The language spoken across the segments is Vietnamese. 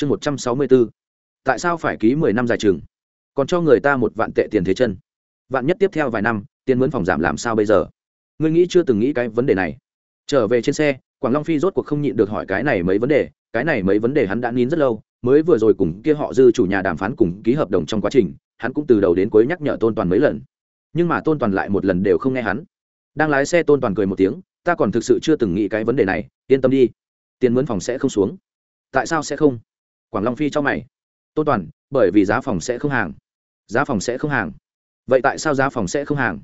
chương một trăm sáu mươi bốn tại sao phải ký mười năm dài chừng? Còn cho người ta một vạn tệ tiền thế chân. Vạn nhất tiếp theo vài năm, tiền mướn phòng giảm làm sao bây giờ? Ngươi nghĩ chưa từng nghĩ cái vấn đề này. Trở về trên xe, quảng long phi rốt cuộc không nhịn được hỏi cái này mấy vấn đề, cái này mấy vấn đề hắn đã nín rất lâu, mới vừa rồi cùng kia họ dư chủ nhà đàm phán cùng ký hợp đồng trong quá trình, hắn cũng từ đầu đến cuối nhắc nhở tôn toàn mấy lần. Nhưng mà tôn toàn lại một lần đều không nghe hắn. Đang lái xe tôn toàn cười một tiếng, ta còn thực sự chưa từng nghĩ cái vấn đề này, yên tâm đi, tiền mướn phòng sẽ không xuống. Tại sao sẽ không? Quảng long phi cho mày. Tôn toàn, bởi vì giá phòng sẽ không hàng. Giá phòng sẽ không hàng. Vậy tại sao giá phòng sẽ không hàng?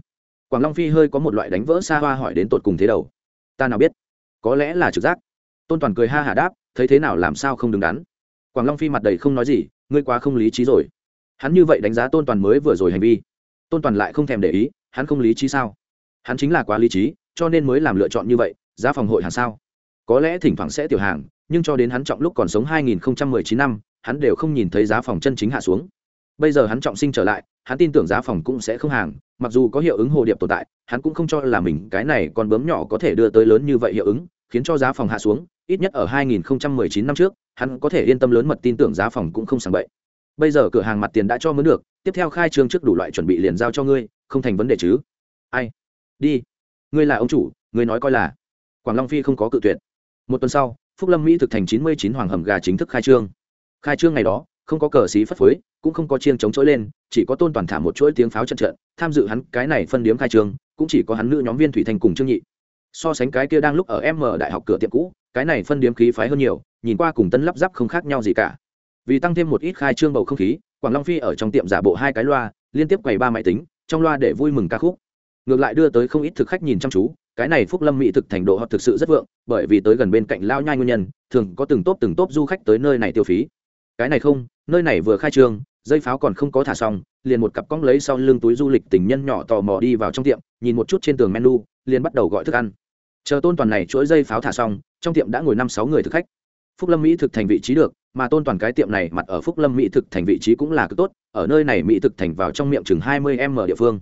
Quảng long phi hơi có một loại đánh vỡ xa hoa hỏi đến tột cùng thế đầu. Ta nào biết? Có lẽ là trực giác. Tôn toàn cười ha hả đáp, thấy thế nào làm sao không đứng đắn. Quảng long phi mặt đầy không nói gì, ngươi quá không lý trí rồi. Hắn như vậy đánh giá tôn toàn mới vừa rồi hành vi. Tôn toàn lại không thèm để ý, hắn không lý trí sao? Hắn chính là quá lý trí, cho nên mới làm lựa chọn như vậy, giá phòng hội hàng sao? Có lẽ thỉnh thoảng sẽ tiểu hàng nhưng cho đến hắn trọng lúc còn sống 2019 năm, hắn đều không nhìn thấy giá phòng chân chính hạ xuống. Bây giờ hắn trọng sinh trở lại, hắn tin tưởng giá phòng cũng sẽ không hàng, mặc dù có hiệu ứng hồ điệp tồn tại, hắn cũng không cho là mình cái này còn bướm nhỏ có thể đưa tới lớn như vậy hiệu ứng, khiến cho giá phòng hạ xuống, ít nhất ở 2019 năm trước, hắn có thể yên tâm lớn mật tin tưởng giá phòng cũng không sảng bậy. Bây giờ cửa hàng mặt tiền đã cho mướn được, tiếp theo khai trương trước đủ loại chuẩn bị liền giao cho ngươi, không thành vấn đề chứ. Ai? Đi. Ngươi là ông chủ, ngươi nói coi là. Quảng long phi không có cự tuyệt. Một tuần sau phúc lâm mỹ thực thành 99 hoàng hầm gà chính thức khai trương. Khai trương ngày đó, không có cờ xí phất phới, cũng không có chiêng chống chỗi lên, chỉ có tôn toàn thả một chuỗi tiếng pháo trận trận, tham dự hắn cái này phân điếm khai trương, cũng chỉ có hắn nữ nhóm viên thủy thành cùng trương nhị. So sánh cái kia đang lúc ở m đại học cửa tiệm cũ, cái này phân điếm khí phái hơn nhiều, nhìn qua cùng tân lắp ráp không khác nhau gì cả. Vì tăng thêm một ít khai trương bầu không khí, quảng long phi ở trong tiệm giả bộ hai cái loa, liên tiếp quầy ba máy tính, trong loa để vui mừng ca khúc. Ngược lại đưa tới không ít thực khách nhìn chăm chú cái này phúc lâm mỹ thực thành độ họ thực sự rất vượng, bởi vì tới gần bên cạnh lao nhai nguyên nhân, thường có từng tốp từng tốp du khách tới nơi này tiêu phí. Cái này không, nơi này vừa khai trương, dây pháo còn không có thả xong, liền một cặp cong lấy sau lưng túi du lịch tình nhân nhỏ tò mò đi vào trong tiệm, nhìn một chút trên tường menu, liền bắt đầu gọi thức ăn. Chờ tôn toàn này chuỗi dây pháo thả xong, trong tiệm đã ngồi năm sáu người thực khách. Phúc lâm mỹ thực thành vị trí được, mà tôn toàn cái tiệm này mặt ở phúc lâm mỹ thực thành vị trí cũng là cực tốt, ở nơi này mỹ thực thành vào trong miệng chừng hai mươi m địa phương.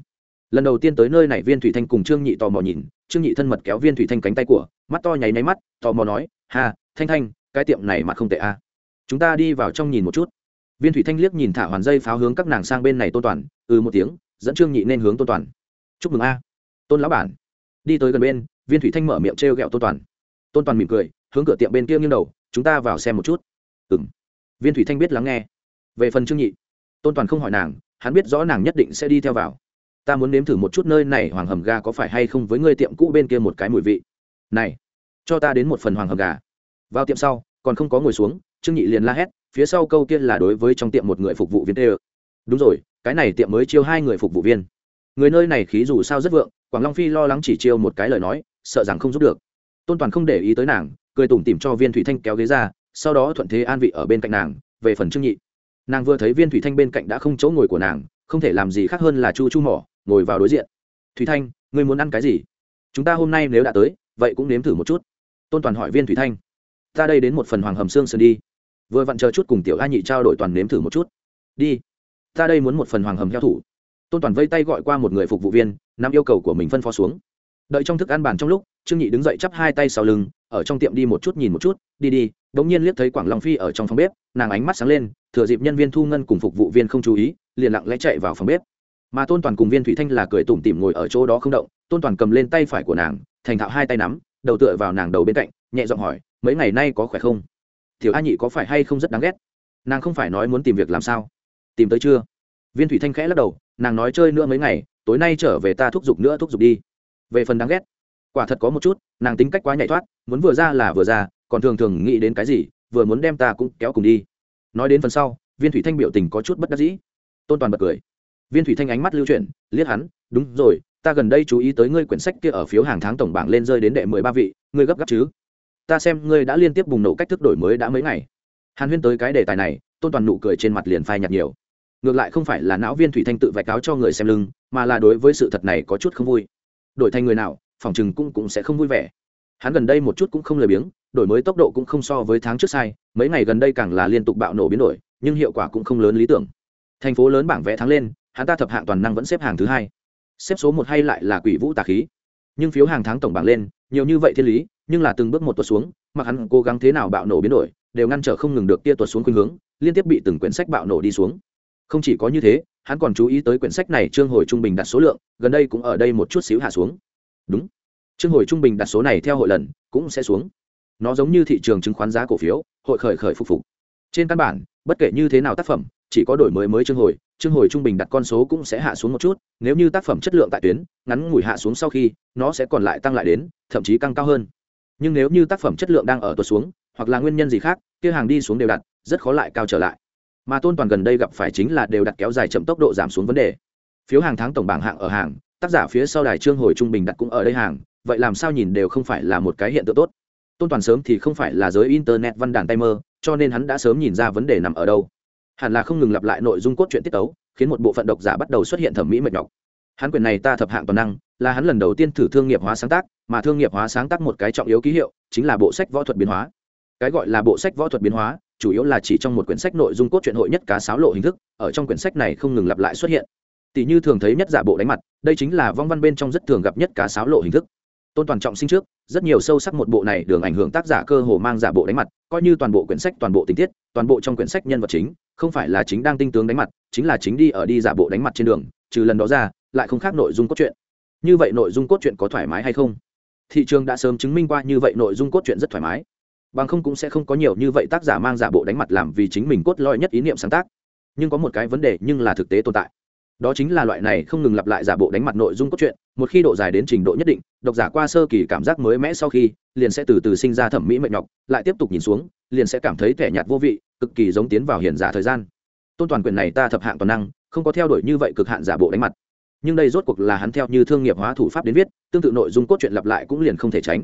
Lần đầu tiên tới nơi này, viên thủy thanh cùng trương nhị tò mò nhìn trương nhị thân mật kéo viên thủy thanh cánh tay của, mắt to nháy nháy mắt, tò mò nói hà thanh thanh, cái tiệm này mặt không tệ a à. chúng ta đi vào trong nhìn một chút. Viên thủy thanh liếc nhìn thả hoàn dây pháo hướng các nàng sang bên này tôn toàn ừ một tiếng, dẫn trương nhị nên hướng tôn toàn. Chúc mừng a, tôn lão bản. Đi tới gần bên, viên thủy thanh mở miệng t r tôn toàn. Tôn toàn mỉm cười, hướng cửa tiệm bên kia nghiêng đầu, chúng ta vào xem một chút. Ừ m viên thủy thanh biết lắng nghe. Về phần trương nhị, tôn toàn không hỏi nàng, hắn biết rõ nàng nhất định sẽ đi theo vào ta muốn nếm thử một chút nơi này hoàng hầm gà có phải hay không với ngươi tiệm cũ bên kia một cái mùi vị. Này, cho ta đến một phần hoàng hầm gà. Vào tiệm sau, còn không có ngồi xuống, trương nhị liền la hét, phía sau câu kia là đối với trong tiệm một người phục vụ viên tê ơ. Đúng rồi, cái này tiệm mới chiêu hai người phục vụ viên. Người nơi này khí dù sao rất vượng, quảng long phi lo lắng chỉ chiêu một cái lời nói, sợ rằng không giúp được. Tôn toàn không để ý tới nàng, cười tủm tìm cho viên thủy thanh kéo ghế ra, sau đó thuận thế an vị ở bên cạnh nàng, về phần trương nhị. Nàng vừa thấy viên thủy thanh bên cạnh đã không chỗ ngồi của nàng, không thể làm gì khác hơn là chu chu mỏ ngồi vào đối diện. Thủy thanh, ngươi muốn ăn cái gì? Chúng ta hôm nay nếu đã tới, vậy cũng nếm thử một chút. Tôn toàn hỏi viên thủy thanh. Ta đây đến một phần hoàng hầm xương sườn đi. Vừa vặn chờ chút cùng tiểu a nhị trao đổi toàn nếm thử một chút. Đi. Ta đây muốn một phần hoàng hầm heo thủ. Tôn toàn vây tay gọi qua một người phục vụ viên, nắm yêu cầu của mình phân phó xuống. Đợi trong thức ăn bàn trong lúc, trương nhị đứng dậy chắp hai tay sau lưng, ở trong tiệm đi một chút nhìn một chút, đi đi đ ỗ n g nhiên liếc thấy quảng long phi ở trong phòng bếp, nàng ánh mắt sáng lên, thừa dịp nhân viên thu ngân cùng phục vụ viên không chú ý, liền lặng lẽ chạy vào phòng bếp mà tôn toàn cùng viên thủy thanh là cười tủm tỉm ngồi ở chỗ đó không động, tôn toàn cầm lên tay phải của nàng, thành thạo hai tay nắm, đầu tựa vào nàng đầu bên cạnh, nhẹ giọng hỏi, mấy ngày nay có khỏe không? Thiểu a nhị có phải hay không rất đáng ghét? Nàng không phải nói muốn tìm việc làm sao? Tìm tới chưa? Viên thủy thanh khẽ lắc đầu, nàng nói chơi nữa mấy ngày, tối nay trở về ta thúc giục nữa thúc giục đi. Về phần đáng ghét, quả thật có một chút, nàng tính cách quá nhạy thoát, muốn vừa ra là vừa ra, còn thường thường nghĩ đến cái gì, vừa muốn đem ta cũng kéo cùng đi. Nói đến phần sau, viên thủy thanh biểu tình có chút bất đắc dĩ. Tôn toàn bật cười viên thủy thanh ánh mắt lưu chuyển, liếc hắn, đúng rồi, ta gần đây chú ý tới ngươi quyển sách kia ở phiếu hàng tháng tổng bảng lên rơi đến đệ mười ba vị, ngươi gấp gáp chứ? Ta xem ngươi đã liên tiếp bùng nổ cách thức đổi mới đã mấy ngày. Hàn huyên tới cái đề tài này, tôn toàn nụ cười trên mặt liền phai nhạt nhiều. Ngược lại không phải là não viên thủy thanh tự vạch cáo cho người xem lưng, mà là đối với sự thật này có chút không vui. Đổi thành người nào, phòng chừng cũng cũng sẽ không vui vẻ. Hắn gần đây một chút cũng không lười biếng, đổi mới tốc độ cũng không so với tháng trước sai, mấy ngày gần đây càng là liên tục bạo nổ biến đổi, nhưng hiệu quả cũng không lớn lý tưởng. Thành phố lớn bảng vẽ thắng lên hắn ta thập hạng toàn năng vẫn xếp hàng thứ hai. Xếp số một hay lại là quỷ vũ tà khí. Nhưng phiếu hàng tháng tổng bảng lên, nhiều như vậy thiên lý, nhưng là từng bước một tuột xuống, mặc hắn cố gắng thế nào bạo nổ biến đổi, đều ngăn trở không ngừng được tia tuột xuống khuynh hướng, liên tiếp bị từng quyển sách bạo nổ đi xuống. Không chỉ có như thế, hắn còn chú ý tới quyển sách này trương hồi trung bình đặt số lượng, gần đây cũng ở đây một chút xíu hạ xuống. Đúng. Trương hồi trung bình đặt số này theo hội lần, cũng sẽ xuống. Nó giống như thị trường chứng khoán giá cổ phiếu, hội khởi khởi phục phục. Trên căn bản, bất kể như thế nào tác phẩm, chỉ có đổi mới mới chương hồi chương hồi trung bình đặt con số cũng sẽ hạ xuống một chút, nếu như tác phẩm chất lượng tại tuyến, ngắn ngủi hạ xuống sau khi, nó sẽ còn lại tăng lại đến, thậm chí căng cao hơn. Nhưng nếu như tác phẩm chất lượng đang ở tuột xuống, hoặc là nguyên nhân gì khác, kia hàng đi xuống đều đặt, rất khó lại cao trở lại. Mà tôn toàn gần đây gặp phải chính là đều đặt kéo dài chậm tốc độ giảm xuống vấn đề. Phiếu hàng tháng tổng bảng hạng ở hàng, tác giả phía sau đài trương hồi trung bình đặt cũng ở đây hàng, vậy làm sao nhìn đều không phải là một cái hiện tượng tốt. Tôn toàn sớm thì không phải là giới internet văn đàn tay mơ, cho nên hắn đã sớm nhìn ra vấn đề nằm ở đâu hẳn là không ngừng lặp lại nội dung cốt truyện tiết tấu, khiến một bộ phận độc giả bắt đầu xuất hiện thẩm mỹ mệt nhọc. Hắn quyền này ta thập hạng toàn năng, là hắn lần đầu tiên thử thương nghiệp hóa sáng tác, mà thương nghiệp hóa sáng tác một cái trọng yếu ký hiệu, chính là bộ sách võ thuật biến hóa. Cái gọi là bộ sách võ thuật biến hóa, chủ yếu là chỉ trong một quyển sách nội dung cốt truyện hội nhất cá sáo lộ hình thức, ở trong quyển sách này không ngừng lặp lại xuất hiện. Tỷ như thường thấy nhất giả bộ đánh mặt, đây chính là vong văn bên trong rất thường gặp nhất cá sáo lộ hình thức. Tôn toàn trọng sinh trước rất nhiều sâu sắc một bộ này đường ảnh hưởng tác giả cơ hồ mang giả bộ đánh mặt, coi như toàn bộ quyển sách, toàn bộ tình tiết, toàn bộ trong quyển sách nhân vật chính, không phải là chính đang tinh tướng đánh mặt, chính là chính đi ở đi giả bộ đánh mặt trên đường, trừ lần đó ra, lại không khác nội dung cốt truyện. Như vậy nội dung cốt truyện có thoải mái hay không? Thị trường đã sớm chứng minh qua như vậy nội dung cốt truyện rất thoải mái. Bằng không cũng sẽ không có nhiều như vậy tác giả mang giả bộ đánh mặt làm vì chính mình cốt lõi nhất ý niệm sáng tác. Nhưng có một cái vấn đề nhưng là thực tế tồn tại đó chính là loại này không ngừng lặp lại giả bộ đánh mặt nội dung cốt truyện, một khi độ dài đến trình độ nhất định, độc giả qua sơ kỳ cảm giác mới mẽ sau khi, liền sẽ từ từ sinh ra thẩm mỹ mệt nhọc, lại tiếp tục nhìn xuống, liền sẽ cảm thấy thẻ nhạt vô vị, cực kỳ giống tiến vào hiền giả thời gian. Tôn toàn quyền này ta thập hạng toàn năng, không có theo đuổi như vậy cực hạn giả bộ đánh mặt. Nhưng đây rốt cuộc là hắn theo như thương nghiệp hóa thủ pháp đến viết, tương tự nội dung cốt truyện lặp lại cũng liền không thể tránh.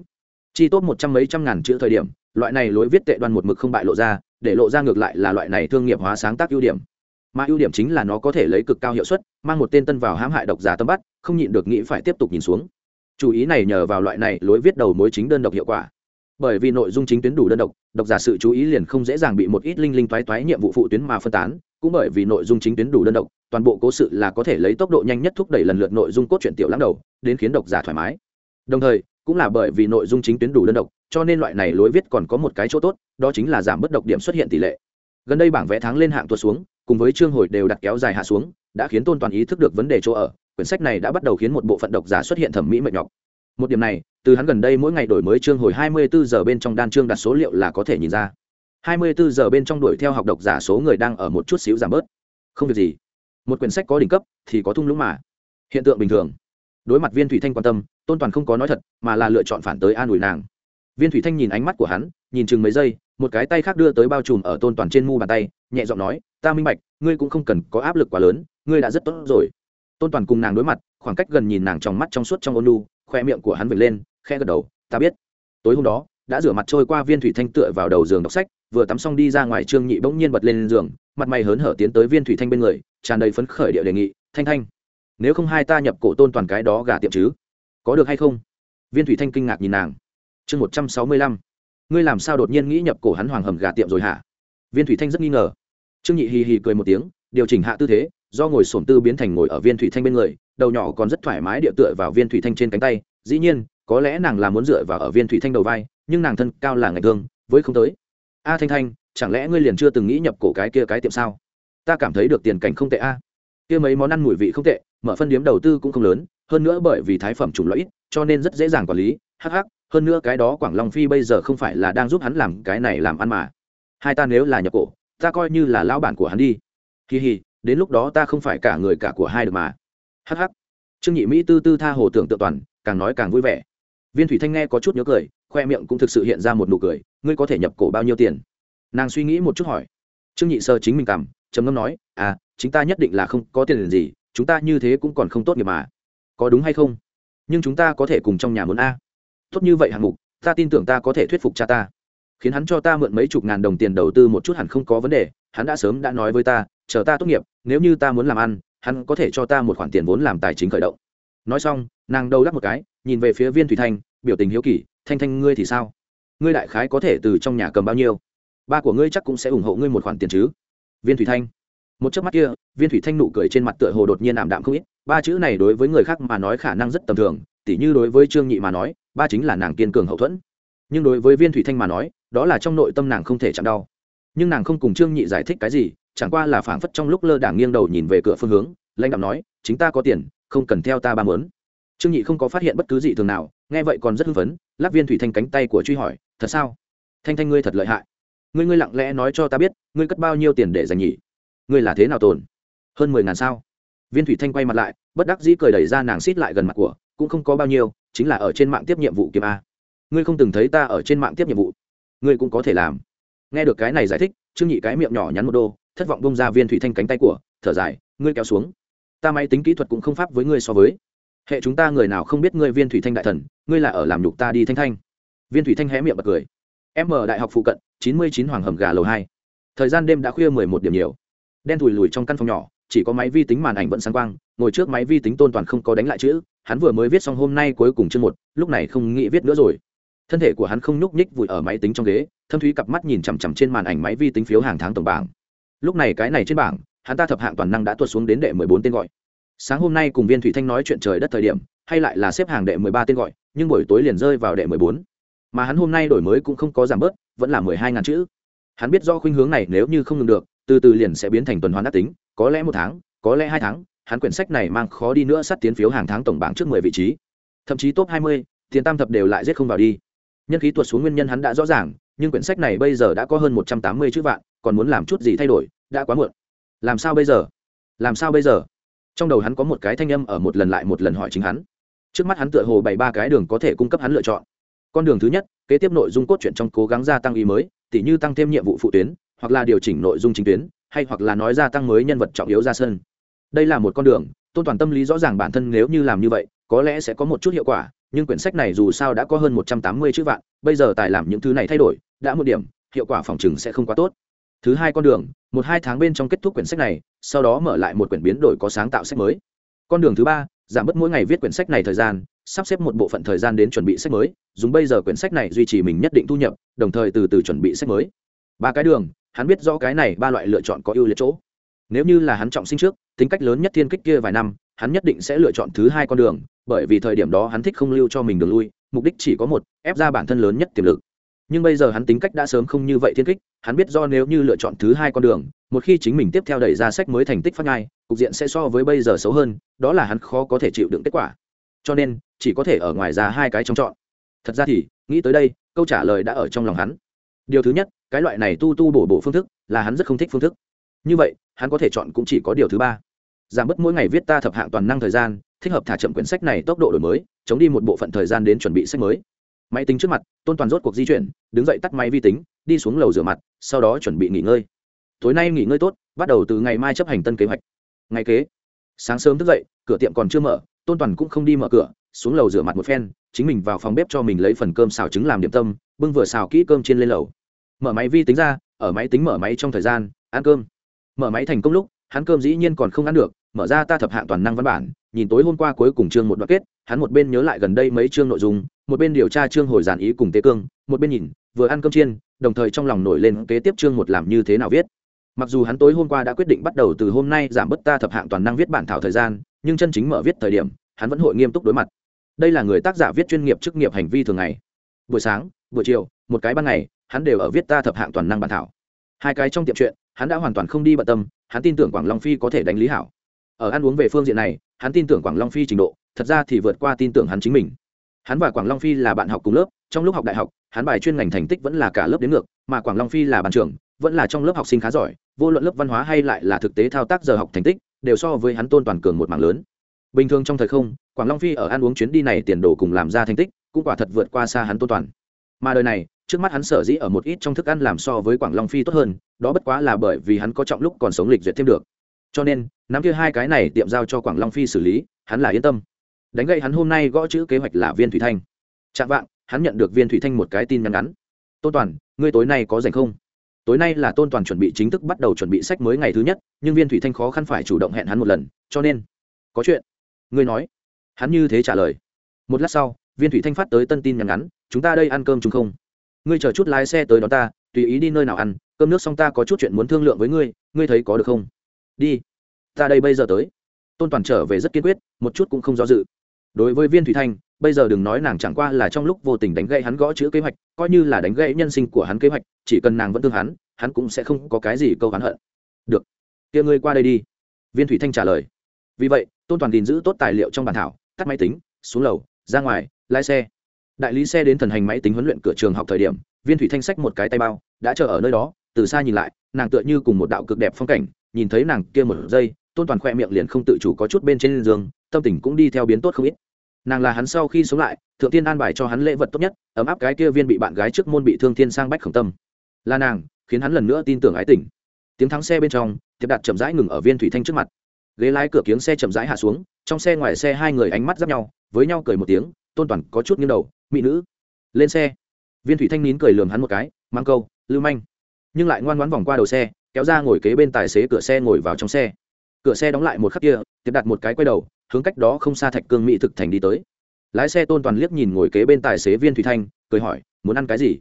Chi tốt một trăm mấy trăm ngàn chữ thời điểm, loại này lối viết tệ đoan một mực không bại lộ ra, để lộ ra ngược lại là loại này thương nghiệp hóa sáng tác ưu điểm mà ưu điểm chính là nó có thể lấy cực cao hiệu suất, mang một tên tân vào hãm hại độc giả tâm bắt, không nhịn được nghĩ phải tiếp tục nhìn xuống. Chủ ý này nhờ vào loại này lối viết đầu mối chính đơn độc hiệu quả. Bởi vì nội dung chính tuyến đủ đơn độc độc giả sự chú ý liền không dễ dàng bị một ít linh linh toái toái nhiệm vụ phụ tuyến mà phân tán, cũng bởi vì nội dung chính tuyến đủ đơn độc, toàn bộ cố sự là có thể lấy tốc độ nhanh nhất thúc đẩy lần lượt nội dung cốt truyện tiểu lãng đầu, đến khiến độc giả thoải mái. Đồng thời, cũng là bởi vì nội dung chính tuyến đủ đơn độc, cho nên loại này lối viết còn có một cái chỗ tốt, đó chính là giảm bất độc điểm xuất hiện tỷ lệ. Gần đây bảng vẽ tháng lên hạng tuột xuống cùng với chương hồi đều đặt kéo dài hạ xuống, đã khiến tôn toàn ý thức được vấn đề chỗ ở, quyển sách này đã bắt đầu khiến một bộ phận độc giả xuất hiện thẩm mỹ mệt nhọc. Một điểm này, từ hắn gần đây mỗi ngày đổi mới chương hồi 24 giờ bên trong đan chương đặt số liệu là có thể nhìn ra. 24 giờ bên trong đuổi theo học độc giả số người đang ở một chút xíu giảm bớt. Không việc gì. Một quyển sách có đỉnh cấp, thì có thung lũng mà. Hiện tượng bình thường. Đối mặt viên thủy thanh quan tâm, tôn toàn không có nói thật, mà là lựa chọn phản tới an ủi nàng. Viên thủy thanh nhìn ánh mắt của hắn, nhìn chừng mấy giây, một cái tay khác đưa tới bao trùm ở tôn toàn trên mu bàn tay, nhẹ giọng nói ta minh bạch, ngươi cũng không cần có áp lực quá lớn, ngươi đã rất tốt rồi. Tôn toàn cùng nàng đối mặt, khoảng cách gần nhìn nàng trong mắt trong suốt trong ôn lu khoe miệng của hắn vệt lên khe gật đầu, ta biết. Tối hôm đó, đã rửa mặt trôi qua viên thủy thanh tựa vào đầu giường đọc sách, vừa tắm xong đi ra ngoài trương nhị bỗng nhiên bật lên giường, mặt mày hớn hở tiến tới viên thủy thanh bên người, tràn đầy phấn khởi địa đề nghị, thanh thanh, nếu không hai ta nhập cổ tôn toàn cái đó gà tiệm chứ? Có được hay không? Viên thủy thanh kinh ngạc nhìn nàng. Chương một trăm sáu mươi lăm, ngươi làm sao đột nhiên nghĩ nhập cổ hắn hoàng hầm gà tiệm rồi hả? Viên thủy thanh rất nghi ngờ trương nhị hì hì cười một tiếng, điều chỉnh hạ tư thế, do ngồi sổm tư biến thành ngồi ở viên thủy thanh bên người, đầu nhỏ còn rất thoải mái địa tựa vào viên thủy thanh trên cánh tay, dĩ nhiên, có lẽ nàng là muốn dựa vào ở viên thủy thanh đầu vai, nhưng nàng thân cao là ngày thương, với không tới. A thanh thanh, chẳng lẽ ngươi liền chưa từng nghĩ nhập cổ cái kia cái tiệm sao? Ta cảm thấy được tiền cảnh không tệ a. Kia mấy món ăn mùi vị không tệ, mở phân điếm đầu tư cũng không lớn, hơn nữa bởi vì thái phẩm chủng loại ít, cho nên rất dễ dàng quản lý, hắc hắc, hơn nữa cái đó quảng long phi bây giờ không phải là đang giúp hắn làm cái này làm ăn mà. Hai ta nếu là nhập cổ ta coi như là lão bản của hắn đi. Kỳ hì, đến lúc đó ta không phải cả người cả của hai được mà. Hh trương nhị mỹ tư tư tha hồ tưởng tượng toàn, càng nói càng vui vẻ. Viên thủy thanh nghe có chút nhớ cười, khoe miệng cũng thực sự hiện ra một nụ cười, ngươi có thể nhập cổ bao nhiêu tiền? Nàng suy nghĩ một chút hỏi. Trương nhị sơ chính mình cảm trầm ngâm nói à chúng ta nhất định là không có tiền gì, chúng ta như thế cũng còn không tốt nghiệp mà. Có đúng hay không? Nhưng chúng ta có thể cùng trong nhà muốn a. Tốt như vậy hạng mục, ta tin tưởng ta có thể thuyết phục cha ta khiến hắn cho ta mượn mấy chục ngàn đồng tiền đầu tư một chút hẳn không có vấn đề, hắn đã sớm đã nói với ta, chờ ta tốt nghiệp, nếu như ta muốn làm ăn, hắn có thể cho ta một khoản tiền vốn làm tài chính khởi động. Nói xong, nàng đầu lắc một cái, nhìn về phía viên thủy thanh, biểu tình hiếu kỳ, thanh thanh, ngươi thì sao? Ngươi đại khái có thể từ trong nhà cầm bao nhiêu? Ba của ngươi chắc cũng sẽ ủng hộ ngươi một khoản tiền chứ? Viên thủy thanh. Một chớp mắt kia, viên thủy thanh nụ cười trên mặt tựa hồ đột nhiên ảm đạm không ít, ba chữ này đối với người khác mà nói khả năng rất tầm thường, tỉ như đối với trương nhị mà nói, ba chính là nàng kiên cường hậu thuẫn nhưng đối với viên thủy thanh mà nói, đó là trong nội tâm nàng không thể chạm đau. Nhưng nàng không cùng trương nhị giải thích cái gì, chẳng qua là phảng phất trong lúc lơ đảng nghiêng đầu nhìn về cửa phương hướng, lãnh đạo nói, chính ta có tiền, không cần theo ta ba mớn. Trương nhị không có phát hiện bất cứ gì thường nào, nghe vậy còn rất hưng phấn, lắc viên thủy thanh cánh tay của truy hỏi, thật sao? Thanh thanh ngươi thật lợi hại. Ngươi ngươi lặng lẽ nói cho ta biết, ngươi cất bao nhiêu tiền để dành nhỉ? Ngươi là thế nào tồn? Hơn mười ngàn sao? Viên thủy thanh quay mặt lại, bất đắc dĩ cười đẩy ra nàng xít lại gần mặt của, cũng không có bao nhiêu, chính là ở trên mạng tiếp nhiệm vụ kiếm a ngươi không từng thấy ta ở trên mạng tiếp nhiệm vụ. Ngươi cũng có thể làm. Nghe được cái này giải thích, trương nhị cái miệng nhỏ nhắn một đô, thất vọng bông ra viên thủy thanh cánh tay của, thở dài, ngươi kéo xuống. Ta máy tính kỹ thuật cũng không pháp với ngươi so với. Hệ chúng ta người nào không biết ngươi viên thủy thanh đại thần, ngươi là ở làm nhục ta đi thanh thanh. Viên thủy thanh hé miệng bật cười. Em ở đại học phụ cận, chín mươi chín hoàng hầm gà lầu hai. Thời gian đêm đã khuya mười một điểm nhiều. Đen thùi lùi trong căn phòng nhỏ, chỉ có máy vi tính màn ảnh vẫn sáng quang, ngồi trước máy vi tính tôn toàn không có đánh lại chữ, hắn vừa mới viết xong hôm nay cuối cùng chương một, lúc này không nghĩ viết nữa rồi thân thể của hắn không nhúc nhích vùi ở máy tính trong ghế, thâm thúy cặp mắt nhìn chằm chằm trên màn ảnh máy vi tính phiếu hàng tháng tổng bảng. Lúc này cái này trên bảng, hắn ta thập hạng toàn năng đã tuột xuống đến đệ mười bốn tên gọi. Sáng hôm nay cùng viên thủy thanh nói chuyện trời đất thời điểm, hay lại là xếp hàng đệ mười ba tên gọi, nhưng buổi tối liền rơi vào đệ mười bốn. Mà hắn hôm nay đổi mới cũng không có giảm bớt, vẫn là mười hai ngàn chữ. Hắn biết do khuynh hướng này nếu như không ngừng được, từ từ liền sẽ biến thành tuần hoàn đắc tính, có lẽ một tháng, có lẽ hai tháng, hắn quyển sách này mang khó đi nữa sát tiến phiếu hàng tháng tổng bảng trước mười vị trí. Thậm chí top hai mươi, tiền tam thập đều lại giết không vào đi nhân khí tuột xuống nguyên nhân hắn đã rõ ràng, nhưng quyển sách này bây giờ đã có hơn một trăm tám mươi chữ vạn, còn muốn làm chút gì thay đổi, đã quá muộn. Làm sao bây giờ? Làm sao bây giờ? Trong đầu hắn có một cái thanh âm ở một lần lại một lần hỏi chính hắn. Trước mắt hắn tựa hồ bày ba cái đường có thể cung cấp hắn lựa chọn. Con đường thứ nhất, kế tiếp nội dung cốt truyện trong cố gắng gia tăng ý mới, tỉ như tăng thêm nhiệm vụ phụ tuyến, hoặc là điều chỉnh nội dung chính tuyến, hay hoặc là nói gia tăng mới nhân vật trọng yếu ra sân. Đây là một con đường, tôn toàn tâm lý rõ ràng bản thân nếu như làm như vậy, có lẽ sẽ có một chút hiệu quả nhưng quyển sách này dù sao đã có hơn một trăm tám mươi chữ vạn, bây giờ tài làm những thứ này thay đổi, đã một điểm, hiệu quả phòng chừng sẽ không quá tốt. Thứ hai con đường, một hai tháng bên trong kết thúc quyển sách này, sau đó mở lại một quyển biến đổi có sáng tạo sách mới. Con đường thứ ba, giảm bớt mỗi ngày viết quyển sách này thời gian, sắp xếp một bộ phận thời gian đến chuẩn bị sách mới, dùng bây giờ quyển sách này duy trì mình nhất định thu nhập, đồng thời từ từ chuẩn bị sách mới. Ba cái đường, hắn biết rõ cái này ba loại lựa chọn có ưu liệt chỗ. Nếu như là hắn trọng sinh trước, tính cách lớn nhất thiên kích kia vài năm, hắn nhất định sẽ lựa chọn thứ hai con đường bởi vì thời điểm đó hắn thích không lưu cho mình đường lui, mục đích chỉ có một, ép ra bản thân lớn nhất tiềm lực. Nhưng bây giờ hắn tính cách đã sớm không như vậy thiên kích, hắn biết do nếu như lựa chọn thứ hai con đường, một khi chính mình tiếp theo đẩy ra sách mới thành tích phát ngai cục diện sẽ so với bây giờ xấu hơn, đó là hắn khó có thể chịu đựng kết quả. Cho nên, chỉ có thể ở ngoài ra hai cái trong chọn. Thật ra thì, nghĩ tới đây, câu trả lời đã ở trong lòng hắn. Điều thứ nhất, cái loại này tu tu bổ bổ phương thức, là hắn rất không thích phương thức. Như vậy, hắn có thể chọn cũng chỉ có điều thứ ba. Giảm bớt mỗi ngày viết ta thập hạng toàn năng thời gian thích hợp thả chậm quyển sách này tốc độ đổi mới, chống đi một bộ phận thời gian đến chuẩn bị sách mới. Máy tính trước mặt, tôn toàn rốt cuộc di chuyển, đứng dậy tắt máy vi tính, đi xuống lầu rửa mặt, sau đó chuẩn bị nghỉ ngơi. Tối nay nghỉ ngơi tốt, bắt đầu từ ngày mai chấp hành tân kế hoạch. Ngày kế. Sáng sớm thức dậy, cửa tiệm còn chưa mở, tôn toàn cũng không đi mở cửa, xuống lầu rửa mặt một phen, chính mình vào phòng bếp cho mình lấy phần cơm xào trứng làm điểm tâm, bưng vừa xào kỹ cơm trên lên lầu. Mở máy vi tính ra, ở máy tính mở máy trong thời gian, ăn cơm. Mở máy thành công lúc, hắn cơm dĩ nhiên còn không ăn được mở ra ta thập hạng toàn năng văn bản, nhìn tối hôm qua cuối cùng chương một đoạn kết, hắn một bên nhớ lại gần đây mấy chương nội dung, một bên điều tra chương hồi giản ý cùng tế cương, một bên nhìn, vừa ăn cơm chiên, đồng thời trong lòng nổi lên kế tiếp chương một làm như thế nào viết. Mặc dù hắn tối hôm qua đã quyết định bắt đầu từ hôm nay giảm bớt ta thập hạng toàn năng viết bản thảo thời gian, nhưng chân chính mở viết thời điểm, hắn vẫn hội nghiêm túc đối mặt. Đây là người tác giả viết chuyên nghiệp chức nghiệp hành vi thường ngày. Buổi sáng, buổi chiều, một cái ban ngày, hắn đều ở viết ta thập hạng toàn năng bản thảo. Hai cái trong tiệm chuyện hắn đã hoàn toàn không đi bận tâm, hắn tin tưởng quảng long phi có thể đánh lý hảo ở ăn uống về phương diện này, hắn tin tưởng quảng long phi trình độ, thật ra thì vượt qua tin tưởng hắn chính mình. Hắn và quảng long phi là bạn học cùng lớp, trong lúc học đại học, hắn bài chuyên ngành thành tích vẫn là cả lớp đến ngược, mà quảng long phi là bàn trưởng vẫn là trong lớp học sinh khá giỏi, vô luận lớp văn hóa hay lại là thực tế thao tác giờ học thành tích, đều so với hắn tôn toàn cường một mảng lớn. Bình thường trong thời không, quảng long phi ở ăn uống chuyến đi này tiền đồ cùng làm ra thành tích, cũng quả thật vượt qua xa hắn tôn toàn. Mà đời này, trước mắt hắn sở dĩ ở một ít trong thức ăn làm so với quảng long phi tốt hơn, đó bất quá là bởi vì hắn có trọng lúc còn sống lịch duyệt thêm được cho nên, nắm kia hai cái này tiệm giao cho quảng long phi xử lý, hắn là yên tâm. Đánh gậy hắn hôm nay gõ chữ kế hoạch là viên thủy thanh. Chạm vạng, hắn nhận được viên thủy thanh một cái tin nhắn ngắn. Tôn toàn, ngươi tối nay có dành không? Tối nay là tôn toàn chuẩn bị chính thức bắt đầu chuẩn bị sách mới ngày thứ nhất, nhưng viên thủy thanh khó khăn phải chủ động hẹn hắn một lần, cho nên có chuyện. Ngươi nói. Hắn như thế trả lời. Một lát sau, viên thủy thanh phát tới tân tin nhắn ngắn, chúng ta đây ăn cơm chung không? Ngươi chờ chút lái xe tới đón ta, tùy ý đi nơi nào ăn, cơm nước xong ta có chút chuyện muốn thương lượng với ngươi ngươi thấy có được không? Đi. Ta đây bây giờ tới. Tôn toàn trở về rất kiên quyết, một chút cũng không do dự. Đối với viên thủy thanh, bây giờ đừng nói nàng chẳng qua là trong lúc vô tình đánh gãy hắn gõ chữ kế hoạch, coi như là đánh gãy nhân sinh của hắn kế hoạch, chỉ cần nàng vẫn thương hắn hắn cũng sẽ không có cái gì câu hắn hận. Được. Kia ngươi qua đây đi. Viên thủy thanh trả lời. Vì vậy, tôn toàn gìn giữ tốt tài liệu trong bản thảo, tắt máy tính, xuống lầu, ra ngoài, lái xe. Đại lý xe đến thần hành máy tính huấn luyện cửa trường học thời điểm, viên thủy thanh xách một cái tay bao, đã chờ ở nơi đó từ xa nhìn lại, nàng tựa như cùng một đạo cực đẹp phong cảnh, nhìn thấy nàng kia một giây, tôn toàn khoe miệng liền không tự chủ có chút bên trên giường, tâm tình cũng đi theo biến tốt không ít. Nàng là hắn sau khi sống lại, thượng tiên an bài cho hắn lễ vật tốt nhất, ấm áp cái kia viên bị bạn gái trước môn bị thương thiên sang bách khổng tâm. Là nàng, khiến hắn lần nữa tin tưởng ái tình. Tiếng thắng xe bên trong, tiệp đặt chậm rãi ngừng ở viên thủy thanh trước mặt. Ghế lái cửa kiếng xe chậm rãi hạ xuống, trong xe ngoài xe hai người ánh mắt giáp nhau, với nhau cười một tiếng, tôn toàn có chút nghiêng đầu, mỹ nữ, lên xe. Viên thủy thanh nín cười lườm hắn một cái, mang câu, lưu manh nhưng lại ngoan ngoãn vòng qua đầu xe, kéo ra ngồi kế bên tài xế cửa xe ngồi vào trong xe. Cửa xe đóng lại một khắc kia tiếp đặt một cái quay đầu, hướng cách đó không xa thạch cương mỹ thực thành đi tới. Lái xe tôn toàn liếc nhìn ngồi kế bên tài xế viên thủy thanh, cười hỏi, muốn ăn cái gì?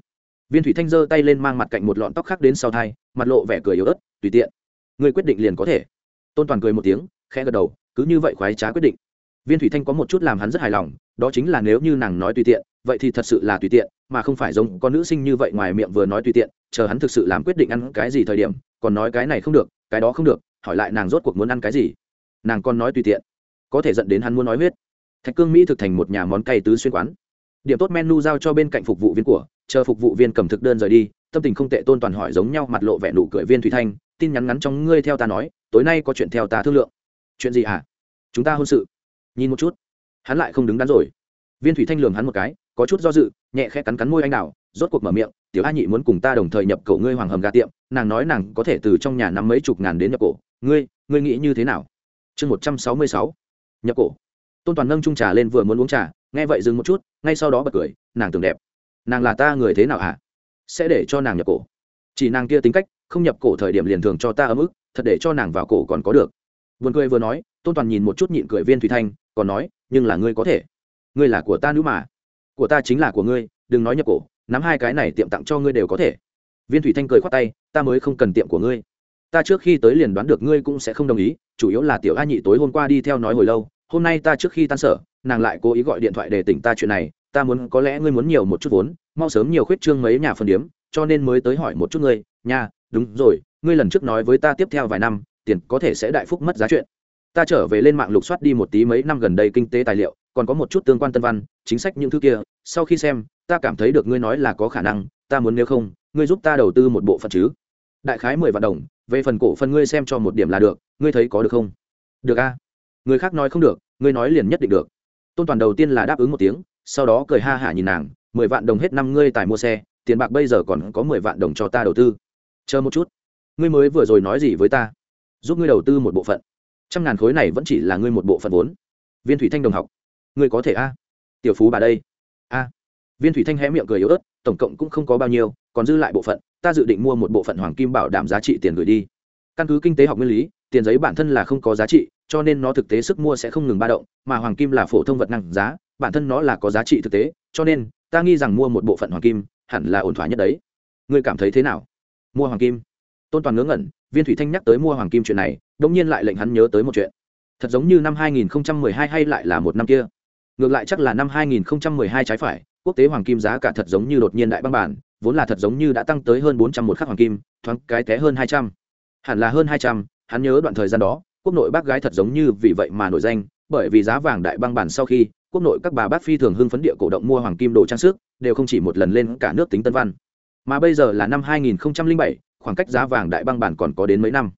Viên thủy thanh giơ tay lên mang mặt cạnh một lọn tóc khác đến sau thai, mặt lộ vẻ cười yếu ớt, tùy tiện. Người quyết định liền có thể. Tôn toàn cười một tiếng, khẽ gật đầu, cứ như vậy khoái trá quyết định. Viên thủy thanh có một chút làm hắn rất hài lòng, đó chính là nếu như nàng nói tùy tiện vậy thì thật sự là tùy tiện, mà không phải giống con nữ sinh như vậy ngoài miệng vừa nói tùy tiện, chờ hắn thực sự làm quyết định ăn cái gì thời điểm, còn nói cái này không được, cái đó không được, hỏi lại nàng rốt cuộc muốn ăn cái gì. Nàng còn nói tùy tiện, có thể dẫn đến hắn muốn nói huyết. Thạch cương mỹ thực thành một nhà món cay tứ xuyên quán. Điểm tốt menu giao cho bên cạnh phục vụ viên của, chờ phục vụ viên cầm thực đơn rời đi, tâm tình không tệ tôn toàn hỏi giống nhau mặt lộ vẻ nụ cười viên thủy thanh, tin nhắn ngắn trong ngươi theo ta nói, tối nay có chuyện theo ta thương lượng. Chuyện gì hả? Chúng ta hôn sự. Nhìn một chút. Hắn lại không đứng đắn rồi. Viên thủy thanh lường hắn một cái có chút do dự, nhẹ khẽ cắn cắn môi anh đào, rốt cuộc mở miệng, tiểu a nhị muốn cùng ta đồng thời nhập cổ ngươi hoàng hầm gà tiệm, nàng nói nàng có thể từ trong nhà năm mấy chục ngàn đến nhập cổ. Ngươi ngươi nghĩ như thế nào? Chương một trăm sáu mươi sáu. Nhập cổ. Tôn toàn nâng trung trà lên vừa muốn uống trà, nghe vậy dừng một chút, ngay sau đó bật cười, nàng tưởng đẹp. Nàng là ta người thế nào hả? Sẽ để cho nàng nhập cổ. Chỉ nàng kia tính cách, không nhập cổ thời điểm liền thường cho ta ấm ức, thật để cho nàng vào cổ còn có được. Vườn cười vừa nói, tôn toàn nhìn một chút nhịn cười viên thủy thanh, còn nói, nhưng là ngươi có thể. Ngươi là của ta nữ mà của ta chính là của ngươi, đừng nói nhập cổ, nắm hai cái này tiệm tặng cho ngươi đều có thể. Viên thủy thanh cười khoát tay, ta mới không cần tiệm của ngươi. Ta trước khi tới liền đoán được ngươi cũng sẽ không đồng ý, chủ yếu là tiểu a nhị tối hôm qua đi theo nói hồi lâu, hôm nay ta trước khi tan sở, nàng lại cố ý gọi điện thoại để tỉnh ta chuyện này, ta muốn, có lẽ ngươi muốn nhiều một chút vốn, mau sớm nhiều khuyết trương mấy nhà phân điếm, cho nên mới tới hỏi một chút ngươi, nha, đúng rồi, ngươi lần trước nói với ta tiếp theo vài năm, tiền có thể sẽ đại phúc mất giá chuyện. Ta trở về lên mạng lục soát đi một tí mấy năm gần đây kinh tế tài liệu còn có một chút tương quan tân văn, chính sách những thứ kia, sau khi xem, ta cảm thấy được ngươi nói là có khả năng, ta muốn nếu không, ngươi giúp ta đầu tư một bộ phận chứ. Đại khái mười vạn đồng, về phần cổ phần ngươi xem cho một điểm là được, ngươi thấy có được không? Được a. Người khác nói không được, ngươi nói liền nhất định được. Tôn toàn đầu tiên là đáp ứng một tiếng, sau đó cười ha hả nhìn nàng, mười vạn đồng hết năm ngươi tài mua xe, tiền bạc bây giờ còn có mười vạn đồng cho ta đầu tư. Chờ một chút. Ngươi mới vừa rồi nói gì với ta? Giúp ngươi đầu tư một bộ phận. Trăm ngàn khối này vẫn chỉ là ngươi một bộ phận vốn. Viên thủy thanh đồng học ngươi có thể a? Tiểu phú bà đây. A. Viên thủy thanh hé miệng cười yếu ớt, tổng cộng cũng không có bao nhiêu, còn dư lại bộ phận, ta dự định mua một bộ phận hoàng kim bảo đảm giá trị tiền gửi đi. Căn cứ kinh tế học nguyên lý, tiền giấy bản thân là không có giá trị, cho nên nó thực tế sức mua sẽ không ngừng ba động, mà hoàng kim là phổ thông vật năng giá, bản thân nó là có giá trị thực tế, cho nên, ta nghi rằng mua một bộ phận hoàng kim, hẳn là ổn thỏa nhất đấy. Ngươi cảm thấy thế nào? Mua hoàng kim. Tôn toàn ngớ ngẩn, viên thủy thanh nhắc tới mua hoàng kim chuyện này đông nhiên lại lệnh hắn nhớ tới một chuyện. Thật giống như năm 2012 hay lại là một năm kia ngược lại chắc là năm 2012 trái phải quốc tế hoàng kim giá cả thật giống như đột nhiên đại băng bản vốn là thật giống như đã tăng tới hơn 400 một khắc hoàng kim thoáng cái té hơn 200. hẳn là hơn 200, hắn nhớ đoạn thời gian đó quốc nội bác gái thật giống như vì vậy mà nổi danh bởi vì giá vàng đại băng bản sau khi quốc nội các bà bác phi thường hưng phấn địa cổ động mua hoàng kim đồ trang sức đều không chỉ một lần lên cả nước tính tân văn mà bây giờ là năm 2007, khoảng cách giá vàng đại băng bản còn có đến mấy năm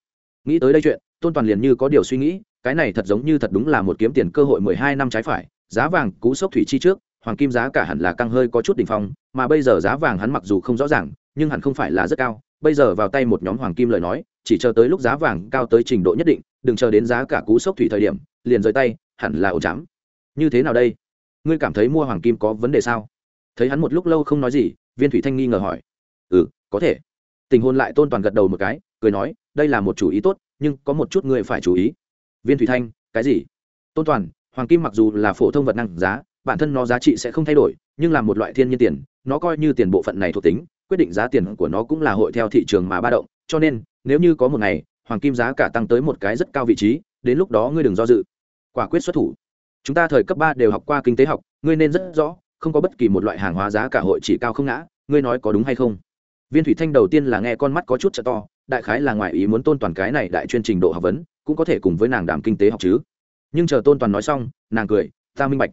nghĩ tới đây chuyện tôn toàn liền như có điều suy nghĩ cái này thật giống như thật đúng là một kiếm tiền cơ hội mười hai năm trái phải giá vàng cú sốc thủy chi trước, hoàng kim giá cả hẳn là căng hơi có chút đỉnh phong, mà bây giờ giá vàng hắn mặc dù không rõ ràng, nhưng hẳn không phải là rất cao. Bây giờ vào tay một nhóm hoàng kim lời nói, chỉ chờ tới lúc giá vàng cao tới trình độ nhất định, đừng chờ đến giá cả cú sốc thủy thời điểm, liền rời tay, hẳn là ổn chám. Như thế nào đây? Ngươi cảm thấy mua hoàng kim có vấn đề sao? Thấy hắn một lúc lâu không nói gì, viên thủy thanh nghi ngờ hỏi. Ừ có thể. Tình hôn lại tôn toàn gật đầu một cái, cười nói, đây là một chủ ý tốt, nhưng có một chút ngươi phải chú ý. Viên thủy thanh, cái gì? Tôn toàn hoàng kim mặc dù là phổ thông vật năng giá, bản thân nó giá trị sẽ không thay đổi, nhưng là một loại thiên nhiên tiền, nó coi như tiền bộ phận này thuộc tính, quyết định giá tiền của nó cũng là hội theo thị trường mà ba động. Cho nên, nếu như có một ngày, hoàng kim giá cả tăng tới một cái rất cao vị trí, đến lúc đó ngươi đừng do dự. Quả quyết xuất thủ. Chúng ta thời cấp ba đều học qua kinh tế học, ngươi nên rất rõ, không có bất kỳ một loại hàng hóa giá cả hội chỉ cao không ngã, ngươi nói có đúng hay không? Viên thủy thanh đầu tiên là nghe con mắt có chút t to, đại khái là ngoài ý muốn tôn toàn cái này đại chuyên trình độ học vấn, cũng có thể cùng với nàng đảm kinh tế học chứ nhưng chờ tôn toàn nói xong, nàng cười, ta minh bạch.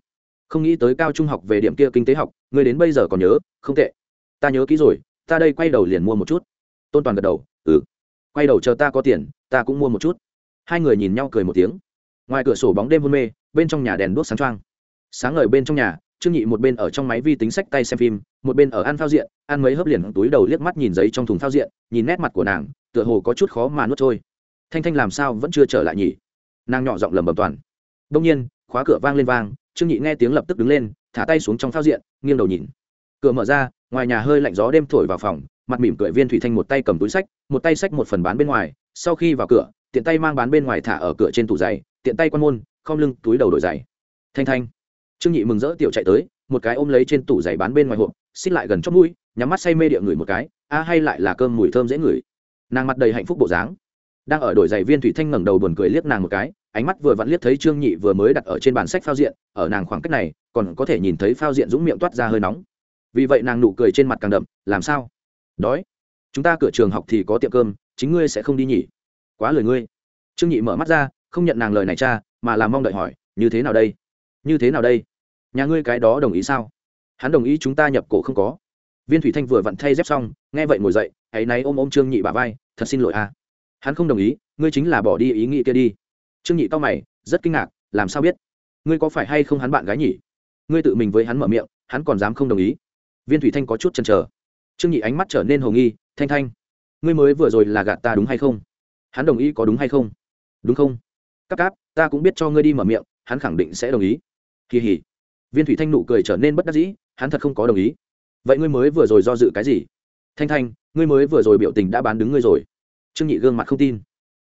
Không nghĩ tới cao trung học về điểm kia kinh tế học, ngươi đến bây giờ còn nhớ, không tệ. Ta nhớ kỹ rồi, ta đây quay đầu liền mua một chút. Tôn toàn gật đầu ừ. Quay đầu chờ ta có tiền, ta cũng mua một chút. Hai người nhìn nhau cười một tiếng. Ngoài cửa sổ bóng đêm hôn mê, bên trong nhà đèn đuốc sáng trăng sáng ngời bên trong nhà, trương nhị một bên ở trong máy vi tính sách tay xem phim, một bên ở ăn phao diện, ăn mấy hớp liền túi đầu liếc mắt nhìn giấy trong thùng phao diện, nhìn nét mặt của nàng, tựa hồ có chút khó mà nuốt trôi. Thanh thanh làm sao vẫn chưa trở lại nhỉ? Nàng nhỏ giọng lầm bầm toàn. Đông nhiên, khóa cửa vang lên vang, trương nhị nghe tiếng lập tức đứng lên, thả tay xuống trong phao diện, nghiêng đầu nhìn. Cửa mở ra, ngoài nhà hơi lạnh gió đêm thổi vào phòng, mặt mỉm cười viên thủy thanh một tay cầm túi sách, một tay sách một phần bán bên ngoài, sau khi vào cửa, tiện tay mang bán bên ngoài thả ở cửa trên tủ giày, tiện tay quan môn không lưng, túi đầu đổi giày. Thanh thanh. Trương nhị mừng rỡ tiểu chạy tới, một cái ôm lấy trên tủ giày bán bên ngoài hộp xích lại gần chót mũi, nhắm mắt say mê địa người một cái, a hay lại là cơm mùi thơm dễ ngửi. Nàng mặt đầy hạnh phúc bộ dáng đang ở đổi giày viên thủy thanh ngẩng đầu buồn cười liếc nàng một cái, ánh mắt vừa vặn liếc thấy trương nhị vừa mới đặt ở trên bàn sách phao diện, ở nàng khoảng cách này, còn có thể nhìn thấy phao diện dũng miệng toát ra hơi nóng. Vì vậy nàng nụ cười trên mặt càng đậm, làm sao? Đói. Chúng ta cửa trường học thì có tiệm cơm, chính ngươi sẽ không đi nhỉ? Quá lời ngươi. Trương nhị mở mắt ra, không nhận nàng lời này cha, mà làm mong đợi hỏi, như thế nào đây? Như thế nào đây? Nhà ngươi cái đó đồng ý sao? Hắn đồng ý chúng ta nhập cổ không có. Viên thủy thanh vừa vặn thay dép xong, nghe vậy ngồi dậy hãy náy ôm ôm trương nhị bà vai, thật xin lỗi a hắn không đồng ý, ngươi chính là bỏ đi ý nghĩ kia đi. Trương nhị to mày, rất kinh ngạc, làm sao biết? Ngươi có phải hay không hắn bạn gái nhỉ? Ngươi tự mình với hắn mở miệng, hắn còn dám không đồng ý. Viên thủy thanh có chút chần chờ. Trương nhị ánh mắt trở nên hồ nghi, thanh thanh, ngươi mới vừa rồi là gạt ta đúng hay không? Hắn đồng ý có đúng hay không? Đúng không? Cáp cáp, ta cũng biết cho ngươi đi mở miệng, hắn khẳng định sẽ đồng ý. Kỳ hỉ. Viên thủy thanh nụ cười trở nên bất đắc dĩ, hắn thật không có đồng ý. Vậy ngươi mới vừa rồi do dự cái gì? Thanh thanh, ngươi mới vừa rồi biểu tình đã bán đứng ngươi rồi trương nhị gương mặt không tin.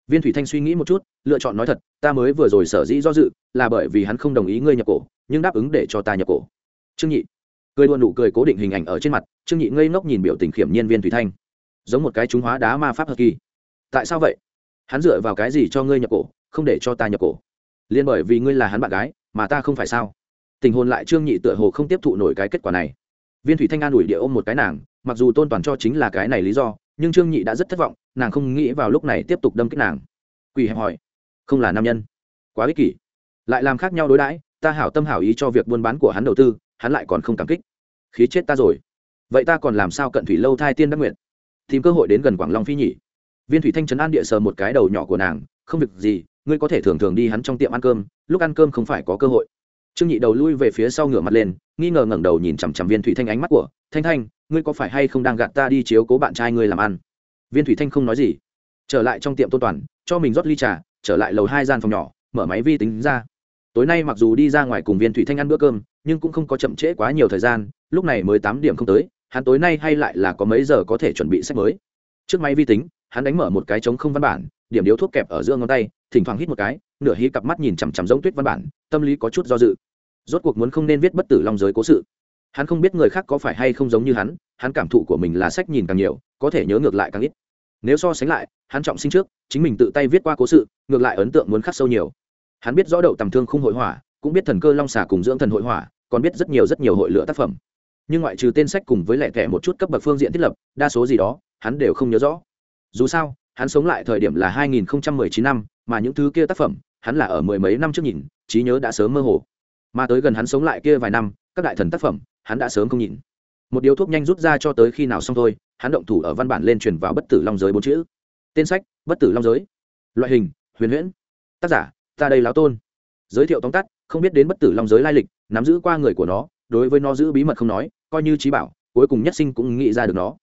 Viên thủy thanh suy nghĩ một chút, lựa chọn nói thật, ta mới vừa rồi sở dĩ do dự là bởi vì hắn không đồng ý ngươi nhập cổ, nhưng đáp ứng để cho ta nhập cổ. Trương nhị cười đua nụ cười cố định hình ảnh ở trên mặt, trương nhị ngây ngốc nhìn biểu tình khiểm nhiên viên thủy thanh. Giống một cái trúng hóa đá ma pháp hờ kỳ. Tại sao vậy? Hắn dựa vào cái gì cho ngươi nhập cổ, không để cho ta nhập cổ? Liên bởi vì ngươi là hắn bạn gái, mà ta không phải sao? Tình hồn lại trương nhị tựa hồ không tiếp thụ nổi cái kết quả này. Viên thủy thanh an ủi địa ôm một cái nàng, mặc dù tôn toàn cho chính là cái này lý do, nhưng trương nhị đã rất thất vọng nàng không nghĩ vào lúc này tiếp tục đâm kích nàng. Quỳ hẹp hỏi, không là nam nhân. Quá ích kỷ. Lại làm khác nhau đối đãi, ta hảo tâm hảo ý cho việc buôn bán của hắn đầu tư, hắn lại còn không cảm kích. Khí chết ta rồi. Vậy ta còn làm sao cận thủy lâu thai tiên đắc nguyện? Tìm cơ hội đến gần quảng long phi nhỉ viên thủy thanh trấn an địa sờ một cái đầu nhỏ của nàng, không việc gì, ngươi có thể thường thường đi hắn trong tiệm ăn cơm, lúc ăn cơm không phải có cơ hội. Trương nhị đầu lui về phía sau ngửa mặt lên, nghi ngờ ngẩng đầu nhìn chằm chằm viên thủy thanh ánh mắt của, thanh thanh, ngươi có phải hay không đang gạt ta đi chiếu cố bạn trai ngươi làm ăn? Viên thủy thanh không nói gì. Trở lại trong tiệm tôn toàn, cho mình rót ly trà, trở lại lầu hai gian phòng nhỏ, mở máy vi tính ra. Tối nay mặc dù đi ra ngoài cùng viên thủy thanh ăn bữa cơm, nhưng cũng không có chậm trễ quá nhiều thời gian, lúc này mới tám điểm không tới, hắn tối nay hay lại là có mấy giờ có thể chuẩn bị sách mới. Trước máy vi tính, hắn đánh mở một cái trống không văn bản, điểm điếu thuốc kẹp ở giữa ngón tay, thỉnh thoảng hít một cái, nửa hí cặp mắt nhìn chằm chằm giống tuyết văn bản, tâm lý có chút do dự. Rốt cuộc muốn không nên viết bất tử long giới cố sự. Hắn không biết người khác có phải hay không giống như hắn hắn cảm thụ của mình là sách nhìn càng nhiều, có thể nhớ ngược lại càng ít. Nếu so sánh lại, hắn trọng sinh trước, chính mình tự tay viết qua cố sự, ngược lại ấn tượng muốn khắc sâu nhiều. Hắn biết rõ đậu tầm thương không hội hỏa cũng biết thần cơ long xà cùng dưỡng thần hội hỏa còn biết rất nhiều rất nhiều hội lựa tác phẩm. Nhưng ngoại trừ tên sách cùng với lẻ thẻ một chút cấp bậc phương diện thiết lập, đa số gì đó, hắn đều không nhớ rõ. Dù sao, hắn sống lại thời điểm là 2019 năm, mà những thứ kia tác phẩm, hắn là ở mười mấy năm trước nhìn, trí nhớ đã sớm mơ hồ. Mà tới gần hắn sống lại kia vài năm, các đại thần tác phẩm, hắn đã sớm không nhìn một điếu thuốc nhanh rút ra cho tới khi nào xong thôi, hắn động thủ ở văn bản lên truyền vào bất tử long giới bốn chữ. Tên sách, bất tử long giới. Loại hình, huyền huyễn. Tác giả, ta đây láo tôn. Giới thiệu tóm tắt, không biết đến bất tử long giới lai lịch, nắm giữ qua người của nó, đối với nó giữ bí mật không nói, coi như trí bảo, cuối cùng nhất sinh cũng nghĩ ra được nó.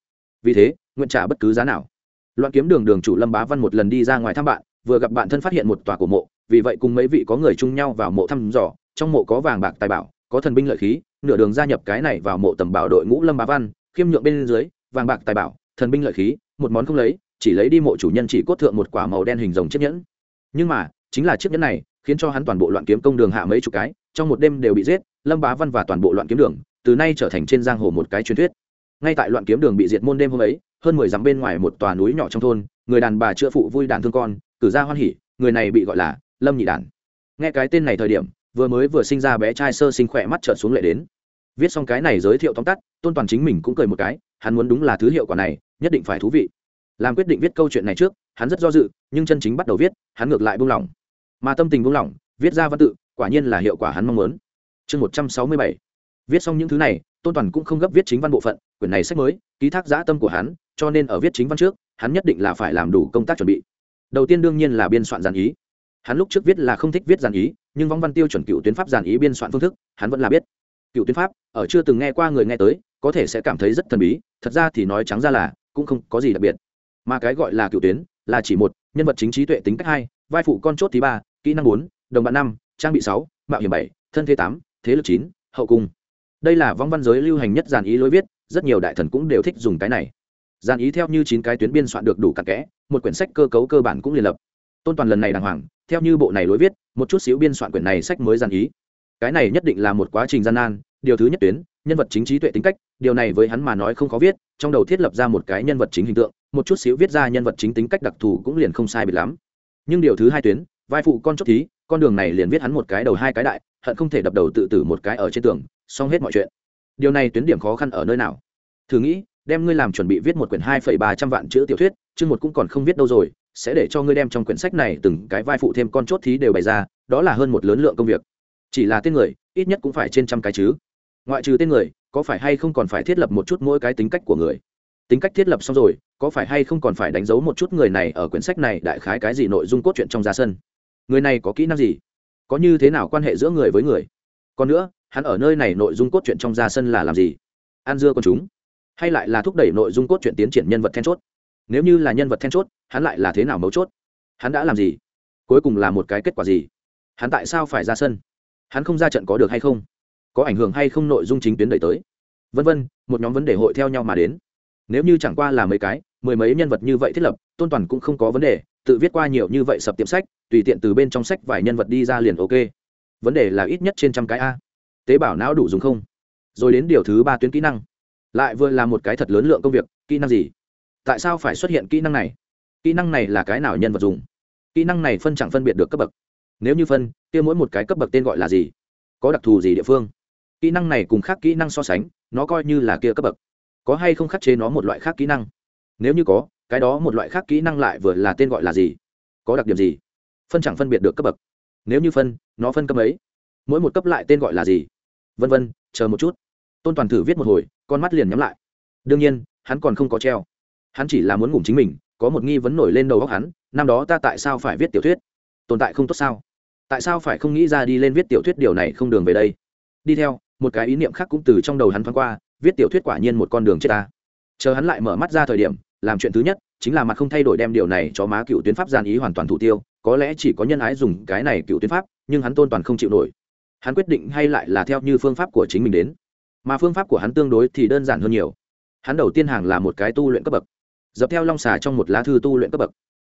Vì thế, nguyện trả bất cứ giá nào. Loạn kiếm đường đường chủ lâm bá văn một lần đi ra ngoài thăm bạn, vừa gặp bạn thân phát hiện một tòa cổ mộ, vì vậy cùng mấy vị có người chung nhau vào mộ thăm dò, trong mộ có vàng bạc tài bảo, có thần binh lợi khí nửa đường gia nhập cái này vào mộ tầm bảo đội ngũ lâm bá văn, khiêm nhượng bên dưới, vàng bạc tài bảo, thần binh lợi khí, một món không lấy, chỉ lấy đi mộ chủ nhân chỉ cốt thượng một quả màu đen hình rồng chiếc nhẫn. Nhưng mà, chính là chiếc nhẫn này, khiến cho hắn toàn bộ loạn kiếm công đường hạ mấy chục cái, trong một đêm đều bị giết, lâm bá văn và toàn bộ loạn kiếm đường, từ nay trở thành trên giang hồ một cái truyền thuyết. Ngay tại loạn kiếm đường bị diệt môn đêm hôm ấy, hơn mười dặm bên ngoài một tòa núi nhỏ trong thôn, người đàn bà chữa phụ vui đàn thương con, cử ra hoan hỉ, người này bị gọi là lâm nhị đàn nghe cái tên này thời điểm vừa mới vừa sinh ra bé trai sơ sinh khỏe mắt trợn xuống lệ đến. Viết xong cái này giới thiệu tóm tắt, tôn toàn chính mình cũng cười một cái, hắn muốn đúng là thứ hiệu quả này, nhất định phải thú vị. Làm quyết định viết câu chuyện này trước, hắn rất do dự, nhưng chân chính bắt đầu viết, hắn ngược lại buông lỏng. Mà tâm tình buông lỏng, viết ra văn tự, quả nhiên là hiệu quả hắn mong muốn. Chương một trăm sáu mươi bảy. Viết xong những thứ này, tôn toàn cũng không gấp viết chính văn bộ phận, quyển này sách mới, ký thác giã tâm của hắn, cho nên ở viết chính văn trước, hắn nhất định là phải làm đủ công tác chuẩn bị. Đầu tiên đương nhiên là biên soạn giản ý hắn lúc trước viết là không thích viết giản ý, nhưng vong văn tiêu chuẩn cựu tuyến pháp giản ý biên soạn phương thức, hắn vẫn là biết. Cựu tuyến pháp, ở chưa từng nghe qua người nghe tới, có thể sẽ cảm thấy rất thần bí, thật ra thì nói trắng ra là, cũng không có gì đặc biệt. Mà cái gọi là cựu tuyến, là chỉ một, nhân vật chính trí tuệ tính cách hai, vai phụ con chốt thứ ba, kỹ năng bốn, đồng bạn năm, trang bị sáu, mạo hiểm bảy, thân thế tám, thế lực chín, hậu cung. Đây là vong văn giới lưu hành nhất giàn ý lối viết, rất nhiều đại thần cũng đều thích dùng cái này. Giàn ý theo như chín cái tuyến biên soạn được đủ cặn kẽ, một quyển sách cơ cấu cơ bản cũng liền lập tôn toàn lần này đàng hoàng, theo như bộ này lối viết, một chút xíu biên soạn quyển này sách mới giàn ý. Cái này nhất định là một quá trình gian nan, điều thứ nhất tuyến, nhân vật chính trí tuệ tính cách, điều này với hắn mà nói không khó viết, trong đầu thiết lập ra một cái nhân vật chính hình tượng, một chút xíu viết ra nhân vật chính tính cách đặc thù cũng liền không sai bị lắm. Nhưng điều thứ hai tuyến, vai phụ con chốt thí, con đường này liền viết hắn một cái đầu hai cái đại, hận không thể đập đầu tự tử một cái ở trên tường, xong hết mọi chuyện. Điều này tuyến điểm khó khăn ở nơi nào? Thử nghĩ, đem ngươi làm chuẩn bị viết một quyển hai phẩy ba trăm vạn chữ tiểu thuyết, chương một cũng còn không viết đâu rồi sẽ để cho ngươi đem trong quyển sách này từng cái vai phụ thêm con chốt thí đều bày ra, đó là hơn một lớn lượng công việc. Chỉ là tên người, ít nhất cũng phải trên trăm cái chứ. Ngoại trừ tên người, có phải hay không còn phải thiết lập một chút mỗi cái tính cách của người? Tính cách thiết lập xong rồi, có phải hay không còn phải đánh dấu một chút người này ở quyển sách này đại khái cái gì nội dung cốt truyện trong ra sân? Người này có kỹ năng gì? Có như thế nào quan hệ giữa người với người? Còn nữa, hắn ở nơi này nội dung cốt truyện trong ra sân là làm gì? An dưa con chúng, hay lại là thúc đẩy nội dung cốt truyện tiến triển nhân vật then chốt? Nếu như là nhân vật then chốt, hắn lại là thế nào mấu chốt? Hắn đã làm gì? Cuối cùng là một cái kết quả gì? Hắn tại sao phải ra sân? Hắn không ra trận có được hay không? Có ảnh hưởng hay không nội dung chính tuyến đẩy tới? Vân vân, một nhóm vấn đề hội theo nhau mà đến. Nếu như chẳng qua là mấy cái, mười mấy nhân vật như vậy thiết lập, tôn toàn cũng không có vấn đề, tự viết qua nhiều như vậy sập tiệm sách, tùy tiện từ bên trong sách vài nhân vật đi ra liền ok. Vấn đề là ít nhất trên trăm cái a. Tế bào não đủ dùng không? Rồi đến điều thứ ba tuyến kỹ năng. Lại vừa là một cái thật lớn lượng công việc, kỹ năng gì? Tại sao phải xuất hiện kỹ năng này? Kỹ năng này là cái nào nhân vật dùng? Kỹ năng này phân chẳng phân biệt được cấp bậc. Nếu như phân, kia mỗi một cái cấp bậc tên gọi là gì? Có đặc thù gì địa phương? Kỹ năng này cùng khác kỹ năng so sánh, nó coi như là kia cấp bậc. Có hay không khắc chế nó một loại khác kỹ năng? Nếu như có, cái đó một loại khác kỹ năng lại vừa là tên gọi là gì? Có đặc điểm gì? Phân chẳng phân biệt được cấp bậc. Nếu như phân, nó phân cấp ấy mỗi một cấp lại tên gọi là gì? Vân vân, chờ một chút. Tôn toàn thử viết một hồi, con mắt liền nhắm lại. Đương nhiên, hắn còn không có treo hắn chỉ là muốn ngủ chính mình, có một nghi vấn nổi lên đầu óc hắn, năm đó ta tại sao phải viết tiểu thuyết? Tồn tại không tốt sao? Tại sao phải không nghĩ ra đi lên viết tiểu thuyết điều này không đường về đây? Đi theo, một cái ý niệm khác cũng từ trong đầu hắn thoáng qua, viết tiểu thuyết quả nhiên một con đường chết ta. Chờ hắn lại mở mắt ra thời điểm, làm chuyện thứ nhất, chính là mặt không thay đổi đem điều này cho má cựu tuyến pháp gian ý hoàn toàn thủ tiêu, có lẽ chỉ có nhân ái dùng cái này cựu tuyến pháp, nhưng hắn tôn toàn không chịu nổi. Hắn quyết định hay lại là theo như phương pháp của chính mình đến. Mà phương pháp của hắn tương đối thì đơn giản hơn nhiều. Hắn đầu tiên hàng là một cái tu luyện cấp bậc dập theo long xà trong một lá thư tu luyện cấp bậc.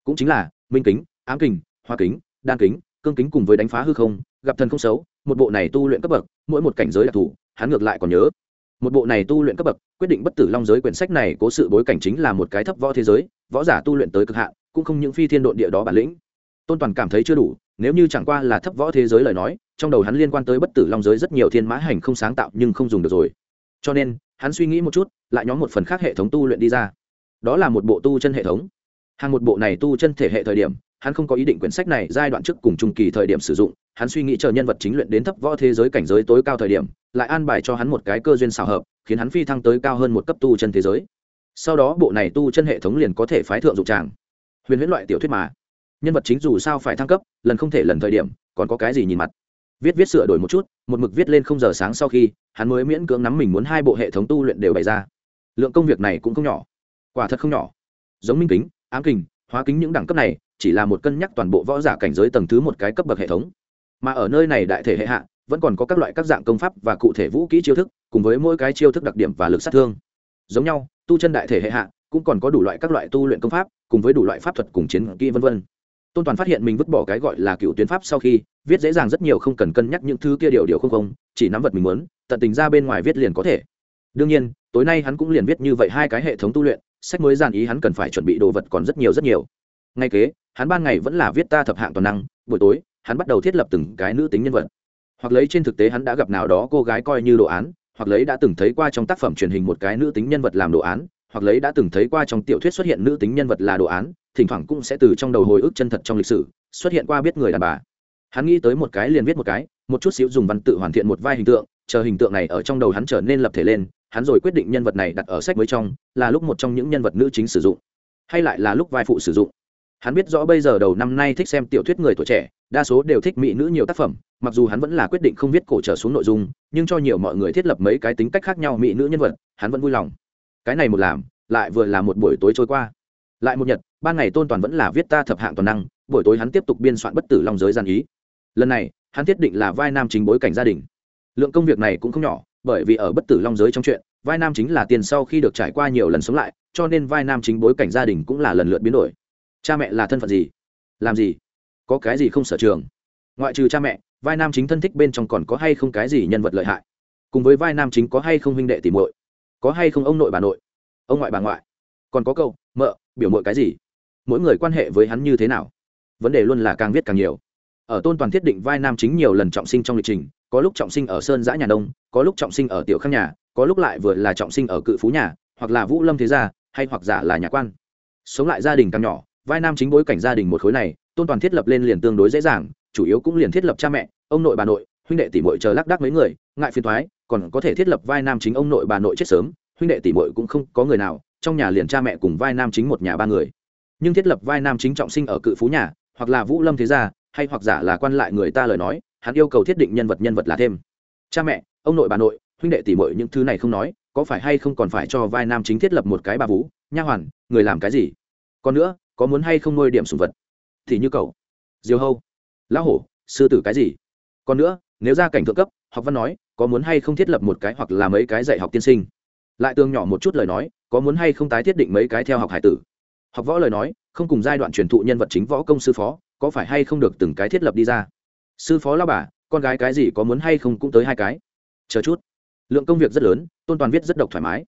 Cũng chính là, minh kính, ám kính hoa kính, đan kính, cương kính cùng với đánh phá hư không, gặp thần không xấu, một bộ này tu luyện cấp bậc, mỗi một cảnh giới đặc thù, hắn ngược lại còn nhớ. Một bộ này tu luyện cấp bậc, quyết định bất tử long giới quyển sách này cố sự bối cảnh chính là một cái thấp võ thế giới, võ giả tu luyện tới cực hạn, cũng không những phi thiên độn địa đó bản lĩnh. Tôn toàn cảm thấy chưa đủ, nếu như chẳng qua là thấp võ thế giới lời nói, trong đầu hắn liên quan tới bất tử long giới rất nhiều thiên mã hành không sáng tạo nhưng không dùng được rồi. Cho nên, hắn suy nghĩ một chút, lại nhóm một phần khác hệ thống tu luyện đi ra đó là một bộ tu chân hệ thống. Hàng một bộ này tu chân thể hệ thời điểm, hắn không có ý định quyển sách này giai đoạn trước cùng trung kỳ thời điểm sử dụng, hắn suy nghĩ chờ nhân vật chính luyện đến thấp võ thế giới cảnh giới tối cao thời điểm, lại an bài cho hắn một cái cơ duyên xào hợp, khiến hắn phi thăng tới cao hơn một cấp tu chân thế giới. Sau đó bộ này tu chân hệ thống liền có thể phái thượng dụng tràng. Huyền huyễn loại tiểu thuyết mà. Nhân vật chính dù sao phải thăng cấp, lần không thể lần thời điểm, còn có cái gì nhìn mặt? Viết viết sửa đổi một chút, một mực viết lên không giờ sáng sau khi, hắn mới miễn cưỡng nắm mình muốn hai bộ hệ thống tu luyện đều bày ra. Lượng công việc này cũng không nhỏ quả thật không nhỏ. Giống minh kính ám kính, hóa kính những đẳng cấp này chỉ là một cân nhắc toàn bộ võ giả cảnh giới tầng thứ một cái cấp bậc hệ thống. Mà ở nơi này đại thể hệ hạ vẫn còn có các loại các dạng công pháp và cụ thể vũ kỹ chiêu thức cùng với mỗi cái chiêu thức đặc điểm và lực sát thương. Giống nhau tu chân đại thể hệ hạ cũng còn có đủ loại các loại tu luyện công pháp cùng với đủ loại pháp thuật cùng chiến kỹ vân vân. Tôn toàn phát hiện mình vứt bỏ cái gọi là cựu tuyến pháp sau khi viết dễ dàng rất nhiều không cần cân nhắc những thứ kia điều điều không không chỉ nắm vật mình muốn tận tình ra bên ngoài viết liền có thể. Đương nhiên tối nay hắn cũng liền viết như vậy hai cái hệ thống tu luyện sách mới giàn ý hắn cần phải chuẩn bị đồ vật còn rất nhiều rất nhiều. Ngay kế, hắn ban ngày vẫn là viết ta thập hạng toàn năng, buổi tối, hắn bắt đầu thiết lập từng cái nữ tính nhân vật. Hoặc lấy trên thực tế hắn đã gặp nào đó cô gái coi như đồ án, hoặc lấy đã từng thấy qua trong tác phẩm truyền hình một cái nữ tính nhân vật làm đồ án, hoặc lấy đã từng thấy qua trong tiểu thuyết xuất hiện nữ tính nhân vật là đồ án, thỉnh thoảng cũng sẽ từ trong đầu hồi ức chân thật trong lịch sử, xuất hiện qua biết người đàn bà. Hắn nghĩ tới một cái liền viết một cái, một chút xíu dùng văn tự hoàn thiện một vai hình tượng, chờ hình tượng này ở trong đầu hắn trở nên lập thể lên hắn rồi quyết định nhân vật này đặt ở sách mới trong, là lúc một trong những nhân vật nữ chính sử dụng, hay lại là lúc vai phụ sử dụng. Hắn biết rõ bây giờ đầu năm nay thích xem tiểu thuyết người tuổi trẻ, đa số đều thích mỹ nữ nhiều tác phẩm, mặc dù hắn vẫn là quyết định không viết cổ trở xuống nội dung, nhưng cho nhiều mọi người thiết lập mấy cái tính cách khác nhau mỹ nữ nhân vật, hắn vẫn vui lòng. Cái này một làm, lại vừa là một buổi tối trôi qua. Lại một nhật, ban ngày tôn toàn vẫn là viết ta thập hạng toàn năng, buổi tối hắn tiếp tục biên soạn bất tử long giới gian ý. Lần này, hắn thiết định là vai nam chính bối cảnh gia đình. Lượng công việc này cũng không nhỏ bởi vì ở bất tử long giới trong chuyện, vai nam chính là tiền sau khi được trải qua nhiều lần sống lại, cho nên vai nam chính bối cảnh gia đình cũng là lần lượt biến đổi. Cha mẹ là thân phận gì? Làm gì? Có cái gì không sở trường? Ngoại trừ cha mẹ, vai nam chính thân thích bên trong còn có hay không cái gì nhân vật lợi hại? Cùng với vai nam chính có hay không huynh đệ tìm muội? Có hay không ông nội bà nội? Ông ngoại bà ngoại? Còn có câu mợ, biểu mội cái gì? Mỗi người quan hệ với hắn như thế nào? Vấn đề luôn là càng viết càng nhiều. Ở tôn toàn thiết định vai nam chính nhiều lần trọng sinh trong lịch trình có lúc trọng sinh ở sơn giã nhà đông có lúc trọng sinh ở tiểu khang nhà, có lúc lại vừa là trọng sinh ở cự phú nhà, hoặc là vũ lâm thế gia, hay hoặc giả là nhà quan. Sống lại gia đình càng nhỏ, vai nam chính bối cảnh gia đình một khối này, tôn toàn thiết lập lên liền tương đối dễ dàng, chủ yếu cũng liền thiết lập cha mẹ, ông nội bà nội, huynh đệ tỷ muội chờ lác đác mấy người, ngại phiền thoái còn có thể thiết lập vai nam chính ông nội bà nội chết sớm, huynh đệ tỷ muội cũng không có người nào, trong nhà liền cha mẹ cùng vai nam chính một nhà ba người. Nhưng thiết lập vai nam chính trọng sinh ở cự phú nhà, hoặc là vũ lâm thế gia, hay hoặc giả là quan lại người ta lời nói hắn yêu cầu thiết định nhân vật nhân vật là thêm. Cha mẹ, ông nội bà nội, huynh đệ tỷ muội những thứ này không nói, có phải hay không còn phải cho vai nam chính thiết lập một cái bà vú, nha hoàn, người làm cái gì? Còn nữa, có muốn hay không nuôi điểm sủng vật? Thì như cậu. Diều hâu. Lão hổ, sư tử cái gì? Còn nữa, nếu ra cảnh thượng cấp, học văn nói, có muốn hay không thiết lập một cái hoặc là mấy cái dạy học tiên sinh? Lại tương nhỏ một chút lời nói, có muốn hay không tái thiết định mấy cái theo học hải tử? Học võ lời nói, không cùng giai đoạn truyền thụ nhân vật chính võ công sư phó, có phải hay không được từng cái thiết lập đi ra? Sư phó lao bà, con gái cái gì có muốn hay không cũng tới hai cái. Chờ chút. Lượng công việc rất lớn, tôn toàn viết rất độc thoải mái.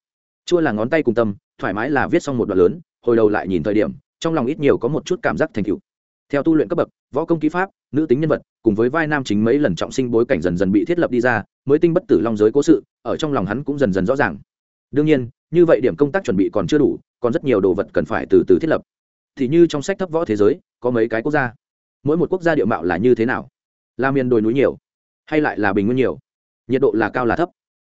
Chua là ngón tay cùng tâm, thoải mái là viết xong một đoạn lớn, hồi đầu lại nhìn thời điểm, trong lòng ít nhiều có một chút cảm giác thành cựu theo tu luyện cấp bậc, võ công ký pháp, nữ tính nhân vật, cùng với vai nam chính mấy lần trọng sinh bối cảnh dần dần bị thiết lập đi ra, mới tinh bất tử long giới cố sự, ở trong lòng hắn cũng dần dần rõ ràng. Đương nhiên, như vậy điểm công tác chuẩn bị còn chưa đủ, còn rất nhiều đồ vật cần phải từ từ thiết lập. Thì như trong sách thấp võ thế giới, có mấy cái quốc gia. Mỗi một quốc gia địa mạo là như thế nào? Là miền đồi núi nhiều, hay lại là bình nguyên nhiều, nhiệt độ là cao là thấp,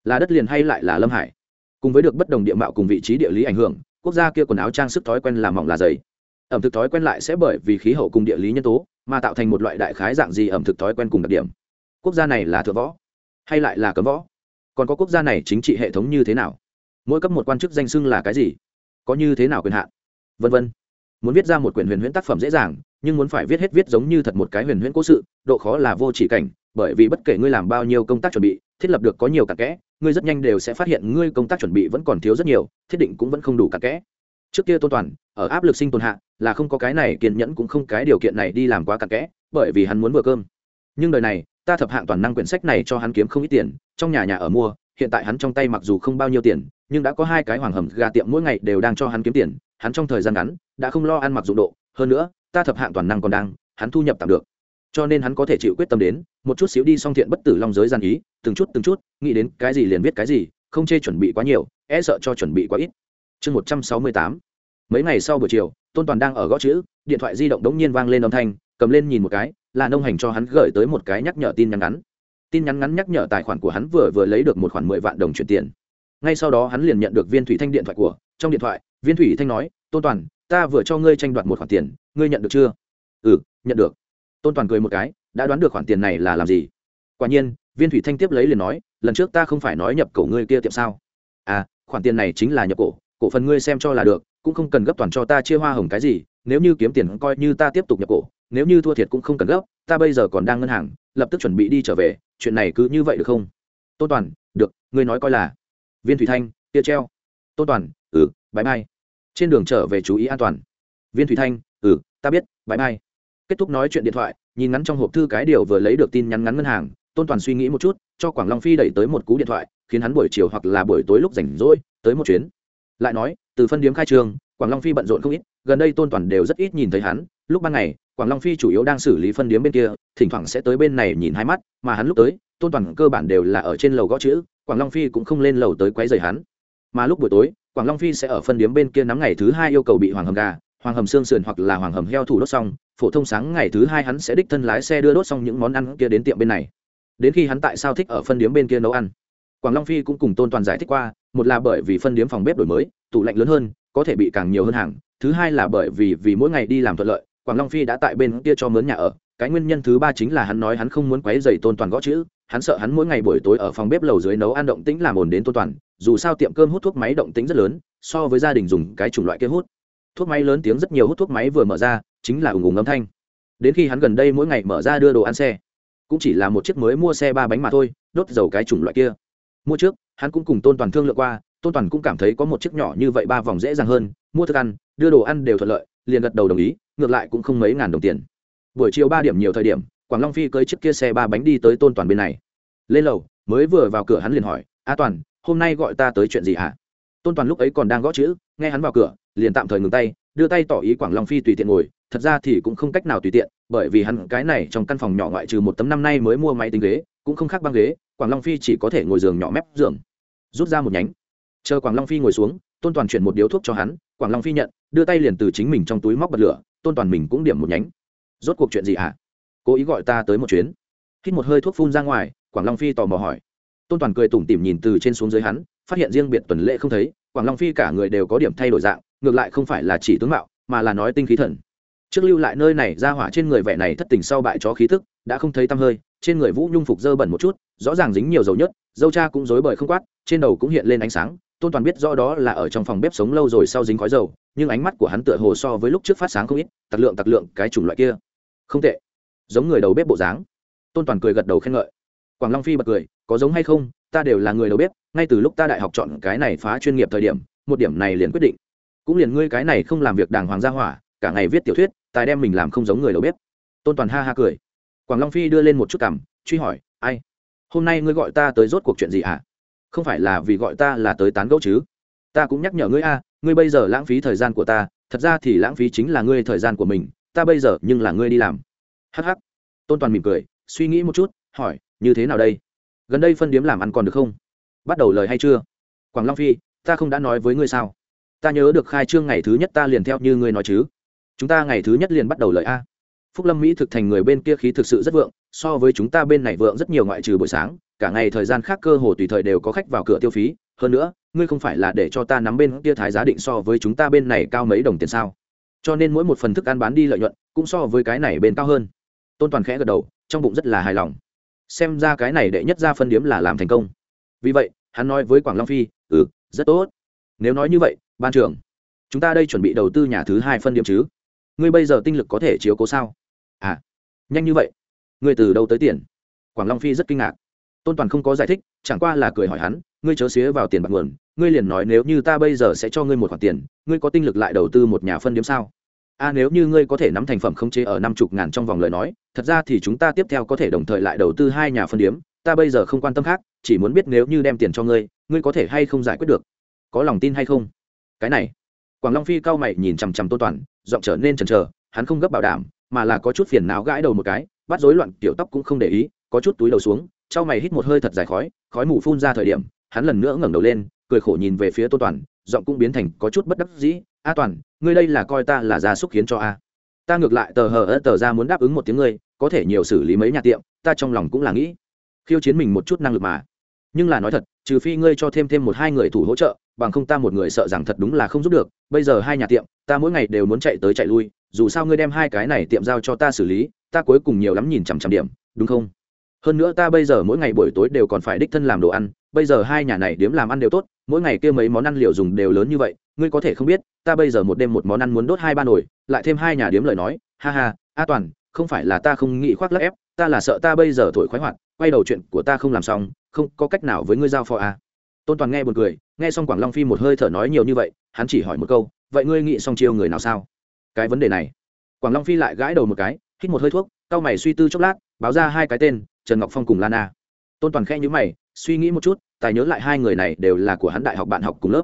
là đất liền hay lại là lâm hải. Cùng với được bất đồng địa mạo cùng vị trí địa lý ảnh hưởng, quốc gia kia quần áo trang sức thói quen là mỏng là dày. Ẩm thực thói quen lại sẽ bởi vì khí hậu cùng địa lý nhân tố mà tạo thành một loại đại khái dạng gì ẩm thực thói quen cùng đặc điểm. Quốc gia này là thượng võ, hay lại là cấm võ? Còn có quốc gia này chính trị hệ thống như thế nào? Mỗi cấp một quan chức danh xưng là cái gì? Có như thế nào quyền hạn? Vân vân. Muốn viết ra một quyển huyền huyễn tác phẩm dễ dàng nhưng muốn phải viết hết viết giống như thật một cái huyền huyễn cố sự, độ khó là vô chỉ cảnh, bởi vì bất kể ngươi làm bao nhiêu công tác chuẩn bị, thiết lập được có nhiều cặn kẽ, ngươi rất nhanh đều sẽ phát hiện ngươi công tác chuẩn bị vẫn còn thiếu rất nhiều, thiết định cũng vẫn không đủ cặn kẽ. Trước kia tôn toàn, ở áp lực sinh tồn hạ, là không có cái này kiên nhẫn cũng không cái điều kiện này đi làm quá cặn kẽ, bởi vì hắn muốn vừa cơm. Nhưng đời này, ta thập hạng toàn năng quyển sách này cho hắn kiếm không ít tiền, trong nhà nhà ở mua, hiện tại hắn trong tay mặc dù không bao nhiêu tiền, nhưng đã có hai cái hoàng hầm gà tiệm mỗi ngày đều đang cho hắn kiếm tiền, hắn trong thời gian ngắn, đã không lo ăn mặc dụng độ, hơn nữa ta thập hạng toàn năng còn đang, hắn thu nhập tạm được. Cho nên hắn có thể chịu quyết tâm đến, một chút xíu đi song thiện bất tử long giới gian ý, từng chút từng chút, nghĩ đến cái gì liền viết cái gì, không chê chuẩn bị quá nhiều e sợ cho chuẩn bị quá ít. Chương một trăm sáu mươi tám. Mấy ngày sau buổi chiều, tôn toàn đang ở gõ chữ, điện thoại di động đống nhiên vang lên âm thanh, cầm lên nhìn một cái, là nông hành cho hắn gửi tới một cái nhắc nhở tin nhắn ngắn. Tin nhắn ngắn nhắc nhở tài khoản của hắn vừa vừa lấy được một khoản mười vạn đồng chuyển tiền. Ngay sau đó hắn liền nhận được viên thủy thanh điện thoại của, trong điện thoại, viên thủy thanh nói, tôn toàn, ta vừa cho ngươi tranh đoạt một khoản tiền ngươi nhận được chưa? Ừ nhận được. Tôn toàn cười một cái, đã đoán được khoản tiền này là làm gì. Quả nhiên, viên thủy thanh tiếp lấy liền nói, lần trước ta không phải nói nhập cổ ngươi kia tiệm sao? À khoản tiền này chính là nhập cổ cổ phần ngươi xem cho là được, cũng không cần gấp toàn cho ta chia hoa hồng cái gì, nếu như kiếm tiền coi như ta tiếp tục nhập cổ, nếu như thua thiệt cũng không cần gấp, ta bây giờ còn đang ngân hàng, lập tức chuẩn bị đi trở về, chuyện này cứ như vậy được không? Tôn toàn, được, ngươi nói coi là. Viên thủy thanh tia treo. Tôn toàn ừ bãi mai trên đường trở về chú ý an toàn. Viên thủy thanh ừ ta biết bãi mai. Kết thúc nói chuyện điện thoại nhìn ngắn trong hộp thư cái điều vừa lấy được tin nhắn ngắn ngân hàng tôn toàn suy nghĩ một chút cho quảng long phi đẩy tới một cú điện thoại khiến hắn buổi chiều hoặc là buổi tối lúc rảnh rỗi tới một chuyến. Lại nói từ phân điếm khai trường, quảng long phi bận rộn không ít gần đây tôn toàn đều rất ít nhìn thấy hắn. Lúc ban ngày quảng long phi chủ yếu đang xử lý phân điếm bên kia thỉnh thoảng sẽ tới bên này nhìn hai mắt mà hắn lúc tới tôn toàn cơ bản đều là ở trên lầu gõ chữ quảng long phi cũng không lên lầu tới quấy rầy hắn. Mà lúc buổi tối quảng long phi sẽ ở phân điếm bên kia nắm ngày thứ hai yêu cầu bị hoàng hầm gà hoàng hầm xương sườn hoặc là hoàng hầm heo thủ đốt xong, phổ thông sáng ngày thứ hai hắn sẽ đích thân lái xe đưa đốt xong những món ăn kia đến tiệm bên này. Đến khi hắn tại sao thích ở phân điếm bên kia nấu ăn. Quảng long phi cũng cùng tôn toàn giải thích qua, một là bởi vì phân điếm phòng bếp đổi mới, tủ lạnh lớn hơn, có thể bị càng nhiều hơn hàng. Thứ hai là bởi vì vì mỗi ngày đi làm thuận lợi, quảng long phi đã tại bên kia cho mướn nhà ở. Cái nguyên nhân thứ ba chính là hắn nói hắn không muốn quấy dày tôn toàn gõ chữ, hắn sợ hắn mỗi ngày buổi tối ở phòng bếp lầu dưới nấu ăn động tĩnh làm ồn đến tôn toàn, dù sao tiệm cơm hút thuốc máy động tĩnh rất lớn, so với gia đình dùng cái chủng loại kia hút thuốc máy lớn tiếng rất nhiều hút thuốc máy vừa mở ra, chính là ủng ủng âm thanh. Đến khi hắn gần đây mỗi ngày mở ra đưa đồ ăn xe, cũng chỉ là một chiếc mới mua xe ba bánh mà thôi, đốt dầu cái chủng loại kia. Mua trước, hắn cũng cùng tôn toàn thương lượng qua, tôn toàn cũng cảm thấy có một chiếc nhỏ như vậy ba vòng dễ dàng hơn, mua thức ăn, đưa đồ ăn đều thuận lợi, liền gật đầu đồng ý, ngược lại cũng không mấy ngàn đồng tiền. Buổi chiều ba điểm nhiều thời điểm, quảng long phi cưới chiếc kia xe ba bánh đi tới tôn toàn bên này. Lên lầu, mới vừa vào cửa hắn liền hỏi, a toàn, hôm nay gọi ta tới chuyện gì hả? Tôn toàn lúc ấy còn đang gõ chữ nghe hắn vào cửa, liền tạm thời ngừng tay, đưa tay tỏ ý quảng long phi tùy tiện ngồi, thật ra thì cũng không cách nào tùy tiện, bởi vì hắn cái này trong căn phòng nhỏ ngoại trừ một tấm năm nay mới mua máy tính ghế, cũng không khác băng ghế, quảng long phi chỉ có thể ngồi giường nhỏ mép giường. Rút ra một nhánh. Chờ quảng long phi ngồi xuống, tôn toàn chuyển một điếu thuốc cho hắn, quảng long phi nhận, đưa tay liền từ chính mình trong túi móc bật lửa, tôn toàn mình cũng điểm một nhánh. Rốt cuộc chuyện gì hả? Cố ý gọi ta tới một chuyến. Hít một hơi thuốc phun ra ngoài, quảng long phi tò mò hỏi. Tôn toàn cười tủm tỉm nhìn từ trên xuống dưới hắn, phát hiện riêng biệt tuần lễ không thấy quảng long phi cả người đều có điểm thay đổi dạng, ngược lại không phải là chỉ tướng mạo, mà là nói tinh khí thần. Trước lưu lại nơi này, ra hỏa trên người vẻ này thất tình sau bại chó khí thức, đã không thấy tăm hơi, trên người vũ nhung phục dơ bẩn một chút, rõ ràng dính nhiều dầu nhất, dâu cha cũng rối bời không quát, trên đầu cũng hiện lên ánh sáng, tôn toàn biết rõ đó là ở trong phòng bếp sống lâu rồi sau dính khói dầu, nhưng ánh mắt của hắn tựa hồ so với lúc trước phát sáng không ít, tặc lượng tặc lượng, cái chủng loại kia. Không tệ. Giống người đầu bếp bộ dáng. Tôn toàn cười gật đầu khen ngợi. Quảng long phi bật cười, có giống hay không ta đều là người đầu bếp, ngay từ lúc ta đại học chọn cái này phá chuyên nghiệp thời điểm, một điểm này liền quyết định. Cũng liền ngươi cái này không làm việc đàng hoàng gia hỏa, cả ngày viết tiểu thuyết, tài đem mình làm không giống người đầu bếp. Tôn toàn ha ha cười. Quảng long phi đưa lên một chút cằm truy hỏi, ai? Hôm nay ngươi gọi ta tới rốt cuộc chuyện gì hả? Không phải là vì gọi ta là tới tán gẫu chứ? Ta cũng nhắc nhở ngươi a, ngươi bây giờ lãng phí thời gian của ta, thật ra thì lãng phí chính là ngươi thời gian của mình, ta bây giờ nhưng là ngươi đi làm. Hh tôn toàn mỉm cười, suy nghĩ một chút, hỏi, như thế nào đây? Gần đây phân điếm làm ăn còn được không? Bắt đầu lời hay chưa? Quảng long phi, ta không đã nói với ngươi sao? Ta nhớ được khai trương ngày thứ nhất ta liền theo như ngươi nói chứ. Chúng ta ngày thứ nhất liền bắt đầu lời a. Phúc lâm mỹ thực thành người bên kia khí thực sự rất vượng, so với chúng ta bên này vượng rất nhiều ngoại trừ buổi sáng, cả ngày thời gian khác cơ hồ tùy thời đều có khách vào cửa tiêu phí. Hơn nữa, ngươi không phải là để cho ta nắm bên kia thái giá định so với chúng ta bên này cao mấy đồng tiền sao? Cho nên mỗi một phần thức ăn bán đi lợi nhuận cũng so với cái này bên cao hơn. Tôn toàn khẽ gật đầu, trong bụng rất là hài lòng xem ra cái này đệ nhất ra phân điếm là làm thành công. Vì vậy, hắn nói với quảng long phi ừ rất tốt. Nếu nói như vậy, ban trưởng, chúng ta đây chuẩn bị đầu tư nhà thứ hai phân điếm chứ? Ngươi bây giờ tinh lực có thể chiếu cố sao? À nhanh như vậy? Ngươi từ đâu tới tiền? Quảng long phi rất kinh ngạc. Tôn toàn không có giải thích, chẳng qua là cười hỏi hắn, ngươi chớ xía vào tiền bạc nguồn, ngươi liền nói nếu như ta bây giờ sẽ cho ngươi một khoản tiền, ngươi có tinh lực lại đầu tư một nhà phân điếm sao? A à, nếu như ngươi có thể nắm thành phẩm không chế ở năm chục ngàn trong vòng lời nói thật ra thì chúng ta tiếp theo có thể đồng thời lại đầu tư hai nhà phân điếm. Ta bây giờ không quan tâm khác chỉ muốn biết nếu như đem tiền cho ngươi ngươi có thể hay không giải quyết được? Có lòng tin hay không? Cái này quảng long phi cao mày nhìn chằm chằm tôn toàn giọng trở nên chần chờ hắn không gấp bảo đảm mà là có chút phiền não gãi đầu một cái bắt rối loạn tiểu tóc cũng không để ý có chút túi đầu xuống trao mày hít một hơi thật dài khói khói mù phun ra thời điểm hắn lần nữa ngẩng đầu lên cười khổ nhìn về phía tôn toàn giọng cũng biến thành có chút bất đắc dĩ. A toàn ngươi đây là coi ta là gia súc khiến cho a. Ta ngược lại tờ hờ ớt tờ ra muốn đáp ứng một tiếng ngươi, có thể nhiều xử lý mấy nhà tiệm, ta trong lòng cũng là nghĩ. Khiêu chiến mình một chút năng lực mà. Nhưng là nói thật, trừ phi ngươi cho thêm thêm một hai người thủ hỗ trợ, bằng không ta một người sợ rằng thật đúng là không giúp được. Bây giờ hai nhà tiệm, ta mỗi ngày đều muốn chạy tới chạy lui, dù sao ngươi đem hai cái này tiệm giao cho ta xử lý, ta cuối cùng nhiều lắm nhìn chằm chằm điểm, đúng không? Hơn nữa ta bây giờ mỗi ngày buổi tối đều còn phải đích thân làm đồ ăn, bây giờ hai nhà này điếm làm ăn đều tốt, mỗi ngày kia mấy món ăn liệu dùng đều lớn như vậy ngươi có thể không biết, ta bây giờ một đêm một món ăn muốn đốt hai ba nồi, lại thêm hai nhà điếm lời nói, ha ha, a toàn, không phải là ta không nghĩ khoác lắc ép, ta là sợ ta bây giờ thổi khoái hoạt, quay đầu chuyện của ta không làm xong, không có cách nào với ngươi giao phó à? tôn toàn nghe buồn cười, nghe xong quảng long phi một hơi thở nói nhiều như vậy, hắn chỉ hỏi một câu, vậy ngươi nghĩ xong chiêu người nào sao? Cái vấn đề này. Quảng long phi lại gãi đầu một cái, hít một hơi thuốc cao mày suy tư chốc lát, báo ra hai cái tên, trần ngọc phong cùng lana tôn toàn khe nhữ mày, suy nghĩ một chút, tài nhớ lại hai người này đều là của hắn đại học bạn học cùng lớp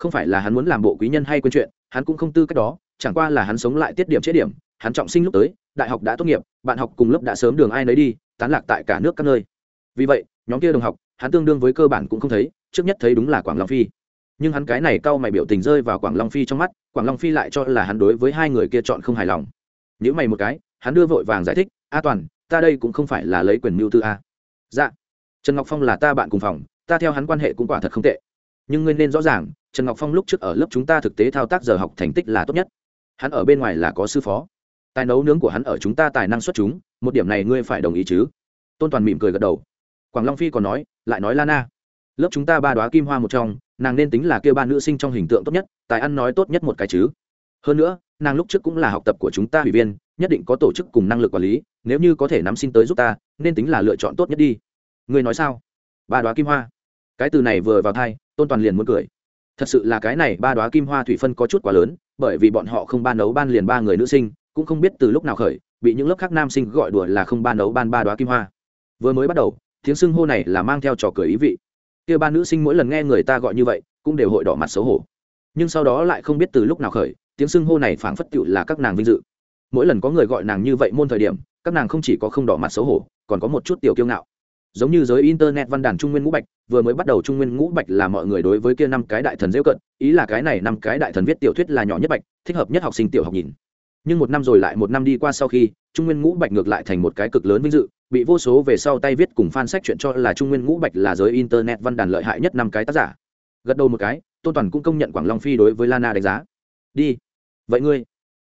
không phải là hắn muốn làm bộ quý nhân hay quên chuyện, hắn cũng không tư cách đó, chẳng qua là hắn sống lại tiết điểm chết điểm, hắn trọng sinh lúc tới, đại học đã tốt nghiệp, bạn học cùng lớp đã sớm đường ai nấy đi, tán lạc tại cả nước các nơi. Vì vậy, nhóm kia đồng học, hắn tương đương với cơ bản cũng không thấy, trước nhất thấy đúng là quảng long phi. Nhưng hắn cái này cau mày biểu tình rơi vào quảng long phi trong mắt, quảng long phi lại cho là hắn đối với hai người kia chọn không hài lòng. Nếu mày một cái, hắn đưa vội vàng giải thích, a toàn, ta đây cũng không phải là lấy quyền mưu tư a. Dạ. Trần ngọc phong là ta bạn cùng phòng, ta theo hắn quan hệ cũng quả thật không tệ. Nhưng ngươi nên rõ ràng trần ngọc phong lúc trước ở lớp chúng ta thực tế thao tác giờ học thành tích là tốt nhất. Hắn ở bên ngoài là có sư phó. Tài nấu nướng của hắn ở chúng ta tài năng xuất chúng, một điểm này ngươi phải đồng ý chứ? Tôn toàn mỉm cười gật đầu. Quảng long phi còn nói, lại nói lana. Lớp chúng ta ba đoá kim hoa một trong, nàng nên tính là kêu ba nữ sinh trong hình tượng tốt nhất, tài ăn nói tốt nhất một cái chứ. Hơn nữa, nàng lúc trước cũng là học tập của chúng ta ủy viên, nhất định có tổ chức cùng năng lực quản lý, nếu như có thể nắm xin tới giúp ta, nên tính là lựa chọn tốt nhất đi. Ngươi nói sao? Ba đoá kim hoa. Cái từ này vừa vào thai tôn toàn liền muốn cười thật sự là cái này ba đoá kim hoa thủy phân có chút quá lớn, bởi vì bọn họ không ban nấu ban liền ba người nữ sinh, cũng không biết từ lúc nào khởi, bị những lớp khác nam sinh gọi đùa là không ban nấu ban ba đoá kim hoa. Vừa mới bắt đầu, tiếng xưng hô này là mang theo trò cười ý vị. Kia ba nữ sinh mỗi lần nghe người ta gọi như vậy, cũng đều hội đỏ mặt xấu hổ. Nhưng sau đó lại không biết từ lúc nào khởi, tiếng xưng hô này phảng phất cựu là các nàng vinh dự. Mỗi lần có người gọi nàng như vậy môn thời điểm, các nàng không chỉ có không đỏ mặt xấu hổ, còn có một chút tiểu kiêu ngạo giống như giới internet văn đàn trung nguyên ngũ bạch, vừa mới bắt đầu trung nguyên ngũ bạch là mọi người đối với kia năm cái đại thần dễ cận, ý là cái này năm cái đại thần viết tiểu thuyết là nhỏ nhất bạch, thích hợp nhất học sinh tiểu học nhìn. Nhưng một năm rồi lại một năm đi qua sau khi, trung nguyên ngũ bạch ngược lại thành một cái cực lớn vinh dự, bị vô số về sau tay viết cùng fan sách chuyện cho là trung nguyên ngũ bạch là giới internet văn đàn lợi hại nhất năm cái tác giả. Gật đầu một cái, tôn toàn cũng công nhận quảng long phi đối với lana đánh giá. Đi, vậy ngươi?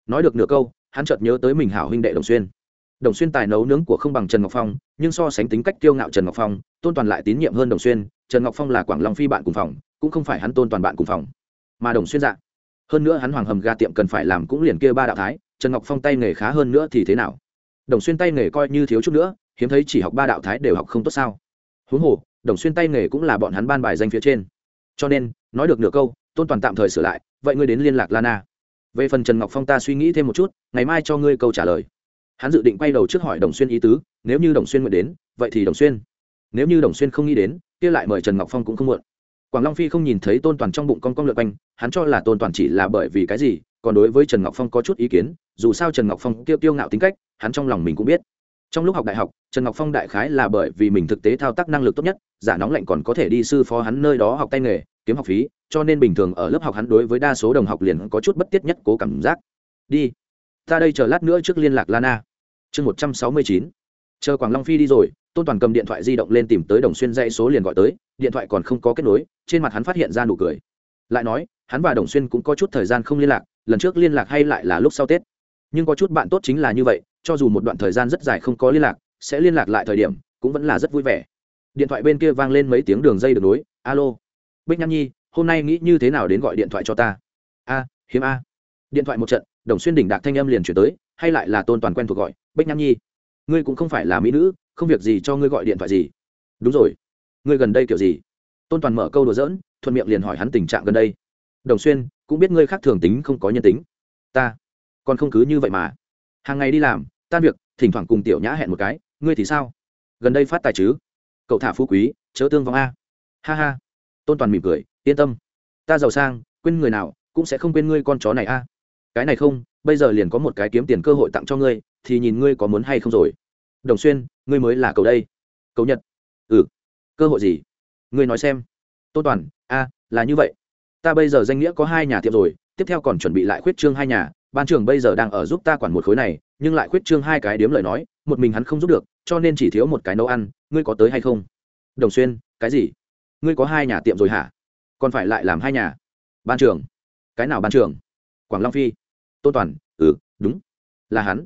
Nói được nửa câu, hắn chợt nhớ tới mình hảo huynh đệ đồng xuyên đồng xuyên tài nấu nướng của không bằng trần ngọc phong, nhưng so sánh tính cách kiêu ngạo trần ngọc phong, tôn toàn lại tín nhiệm hơn đồng xuyên, trần ngọc phong là quảng long phi bạn cùng phòng, cũng không phải hắn tôn toàn bạn cùng phòng. Mà đồng xuyên dạ hơn nữa hắn hoàng hầm ga tiệm cần phải làm cũng liền kia ba đạo thái, trần ngọc phong tay nghề khá hơn nữa thì thế nào? Đồng xuyên tay nghề coi như thiếu chút nữa, hiếm thấy chỉ học ba đạo thái đều học không tốt sao? Huống hồ, đồng xuyên tay nghề cũng là bọn hắn ban bài danh phía trên. Cho nên, nói được nửa câu, tôn toàn tạm thời sửa lại, vậy ngươi đến liên lạc lana. Về phần trần ngọc phong ta suy nghĩ thêm một chút, ngày mai cho ngươi câu trả lời hắn dự định quay đầu trước hỏi đồng xuyên ý tứ, nếu như đồng xuyên nguyện đến, vậy thì đồng xuyên. Nếu như đồng xuyên không nghĩ đến, kia lại mời trần ngọc phong cũng không muộn. Quảng long phi không nhìn thấy tôn toàn trong bụng con con lượt quanh, hắn cho là tôn toàn chỉ là bởi vì cái gì, còn đối với trần ngọc phong có chút ý kiến, dù sao trần ngọc phong tiêu tiêu ngạo tính cách, hắn trong lòng mình cũng biết. Trong lúc học đại học, trần ngọc phong đại khái là bởi vì mình thực tế thao tác năng lực tốt nhất, giả nóng lạnh còn có thể đi sư phó hắn nơi đó học tay nghề, kiếm học phí, cho nên bình thường ở lớp học hắn đối với đa số đồng học liền có chút bất tiết nhất cố cảm giác. Đi ta đây chờ lát nữa trước liên lạc lana. Chương một trăm sáu mươi chín. Chờ quảng long phi đi rồi, tôn toàn cầm điện thoại di động lên tìm tới đồng xuyên dãy số liền gọi tới, điện thoại còn không có kết nối, trên mặt hắn phát hiện ra nụ cười. Lại nói, hắn và đồng xuyên cũng có chút thời gian không liên lạc, lần trước liên lạc hay lại là lúc sau tết. Nhưng có chút bạn tốt chính là như vậy, cho dù một đoạn thời gian rất dài không có liên lạc, sẽ liên lạc lại thời điểm, cũng vẫn là rất vui vẻ. Điện thoại bên kia vang lên mấy tiếng đường dây được nối, alo, bích nham nhi, hôm nay nghĩ như thế nào đến gọi điện thoại cho ta? A, hiếm a. Điện thoại một trận đồng xuyên đỉnh đạc thanh âm liền chuyển tới, hay lại là tôn toàn quen thuộc gọi bách nham nhi. Ngươi cũng không phải là mỹ nữ, không việc gì cho ngươi gọi điện thoại gì. Đúng rồi. Ngươi gần đây kiểu gì? Tôn toàn mở câu đùa dỡn thuận miệng liền hỏi hắn tình trạng gần đây. Đồng xuyên, cũng biết ngươi khác thường tính không có nhân tính. Ta, còn không cứ như vậy mà. Hàng ngày đi làm, tan việc, thỉnh thoảng cùng tiểu nhã hẹn một cái, ngươi thì sao? Gần đây phát tài chứ? Cậu thả phú quý, chớ tương vong a. Ha ha. Tôn toàn mỉm cười, yên tâm. Ta giàu sang, quên người nào, cũng sẽ không quên ngươi con chó này a cái này không, bây giờ liền có một cái kiếm tiền cơ hội tặng cho ngươi, thì nhìn ngươi có muốn hay không rồi. Đồng xuyên, ngươi mới là cầu đây. Cầu nhật. Ừ. Cơ hội gì? Ngươi nói xem. Tôn toàn, a, là như vậy. Ta bây giờ danh nghĩa có hai nhà tiệm rồi, tiếp theo còn chuẩn bị lại khuyết trương hai nhà. Ban trưởng bây giờ đang ở giúp ta quản một khối này, nhưng lại khuyết trương hai cái điếm lời nói, một mình hắn không giúp được, cho nên chỉ thiếu một cái nấu ăn. Ngươi có tới hay không? Đồng xuyên, cái gì? Ngươi có hai nhà tiệm rồi hả? Còn phải lại làm hai nhà? Ban trưởng. Cái nào ban trưởng? Quảng long phi tôn toàn ừ đúng. Là hắn.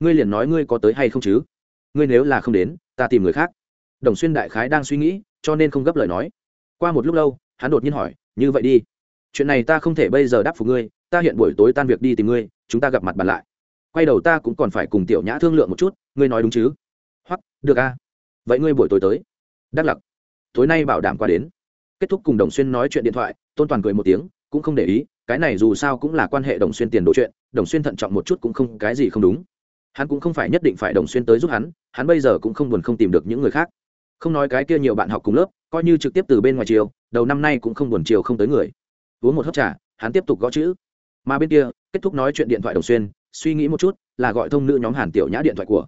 Ngươi liền nói ngươi có tới hay không chứ? Ngươi nếu là không đến, ta tìm người khác. Đồng xuyên đại khái đang suy nghĩ, cho nên không gấp lời nói. Qua một lúc lâu, hắn đột nhiên hỏi, như vậy đi. Chuyện này ta không thể bây giờ đáp phục ngươi, ta hiện buổi tối tan việc đi tìm ngươi, chúng ta gặp mặt bàn lại. Quay đầu ta cũng còn phải cùng tiểu nhã thương lượng một chút, ngươi nói đúng chứ? Hoặc được a vậy ngươi buổi tối tới. Đắc lặc. Tối nay bảo đảm qua đến. Kết thúc cùng đồng xuyên nói chuyện điện thoại, tôn toàn cười một tiếng, cũng không để ý, cái này dù sao cũng là quan hệ đồng xuyên tiền đồ chuyện đồng xuyên thận trọng một chút cũng không cái gì không đúng. Hắn cũng không phải nhất định phải đồng xuyên tới giúp hắn hắn bây giờ cũng không buồn không tìm được những người khác. Không nói cái kia nhiều bạn học cùng lớp, coi như trực tiếp từ bên ngoài chiều, đầu năm nay cũng không buồn chiều không tới người. Uống một hớp trà, hắn tiếp tục gõ chữ. Mà bên kia, kết thúc nói chuyện điện thoại đồng xuyên, suy nghĩ một chút, là gọi thông nữ nhóm hàn tiểu nhã điện thoại của.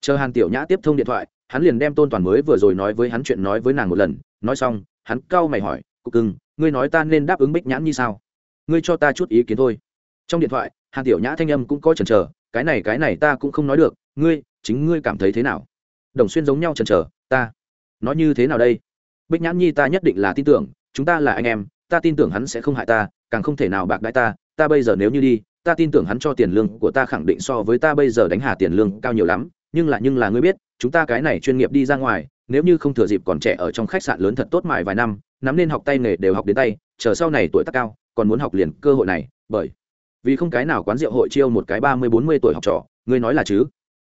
Chờ hàn tiểu nhã tiếp thông điện thoại, hắn liền đem tôn toàn mới vừa rồi nói với hắn chuyện nói với nàng một lần, nói xong, hắn cau mày hỏi, cục cưng, ngươi nói ta nên đáp ứng bích nhãn như sao? Ngươi cho ta chút ý kiến thôi. Trong điện thoại hàn tiểu nhã thanh âm cũng có chần chờ, cái này cái này ta cũng không nói được, ngươi, chính ngươi cảm thấy thế nào? Đồng xuyên giống nhau chần chờ, ta nói như thế nào đây? Bích nhãn nhi ta nhất định là tin tưởng, chúng ta là anh em, ta tin tưởng hắn sẽ không hại ta, càng không thể nào bạc đãi ta ta bây giờ nếu như đi, ta tin tưởng hắn cho tiền lương của ta khẳng định so với ta bây giờ đánh hà tiền lương cao nhiều lắm, nhưng là nhưng là ngươi biết, chúng ta cái này chuyên nghiệp đi ra ngoài, nếu như không thừa dịp còn trẻ ở trong khách sạn lớn thật tốt mài vài năm, nắm nên học tay nghề đều học đến tay, chờ sau này tuổi tác cao, còn muốn học liền cơ hội này, bởi vì không cái nào quán rượu hội chiêu một cái ba mươi bốn mươi tuổi học trò, ngươi nói là chứ?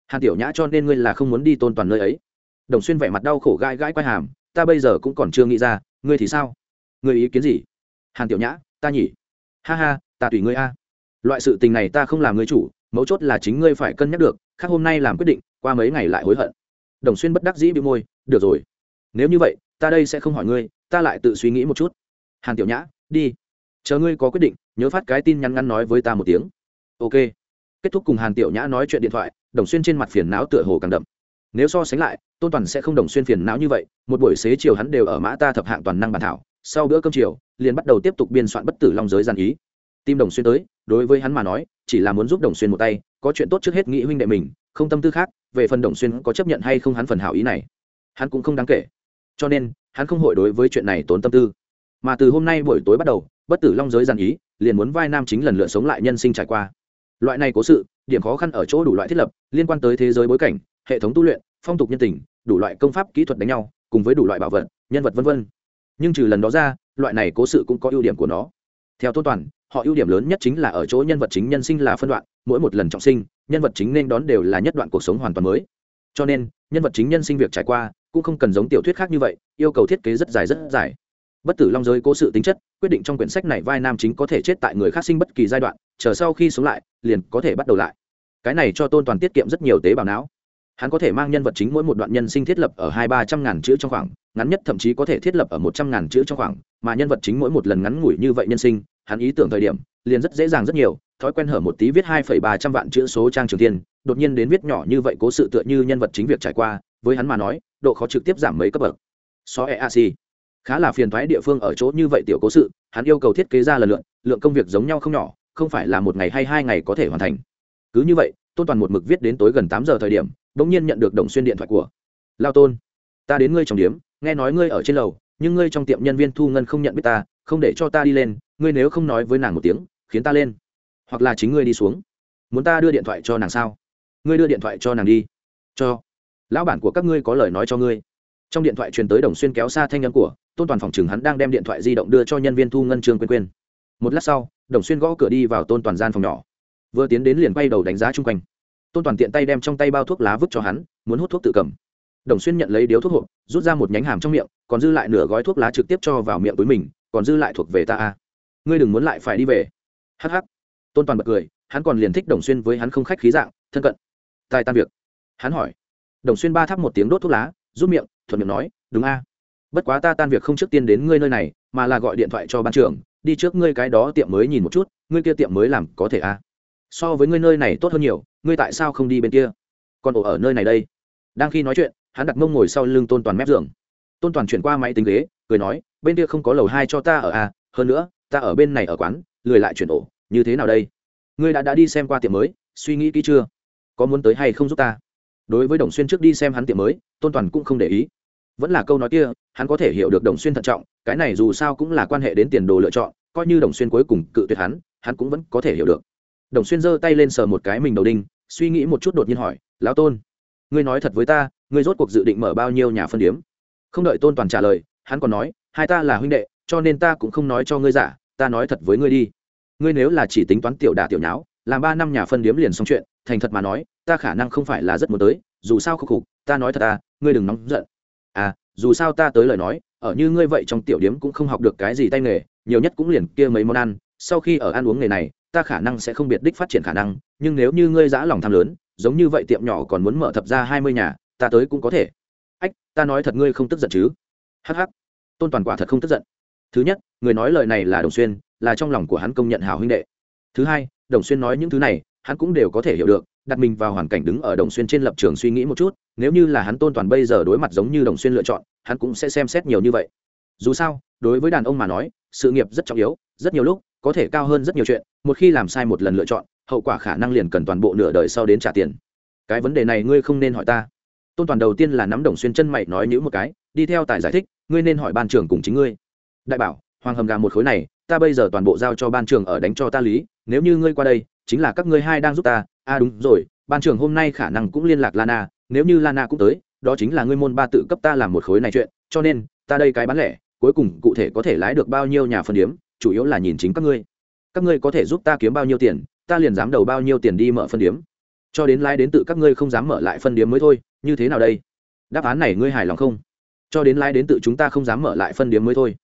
Hàn tiểu nhã cho nên ngươi là không muốn đi tôn toàn nơi ấy. Đồng xuyên vẻ mặt đau khổ gai gãi quai hàm, ta bây giờ cũng còn chưa nghĩ ra, ngươi thì sao? Ngươi ý kiến gì? Hàn tiểu nhã, ta nhỉ. Ha ha, ta tùy ngươi a. Loại sự tình này ta không làm ngươi chủ, mấu chốt là chính ngươi phải cân nhắc được, khác hôm nay làm quyết định, qua mấy ngày lại hối hận. Đồng xuyên bất đắc dĩ bị môi, được rồi. Nếu như vậy, ta đây sẽ không hỏi ngươi, ta lại tự suy nghĩ một chút. Hàn tiểu nhã, đi. Chờ ngươi có quyết định nhớ phát cái tin nhắn ngắn nói với ta một tiếng. Ok. Kết thúc cùng hàn tiểu nhã nói chuyện điện thoại, đồng xuyên trên mặt phiền não tựa hồ càng đậm. Nếu so sánh lại, tôn toàn sẽ không đồng xuyên phiền não như vậy, một buổi xế chiều hắn đều ở mã ta thập hạng toàn năng bản thảo, sau bữa cơm chiều, liền bắt đầu tiếp tục biên soạn bất tử long giới gian ý. Tim đồng xuyên tới, đối với hắn mà nói, chỉ là muốn giúp đồng xuyên một tay, có chuyện tốt trước hết nghĩ huynh đệ mình, không tâm tư khác, về phần đồng xuyên có chấp nhận hay không hắn phần hảo ý này, hắn cũng không đáng kể. Cho nên, hắn không hội đối với chuyện này tốn tâm tư. Mà từ hôm nay buổi tối bắt đầu, bất tử long giới giàn ý liền muốn vai nam chính lần lượt sống lại nhân sinh trải qua. Loại này cố sự, điểm khó khăn ở chỗ đủ loại thiết lập, liên quan tới thế giới bối cảnh, hệ thống tu luyện, phong tục nhân tình, đủ loại công pháp kỹ thuật đánh nhau, cùng với đủ loại bảo vật, nhân vật v v nhưng trừ lần đó ra, loại này cố sự cũng có ưu điểm của nó. Theo tôn toàn, họ ưu điểm lớn nhất chính là ở chỗ nhân vật chính nhân sinh là phân đoạn, mỗi một lần trọng sinh, nhân vật chính nên đón đều là nhất đoạn cuộc sống hoàn toàn mới. Cho nên, nhân vật chính nhân sinh việc trải qua, cũng không cần giống tiểu thuyết khác như vậy, yêu cầu thiết kế rất dài rất dài bất tử long giới cố sự tính chất, quyết định trong quyển sách này vai nam chính có thể chết tại người khác sinh bất kỳ giai đoạn, chờ sau khi sống lại, liền có thể bắt đầu lại. Cái này cho tôn toàn tiết kiệm rất nhiều tế bào não. Hắn có thể mang nhân vật chính mỗi một đoạn nhân sinh thiết lập ở hai ba trăm ngàn chữ trong khoảng, ngắn nhất thậm chí có thể thiết lập ở một trăm ngàn chữ trong khoảng, mà nhân vật chính mỗi một lần ngắn ngủi như vậy nhân sinh, hắn ý tưởng thời điểm, liền rất dễ dàng rất nhiều, thói quen hở một tí viết hai phẩy ba trăm vạn chữ số trang trường tiên, đột nhiên đến viết nhỏ như vậy cố sự tựa như nhân vật chính việc trải qua, với hắn mà nói, độ khó trực tiếp giảm mấy cấp bậc. So e a si khá là phiền thoái địa phương ở chỗ như vậy tiểu cố sự, hắn yêu cầu thiết kế ra lần lượn lượng công việc giống nhau không nhỏ, không phải là một ngày hay hai ngày có thể hoàn thành. Cứ như vậy, tôn toàn một mực viết đến tối gần tám giờ thời điểm đ ỗ n g nhiên nhận được đồng xuyên điện thoại của. Lao tôn, ta đến ngươi trong điếm, nghe nói ngươi ở trên lầu, nhưng ngươi trong tiệm nhân viên thu ngân không nhận biết ta, không để cho ta đi lên, ngươi nếu không nói với nàng một tiếng, khiến ta lên. Hoặc là chính ngươi đi xuống. Muốn ta đưa điện thoại cho nàng sao? Ngươi đưa điện thoại cho nàng đi. Cho. Lão bản của các ngươi có lời nói cho ngươi. Trong điện thoại truyền tới đồng xuyên kéo xa thanh nhân của tôn toàn phòng chừng hắn đang đem điện thoại di động đưa cho nhân viên thu ngân trương quyên quyên một lát sau, đồng xuyên gõ cửa đi vào tôn toàn gian phòng nhỏ. Vừa tiến đến liền quay đầu đánh giá chung quanh. Tôn toàn tiện tay đem trong tay bao thuốc lá vứt cho hắn, muốn hút thuốc tự cầm. Đồng xuyên nhận lấy điếu thuốc hộp, rút ra một nhánh hàm trong miệng, còn dư lại nửa gói thuốc lá trực tiếp cho vào miệng túi mình, còn dư lại thuộc về ta a. Ngươi đừng muốn lại phải đi về. Hh tôn toàn bật cười, hắn còn liền thích đồng xuyên với hắn không khách khí dạng, thân cận. Tài tan việc. Hắn hỏi. Đồng xuyên ba thắp một tiếng đốt thuốc lá, rút miệng, thuận miệng nói, đúng a bất quá ta tan việc không trước tiên đến ngươi nơi này, mà là gọi điện thoại cho ban trưởng, đi trước ngươi cái đó tiệm mới nhìn một chút, ngươi kia tiệm mới làm có thể à. so với ngươi nơi này tốt hơn nhiều, ngươi tại sao không đi bên kia? Còn ổ ở nơi này đây. Đang khi nói chuyện, hắn đặt mông ngồi sau lưng tôn toàn mép giường. Tôn toàn chuyển qua máy tính ghế, cười nói, bên kia không có lầu hai cho ta ở à? Hơn nữa, ta ở bên này ở quán, lười lại chuyển ổ, như thế nào đây? Ngươi đã đã đi xem qua tiệm mới, suy nghĩ kỹ chưa? Có muốn tới hay không giúp ta? Đối với đồng xuyên trước đi xem hắn tiệm mới, tôn toàn cũng không để ý vẫn là câu nói kia, hắn có thể hiểu được đồng xuyên thận trọng, cái này dù sao cũng là quan hệ đến tiền đồ lựa chọn, coi như đồng xuyên cuối cùng cự tuyệt hắn hắn cũng vẫn có thể hiểu được. Đồng xuyên giơ tay lên sờ một cái mình đầu đinh, suy nghĩ một chút đột nhiên hỏi, lão tôn, ngươi nói thật với ta, ngươi rốt cuộc dự định mở bao nhiêu nhà phân điếm? Không đợi tôn toàn trả lời, hắn còn nói, hai ta là huynh đệ, cho nên ta cũng không nói cho ngươi giả, ta nói thật với ngươi đi. Ngươi nếu là chỉ tính toán tiểu đà tiểu nháo, làm ba năm nhà phân điếm liền xong chuyện, thành thật mà nói, ta khả năng không phải là rất muốn tới, dù sao khúc khục, ta nói thật ta ngươi đừng nóng giận à dù sao ta tới lời nói, ở như ngươi vậy trong tiểu điếm cũng không học được cái gì tay nghề, nhiều nhất cũng liền kia mấy món ăn, sau khi ở ăn uống nghề này, ta khả năng sẽ không biệt đích phát triển khả năng, nhưng nếu như ngươi giã lòng tham lớn, giống như vậy tiệm nhỏ còn muốn mở thập ra hai mươi nhà, ta tới cũng có thể. Ách, ta nói thật ngươi không tức giận chứ? Hh tôn toàn quả thật không tức giận. Thứ nhất, người nói lời này là đồng xuyên, là trong lòng của hắn công nhận hào huynh đệ. Thứ hai, đồng xuyên nói những thứ này hắn cũng đều có thể hiểu được, đặt mình vào hoàn cảnh đứng ở đồng xuyên trên lập trường suy nghĩ một chút, nếu như là hắn tôn toàn bây giờ đối mặt giống như đồng xuyên lựa chọn, hắn cũng sẽ xem xét nhiều như vậy. Dù sao, đối với đàn ông mà nói, sự nghiệp rất trọng yếu, rất nhiều lúc, có thể cao hơn rất nhiều chuyện, một khi làm sai một lần lựa chọn, hậu quả khả năng liền cần toàn bộ nửa đời sau đến trả tiền. Cái vấn đề này ngươi không nên hỏi ta. Tôn toàn đầu tiên là nắm đồng xuyên chân mày nói nhữ một cái, đi theo tài giải thích, ngươi nên hỏi ban trưởng cùng chính ngươi. Đại bảo, hoàng hầm gà một khối này, ta bây giờ toàn bộ giao cho ban trưởng ở đánh cho ta lý, nếu như ngươi qua đây chính là các ngươi hai đang giúp ta. A à đúng rồi, ban trưởng hôm nay khả năng cũng liên lạc lana, nếu như lana cũng tới, đó chính là ngươi môn ba tự cấp ta làm một khối này chuyện, cho nên, ta đây cái bán lẻ, cuối cùng cụ thể có thể lái được bao nhiêu nhà phân điếm, chủ yếu là nhìn chính các ngươi. Các ngươi có thể giúp ta kiếm bao nhiêu tiền, ta liền dám đầu bao nhiêu tiền đi mở phân điếm. Cho đến lái đến tự các ngươi không dám mở lại phân điếm mới thôi, như thế nào đây? Đáp án này ngươi hài lòng không? Cho đến lái đến tự chúng ta không dám mở lại phân điếm mới thôi.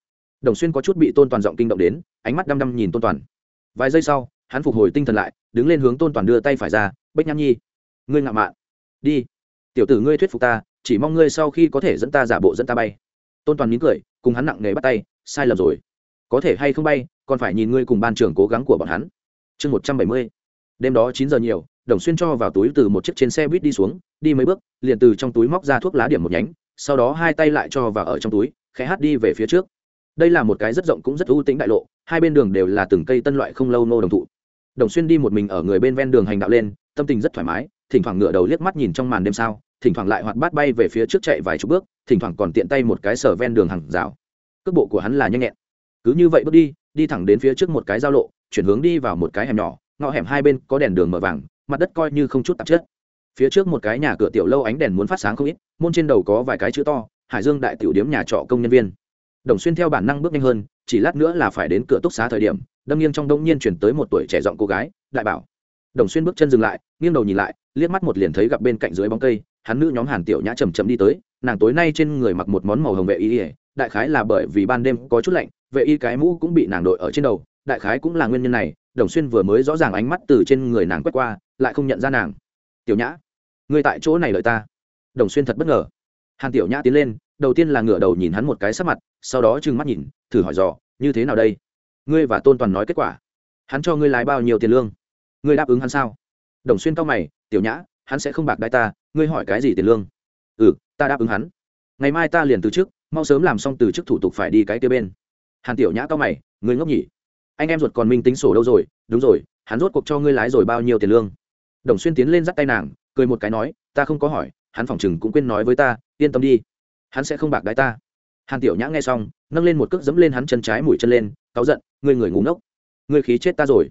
Đồng xuyên có chút bị tôn toàn giọng kinh động đến, ánh mắt đăm đăm nhìn tôn toàn. Vài giây sau hắn phục hồi tinh thần lại, đứng lên hướng tôn toàn đưa tay phải ra, bách nhãn nhi, ngươi ngạo mạn. Đi. Tiểu tử ngươi thuyết phục ta, chỉ mong ngươi sau khi có thể dẫn ta giả bộ dẫn ta bay. Tôn toàn nín cười, cùng hắn nặng nề bắt tay, sai lầm rồi. Có thể hay không bay, còn phải nhìn ngươi cùng ban trưởng cố gắng của bọn hắn. Chương một trăm bảy mươi. Đêm đó chín giờ nhiều, đồng xuyên cho vào túi từ một chiếc trên xe buýt đi xuống, đi mấy bước, liền từ trong túi móc ra thuốc lá điểm một nhánh, sau đó hai tay lại cho vào ở trong túi, khẽ hát đi về phía trước. Đây là một cái rất rộng cũng rất ưu tĩnh đại lộ, hai bên đường đều là từng cây tân loại không lâu nô đồng thụ đồng xuyên đi một mình ở người bên ven đường hành đạo lên, tâm tình rất thoải mái, thỉnh thoảng ngửa đầu liếc mắt nhìn trong màn đêm sao, thỉnh thoảng lại hoạt bát bay về phía trước chạy vài chục bước, thỉnh thoảng còn tiện tay một cái sở ven đường hàng rào. Cước bộ của hắn là nhanh nhẹn. Cứ như vậy bước đi đi thẳng đến phía trước một cái giao lộ, chuyển hướng đi vào một cái hẻm nhỏ, ngõ hẻm hai bên có đèn đường mở vàng, mặt đất coi như không chút tạp chất. Phía trước một cái nhà cửa tiểu lâu ánh đèn muốn phát sáng không ít, môn trên đầu có vài cái chữ to, hải dương đại tiểu điếm nhà trọ công nhân viên. Đồng xuyên theo bản năng bước nhanh hơn, chỉ lát nữa là phải đến cửa túc xá thời điểm đâm nghiêng trong đông nhiên chuyển tới một tuổi trẻ giọng cô gái, đại bảo. Đồng xuyên bước chân dừng lại, nghiêng đầu nhìn lại, liếc mắt một liền thấy gặp bên cạnh dưới bóng cây, hắn nữ nhóm hàn tiểu nhã chầm chậm đi tới, nàng tối nay trên người mặc một món màu hồng vệ y, đại khái là bởi vì ban đêm có chút lạnh, vệ y cái mũ cũng bị nàng đội ở trên đầu, đại khái cũng là nguyên nhân này, đồng xuyên vừa mới rõ ràng ánh mắt từ trên người nàng quét qua, lại không nhận ra nàng. Tiểu nhã người tại chỗ này lợi ta. Đồng xuyên thật bất ngờ. Hàn tiểu nhã tiến lên, đầu tiên là ngửa đầu nhìn hắn một cái sắc mặt, sau đó trừng mắt nhìn, thử hỏi dò, như thế nào đây? Ngươi và tôn toàn nói kết quả. Hắn cho ngươi lái bao nhiêu tiền lương? Ngươi đáp ứng hắn sao? Đồng xuyên cao mày, tiểu nhã, hắn sẽ không bạc đai ta, ngươi hỏi cái gì tiền lương? Ừ ta đáp ứng hắn. Ngày mai ta liền từ chức mau sớm làm xong từ chức thủ tục phải đi cái kia bên. Hàn tiểu nhã cao mày, ngươi ngốc nhỉ? Anh em ruột còn minh tính sổ đâu rồi? Đúng rồi, hắn rốt cuộc cho ngươi lái rồi bao nhiêu tiền lương? Đồng xuyên tiến lên dắt tay nàng, cười một cái nói, ta không có hỏi, hắn phỏng chừng cũng quên nói với ta, yên tâm đi, hắn sẽ không bạc đái ta. Hàn tiểu nhã nghe xong, nâng lên một cước dẫm lên hắn chân trái mũi chân lên, cáu giận ngươi người ngủ ngốc. Ngươi khí chết ta rồi.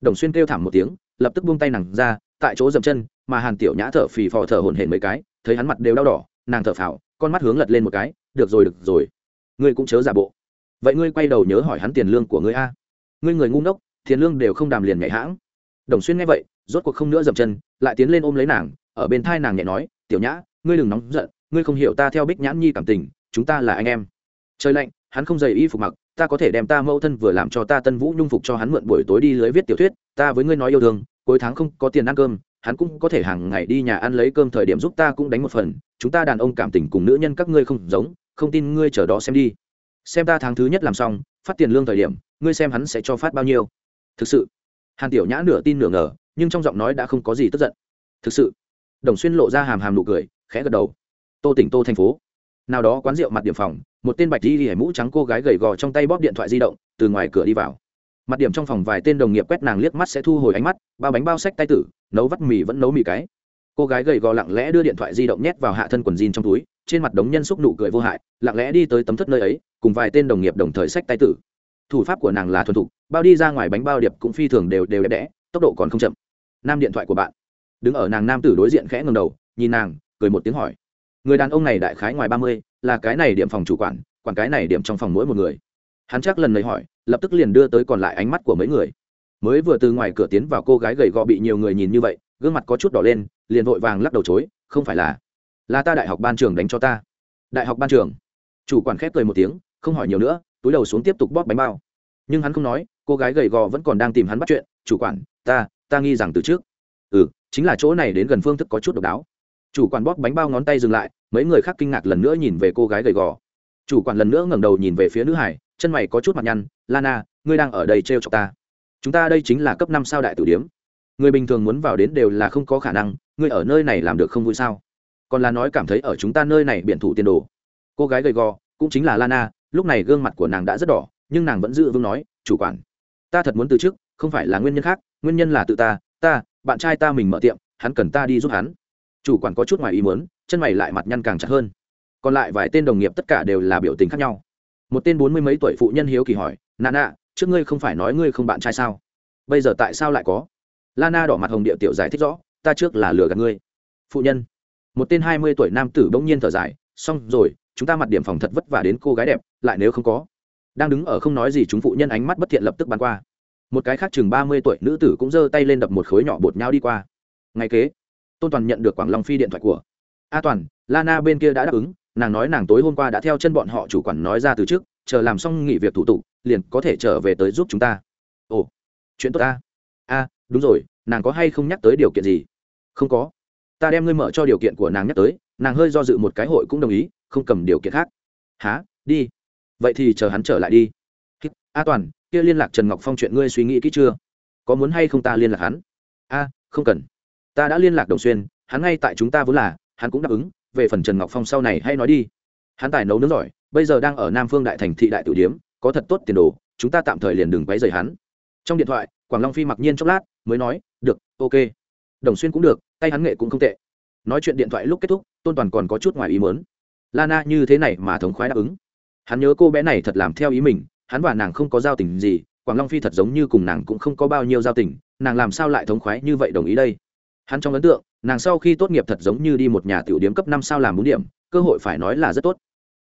Đồng xuyên kêu thảm một tiếng, lập tức buông tay nàng ra, tại chỗ dậm chân, mà hàn tiểu nhã thở phì phò thở hổn hển mấy cái, thấy hắn mặt đều đau đỏ, nàng thở phào, con mắt hướng lật lên một cái, được rồi được rồi. Ngươi cũng chớ giả bộ. Vậy ngươi quay đầu nhớ hỏi hắn tiền lương của ngươi a. Ngươi người ngu ngốc, tiền lương đều không đàm liền nhảy hãng. Đồng xuyên nghe vậy, rốt cuộc không nữa dậm chân, lại tiến lên ôm lấy nàng, ở bên thai nàng nhẹ nói, tiểu nhã, ngươi đừng nóng giận, ngươi không hiểu ta theo bích nhãn nhi cảm tình, chúng ta là anh em. Trời lạnh hắn không dày y phục mặc, ta có thể đem ta mẫu thân vừa làm cho ta tân vũ nhung phục cho hắn mượn buổi tối đi lưới viết tiểu thuyết, ta với ngươi nói yêu thương, cuối tháng không có tiền ăn cơm, hắn cũng có thể hàng ngày đi nhà ăn lấy cơm thời điểm giúp ta cũng đánh một phần, chúng ta đàn ông cảm tình cùng nữ nhân các ngươi không giống, không tin ngươi chờ đó xem đi. Xem ta tháng thứ nhất làm xong, phát tiền lương thời điểm, ngươi xem hắn sẽ cho phát bao nhiêu. Thực sự, hàn tiểu nhã nửa tin nửa ngờ, nhưng trong giọng nói đã không có gì tức giận. Thực sự, đồng xuyên lộ ra hàm hàm nụ cười, khẽ gật đầu. Tô tỉnh tô thành phố. Nào đó quán rượu mặt điểm phòng một tên bạch đi hẻ mũ trắng cô gái gầy gò trong tay bóp điện thoại di động, từ ngoài cửa đi vào. Mặt điểm trong phòng vài tên đồng nghiệp quét nàng liếc mắt sẽ thu hồi ánh mắt, bao bánh bao sách tay tử, nấu vắt mì vẫn nấu mì cái. Cô gái gầy gò lặng lẽ đưa điện thoại di động nhét vào hạ thân quần jean trong túi, trên mặt đống nhân xúc nụ cười vô hại, lặng lẽ đi tới tấm thất nơi ấy, cùng vài tên đồng nghiệp đồng thời sách tay tử. Thủ pháp của nàng là thuần thục, bao đi ra ngoài bánh bao điệp cũng phi thường đều đều đẹp đẽ, tốc độ còn không chậm. Nam điện thoại của bạn. Đứng ở nàng nam tử đối diện khẽ ngầm đầu, nhìn nàng, cười một tiếng hỏi. Người đàn ông này đại khái ngoài ba mươi là cái này điểm phòng chủ quản quản cái này điểm trong phòng mỗi một người. Hắn chắc lần này hỏi, lập tức liền đưa tới còn lại ánh mắt của mấy người. Mới vừa từ ngoài cửa tiến vào cô gái gầy gò bị nhiều người nhìn như vậy, gương mặt có chút đỏ lên, liền vội vàng lắc đầu chối, không phải là là ta đại học ban trường đánh cho ta. Đại học ban trường? Chủ quản khép cười một tiếng, không hỏi nhiều nữa, túi đầu xuống tiếp tục bóp bánh bao. Nhưng hắn không nói, cô gái gầy gò vẫn còn đang tìm hắn bắt chuyện, chủ quản, ta ta nghi rằng từ trước. Ừ chính là chỗ này đến gần phương thức có chút độc đáo chủ quản bóp bánh bao ngón tay dừng lại, mấy người khác kinh ngạc lần nữa nhìn về cô gái gầy gò. Chủ quản lần nữa ngẩng đầu nhìn về phía nữ hải, chân mày có chút mặt nhăn, lana, ngươi đang ở đây t r e o chọc ta. Chúng ta đây chính là cấp năm sao đại tử điếm. Người bình thường muốn vào đến đều là không có khả năng, ngươi ở nơi này làm được không vui sao? Còn là nói cảm thấy ở chúng ta nơi này biển thủ tiền đồ. Cô gái gầy gò, cũng chính là lana, lúc này gương mặt của nàng đã rất đỏ, nhưng nàng vẫn giữ vững nói, chủ quản, ta thật muốn từ chức, không phải là nguyên nhân khác, nguyên nhân là tự ta ta, bạn trai ta mình mở tiệm, hắn cần ta đi giúp hắn chủ quản có chút ngoài ý muốn, chân mày lại mặt nhăn càng chặt hơn. Còn lại vài tên đồng nghiệp tất cả đều là biểu tình khác nhau. Một tên bốn mươi mấy tuổi phụ nhân hiếu kỳ hỏi, nà nà, trước ngươi không phải nói ngươi không bạn trai sao? Bây giờ tại sao lại có? Lana đỏ mặt hồng địa tiểu giải thích rõ, ta trước là lừa gạt ngươi. Phụ nhân. Một tên hai mươi tuổi nam tử bỗng nhiên thở dài, xong rồi, chúng ta mặt điểm phòng thật vất vả đến cô gái đẹp, lại nếu không có. Đang đứng ở không nói gì chúng phụ nhân ánh mắt bất thiện lập tức bắn qua. Một cái khác chừng ba mươi tuổi nữ tử cũng giơ tay lên đập một khối nhỏ bột nhau đi qua. Ngay kế tôn toàn nhận được quảng long phi điện thoại của a toàn lana bên kia đã đáp ứng nàng nói nàng tối hôm qua đã theo chân bọn họ chủ quản nói ra từ trước chờ làm xong nghỉ việc thủ tục liền có thể trở về tới giúp chúng ta ồ chuyện tốt ta a đúng rồi nàng có hay không nhắc tới điều kiện gì không có ta đem ngươi mở cho điều kiện của nàng nhắc tới nàng hơi do dự một cái hội cũng đồng ý không cầm điều kiện khác há đi vậy thì chờ hắn trở lại đi a toàn kia liên lạc trần ngọc phong chuyện ngươi suy nghĩ kỹ chưa có muốn hay không ta liên lạc hắn a không cần ta đã liên lạc đồng xuyên hắn ngay tại chúng ta vốn là hắn cũng đáp ứng về phần trần ngọc phong sau này hay nói đi hắn tài nấu nướng giỏi bây giờ đang ở nam phương đại thành thị đại tử điếm có thật tốt tiền đồ chúng ta tạm thời liền đừng quấy rầy hắn trong điện thoại quảng long phi mặc nhiên chốc lát mới nói được ok đồng xuyên cũng được tay hắn nghệ cũng không tệ nói chuyện điện thoại lúc kết thúc tôn toàn còn có chút ngoài ý mớn lana như thế này mà thống khoái đáp ứng hắn nhớ cô bé này thật làm theo ý mình hắn và nàng không có giao tình gì quảng long phi thật giống như cùng nàng cũng không có bao nhiêu giao tình nàng làm sao lại thống khoái như vậy đồng ý đây hắn trong ấn tượng, nàng sau khi tốt nghiệp thật giống như đi một nhà tiểu điếm cấp năm sao làm bốn điểm, cơ hội phải nói là rất tốt.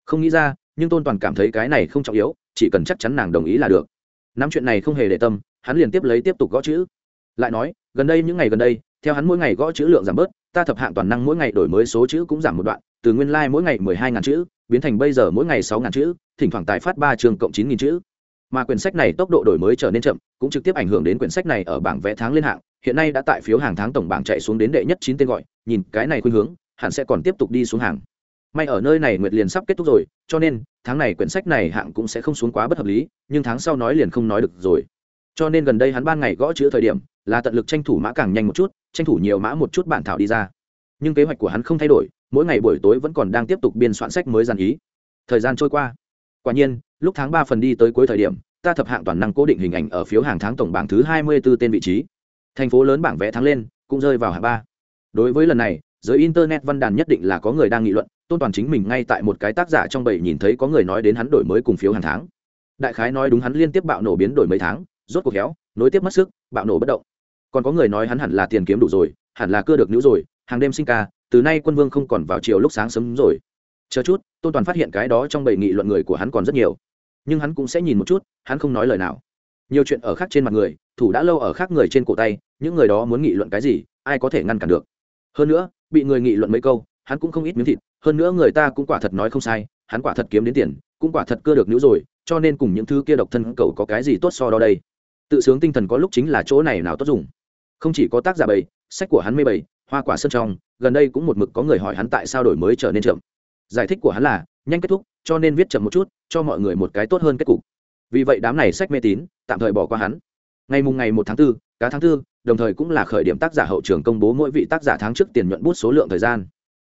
Không nghĩ ra, nhưng tôn toàn cảm thấy cái này không trọng yếu, chỉ cần chắc chắn nàng đồng ý là được. Nắm chuyện này không hề để tâm, hắn liền tiếp lấy tiếp tục gõ chữ. Lại nói, gần đây những ngày gần đây, theo hắn mỗi ngày gõ chữ lượng giảm bớt, ta thập hạng toàn năng mỗi ngày đổi mới số chữ cũng giảm một đoạn, từ nguyên lai、like、mỗi ngày mười hai ngàn chữ, biến thành bây giờ mỗi ngày sáu ngàn chữ, thỉnh thoảng tái phát ba trường cộng chín nghìn chữ. Mà quyển sách này tốc độ đổi mới trở nên chậm, cũng trực tiếp ảnh hưởng đến quyển sách này ở bảng vẽ tháng lên hạng hiện nay đã tại phiếu hàng tháng tổng bảng chạy xuống đến đệ nhất chín tên gọi, nhìn cái này khuyên hướng, hẳn sẽ còn tiếp tục đi xuống hàng. May ở nơi này nguyệt liền sắp kết thúc rồi, cho nên, tháng này quyển sách này hạng cũng sẽ không xuống quá bất hợp lý, nhưng tháng sau nói liền không nói được rồi. Cho nên gần đây hắn ban ngày gõ chữ thời điểm, là tận lực tranh thủ mã càng nhanh một chút, tranh thủ nhiều mã một chút bản thảo đi ra. Nhưng kế hoạch của hắn không thay đổi, mỗi ngày buổi tối vẫn còn đang tiếp tục biên soạn sách mới dàn ý. Thời gian trôi qua. Quả nhiên, lúc tháng ba phần đi tới cuối thời điểm, ta thập hạng toàn năng cố định hình ảnh ở phiếu hàng tháng tổng bảng thứ hai mươi 24 tên vị trí thành phố lớn bảng vẽ thắng lên, cũng rơi vào hạng ba. Đối với lần này, giới internet văn đàn nhất định là có người đang nghị luận, tôn toàn chính mình ngay tại một cái tác giả trong bầy nhìn thấy có người nói đến hắn đổi mới cùng phiếu hàng tháng. Đại khái nói đúng hắn liên tiếp bạo nổ biến đổi mấy tháng, rốt cuộc khéo, nối tiếp mất sức, bạo nổ bất động. Còn có người nói hắn hẳn là tiền kiếm đủ rồi, hẳn là cưa được nữ rồi, hàng đêm sinh ca, từ nay quân vương không còn vào chiều lúc sáng sớm rồi. Chờ chút, tôn toàn phát hiện cái đó trong bầy nghị luận người của hắn còn rất nhiều. Nhưng hắn cũng sẽ nhìn một chút, hắn không nói lời nào nhiều chuyện ở khác trên mặt người, thủ đã lâu ở khác người trên cổ tay, những người đó muốn nghị luận cái gì, ai có thể ngăn cản được? Hơn nữa, bị người nghị luận mấy câu, hắn cũng không ít miếng thịt, hơn nữa người ta cũng quả thật nói không sai, hắn quả thật kiếm đến tiền, cũng quả thật cưa được nữ rồi, cho nên cùng những thứ kia độc thân cầu có cái gì tốt so đo đây? Tự sướng tinh thần có lúc chính là chỗ này nào tốt dùng. Không chỉ có tác giả bầy sách của hắn mê bầy hoa quả sân trong, gần đây cũng một mực có người hỏi hắn tại sao đổi mới trở nên chậm. Giải thích của hắn là, nhanh kết thúc, cho nên viết chậm một chút, cho mọi người một cái tốt hơn kết cục vì vậy đám này sách mê tín tạm thời bỏ qua hắn. Ngày mùng ngày một tháng 4, cá tháng 4, đồng thời cũng là khởi điểm tác giả hậu trường công bố mỗi vị tác giả tháng trước tiền nhuận bút số lượng thời gian.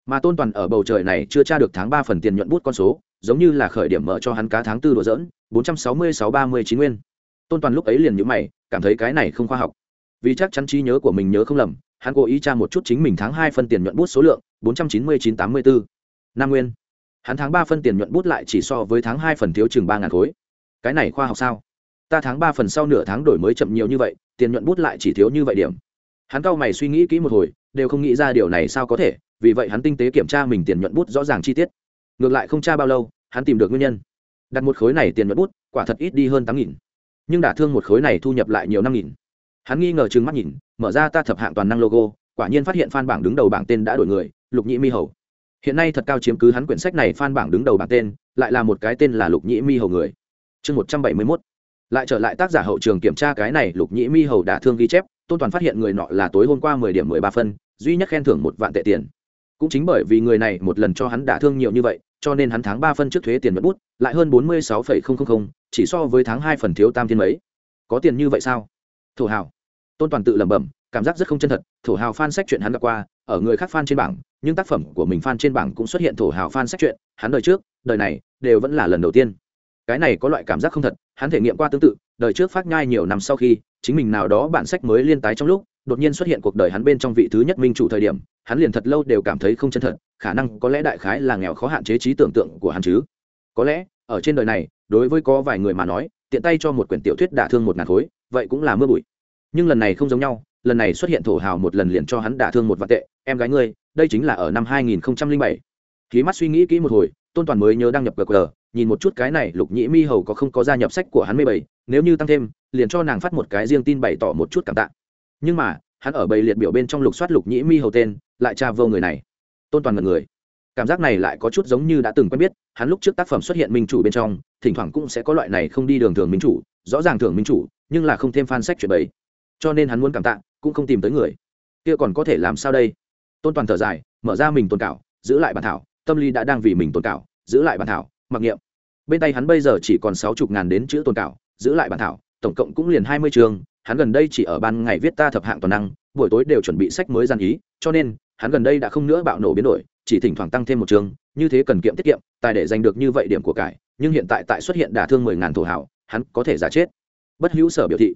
Mà tôn toàn ở bầu trời này chưa tra được tháng ba phần tiền nhuận bút con số giống như là khởi điểm mở cho hắn cá tháng tư đùa dỡn bốn trăm sáu mươi sáu ba mươi chín nguyên. Tôn toàn lúc ấy liền nhữ mày cảm thấy cái này không khoa học. Vì chắc chắn trí nhớ của mình nhớ không lầm hắn cố ý tra một chút chính mình tháng hai phân tiền nhuận bút số lượng bốn trăm chín mươi chín tám mươi bốn năm nguyên. Hắn tháng ba phân tiền nhuận bút lại chỉ so với tháng hai phần thiếu chừng ba ngàn khối cái này khoa học sao? Ta tháng ba phần sau nửa tháng đổi mới chậm nhiều như vậy, tiền nhuận bút lại chỉ thiếu như vậy điểm. Hắn cao mày suy nghĩ kỹ một hồi, đều không nghĩ ra điều này sao có thể, vì vậy hắn tinh tế kiểm tra mình tiền nhuận bút rõ ràng chi tiết. Ngược lại không tra bao lâu, hắn tìm được nguyên nhân. Đặt một khối này tiền nhuận bút, quả thật ít đi hơn tám nghìn. Nhưng đả thương một khối này thu nhập lại nhiều năm nghìn. Hắn nghi ngờ chừng mắt nhìn, mở ra ta thập hạng toàn năng logo, quả nhiên phát hiện phan bảng đứng đầu bảng tên đã đổi người, lục nhĩ mi hầu. Hiện nay thật cao chiếm cứ hắn quyển sách này phan bảng đứng đầu bảng tên, lại là một cái tên là lục nhĩ mi hầu người chương một trăm bảy mươi mốt. Lại trở lại tác giả hậu trường kiểm tra cái này, lục nhĩ mi hầu đả thương ghi chép, tôn toàn phát hiện người nọ là tối hôm qua mười điểm mười ba phân, duy nhất khen thưởng một vạn tệ tiền. Cũng chính bởi vì người này một lần cho hắn đả thương nhiều như vậy, cho nên hắn tháng ba phân trước thuế tiền mất bút, lại hơn bốn mươi sáu phẩy không không không, chỉ so với tháng hai phần thiếu tam thiên mấy. Có tiền như vậy sao? Thổ hào. Tôn toàn tự lẩm bẩm, cảm giác rất không chân thật, thổ hào fan sách chuyện hắn gặp qua, ở người khác fan trên bảng, nhưng tác phẩm của mình fan trên bảng cũng xuất hiện thổ hào fan sách chuyện, hắn đời trước, đời này, đều vẫn là lần đầu tiên cái này có loại cảm giác không thật, hắn thể nghiệm qua tương tự, đời trước phát nhai nhiều năm sau khi, chính mình nào đó bản sách mới liên tái trong lúc, đột nhiên xuất hiện cuộc đời hắn bên trong vị thứ nhất minh chủ thời điểm, hắn liền thật lâu đều cảm thấy không chân thật, khả năng có lẽ đại khái là nghèo khó hạn chế trí tưởng tượng của hắn chứ có lẽ, ở trên đời này, đối với có vài người mà nói, tiện tay cho một quyển tiểu thuyết đả thương một ngàn khối, vậy cũng là mưa bụi nhưng lần này không giống nhau, lần này xuất hiện thổ hào một lần liền cho hắn đả thương một vạn tệ, em gái ngươi, đây chính là ở năm 2007. Ký mắt suy nghĩ kỹ một hồi, tôn toàn mới nhớ đăng nhập gờ nhìn một chút cái này, lục nhĩ mi hầu có không có gia nhập sách của hắn mười bảy nếu như tăng thêm, liền cho nàng phát một cái riêng tin bày tỏ một chút cảm tạ. Nhưng mà, hắn ở bầy liệt biểu bên trong lục soát lục nhĩ mi hầu tên, lại tra vô người này. Tôn toàn mật người. Cảm giác này lại có chút giống như đã từng quen biết, hắn lúc trước tác phẩm xuất hiện minh chủ bên trong, thỉnh thoảng cũng sẽ có loại này không đi đường thường minh chủ, rõ ràng thường minh chủ, nhưng là không thêm fan sách chuyện bấy cho nên hắn muốn cảm tạ, cũng không tìm tới người. Kia còn có thể làm sao đây? Tôn toàn thở dài, mở ra mình tồn cảo, giữ lại bản thảo, tâm lý đã đang vì mình tồn cảo, giữ lại bản thảo mặc niệm. Bên tay hắn bây giờ chỉ còn sáu chục ngàn đến chữ tồn cảo, giữ lại bản thảo, tổng cộng cũng liền hai mươi chương hắn gần đây chỉ ở ban ngày viết ta thập hạng toàn năng, buổi tối đều chuẩn bị sách mới gian ý, cho nên, hắn gần đây đã không nữa bạo nổ biến đổi, chỉ thỉnh thoảng tăng thêm một chương như thế cần kiệm tiết kiệm, tài để giành được như vậy điểm của cải, nhưng hiện tại tại xuất hiện đả thương mười ngàn thổ hảo, hắn có thể giả chết. Bất hữu sở biểu thị.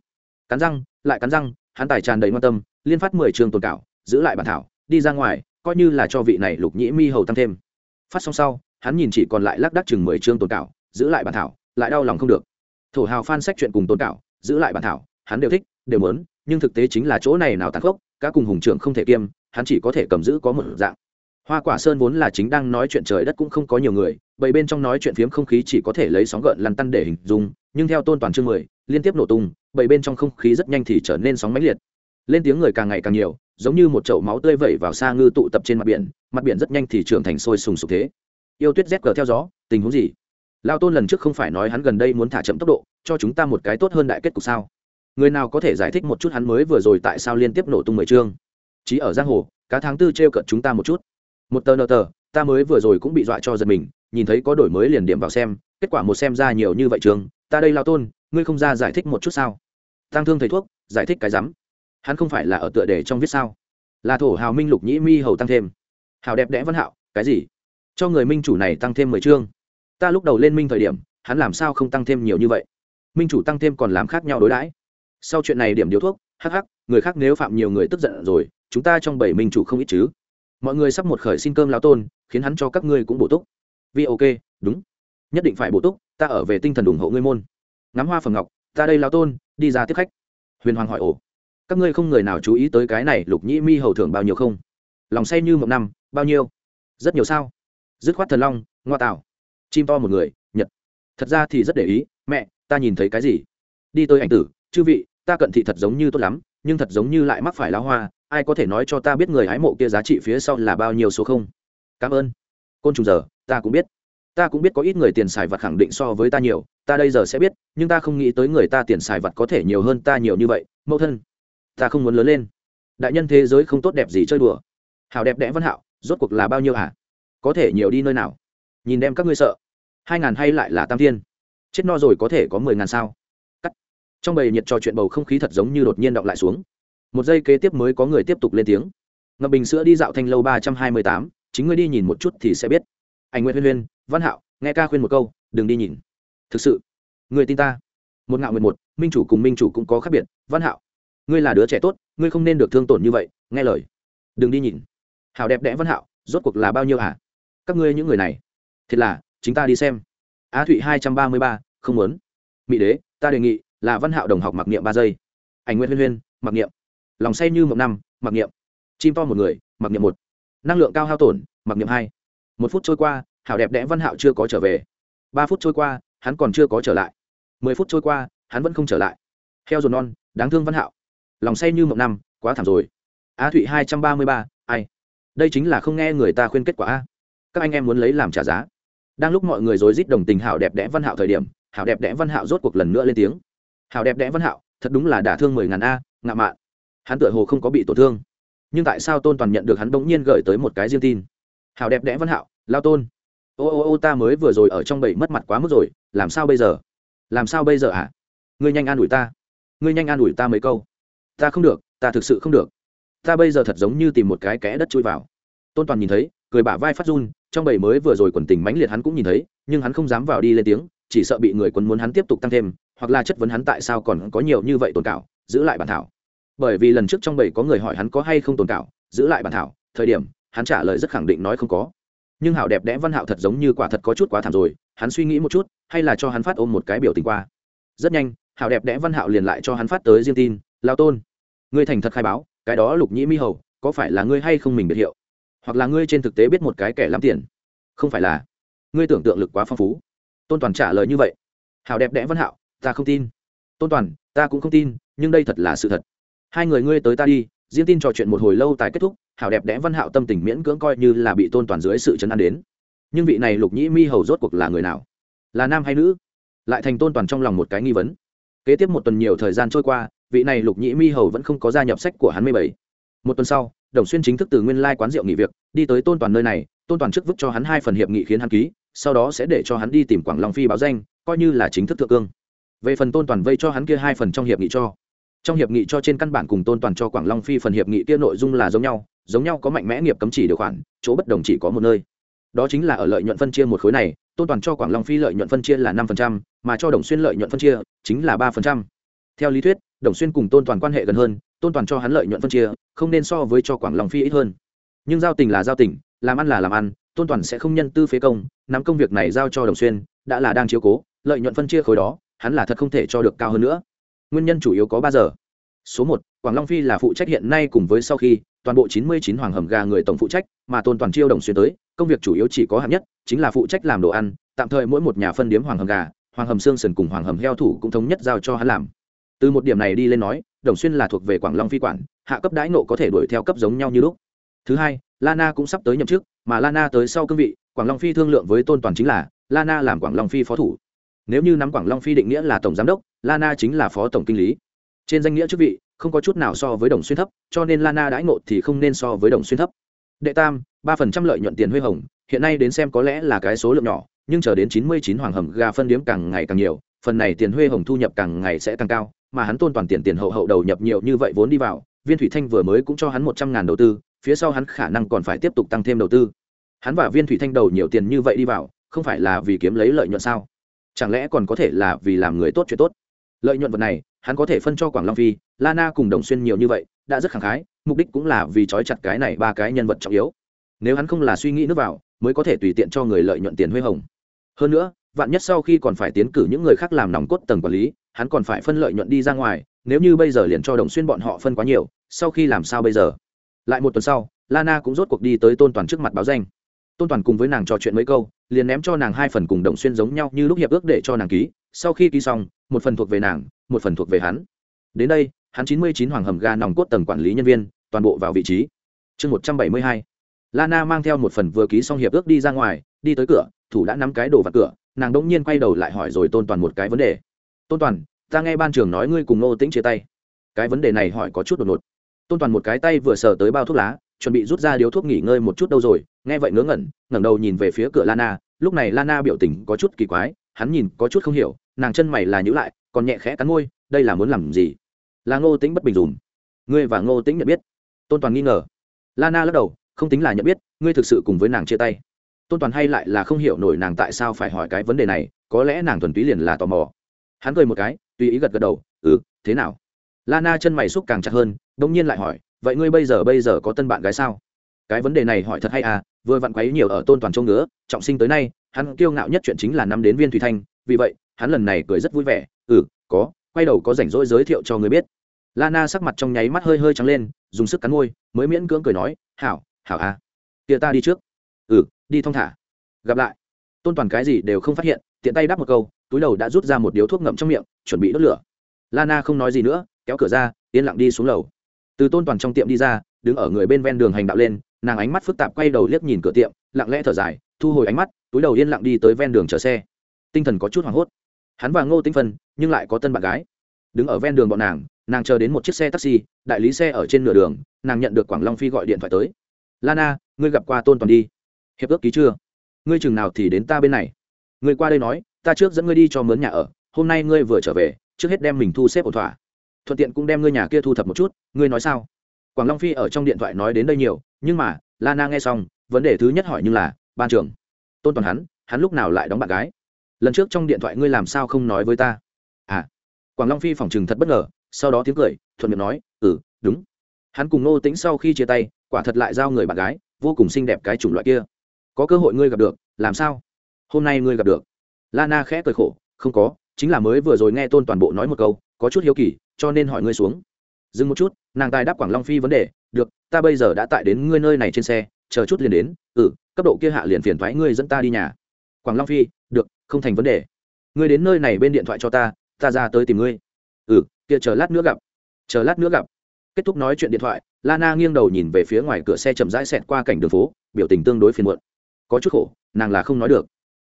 Cắn răng, lại cắn răng, hắn tài tràn đầy quan tâm, liên phát mười chương tồn cảo, giữ lại bản thảo, đi ra ngoài, coi như là cho vị này lục nhĩ mi hầu tăng thêm. Phát xong sau hắn nhìn chỉ còn lại lác đắc chừng mười chương tồn cảo giữ lại bản thảo lại đau lòng không được. Thổ hào phan sách chuyện cùng tồn cảo giữ lại bản thảo hắn đều thích đều muốn, nhưng thực tế chính là chỗ này nào tàn khốc các cùng hùng trưởng không thể kiêm hắn chỉ có thể cầm giữ có một dạng. Hoa quả sơn vốn là chính đang nói chuyện trời đất cũng không có nhiều người bầy bên trong nói chuyện phiếm không khí chỉ có thể lấy sóng gợn lăn tăn để hình dung nhưng theo tôn toàn chương mười liên tiếp nổ tung bầy bên trong không khí rất nhanh thì trở nên sóng mãnh liệt. Lên tiếng người càng ngày càng nhiều giống như một chậu máu tươi vẩy vào xa ngư tụ tập trên mặt biển mặt biển rất nhanh thì trưởng thành sôi sùng sục thế yêu tuyết rét cờ theo gió, tình huống gì? Lao tôn lần trước không phải nói hắn gần đây muốn thả chậm tốc độ, cho chúng ta một cái tốt hơn đại kết cục sao? Người nào có thể giải thích một chút hắn mới vừa rồi tại sao liên tiếp nổ tung mười chương? Chí ở giang hồ, cá tháng tư t r e o cận chúng ta một chút. Một tờ nờ tờ, ta mới vừa rồi cũng bị dọa cho giật mình, nhìn thấy có đổi mới liền điểm vào xem, kết quả một xem ra nhiều như vậy trường, ta đây lao tôn, ngươi không ra giải thích một chút sao? Tăng thương thầy thuốc, giải thích cái rắm. Hắn không phải là ở tựa đề trong viết sao? Là thổ hào minh lục nhĩ mi hầu tăng thêm. Hào đẹp đẽ văn hạo, cái gì? Cho người minh chủ này tăng thêm mười chương. Ta lúc đầu lên minh thời điểm, hắn làm sao không tăng thêm nhiều như vậy? Minh chủ tăng thêm còn làm khác nhau đối đãi. Sau chuyện này điểm điếu thuốc, hắc hắc, người khác nếu phạm nhiều người tức giận rồi, chúng ta trong bảy minh chủ không ít chứ. Mọi người sắp một khởi xin cơm lão tôn, khiến hắn cho các ngươi cũng bổ túc. Vì ok, đúng. Nhất định phải bổ túc, ta ở về tinh thần ủng hộ ngươi môn. Ngắm hoa phẩm ngọc, ta đây lão tôn, đi ra tiếp khách. Huyền hoàng hỏi ổ các ngươi không người nào chú ý tới cái này lục nhĩ mi hầu thưởng bao nhiêu không? Lòng say như một năm, bao nhiêu? Rất nhiều sao? Dứt khoát thần long, ngoa tạo. Chim to một người, nhật. Thật ra thì rất để ý, mẹ, ta nhìn thấy cái gì? Đi tới ảnh tử, chư vị, ta cận thị thật giống như tốt lắm, nhưng thật giống như lại mắc phải lá hoa, ai có thể nói cho ta biết người hái mộ kia giá trị phía sau là bao nhiêu số không? Cảm ơn. Côn trùng giờ, ta cũng biết. Ta cũng biết có ít người tiền xài vật khẳng định so với ta nhiều, ta đây giờ sẽ biết, nhưng ta không nghĩ tới người ta tiền xài vật có thể nhiều hơn ta nhiều như vậy, mẫu thân. Ta không muốn lớn lên. Đại nhân thế giới không tốt đẹp gì chơi đùa. Hảo đẹp đẽ văn hạo, rốt cuộc là bao nhiêu hả? Có thể nhiều đi nơi nào? Nhìn đem các ngươi sợ. Hai ngàn hay lại là tam thiên? Chết no rồi có thể có mười ngàn sao? Cắt. Trong bầy nhiệt trò chuyện bầu không khí thật giống như đột nhiên động lại xuống. Một giây kế tiếp mới có người tiếp tục lên tiếng. Ngập bình sữa đi dạo thanh lâu ba trăm hai mươi tám, chính ngươi đi nhìn một chút thì sẽ biết. Anh nguyễn huyên huyên, văn hạo, nghe ca khuyên một câu, đừng đi nhìn. Thực sự, người tin ta? Một ngạo nguyện một, minh chủ cùng minh chủ cũng có khác biệt. Văn hạo, ngươi là đứa trẻ tốt, ngươi không nên được thương tổn như vậy, nghe lời. Đừng đi nhìn. Hảo đẹp đẽ văn hạo, rốt cuộc là bao nhiêu hả các ngươi những người này. Thiệt là, chính ta đi xem. Á thụy hai trăm ba mươi ba, không muốn. Mỹ đế, ta đề nghị là văn hạo đồng học mặc niệm ba giây. Ảnh nguyên huyên huyên, mặc niệm. Lòng say như một năm, mặc niệm. Chim to một người, mặc niệm một. Năng lượng cao hao tổn, mặc niệm hai. Một phút trôi qua, hảo đẹp đẽ văn hạo chưa có trở về. Ba phút trôi qua, hắn còn chưa có trở lại. Mười phút trôi qua, hắn vẫn không trở lại. Heo dồn non, đáng thương văn hạo. Lòng say như một năm, quá thảm rồi. Á thụy hai trăm ba mươi ba, ai? Đây chính là không nghe người ta khuyên kết quả a các anh em muốn lấy làm trả giá. Đang lúc mọi người rối rít đồng tình hảo đẹp đẽ văn hạo thời điểm, hảo đẹp đẽ văn hạo rốt cuộc lần nữa lên tiếng. Hảo đẹp đẽ văn hạo, thật đúng là đả thương mười ngàn a ngạ mạn. Hắn tựa hồ không có bị tổn thương. Nhưng tại sao tôn toàn nhận được hắn bỗng nhiên gửi tới một cái riêng tin? Hảo đẹp đẽ văn hạo, lao tôn. Ô ô ô, ta mới vừa rồi ở trong bầy mất mặt quá mức rồi, làm sao bây giờ? Làm sao bây giờ ạ à? ngươi nhanh an ủi ta. Ngươi nhanh an ủi ta mấy câu. Ta không được, ta thực sự không được. Ta bây giờ thật giống như tìm một cái kẽ đất chui vào. Tôn toàn nhìn thấy, cười bả vai phát run trong bầy mới vừa rồi quần tình mãnh liệt hắn cũng nhìn thấy, nhưng hắn không dám vào đi lên tiếng, chỉ sợ bị người quân muốn hắn tiếp tục tăng thêm, hoặc là chất vấn hắn tại sao còn có nhiều như vậy tồn cảo, giữ lại bản thảo. Bởi vì lần trước trong bầy có người hỏi hắn có hay không tồn cảo, giữ lại bản thảo, thời điểm, hắn trả lời rất khẳng định nói không có. Nhưng hảo đẹp đẽ văn hạo thật giống như quả thật có chút quá thảm rồi, hắn suy nghĩ một chút, hay là cho hắn phát ôm một cái biểu tình qua. Rất nhanh, hảo đẹp đẽ văn hạo liền lại cho hắn phát tới riêng tin, lao tôn, ngươi thành thật khai báo, cái đó lục nhĩ mi hầu, có phải là ngươi hay không mình biệt hiệu? Hoặc là ngươi trên thực tế biết một cái kẻ lắm tiền. Không phải là, ngươi tưởng tượng lực quá phong phú. Tôn toàn trả lời như vậy. Hảo đẹp đẽ văn hạo, ta không tin. Tôn toàn, ta cũng không tin, nhưng đây thật là sự thật. Hai người ngươi tới ta đi diễn tin trò chuyện một hồi lâu tài kết thúc, hảo đẹp đẽ văn hạo tâm tình miễn cưỡng coi như là bị tôn toàn dưới sự chấn an đến. Nhưng vị này lục nhĩ mi hầu rốt cuộc là người nào? Là nam hay nữ? Lại thành tôn toàn trong lòng một cái nghi vấn. Kế tiếp một tuần nhiều thời gian trôi qua, vị này lục nhĩ mi hầu vẫn không có gia nhập sách của hắn mười bảy một tuần sau đồng xuyên chính thức từ nguyên lai quán rượu nghỉ việc, đi tới tôn toàn nơi này, tôn toàn trước vứt cho hắn hai phần hiệp nghị khiến hắn ký, sau đó sẽ để cho hắn đi tìm quảng long phi báo danh, coi như là chính thức thượng cương. Về phần tôn toàn vây cho hắn kia hai phần trong hiệp nghị cho. Trong hiệp nghị cho trên căn bản cùng tôn toàn cho quảng long phi phần hiệp nghị kia nội dung là giống nhau giống nhau có mạnh mẽ nghiệp cấm chỉ điều khoản, chỗ bất đồng chỉ có một nơi. Đó chính là ở lợi nhuận phân chia một khối này, tôn toàn cho quảng long phi lợi nhuận phân chia là năm mà cho đồng xuyên lợi nhuận phân chia chính là ba theo lý thuyết, đồng xuyên cùng tôn toàn quan hệ gần hơn tôn toàn cho hắn lợi nhuận phân chia, không nên so với cho quảng long phi ít hơn. Nhưng giao tình là giao tình, làm ăn là làm ăn, tôn toàn sẽ không nhân tư phế công, nắm công việc này giao cho đồng xuyên, đã là đang chiếu cố, lợi nhuận phân chia khối đó, hắn là thật không thể cho được cao hơn nữa. Nguyên nhân chủ yếu có ba giờ. Số một, quảng long phi là phụ trách hiện nay cùng với sau khi, toàn bộ chín mươi chín hoàng hầm gà người tổng phụ trách, mà tôn toàn chiêu đồng xuyên tới, công việc chủ yếu chỉ có hạng nhất, chính là phụ trách làm đồ ăn, tạm thời mỗi một nhà phân điếm hoàng hầm gà, hoàng hầm xương sần cùng hoàng hầm heo thủ cũng thống nhất giao cho hắn làm. Từ một điểm này đi lên nói đồng xuyên là thuộc về quảng long phi quản, hạ cấp đãi nộ có thể đuổi theo cấp giống nhau như lúc. Thứ hai, lana cũng sắp tới nhậm chức, mà lana tới sau cương vị, quảng long phi thương lượng với tôn toàn chính là, lana làm quảng long phi phó thủ. Nếu như nắm quảng long phi định nghĩa là tổng giám đốc, lana chính là phó tổng kinh lý. Trên danh nghĩa chức vị, không có chút nào so với đồng xuyên thấp, cho nên lana đãi ngộ thì không nên so với đồng xuyên thấp. Đệ tam, ba phần trăm lợi nhuận tiền huê hồng, hiện nay đến xem có lẽ là cái số lượng nhỏ, nhưng chờ đến chín mươi chín hoàng hầm gà phân điếm càng ngày càng nhiều, phần này tiền huê hồng thu nhập càng ngày sẽ càng cao mà hắn tôn toàn tiền tiền hậu hậu đầu nhập nhiều như vậy vốn đi vào, viên thủy thanh vừa mới cũng cho hắn một trăm ngàn đầu tư, phía sau hắn khả năng còn phải tiếp tục tăng thêm đầu tư. Hắn và viên thủy thanh đầu nhiều tiền như vậy đi vào, không phải là vì kiếm lấy lợi nhuận sao? Chẳng lẽ còn có thể là vì làm người tốt chuyện tốt? Lợi nhuận vật này, hắn có thể phân cho quảng long phi la na cùng đồng xuyên nhiều như vậy, đã rất khẳng khái, mục đích cũng là vì trói chặt cái này ba cái nhân vật trọng yếu. Nếu hắn không là suy nghĩ nước vào, mới có thể tùy tiện cho người lợi nhuận tiền huê hồng. Hơn nữa, vạn nhất sau khi còn phải tiến cử những người khác làm nòng cốt tầng quản lý hắn còn phải phân lợi nhuận đi ra ngoài, nếu như bây giờ liền cho đồng xuyên bọn họ phân quá nhiều, sau khi làm sao bây giờ? Lại một tuần sau, lana cũng rốt cuộc đi tới tôn toàn trước mặt báo danh. Tôn toàn cùng với nàng trò chuyện mấy câu, liền ném cho nàng hai phần cùng đồng xuyên giống nhau như lúc hiệp ước để cho nàng ký, sau khi ký xong, một phần thuộc về nàng, một phần thuộc về hắn. Đến đây, hắn chín mươi chín hoàng hầm ga nòng cốt tầng quản lý nhân viên, toàn bộ vào vị trí. Chương một trăm bảy mươi hai. Lana mang theo một phần vừa ký xong hiệp ước đi ra ngoài, đi tới cửa, thủ đã nắm cái đồ vặt cửa, nàng đỗng nhiên quay đầu lại hỏi rồi tôn toàn một cái vấn đề tôn toàn, ta nghe ban trưởng nói ngươi cùng nô tĩnh chia tay. Cái vấn đề này hỏi có chút đột ngột. Tôn toàn một cái tay vừa sờ tới bao thuốc lá, chuẩn bị rút ra điếu thuốc nghỉ ngơi một chút đâu rồi, nghe vậy ngớ ngẩn, ngẩng đầu nhìn về phía cửa lana. Lúc này lana biểu tình có chút kỳ quái, hắn nhìn có chút không hiểu, nàng chân mày là nhữ lại, còn nhẹ khẽ cắn môi, đây là muốn làm gì? Là ngô tĩnh bất bình dùm. Ngươi và ngô tĩnh nhận biết. Tôn toàn nghi ngờ. Lana lắc đầu, không tính là nhận biết, ngươi thực sự cùng với nàng chia tay. Tôn toàn hay lại là không hiểu nổi nàng tại sao phải hỏi cái vấn đề này, có lẽ nàng thuần túy liền là tò mò hắn cười một cái, tùy ý gật gật đầu ừ thế nào? Lana chân mày xúc càng chặt hơn đ ỗ n g nhiên lại hỏi, vậy ngươi bây giờ bây giờ có tân bạn gái sao? Cái vấn đề này hỏi thật hay à vừa vặn quấy nhiều ở tôn toàn châu ngứa, trọng sinh tới nay, hắn kiêu ngạo nhất chuyện chính là năm đến viên thủy thanh, vì vậy, hắn lần này cười rất vui vẻ ừ có, quay đầu có rảnh rỗi giới thiệu cho người biết. Lana sắc mặt trong nháy mắt hơi hơi trắng lên, dùng sức cắn môi, mới miễn cưỡng cười nói, hảo hảo à. Tia ta đi trước. Ừ đi thong thả. Gặp lại. Tôn toàn cái gì đều không phát hiện, tiện tay đáp một câu túi đầu đã rút ra một điếu thuốc ngậm trong miệng, chuẩn bị đốt lửa. Lana không nói gì nữa, kéo cửa ra, yên lặng đi xuống lầu. Từ tôn toàn trong tiệm đi ra, đứng ở người bên ven đường hành đạo lên, nàng ánh mắt phức tạp quay đầu liếc nhìn cửa tiệm, lặng lẽ thở dài, thu hồi ánh mắt, túi đầu yên lặng đi tới ven đường chở xe. Tinh thần có chút hoảng hốt. Hắn và ngô tinh phân, nhưng lại có tân bạn gái. Đứng ở ven đường bọn nàng nàng chờ đến một chiếc xe taxi, đại lý xe ở trên nửa đường, nàng nhận được quảng long phi gọi điện thoại tới. Lana, ngươi gặp qua tôn toàn đi. Hiệp ước ký chưa? Ngươi chừng nào thì đến ta bên này ngươi qua đây nói, ta trước dẫn ngươi đi cho mướn nhà ở, hôm nay ngươi vừa trở về, trước hết đem mình thu xếp ổn thỏa. Thuận tiện cũng đem ngươi nhà kia thu thập một chút, ngươi nói sao? Quảng long phi ở trong điện thoại nói đến đây nhiều, nhưng mà, lana nghe xong, vấn đề thứ nhất hỏi nhưng là, ban trưởng, tôn toàn hắn hắn lúc nào lại đóng bạn gái? Lần trước trong điện thoại ngươi làm sao không nói với ta? À quảng long phi phỏng chừng thật bất ngờ, sau đó tiếng cười, thuận miệng nói ừ đúng. Hắn cùng nô tính sau khi chia tay, quả thật lại giao người bạn gái, vô cùng xinh đẹp cái chủng loại kia. Có cơ hội ngươi gặp được, làm sao? Hôm nay ngươi gặp được. Lana khẽ cười khổ, không có, chính là mới vừa rồi nghe tôn toàn bộ nói một câu, có chút hiếu kỳ, cho nên hỏi ngươi xuống. Dừng một chút, nàng tài đáp quảng long phi vấn đề, được, ta bây giờ đã tại đến ngươi nơi này trên xe, chờ chút liền đến ừ cấp độ kia hạ liền phiền thoái ngươi dẫn ta đi nhà. Quảng long phi, được, không thành vấn đề. Ngươi đến nơi này bên điện thoại cho ta ta ra tới tìm ngươi. Ừ kia chờ lát nữa gặp. Chờ lát nữa gặp. Kết thúc nói chuyện điện thoại, lana nghiêng đầu nhìn về phía ngoài cửa xe chậm rãi xẹt qua cảnh đường phố, biểu tình tương đối phiền muộn. Có chút khổ, nàng là không nói được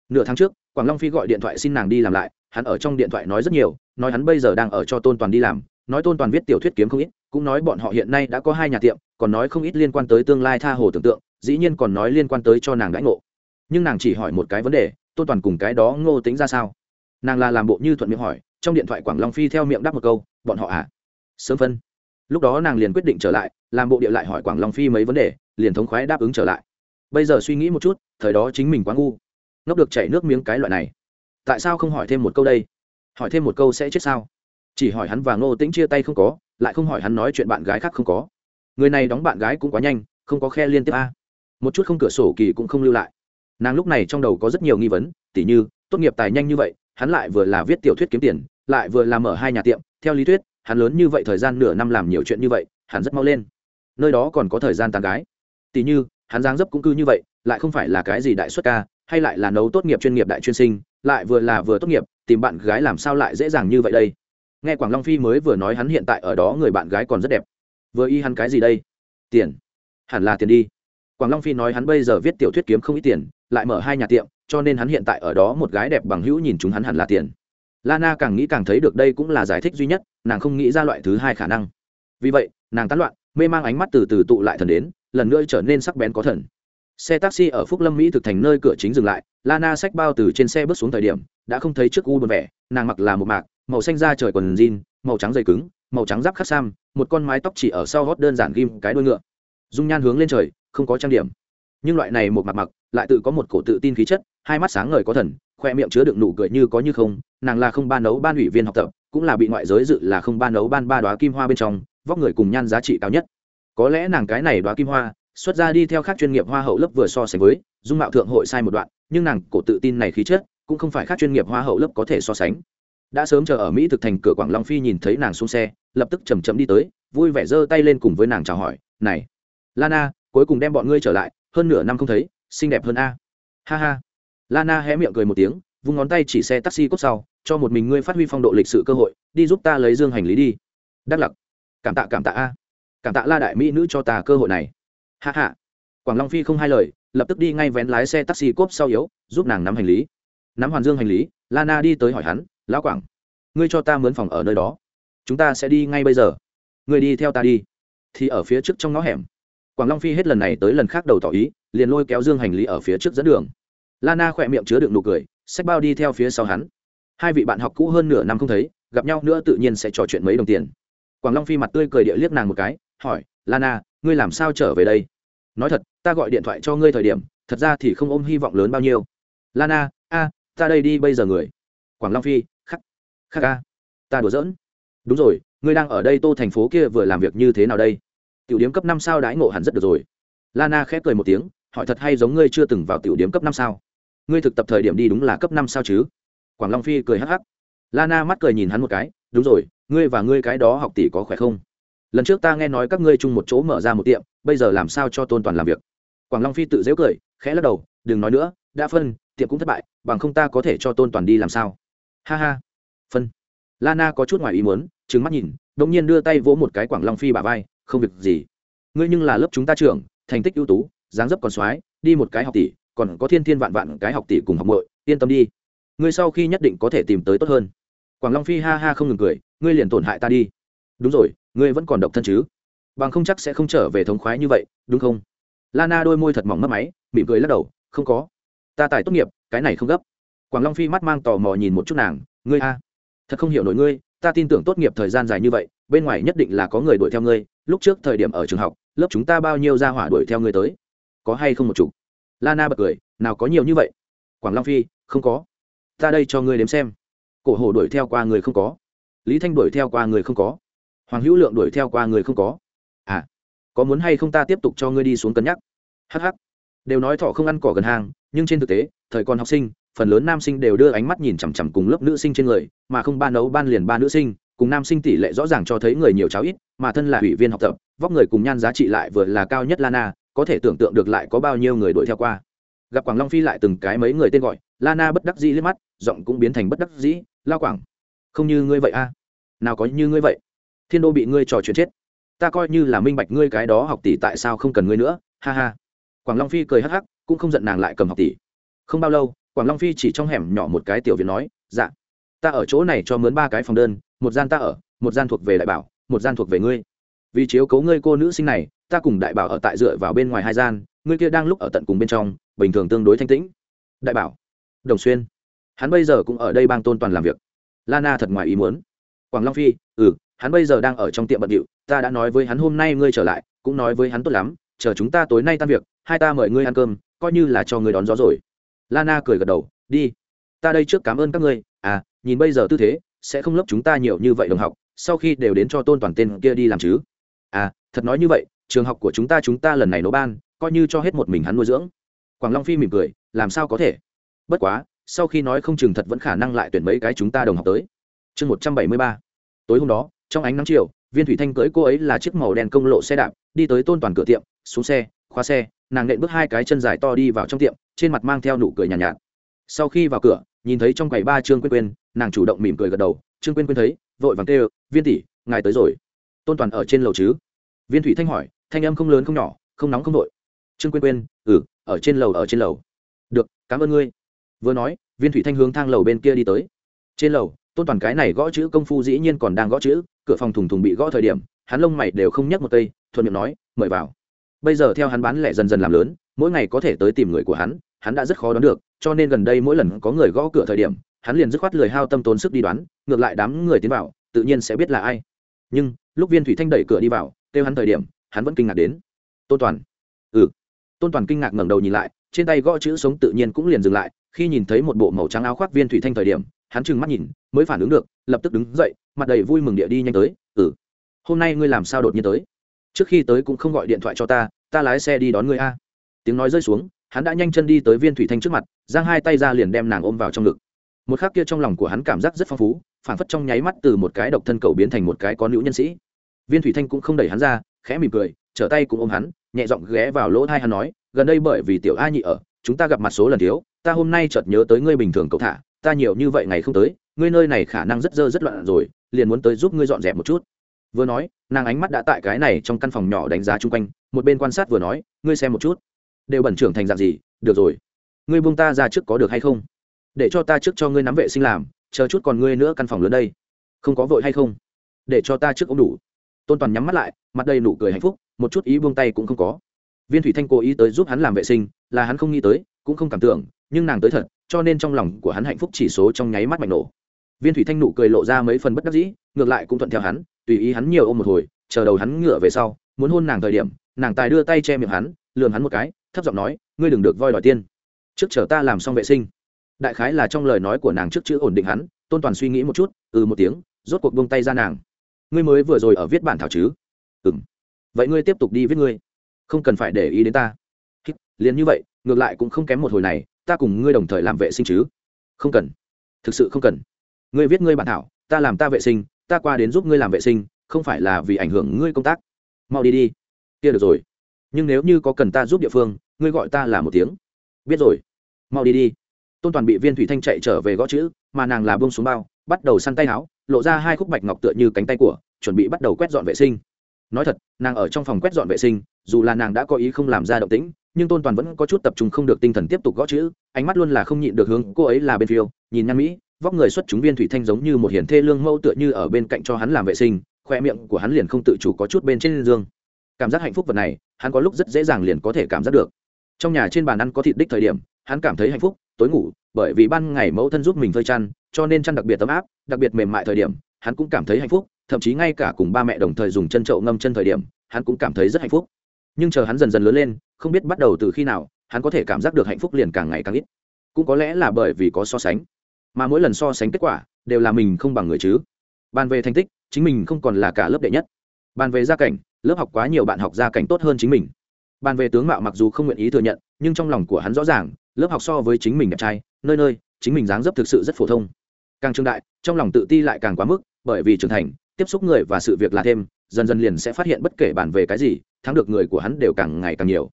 nửa tháng trước, quảng long phi gọi điện thoại xin nàng đi làm lại, hắn ở trong điện thoại nói rất nhiều, nói hắn bây giờ đang ở cho tôn toàn đi làm, nói tôn toàn viết tiểu thuyết kiếm không ít, cũng nói bọn họ hiện nay đã có hai nhà tiệm, còn nói không ít liên quan tới tương lai tha hồ tưởng tượng, dĩ nhiên còn nói liên quan tới cho nàng đãi ngộ. Nhưng nàng chỉ hỏi một cái vấn đề, tôn toàn cùng cái đó ngô tính ra sao? Nàng là làm bộ như thuận miệng hỏi, trong điện thoại quảng long phi theo miệng đáp một câu, bọn họ à? Sớm phân. Lúc đó nàng liền quyết định trở lại, làm bộ địa lại hỏi quảng long phi mấy vấn đề, liền thống khoái đáp ứng trở lại. Bây giờ suy nghĩ một chút, thời đó chính mình quá ngu ngốc được chảy nước miếng cái loại này. Tại sao không hỏi thêm một câu đây? Hỏi thêm một câu sẽ chết sao? Chỉ hỏi hắn và ngô tĩnh chia tay không có, lại không hỏi hắn nói chuyện bạn gái khác không có. Người này đóng bạn gái cũng quá nhanh, không có khe liên tiếp a. Một chút không cửa sổ kỳ cũng không lưu lại. Nàng lúc này trong đầu có rất nhiều nghi vấn, tỉ như, tốt nghiệp tài nhanh như vậy, hắn lại vừa là viết tiểu thuyết kiếm tiền, lại vừa làm ở hai nhà tiệm, theo lý thuyết, hắn lớn như vậy thời gian nửa năm làm nhiều chuyện như vậy, hắn rất mau lên. Nơi đó còn có thời gian tàn gái. Tỉ như, hắn giang dấp cũng cư như vậy, lại không phải là cái gì đại xuất ca hay lại là nấu tốt nghiệp chuyên nghiệp đại chuyên sinh, lại vừa là vừa tốt nghiệp, tìm bạn gái làm sao lại dễ dàng như vậy đây? Nghe quảng long phi mới vừa nói hắn hiện tại ở đó người bạn gái còn rất đẹp. Vừa y hắn cái gì đây? Tiền. Hẳn là tiền đi. Quảng long phi nói hắn bây giờ viết tiểu thuyết kiếm không ít tiền, lại mở hai nhà tiệm, cho nên hắn hiện tại ở đó một gái đẹp bằng hữu nhìn chúng hắn hẳn là tiền. Lana càng nghĩ càng thấy được đây cũng là giải thích duy nhất, nàng không nghĩ ra loại thứ hai khả năng. Vì vậy, nàng tán loạn, mê mang ánh mắt từ từ tụ lại thần đến, lần nữa trở nên sắc bén có thần xe taxi ở phúc lâm, mỹ thực thành nơi cửa chính dừng lại, lana xách bao từ trên xe bước xuống thời điểm, đã không thấy trước u buồn vẻ, nàng mặc là một mạc, màu xanh da trời quần jean, màu trắng dày cứng, màu trắng giáp khắc sam, một con mái tóc chỉ ở sau gót đơn giản ghim cái đuôi ngựa. Dung nhan hướng lên trời, không có trang điểm. Nhưng loại này một mặt mặc, lại tự có một cổ tự tin khí chất, hai mắt sáng ngời có thần, khoe miệng chứa đựng nụ cười như có như không, nàng là không ban nấu ban ủy viên học tập, cũng là bị ngoại giới dự là không ban nấu ban ba đoá kim hoa bên trong, vóc người cùng nhan giá trị cao nhất. Có lẽ nàng cái này đoá kim hoa xuất ra đi theo các chuyên nghiệp hoa hậu lớp vừa so sánh với, dung mạo thượng hội sai một đoạn, nhưng nàng cổ tự tin này khí chất, cũng không phải các chuyên nghiệp hoa hậu lớp có thể so sánh. Đã sớm chờ ở mỹ thực thành cửa quảng long phi nhìn thấy nàng xuống xe, lập tức chầm chậm đi tới, vui vẻ giơ tay lên cùng với nàng chào hỏi, này, lana, cuối cùng đem bọn ngươi trở lại, hơn nửa năm không thấy, xinh đẹp hơn a. Ha ha. Lana hé miệng cười một tiếng, vung ngón tay chỉ xe taxi cốt sau, cho một mình ngươi phát huy phong độ lịch sự cơ hội, đi giúp ta lấy dương hành lý đi. Đắc lặc. Cảm tạ cảm tạ a. Cảm tạ la đại mỹ nữ cho ta cơ hội này hạ hạ. Quảng long phi không hai lời, lập tức đi ngay vén lái xe taxi cốp sau yếu, giúp nàng nắm hành lý. Nắm hoàn dương hành lý, lana đi tới hỏi hắn, lão quảng, ngươi cho ta mướn phòng ở nơi đó. Chúng ta sẽ đi ngay bây giờ. Ngươi đi theo ta đi. Thì ở phía trước trong ngõ hẻm, quảng long phi hết lần này tới lần khác đầu tỏ ý, liền lôi kéo dương hành lý ở phía trước dẫn đường. Lana khỏe miệng chứa đựng nụ cười sách bao đi theo phía sau hắn. Hai vị bạn học cũ hơn nửa năm không thấy, gặp nhau nữa tự nhiên sẽ trò chuyện mấy đồng tiền. Quảng long phi mặt tươi cười địa liếc nàng một cái, hỏi, lana, ngươi làm sao trở về đây? Nói thật, ta gọi điện thoại cho ngươi thời điểm, thật ra thì không ôm hy vọng lớn bao nhiêu. Lana, a, ta đây đi bây giờ người. Quảng long phi, khắc khắc a. Ta đùa giỡn. Đúng rồi, ngươi đang ở đây tô thành phố kia vừa làm việc như thế nào đây? Tiểu điếm cấp năm sao đãi ngộ hẳn rất được rồi. Lana khép cười một tiếng, hỏi thật hay giống ngươi chưa từng vào tiểu điếm cấp năm sao? Ngươi thực tập thời điểm đi đúng là cấp năm sao chứ? Quảng long phi cười hắc hắc. Lana mắt cười nhìn hắn một cái, đúng rồi, ngươi và ngươi cái đó học tỷ có khỏe không? Lần trước ta nghe nói các ngươi chung một chỗ mở ra một tiệm, bây giờ làm sao cho tôn toàn làm việc? Quảng long phi tự dễu cười, khẽ lắc đầu, đừng nói nữa, đã phân, tiệm cũng thất bại, bằng không ta có thể cho tôn toàn đi làm sao? Ha ha. Phân. Lana có chút ngoài ý muốn trứng mắt nhìn đ ỗ n g nhiên đưa tay vỗ một cái quảng long phi bà vai, không việc gì. Ngươi nhưng là lớp chúng ta trưởng, thành tích ưu tú, dáng dấp còn soái đi một cái học tỷ, còn có thiên thiên vạn vạn cái học tỷ cùng học mội yên tâm đi. Ngươi sau khi nhất định có thể tìm tới tốt hơn. Quảng long phi ha ha không ngừng cười, ngươi liền tổn hại ta đi. Đúng rồi ngươi vẫn còn độc thân chứ? Bằng không chắc sẽ không trở về thống khoái như vậy, đúng không? Lana đôi môi thật mỏng mất máy, mỉm cười lắc đầu, không có. Ta tài tốt nghiệp, cái này không gấp. Quảng long phi mắt mang tò mò nhìn một chút nàng, ngươi a. Thật không hiểu nổi ngươi, ta tin tưởng tốt nghiệp thời gian dài như vậy, bên ngoài nhất định là có người đuổi theo ngươi, lúc trước thời điểm ở trường học, lớp chúng ta bao nhiêu gia hỏa đuổi theo ngươi tới? Có hay không một chục lana bật cười, nào có nhiều như vậy. Quảng long phi, không có. Ta đây cho ngươi đếm xem. Cổ hồ đuổi theo qua người không có. Lý thanh đuổi theo qua người không có hoàng hữu lượng đuổi theo qua người không có. À có muốn hay không ta tiếp tục cho ngươi đi xuống cân nhắc? Hh đều nói thọ không ăn cỏ gần hàng nhưng trên thực tế, thời còn học sinh, phần lớn nam sinh đều đưa ánh mắt nhìn chằm chằm cùng lớp nữ sinh trên người, mà không ban nấu ban liền ba nữ sinh, cùng nam sinh tỷ lệ rõ ràng cho thấy người nhiều cháo ít, mà thân là ủy viên học tập, vóc người cùng nhan giá trị lại vừa là cao nhất lana, có thể tưởng tượng được lại có bao nhiêu người đuổi theo qua. Gặp quảng long phi lại từng cái mấy người tên gọi, lana bất đắc dĩ liếc mắt, giọng cũng biến thành bất đắc dĩ, lao quảng, không như ngươi vậy a nào có như ngươi vậy? Thiên đô bị ngươi trò chuyện chết. Ta coi như là minh bạch ngươi cái đó học tỷ tại sao không cần ngươi nữa, ha ha. Quảng long phi cười hắc hắc, cũng không giận nàng lại cầm học tỷ. Không bao lâu, quảng long phi chỉ trong hẻm nhỏ một cái tiểu viện nói dạ ta ở chỗ này cho mướn ba cái phòng đơn, một gian ta ở, một gian thuộc về đại bảo, một gian thuộc về ngươi. Vì chiếu cấu ngươi cô nữ sinh này, ta cùng đại bảo ở tại dựa vào bên ngoài hai gian, ngươi kia đang lúc ở tận cùng bên trong, bình thường tương đối thanh tĩnh. Đại bảo, đồng xuyên, hắn bây giờ cũng ở đây bang tôn toàn làm việc. Lana thật ngoài ý muốn. Quảng long phi ừ hắn bây giờ đang ở trong tiệm bận điệu, ta đã nói với hắn hôm nay ngươi trở lại, cũng nói với hắn tốt lắm, chờ chúng ta tối nay tan việc, hai ta mời ngươi ăn cơm, coi như là cho ngươi đón gió rồi. Lana cười gật đầu, đi. Ta đây trước cảm ơn các ngươi à nhìn bây giờ tư thế, sẽ không lấp chúng ta nhiều như vậy đồng học, sau khi đều đến cho tôn toàn tên kia đi làm chứ. À thật nói như vậy, trường học của chúng ta chúng ta lần này nấu ban, coi như cho hết một mình hắn nuôi dưỡng. Quảng long phi mỉm cười, làm sao có thể? Bất quá, sau khi nói không chừng thật vẫn khả năng lại tuyển mấy cái chúng ta đồng học tới. Chương một trăm bảy mươi ba. Tối hôm đó trong ánh nắng chiều viên thủy thanh cưới cô ấy là chiếc màu đen công lộ xe đạp đi tới tôn toàn cửa tiệm xuống xe khóa xe nàng nện bước hai cái chân dài to đi vào trong tiệm trên mặt mang theo nụ cười nhàn nhạt, nhạt. Sau khi vào cửa nhìn thấy trong quầy ba trương quyên quyên nàng chủ động mỉm cười gật đầu trương quyên quyên thấy vội vàng kêu viên tỷ ngài tới rồi. Tôn toàn ở trên lầu chứ? Viên thủy thanh hỏi thanh âm không lớn không nhỏ không nóng không vội. Trương quyên quyên ừ ở trên lầu ở trên lầu. Được cảm ơn ngươi. Vừa nói viên thủy thanh hướng thang lầu bên kia đi tới. Trên lầu tôn toàn cái này gõ chữ công phu dĩ nhiên còn đang gõ chữ, cửa phòng thùng thùng bị gõ thời điểm, hắn lông mày đều không nhắc một cây, thuận miệng nói, mời vào. Bây giờ theo hắn bán lẻ dần dần làm lớn, mỗi ngày có thể tới tìm người của hắn hắn đã rất khó đoán được, cho nên gần đây mỗi lần có người gõ cửa thời điểm, hắn liền dứt khoát lười hao tâm tốn sức đi đoán, ngược lại đám người tiến vào, tự nhiên sẽ biết là ai. Nhưng, lúc viên thủy thanh đẩy cửa đi vào, kêu hắn thời điểm, hắn vẫn kinh ngạc đến. Tôn toàn. Ừ. Tôn toàn kinh ngạc ngẩng đầu nhìn lại, trên tay gõ chữ sống tự nhiên cũng liền dừng lại, khi nhìn thấy một bộ màu trắng áo khoác viên thủy thanh thời điểm hắn trừng mắt nhìn, mới phản ứng được, lập tức đứng dậy, mặt đầy vui mừng địa đi nhanh tới ừ hôm nay ngươi làm sao đột nhiên tới? Trước khi tới cũng không gọi điện thoại cho ta ta lái xe đi đón ngươi a. Tiếng nói rơi xuống, hắn đã nhanh chân đi tới viên thủy thanh trước mặt, giang hai tay ra liền đem nàng ôm vào trong ngực. Một khắc kia trong lòng của hắn cảm giác rất phong phú, phản phất trong nháy mắt từ một cái độc thân cầu biến thành một cái có nữ nhân sĩ. Viên thủy thanh cũng không đẩy hắn ra, khẽ mỉm cười, trở tay cũng ôm hắn, nhẹ giọng ghé vào lỗ thai hắn nói, gần đây bởi vì tiểu a nhị ở, chúng ta gặp mặt số lần thiếu, ta hôm nay chợt nhớ tới ngươi bình thường cậu thả ta nhiều như vậy ngày không tới, ngươi nơi này khả năng rất dơ rất loạn rồi, liền muốn tới giúp ngươi dọn dẹp một chút. Vừa nói, nàng ánh mắt đã tại cái này trong căn phòng nhỏ đánh giá chung quanh, một bên quan sát vừa nói, ngươi xem một chút. Đều bẩn trưởng thành dạng gì, được rồi. Ngươi buông ta ra trước có được hay không? Để cho ta trước cho ngươi nắm vệ sinh làm, chờ chút còn ngươi nữa căn phòng lớn đây. Không có vội hay không? Để cho ta trước ông đủ. Tôn toàn nhắm mắt lại, mặt đầy nụ cười hạnh phúc, một chút ý buông tay cũng không có. Viên thủy thanh cố ý tới giúp hắn làm vệ sinh, là hắn không nghĩ tới, cũng không cảm tưởng nhưng nàng tới thật, cho nên trong lòng của hắn hạnh phúc chỉ số trong nháy mắt mạnh nổ. Viên thủy thanh nụ cười lộ ra mấy phần bất đắc dĩ, ngược lại cũng thuận theo hắn, tùy ý hắn nhiều ôm một hồi, chờ đầu hắn ngựa về sau, muốn hôn nàng thời điểm, nàng tài đưa tay che miệng hắn, lườm hắn một cái, thấp giọng nói, ngươi đừng được voi đòi tiên. Trước chờ ta làm xong vệ sinh. Đại khái là trong lời nói của nàng trước chữ ổn định hắn, tôn toàn suy nghĩ một chút ừ một tiếng, rốt cuộc buông tay ra nàng. Ngươi mới vừa rồi ở viết bản thảo chứ? Ừ m vậy ngươi tiếp tục đi viết ngươi. Không cần phải để ý đến ta. Liền như vậy, ngược lại cũng không kém một hồi này ta cùng ngươi đồng thời làm vệ sinh chứ? Không cần. Thực sự không cần. Ngươi viết ngươi bản thảo, ta làm ta vệ sinh, ta qua đến giúp ngươi làm vệ sinh, không phải là vì ảnh hưởng ngươi công tác. Mau đi đi. Kia được rồi. Nhưng nếu như có cần ta giúp địa phương, ngươi gọi ta là một tiếng. Biết rồi. Mau đi đi. Tôn toàn bị viên thủy thanh chạy trở về gõ chữ, mà nàng là bông xuống bao, bắt đầu săn tay áo, lộ ra hai khúc bạch ngọc tựa như cánh tay của, chuẩn bị bắt đầu quét dọn vệ sinh. Nói thật, nàng ở trong phòng quét dọn vệ sinh, dù là nàng đã có ý không làm ra động tĩnh nhưng tôn toàn vẫn có chút tập trung không được tinh thần tiếp tục gõ chữ, ánh mắt luôn là không nhịn được hướng cô ấy là bên phiêu, nhìn nhan mỹ, vóc người xuất chúng viên thủy thanh giống như một hiển thê lương mẫu tựa như ở bên cạnh cho hắn làm vệ sinh, khoe miệng của hắn liền không tự chủ có chút bên trên giường cảm giác hạnh phúc vật này, hắn có lúc rất dễ dàng liền có thể cảm giác được. Trong nhà trên bàn ăn có thịt đích thời điểm, hắn cảm thấy hạnh phúc, tối ngủ, bởi vì ban ngày mẫu thân giúp mình phơi chăn, cho nên chăn đặc biệt ấm áp, đặc biệt mềm mại thời điểm, hắn cũng cảm thấy hạnh phúc, thậm chí ngay cả cùng ba mẹ đồng thời dùng chân trậu ngâm chân thời điểm, hắn cũng cảm thấy rất hạnh phúc. Nhưng chờ hắn dần dần lớn lên không biết bắt đầu từ khi nào, hắn có thể cảm giác được hạnh phúc liền càng ngày càng ít. Cũng có lẽ là bởi vì có so sánh. Mà mỗi lần so sánh kết quả, đều là mình không bằng người chứ. Bàn về thành tích, chính mình không còn là cả lớp đệ nhất. Bàn về gia cảnh, lớp học quá nhiều bạn học gia cảnh tốt hơn chính mình. Bàn về tướng mạo mặc dù không nguyện ý thừa nhận, nhưng trong lòng của hắn rõ ràng, lớp học so với chính mình đẹp trai, nơi nơi, chính mình dáng dấp thực sự rất phổ thông. Càng trương đại, trong lòng tự ti lại càng quá mức, bởi vì trưởng thành, tiếp xúc người và sự việc là thêm, dần dần liền sẽ phát hiện bất kể bàn về cái gì, thắng được người của hắn đều càng ngày càng nhiều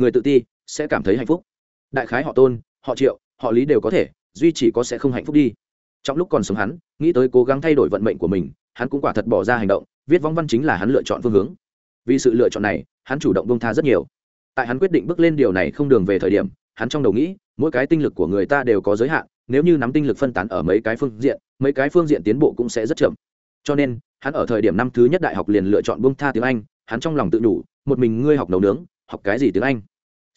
người tự ti sẽ cảm thấy hạnh phúc. Đại khái họ tôn, họ triệu, họ lý đều có thể, duy chỉ có sẽ không hạnh phúc đi. Trong lúc còn sống hắn, nghĩ tới cố gắng thay đổi vận mệnh của mình, hắn cũng quả thật bỏ ra hành động, viết vong văn chính là hắn lựa chọn phương hướng. Vì sự lựa chọn này, hắn chủ động bông tha rất nhiều. Tại hắn quyết định bước lên điều này không đường về thời điểm, hắn trong đầu nghĩ, mỗi cái tinh lực của người ta đều có giới hạn, nếu như nắm tinh lực phân tán ở mấy cái phương diện, mấy cái phương diện tiến bộ cũng sẽ rất chậm. Cho nên, hắn ở thời điểm năm thứ nhất đại học liền lựa chọn bông tha tiếng anh, hắn trong lòng tự nhủ một mình ngươi học nấu nướng, học cái gì tiếng anh?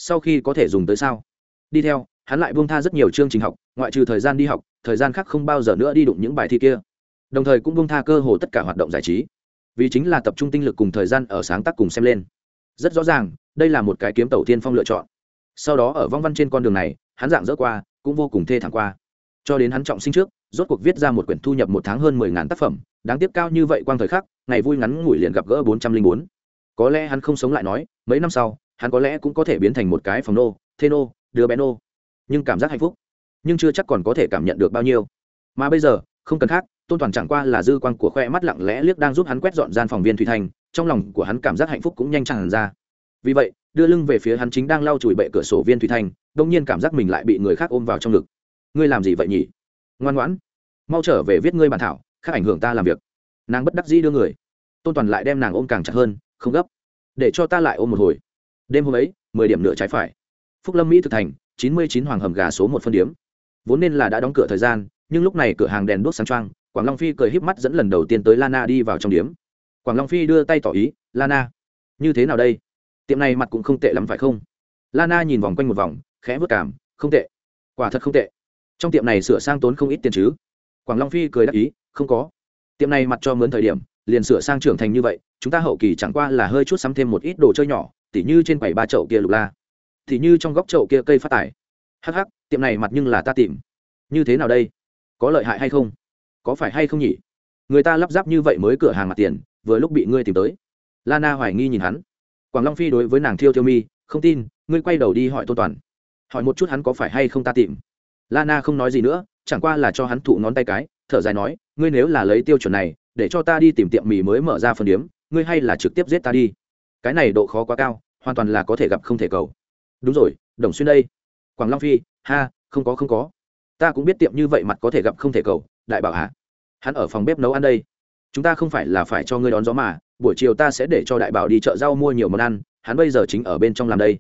Sau khi có thể dùng tới sao? Đi theo, hắn lại buông tha rất nhiều chương trình học, ngoại trừ thời gian đi học, thời gian khác không bao giờ nữa đi đụng những bài thi kia. Đồng thời cũng buông tha cơ hồ tất cả hoạt động giải trí. Vì chính là tập trung tinh lực cùng thời gian ở sáng tác cùng xem lên. Rất rõ ràng, đây là một cái kiếm tàu tiên phong lựa chọn. Sau đó ở vong văn trên con đường này, hắn dạng dỡ qua, cũng vô cùng thê thẳng qua. Cho đến hắn trọng sinh trước, rốt cuộc viết ra một quyển thu nhập một tháng hơn mười ngàn tác phẩm, đáng tiếc cao như vậy quang thời khắc, ngày vui ngắn ngủi liền gặp gỡ bốn trăm linh bốn. Có lẽ hắn không sống lại nói, mấy năm sau hắn có lẽ cũng có thể biến thành một cái phòng nô, thê nô, đứa bé nô. Nhưng cảm giác hạnh phúc, nhưng chưa chắc còn có thể cảm nhận được bao nhiêu. Mà bây giờ, không cần khác, tôn toàn chẳng qua là dư quan của khoe mắt lặng lẽ liếc đang giúp hắn quét dọn gian phòng viên thủy thành, trong lòng của hắn cảm giác hạnh phúc cũng nhanh chẳng ra. Vì vậy, đưa lưng về phía hắn chính đang lau chùi bệ cửa sổ viên thủy thành, đông nhiên cảm giác mình lại bị người khác ôm vào trong ngực. Ngươi làm gì vậy nhỉ? Ngoan ngoãn, mau trở về viết ngươi bản thảo, khác ảnh hưởng ta làm việc. Nàng bất đắc dĩ đưa người. Tôn toàn lại đem nàng ôm càng chặt hơn, không gấp. Để cho ta lại ôm một hồi đêm hôm ấy, mười điểm nửa trái phải. Phúc lâm mỹ thực thành, chín mươi chín hoàng hầm gà số một phân điếm vốn nên là đã đóng cửa thời gian, nhưng lúc này cửa hàng đèn đuốc sáng trăng quảng long phi cười híp mắt dẫn lần đầu tiên tới lana đi vào trong điếm quảng long phi đưa tay tỏ ý, lana, như thế nào đây? Tiệm này mặt cũng không tệ lắm phải không? Lana nhìn vòng quanh một vòng, khẽ vất cảm, không tệ. Quả thật không tệ. Trong tiệm này sửa sang tốn không ít tiền chứ? Quảng long phi cười đáp ý, không có. Tiệm này mặt cho mướn thời điểm, liền sửa sang trưởng thành như vậy, chúng ta hậu kỳ chẳng qua là hơi chút sắm thêm một ít đồ chơi nhỏ tỉ như trên quầy ba chậu kia lục la, tỉ như trong góc chậu kia cây phát tải hắc hắc, tiệm này mặt nhưng là ta tìm. Như thế nào đây? Có lợi hại hay không? Có phải hay không nhỉ? Người ta lắp ráp như vậy mới cửa hàng mặt tiền, vừa lúc bị ngươi tìm tới. Lana hoài nghi nhìn hắn. Quảng long phi đối với nàng thiêu thiêu mi, không tin, ngươi quay đầu đi hỏi tôn toàn. Hỏi một chút hắn có phải hay không ta tìm. Lana không nói gì nữa, chẳng qua là cho hắn thụ ngón tay cái, thở dài nói, ngươi nếu là lấy tiêu chuẩn này, để cho ta đi tìm tiệm mì mới mở ra phần điếm, ngươi hay là trực tiếp giết ta đi. Cái này độ khó quá cao hoàn toàn là có thể gặp không thể cầu. Đúng rồi, đồng xuyên đây. Quảng long phi, ha, không có không có. Ta cũng biết tiệm như vậy mặt có thể gặp không thể cầu, đại bảo hả? hắn ở phòng bếp nấu ăn đây. Chúng ta không phải là phải cho ngươi đón gió mà, buổi chiều ta sẽ để cho đại bảo đi chợ rau mua nhiều món ăn, hắn bây giờ chính ở bên trong làm đây.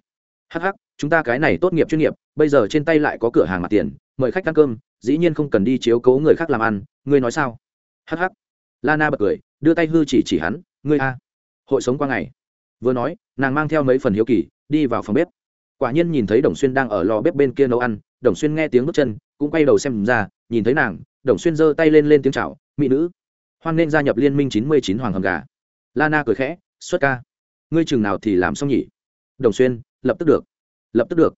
Hh chúng ta cái này tốt nghiệp chuyên nghiệp, bây giờ trên tay lại có cửa hàng mặt tiền, mời khách ăn cơm, dĩ nhiên không cần đi chiếu cố người khác làm ăn, ngươi nói sao? Hh lana bật cười, đưa tay hư chỉ chỉ hắn, ngươi a. Hội sống qua ngày vừa nói, nàng mang theo mấy phần hiếu kỳ, đi vào phòng bếp. Quả nhiên nhìn thấy đồng xuyên đang ở lò bếp bên kia nấu ăn, đồng xuyên nghe tiếng bước chân, cũng quay đầu xem ra, nhìn thấy nàng, đồng xuyên giơ tay lên lên tiếng chào, mỹ nữ. Hoan nên gia nhập liên minh chín mươi chín hoàng hầm gà. Lana cười khẽ, xuất ca. Ngươi chừng nào thì làm xong nhỉ? Đồng xuyên, lập tức được. Lập tức được.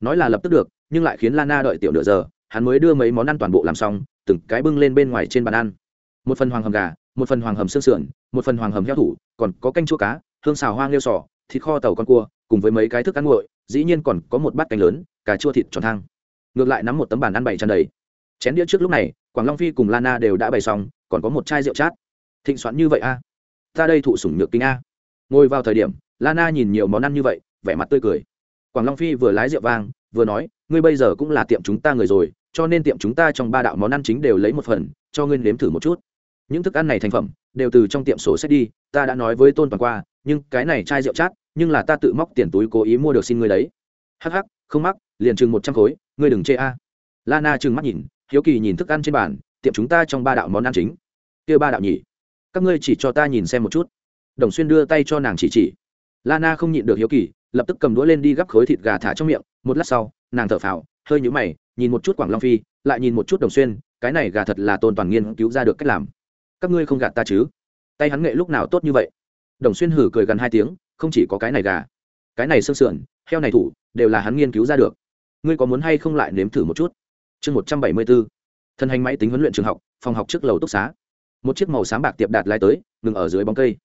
Nói là lập tức được, nhưng lại khiến lana đợi tiểu nửa giờ, hắn mới đưa mấy món ăn toàn bộ làm xong, từng cái bưng lên bên ngoài trên bàn ăn. Một phần hoàng hầm gà, một phần hoàng hầm xương sườn, một phần hoàng hầm heo thủ, còn có canh chua cá hương xào hoa nghêu sò, thịt kho tàu con cua, cùng với mấy cái thức ăn nguội, dĩ nhiên còn có một bát canh lớn, cà chua thịt tròn thang. Ngược lại nắm một tấm bàn ăn bày tràn đầy. Chén đĩa trước lúc này, quảng long phi cùng lana đều đã bày xong, còn có một chai rượu chát. Thịnh soạn như vậy a? À? ta đây thụ sủng nhược kinh a. Ngồi vào thời điểm, lana nhìn nhiều món ăn như vậy, vẻ mặt tươi cười. Quảng long phi vừa lái rượu vang, vừa nói, ngươi bây giờ cũng là tiệm chúng ta người rồi, cho nên tiệm chúng ta trong ba đạo món ăn chính đều lấy một phần, cho ngươi nếm thử một chút. Những thức ăn này thành phẩm, đều từ trong tiệm sổ sách đi, ta đã nói với tôn toàn qua nhưng cái này chai rượu chát, nhưng là ta tự móc tiền túi cố ý mua được xin ngươi đấy. Hắc hắc, không mắc, liền chừng một trăm khối, ngươi đừng chê a. Lana trừng mắt nhìn, hiếu kỳ nhìn thức ăn trên bàn, tiệm chúng ta trong ba đạo món ăn chính. Kia ba đạo nhỉ. Các ngươi chỉ cho ta nhìn xem một chút. Đồng xuyên đưa tay cho nàng chỉ chỉ. Lana không nhịn được hiếu kỳ, lập tức cầm đũa lên đi gắp khối thịt gà thả trong miệng, một lát sau, nàng thở phào, hơi nhũ mày, nhìn một chút quảng long phi, lại nhìn một chút đồng xuyên, cái này gà thật là tôn toàn nghiên cứu ra được cách làm. Các ngươi không gạt ta chứ? Tay hắn nghệ lúc nào tốt như vậy? Đồng xuyên hử cười gần hai tiếng, không chỉ có cái này gà, cái này xương sườn, heo này thủ, đều là hắn nghiên cứu ra được. Ngươi có muốn hay không lại nếm thử một chút? Chương một trăm bảy mươi bốn, thân hành máy tính huấn luyện trường học, phòng học trước lầu túc xá. Một chiếc màu sáng bạc tiệp đạt lai tới, ngừng ở dưới bóng cây.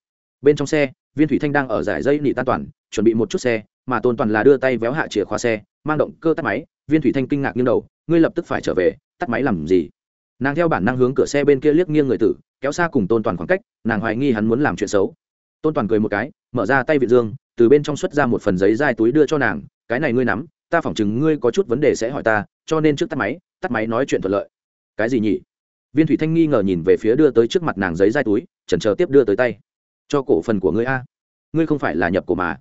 Bên trong xe, viên thủy thanh đang ở giải dây nị tan toàn, chuẩn bị một chút xe, mà tôn toàn là đưa tay véo hạ chìa khóa xe, mang động cơ tắt máy, viên thủy thanh kinh ngạc nghiêng đầu, ngươi lập tức phải trở về, tắt máy làm gì? Nàng theo bản năng hướng cửa xe bên kia liếc nghiêng người tử, kéo xa cùng tôn toàn khoảng cách, nàng hoài nghi hắn muốn làm chuyện xấu tôn toàn cười một cái, mở ra tay vị dương, từ bên trong xuất ra một phần giấy dai túi đưa cho nàng, cái này ngươi nắm, ta phỏng chừng ngươi có chút vấn đề sẽ hỏi ta, cho nên trước tắt máy tắt máy nói chuyện thuận lợi. Cái gì nhỉ? Viên thủy thanh nghi ngờ nhìn về phía đưa tới trước mặt nàng giấy dai túi, chần chờ tiếp đưa tới tay. Cho cổ phần của ngươi a? Ngươi không phải là nhập cổ mà.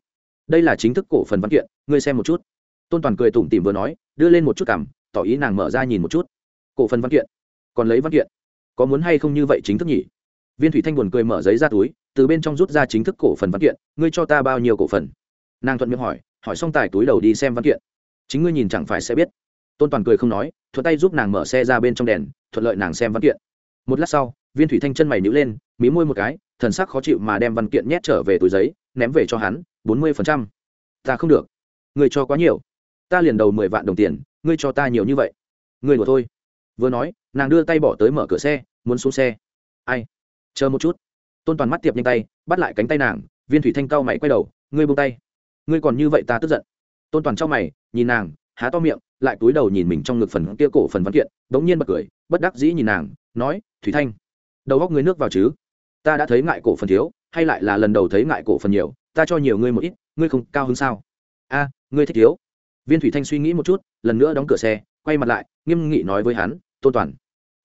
Đây là chính thức cổ phần văn kiện, ngươi xem một chút. Tôn toàn cười tủm tỉm vừa nói, đưa lên một chút cảm, tỏ ý nàng mở ra nhìn một chút. Cổ phần văn kiện? Còn lấy văn kiện? Có muốn hay không như vậy chính thức nhỉ? Viên thủy thanh buồn cười mở giấy ra túi từ bên trong rút ra chính thức cổ phần văn kiện, ngươi cho ta bao nhiêu cổ phần? Nàng thuận miệng hỏi hỏi xong tài túi đầu đi xem văn kiện. Chính ngươi nhìn chẳng phải sẽ biết. Tôn toàn cười không nói, thuận tay giúp nàng mở xe ra bên trong đèn, thuận lợi nàng xem văn kiện. Một lát sau, viên thủy thanh chân mày nhữ lên, mí môi một cái, thần sắc khó chịu mà đem văn kiện nhét trở về túi giấy, ném về cho hắn, bốn mươi phần trăm. Ta không được. Ngươi cho quá nhiều. Ta liền đầu mười vạn đồng tiền, ngươi cho ta nhiều như vậy. Ngươi đùa thôi. Vừa nói, nàng đưa tay bỏ tới mở cửa xe, muốn xuống xe. Ai? Chờ một chút tôn toàn mắt tiệp nhanh tay, bắt lại cánh tay nàng, viên thủy thanh cao mày quay đầu, ngươi buông tay. Ngươi còn như vậy ta tức giận. Tôn toàn trong mày, nhìn nàng, há to miệng, lại túi đầu nhìn mình trong ngực phần kia cổ phần văn kiện đ ố n g nhiên bật cười, bất đắc dĩ nhìn nàng, nói, thủy thanh, đầu góc ngươi nước vào chứ? Ta đã thấy ngại cổ phần thiếu, hay lại là lần đầu thấy ngại cổ phần nhiều, ta cho nhiều ngươi một ít, ngươi không cao hơn sao? A, ngươi thích thiếu. Viên thủy thanh suy nghĩ một chút, lần nữa đóng cửa xe, quay mặt lại, nghiêm nghị nói với hắn, tôn toàn,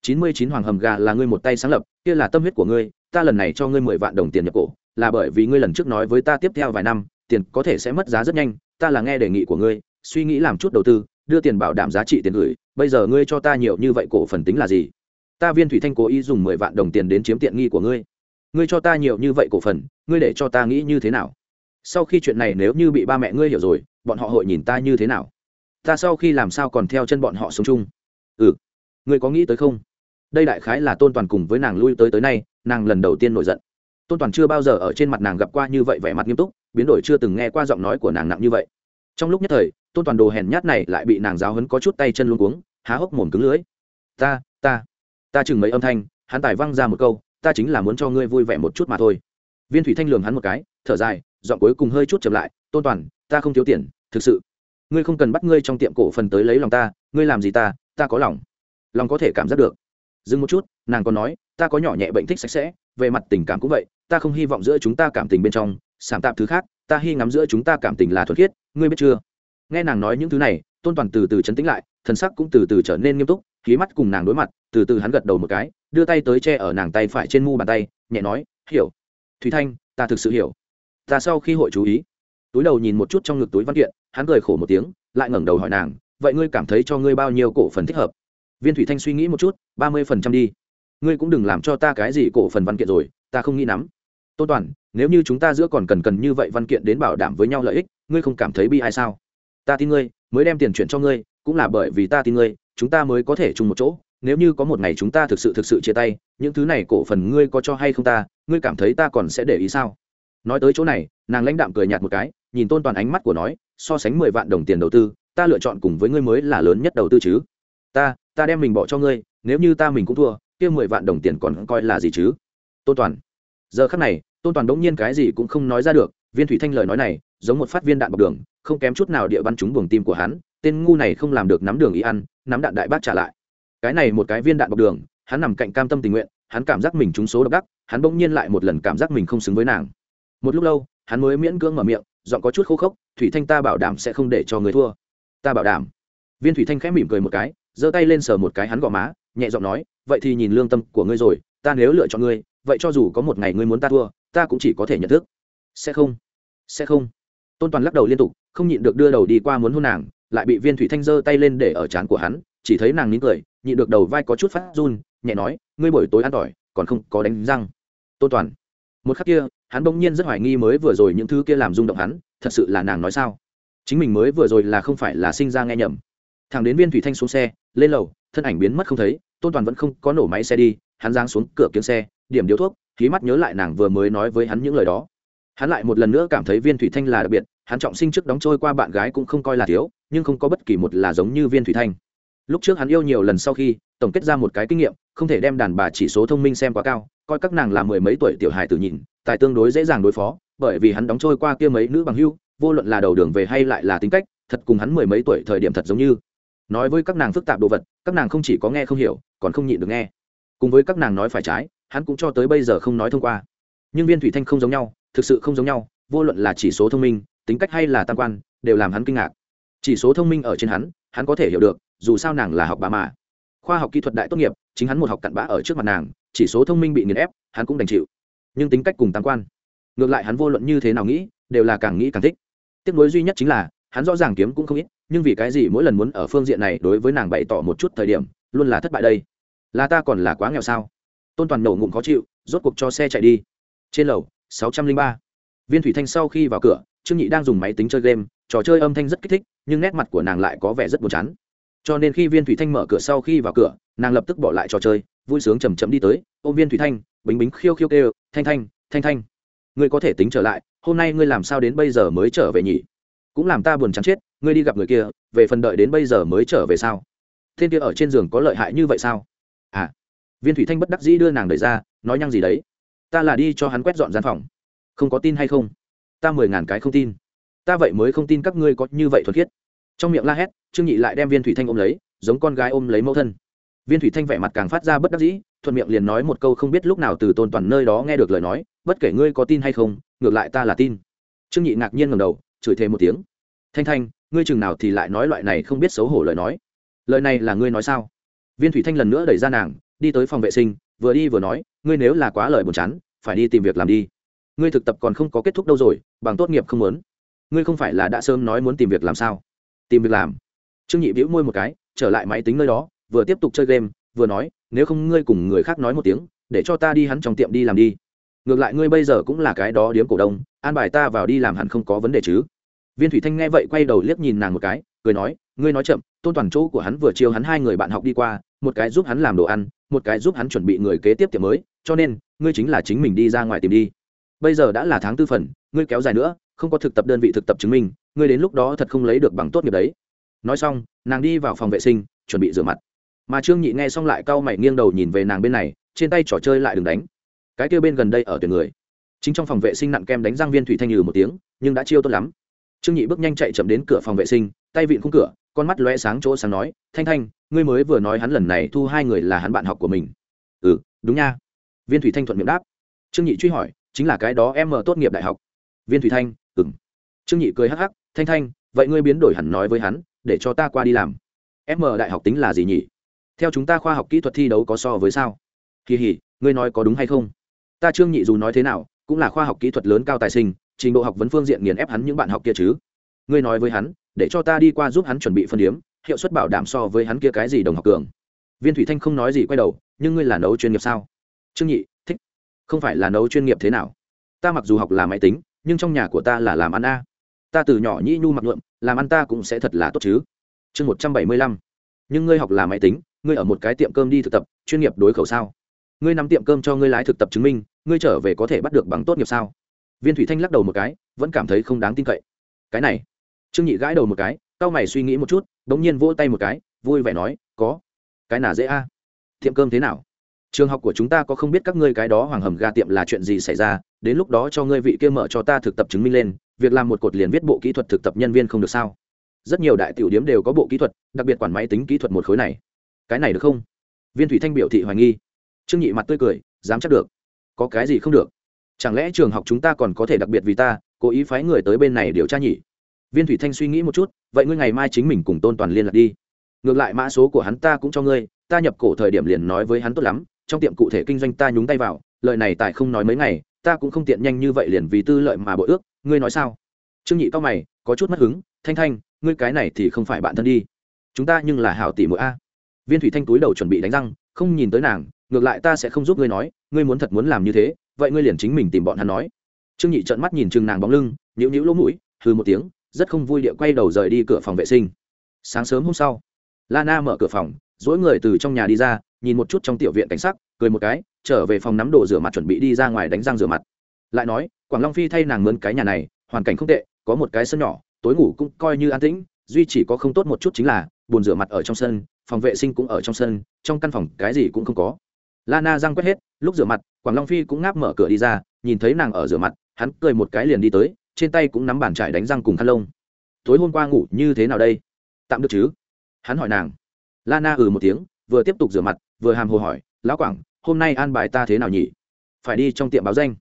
chín mươi chín hoàng hầm gà là ngươi một tay sáng lập, kia là tâm huyết của ngươi ta lần này cho ngươi mười vạn đồng tiền nhập cổ, là bởi vì ngươi lần trước nói với ta tiếp theo vài năm, tiền có thể sẽ mất giá rất nhanh, ta là nghe đề nghị của ngươi, suy nghĩ làm chút đầu tư, đưa tiền bảo đảm giá trị tiền gửi, bây giờ ngươi cho ta nhiều như vậy cổ phần tính là gì? Ta viên thủy thanh cố ý dùng mười vạn đồng tiền đến chiếm tiện nghi của ngươi. Ngươi cho ta nhiều như vậy cổ phần, ngươi để cho ta nghĩ như thế nào? Sau khi chuyện này nếu như bị ba mẹ ngươi hiểu rồi, bọn họ hội nhìn ta như thế nào? Ta sau khi làm sao còn theo chân bọn họ sống chung? Ừ. Ngươi có nghĩ tới không? Đây đại khái là tôn toàn cùng với nàng lui tới tới nay nàng lần đầu tiên nổi giận. Tôn toàn chưa bao giờ ở trên mặt nàng gặp qua như vậy vẻ mặt nghiêm túc, biến đổi chưa từng nghe qua giọng nói của nàng nặng như vậy. Trong lúc nhất thời, tôn toàn đồ hèn nhát này lại bị nàng giáo hấn có chút tay chân luôn cuống, há hốc mồm cứng lưới ta ta ta chừng mấy âm thanh, hắn tài văng ra một câu, ta chính là muốn cho ngươi vui vẻ một chút mà thôi. Viên thủy thanh lường hắn một cái, thở dài, giọng cuối cùng hơi chút chậm lại, tôn toàn, ta không thiếu tiền, thực sự. Ngươi không cần bắt ngươi trong tiệm cổ phần tới lấy lòng ta, ngươi làm gì ta ta có lòng. Lòng có thể cảm giác được. Dừng một chút, nàng còn nói ta có nhỏ nhẹ bệnh thích sạch sẽ, về mặt tình cảm cũng vậy, ta không hy vọng giữa chúng ta cảm tình bên trong, sảm tạp thứ khác, ta hy ngắm giữa chúng ta cảm tình là thuật khiết, ngươi biết chưa? Nghe nàng nói những thứ này, tôn toàn từ từ chấn tĩnh lại, thần sắc cũng từ từ trở nên nghiêm túc, khí mắt cùng nàng đối mặt, từ từ hắn gật đầu một cái, đưa tay tới che ở nàng tay phải trên mu bàn tay, nhẹ nói, hiểu. Thúy thanh, ta thực sự hiểu. Ta sau khi hội chú ý. Túi đầu nhìn một chút trong ngực túi văn kiện, hắn cười khổ một tiếng, lại ngẩng đầu hỏi nàng, vậy ngươi cảm thấy cho ngươi bao nhiêu cổ phần thích hợp? Viên thủy thanh suy nghĩ một chút, ba mươi phần trăm đi ngươi cũng đừng làm cho ta cái gì cổ phần văn kiện rồi, ta không nghĩ nắm. Tôn toàn, nếu như chúng ta giữa còn cần cần như vậy văn kiện đến bảo đảm với nhau lợi ích, ngươi không cảm thấy bi ai sao? Ta tin ngươi, mới đem tiền chuyển cho ngươi, cũng là bởi vì ta tin ngươi, chúng ta mới có thể chung một chỗ. Nếu như có một ngày chúng ta thực sự thực sự chia tay, những thứ này cổ phần ngươi có cho hay không ta, ngươi cảm thấy ta còn sẽ để ý sao? Nói tới chỗ này, nàng lãnh đạm cười nhạt một cái, nhìn tôn toàn ánh mắt của nói, so sánh mười vạn đồng tiền đầu tư, ta lựa chọn cùng với ngươi mới là lớn nhất đầu tư chứ. Ta ta đem mình bỏ cho ngươi, nếu như ta mình cũng thua kia mười vạn đồng tiền còn coi là gì chứ? Tôn toàn. Giờ khắc này, tôn toàn đống nhiên cái gì cũng không nói ra được, viên thủy thanh lời nói này, giống một phát viên đạn bọc đường, không kém chút nào địa bắn trúng buồng tim của hắn, tên ngu này không làm được nắm đường ý ăn, nắm đạn đại bác trả lại. Cái này một cái viên đạn bọc đường, hắn nằm cạnh cam tâm tình nguyện, hắn cảm giác mình trúng số độc đắc, hắn bỗng nhiên lại một lần cảm giác mình không xứng với nàng. Một lúc lâu, hắn mới miễn cưỡng mở miệng, giọng có chút khô khốc, thủy thanh ta bảo đảm sẽ không để cho người thua. Ta bảo đảm. Viên thủy thanh khẽ mỉm cười một cái, giơ tay lên sờ một cái hắn gò má nhẹ giọng nói, vậy thì nhìn lương tâm của ngươi rồi, ta nếu lựa chọn ngươi, vậy cho dù có một ngày ngươi muốn ta thua, ta cũng chỉ có thể nhận thức. Sẽ không sẽ không. Tôn toàn lắc đầu liên tục, không nhịn được đưa đầu đi qua muốn hôn nàng, lại bị viên thủy thanh giơ tay lên để ở trán của hắn, chỉ thấy nàng nín cười, nhịn được đầu vai có chút phát run, nhẹ nói, ngươi buổi tối ăn tỏi, còn không có đánh răng. Tôn toàn, một khắc kia, hắn bỗng nhiên rất hoài nghi mới vừa rồi những thứ kia làm rung động hắn, thật sự là nàng nói sao? Chính mình mới vừa rồi là không phải là sinh ra nghe nhầm thằng đến viên thủy thanh xuống xe, lên lầu, thân ảnh biến mất không thấy, tôn toàn vẫn không có nổ máy xe đi, hắn giang xuống cửa kiếm xe, điểm điếu thuốc khí mắt nhớ lại nàng vừa mới nói với hắn những lời đó. Hắn lại một lần nữa cảm thấy viên thủy thanh là đặc biệt, hắn trọng sinh trước đóng trôi qua bạn gái cũng không coi là thiếu, nhưng không có bất kỳ một là giống như viên thủy thanh. Lúc trước hắn yêu nhiều lần sau khi, tổng kết ra một cái kinh nghiệm, không thể đem đàn bà chỉ số thông minh xem quá cao, coi các nàng là mười mấy tuổi tiểu hài tử nhìn, tài tương đối dễ dàng đối phó, bởi vì hắn đóng trôi qua kia mấy nữ bằng hưu, vô luận là đầu đường về hay lại là tính cách, thật cùng hắn mười mấy tuổi thời điểm thật giống như nói với các nàng phức tạp đồ vật, các nàng không chỉ có nghe không hiểu, còn không nhịn được nghe. Cùng với các nàng nói phải trái, hắn cũng cho tới bây giờ không nói thông qua. Nhưng viên thủy thanh không giống nhau, thực sự không giống nhau, vô luận là chỉ số thông minh, tính cách hay là tam quan, đều làm hắn kinh ngạc. Chỉ số thông minh ở trên hắn hắn có thể hiểu được, dù sao nàng là học bà mà khoa học kỹ thuật đại tốt nghiệp, chính hắn một học cặn bã ở trước mặt nàng, chỉ số thông minh bị nghiền ép, hắn cũng đành chịu. Nhưng tính cách cùng tam quan, ngược lại hắn vô luận như thế nào nghĩ, đều là càng nghĩ càng thích. Tiếc nối duy nhất chính là, hắn rõ ràng kiếm cũng không ít nhưng vì cái gì mỗi lần muốn ở phương diện này đối với nàng bày tỏ một chút thời điểm, luôn là thất bại đây? Là ta còn là quá nghèo sao? Tôn toàn nổ ngụm khó chịu, rốt cuộc cho xe chạy đi. Trên lầu, sáu trăm linh ba. Viên thủy thanh sau khi vào cửa, trương nhị đang dùng máy tính chơi game, trò chơi âm thanh rất kích thích, nhưng nét mặt của nàng lại có vẻ rất buồn chán. Cho nên khi viên thủy thanh mở cửa sau khi vào cửa, nàng lập tức bỏ lại trò chơi, vui sướng chầm chậm đi tới, ôm viên thủy thanh, bính bính khiêu khiêu kêu, thanh thanh thanh thanh, ngươi có thể tính trở lại, hôm nay ngươi làm sao đến bây giờ mới trở về nhỉ? Cũng làm ta buồn chán chết, ngươi đi gặp người kia, về phần đợi đến bây giờ mới trở về sao? Thiên kia ở trên giường có lợi hại như vậy sao? À viên thủy thanh bất đắc dĩ đưa nàng đẩy ra, nói nhăng gì đấy? Ta là đi cho hắn quét dọn gian phòng. Không có tin hay không? Ta mười ngàn cái không tin. Ta vậy mới không tin các ngươi có như vậy thuật khiết. Trong miệng la hét, trương nhị lại đem viên thủy thanh ôm lấy, giống con gái ôm lấy mẫu thân. Viên thủy thanh vẻ mặt càng phát ra bất đắc dĩ, thuận miệng liền nói một câu không biết lúc nào từ tôn toàn nơi đó nghe được lời nói, bất kể ngươi có tin hay không, ngược lại ta là tin. Trương nhị ngạc nhiên ngầm đầu chửi thêm một tiếng. Thanh thanh, ngươi chừng nào thì lại nói loại này không biết xấu hổ lời nói? Lời này là ngươi nói sao? Viên thủy thanh lần nữa đẩy ra nàng, đi tới phòng vệ sinh, vừa đi vừa nói, ngươi nếu là quá lời buồn chán, phải đi tìm việc làm đi. Ngươi thực tập còn không có kết thúc đâu rồi, bằng tốt nghiệp không muốn. Ngươi không phải là đã sớm nói muốn tìm việc làm sao? Tìm việc làm. Trương nhị bĩu môi một cái, trở lại máy tính nơi đó, vừa tiếp tục chơi game, vừa nói, nếu không ngươi cùng người khác nói một tiếng, để cho ta đi hắn trong tiệm đi làm đi ngược lại ngươi bây giờ cũng là cái đó điếm cổ đông, an bài ta vào đi làm hẳn không có vấn đề chứ? Viên thủy thanh nghe vậy quay đầu liếc nhìn nàng một cái, cười nói, ngươi nói chậm, tôn toàn chỗ của hắn vừa chiêu hắn hai người bạn học đi qua, một cái giúp hắn làm đồ ăn, một cái giúp hắn chuẩn bị người kế tiếp tiệm mới, cho nên, ngươi chính là chính mình đi ra ngoài tìm đi. Bây giờ đã là tháng tư phần, ngươi kéo dài nữa, không có thực tập đơn vị thực tập chứng minh, ngươi đến lúc đó thật không lấy được bằng tốt nghiệp đấy. Nói xong, nàng đi vào phòng vệ sinh, chuẩn bị rửa mặt. Mà trương nhị nghe xong lại cau mày nghiêng đầu nhìn về nàng bên này, trên tay trò chơi lại đừng đánh cái kia bên gần đây ở tuyển người. Chính trong phòng vệ sinh nặn kem đánh răng viên thủy thanh nhừ một tiếng, nhưng đã chiêu tốt lắm. Trương nhị bước nhanh chạy chậm đến cửa phòng vệ sinh, tay vịn khung cửa, con mắt lóe sáng chỗ sáng nói, thanh thanh, ngươi mới vừa nói hắn lần này thu hai người là hắn bạn học của mình. Ừ đúng nha. Viên thủy thanh thuận miệng đáp. Trương nhị truy hỏi, chính là cái đó em mở tốt nghiệp đại học? Viên thủy thanh ừng trương nhị cười hắc hắc, thanh thanh, vậy ngươi biến đổi hẳn nói với hắn, để cho ta qua đi làm. Em mở đại học tính là gì nhỉ? Theo chúng ta khoa học kỹ thuật thi đấu có so với sao? Kỳ hỉ, ngươi nói có đúng hay không? Ta trương nhị dù nói thế nào, cũng là khoa học kỹ thuật lớn cao tài sinh, trình độ học vấn phương diện nghiền ép hắn những bạn học kia chứ. Ngươi nói với hắn, để cho ta đi qua giúp hắn chuẩn bị phân điếm, hiệu suất bảo đảm so với hắn kia cái gì đồng học cường. Viên thủy thanh không nói gì quay đầu, nhưng ngươi là nấu chuyên nghiệp sao? Trương nhị, thích. Không phải là nấu chuyên nghiệp thế nào? Ta mặc dù học là máy tính, nhưng trong nhà của ta là làm ăn a. Ta từ nhỏ nhĩ nhu mặc nhuộm, làm ăn ta cũng sẽ thật là tốt chứ. Chương một trăm bảy mươi lăm. Nhưng ngươi học là máy tính, ngươi ở một cái tiệm cơm đi thực tập, chuyên nghiệp đối khẩu sao? Ngươi nắm tiệm cơm cho ngươi lái thực tập chứng minh ngươi trở về có thể bắt được bằng tốt nghiệp sao? Viên thủy thanh lắc đầu một cái, vẫn cảm thấy không đáng tin cậy. Cái này. Trương nhị gãi đầu một cái c mày suy nghĩ một chút đ ỗ n g nhiên vỗ tay một cái, vui vẻ nói, có. Cái nào dễ a? Tiệm cơm thế nào? Trường học của chúng ta có không biết các ngươi cái đó hoàng hầm ga tiệm là chuyện gì xảy ra, đến lúc đó cho ngươi vị kia mở cho ta thực tập chứng minh lên, việc làm một cột liền viết bộ kỹ thuật thực tập nhân viên không được sao? Rất nhiều đại tiểu điếm đều có bộ kỹ thuật, đặc biệt quản máy tính kỹ thuật một khối này. Cái này được không? Viên thủy thanh biểu thị hoài nghi. Trương nhị mặt tươi cười, dám chắc được có cái gì không được? Chẳng lẽ trường học chúng ta còn có thể đặc biệt vì ta, cố ý phái người tới bên này điều tra nhỉ? Viên thủy thanh suy nghĩ một chút, vậy ngươi ngày mai chính mình cùng tôn toàn liên lạc đi. Ngược lại mã số của hắn ta cũng cho ngươi, ta nhập cổ thời điểm liền nói với hắn tốt lắm, trong tiệm cụ thể kinh doanh ta nhúng tay vào lợi này tại không nói mấy ngày, ta cũng không tiện nhanh như vậy liền vì tư lợi mà bội ước, ngươi nói sao? Trương nhị cao mày, có chút mất hứng, thanh thanh, ngươi cái này thì không phải bạn thân đi. Chúng ta nhưng là hảo tỷ mỗi a. Viên thủy thanh túi đầu chuẩn bị đánh răng, không nhìn tới nàng ngược lại ta sẽ không giúp ngươi nói, ngươi muốn thật muốn làm như thế, vậy ngươi liền chính mình tìm bọn hắn nói. Trương nhị trợn mắt nhìn chừng nàng bóng lưng nhũ nhũ lỗ mũi, hừ một tiếng, rất không vui địa quay đầu rời đi cửa phòng vệ sinh. Sáng sớm hôm sau Lana mở cửa phòng dỗi người từ trong nhà đi ra, nhìn một chút trong tiểu viện cảnh sắc, cười một cái, trở về phòng nắm đồ rửa mặt chuẩn bị đi ra ngoài đánh răng rửa mặt. Lại nói, quảng long phi thay nàng mướn cái nhà này, hoàn cảnh không tệ, có một cái sân nhỏ, tối ngủ cũng coi như an tĩnh, duy chỉ có không tốt một chút chính là bồn rửa mặt ở trong sân, phòng vệ sinh cũng ở trong sân, trong căn phòng cái gì cũng không có lana răng quét hết, lúc rửa mặt, quảng long phi cũng ngáp mở cửa đi ra, nhìn thấy nàng ở rửa mặt, hắn cười một cái liền đi tới, trên tay cũng nắm bàn trải đánh răng cùng khăn lông. Tối hôm qua ngủ như thế nào đây? Tạm được chứ? Hắn hỏi nàng. Lana ừ một tiếng, vừa tiếp tục rửa mặt, vừa hàm hồ hỏi, lão quảng, hôm nay an bài ta thế nào nhỉ? Phải đi trong tiệm báo danh,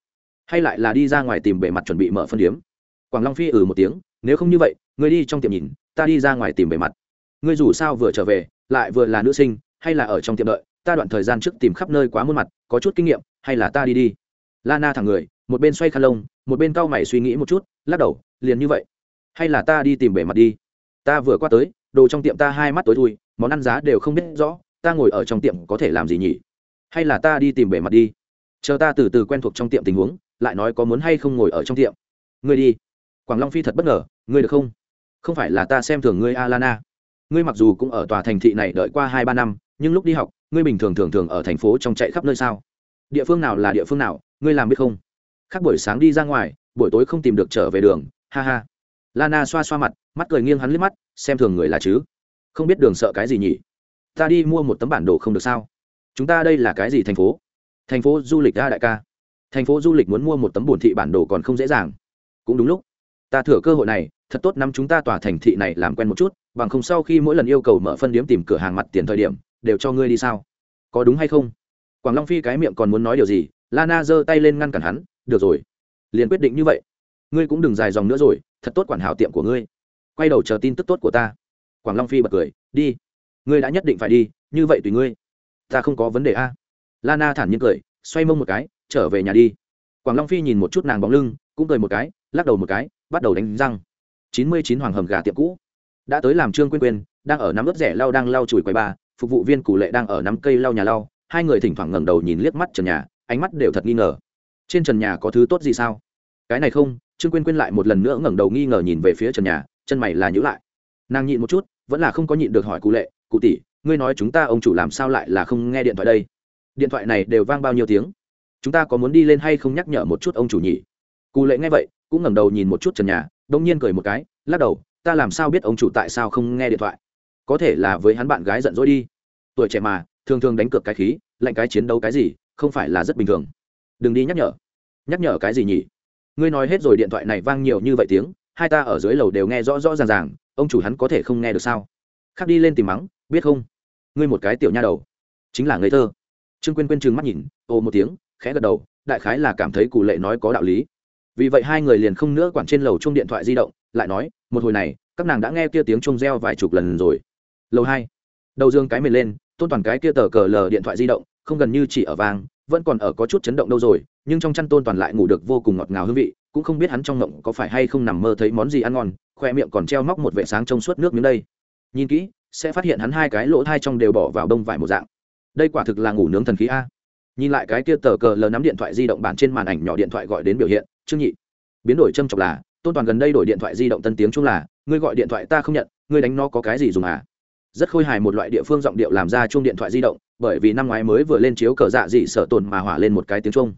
hay lại là đi ra ngoài tìm bề mặt chuẩn bị mở phân điếm? Quảng long phi ừ một tiếng, nếu không như vậy, ngươi đi trong tiệm nhìn, ta đi ra ngoài tìm bề mặt. Ngươi dù sao vừa trở về, lại vừa là nữ sinh, hay là ở trong tiệm đợi ta đoạn thời gian trước tìm khắp nơi quá muôn mặt, có chút kinh nghiệm, hay là ta đi đi. Lana thẳng người, một bên xoay khăn lông, một bên cau mày suy nghĩ một chút, lắc đầu, liền như vậy. Hay là ta đi tìm bề mặt đi. Ta vừa qua tới, đồ trong tiệm ta hai mắt tối thui, món ăn giá đều không biết rõ, ta ngồi ở trong tiệm có thể làm gì nhỉ? Hay là ta đi tìm bề mặt đi. Chờ ta từ từ quen thuộc trong tiệm tình huống, lại nói có muốn hay không ngồi ở trong tiệm. Ngươi đi. Quảng long phi thật bất ngờ, ngươi được không? Không phải là ta xem thường ngươi alana ngươi mặc dù cũng ở tòa thành thị này đợi qua hai ba năm nhưng lúc đi học, ngươi bình thường thường thường ở thành phố trong chạy khắp nơi sao? Địa phương nào là địa phương nào, ngươi làm biết không? Khác buổi sáng đi ra ngoài, buổi tối không tìm được trở về đường, ha ha. Lana xoa xoa mặt, mắt cười nghiêng hắn liếc mắt, xem thường người là chứ? Không biết đường sợ cái gì nhỉ? Ta đi mua một tấm bản đồ không được sao? Chúng ta đây là cái gì thành phố? Thành phố du lịch a đại ca. Thành phố du lịch muốn mua một tấm bổn thị bản đồ còn không dễ dàng. Cũng đúng lúc. Ta thừa cơ hội này, thật tốt năm chúng ta tỏa thành thị này làm quen một chút, bằng không sau khi mỗi lần yêu cầu mở phân điếm tìm cửa hàng mặt tiền thời điểm đều cho ngươi đi sao? Có đúng hay không? Quảng long phi cái miệng còn muốn nói điều gì? Lana giơ tay lên ngăn cản hắn, được rồi, liền quyết định như vậy. Ngươi cũng đừng dài dòng nữa rồi, thật tốt quản hảo tiệm của ngươi. Quay đầu chờ tin tức tốt của ta. Quảng long phi bật cười, đi, ngươi đã nhất định phải đi, như vậy tùy ngươi. Ta không có vấn đề a. Lana thản nhiên cười, xoay mông một cái, trở về nhà đi. Quảng long phi nhìn một chút nàng bóng lưng, cũng cười một cái, lắc đầu một cái, bắt đầu đánh răng. Chín mươi chín hoàng hầm gà tiệm cũ, đã tới làm trương quên quên đang ở nắm ướp rẻ lau đang lau chùi quầy ba phục vụ viên cụ lệ đang ở nắm cây lau nhà lau, hai người thỉnh thoảng ngẩng đầu nhìn liếc mắt trần nhà, ánh mắt đều thật nghi ngờ. Trên trần nhà có thứ tốt gì sao? Cái này không, trương quyên quyên lại một lần nữa ngẩng đầu nghi ngờ nhìn về phía trần nhà, chân mày là nhữ lại. Nàng nhịn một chút, vẫn là không có nhịn được hỏi cụ lệ, cụ tỷ, ngươi nói chúng ta ông chủ làm sao lại là không nghe điện thoại đây? Điện thoại này đều vang bao nhiêu tiếng? Chúng ta có muốn đi lên hay không nhắc nhở một chút ông chủ nhỉ? Cụ lệ nghe vậy, cũng ngẩng đầu nhìn một chút trần nhà đông nhiên cười một cái, lắc đầu, ta làm sao biết ông chủ tại sao không nghe điện thoại? Có thể là với hắn bạn gái giận dỗi đi. Tuổi trẻ mà, thường thường đánh cược cái khí, lạnh cái chiến đấu cái gì, không phải là rất bình thường. Đừng đi nhắc nhở. Nhắc nhở cái gì nhỉ? Ngươi nói hết rồi điện thoại này vang nhiều như vậy tiếng, hai ta ở dưới lầu đều nghe rõ rõ ràng ràng, ông chủ hắn có thể không nghe được sao? Khác đi lên tìm mắng, biết không? Ngươi một cái tiểu nha đầu. Chính là ngây thơ. Trương quyên quyên trừng mắt nhìn, ồ một tiếng, khẽ gật đầu, đại khái là cảm thấy cụ lệ nói có đạo lý. Vì vậy hai người liền không nữa quản trên lầu chung điện thoại di động, lại nói, một hồi này, các nàng đã nghe kia tiếng chung reo vài chục lần rồi lầu hai. Đầu dương cái mềm lên, tôn toàn cái kia tờ cờ lờ điện thoại di động, không gần như chỉ ở vàng, vẫn còn ở có chút chấn động đâu rồi, nhưng trong chăn tôn toàn lại ngủ được vô cùng ngọt ngào hương vị, cũng không biết hắn trong ngộng có phải hay không nằm mơ thấy món gì ăn ngon, khoe miệng còn treo móc một vệ sáng trong suốt nước miếng đây. Nhìn kỹ, sẽ phát hiện hắn hai cái lỗ thai trong đều bỏ vào đông vải một dạng. Đây quả thực là ngủ nướng thần khí a. Nhìn lại cái kia tờ cờ lờ nắm điện thoại di động bản trên màn ảnh nhỏ điện thoại gọi đến biểu hiện, trương nhị. Biến đổi châm chọc là, tôn toàn gần đây đổi điện thoại di động tân tiếng chung là, ngươi gọi điện thoại ta không nhận, ngươi đánh nó có cái gì dùng à? Rất khôi hài một loại địa phương giọng điệu làm ra chung điện thoại di động, bởi vì năm ngoái mới vừa lên chiếu cờ dạ dị sở tồn mà hỏa lên một cái tiếng trung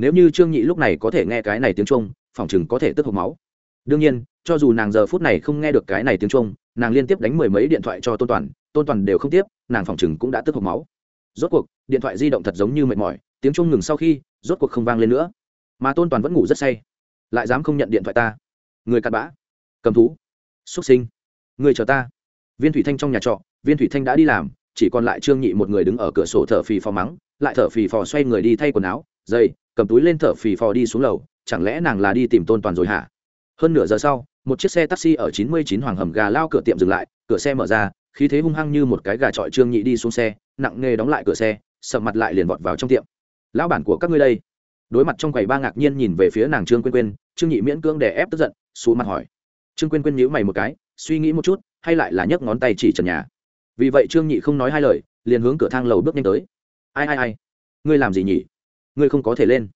nếu như trương nhị lúc này có thể nghe cái này tiếng trung phòng chừng có thể tức hộc máu. Đương nhiên, cho dù nàng giờ phút này không nghe được cái này tiếng trung nàng liên tiếp đánh mười mấy điện thoại cho tôn toàn tôn toàn đều không tiếp, nàng phòng chừng cũng đã tức hộc máu. Rốt cuộc, điện thoại di động thật giống như mệt mỏi, tiếng trung ngừng sau khi, rốt cuộc không vang lên nữa. Mà tôn toàn vẫn ngủ rất say, lại dám không nhận điện thoại ta. Người cặn bã, cầm thú, xuất sinh, người chờ ta viên thủy thanh trong nhà trọ, viên thủy thanh đã đi làm, chỉ còn lại trương nhị một người đứng ở cửa sổ thở phì phò mắng, lại thở phì phò xoay người đi thay quần áo dây cầm túi lên thở phì phò đi xuống lầu, chẳng lẽ nàng là đi tìm tôn toàn rồi hả? Hơn nửa giờ sau, một chiếc xe taxi ở chín mươi chín hoàng hầm gà lao cửa tiệm dừng lại, cửa xe mở ra, khí thế hung hăng như một cái gà trọi trương nhị đi xuống xe, nặng nghề đóng lại cửa xe, sầm mặt lại liền vọt vào trong tiệm. Lão bản của các ngươi đây. Đối mặt trong quầy ba ngạc nhiên nhìn về phía nàng trương quyên quyên, trương nhị miễn cưỡng đè ép tức giận xuống mặt hỏi. Trương quyên quyên nhíu mày một cái, suy nghĩ một chút hay lại là nhấc ngón tay chỉ trần nhà? Vì vậy trương nhị không nói hai lời, liền hướng cửa thang lầu bước nhanh tới. Ai ai ai? Ngươi làm gì nhỉ? Ngươi không có thể lên.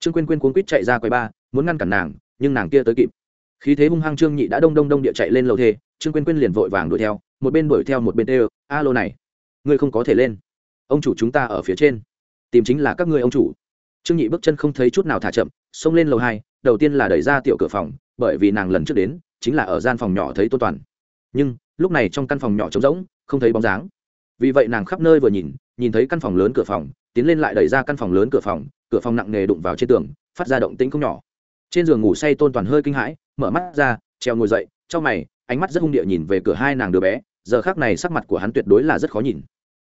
Trương quyên quyên cuốn quýt chạy ra quầy ba muốn ngăn cản nàng, nhưng nàng kia tới kịp. Khí thế hung hăng trương nhị đã đông đông đông địa chạy lên lầu thê, trương quyên quyên liền vội vàng đuổi theo, một bên đuổi theo một bên tê alo này, ngươi không có thể lên. Ông chủ chúng ta ở phía trên. Tìm chính là các ngươi ông chủ. Trương nhị bước chân không thấy chút nào thả chậm, xông lên lầu hai, đầu tiên là đẩy ra tiểu cửa phòng, bởi vì nàng lần trước đến, chính là ở gian phòng nhỏ thấy tô toàn nhưng lúc này trong căn phòng nhỏ trống rỗng, không thấy bóng dáng. Vì vậy nàng khắp nơi vừa nhìn nhìn thấy căn phòng lớn cửa phòng, tiến lên lại đẩy ra căn phòng lớn cửa phòng cửa phòng nặng nề đụng vào trên tường, phát ra động tĩnh không nhỏ. Trên giường ngủ say tôn toàn hơi kinh hãi, mở mắt ra treo ngồi dậy, trong mày, ánh mắt rất hung địa nhìn về cửa hai nàng đứa bé, giờ khác này sắc mặt của hắn tuyệt đối là rất khó nhìn.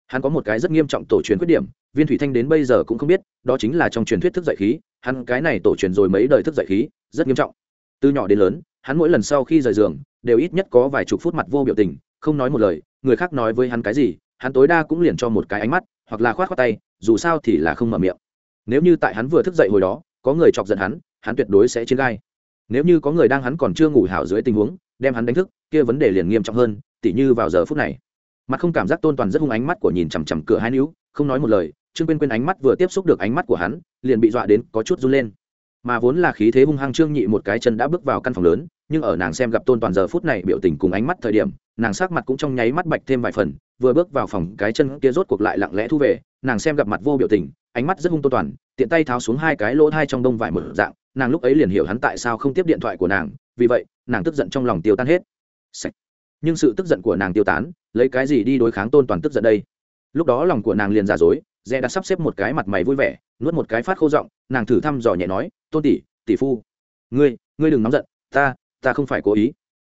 Hắn có một cái rất nghiêm trọng tổ truyền khuyết điểm, viên thủy thanh đến bây giờ cũng không biết, đó chính là trong truyền thuyết thức dậy khí, hắn cái này tổ truyền rồi mấy đời thức dậy khí, rất nghiêm trọng. Từ nhỏ đến lớn, hắn mỗi lần sau khi rời giường đều ít nhất có vài chục phút mặt vô biểu tình, không nói một lời, người khác nói với hắn cái gì, hắn tối đa cũng liền cho một cái ánh mắt, hoặc là khoát khoát tay, dù sao thì là không mở miệng. Nếu như tại hắn vừa thức dậy hồi đó, có người chọc giận hắn hắn tuyệt đối sẽ chiến gai. Nếu như có người đang hắn còn chưa ngủ hảo dưới tình huống, đem hắn đánh thức, kia vấn đề liền nghiêm trọng hơn, tỉ như vào giờ phút này. Mặt không cảm giác tôn toàn rất hung ánh mắt của nhìn chằm chằm cửa hai níu không nói một lời, trương quên quên ánh mắt vừa tiếp xúc được ánh mắt của hắn, liền bị dọa đến có chút run lên mà vốn là khí thế hung hăng trương nhị một cái chân đã bước vào căn phòng lớn, nhưng ở nàng xem gặp tôn toàn giờ phút này biểu tình cùng ánh mắt thời điểm, nàng sắc mặt cũng trong nháy mắt bạch thêm vài phần, vừa bước vào phòng, cái chân kia rốt cuộc lại lặng lẽ thu về, nàng xem gặp mặt vô biểu tình, ánh mắt rất hung tôn toàn, tiện tay tháo xuống hai cái lỗ thai trong đông vải một dạng, nàng lúc ấy liền hiểu hắn tại sao không tiếp điện thoại của nàng, vì vậy, nàng tức giận trong lòng tiêu tan hết Sạch. nhưng sự tức giận của nàng tiêu tán, lấy cái gì đi đối kháng tôn toàn tức giận đây lúc đó lòng của nàng liền giả dối dè đã sắp xếp một cái mặt mày vui vẻ, nuốt một cái phát khô giọng, nàng thử thăm dò nhẹ nói, tôn tỷ tỷ phu, ngươi ngươi đừng nóng giận, ta ta không phải cố ý.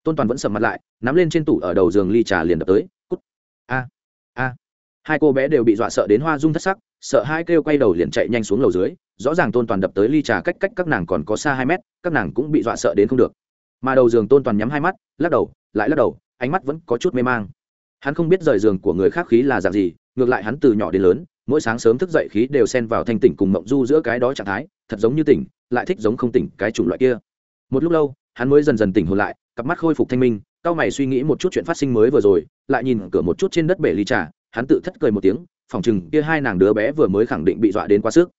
Tôn toàn vẫn sầm mặt lại, nắm lên trên tủ ở đầu giường ly trà liền đập tới, cút. A a. Hai cô bé đều bị dọa sợ đến hoa rung thất sắc, sợ hai kêu quay đầu liền chạy nhanh xuống lầu dưới, rõ ràng tôn toàn đập tới ly trà cách cách các nàng còn có xa hai mét, các nàng cũng bị dọa sợ đến không được. Mà đầu giường tôn toàn nhắm hai mắt, lắc đầu, lại lắc đầu, ánh mắt vẫn có chút mê mang. Hắn không biết rời giường của người khác khí là dạng gì, ngược lại hắn từ nhỏ đến lớn mỗi sáng sớm thức dậy khí đều xen vào thanh tỉnh cùng mộng du giữa cái đó trạng thái, thật giống như tỉnh, lại thích giống không tỉnh cái chủng loại kia. Một lúc lâu, hắn mới dần dần tỉnh hồn lại, cặp mắt khôi phục thanh minh, cao mày suy nghĩ một chút chuyện phát sinh mới vừa rồi, lại nhìn cửa một chút trên đất bể ly trà, hắn tự thất cười một tiếng, phòng chừng kia hai nàng đứa bé vừa mới khẳng định bị dọa đến quá sức.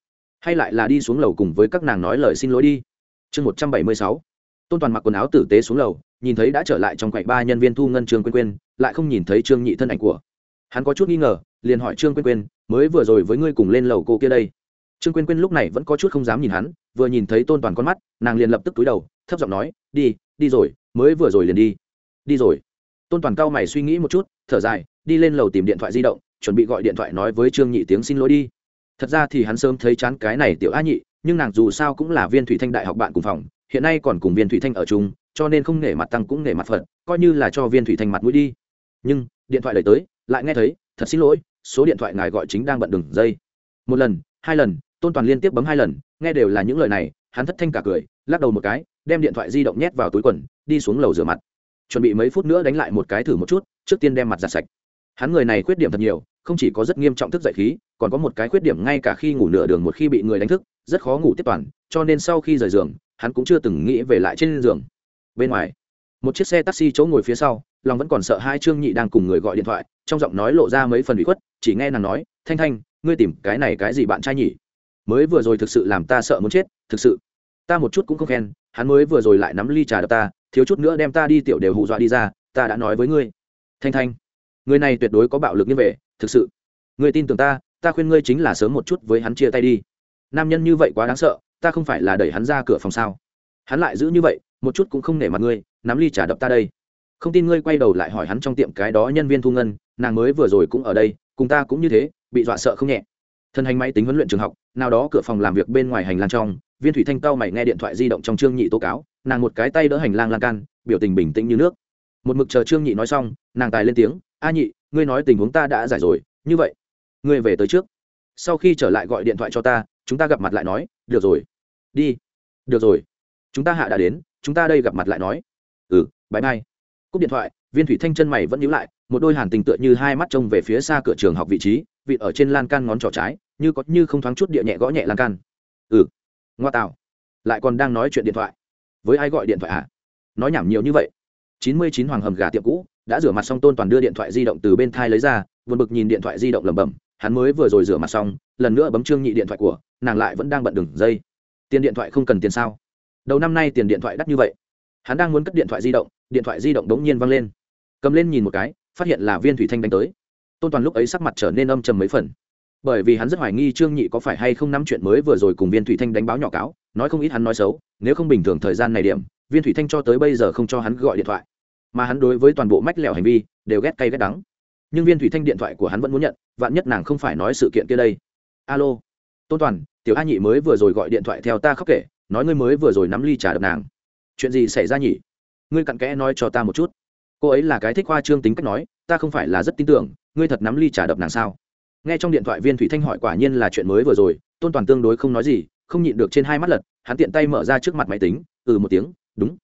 Hay lại là đi xuống lầu cùng với các nàng nói lời xin lỗi đi. Chương một trăm bảy mươi sáu, tôn toàn mặc quần áo tử tế xuống lầu, nhìn thấy đã trở lại trong quầy ba nhân viên thu ngân trương quên quên lại không nhìn thấy trương nhị thân ảnh của. Hắn có chút nghi ngờ liền hỏi trương quyên quyên, mới vừa rồi với ngươi cùng lên lầu cô kia đây? Trương quyên quyên lúc này vẫn có chút không dám nhìn hắn, vừa nhìn thấy tôn toàn con mắt, nàng liền lập tức túi đầu, thấp giọng nói, đi đi rồi, mới vừa rồi liền đi. Đi rồi. Tôn toàn cao mày suy nghĩ một chút, thở dài, đi lên lầu tìm điện thoại di động, chuẩn bị gọi điện thoại nói với trương nhị tiếng xin lỗi đi. Thật ra thì hắn sớm thấy chán cái này tiểu a nhị, nhưng nàng dù sao cũng là viên thủy thanh đại học bạn cùng phòng, hiện nay còn cùng viên thủy thanh ở chung, cho nên không nể mặt tăng cũng nể mặt phật coi như là cho viên thủy thanh mặt mũi đi. Nhưng, điện thoại lời tới, lại nghe thấy thật xin lỗi, số điện thoại ngài gọi chính đang bận đường dây. Một lần, hai lần, tôn toàn liên tiếp bấm hai lần, nghe đều là những lời này, hắn thất thanh cả cười, lắc đầu một cái, đem điện thoại di động nhét vào túi quần, đi xuống lầu rửa mặt. Chuẩn bị mấy phút nữa đánh lại một cái thử một chút, trước tiên đem mặt giặt sạch. Hắn người này khuyết điểm thật nhiều, không chỉ có rất nghiêm trọng thức dậy khí, còn có một cái khuyết điểm ngay cả khi ngủ nửa đường một khi bị người đánh thức, rất khó ngủ tiếp toàn, cho nên sau khi rời giường, hắn cũng chưa từng nghĩ về lại trên giường. Bên ngoài một chiếc xe taxi chỗ ngồi phía sau, lòng vẫn còn sợ hai trương nhị đang cùng người gọi điện thoại, trong giọng nói lộ ra mấy phần bị khuất, chỉ nghe nàng nói, thanh thanh, ngươi tìm cái này cái gì bạn trai nhỉ? Mới vừa rồi thực sự làm ta sợ muốn chết, thực sự. Ta một chút cũng không khen, hắn mới vừa rồi lại nắm ly trà đập ta, thiếu chút nữa đem ta đi tiểu đều hù dọa đi ra, ta đã nói với ngươi. Thanh thanh, người này tuyệt đối có bạo lực như vậy, thực sự. Người tin tưởng ta ta khuyên ngươi chính là sớm một chút với hắn chia tay đi. Nam nhân như vậy quá đáng sợ, ta không phải là đẩy hắn ra cửa phòng sao? Hắn lại giữ như vậy, một chút cũng không nể mặt ngươi nắm ly trả đập ta đây. Không tin ngươi quay đầu lại hỏi hắn trong tiệm cái đó nhân viên thu ngân, nàng mới vừa rồi cũng ở đây, cùng ta cũng như thế, bị dọa sợ không nhẹ. Thân hành máy tính huấn luyện trường học, nào đó cửa phòng làm việc bên ngoài hành lang trong, viên thủy thanh cao mày nghe điện thoại di động trong trương nhị tố cáo, nàng một cái tay đỡ hành lang lan can, biểu tình bình tĩnh như nước. Một mực chờ trương nhị nói xong, nàng tài lên tiếng, a nhị, ngươi nói tình huống ta đã giải rồi, như vậy, ngươi về tới trước. Sau khi trở lại gọi điện thoại cho ta, chúng ta gặp mặt lại nói, được rồi, đi, được rồi, chúng ta hạ đã đến, chúng ta đây gặp mặt lại nói ừ bãi mai. Cúp điện thoại, viên thủy thanh chân mày vẫn nhíu lại, một đôi hàn tình tựa như hai mắt trông về phía xa cửa trường học vị trí vị ở trên lan can ngón trỏ trái, như có như không thoáng chút địa nhẹ gõ nhẹ lan can. Ừ ngoa tạo. Lại còn đang nói chuyện điện thoại. Với ai gọi điện thoại à? Nói nhảm nhiều như vậy. Chín mươi chín hoàng hầm gà tiệm cũ, đã rửa mặt xong tôn toàn đưa điện thoại di động từ bên thai lấy ra vượt bực nhìn điện thoại di động lẩm bẩm, hắn mới vừa rồi rửa mặt xong, lần nữa bấm trương nhị điện thoại của, nàng lại vẫn đang bận đường dây. Tiền điện thoại không cần tiền sao? Đầu năm nay tiền điện thoại đắt như vậy hắn đang muốn cất điện thoại di động, điện thoại di động đống nhiên văng lên. Cầm lên nhìn một cái, phát hiện là viên thủy thanh đánh tới. Tôn toàn lúc ấy sắc mặt trở nên âm trầm mấy phần. Bởi vì hắn rất hoài nghi trương nhị có phải hay không nắm chuyện mới vừa rồi cùng viên thủy thanh đánh báo nhỏ cáo, nói không ít hắn nói xấu, nếu không bình thường thời gian này điểm, viên thủy thanh cho tới bây giờ không cho hắn gọi điện thoại. Mà hắn đối với toàn bộ mách lẻo hành vi, đều ghét cay ghét đắng. Nhưng viên thủy thanh điện thoại của hắn vẫn muốn nhận, vạn nhất nàng không phải nói sự kiện kia đây. Alo. Tôn toàn, tiểu a nhị mới vừa rồi gọi điện thoại theo ta khóc kể, nói ngươi mới vừa rồi nắm ly trà đập nàng chuyện gì xảy ra nhỉ? Ngươi cặn kẽ nói cho ta một chút. Cô ấy là cái thích hoa trương tính cách nói, ta không phải là rất tin tưởng, ngươi thật nắm ly trà đập nàng sao? Nghe trong điện thoại viên thủy thanh hỏi quả nhiên là chuyện mới vừa rồi, tôn toàn tương đối không nói gì, không nhịn được trên hai mắt lật, hắn tiện tay mở ra trước mặt máy tính ừ một tiếng, đúng.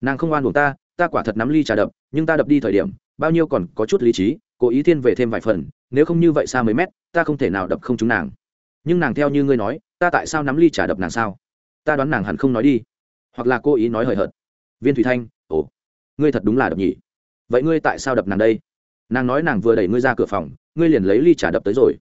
Nàng không oan buồn ta ta quả thật nắm ly trà đập, nhưng ta đập đi thời điểm, bao nhiêu còn có chút lý trí, cố ý thiên về thêm vài phần, nếu không như vậy xa mấy mét, ta không thể nào đập không trúng nàng. Nhưng nàng theo như ngươi nói, ta tại sao nắm ly trà đập nàng sao? Ta đoán nàng hẳn không nói đi hoặc là cố ý nói hời hợt. Viên thủy thanh, ồ, ngươi thật đúng là đập nhỉ. Vậy ngươi tại sao đập nàng đây? Nàng nói nàng vừa đẩy ngươi ra cửa phòng, ngươi liền lấy ly trà đập tới rồi.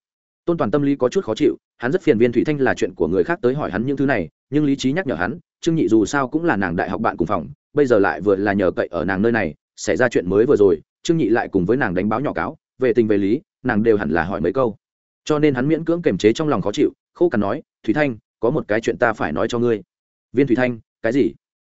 Tôn toàn tâm lý có chút khó chịu, hắn rất phiền viên thủy thanh là chuyện của người khác tới hỏi hắn những thứ này, nhưng lý trí nhắc nhở hắn, trương nhị dù sao cũng là nàng đại học bạn cùng phòng, bây giờ lại vừa là nhờ cậy ở nàng nơi này, xảy ra chuyện mới vừa rồi, trương nhị lại cùng với nàng đánh báo nhỏ cáo, về tình về lý, nàng đều hẳn là hỏi mấy câu. Cho nên hắn miễn cưỡng kềm chế trong lòng khó chịu, khô cằn nói, thủy thanh, có một cái chuyện ta phải nói cho ngươi. Viên thủy thanh cái gì?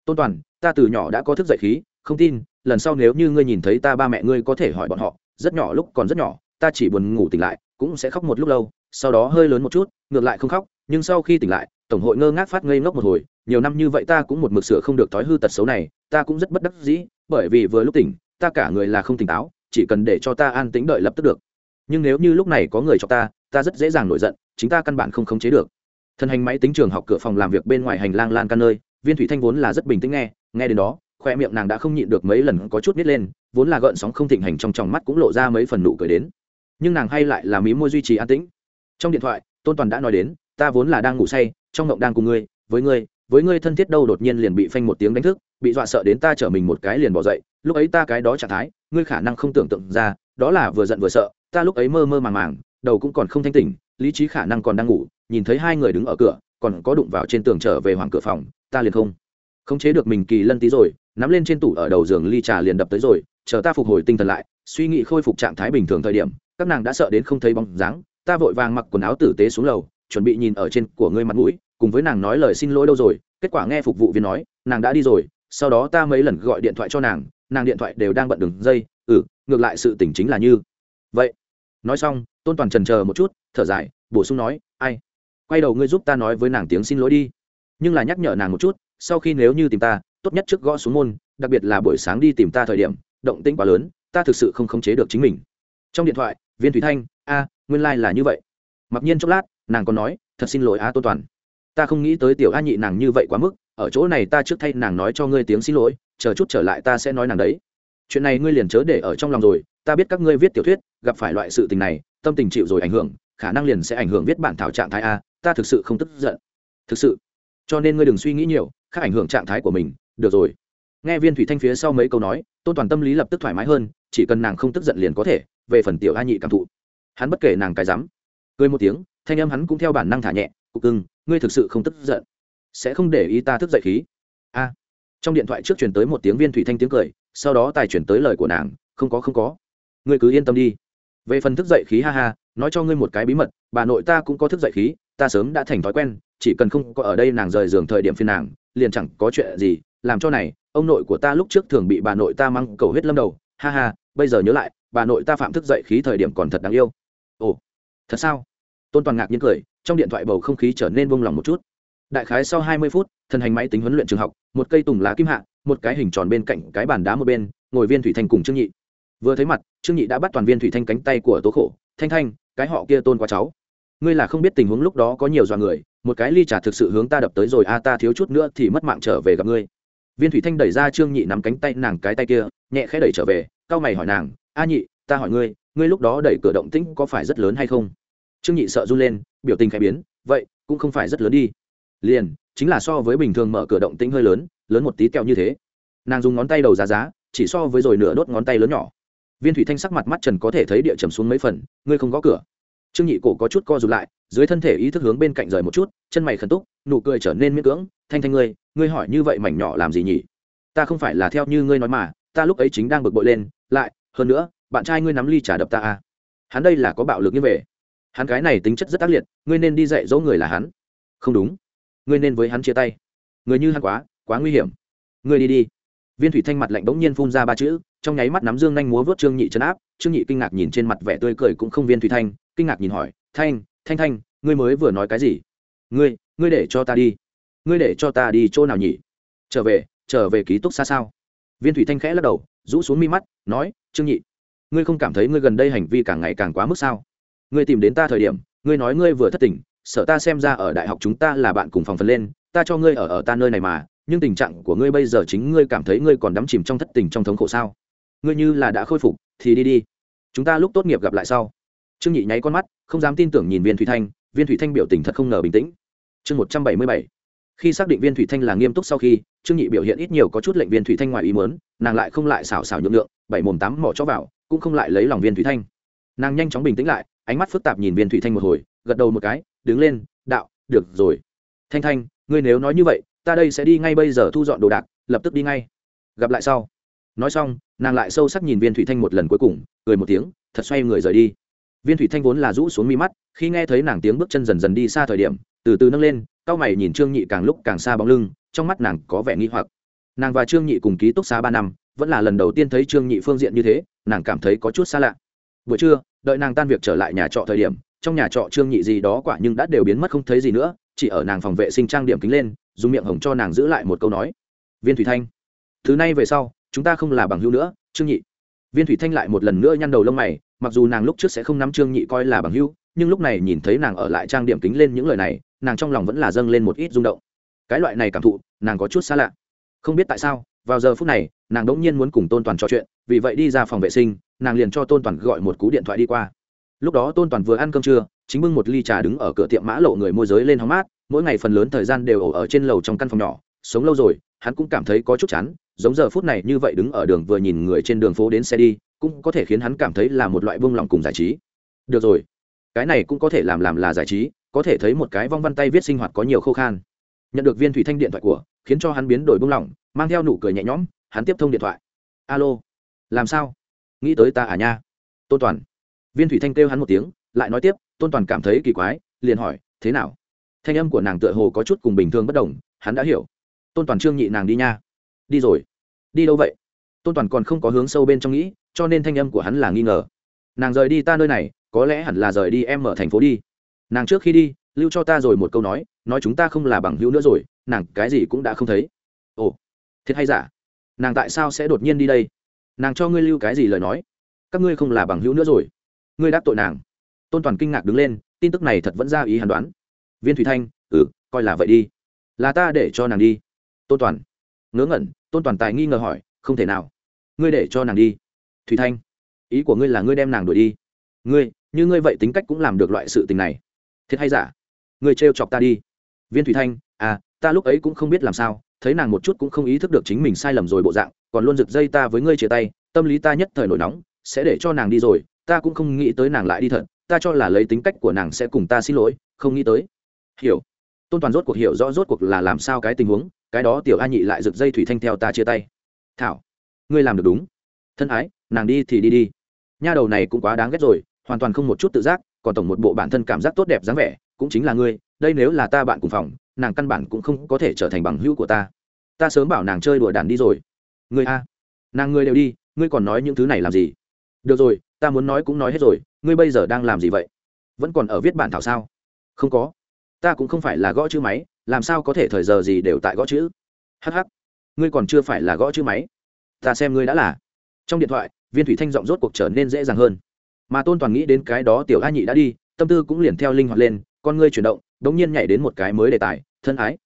Tôn toàn, ta từ nhỏ đã có thức dậy khí, không tin, lần sau nếu như ngươi nhìn thấy ta ba mẹ ngươi có thể hỏi bọn họ, rất nhỏ lúc còn rất nhỏ, ta chỉ buồn ngủ tỉnh lại, cũng sẽ khóc một lúc lâu, sau đó hơi lớn một chút, ngược lại không khóc, nhưng sau khi tỉnh lại, tổng hội ngơ ngác phát ngây ngốc một hồi, nhiều năm như vậy ta cũng một mực sửa không được thói hư tật xấu này, ta cũng rất bất đắc dĩ, bởi vì vừa lúc tỉnh, ta cả người là không tỉnh táo, chỉ cần để cho ta an tĩnh đợi lập tức được. Nhưng nếu như lúc này có người cho ta ta rất dễ dàng nổi giận, chính ta căn bản không khống chế được. Thân hành máy tính trường học cửa phòng làm việc bên ngoài hành lang lan can nơi viên thủy thanh vốn là rất bình tĩnh nghe nghe đến đó, khoe miệng nàng đã không nhịn được mấy lần có chút nít lên, vốn là gợn sóng không thịnh hành trong tròng mắt cũng lộ ra mấy phần nụ cười đến. Nhưng nàng hay lại là mí môi duy trì an tĩnh. Trong điện thoại, tôn toàn đã nói đến, ta vốn là đang ngủ say, trong ngộng đang cùng ngươi, với ngươi với ngươi thân thiết đâu đột nhiên liền bị phanh một tiếng đánh thức, bị dọa sợ đến ta chở mình một cái liền bỏ dậy, lúc ấy ta cái đó trạng thái, ngươi khả năng không tưởng tượng ra, đó là vừa giận vừa sợ, ta lúc ấy mơ mơ màng màng, đầu cũng còn không thanh tỉnh, lý trí khả năng còn đang ngủ, nhìn thấy hai người đứng ở cửa, còn có đụng vào trên tường trở về hoàng cửa phòng ta liền không. Khống chế được mình kỳ lân tí rồi, nắm lên trên tủ ở đầu giường ly trà liền đập tới rồi, chờ ta phục hồi tinh thần lại, suy nghĩ khôi phục trạng thái bình thường thời điểm, các nàng đã sợ đến không thấy bóng dáng, ta vội vàng mặc quần áo tử tế xuống lầu, chuẩn bị nhìn ở trên của ngươi mặt mũi, cùng với nàng nói lời xin lỗi đâu rồi, kết quả nghe phục vụ viên nói, nàng đã đi rồi, sau đó ta mấy lần gọi điện thoại cho nàng nàng điện thoại đều đang bận đường dây ừ ngược lại sự tỉnh chính là như vậy. Nói xong, tôn toàn trần chờ một chút, thở dài, bổ sung nói, ai, quay đầu ngươi giúp ta nói với nàng tiếng xin lỗi đi nhưng là nhắc nhở nàng một chút, sau khi nếu như tìm ta, tốt nhất trước gõ xuống môn, đặc biệt là buổi sáng đi tìm ta thời điểm, động tĩnh quá lớn, ta thực sự không khống chế được chính mình. Trong điện thoại, viên thủy thanh, a, nguyên lai、like、là như vậy. Mặc nhiên chốc lát, nàng còn nói, thật xin lỗi a tôn toàn. Ta không nghĩ tới tiểu a nhị nàng như vậy quá mức, ở chỗ này ta trước thay nàng nói cho ngươi tiếng xin lỗi, chờ chút trở lại ta sẽ nói nàng đấy. Chuyện này ngươi liền chớ để ở trong lòng rồi, ta biết các ngươi viết tiểu thuyết, gặp phải loại sự tình này, tâm tình chịu rồi ảnh hưởng, khả năng liền sẽ ảnh hưởng viết bản thảo trạng thái a, ta thực sự không tức giận. Thực sự? Cho nên ngươi đừng suy nghĩ nhiều, khác ảnh hưởng trạng thái của mình. Được rồi. Nghe viên thủy thanh phía sau mấy câu nói, tôn toàn tâm lý lập tức thoải mái hơn, chỉ cần nàng không tức giận liền có thể, về phần tiểu a nhị cảm thụ. Hắn bất kể nàng cái rắm. Cười một tiếng, thanh âm hắn cũng theo bản năng thả nhẹ, cục cưng, ngươi thực sự không tức giận. Sẽ không để ý ta thức dậy khí. A. Trong điện thoại trước chuyển tới một tiếng viên thủy thanh tiếng cười, sau đó tài chuyển tới lời của nàng, không có không có. Ngươi cứ yên tâm đi. Về phần thức dậy khí ha ha, nói cho ngươi một cái bí mật, bà nội ta cũng có thức dậy khí, ta sớm đã thành thói quen chỉ cần không có ở đây nàng rời giường thời điểm phiên nàng, liền chẳng có chuyện gì, làm cho này, ông nội của ta lúc trước thường bị bà nội ta mang cầu huyết lâm đầu, ha ha, bây giờ nhớ lại, bà nội ta phạm thức dậy khí thời điểm còn thật đáng yêu. Ồ, thật sao? Tôn toàn ngạc nhiên cười, trong điện thoại bầu không khí trở nên vung lòng một chút. Đại khái sau hai mươi phút, thần hành máy tính huấn luyện trường học, một cây tùng lá kim hạ, một cái hình tròn bên cạnh cái bàn đá một bên, ngồi viên thủy thanh cùng trương nhị. Vừa thấy mặt, trương nhị đã bắt toàn viên thủy thanh cánh tay của tố khổ, thanh thanh, cái họ kia tôn qua cháu ngươi là không biết tình huống lúc đó có nhiều dọa người, một cái ly trà thực sự hướng ta đập tới rồi a ta thiếu chút nữa thì mất mạng trở về gặp ngươi. Viên thủy thanh đẩy ra trương nhị nắm cánh tay nàng cái tay kia, nhẹ khẽ đẩy trở về cao mày hỏi nàng, a nhị, ta hỏi ngươi ngươi lúc đó đẩy cửa động tĩnh có phải rất lớn hay không? Trương nhị sợ run lên, biểu tình khẽ biến, vậy, cũng không phải rất lớn đi. Liền, chính là so với bình thường mở cửa động tĩnh hơi lớn lớn một tí kẹo như thế. Nàng dùng ngón tay đầu giá giá, chỉ so với rồi nửa đốt ngón tay lớn nhỏ. Viên thủy thanh sắc mặt mắt trần có thể thấy địa trầm xuống mấy phần, ngươi không gõ cửa trương nhị cổ có chút co rụt lại, dưới thân thể ý thức hướng bên cạnh rời một chút, chân mày khẩn túc, nụ cười trở nên miễn cưỡng, thanh thanh ngươi ngươi hỏi như vậy mảnh nhỏ làm gì nhỉ? Ta không phải là theo như ngươi nói mà, ta lúc ấy chính đang bực bội lên, lại, hơn nữa, bạn trai ngươi nắm ly trả đập ta à? Hắn đây là có bạo lực như vậy. Hắn cái này tính chất rất ác liệt, ngươi nên đi dạy dỗ người là hắn. Không đúng. Ngươi nên với hắn chia tay. Người như hắn quá quá nguy hiểm. Ngươi đi đi. Viên thủy thanh mặt lạnh bỗng nhiên phun ra ba chữ, trong nháy mắt nắm dương nhanh múa vớt trương nhị chấn áp, trương nhị kinh ngạc nhìn trên mặt vẻ tươi cười cũng không viên thủy thanh kinh ngạc nhìn hỏi, thanh thanh thanh, ngươi mới vừa nói cái gì? Ngươi ngươi để cho ta đi. Ngươi để cho ta đi chỗ nào nhỉ? Trở về trở về ký túc xa sao? Viên thủy thanh khẽ lắc đầu, rũ xuống mi mắt, nói, trương nhị, ngươi không cảm thấy ngươi gần đây hành vi càng ngày càng quá mức sao? Ngươi tìm đến ta thời điểm, ngươi nói ngươi vừa thất tình, sợ ta xem ra ở đại học chúng ta là bạn cùng phòng phần lên, ta cho ngươi ở ở ta nơi này mà, nhưng tình trạng của ngươi bây giờ chính ngươi cảm thấy ngươi còn đắm chìm trong thất tình trong thống khổ sao? Ngươi như là đã khôi phục, thì đi đi. Chúng ta lúc tốt nghiệp gặp lại sau trương nhị nháy con mắt, không dám tin tưởng nhìn viên thủy thanh, viên thủy thanh biểu tình thật không ngờ bình tĩnh. Chương một trăm bảy mươi bảy. Khi xác định viên thủy thanh là nghiêm túc sau khi, trương nhị biểu hiện ít nhiều có chút lệnh viên thủy thanh ngoài ý muốn, nàng lại không lại xảo xảo nhượng lượng, bảy mồm tám mỏ cho vào, cũng không lại lấy lòng viên thủy thanh. Nàng nhanh chóng bình tĩnh lại, ánh mắt phức tạp nhìn viên thủy thanh một hồi, gật đầu một cái, đứng lên, đạo, được rồi. Thanh thanh, ngươi nếu nói như vậy, ta đây sẽ đi ngay bây giờ thu dọn đồ đạc, lập tức đi ngay. Gặp lại sau. Nói xong, nàng lại sâu sắc nhìn viên thủy thanh một lần cuối cùng, cười một tiếng, thật xoay người rời đi viên thủy thanh vốn là rũ xuống mi mắt, khi nghe thấy nàng tiếng bước chân dần dần đi xa thời điểm, từ từ nâng lên c a o mày nhìn trương nhị càng lúc càng xa bóng lưng, trong mắt nàng có vẻ nghi hoặc. Nàng và trương nhị cùng ký túc xá ba năm, vẫn là lần đầu tiên thấy trương nhị phương diện như thế, nàng cảm thấy có chút xa lạ. Buổi trưa, đợi nàng tan việc trở lại nhà trọ thời điểm, trong nhà trọ trương nhị gì đó quả nhưng đã đều biến mất không thấy gì nữa, chỉ ở nàng phòng vệ sinh trang điểm kính lên, dùng miệng hồng cho nàng giữ lại một câu nói. Viên thủy thanh, thứ này về sau, chúng ta không là bằng hữu nữa, trương nhị. Viên thủy thanh lại một lần nữa nhăn đầu lông mày mặc dù nàng lúc trước sẽ không nắm trương nhị coi là bằng hữu nhưng lúc này nhìn thấy nàng ở lại trang điểm kính lên những lời này nàng trong lòng vẫn là dâng lên một ít rung động. Cái loại này cảm thụ nàng có chút xa lạ. Không biết tại sao vào giờ phút này nàng đỗng nhiên muốn cùng tôn toàn trò chuyện vì vậy đi ra phòng vệ sinh nàng liền cho tôn toàn gọi một cú điện thoại đi qua. Lúc đó tôn toàn vừa ăn cơm trưa chính bưng một ly trà đứng ở cửa tiệm mã lộ người môi giới lên hóng mát mỗi ngày phần lớn thời gian đều ở, ở trên lầu trong căn phòng nhỏ sống lâu rồi hắn cũng cảm thấy có chút chán giống giờ phút này như vậy đứng ở đường vừa nhìn người trên đường phố đến xe đi cũng có thể khiến hắn cảm thấy là một loại buông lỏng cùng giải trí. Được rồi, cái này cũng có thể làm làm là giải trí, có thể thấy một cái vong văn tay viết sinh hoạt có nhiều khô khan. Nhận được viên thủy thanh điện thoại của, khiến cho hắn biến đổi buông lỏng, mang theo nụ cười nhẹ nhõm, hắn tiếp thông điện thoại. Alo, làm sao? Nghĩ tới ta à nha? Tôn toàn. Viên thủy thanh kêu hắn một tiếng, lại nói tiếp, tôn toàn cảm thấy kỳ quái, liền hỏi, thế nào? Thanh âm của nàng tựa hồ có chút cùng bình thường bất đồng, hắn đã hiểu. Tôn toàn trương nhị nàng đi nha. Đi rồi. Đi đâu vậy? Tôn toàn còn không có hướng sâu bên trong nghĩ cho nên thanh âm của hắn là nghi ngờ. Nàng rời đi ta nơi này, có lẽ hẳn là rời đi em ở thành phố đi. Nàng trước khi đi, lưu cho ta rồi một câu nói nói chúng ta không là bằng hữu nữa rồi, nàng cái gì cũng đã không thấy. Ồ, thiệt hay giả? Nàng tại sao sẽ đột nhiên đi đây? Nàng cho ngươi lưu cái gì lời nói? Các ngươi không là bằng hữu nữa rồi. Ngươi đáp tội nàng. Tôn toàn kinh ngạc đứng lên, tin tức này thật vẫn ra ý hàn đoán. Viên thủy thanh ừ coi là vậy đi. Là ta để cho nàng đi. Tôn toàn, ngớ ngẩn, tôn toàn tài nghi ngờ hỏi, không thể nào. Ngươi để cho nàng đi thủy thanh, ý của ngươi là ngươi đem nàng đuổi đi. Ngươi, như ngươi vậy tính cách cũng làm được loại sự tình này. Thiệt hay giả? Ngươi trêu chọc ta đi. Viên thủy thanh à ta lúc ấy cũng không biết làm sao, thấy nàng một chút cũng không ý thức được chính mình sai lầm rồi bộ dạng, còn luôn giật dây ta với ngươi chia tay, tâm lý ta nhất thời nổi nóng, sẽ để cho nàng đi rồi, ta cũng không nghĩ tới nàng lại đi thật, ta cho là lấy tính cách của nàng sẽ cùng ta xin lỗi, không nghĩ tới. Hiểu. Tôn toàn rốt cuộc hiểu rõ rốt cuộc là làm sao cái tình huống, cái đó tiểu a nhị lại giật dây thủy thanh theo ta chia tay. Thảo, ngươi làm được đúng thân ái, nàng đi thì đi đi. Nha đầu này cũng quá đáng ghét rồi, hoàn toàn không một chút tự giác, còn tổng một bộ bản thân cảm giác tốt đẹp dáng vẻ, cũng chính là ngươi, đây nếu là ta bạn cùng phòng, nàng căn bản cũng không có thể trở thành bằng hữu của ta. Ta sớm bảo nàng chơi đùa đàn đi rồi. Ngươi a, nàng ngươi đều đi, ngươi còn nói những thứ này làm gì? Được rồi, ta muốn nói cũng nói hết rồi, ngươi bây giờ đang làm gì vậy? Vẫn còn ở viết bản thảo sao? Không có. Ta cũng không phải là gõ chữ máy, làm sao có thể thời giờ gì đều tại gõ chữ? Hh ngươi còn chưa phải là gõ chữ máy. Ta xem ngươi đã là trong điện thoại, viên thủy thanh giọng rốt cuộc trở nên dễ dàng hơn. Mà tôn toàn nghĩ đến cái đó tiểu a nhị đã đi, tâm tư cũng liền theo linh hoạt lên, con ngươi chuyển động đ ỗ n g nhiên nhảy đến một cái mới đề tài, thân ái.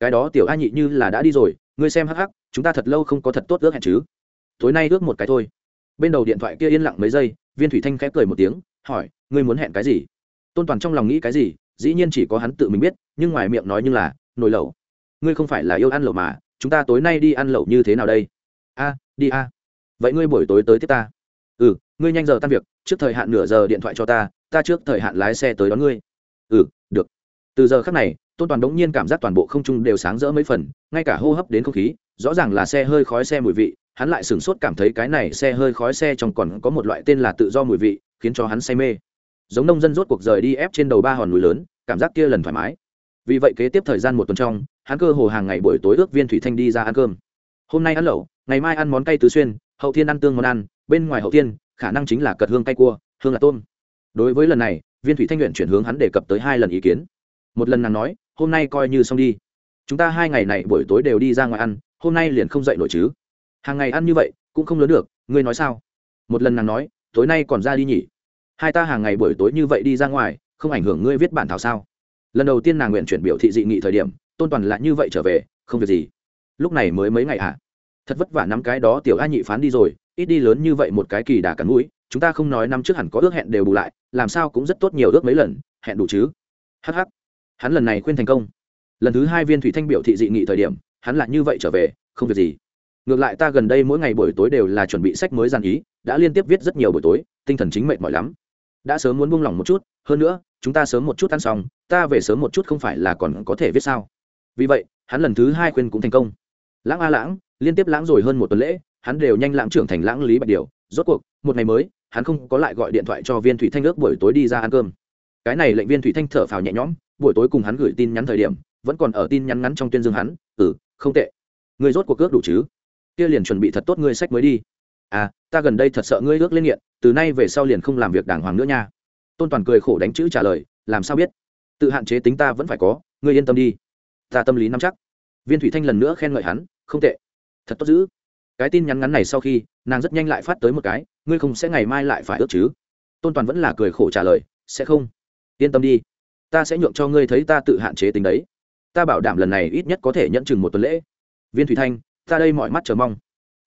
Cái đó tiểu a nhị như là đã đi rồi, ngươi xem hắc hắc, chúng ta thật lâu không có thật tốt ước hẹn chứ. Tối nay ước một cái thôi. Bên đầu điện thoại kia yên lặng mấy giây, viên thủy thanh khẽ cười một tiếng, hỏi, ngươi muốn hẹn cái gì? Tôn toàn trong lòng nghĩ cái gì, dĩ nhiên chỉ có hắn tự mình biết, nhưng ngoài miệng nói như là, nồi lẩu. Ngươi không phải là yêu ăn lẩu mà, chúng ta tối nay đi ăn lẩu như thế nào đây? A, đi a vậy ngươi buổi tối tới tiếp ta. Ừ ngươi nhanh giờ tan việc, trước thời hạn nửa giờ điện thoại cho ta ta trước thời hạn lái xe tới đón ngươi. Ừ được. Từ giờ khắc này, tôn toàn đống nhiên cảm giác toàn bộ không trung đều sáng rỡ mấy phần, ngay cả hô hấp đến không khí, rõ ràng là xe hơi khói xe mùi vị, hắn lại sửng sốt cảm thấy cái này xe hơi khói xe trong còn có một loại tên là tự do mùi vị, khiến cho hắn say mê. Giống nông dân rốt cuộc rời đi ép trên đầu ba hòn núi lớn, cảm giác kia lần thoải mái. Vì vậy kế tiếp thời gian một tuần trong, hắn cơ hồ hàng ngày buổi tối ước viên thủy thanh đi ra ăn cơm. Hôm nay ăn lẩu, ngày mai ăn món cay tứ xuyên hậu thiên ăn tương món ăn, bên ngoài hậu thiên, khả năng chính là cật hương cay cua, hương là tôm. Đối với lần này, viên thủy thanh nguyện chuyển hướng hắn đề cập tới hai lần ý kiến. Một lần nàng nói, hôm nay coi như xong đi. Chúng ta hai ngày này buổi tối đều đi ra ngoài ăn, hôm nay liền không dậy nổi chứ. Hàng ngày ăn như vậy, cũng không lớn được, ngươi nói sao? Một lần nàng nói, tối nay còn ra đi nhỉ? Hai ta hàng ngày buổi tối như vậy đi ra ngoài, không ảnh hưởng ngươi viết bản thảo sao? Lần đầu tiên nàng nguyện chuyển biểu thị dị nghị thời điểm, tôn toàn lại như vậy trở về, không việc gì. Lúc này mới mấy ngày ạ à? Thật vất vả năm cái đó tiểu a nhị phán đi rồi, ít đi lớn như vậy một cái kỳ đà cắn mũi chúng ta không nói năm trước hẳn có ước hẹn đều bù lại, làm sao cũng rất tốt nhiều ước mấy lần, hẹn đủ chứ? Hh hắn lần này khuyên thành công. Lần thứ hai viên thủy thanh biểu thị dị nghị thời điểm, hắn lại như vậy trở về, không việc gì. Ngược lại ta gần đây mỗi ngày buổi tối đều là chuẩn bị sách mới gian ý, đã liên tiếp viết rất nhiều buổi tối, tinh thần chính mệt mỏi lắm. Đã sớm muốn buông lỏng một chút, hơn nữa, chúng ta sớm một chút ăn xong, ta về sớm một chút không phải là còn có thể viết sao? Vì vậy, hắn lần thứ hai khuyên cũng thành công. Lãng a lãng liên tiếp lãng rồi hơn một tuần lễ, hắn đều nhanh lãng trưởng thành lãng lý bạch điều. Rốt cuộc, một ngày mới, hắn không có lại gọi điện thoại cho viên thủy thanh ước buổi tối đi ra ăn cơm. Cái này lệnh viên thủy thanh thở phào nhẹ nhõm, buổi tối cùng hắn gửi tin nhắn thời điểm, vẫn còn ở tin nhắn ngắn trong tuyên dương hắn ừ không tệ. Người rốt cuộc ước đủ chứ? Kia liền chuẩn bị thật tốt ngươi sách mới đi. À ta gần đây thật sợ ngươi ước lên nghiện, từ nay về sau liền không làm việc đàng hoàng nữa nha. Tôn toàn cười khổ đánh chữ trả lời, làm sao biết? Tự hạn chế tính ta vẫn phải có, ngươi yên tâm đi. Ta tâm lý nắm chắc. Viên thủy thanh lần nữa khen ngợi hắn, không tệ thật tốt giữ. Cái tin nhắn ngắn này sau khi, nàng rất nhanh lại phát tới một cái, ngươi không sẽ ngày mai lại phải ước chứ? Tôn toàn vẫn là cười khổ trả lời, sẽ không. Yên tâm đi, ta sẽ nhượng cho ngươi thấy ta tự hạn chế tính đấy. Ta bảo đảm lần này ít nhất có thể nhận chừng một tuần lễ. Viên thủy thanh, ta đây mọi mắt chờ mong.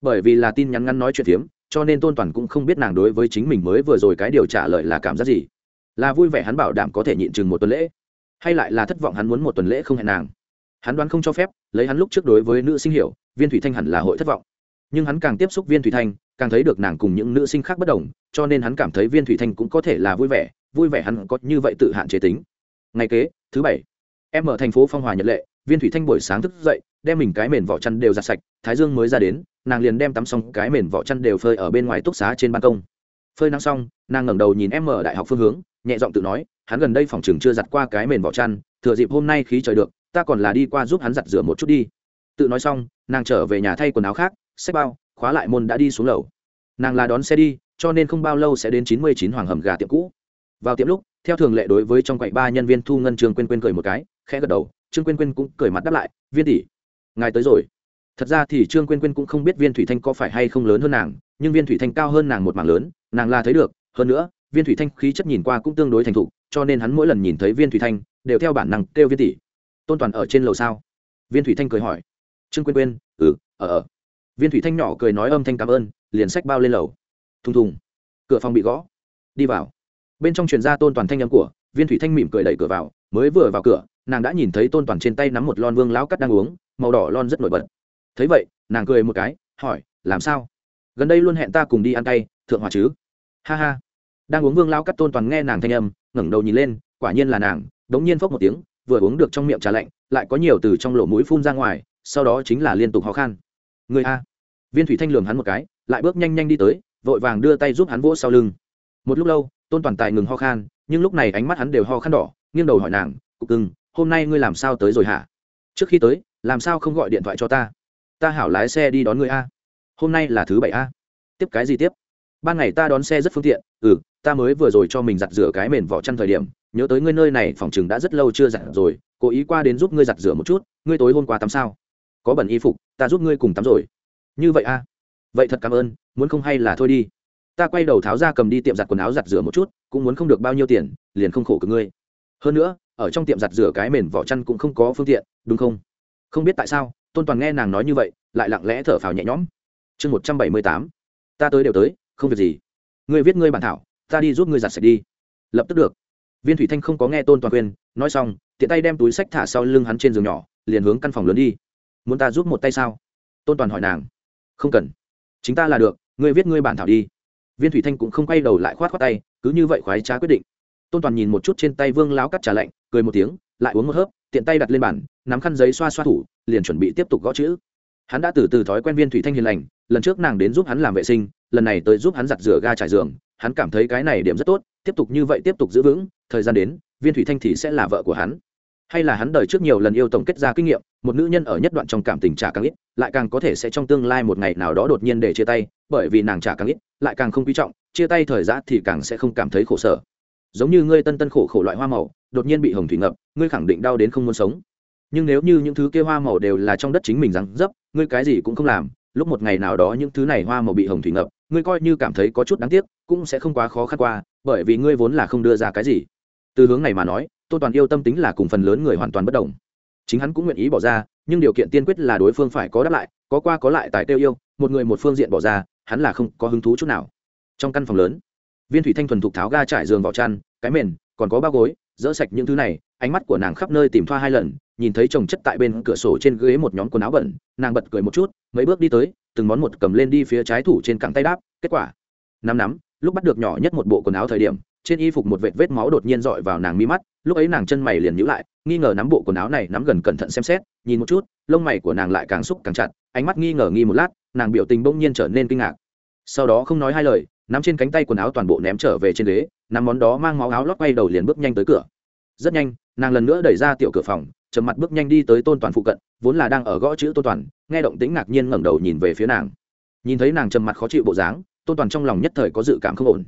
Bởi vì là tin nhắn ngắn nói chuyện phiếm, cho nên tôn toàn cũng không biết nàng đối với chính mình mới vừa rồi cái điều trả lời là cảm giác gì. Là vui vẻ hắn bảo đảm có thể nhịn chừng một tuần lễ. Hay lại là thất vọng hắn muốn một tuần lễ không hẹn nàng hắn đoán không cho phép, lấy hắn lúc trước đối với nữ sinh hiểu, viên thủy thanh hẳn là hội thất vọng. Nhưng hắn càng tiếp xúc viên thủy thanh, càng thấy được nàng cùng những nữ sinh khác bất đồng, cho nên hắn cảm thấy viên thủy thanh cũng có thể là vui vẻ vui vẻ hắn có như vậy tự hạn chế tính. Ngày kế, thứ bảy, em ở thành phố phong hòa nhật lệ, viên thủy thanh buổi sáng thức dậy, đem mình cái mền vỏ chăn đều giặt sạch, thái dương mới ra đến, nàng liền đem tắm xong cái mền vỏ chăn đều phơi ở bên ngoài túc xá trên ban công. Phơi nắng xong, nàng ngẩng đầu nhìn em ở đại học phương hướng, nhẹ giọng tự nói, hắn gần đây phòng trường chưa giặt qua cái mền vỏ chăn, thừa dịp hôm nay khí trời được ta còn là đi qua giúp hắn giặt rửa một chút đi. Tự nói xong, nàng trở về nhà thay quần áo khác, xách bao, khóa lại môn đã đi xuống lầu. Nàng là đón xe đi, cho nên không bao lâu sẽ đến chín mươi chín hoàng hầm gà tiệm cũ. Vào tiệm lúc, theo thường lệ đối với trong quạnh ba nhân viên thu ngân trường quên quên cười một cái, khẽ gật đầu, trương quên quên cũng cười mặt đáp lại, viên tỷ, ngài tới rồi. Thật ra thì trương quên quên cũng không biết viên thủy thanh có phải hay không lớn hơn nàng, nhưng viên thủy thanh cao hơn nàng một mảng lớn, nàng là thấy được, hơn nữa, viên thủy thanh khí chất nhìn qua cũng tương đối thành thục, cho nên hắn mỗi lần nhìn thấy viên thủy thanh, đều theo bản năng kêu viên tỷ tôn toàn ở trên lầu sao? Viên thủy thanh cười hỏi. Trương Quyên Quyên, ừ ở ở viên thủy thanh nhỏ cười nói âm thanh cảm ơn liền sách bao lên lầu. Thùng thùng. Cửa phòng bị gõ. Đi vào. Bên trong truyền ra tôn toàn thanh âm của viên thủy thanh mỉm cười đẩy cửa vào mới vừa vào cửa nàng đã nhìn thấy tôn toàn trên tay nắm một lon vương lão cắt đang uống màu đỏ lon rất nổi bật. Thấy vậy nàng cười một cái hỏi làm sao? Gần đây luôn hẹn ta cùng đi ăn tay thượng hòa chứ? Ha ha. Đang uống vương lao cắt tôn toàn nghe nàng thanh âm ngẩng đầu nhìn lên quả nhiên là nàng đống nhiên phốc một tiếng vừa uống được trong miệng trà lạnh, lại có nhiều từ trong lỗ mũi phun ra ngoài, sau đó chính là liên tục ho khan. Người a. Viên thủy thanh lường hắn một cái, lại bước nhanh nhanh đi tới, vội vàng đưa tay giúp hắn vỗ sau lưng. Một lúc lâu, tôn toàn tài ngừng ho khan, nhưng lúc này ánh mắt hắn đều ho khan đỏ, nghiêng đầu hỏi nàng, cục cưng, hôm nay ngươi làm sao tới rồi hả? Trước khi tới, làm sao không gọi điện thoại cho ta? Ta hảo lái xe đi đón ngươi a. Hôm nay là thứ bảy a. Tiếp cái gì tiếp? Ban ngày ta đón xe rất phương tiện ừ ta mới vừa rồi cho mình giặt rửa cái mền vỏ chăn thời điểm, nhớ tới ngươi nơi này phòng chừng đã rất lâu chưa giặt rồi, cố ý qua đến giúp ngươi giặt rửa một chút, ngươi tối hôm qua tắm sao? Có bẩn y phục, ta giúp ngươi cùng tắm rồi. Như vậy a vậy thật cảm ơn, muốn không hay là thôi đi. Ta quay đầu tháo ra cầm đi tiệm giặt quần áo giặt rửa một chút, cũng muốn không được bao nhiêu tiền, liền không khổ cực ngươi. Hơn nữa, ở trong tiệm giặt rửa cái mền vỏ chăn cũng không có phương tiện, đúng không? Không biết tại sao, tôn toàn nghe nàng nói như vậy, lại lặng lẽ thở phào nhẹ nhõm. Chương một trăm bảy mươi tám, ta tới đều tới không việc gì. Ngươi viết ngươi bản thảo, ta đi giúp ngươi giặt sạch đi. Lập tức được. Viên thủy thanh không có nghe tôn toàn khuyên, nói xong, tiện tay đem túi sách thả sau lưng hắn trên giường nhỏ, liền hướng căn phòng lớn đi. Muốn ta giúp một tay sao? Tôn toàn hỏi nàng. Không cần. Chính ta là được, ngươi viết ngươi bản thảo đi. Viên thủy thanh cũng không quay đầu lại khoát khoát tay, cứ như vậy khoái trá quyết định. Tôn toàn nhìn một chút trên tay vương láo cắt trà lạnh, cười một tiếng, lại uống một hớp, tiện tay đặt lên bàn, nắm khăn giấy xoa xoa thủ, liền chuẩn bị tiếp tục gõ chữ. Hắn đã từ từ thói quen viên thủy thanh hiền lành lần trước nàng đến giúp hắn làm vệ sinh, lần này tới giúp hắn giặt rửa ga trải giường, hắn cảm thấy cái này điểm rất tốt, tiếp tục như vậy tiếp tục giữ vững, thời gian đến, viên thủy thanh thì sẽ là vợ của hắn. Hay là hắn đời trước nhiều lần yêu tổng kết ra kinh nghiệm, một nữ nhân ở nhất đoạn trong cảm tình trả càng ít, lại càng có thể sẽ trong tương lai một ngày nào đó đột nhiên để chia tay, bởi vì nàng trả càng ít, lại càng không quý trọng, chia tay thời gian thì càng sẽ không cảm thấy khổ sở. Giống như ngươi tân tân khổ khổ loại hoa màu, đột nhiên bị hồng thủy ngập, ngươi khẳng định đau đến không muốn sống. Nhưng nếu như những thứ kia hoa màu đều là trong đất chính mình rắn dấp, ngươi cái gì cũng không làm lúc một ngày nào đó những thứ này hoa màu bị hồng thủy ngập, ngươi coi như cảm thấy có chút đáng tiếc, cũng sẽ không quá khó khăn qua, bởi vì ngươi vốn là không đưa ra cái gì. Từ hướng này mà nói tôn toàn yêu tâm tính là cùng phần lớn người hoàn toàn bất đồng. Chính hắn cũng nguyện ý bỏ ra, nhưng điều kiện tiên quyết là đối phương phải có đáp lại, có qua có lại tài tiêu yêu, một người một phương diện bỏ ra, hắn là không có hứng thú chút nào. Trong căn phòng lớn, viên thủy thanh thuần thục tháo ga trải giường vào chăn, cái mền, còn có bao gối dỡ sạch những thứ này, ánh mắt của nàng khắp nơi tìm thoa hai lần nhìn thấy chồng chất tại bên cửa sổ trên ghế một nhóm quần áo bẩn, nàng bật cười một chút, mấy bước đi tới, từng món một cầm lên đi phía trái thủ trên cẳng tay đáp, kết quả. Năm nắm, lúc bắt được nhỏ nhất một bộ quần áo thời điểm, trên y phục một vệt vết máu đột nhiên dọi vào nàng mi mắt, lúc ấy nàng chân mày liền nhữ lại, nghi ngờ nắm bộ quần áo này nắm gần cẩn thận xem xét, nhìn một chút, lông mày của nàng lại càng xúc càng chặt, ánh mắt nghi ngờ nghi một lát, nàng biểu tình bỗng nhiên trở nên kinh ngạc. Sau đó không nói hai lời, nắm trên cánh tay quần áo toàn bộ ném trở về trên ghế, nắm món đó mang máu áo lót quay đầu liền bước nhanh tới cửa. Rất nhanh, nàng lần nữa đẩy ra tiểu cửa phòng trầm mặt bước nhanh đi tới tôn toàn phụ cận, vốn là đang ở gõ chữ tôn toàn, nghe động tính ngạc nhiên ngẩng đầu nhìn về phía nàng. Nhìn thấy nàng trầm mặt khó chịu bộ dáng, tôn toàn trong lòng nhất thời có dự cảm không ổn.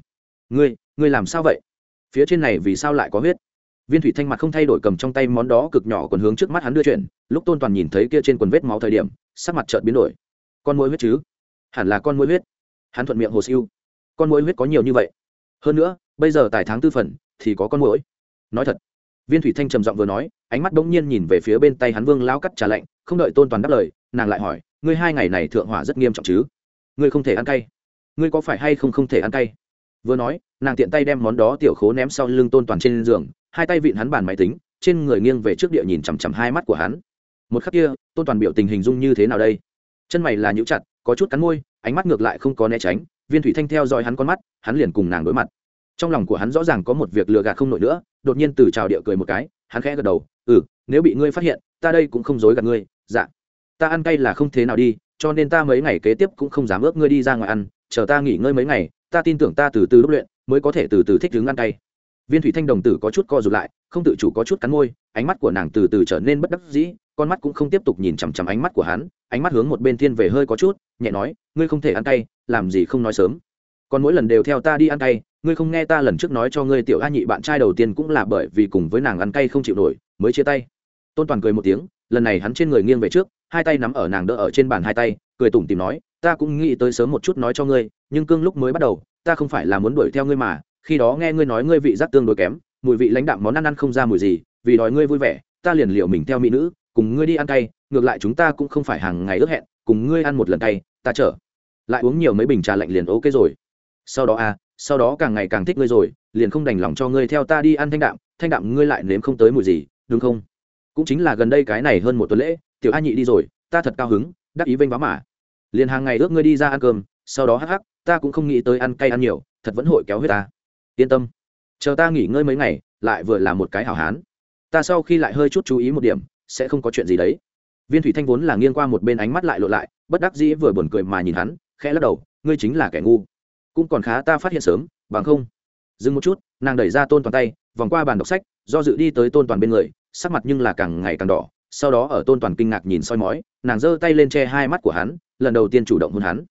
Ngươi ngươi làm sao vậy? Phía trên này vì sao lại có huyết? Viên thủy thanh mặt không thay đổi cầm trong tay món đó cực nhỏ còn hướng trước mắt hắn đưa chuyển, lúc tôn toàn nhìn thấy kia trên quần vết máu thời điểm, sắc mặt chợt biến đổi. Con mũi huyết chứ? Hẳn là con mũi huyết. Hắn thuận miệng hồ siêu. Con mũi huyết có nhiều như vậy. Hơn nữa, bây giờ tài tháng tư phần, thì có con mũi nói thật viên thủy thanh trầm giọng vừa nói, ánh mắt bỗng nhiên nhìn về phía bên tay hắn vương lao cắt trà lạnh, không đợi tôn toàn đáp lời, nàng lại hỏi, ngươi hai ngày này thượng hỏa rất nghiêm trọng chứ? Ngươi không thể ăn cay. Ngươi có phải hay không không thể ăn cay? Vừa nói, nàng tiện tay đem món đó tiểu khố ném sau lưng tôn toàn trên giường, hai tay vịn hắn bàn máy tính, trên người nghiêng về trước địa nhìn chằm chằm hai mắt của hắn. Một khắc kia, tôn toàn biểu tình hình dung như thế nào đây? Chân mày là nhũ chặt, có chút cắn môi, ánh mắt ngược lại không có né tránh, viên thủy thanh theo dõi hắn con mắt, hắn liền cùng nàng đối mặt trong lòng của hắn rõ ràng có một việc lừa gạt không nổi nữa, đột nhiên từ trào địa cười một cái, hắn khẽ gật đầu ừ nếu bị ngươi phát hiện, ta đây cũng không dối gạt ngươi dạ. Ta ăn cay là không thế nào đi, cho nên ta mấy ngày kế tiếp cũng không dám ước ngươi đi ra ngoài ăn, chờ ta nghỉ ngơi mấy ngày, ta tin tưởng ta từ từ đúc luyện, mới có thể từ từ thích đứng ăn cay. Viên thủy thanh đồng tử có chút co rụt lại, không tự chủ có chút cắn môi, ánh mắt của nàng từ từ trở nên bất đắc dĩ, con mắt cũng không tiếp tục nhìn chằm chằm ánh mắt của hắn, ánh mắt hướng một bên thiên về hơi có chút, nhẹ nói, ngươi không thể ăn cay, làm gì không nói sớm còn mỗi lần đều theo ta đi ăn cay, ngươi không nghe ta lần trước nói cho ngươi tiểu a nhị bạn trai đầu tiên cũng là bởi vì cùng với nàng ăn cay không chịu nổi, mới chia tay. Tôn toàn cười một tiếng, lần này hắn trên người nghiêng về trước, hai tay nắm ở nàng đỡ ở trên bàn hai tay, cười tủm tìm nói, ta cũng nghĩ tới sớm một chút nói cho ngươi, nhưng cương lúc mới bắt đầu, ta không phải là muốn đuổi theo ngươi mà, khi đó nghe ngươi nói ngươi vị giác tương đối kém, mùi vị lãnh đạm món ăn ăn không ra mùi gì, vì đòi ngươi vui vẻ, ta liền liệu mình theo mỹ nữ, cùng ngươi đi ăn cay, ngược lại chúng ta cũng không phải hàng ngày ước hẹn, cùng ngươi ăn một lần cay, ta chở lại uống nhiều mấy bình trà lạnh liền ok rồi sau đó à sau đó càng ngày càng thích ngươi rồi, liền không đành lòng cho ngươi theo ta đi ăn thanh đạm thanh đạm ngươi lại nếm không tới mùi gì, đúng không? Cũng chính là gần đây cái này hơn một tuần lễ, tiểu a nhị đi rồi, ta thật cao hứng, đắc ý vênh vá mà. Liền hàng ngày ước ngươi đi ra ăn cơm, sau đó hắc hắc, ta cũng không nghĩ tới ăn cay ăn nhiều, thật vẫn hội kéo huyết ta. Yên tâm. Chờ ta nghỉ ngơi mấy ngày, lại vừa là một cái hảo hán. Ta sau khi lại hơi chút chú ý một điểm, sẽ không có chuyện gì đấy. Viên thủy thanh vốn là nghiêng qua một bên ánh mắt lại lộ lại, bất đắc dĩ vừa buồn cười mà nhìn hắn, khẽ lắc đầu, ngươi chính là kẻ ngu cũng còn khá ta phát hiện sớm, bằng không. Dừng một chút, nàng đẩy ra tôn toàn tay, vòng qua bàn đọc sách, do dự đi tới tôn toàn bên người, sắc mặt nhưng là càng ngày càng đỏ. Sau đó ở tôn toàn kinh ngạc nhìn soi mói, nàng giơ tay lên che hai mắt của hắn, lần đầu tiên chủ động hôn hắn.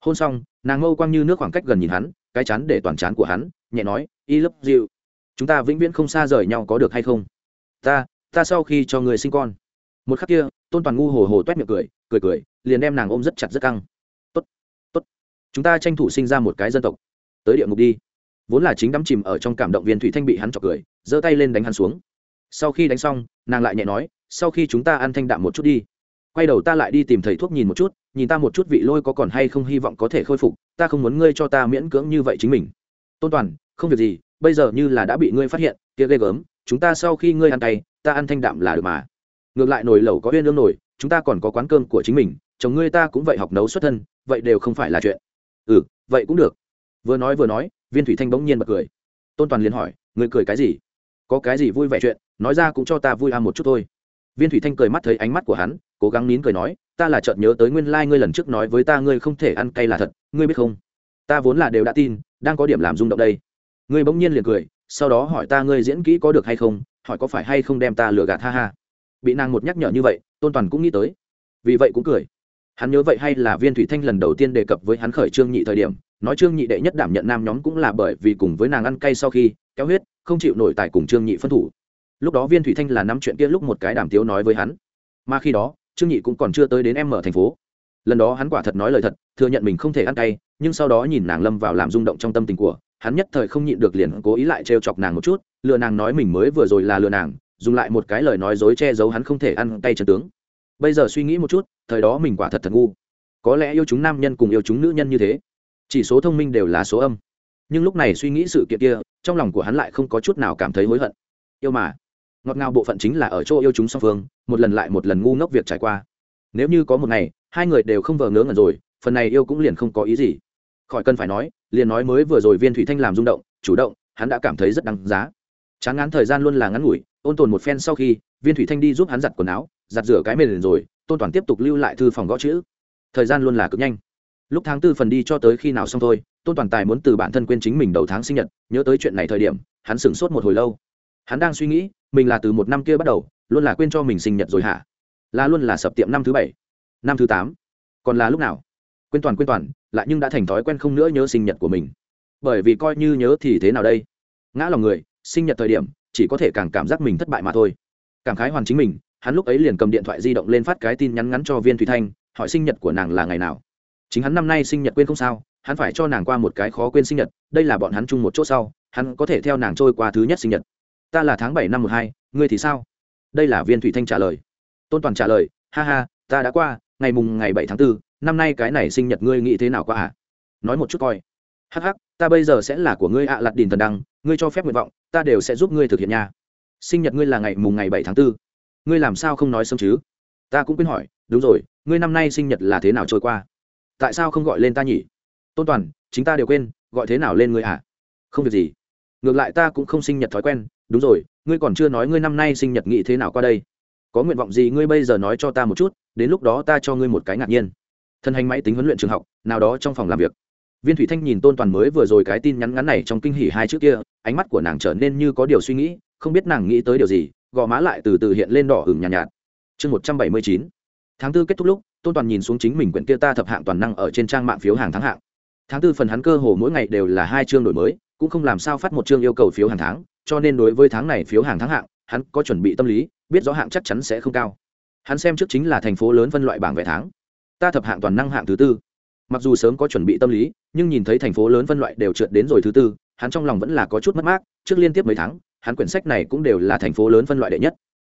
Hôn xong, nàng mâu quang như nước khoảng cách gần nhìn hắn, cái chắn để toàn chán của hắn, nhẹ nói, y lấp dịu, chúng ta vĩnh viễn không xa rời nhau có được hay không? Ta ta sau khi cho người sinh con. Một khắc kia, tôn toàn ngu hồ hồ t u é t miệng cười cười cười, liền đem nàng ôm rất chặt rất căng chúng ta tranh thủ sinh ra một cái dân tộc. Tới địa ngục đi. Vốn là chính đắm chìm ở trong cảm động viên thủy thanh bị hắn chọc cười, giơ tay lên đánh hắn xuống. Sau khi đánh xong, nàng lại nhẹ nói, sau khi chúng ta ăn thanh đạm một chút đi. Quay đầu ta lại đi tìm thầy thuốc nhìn một chút, nhìn ta một chút vị lôi có còn hay không hy vọng có thể khôi phục, ta không muốn ngươi cho ta miễn cưỡng như vậy chính mình. Tôn toàn, không việc gì, bây giờ như là đã bị ngươi phát hiện, kia ghê gớm, chúng ta sau khi ngươi ăn tay ta ăn thanh đạm là được mà. Ngược lại nồi lẩu có huyên lương nổi chúng ta còn có quán cơm của chính mình, chồng ngươi ta cũng vậy học nấu xuất thân, vậy đều không phải là chuyện ừ vậy cũng được. Vừa nói vừa nói, viên thủy thanh bỗng nhiên bật cười. Tôn toàn liền hỏi người cười cái gì? Có cái gì vui vẻ chuyện? Nói ra cũng cho ta vui à một chút thôi. Viên thủy thanh cười mắt thấy ánh mắt của hắn, cố gắng nín cười nói, ta là chợt nhớ tới nguyên lai、like、ngươi lần trước nói với ta ngươi không thể ăn cay là thật, ngươi biết không? Ta vốn là đều đã tin, đang có điểm làm rung động đây. Ngươi bỗng nhiên liền cười, sau đó hỏi ta ngươi diễn kỹ có được hay không, hỏi có phải hay không đem ta lừa gạt, ha ha. Bị nàng một nhắc nhở như vậy, tôn toàn cũng nghĩ tới. Vì vậy cũng cười hắn nhớ vậy hay là viên thủy thanh lần đầu tiên đề cập với hắn khởi trương nhị thời điểm, nói trương nhị đệ nhất đảm nhận nam nhóm cũng là bởi vì cùng với nàng ăn cay sau khi, kéo huyết, không chịu nổi tại cùng trương nhị phân thủ. Lúc đó viên thủy thanh là nắm chuyện kia lúc một cái đàm tiếu nói với hắn. Mà khi đó, trương nhị cũng còn chưa tới đến em ở thành phố. Lần đó hắn quả thật nói lời thật, thừa nhận mình không thể ăn cay, nhưng sau đó nhìn nàng lâm vào làm rung động trong tâm tình của hắn nhất thời không nhịn được liền cố ý lại trêu chọc nàng một chút, lừa nàng nói mình mới vừa rồi là lừa nàng, dùng lại một cái lời nói dối che giấu hắn không thể ăn cay trần tướng bây giờ suy nghĩ một chút, thời đó mình quả thật thật ngu. Có lẽ yêu chúng nam nhân cùng yêu chúng nữ nhân như thế. Chỉ số thông minh đều là số âm. Nhưng lúc này suy nghĩ sự kiện kia, trong lòng của hắn lại không có chút nào cảm thấy hối hận. Yêu mà. Ngọt ngào bộ phận chính là ở chỗ yêu chúng song phương, một lần lại một lần ngu ngốc việc trải qua. Nếu như có một ngày, hai người đều không vờ ngớ ngẩn rồi, phần này yêu cũng liền không có ý gì. Khỏi cần phải nói, liền nói mới vừa rồi viên thủy thanh làm rung động, chủ động, hắn đã cảm thấy rất đáng giá. Chán ngán thời gian luôn là ngắn ngủi, ôn tồn một phen sau khi, viên thủy thanh đi giúp hắn giặt quần áo giặt rửa cái mền rồi, tôn toàn tiếp tục lưu lại thư phòng gõ chữ. Thời gian luôn là cực nhanh. Lúc tháng tư phần đi cho tới khi nào xong thôi, tôn toàn tài muốn từ bản thân quên chính mình đầu tháng sinh nhật, nhớ tới chuyện này thời điểm, hắn sửng sốt một hồi lâu. Hắn đang suy nghĩ, mình là từ một năm kia bắt đầu, luôn là quên cho mình sinh nhật rồi hả? Là luôn là sập tiệm năm thứ bảy, năm thứ tám. Còn là lúc nào? Quên toàn quên toàn, lại nhưng đã thành thói quen không nữa nhớ sinh nhật của mình. Bởi vì coi như nhớ thì thế nào đây? Ngã lòng người, sinh nhật thời điểm, chỉ có thể càng cảm giác mình thất bại mà thôi. Cảm khái hoàn chính mình hắn lúc ấy liền cầm điện thoại di động lên phát cái tin nhắn ngắn cho viên thủy thanh hỏi sinh nhật của nàng là ngày nào. Chính hắn năm nay sinh nhật quên không sao hắn phải cho nàng qua một cái khó quên sinh nhật đây là bọn hắn chung một chỗ sau hắn có thể theo nàng trôi qua thứ nhất sinh nhật. Ta là tháng bảy năm một hai ngươi thì sao? Đây là viên thủy thanh trả lời. Tôn toàn trả lời ha ha ta đã qua ngày mùng ngày bảy tháng 4, năm nay cái này sinh nhật ngươi nghĩ thế nào qua à nói một chút coi. Hắc hắc ta bây giờ sẽ là của ngươi ạ à lặt đình thần đăng ngươi cho phép nguyện vọng ta đều sẽ giúp ngươi thực hiện nha. Sinh nhật ngươi là ngày mùng ngày bảy tháng 4 ngươi làm sao không nói sớm chứ? Ta cũng quên hỏi, đúng rồi, ngươi năm nay sinh nhật là thế nào trôi qua? Tại sao không gọi lên ta nhỉ? Tôn toàn, chính ta đều quên, gọi thế nào lên ngươi à? Không việc gì. Ngược lại ta cũng không sinh nhật thói quen, đúng rồi, ngươi còn chưa nói ngươi năm nay sinh nhật nghĩ thế nào qua đây. Có nguyện vọng gì ngươi bây giờ nói cho ta một chút, đến lúc đó ta cho ngươi một cái ngạc nhiên. Thân hành máy tính huấn luyện trường học, nào đó trong phòng làm việc. Viên thủy thanh nhìn tôn toàn mới vừa rồi cái tin nhắn ngắn này trong kinh hỉ hai chữ kia, ánh mắt của nàng trở nên như có điều suy nghĩ, không biết nàng nghĩ tới điều gì gò má lại từ từ hiện lên đỏ hừng nhàn nhạt, nhạt. Chương một trăm bảy mươi chín. Tháng tư kết thúc lúc tôn toàn nhìn xuống chính mình quyển kia ta thập hạng toàn năng ở trên trang mạng phiếu hàng tháng hạng. Tháng tư phần hắn cơ hồ mỗi ngày đều là hai chương đổi mới cũng không làm sao phát một chương yêu cầu phiếu hàng tháng cho nên đối với tháng này phiếu hàng tháng hạng hắn có chuẩn bị tâm lý biết rõ hạng chắc chắn sẽ không cao. Hắn xem trước chính là thành phố lớn phân loại bảng về tháng. Ta thập hạng toàn năng hạng thứ tư. Mặc dù sớm có chuẩn bị tâm lý nhưng nhìn thấy thành phố lớn phân loại đều trượt đến rồi thứ tư hắn trong lòng vẫn là có chút mất mát trước liên tiếp mấy tháng hắn quyển sách này cũng đều là thành phố lớn phân loại đệ nhất.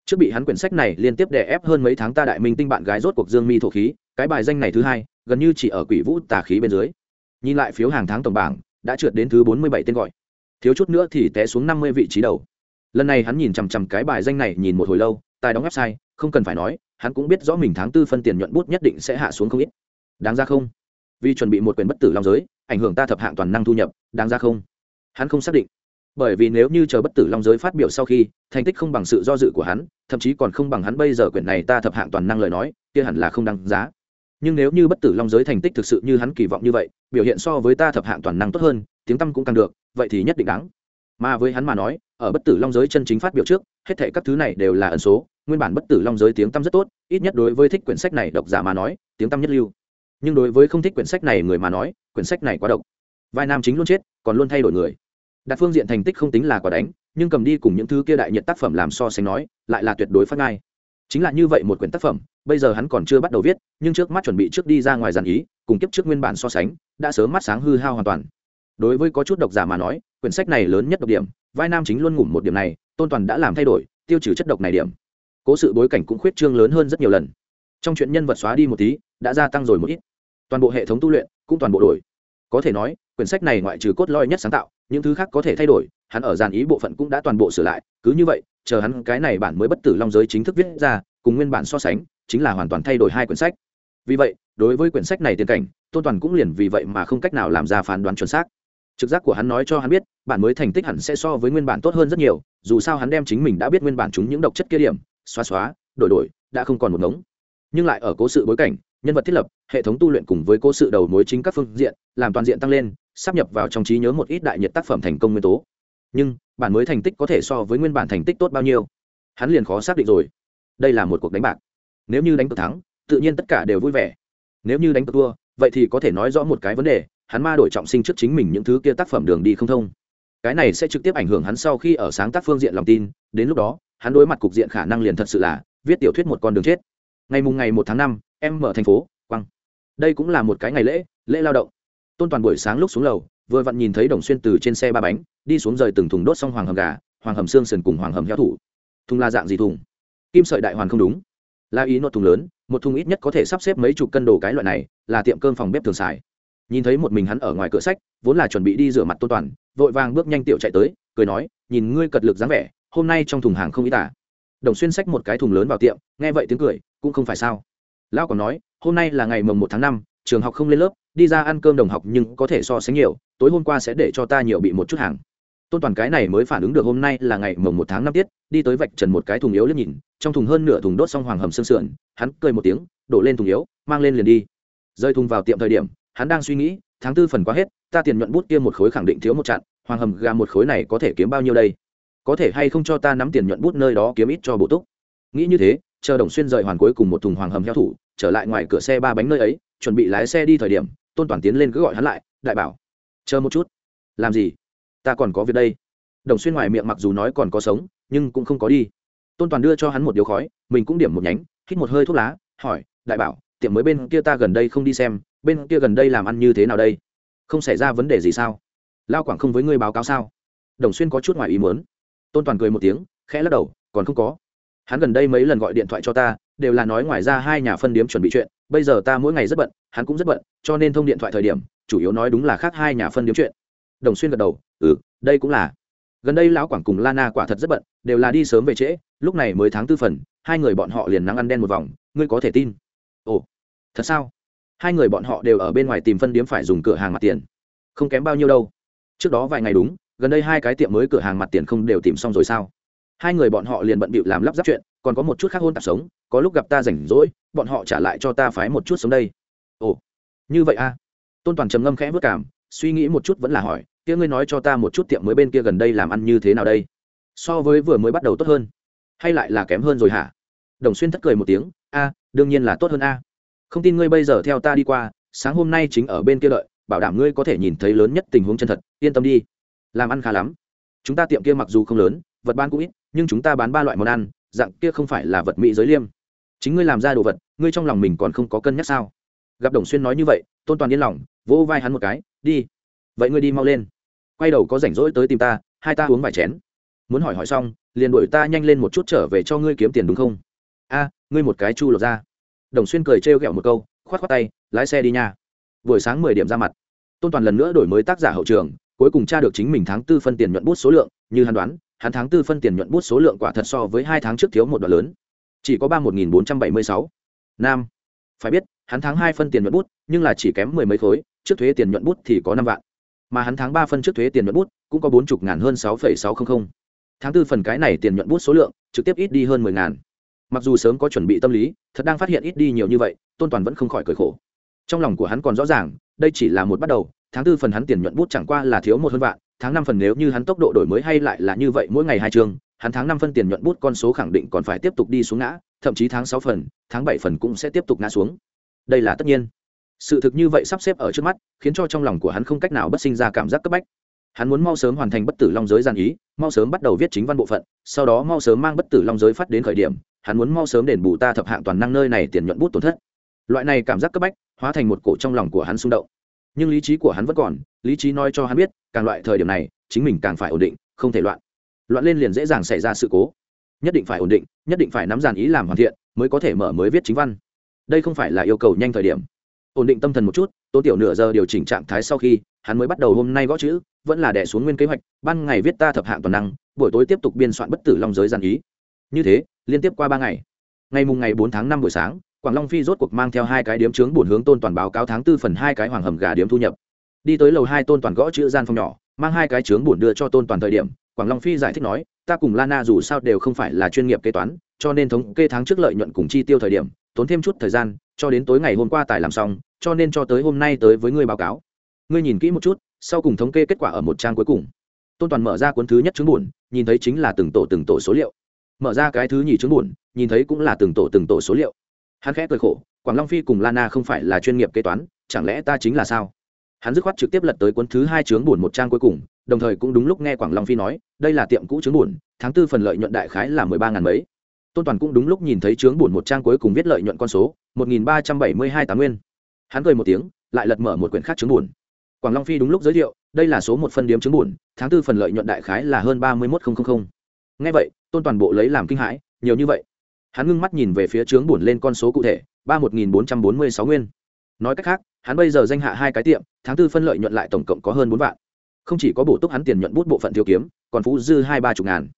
Trước bị hắn quyển sách này liên tiếp đè ép hơn mấy tháng ta đại minh tinh bạn gái rốt cuộc dương mi thổ khí, cái bài danh này thứ hai, gần như chỉ ở quỷ vũ tà khí bên dưới. Nhìn lại phiếu hàng tháng tổng bảng, đã trượt đến thứ bốn mươi bảy tên gọi. Thiếu chút nữa thì té xuống năm mươi vị trí đầu. Lần này hắn nhìn chằm chằm cái bài danh này nhìn một hồi lâu, tài đóng website, không cần phải nói, hắn cũng biết rõ mình tháng tư phân tiền nhuận bút nhất định sẽ hạ xuống không ít. Đáng ra không? Vì chuẩn bị một quyền bất tử long giới, ảnh hưởng ta thập hạng toàn năng thu nhập, đáng ra không? Hắn không xác định bởi vì nếu như chờ bất tử long giới phát biểu sau khi, thành tích không bằng sự do dự của hắn, thậm chí còn không bằng hắn bây giờ quyển này ta thập hạng toàn năng lời nói, kia hẳn là không đáng giá. Nhưng nếu như bất tử long giới thành tích thực sự như hắn kỳ vọng như vậy, biểu hiện so với ta thập hạng toàn năng tốt hơn, tiếng tăm cũng càng được, vậy thì nhất định đáng. Mà với hắn mà nói, ở bất tử long giới chân chính phát biểu trước, hết thể các thứ này đều là ẩn số, nguyên bản bất tử long giới tiếng tăm rất tốt, ít nhất đối với thích quyển sách này độc giả mà nói, tiếng tăm nhất lưu. Nhưng đối với không thích quyển sách này người mà nói, quyển sách này quá độc. Vai nam chính luôn chết, còn luôn thay đổi người đặt phương diện thành tích không tính là quả đánh, nhưng cầm đi cùng những thứ kia đại nhiệt tác phẩm làm so sánh nói, lại là tuyệt đối phát ngay. Chính là như vậy một quyển tác phẩm, bây giờ hắn còn chưa bắt đầu viết, nhưng trước mắt chuẩn bị trước đi ra ngoài dàn ý, cùng kiếp trước nguyên bản so sánh, đã sớm mắt sáng hư hao hoàn toàn. Đối với có chút độc giả mà nói, quyển sách này lớn nhất độc điểm, vai nam chính luôn ngủm một điểm này, tôn toàn đã làm thay đổi, tiêu trừ chất độc này điểm. Cố sự bối cảnh cũng khuyết trương lớn hơn rất nhiều lần. Trong chuyện nhân vật xóa đi một tí, đã gia tăng rồi một ít. Toàn bộ hệ thống tu luyện cũng toàn bộ đổi. Có thể nói, quyển sách này ngoại trừ cốt lõi nhất sáng tạo những thứ khác có thể thay đổi, hắn ở dàn ý bộ phận cũng đã toàn bộ sửa lại, cứ như vậy, chờ hắn cái này bản mới bất tử long giới chính thức viết ra, cùng nguyên bản so sánh, chính là hoàn toàn thay đổi hai quyển sách. Vì vậy, đối với quyển sách này tiền cảnh, tôn toàn cũng liền vì vậy mà không cách nào làm ra phán đoán chuẩn xác. Trực giác của hắn nói cho hắn biết, bản mới thành tích hẳn sẽ so với nguyên bản tốt hơn rất nhiều, dù sao hắn đem chính mình đã biết nguyên bản chúng những độc chất kia điểm, xóa xóa, đổi đổi, đã không còn một ngống. Nhưng lại ở cố sự bối cảnh, nhân vật thiết lập, hệ thống tu luyện cùng với cố sự đầu mối chính các phương diện, làm toàn diện tăng lên sắp nhập vào trong trí nhớ một ít đại nhiệt tác phẩm thành công nguyên tố. Nhưng, bản mới thành tích có thể so với nguyên bản thành tích tốt bao nhiêu? Hắn liền khó xác định rồi. Đây là một cuộc đánh bạc. Nếu như đánh cược thắng, tự nhiên tất cả đều vui vẻ. Nếu như đánh cược thua, vậy thì có thể nói rõ một cái vấn đề, hắn ma đổi trọng sinh trước chính mình những thứ kia tác phẩm đường đi không thông. Cái này sẽ trực tiếp ảnh hưởng hắn sau khi ở sáng tác phương diện lòng tin, đến lúc đó, hắn đối mặt cục diện khả năng liền thật sự là viết tiểu thuyết một con đường chết. Ngày mùng ngày một tháng năm, em mở thành phố, quăng. Đây cũng là một cái ngày lễ lễ lao động tôn toàn buổi sáng lúc xuống lầu, vừa vặn nhìn thấy đồng xuyên từ trên xe ba bánh, đi xuống rời từng thùng đốt xong hoàng hầm gà, hoàng hầm xương sườn cùng hoàng hầm heo thủ. Thùng là dạng gì thùng? Kim sợi đại hoàn không đúng. Là ý nốt thùng lớn, một thùng ít nhất có thể sắp xếp mấy chục cân đồ cái loại này, là tiệm cơm phòng bếp thường xài. Nhìn thấy một mình hắn ở ngoài cửa sách, vốn là chuẩn bị đi rửa mặt tôn toàn, vội vàng bước nhanh tiểu chạy tới, cười nói, nhìn ngươi cật lực dáng vẻ, hôm nay trong thùng hàng không ý tả à? đồng xuyên xách một cái thùng lớn vào tiệm, nghe vậy tiếng cười, cũng không phải sao. Lão còn nói, hôm nay là ngày mồng một tháng năm, trường học không lên lớp đi ra ăn cơm đồng học nhưng có thể so sánh nhiều, tối hôm qua sẽ để cho ta nhiều bị một chút hàng. Tôn toàn cái này mới phản ứng được hôm nay là ngày mồng một tháng năm tiết, đi tới vạch trần một cái thùng yếu liếc nhìn, trong thùng hơn nửa thùng đốt xong hoàng hầm sương sườn, hắn cười một tiếng, đổ lên thùng yếu, mang lên liền đi. Rơi thùng vào tiệm thời điểm, hắn đang suy nghĩ, tháng tư phần quá hết, ta tiền nhuận bút kia một khối khẳng định thiếu một chặn hoàng hầm gà một khối này có thể kiếm bao nhiêu đây? Có thể hay không cho ta nắm tiền nhuận bút nơi đó kiếm ít cho bổ túc? Nghĩ như thế, chờ đồng xuyên rời hoàn cuối cùng một thùng hoàng hầm heo thủ, trở lại ngoài cửa xe ba bánh nơi ấy, chuẩn bị lái xe đi thời điểm tôn toàn tiến lên cứ gọi hắn lại, đại bảo, chờ một chút. Làm gì? Ta còn có việc đây. Đồng xuyên ngoài miệng mặc dù nói còn có sống, nhưng cũng không có đi. Tôn toàn đưa cho hắn một điếu khói, mình cũng điểm một nhánh, hít một hơi thuốc lá, hỏi, đại bảo, tiệm mới bên kia ta gần đây không đi xem, bên kia gần đây làm ăn như thế nào đây? Không xảy ra vấn đề gì sao? Lao quảng không với ngươi báo cáo sao? Đồng xuyên có chút ngoài ý muốn. Tôn toàn cười một tiếng, khẽ lắc đầu, còn không có. Hắn gần đây mấy lần gọi điện thoại cho ta, đều là nói ngoài ra hai nhà phân điếm chuẩn bị chuyện bây giờ ta mỗi ngày rất bận, hắn cũng rất bận, cho nên thông điện thoại thời điểm, chủ yếu nói đúng là khác hai nhà phân điếm chuyện. Đồng xuyên gật đầu ừ đây cũng là. Gần đây lão quảng cùng lana quả thật rất bận, đều là đi sớm về trễ, lúc này mới tháng tư phần, hai người bọn họ liền nắng ăn đen một vòng, ngươi có thể tin. Ồ, thật sao? Hai người bọn họ đều ở bên ngoài tìm phân điếm phải dùng cửa hàng mặt tiền. Không kém bao nhiêu đâu. Trước đó vài ngày đúng, gần đây hai cái tiệm mới cửa hàng mặt tiền không đều tìm xong rồi sao? Hai người bọn họ liền bận bịu làm lắp ráp chuyện còn có một chút khác hôn tạp sống, có lúc gặp ta rảnh rỗi, bọn họ trả lại cho ta phái một chút sống đây. Ồ, như vậy a à? tôn toàn trầm ngâm khẽ vất cảm, suy nghĩ một chút vẫn là hỏi, kia ngươi nói cho ta một chút tiệm mới bên kia gần đây làm ăn như thế nào đây? So với vừa mới bắt đầu tốt hơn, hay lại là kém hơn rồi hả? Đồng xuyên thất cười một tiếng, a, đương nhiên là tốt hơn a. Không tin ngươi bây giờ theo ta đi qua, sáng hôm nay chính ở bên kia lợi bảo đảm ngươi có thể nhìn thấy lớn nhất tình huống chân thật, yên tâm đi. Làm ăn khá lắm. Chúng ta tiệm kia mặc dù không lớn, vật bán cũng ít, nhưng chúng ta bán ba loại món ăn dạng kia không phải là vật mỹ giới liêm. Chính ngươi làm ra đồ vật, ngươi trong lòng mình còn không có cân nhắc sao? Gặp đồng xuyên nói như vậy, tôn toàn yên lòng, vỗ vai hắn một cái, đi, vậy ngươi đi mau lên. Quay đầu có rảnh rỗi tới tìm ta, hai ta uống vài chén. Muốn hỏi hỏi xong, liền đuổi ta nhanh lên một chút trở về cho ngươi kiếm tiền đúng không? A, ngươi một cái chu lột ra. Đồng xuyên cười trêu ghẹo một câu, khoát khoát tay, lái xe đi nha. Buổi sáng mười điểm ra mặt, tôn toàn lần nữa đổi mới tác giả hậu trường, cuối cùng tra được chính mình tháng tư phân tiền nhuận bút số lượng, như hắn đoán hắn tháng tư phân tiền nhuận bút số lượng quả thật so với hai tháng trước thiếu một đoạn lớn. Chỉ có ba một nghìn bốn trăm bảy mươi sáu. Nam. Phải biết, hắn tháng hai phân tiền nhuận bút, nhưng là chỉ kém mười mấy khối, trước thuế tiền nhuận bút thì có năm vạn. Mà hắn tháng ba phân trước thuế tiền nhuận bút, cũng có bốn chục ngàn hơn sáu phẩy sáu trăm linh tháng tư phần cái này tiền nhuận bút số lượng, trực tiếp ít đi hơn mười ngàn. Mặc dù sớm có chuẩn bị tâm lý, thật đang phát hiện ít đi nhiều như vậy, tôn toàn vẫn không khỏi cởi khổ. Trong lòng của hắn còn rõ ràng, đây chỉ là một bắt đầu, tháng tư phần hắn tiền nhuận bút chẳng qua là thiếu một hơn vạn tháng năm phần nếu như hắn tốc độ đổi mới hay lại là như vậy mỗi ngày hai chương, hắn tháng năm phân tiền nhuận bút con số khẳng định còn phải tiếp tục đi xuống ngã, thậm chí tháng sáu phần, tháng bảy phần cũng sẽ tiếp tục ngã xuống. Đây là tất nhiên. Sự thực như vậy sắp xếp ở trước mắt, khiến cho trong lòng của hắn không cách nào bất sinh ra cảm giác cấp bách. Hắn muốn mau sớm hoàn thành bất tử long giới gian ý, mau sớm bắt đầu viết chính văn bộ phận, sau đó mau sớm mang bất tử long giới phát đến khởi điểm, hắn muốn mau sớm đền bù ta thập hạng toàn năng nơi này tiền nhuận bút tổn thất. Loại này cảm giác cấp bách, hóa thành một cổ trong lòng của hắn xung động nhưng lý trí của hắn vẫn còn, lý trí nói cho hắn biết, càng loại thời điểm này, chính mình càng phải ổn định, không thể loạn. Loạn lên liền dễ dàng xảy ra sự cố. Nhất định phải ổn định, nhất định phải nắm dàn ý làm hoàn thiện, mới có thể mở mới viết chính văn. Đây không phải là yêu cầu nhanh thời điểm. Ổn định tâm thần một chút tô tiểu nửa giờ điều chỉnh trạng thái sau khi, hắn mới bắt đầu hôm nay gõ chữ, vẫn là đẻ xuống nguyên kế hoạch, ban ngày viết ta thập hạng toàn năng, buổi tối tiếp tục biên soạn bất tử long giới giàn ý. Như thế, liên tiếp qua ba ngày. Ngày mùng ngày bốn tháng năm buổi sáng quảng long phi rốt cuộc mang theo hai cái điếm trướng bổn hướng tôn toàn báo cáo tháng tư phần hai cái hoàng hầm gà điếm thu nhập. Đi tới lầu hai tôn toàn gõ chữ gian phòng nhỏ, mang hai cái trướng bổn đưa cho tôn toàn thời điểm, quảng long phi giải thích nói, ta cùng lana dù sao đều không phải là chuyên nghiệp kế toán, cho nên thống kê tháng trước lợi nhuận cùng chi tiêu thời điểm, tốn thêm chút thời gian, cho đến tối ngày hôm qua tài làm xong, cho nên cho tới hôm nay tới với ngươi báo cáo. Ngươi nhìn kỹ một chút, sau cùng thống kê kết quả ở một trang cuối cùng. Tôn toàn mở ra cuốn thứ nhất chứng buồn nhìn thấy chính là từng tổ từng tổ số liệu. Mở ra cái thứ nhì chứng buồn nhìn thấy cũng là từng tổ từng tổ số liệu hắn khẽ cười khổ, quảng long phi cùng lana không phải là chuyên nghiệp kế toán, chẳng lẽ ta chính là sao? Hắn dứt khoát trực tiếp lật tới cuốn thứ hai chướng buồn một trang cuối cùng, đồng thời cũng đúng lúc nghe quảng long phi nói, đây là tiệm cũ chướng buồn, tháng tư phần lợi nhuận đại khái là mười ba ngàn mấy. Tôn toàn cũng đúng lúc nhìn thấy chướng buồn một trang cuối cùng viết lợi nhuận con số, một nghìn ba trăm bảy mươi hai tám nguyên. Hắn cười một tiếng, lại lật mở một quyển khác chướng buồn. Quảng long phi đúng lúc giới thiệu, đây là số một phân điếm chướng buồn, tháng tư phần lợi nhuận đại khái là hơn ba mươi một nghìn. Nghe vậy, tôn toàn bộ lấy làm kinh hãi, nhiều như vậy hắn ngưng mắt nhìn về phía trướng buồn lên con số cụ thể, ba một nghìn bốn trăm bốn mươi sáu nguyên. Nói cách khác, hắn bây giờ danh hạ hai cái tiệm, tháng tư phân lợi nhuận lại tổng cộng có hơn bốn vạn. Không chỉ có bổ túc hắn tiền nhuận bút bộ phận thiếu kiếm, còn phú dư hai ba chục ngàn.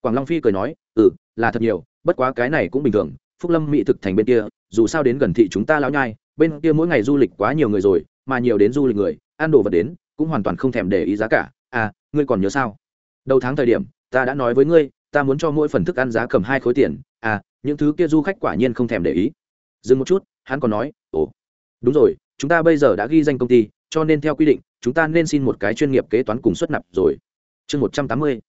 Quảng long phi cười nói ừ là thật nhiều, bất quá cái này cũng bình thường, phúc lâm mỹ thực thành bên kia, dù sao đến gần thị chúng ta lão nhai, bên kia mỗi ngày du lịch quá nhiều người rồi, mà nhiều đến du lịch người, ăn đồ vật đến, cũng hoàn toàn không thèm để ý giá cả. À ngươi còn nhớ sao? Đầu tháng thời điểm, ta đã nói với ngươi, ta muốn cho mỗi phần thức ăn giá cầm hai khối tiền. À những thứ kia du khách quả nhiên không thèm để ý. Dừng một chút, hắn còn nói, ồ, đúng rồi, chúng ta bây giờ đã ghi danh công ty, cho nên theo quy định, chúng ta nên xin một cái chuyên nghiệp kế toán cùng xuất nạp rồi. Chương một trăm tám mươi.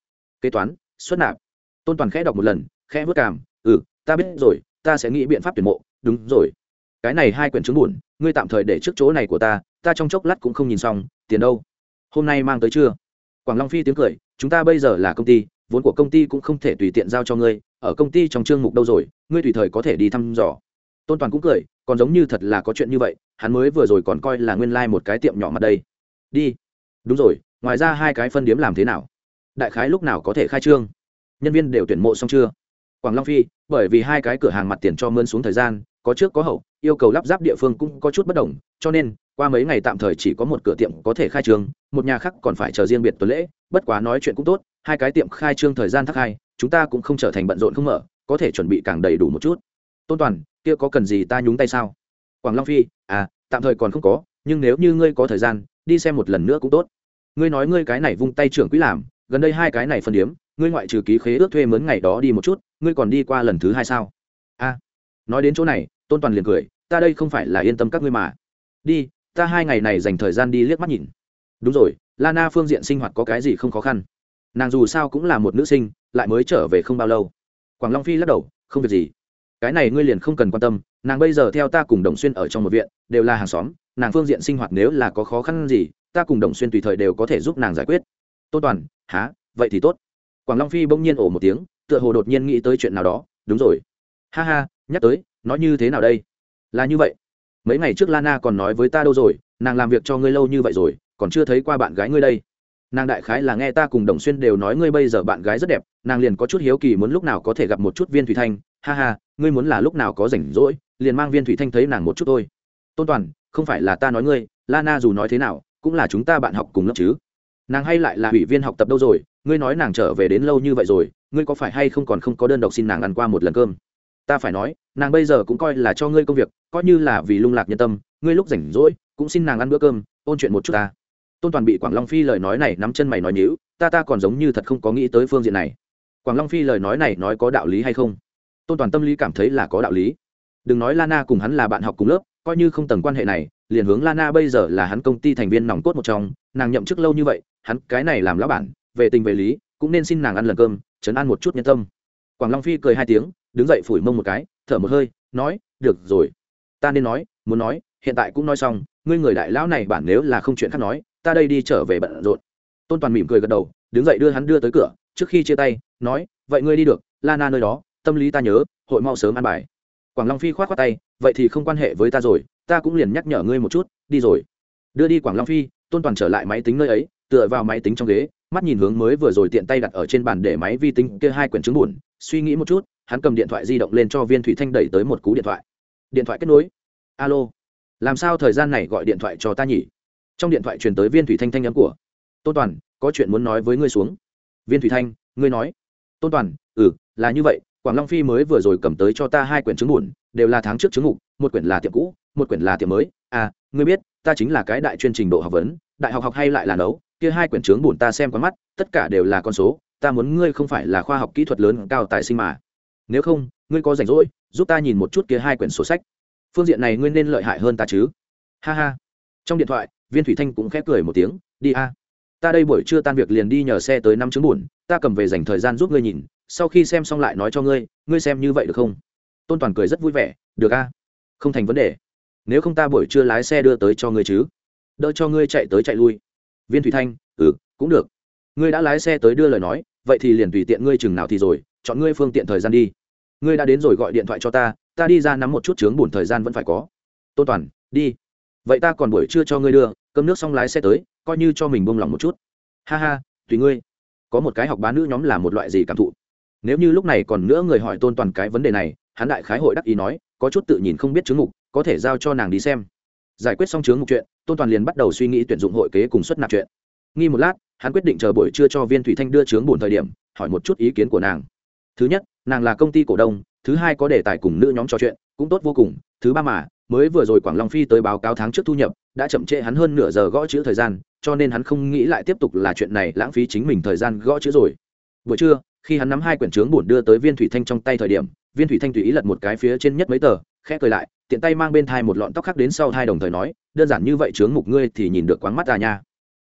Kế toán, xuất nạp. Tôn toàn khẽ đọc một lần, khẽ vớt cảm ừ ta biết rồi, ta sẽ nghĩ biện pháp tuyển mộ. Đúng rồi. Cái này hai quyển chứng buồn, ngươi tạm thời để trước chỗ này của ta ta trong chốc lát cũng không nhìn xong, tiền đâu? Hôm nay mang tới chưa? Quảng long phi tiếng cười, chúng ta bây giờ là công ty vốn của công ty cũng không thể tùy tiện giao cho ngươi, ở công ty trong chương mục đâu rồi, ngươi tùy thời có thể đi thăm dò. Tôn toàn cũng cười, còn giống như thật là có chuyện như vậy, hắn mới vừa rồi còn coi là nguyên lai、like、một cái tiệm nhỏ mặt đây. Đi. Đúng rồi, ngoài ra hai cái phân điếm làm thế nào? Đại khái lúc nào có thể khai trương? Nhân viên đều tuyển mộ xong chưa? Quảng long phi, bởi vì hai cái cửa hàng mặt tiền cho mơn xuống thời gian, có trước có hậu, yêu cầu lắp ráp địa phương cũng có chút bất đồng, cho nên, qua mấy ngày tạm thời chỉ có một cửa tiệm có thể khai trương, một nhà khác còn phải chờ riêng biệt tuần lễ, bất quá nói chuyện cũng tốt hai cái tiệm khai trương thời gian thắc hai chúng ta cũng không trở thành bận rộn không mở có thể chuẩn bị càng đầy đủ một chút. Tôn toàn kia có cần gì ta nhúng tay sao? Quảng long phi à tạm thời còn không có nhưng nếu như ngươi có thời gian đi xem một lần nữa cũng tốt. Ngươi nói ngươi cái này vung tay trưởng quỹ làm gần đây hai cái này phân điếm ngươi ngoại trừ ký khế ước thuê mướn ngày đó đi một chút ngươi còn đi qua lần thứ hai sao? A à, nói đến chỗ này tôn toàn liền cười ta đây không phải là yên tâm các ngươi mà. Đi ta hai ngày này dành thời gian đi liếc mắt nhìn. Đúng rồi lana phương diện sinh hoạt có cái gì không khó khăn? Nàng dù sao cũng là một nữ sinh, lại mới trở về không bao lâu. Quảng long phi lắc đầu, không việc gì. Cái này ngươi liền không cần quan tâm, nàng bây giờ theo ta cùng đồng xuyên ở trong một viện, đều là hàng xóm, nàng phương diện sinh hoạt nếu là có khó khăn gì, ta cùng đồng xuyên tùy thời đều có thể giúp nàng giải quyết. Tô toàn, há, vậy thì tốt. Quảng long phi bỗng nhiên ổ một tiếng, tựa hồ đột nhiên nghĩ tới chuyện nào đó, đúng rồi. Ha ha, nhắc tới nói như thế nào đây? Là như vậy. Mấy ngày trước lana còn nói với ta đâu rồi, nàng làm việc cho ngươi lâu như vậy rồi, còn chưa thấy qua bạn gái ngươi đây nàng đại khái là nghe ta cùng đồng xuyên đều nói ngươi bây giờ bạn gái rất đẹp, nàng liền có chút hiếu kỳ muốn lúc nào có thể gặp một chút viên thủy thanh. Ha ha, ngươi muốn là lúc nào có rảnh rỗi, liền mang viên thủy thanh thấy nàng một chút thôi. Tôn toàn, không phải là ta nói ngươi lana dù nói thế nào, cũng là chúng ta bạn học cùng lớp chứ. Nàng hay lại là ủy viên học tập đâu rồi, ngươi nói nàng trở về đến lâu như vậy rồi, ngươi có phải hay không còn không có đơn độc xin nàng ăn qua một lần cơm? Ta phải nói, nàng bây giờ cũng coi là cho ngươi công việc, coi như là vì lung lạc nhân tâm, ngươi lúc rảnh rỗi, cũng xin nàng ăn bữa cơm, ôn chuyện một chút ta tôn toàn bị quảng long phi lời nói này nắm chân mày nói nhữ ta ta còn giống như thật không có nghĩ tới phương diện này. quảng long phi lời nói này nói có đạo lý hay không? tôn toàn tâm lý cảm thấy là có đạo lý. đừng nói lana cùng hắn là bạn học cùng lớp, coi như không tầng quan hệ này, liền hướng lana bây giờ là hắn công ty thành viên nòng cốt một trong, nàng nhậm chức lâu như vậy, hắn cái này làm lão bản, về tình về lý, cũng nên xin nàng ăn lần cơm chấn an một chút nhân tâm. quảng long phi cười hai tiếng, đứng dậy phủi mông một cái, thở một hơi, nói, được rồi, ta nên nói, muốn nói, hiện tại cũng nói xong, ngươi người đại lão này bản nếu là không chuyện khác nói ta đây đi trở về bận rộn. Tôn toàn mỉm cười gật đầu, đứng dậy đưa hắn đưa tới cửa, trước khi chia tay, nói, vậy ngươi đi được lana nơi đó, tâm lý ta nhớ, hội mau sớm ăn bài. Quảng long phi khoát khoác tay, vậy thì không quan hệ với ta rồi, ta cũng liền nhắc nhở ngươi một chút, đi rồi. Đưa đi quảng long phi, tôn toàn trở lại máy tính nơi ấy, tựa vào máy tính trong ghế, mắt nhìn hướng mới vừa rồi tiện tay đặt ở trên bàn để máy vi tính kia hai quyển chứng buồn, suy nghĩ một chút, hắn cầm điện thoại di động lên cho viên thủy thanh đẩy tới một cú điện thoại. Điện thoại kết nối. Alo, làm sao thời gian này gọi điện thoại cho ta nhỉ? Trong điện thoại truyền tới viên thủy thanh thanh nhắn của, tôn toàn, có chuyện muốn nói với ngươi xuống. Viên thủy thanh, ngươi nói. Tôn toàn ừ là như vậy, quảng long phi mới vừa rồi cầm tới cho ta hai quyển chứng buồn đều là tháng trước chứng ngục, một quyển là tiệm cũ, một quyển là tiệm mới. À ngươi biết, ta chính là cái đại chuyên trình độ học vấn, đại học học hay lại là nấu, kia hai quyển chứng buồn ta xem qua mắt, tất cả đều là con số, ta muốn ngươi không phải là khoa học kỹ thuật lớn cao tài sinh mà. Nếu không, ngươi có rảnh rỗi, giúp ta nhìn một chút kia hai quyển sổ sách. Phương diện này ngươi nên lợi hại hơn ta chứ. Ha ha. Trong điện thoại viên thủy thanh cũng khép cười một tiếng, đi a, ta đây buổi trưa tan việc liền đi nhờ xe tới năm chứng buồn, ta cầm về dành thời gian giúp ngươi nhìn, sau khi xem xong lại nói cho ngươi ngươi xem như vậy được không? Tôn toàn cười rất vui vẻ, được a, không thành vấn đề. Nếu không ta buổi trưa lái xe đưa tới cho ngươi chứ. Đỡ cho ngươi chạy tới chạy lui. Viên thủy thanh ừ cũng được. Ngươi đã lái xe tới đưa lời nói, vậy thì liền tùy tiện ngươi chừng nào thì rồi, chọn ngươi phương tiện thời gian đi. Ngươi đã đến rồi gọi điện thoại cho ta ta đi ra nắm một chút chướng bùn thời gian vẫn phải có. Tôn toàn, đi vậy ta còn buổi trưa cho ngươi đưa, cơm nước xong lái xe tới, coi như cho mình buông lỏng một chút. Ha ha, tùy ngươi. Có một cái học bán nữ nhóm là một loại gì cảm thụ? Nếu như lúc này còn nữa người hỏi tôn toàn cái vấn đề này, hắn đại khái hội đắc ý nói, có chút tự nhìn không biết chứng mục, có thể giao cho nàng đi xem. Giải quyết xong chướng mục chuyện, tôn toàn liền bắt đầu suy nghĩ tuyển dụng hội kế cùng xuất nạp chuyện. Nghi một lát, hắn quyết định chờ buổi trưa cho viên thủy thanh đưa chướng bùn thời điểm, hỏi một chút ý kiến của nàng. Thứ nhất, nàng là công ty cổ đông thứ hai có đề tài cùng nữ nhóm trò chuyện, cũng tốt vô cùng. Thứ ba mà, mới vừa rồi quảng long phi tới báo cáo tháng trước thu nhập, đã chậm trễ hắn hơn nửa giờ gõ chữ thời gian, cho nên hắn không nghĩ lại tiếp tục là chuyện này lãng phí chính mình thời gian gõ chữ rồi. Buổi trưa, khi hắn nắm hai quyển trướng bổn đưa tới viên thủy thanh trong tay thời điểm, viên thủy thanh tùy ý lật một cái phía trên nhất mấy tờ, khẽ cười lại, tiện tay mang bên thai một lọn tóc khác đến sau hai đồng thời nói, đơn giản như vậy trướng mục ngươi thì nhìn được quáng mắt à nha.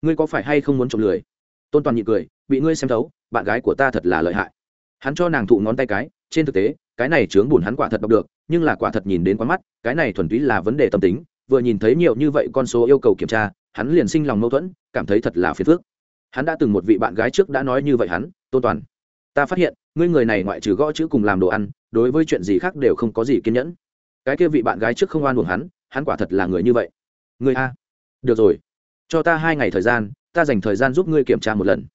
Ngươi có phải hay không muốn trộm lười? Tôn toàn nhị cười, bị ngươi xem thấu, bạn gái của ta thật là lợi hại. Hắn cho nàng thụ ngón tay cái, trên thực tế cái này chướng bùn hắn quả thật đọc được, nhưng là quả thật nhìn đến quán mắt, cái này thuần túy là vấn đề tâm tính, vừa nhìn thấy nhiều như vậy con số yêu cầu kiểm tra, hắn liền sinh lòng mâu thuẫn, cảm thấy thật là phiền phức. Hắn đã từng một vị bạn gái trước đã nói như vậy hắn, tôn toàn, ta phát hiện, ngươi người này ngoại trừ gõ chữ cùng làm đồ ăn, đối với chuyện gì khác đều không có gì kiên nhẫn. Cái kia vị bạn gái trước không oan buồn hắn hắn quả thật là người như vậy. Người a, được rồi, cho ta hai ngày thời gian, ta dành thời gian giúp ngươi kiểm tra một lần.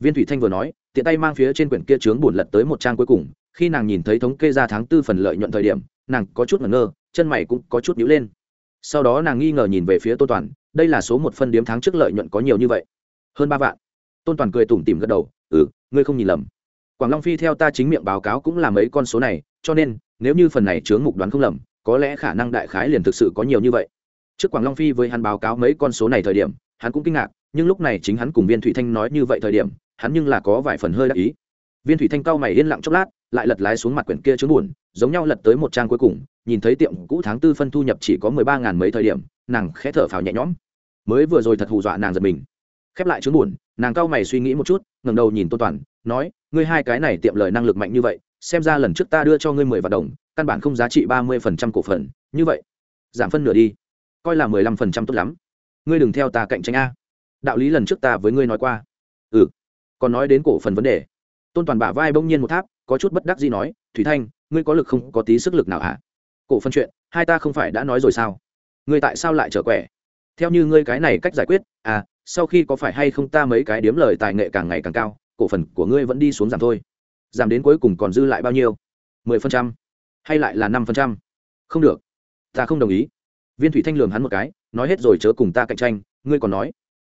Viên thủy thanh vừa nói, tiện tay mang phía trên quyển kia trướng buồn lật tới một trang cuối cùng khi nàng nhìn thấy thống kê ra tháng tư phần lợi nhuận thời điểm, nàng có chút ngẩn ngơ, chân mày cũng có chút nhíu lên. Sau đó nàng nghi ngờ nhìn về phía tôn toàn, đây là số một phân điếm tháng trước lợi nhuận có nhiều như vậy. Hơn ba vạn. Tôn toàn cười tủm tỉm gật đầu ừ ngươi không nhìn lầm. Quảng long phi theo ta chính miệng báo cáo cũng là mấy con số này, cho nên, nếu như phần này chướng mục đoán không lầm, có lẽ khả năng đại khái liền thực sự có nhiều như vậy. Trước quảng long phi với hắn báo cáo mấy con số này thời điểm, hắn cũng kinh ngạc, nhưng lúc này chính hắn cùng viên thủy thanh nói như vậy thời điểm, hắn nhưng là có vài phần hơi đắc ý. Viên thủy thanh cao mày yên lặng chốc lát lại lật lái xuống mặt quyển kia chứng buồn, giống nhau lật tới một trang cuối cùng, nhìn thấy tiệm cũ tháng tư phân thu nhập chỉ có mười ba ngàn mấy thời điểm, nàng khẽ thở phào nhẹ nhõm. Mới vừa rồi thật hù dọa nàng giật mình. Khép lại chứng buồn, nàng cao mày suy nghĩ một chút, ngẩng đầu nhìn tôn toàn, nói, ngươi hai cái này tiệm lời năng lực mạnh như vậy, xem ra lần trước ta đưa cho ngươi mười vạn đồng, căn bản không giá trị ba mươi phần trăm cổ phần, như vậy, giảm phân nửa đi. Coi là mười lăm phần trăm tốt lắm. Ngươi đừng theo ta cạnh tranh a. Đạo lý lần trước ta với ngươi nói qua. Ừ còn nói đến cổ phần vấn đề. Tôn toàn bả vai bỗng nhiên một tháp có chút bất đắc gì nói, thủy thanh, ngươi có lực không? Có tí sức lực nào hả? Cổ phân chuyện, hai ta không phải đã nói rồi sao? Ngươi tại sao lại trở quẻ? Theo như ngươi cái này cách giải quyết à sau khi có phải hay không ta mấy cái điếm lời tài nghệ càng ngày càng cao, cổ phần của ngươi vẫn đi xuống giảm thôi. Giảm đến cuối cùng còn dư lại bao nhiêu? mười phần trăm, hay lại là năm phần trăm? Không được. Ta không đồng ý. Viên thủy thanh lường hắn một cái, nói hết rồi chớ cùng ta cạnh tranh, ngươi còn nói.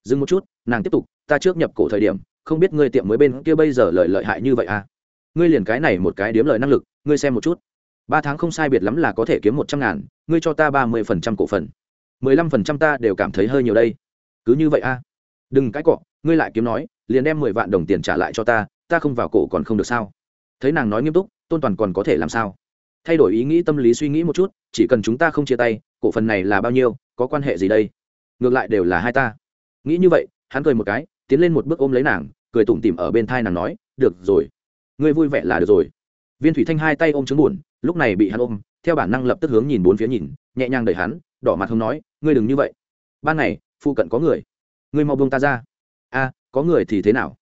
Dừng một chút, nàng tiếp tục, ta trước nhập cổ thời điểm, không biết ngươi tiệm mới bên kia bây giờ lợi lợi hại như vậy à? Ngươi liền cái này một cái điếm lợi năng lực, ngươi xem một chút. Ba tháng không sai biệt lắm là có thể kiếm một trăm ngàn, ngươi cho ta ba mươi phần trăm cổ phần. mười lăm phần trăm ta đều cảm thấy hơi nhiều đây. Cứ như vậy a. À? đừng cãi cọ, ngươi lại kiếm nói, liền đem mười vạn đồng tiền trả lại cho ta ta không vào cổ còn không được sao? Thấy nàng nói nghiêm túc, tôn toàn còn có thể làm sao? Thay đổi ý nghĩ tâm lý suy nghĩ một chút, chỉ cần chúng ta không chia tay, cổ phần này là bao nhiêu, có quan hệ gì đây? Ngược lại đều là hai ta. Nghĩ như vậy, hắn cười một cái, tiến lên một bước ôm lấy nàng, cười tủm tỉm ở bên thai nàng nói, được rồi ngươi vui vẻ là được rồi. Viên thủy thanh hai tay ôm trứng buồn, lúc này bị hắn ôm, theo bản năng lập tức hướng nhìn bốn phía nhìn, nhẹ nhàng đẩy hắn, đỏ mặt không nói, ngươi đừng như vậy. Ban này phụ cận có người. Ngươi mau buông ta ra. A, có người thì thế nào?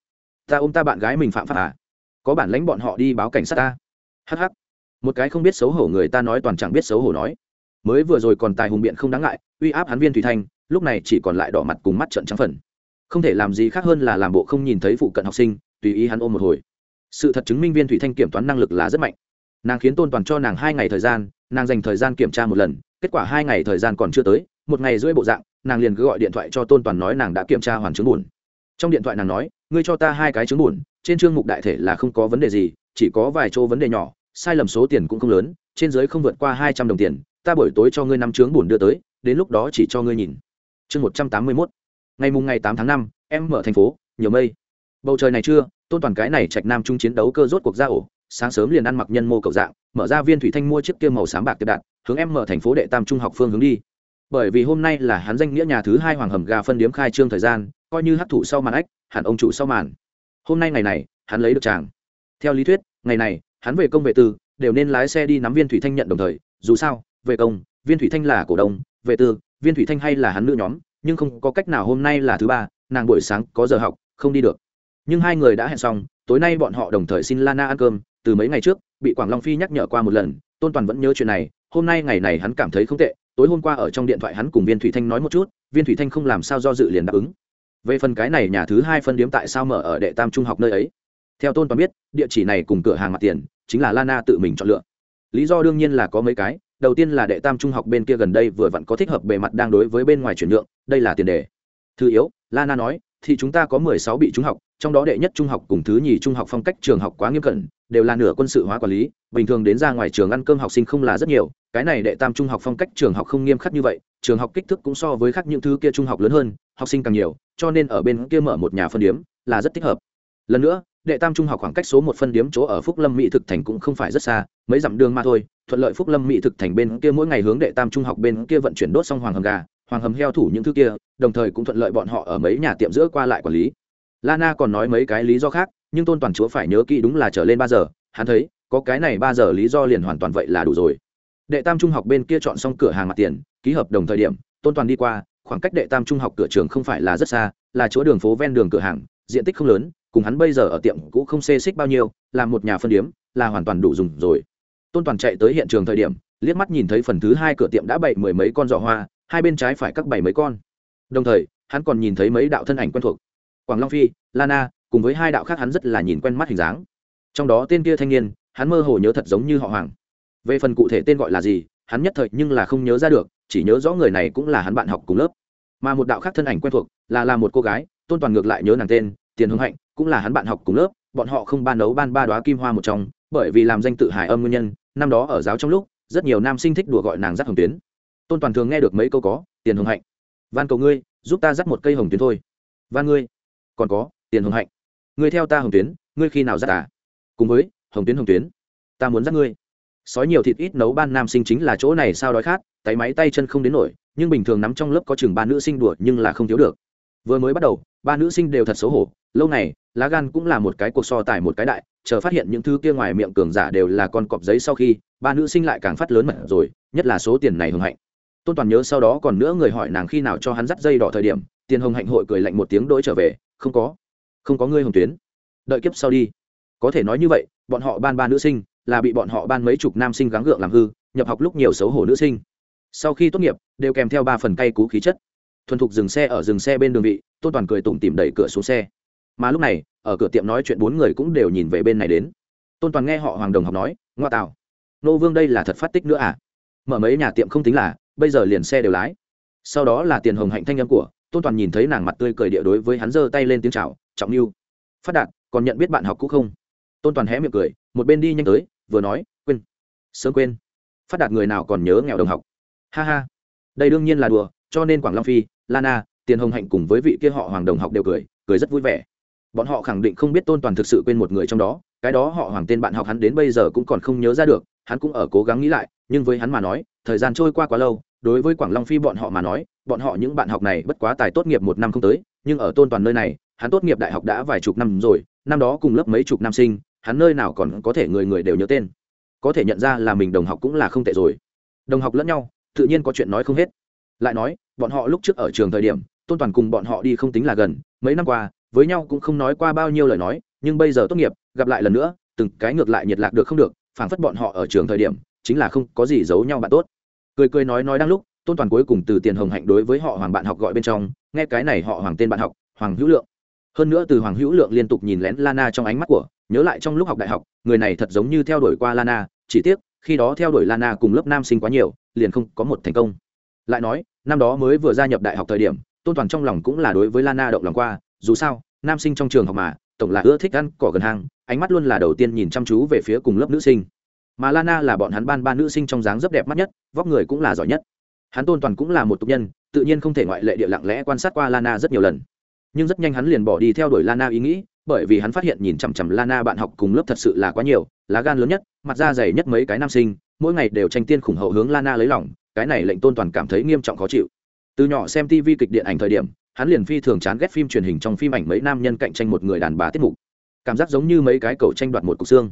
Ta ôm ta bạn gái mình phạm pháp à? Có bản lãnh bọn họ đi báo cảnh sát ta. Hh một cái không biết xấu hổ người ta nói toàn chẳng biết xấu hổ nói. Mới vừa rồi còn tài hùng biện không đáng ngại, uy áp hắn viên thủy thanh, lúc này chỉ còn lại đỏ mặt cùng mắt trận trắng phần. Không thể làm gì khác hơn là làm bộ không nhìn thấy phụ cận học sinh, tùy ý hắn ôm một hồi sự thật chứng minh viên thủy thanh kiểm toán năng lực là rất mạnh. Nàng khiến tôn toàn cho nàng hai ngày thời gian, nàng dành thời gian kiểm tra một lần, kết quả hai ngày thời gian còn chưa tới, một ngày rưỡi bộ dạng, nàng liền cứ gọi điện thoại cho tôn toàn nói nàng đã kiểm tra hoàn chứng buồn. Trong điện thoại nàng nói, ngươi cho ta hai cái chứng buồn, trên chương mục đại thể là không có vấn đề gì, chỉ có vài chỗ vấn đề nhỏ, sai lầm số tiền cũng không lớn, trên giới không vượt qua hai trăm đồng tiền, ta buổi tối cho ngươi năm chứng buồn đưa tới, đến lúc đó chỉ cho ngươi nhìn. Chương một trăm tám mươi mốt. Ngày mùng ngày tám tháng năm, em mở thành phố, nhiều mây bầu trời này chưa, tôn toàn cái này trạch nam trung chiến đấu cơ rốt cuộc ra ổ, sáng sớm liền ăn mặc nhân mô cầu dạng, mở ra viên thủy thanh mua chiếc kia màu xám bạc tiệp đạn, hướng em mở thành phố đệ tam trung học phương hướng đi. Bởi vì hôm nay là hắn danh nghĩa nhà thứ hai hoàng hầm gà phân điếm khai trương thời gian, coi như hấp thụ sau màn ách, hẳn ông chủ sau màn. Hôm nay ngày này, hắn lấy được chàng. Theo lý thuyết, ngày này, hắn về công vệ tư, đều nên lái xe đi nắm viên thủy thanh nhận đồng thời, dù sao, về công, viên thủy thanh là cổ đông vệ tư, viên thủy thanh hay là hắn nữ nhóm, nhưng không có cách nào hôm nay là thứ ba, nàng buổi sáng có giờ học, không đi được nhưng hai người đã hẹn xong, tối nay bọn họ đồng thời xin lana ăn cơm. Từ mấy ngày trước, bị quảng long phi nhắc nhở qua một lần, tôn toàn vẫn nhớ chuyện này. Hôm nay ngày này hắn cảm thấy không tệ, tối hôm qua ở trong điện thoại hắn cùng viên thủy thanh nói một chút, viên thủy thanh không làm sao do dự liền đáp ứng. Về phần cái này nhà thứ hai phân điếm tại sao mở ở đệ tam trung học nơi ấy? Theo tôn toàn biết, địa chỉ này cùng cửa hàng mặt tiền, chính là lana tự mình chọn lựa. Lý do đương nhiên là có mấy cái. Đầu tiên là đệ tam trung học bên kia gần đây vừa vặn có thích hợp bề mặt đang đối với bên ngoài chuyển nhượng, đây là tiền đề. Thứ yếu, lana nói thì chúng ta có mười sáu bị trung học, trong đó đệ nhất trung học cùng thứ nhì trung học phong cách trường học quá nghiêm cẩn, đều là nửa quân sự hóa quản lý, bình thường đến ra ngoài trường ăn cơm học sinh không là rất nhiều, cái này đệ tam trung học phong cách trường học không nghiêm khắc như vậy, trường học kích thước cũng so với khác những thứ kia trung học lớn hơn, học sinh càng nhiều, cho nên ở bên kia mở một nhà phân điếm là rất thích hợp. Lần nữa, đệ tam trung học khoảng cách số một phân điếm chỗ ở phúc lâm mỹ thực thành cũng không phải rất xa, mấy dặm đường mà thôi, thuận lợi phúc lâm mỹ thực thành bên kia mỗi ngày hướng đệ tam trung học bên kia vận chuyển đốt xong hoàng hầm gà hoàng hầm heo thủ những thứ kia, đồng thời cũng thuận lợi bọn họ ở mấy nhà tiệm giữa qua lại quản lý. Lana còn nói mấy cái lý do khác, nhưng tôn toàn chúa phải nhớ kỹ đúng là trở lên ba giờ, hắn thấy, có cái này ba giờ lý do liền hoàn toàn vậy là đủ rồi. Đệ tam trung học bên kia chọn xong cửa hàng mặt tiền, ký hợp đồng thời điểm, tôn toàn đi qua, khoảng cách đệ tam trung học cửa trường không phải là rất xa, là chỗ đường phố ven đường cửa hàng, diện tích không lớn, cùng hắn bây giờ ở tiệm cũng không xê xích bao nhiêu, là một nhà phân điếm, là hoàn toàn đủ dùng rồi. Tôn toàn chạy tới hiện trường thời điểm, liếc mắt nhìn thấy phần thứ hai cửa tiệm đã bày mười mấy con giỏ hoa hai bên trái phải các bảy mấy con. Đồng thời, hắn còn nhìn thấy mấy đạo thân ảnh quen thuộc. Quảng long phi, lana, cùng với hai đạo khác hắn rất là nhìn quen mắt hình dáng. Trong đó tên kia thanh niên, hắn mơ hồ nhớ thật giống như họ hoàng. Về phần cụ thể tên gọi là gì, hắn nhất thời nhưng là không nhớ ra được, chỉ nhớ rõ người này cũng là hắn bạn học cùng lớp. Mà một đạo khác thân ảnh quen thuộc, là là một cô gái, tôn toàn ngược lại nhớ nàng tên, tiền hưng hạnh, cũng là hắn bạn học cùng lớp, bọn họ không ban đấu ban ba đoá kim hoa một trong, bởi vì làm danh tự hải âm nguyên nhân, năm đó ở giáo trong lúc, rất nhiều nam sinh thích đùa gọi nàng giác hồng tuyến tôn toàn thường nghe được mấy câu có, tiền hồng hạnh, van cầu ngươi, giúp ta dắt một cây hồng tuyến thôi. Van ngươi, còn có, tiền hồng hạnh, ngươi theo ta hồng tuyến, ngươi khi nào dắt à? Cùng với, hồng tuyến hồng tuyến, ta muốn dắt ngươi. Sói nhiều thịt ít nấu ban nam sinh chính là chỗ này sao đói khát, tay máy tay chân không đến nổi, nhưng bình thường nắm trong lớp có chừng ba nữ sinh đùa nhưng là không thiếu được. Vừa mới bắt đầu, ba nữ sinh đều thật xấu hổ, lâu này lá gan cũng là một cái cuộc so tài một cái đại, chờ phát hiện những thứ kia ngoài miệng cường giả đều là con cọp giấy sau khi, ba nữ sinh lại càng phát lớn mật rồi, nhất là số tiền này hưởng hạnh tôn toàn nhớ sau đó còn nữa người hỏi nàng khi nào cho hắn dắt dây đỏ thời điểm, tiền hồng hạnh hội cười lạnh một tiếng đỗi trở về, không có không có ngươi hồng tuyến. Đợi kiếp sau đi. Có thể nói như vậy, bọn họ ban ba nữ sinh là bị bọn họ ban mấy chục nam sinh gắng gượng làm hư, nhập học lúc nhiều xấu hổ nữ sinh. Sau khi tốt nghiệp, đều kèm theo ba phần cay cú khí chất. Thuần thục dừng xe ở dừng xe bên đường vị, tôn toàn cười tủm tìm đẩy cửa xuống xe. Mà lúc này, ở cửa tiệm nói chuyện bốn người cũng đều nhìn về bên này đến. Tôn toàn nghe họ hoàng đồng học nói, ngoa tạo, nô vương đây là thật phát tích nữa à? Mở mấy nhà tiệm không tính là bây giờ liền xe đều lái. Sau đó là tiền hồng hạnh thanh âm của, tôn toàn nhìn thấy nàng mặt tươi cười địa đối với hắn giơ tay lên tiếng chào, trọng lưu phát đạt, còn nhận biết bạn học cũ không? Tôn toàn hé miệng cười, một bên đi nhanh tới, vừa nói, quên, sớm quên. Phát đạt người nào còn nhớ nghèo đồng học. Ha ha, đây đương nhiên là đùa, cho nên quảng long phi, lana, tiền hồng hạnh cùng với vị kia họ hoàng đồng học đều cười cười rất vui vẻ. Bọn họ khẳng định không biết tôn toàn thực sự quên một người trong đó, cái đó họ hoàng tên bạn học hắn đến bây giờ cũng còn không nhớ ra được, hắn cũng ở cố gắng nghĩ lại, nhưng với hắn mà nói thời gian trôi qua quá lâu, đối với quảng long phi bọn họ mà nói, bọn họ những bạn học này bất quá tài tốt nghiệp một năm không tới, nhưng ở tôn toàn nơi này, hắn tốt nghiệp đại học đã vài chục năm rồi, năm đó cùng lớp mấy chục năm sinh, hắn nơi nào còn có thể người người đều nhớ tên. Có thể nhận ra là mình đồng học cũng là không tệ rồi. Đồng học lẫn nhau, tự nhiên có chuyện nói không hết. Lại nói, bọn họ lúc trước ở trường thời điểm, tôn toàn cùng bọn họ đi không tính là gần, mấy năm qua, với nhau cũng không nói qua bao nhiêu lời nói, nhưng bây giờ tốt nghiệp, gặp lại lần nữa, từng cái ngược lại nhiệt lạc được không được, phảng phất bọn họ ở trường thời điểm chính là không có gì giấu nhau bạn tốt. Cười cười nói nói đang lúc, tôn toàn cuối cùng từ tiền hồng hạnh đối với họ hoàng bạn học gọi bên trong, nghe cái này họ hoàng tên bạn học, hoàng hữu lượng. Hơn nữa từ hoàng hữu lượng liên tục nhìn lén lana trong ánh mắt của, nhớ lại trong lúc học đại học, người này thật giống như theo đuổi qua lana, chỉ tiếc, khi đó theo đuổi lana cùng lớp nam sinh quá nhiều, liền không có một thành công. Lại nói, năm đó mới vừa gia nhập đại học thời điểm, tôn toàn trong lòng cũng là đối với lana động lòng qua, dù sao, nam sinh trong trường học mà, tổng là ưa thích ăn cỏ gần hang, ánh mắt luôn là đầu tiên nhìn chăm chú về phía cùng lớp nữ sinh mà lana là bọn hắn ban ba nữ sinh trong dáng rất đẹp mắt nhất, vóc người cũng là giỏi nhất. Hắn tôn toàn cũng là một tục nhân, tự nhiên không thể ngoại lệ địa lặng lẽ quan sát qua lana rất nhiều lần. Nhưng rất nhanh hắn liền bỏ đi theo đuổi lana ý nghĩ, bởi vì hắn phát hiện nhìn chằm chằm lana bạn học cùng lớp thật sự là quá nhiều, lá gan lớn nhất, mặt da dày nhất mấy cái nam sinh, mỗi ngày đều tranh tiên khủng hậu hướng lana lấy lòng, cái này lệnh tôn toàn cảm thấy nghiêm trọng khó chịu. Từ nhỏ xem tv kịch điện ảnh thời điểm, hắn liền phi thường chán ghét phim truyền hình trong phim ảnh mấy nam nhân cạnh tranh một người đàn bà tiết mục. Cảm giác giống như mấy cái cầu tranh đoạt một cục xương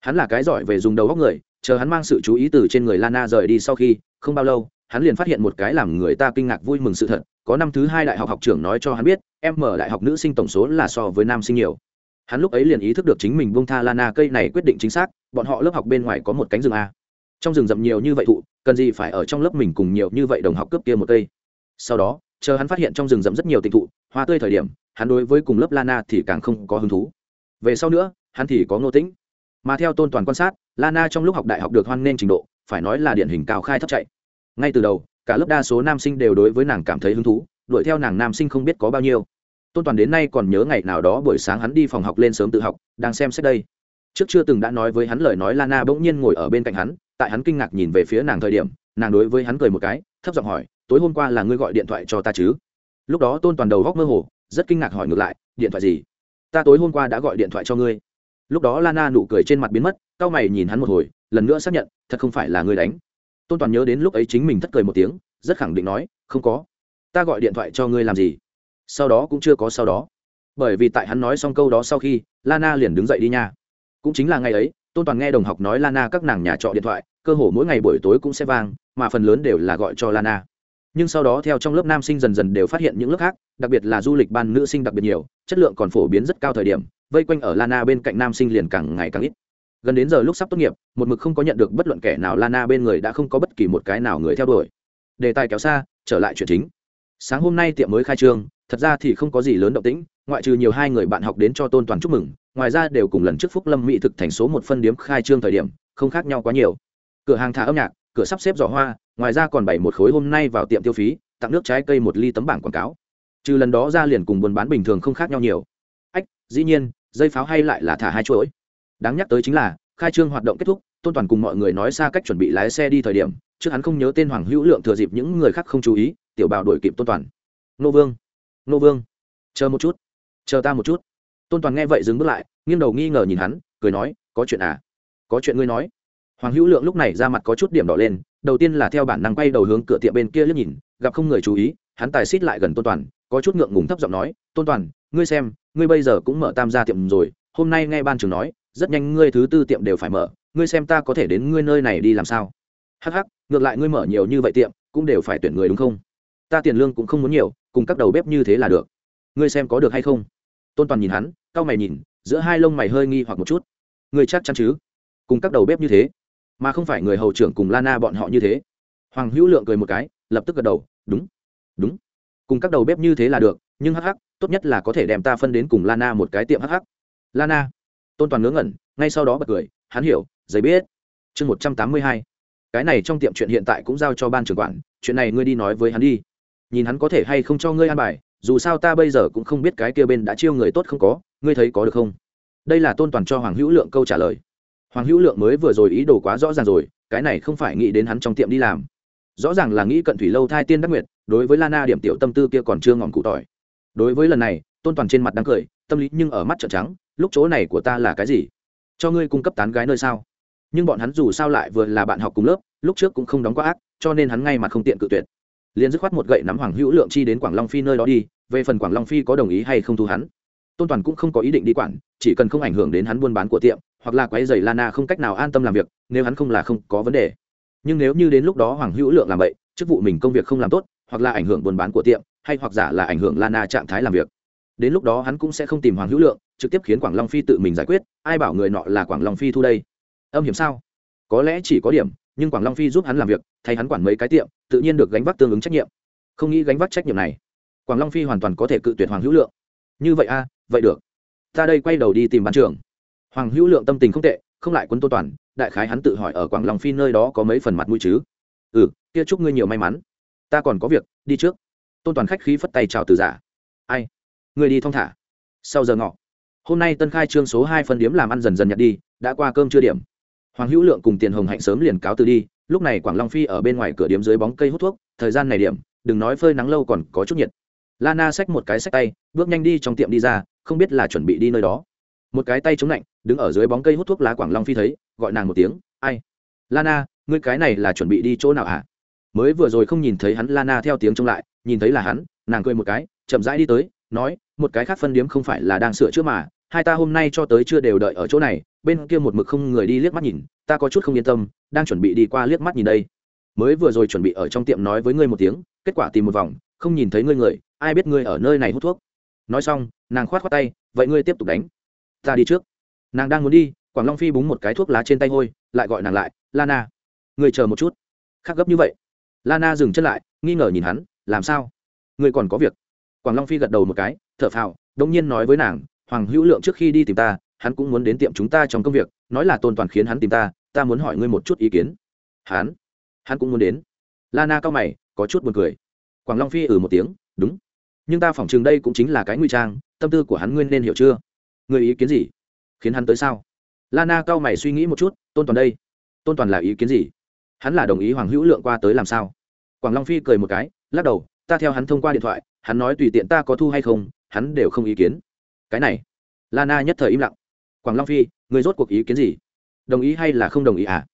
hắn là cái giỏi về dùng đầu góc người, chờ hắn mang sự chú ý từ trên người lana rời đi sau khi, không bao lâu, hắn liền phát hiện một cái làm người ta kinh ngạc vui mừng sự thật, có năm thứ hai đại học học trưởng nói cho hắn biết, em mở đại học nữ sinh tổng số là so với nam sinh nhiều. Hắn lúc ấy liền ý thức được chính mình bông tha lana, cây này quyết định chính xác, bọn họ lớp học bên ngoài có một cánh rừng a. Trong rừng rậm nhiều như vậy thụ, cần gì phải ở trong lớp mình cùng nhiều như vậy đồng học cướp kia một cây. Sau đó, chờ hắn phát hiện trong rừng rậm rất nhiều tịnh thụ, hoa tươi thời điểm, hắn đối với cùng lớp lana thì càng không có hứng thú. Về sau nữa, hắn thì có ngô tĩnh mà theo tôn toàn quan sát, lana trong lúc học đại học được hoan nghênh trình độ, phải nói là điển hình cao khai thấp chạy. Ngay từ đầu, cả lớp đa số nam sinh đều đối với nàng cảm thấy hứng thú, đuổi theo nàng nam sinh không biết có bao nhiêu. Tôn toàn đến nay còn nhớ ngày nào đó buổi sáng hắn đi phòng học lên sớm tự học, đang xem xét đây. Trước chưa từng đã nói với hắn lời nói lana bỗng nhiên ngồi ở bên cạnh hắn, tại hắn kinh ngạc nhìn về phía nàng thời điểm, nàng đối với hắn cười một cái, thấp giọng hỏi, tối hôm qua là ngươi gọi điện thoại cho ta chứ? Lúc đó tôn toàn đầu góc mơ hồ, rất kinh ngạc hỏi ngược lại, điện thoại gì? Ta tối hôm qua đã gọi điện thoại cho ngươi lúc đó lana nụ cười trên mặt biến mất c a o mày nhìn hắn một hồi, lần nữa xác nhận, thật không phải là người đánh. Tôn toàn nhớ đến lúc ấy chính mình thất cười một tiếng, rất khẳng định nói, không có. Ta gọi điện thoại cho ngươi làm gì? Sau đó cũng chưa có sau đó. Bởi vì tại hắn nói xong câu đó sau khi, lana liền đứng dậy đi nha. Cũng chính là ngày ấy, tôn toàn nghe đồng học nói lana các nàng nhà trọ điện thoại, cơ hồ mỗi ngày buổi tối cũng sẽ vang, mà phần lớn đều là gọi cho lana nhưng sau đó theo trong lớp nam sinh dần dần đều phát hiện những lớp khác, đặc biệt là du lịch ban nữ sinh đặc biệt nhiều, chất lượng còn phổ biến rất cao thời điểm, vây quanh ở lana bên cạnh nam sinh liền càng ngày càng ít. Gần đến giờ lúc sắp tốt nghiệp, một mực không có nhận được bất luận kẻ nào lana bên người đã không có bất kỳ một cái nào người theo đuổi. Đề tài kéo xa, trở lại chuyện chính. Sáng hôm nay tiệm mới khai trương, thật ra thì không có gì lớn động tĩnh, ngoại trừ nhiều hai người bạn học đến cho tôn toàn chúc mừng, ngoài ra đều cùng lần trước phúc lâm mỹ thực thành số một phân điếm khai trương thời điểm, không khác nhau quá nhiều. Cửa hàng thả âm nhạc cửa sắp xếp giỏ hoa, ngoài ra còn bày một khối hôm nay vào tiệm tiêu phí, tặng nước trái cây một ly tấm bảng quảng cáo. Trừ lần đó ra liền cùng buôn bán bình thường không khác nhau nhiều. Ách, dĩ nhiên, dây pháo hay lại là thả hai chuỗi. Đáng nhắc tới chính là, khai trương hoạt động kết thúc, tôn toàn cùng mọi người nói xa cách chuẩn bị lái xe đi thời điểm, trước hắn không nhớ tên hoàng hữu lượng thừa dịp những người khác không chú ý, tiểu bảo đổi kịp tôn toàn. Nô vương nô vương, chờ một chút, chờ ta một chút. Tôn toàn nghe vậy dừng bước lại, nghiêng đầu nghi ngờ nhìn hắn, cười nói, có chuyện à? Có chuyện ngươi nói hoàng hữu lượng lúc này ra mặt có chút điểm đỏ lên, đầu tiên là theo bản năng quay đầu hướng cửa tiệm bên kia liếc nhìn, gặp không người chú ý, hắn tài xít lại gần tôn toàn, có chút ngượng ngùng thấp giọng nói, tôn toàn, ngươi xem, ngươi bây giờ cũng mở tam gia tiệm rồi, hôm nay nghe ban trường nói, rất nhanh ngươi thứ tư tiệm đều phải mở, ngươi xem ta có thể đến ngươi nơi này đi làm sao? Hắc hắc, ngược lại ngươi mở nhiều như vậy tiệm, cũng đều phải tuyển người đúng không? Ta tiền lương cũng không muốn nhiều, cùng các đầu bếp như thế là được. Ngươi xem có được hay không? Tôn toàn nhìn hắn, cau mày nhìn, giữa hai lông mày hơi nghi hoặc một chút. Ngươi chắc chắn chứ? Cùng các đầu bếp như thế? Mà không phải người hầu trưởng cùng lana bọn họ như thế. Hoàng hữu lượng cười một cái, lập tức gật đầu, đúng đúng. Cùng các đầu bếp như thế là được, nhưng hắc hắc, tốt nhất là có thể đem ta phân đến cùng lana một cái tiệm hắc hắc. Lana, tôn toàn ngớ ngẩn, ngay sau đó bật cười, hắn hiểu, giấy biết. Chương một trăm tám mươi hai. Cái này trong tiệm chuyện hiện tại cũng giao cho ban trưởng quản, chuyện này ngươi đi nói với hắn đi. Nhìn hắn có thể hay không cho ngươi an bài, dù sao ta bây giờ cũng không biết cái kia bên đã chiêu người tốt không có, ngươi thấy có được không? Đây là tôn toàn cho hoàng hữu lượng câu trả lời hoàng hữu lượng mới vừa rồi ý đồ quá rõ ràng rồi, cái này không phải nghĩ đến hắn trong tiệm đi làm. Rõ ràng là nghĩ cận thủy lâu thai tiên đắc nguyệt, đối với lana điểm tiểu tâm tư kia còn chưa ngọn cụ tỏi. Đối với lần này, tôn toàn trên mặt đang cười, tâm lý nhưng ở mắt trợn trắng, lúc chỗ này của ta là cái gì? Cho ngươi cung cấp tán gái nơi sao? Nhưng bọn hắn dù sao lại vừa là bạn học cùng lớp, lúc trước cũng không đóng quá ác, cho nên hắn ngay mặt không tiện cự tuyệt. Liền dứt khoát một gậy nắm hoàng hữu lượng chi đến quảng long phi nơi đó đi, về phần quảng long phi có đồng ý hay không thu hắn tôn toàn cũng không có ý định đi quản chỉ cần không ảnh hưởng đến hắn buôn bán của tiệm hoặc là quái dày lana không cách nào an tâm làm việc nếu hắn không là không có vấn đề. Nhưng nếu như đến lúc đó hoàng hữu lượng làm vậy chức vụ mình công việc không làm tốt hoặc là ảnh hưởng buôn bán của tiệm hay hoặc giả là ảnh hưởng lana trạng thái làm việc đến lúc đó hắn cũng sẽ không tìm hoàng hữu lượng trực tiếp khiến quảng long phi tự mình giải quyết ai bảo người nọ là quảng long phi thu đây? Âm hiểm sao? Có lẽ chỉ có điểm nhưng quảng long phi giúp hắn làm việc thay hắn quản mấy cái tiệm tự nhiên được gánh vác tương ứng trách nhiệm. Không nghĩ gánh vác trách nhiệm này quảng long phi hoàn toàn có thể cự tuyệt hoàng hữu lượng. Như vậy a à, vậy được. Ta đây quay đầu đi tìm ban trưởng. Hoàng hữu lượng tâm tình không tệ, không lại quân tô toàn, đại khái hắn tự hỏi ở quảng long phi nơi đó có mấy phần mặt mũi chứ. Ừ kia chúc ngươi nhiều may mắn. Ta còn có việc, đi trước. Tôn toàn khách khí phất tay chào từ giả. Ai? Người đi thong thả. Sau giờ ngọ. Hôm nay tân khai trương số hai phân điếm làm ăn dần dần nhặt đi, đã qua cơm chưa điểm. Hoàng hữu lượng cùng tiền hồng hạnh sớm liền cáo từ đi, lúc này quảng long phi ở bên ngoài cửa điếm dưới bóng cây hút thuốc, thời gian này điểm, đừng nói phơi nắng lâu còn có chút nhiệt. Lana xách một cái xách tay, bước nhanh đi trong tiệm đi ra không biết là chuẩn bị đi nơi đó. Một cái tay chống lạnh, đứng ở dưới bóng cây hút thuốc lá quảng long phi thấy, gọi nàng một tiếng, ai? Lana, ngươi cái này là chuẩn bị đi chỗ nào hả? Mới vừa rồi không nhìn thấy hắn, lana theo tiếng trông lại, nhìn thấy là hắn, nàng cười một cái, chậm rãi đi tới, nói, một cái khác phân điếm không phải là đang sửa chữa mà, hai ta hôm nay cho tới chưa đều đợi ở chỗ này, bên kia một mực không người đi liếc mắt nhìn, ta có chút không yên tâm, đang chuẩn bị đi qua liếc mắt nhìn đây. Mới vừa rồi chuẩn bị ở trong tiệm nói với ngươi một tiếng, kết quả tìm một vòng, không nhìn thấy ngươi người, ai biết ngươi ở nơi này hút thuốc nói xong, nàng khoát khoát tay, vậy ngươi tiếp tục đánh. Ta đi trước. Nàng đang muốn đi, quảng long phi búng một cái thuốc lá trên tay hôi, lại gọi nàng lại, lana, ngươi chờ một chút. Khác gấp như vậy. Lana dừng chân lại, nghi ngờ nhìn hắn, làm sao? Ngươi còn có việc. Quảng long phi gật đầu một cái, thở phào đông nhiên nói với nàng, hoàng hữu lượng trước khi đi tìm ta, hắn cũng muốn đến tiệm chúng ta trong công việc, nói là tôn toàn khiến hắn tìm ta ta muốn hỏi ngươi một chút ý kiến. Hắn? Hắn cũng muốn đến. Lana cao mày, có chút buồn cười. Quảng long phi ừ một tiếng, đúng nhưng ta phỏng chừng đây cũng chính là cái nguy trang, tâm tư của hắn nguyên nên hiểu chưa? Người ý kiến gì? Khiến hắn tới sao? Lana cao mày suy nghĩ một chút, tôn toàn đây. Tôn toàn là ý kiến gì? Hắn là đồng ý hoàng hữu lượng qua tới làm sao? Quảng long phi cười một cái, lắc đầu, ta theo hắn thông qua điện thoại, hắn nói tùy tiện ta có thu hay không, hắn đều không ý kiến. Cái này. Lana nhất thời im lặng. Quảng long phi, người rốt cuộc ý kiến gì? Đồng ý hay là không đồng ý à?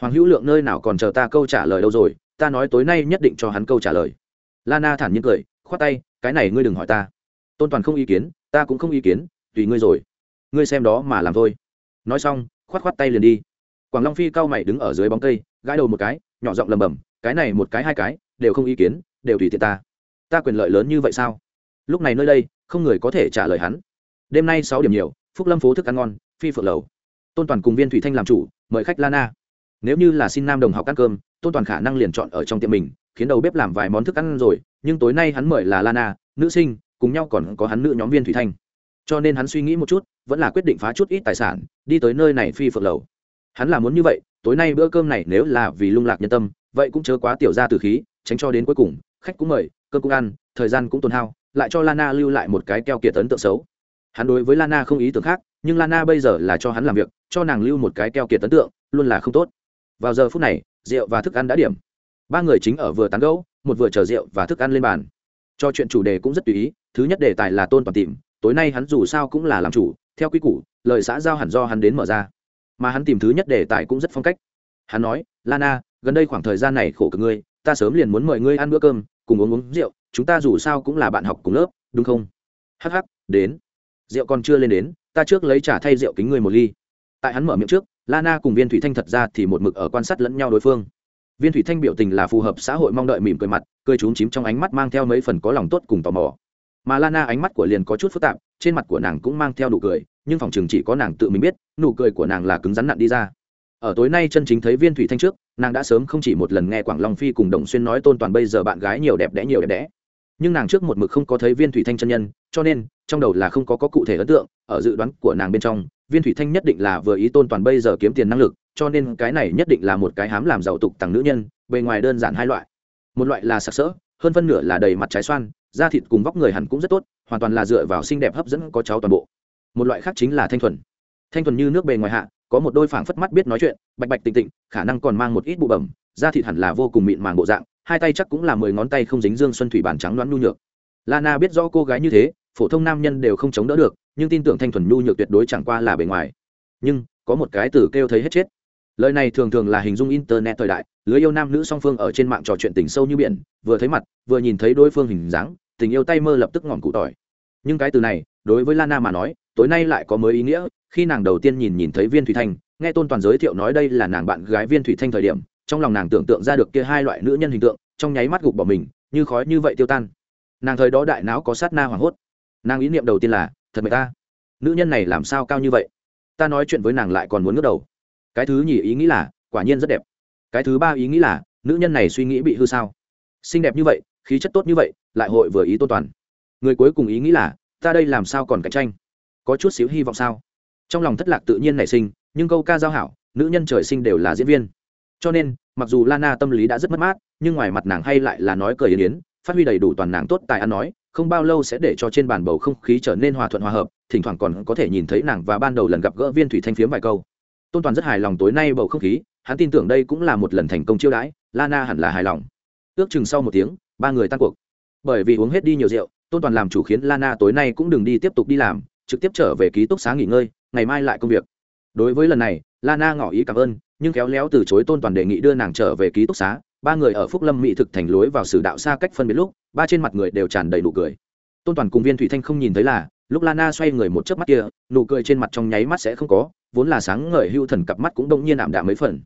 Hoàng hữu lượng nơi nào còn chờ ta câu trả lời đâu rồi, ta nói tối nay nhất định cho hắn câu trả lời. Lana thản nhiên cười khoát tay, cái này ngươi đừng hỏi ta. Tôn toàn không ý kiến, ta cũng không ý kiến, tùy ngươi rồi. Ngươi xem đó mà làm thôi. Nói xong, khoát khoát tay liền đi. Quảng long phi cao mày đứng ở dưới bóng cây, gãi đầu một cái, nhỏ giọng lầm bầm cái này một cái hai cái, đều không ý kiến, đều tùy tiện ta. Ta quyền lợi lớn như vậy sao? Lúc này nơi đây, không người có thể trả lời hắn. Đêm nay sáu điểm nhiều, phúc lâm phố thức ăn ngon, phi phượng lầu. Tôn toàn cùng viên thủy thanh làm chủ, mời khách lana nếu như là xin nam đồng học ăn cơm, tôn toàn khả năng liền chọn ở trong tiệm mình khiến đầu bếp làm vài món thức ăn rồi, nhưng tối nay hắn mời là lana, nữ sinh, cùng nhau còn có hắn nữ nhóm viên thủy thanh. Cho nên hắn suy nghĩ một chút, vẫn là quyết định phá chút ít tài sản, đi tới nơi này phi phượng lầu. Hắn là muốn như vậy, tối nay bữa cơm này nếu là vì lung lạc nhân tâm, vậy cũng chớ quá tiểu ra từ khí, tránh cho đến cuối cùng, khách cũng mời, cơm cũng ăn, thời gian cũng tồn hao, lại cho lana lưu lại một cái keo kiệt ấn tượng xấu. Hắn đối với lana không ý tưởng khác, nhưng lana bây giờ là cho hắn làm việc, cho nàng lưu một cái keo kiệt ấn tượng, luôn là không tốt. Vào giờ phút này, rượu và thức ăn đã điểm ba người chính ở vừa tán gẫu, một vừa chờ rượu và thức ăn lên bàn. Cho chuyện chủ đề cũng rất tùy ý, thứ nhất đề tài là tôn toàn tìm, tối nay hắn dù sao cũng là làm chủ, theo quy củ, lời xã giao hẳn do hắn đến mở ra. Mà hắn tìm thứ nhất đề tài cũng rất phong cách. Hắn nói, lana, gần đây khoảng thời gian này khổ cực ngươi, ta sớm liền muốn mời ngươi ăn bữa cơm, cùng uống uống rượu, chúng ta dù sao cũng là bạn học cùng lớp, đúng không? Hh đến. Rượu còn chưa lên đến, ta trước lấy trả thay rượu kính ngươi một ly. Tại hắn mở miệng trước, lana cùng viên thủy thanh thật ra thì một mực ở quan sát lẫn nhau đối phương viên thủy thanh biểu tình là phù hợp xã hội mong đợi mỉm cười mặt cười trúng chím trong ánh mắt mang theo mấy phần có lòng tốt cùng tò mò. Mà lana ánh mắt của liền có chút phức tạp trên mặt của nàng cũng mang theo nụ cười nhưng phòng chừng chỉ có nàng tự mình biết nụ cười của nàng là cứng rắn nặn đi ra. Ở tối nay chân chính thấy viên thủy thanh trước nàng đã sớm không chỉ một lần nghe quảng long phi cùng đồng xuyên nói tôn toàn bây giờ bạn gái nhiều đẹp đẽ nhiều đẹp đẽ. Nhưng nàng trước một mực không có thấy viên thủy thanh chân nhân cho nên trong đầu là không có, có cụ thể ấn tượng ở dự đoán của nàng bên trong viên thủy thanh nhất định là vừa ý tôn toàn bây giờ kiếm tiền năng lực cho nên cái này nhất định là một cái hám làm giàu tục tặng nữ nhân, bề ngoài đơn giản hai loại. Một loại là sặc sỡ, hơn phân nửa là đầy mặt trái xoan, da thịt cùng vóc người hẳn cũng rất tốt, hoàn toàn là dựa vào xinh đẹp hấp dẫn có cháu toàn bộ. Một loại khác chính là thanh thuần. Thanh thuần như nước bề ngoài hạ, có một đôi phảng phất mắt biết nói chuyện, bạch bạch tịnh tịnh, khả năng còn mang một ít bụ bẩm, da thịt hẳn là vô cùng mịn màng bộ dạng, hai tay chắc cũng là mười ngón tay không dính dương xuân thủy bản trắng đoán nhu nhược. Lana biết rõ cô gái như thế, phổ thông nam nhân đều không chống đỡ được, nhưng tin tưởng thanh thuần nhu nhược tuyệt đối chẳng qua là bề ngoài. Nhưng, có một cái từ kêu thấy hết chết lời này thường thường là hình dung internet thời đại lưới yêu nam nữ song phương ở trên mạng trò chuyện tình sâu như biển, vừa thấy mặt, vừa nhìn thấy đối phương hình dáng, tình yêu tay mơ lập tức ngọn cụ tỏi. Nhưng cái từ này, đối với lana mà nói, tối nay lại có mới ý nghĩa, khi nàng đầu tiên nhìn nhìn thấy viên thủy thanh, nghe tôn toàn giới thiệu nói đây là nàng bạn gái viên thủy thanh thời điểm, trong lòng nàng tưởng tượng ra được kia hai loại nữ nhân hình tượng, trong nháy mắt gục bỏ mình, như khói như vậy tiêu tan. Nàng thời đó đại não có sát na hoảng hốt. Nàng ý niệm đầu tiên là, thật mệt ta. Nữ nhân này làm sao cao như vậy? Ta nói chuyện với nàng lại còn muốn ngước đầu cái thứ nhì ý nghĩ là, quả nhiên rất đẹp. Cái thứ ba ý nghĩ là, nữ nhân này suy nghĩ bị hư sao? Xinh đẹp như vậy, khí chất tốt như vậy, lại hội vừa ý tôn toàn. Người cuối cùng ý nghĩ là, ta đây làm sao còn cạnh tranh? Có chút xíu hy vọng sao? Trong lòng thất lạc tự nhiên nảy sinh, nhưng câu ca giao hảo, nữ nhân trời sinh đều là diễn viên. Cho nên, mặc dù lana tâm lý đã rất mất mát, nhưng ngoài mặt nàng hay lại là nói cười yến yến, phát huy đầy đủ toàn nàng tốt tài ăn nói, không bao lâu sẽ để cho trên bàn bầu không khí trở nên hòa thuận hòa hợp, thỉnh thoảng còn có thể nhìn thấy nàng và ban đầu lần gặp gỡ viên thủy thanh phiếm vài câu tôn toàn rất hài lòng tối nay bầu không khí, hắn tin tưởng đây cũng là một lần thành công chiêu đãi, lana hẳn là hài lòng. Ước chừng sau một tiếng, ba người tan cuộc. Bởi vì uống hết đi nhiều rượu, tôn toàn làm chủ khiến lana tối nay cũng đừng đi tiếp tục đi làm, trực tiếp trở về ký túc xá nghỉ ngơi, ngày mai lại công việc. Đối với lần này, lana ngỏ ý cảm ơn, nhưng khéo léo từ chối tôn toàn đề nghị đưa nàng trở về ký túc xá. Ba người ở phúc lâm mỹ thực thành lối vào sử đạo xa cách phân biệt lúc, ba trên mặt người đều tràn đầy nụ cười. Tôn toàn cùng viên thủy thanh không nhìn thấy là lúc lana xoay người một chớp mắt kia, nụ cười trên mặt trong nháy mắt sẽ không có, vốn là sáng ngời hưu thần cặp mắt cũng đông nhiên ảm đạm mấy phần.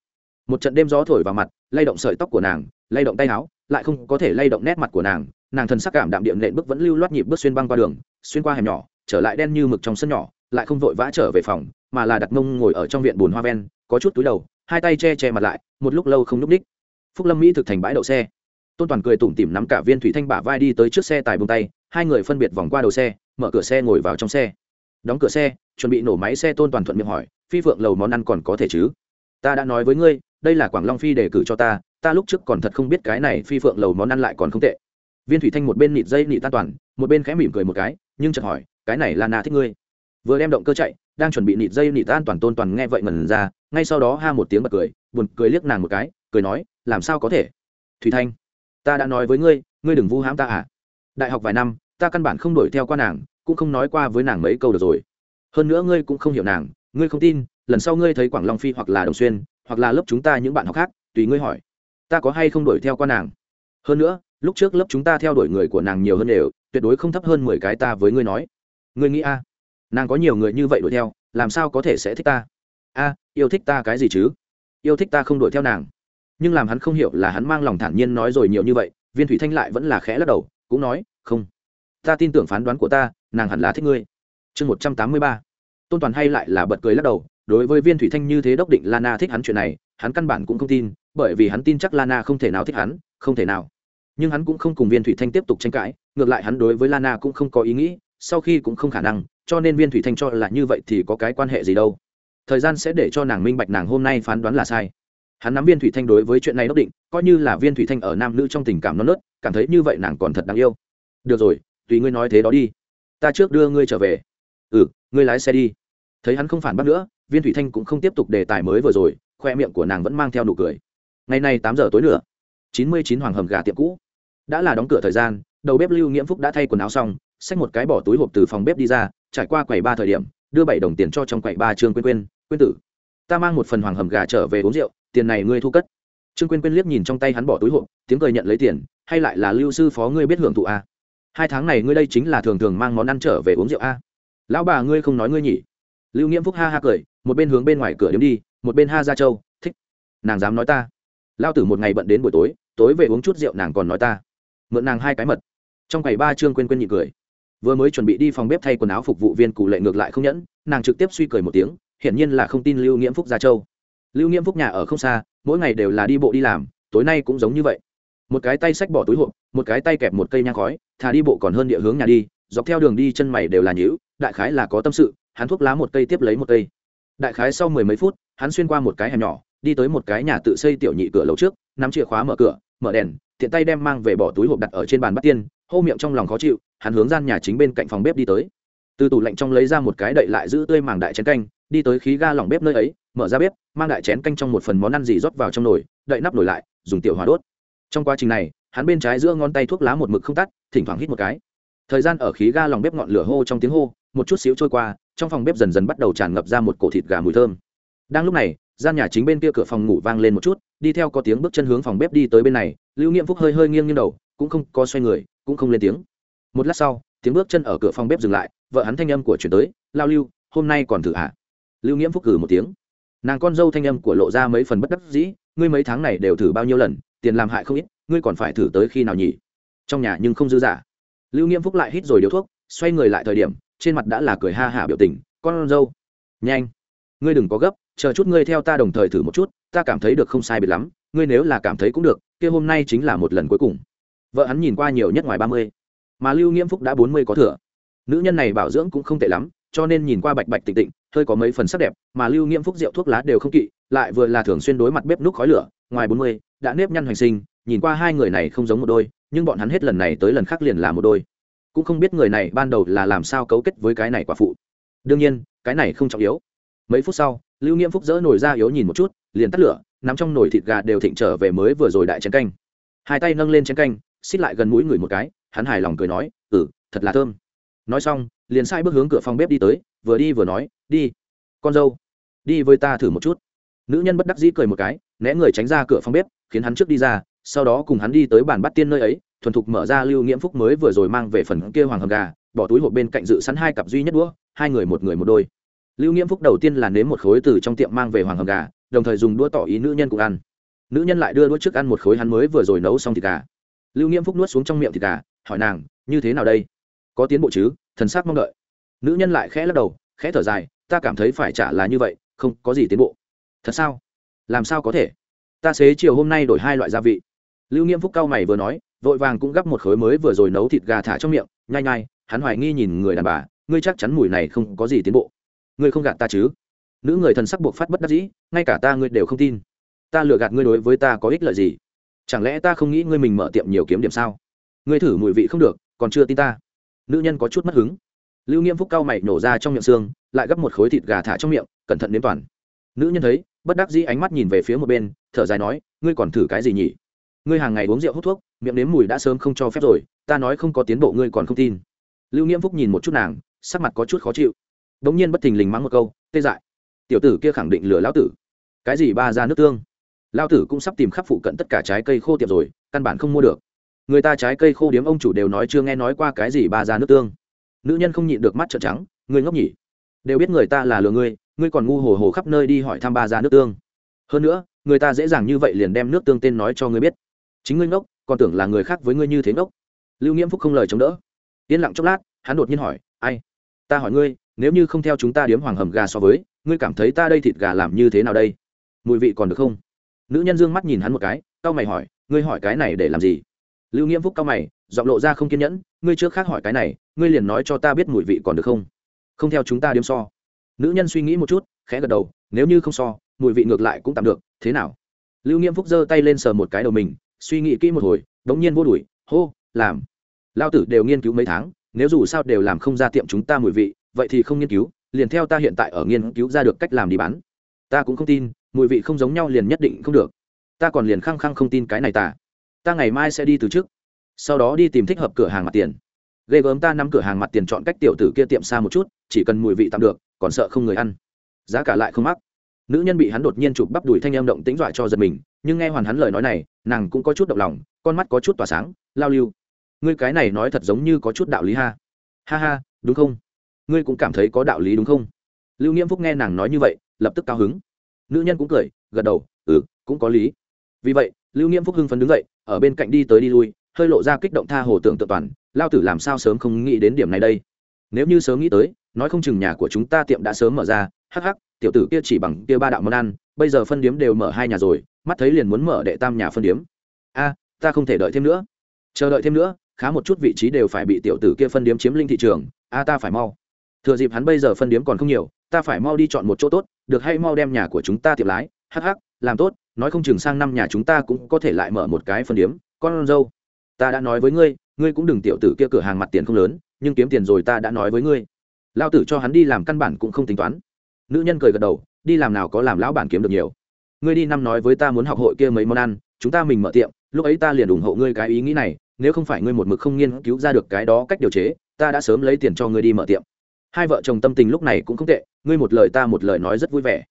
Một trận đêm gió thổi vào mặt, lay động sợi tóc của nàng, lay động tay áo, lại không có thể lay động nét mặt của nàng nàng thần sắc cảm đạm điện nện bước vẫn lưu loát nhịp bước xuyên băng qua đường, xuyên qua hẻm nhỏ, trở lại đen như mực trong sân nhỏ, lại không vội vã trở về phòng, mà là đặt mông ngồi ở trong viện bùn hoa ven, có chút túi đầu, hai tay che che mặt lại, một lúc lâu không núp ních. Phúc lâm mỹ thực thành bãi đậu xe. Tôn toàn cười tủm tỉm nắm cả viên thủy thanh bả vai đi tới trước xe tài bông tay, hai người phân biệt vòng qua đầu xe mở cửa xe ngồi vào trong xe. Đóng cửa xe, chuẩn bị nổ máy xe tôn toàn thuận miệng hỏi, phi phượng, lầu món ăn còn có thể chứ? Ta đã nói với ngươi, đây là quảng long phi đề cử cho ta ta lúc trước còn thật không biết cái này phi phượng lầu món ăn lại còn không tệ. Viên thủy thanh một bên nịt dây nịt tan toàn, một bên khẽ mỉm cười một cái, nhưng chợt hỏi, cái này là na thích ngươi? Vừa đem động cơ chạy, đang chuẩn bị nịt dây nịt tan toàn tôn toàn nghe vậy ngần ra, ngay sau đó ha một tiếng bật cười, buồn cười liếc nàng một cái, cười nói, làm sao có thể? Thủy thanh, ta đã nói với ngươi ngươi đừng vu hãm ta à? Đại học vài năm ta căn bản không đuổi theo qua nàng, cũng không nói qua với nàng mấy câu được rồi. Hơn nữa ngươi cũng không hiểu nàng, ngươi không tin, lần sau ngươi thấy quảng long phi hoặc là đồng xuyên, hoặc là lớp chúng ta những bạn học khác, tùy ngươi hỏi. Ta có hay không đuổi theo qua nàng? Hơn nữa, lúc trước lớp chúng ta theo đuổi người của nàng nhiều hơn đều, tuyệt đối không thấp hơn mười cái ta với ngươi nói. Ngươi nghĩ a? Nàng có nhiều người như vậy đuổi theo, làm sao có thể sẽ thích ta? A, yêu thích ta cái gì chứ? Yêu thích ta không đuổi theo nàng. Nhưng làm hắn không hiểu là hắn mang lòng thản nhiên nói rồi nhiều như vậy, viên thủy thanh lại vẫn là khẽ lắc đầu, cũng nói, không ta tin tưởng phán đoán của ta, nàng hẳn là thích ngươi. Chương một trăm tám mươi ba. Tôn toàn hay lại là bật cười lắc đầu, đối với viên thủy thanh như thế đốc định lana thích hắn chuyện này, hắn căn bản cũng không tin, bởi vì hắn tin chắc lana không thể nào thích hắn, không thể nào. Nhưng hắn cũng không cùng viên thủy thanh tiếp tục tranh cãi, ngược lại hắn đối với lana cũng không có ý nghĩ, sau khi cũng không khả năng, cho nên viên thủy thanh cho là như vậy thì có cái quan hệ gì đâu. Thời gian sẽ để cho nàng minh bạch nàng hôm nay phán đoán là sai. Hắn nắm viên thủy thanh đối với chuyện này đốc định, coi như là viên thủy thanh ở nam nữ trong tình cảm non nớt, cảm thấy như vậy nàng còn thật đáng yêu. Được rồi tùy ngươi nói thế đó đi. Ta trước đưa ngươi trở về. Ừ ngươi lái xe đi. Thấy hắn không phản bác nữa, viên thủy thanh cũng không tiếp tục đề tài mới vừa rồi, khoe miệng của nàng vẫn mang theo nụ cười. Ngày nay tám giờ tối nữa, chín mươi chín hoàng hầm gà tiệm cũ. Đã là đóng cửa thời gian, đầu bếp lưu nghiễm phúc đã thay quần áo xong, xách một cái bỏ túi hộp từ phòng bếp đi ra, trải qua quầy ba thời điểm, đưa bảy đồng tiền cho trong quầy ba trương quyên quyên quyên tử, ta mang một phần hoàng hầm gà trở về uống rượu, tiền này ngươi thu cất. Trương quyên quyên liếc nhìn trong tay hắn bỏ túi hộp, tiếng cười nhận lấy tiền, hay lại là lưu sư phó ngươi biết hưởng thụ a à? Hai tháng này ngươi đây chính là thường thường mang món ăn trở về uống rượu a. Lão bà ngươi không nói ngươi nhỉ? Lưu nghiễm phúc ha ha cười, một bên hướng bên ngoài cửa đếm đi, một bên ha ra châu, thích. Nàng dám nói ta. Lao tử một ngày bận đến buổi tối tối về uống chút rượu nàng còn nói ta. Mượn nàng hai cái mật. Trong ngày ba trương quên quên nhị cười. Vừa mới chuẩn bị đi phòng bếp thay quần áo phục vụ viên cụ lệ ngược lại không nhẫn, nàng trực tiếp suy cười một tiếng, hiển nhiên là không tin lưu nghiễm phúc ra châu. Lưu nghiễm phúc nhà ở không xa, mỗi ngày đều là đi bộ đi làm, tối nay cũng giống như vậy một cái tay xách bỏ túi hộp, một cái tay kẹp một cây nhang khói thà đi bộ còn hơn địa hướng nhà đi, dọc theo đường đi chân mày đều là nhữ đại khái là có tâm sự, hắn thuốc lá một cây tiếp lấy một cây. Đại khái sau mười mấy phút, hắn xuyên qua một cái hẻm nhỏ, đi tới một cái nhà tự xây tiểu nhị cửa lầu trước, nắm chìa khóa mở cửa, mở đèn, tiện tay đem mang về bỏ túi hộp đặt ở trên bàn bắt tiên, hô miệng trong lòng khó chịu, hắn hướng gian nhà chính bên cạnh phòng bếp đi tới. Từ tủ lạnh trong lấy ra một cái đậy lại giữ tươi màng đại chén canh, đi tới khí ga lỏng bếp nơi ấy, mở ra bếp, mang đại chén canh trong một phần món ăn gì rót vào trong nồi, đậy nắp nồi lại, dùng tiểu hóa đốt trong quá trình này, hắn bên trái giữa ngón tay thuốc lá một mực không tắt, thỉnh thoảng hít một cái. Thời gian ở khí ga lòng bếp ngọn lửa hô trong tiếng hô, một chút xíu trôi qua, trong phòng bếp dần dần bắt đầu tràn ngập ra một cổ thịt gà mùi thơm. Đang lúc này, gian nhà chính bên kia cửa phòng ngủ vang lên một chút, đi theo có tiếng bước chân hướng phòng bếp đi tới bên này, lưu nghiệm phúc hơi hơi nghiêng nghiêng đầu, cũng không có xoay người, cũng không lên tiếng. Một lát sau, tiếng bước chân ở cửa phòng bếp dừng lại, vợ hắn thanh âm của chuyển tới, lao lưu, hôm nay còn thử hạ lưu nghiễm phúc cử một tiếng. Nàng con dâu thanh âm của lộ ra mấy phần bất đắc dĩ, ngươi mấy tháng này đều thử bao nhiêu lần tiền làm hại không ít, ngươi còn phải thử tới khi nào nhỉ? Trong nhà nhưng không dư giả. Lưu nghiêm phúc lại hít rồi điếu thuốc, xoay người lại thời điểm, trên mặt đã là cười ha hả biểu tình, con dâu, nhanh, ngươi đừng có gấp, chờ chút ngươi theo ta đồng thời thử một chút, ta cảm thấy được không sai biệt lắm, ngươi nếu là cảm thấy cũng được, kia hôm nay chính là một lần cuối cùng. Vợ hắn nhìn qua nhiều nhất ngoài ba mươi, mà lưu nghiêm phúc đã bốn mươi có thừa. Nữ nhân này bảo dưỡng cũng không tệ lắm, cho nên nhìn qua bạch bạch tịnh tịnh, hơi có mấy phần sắc đẹp, mà lưu nghiêm phúc rượu thuốc lá đều không kỵ, lại vừa là thường xuyên đối mặt bếp núc khói lửa, ngoài bốn mươi đã nếp nhăn hoành sinh, nhìn qua hai người này không giống một đôi, nhưng bọn hắn hết lần này tới lần khác liền là một đôi. Cũng không biết người này ban đầu là làm sao cấu kết với cái này quả phụ. Đương nhiên, cái này không trọng yếu. Mấy phút sau, lưu nghiễm phúc dỡ nồi ra yếu nhìn một chút, liền tắt lửa, nắm trong nồi thịt gà đều thịnh trở về mới vừa rồi đại chén canh. Hai tay nâng lên chén canh, xích lại gần mũi người một cái, hắn hài lòng cười nói ừ thật là thơm. Nói xong, liền sai bước hướng cửa phòng bếp đi tới, vừa đi vừa nói, đi, con dâu, đi với ta thử một chút. Nữ nhân bất đắc dĩ cười một cái né người tránh ra cửa phòng bếp, khiến hắn trước đi ra, sau đó cùng hắn đi tới bàn bắt tiên nơi ấy, thuần thục mở ra lưu nghiễm phúc mới vừa rồi mang về phần kia hoàng hầm gà, bỏ túi hộp bên cạnh dự sẵn hai cặp duy nhất đũa, hai người một người một đôi. Lưu nghiễm phúc đầu tiên là nếm một khối từ trong tiệm mang về hoàng hầm gà, đồng thời dùng đũa tỏ ý nữ nhân cũng ăn. Nữ nhân lại đưa đũa trước ăn một khối hắn mới vừa rồi nấu xong thịt gà. Lưu nghiễm phúc nuốt xuống trong miệng thịt gà, hỏi nàng, như thế nào đây? Có tiến bộ chứ? Thần sắc mong đợi. Nữ nhân lại khẽ lắc đầu, khẽ thở dài, ta cảm thấy phải trả là như vậy, không có gì tiến bộ. Thật sao? Làm sao có thể? Ta xế chiều hôm nay đổi hai loại gia vị. Lưu nghiêm phúc cao mày vừa nói, vội vàng cũng gắp một khối mới vừa rồi nấu thịt gà thả trong miệng. Nhai nhai, hắn hoài nghi nhìn người đàn bà, ngươi chắc chắn mùi này không có gì tiến bộ. Ngươi không gạt ta chứ? Nữ người thần sắc buộc phát bất đắc dĩ, ngay cả ta ngươi đều không tin. Ta lừa gạt ngươi đối với ta có ích lợi gì? Chẳng lẽ ta không nghĩ ngươi mình mở tiệm nhiều kiếm điểm sao? Ngươi thử mùi vị không được, còn chưa tin ta. Nữ nhân có chút mất hứng. Lưu nghiêm phúc cao mày nổ ra trong miệng xương, lại gấp một khối thịt gà thả trong miệng, cẩn thận đến toàn. Nữ nhân thấy bất đắc dĩ ánh mắt nhìn về phía một bên, thở dài nói, ngươi còn thử cái gì nhỉ? Ngươi hàng ngày uống rượu hút thuốc, miệng nếm mùi đã sớm không cho phép rồi, ta nói không có tiến bộ ngươi còn không tin. Lưu nghiêm phúc nhìn một chút nàng, sắc mặt có chút khó chịu. Đ ỗ n g nhiên bất thình lình mắng một câu, tê dại. Tiểu tử kia khẳng định lừa lão tử. Cái gì ba ra nước tương? Lão tử cũng sắp tìm khắc phụ cận tất cả trái cây khô tiệm rồi, căn bản không mua được. Người ta trái cây khô điếm ông chủ đều nói chưa nghe nói qua cái gì ba ra nước tương. Nữ nhân không nhịn được mắt trợn trắng, ngươi ngốc nhỉ? Đều biết người ta là lừa ngươi ngươi còn ngu hồ hồ khắp nơi đi hỏi thăm ba ra nước tương. Hơn nữa, người ta dễ dàng như vậy liền đem nước tương tên nói cho ngươi biết. Chính ngươi ngốc, còn tưởng là người khác với ngươi như thế ngốc. Lưu nghiễm phúc không lời chống đỡ. Yên lặng chốc lát, hắn đột nhiên hỏi, ai? Ta hỏi ngươi, nếu như không theo chúng ta điếm hoàng hầm gà so với, ngươi cảm thấy ta đây thịt gà làm như thế nào đây? Mùi vị còn được không? Nữ nhân dương mắt nhìn hắn một cái c a o mày hỏi, ngươi hỏi cái này để làm gì? Lưu nghiễm phúc c a o mày, giọng lộ ra không kiên nhẫn, ngươi trước khác hỏi cái này, ngươi liền nói cho ta biết mùi vị còn được không? Không theo chúng ta điếm so. Nữ nhân suy nghĩ một chút, khẽ gật đầu, nếu như không so, mùi vị ngược lại cũng tạm được, thế nào? Lưu nghiêm phúc giơ tay lên sờ một cái đầu mình, suy nghĩ kỹ một hồi, đống nhiên vô đuổi, hô, làm. Lao tử đều nghiên cứu mấy tháng, nếu dù sao đều làm không ra tiệm chúng ta mùi vị, vậy thì không nghiên cứu, liền theo ta hiện tại ở nghiên cứu ra được cách làm đi bán. Ta cũng không tin, mùi vị không giống nhau liền nhất định không được. Ta còn liền khăng khăng không tin cái này ta ta ngày mai sẽ đi từ trước. Sau đó đi tìm thích hợp cửa hàng mặt tiền ghê gớm ta nắm cửa hàng mặt tiền chọn cách tiểu tử kia tiệm xa một chút, chỉ cần mùi vị tạm được, còn sợ không người ăn. Giá cả lại không mắc. Nữ nhân bị hắn đột nhiên chụp bắp đùi thanh em động tĩnh dọa cho giật mình, nhưng nghe hoàn hắn lời nói này, nàng cũng có chút động lòng, con mắt có chút tỏa sáng, lao lưu. Ngươi cái này nói thật giống như có chút đạo lý ha. Ha ha, đúng không? Ngươi cũng cảm thấy có đạo lý đúng không? Lưu nghiêm phúc nghe nàng nói như vậy, lập tức cao hứng. Nữ nhân cũng cười, gật đầu ừ cũng có lý. Vì vậy, lưu nghiêm phúc hưng phấn đứng dậy, ở bên cạnh đi tới đi lui, hơi lộ ra kích động tha hồ tưởng tự toàn lao tử làm sao sớm không nghĩ đến điểm này đây? Nếu như sớm nghĩ tới nói không chừng nhà của chúng ta tiệm đã sớm mở ra. Hắc hắc tiểu tử kia chỉ bằng kia ba đạo món ăn bây giờ phân điếm đều mở hai nhà rồi mắt thấy liền muốn mở đệ tam nhà phân điếm. A ta không thể đợi thêm nữa. Chờ đợi thêm nữa khá một chút vị trí đều phải bị tiểu tử kia phân điếm chiếm linh thị trường. A ta phải mau. Thừa dịp hắn bây giờ phân điếm còn không nhiều ta phải mau đi chọn một chỗ tốt được hay mau đem nhà của chúng ta tiệm lái. Hắc, làm tốt nói không chừng sang năm nhà chúng ta cũng có thể lại mở một cái phân điếm. Con dâu ta đã nói với ngươi ngươi cũng đừng tiểu tử kia cửa hàng mặt tiền không lớn, nhưng kiếm tiền rồi ta đã nói với ngươi. Lao tử cho hắn đi làm căn bản cũng không tính toán. Nữ nhân cười gật đầu, đi làm nào có làm lão bản kiếm được nhiều. Ngươi đi năm nói với ta muốn học hội kia mấy món ăn, chúng ta mình mở tiệm, lúc ấy ta liền ủng hộ ngươi cái ý nghĩ này, nếu không phải ngươi một mực không nghiên cứu ra được cái đó cách điều chế, ta đã sớm lấy tiền cho ngươi đi mở tiệm. Hai vợ chồng tâm tình lúc này cũng không tệ, ngươi một lời ta một lời nói rất vui vẻ.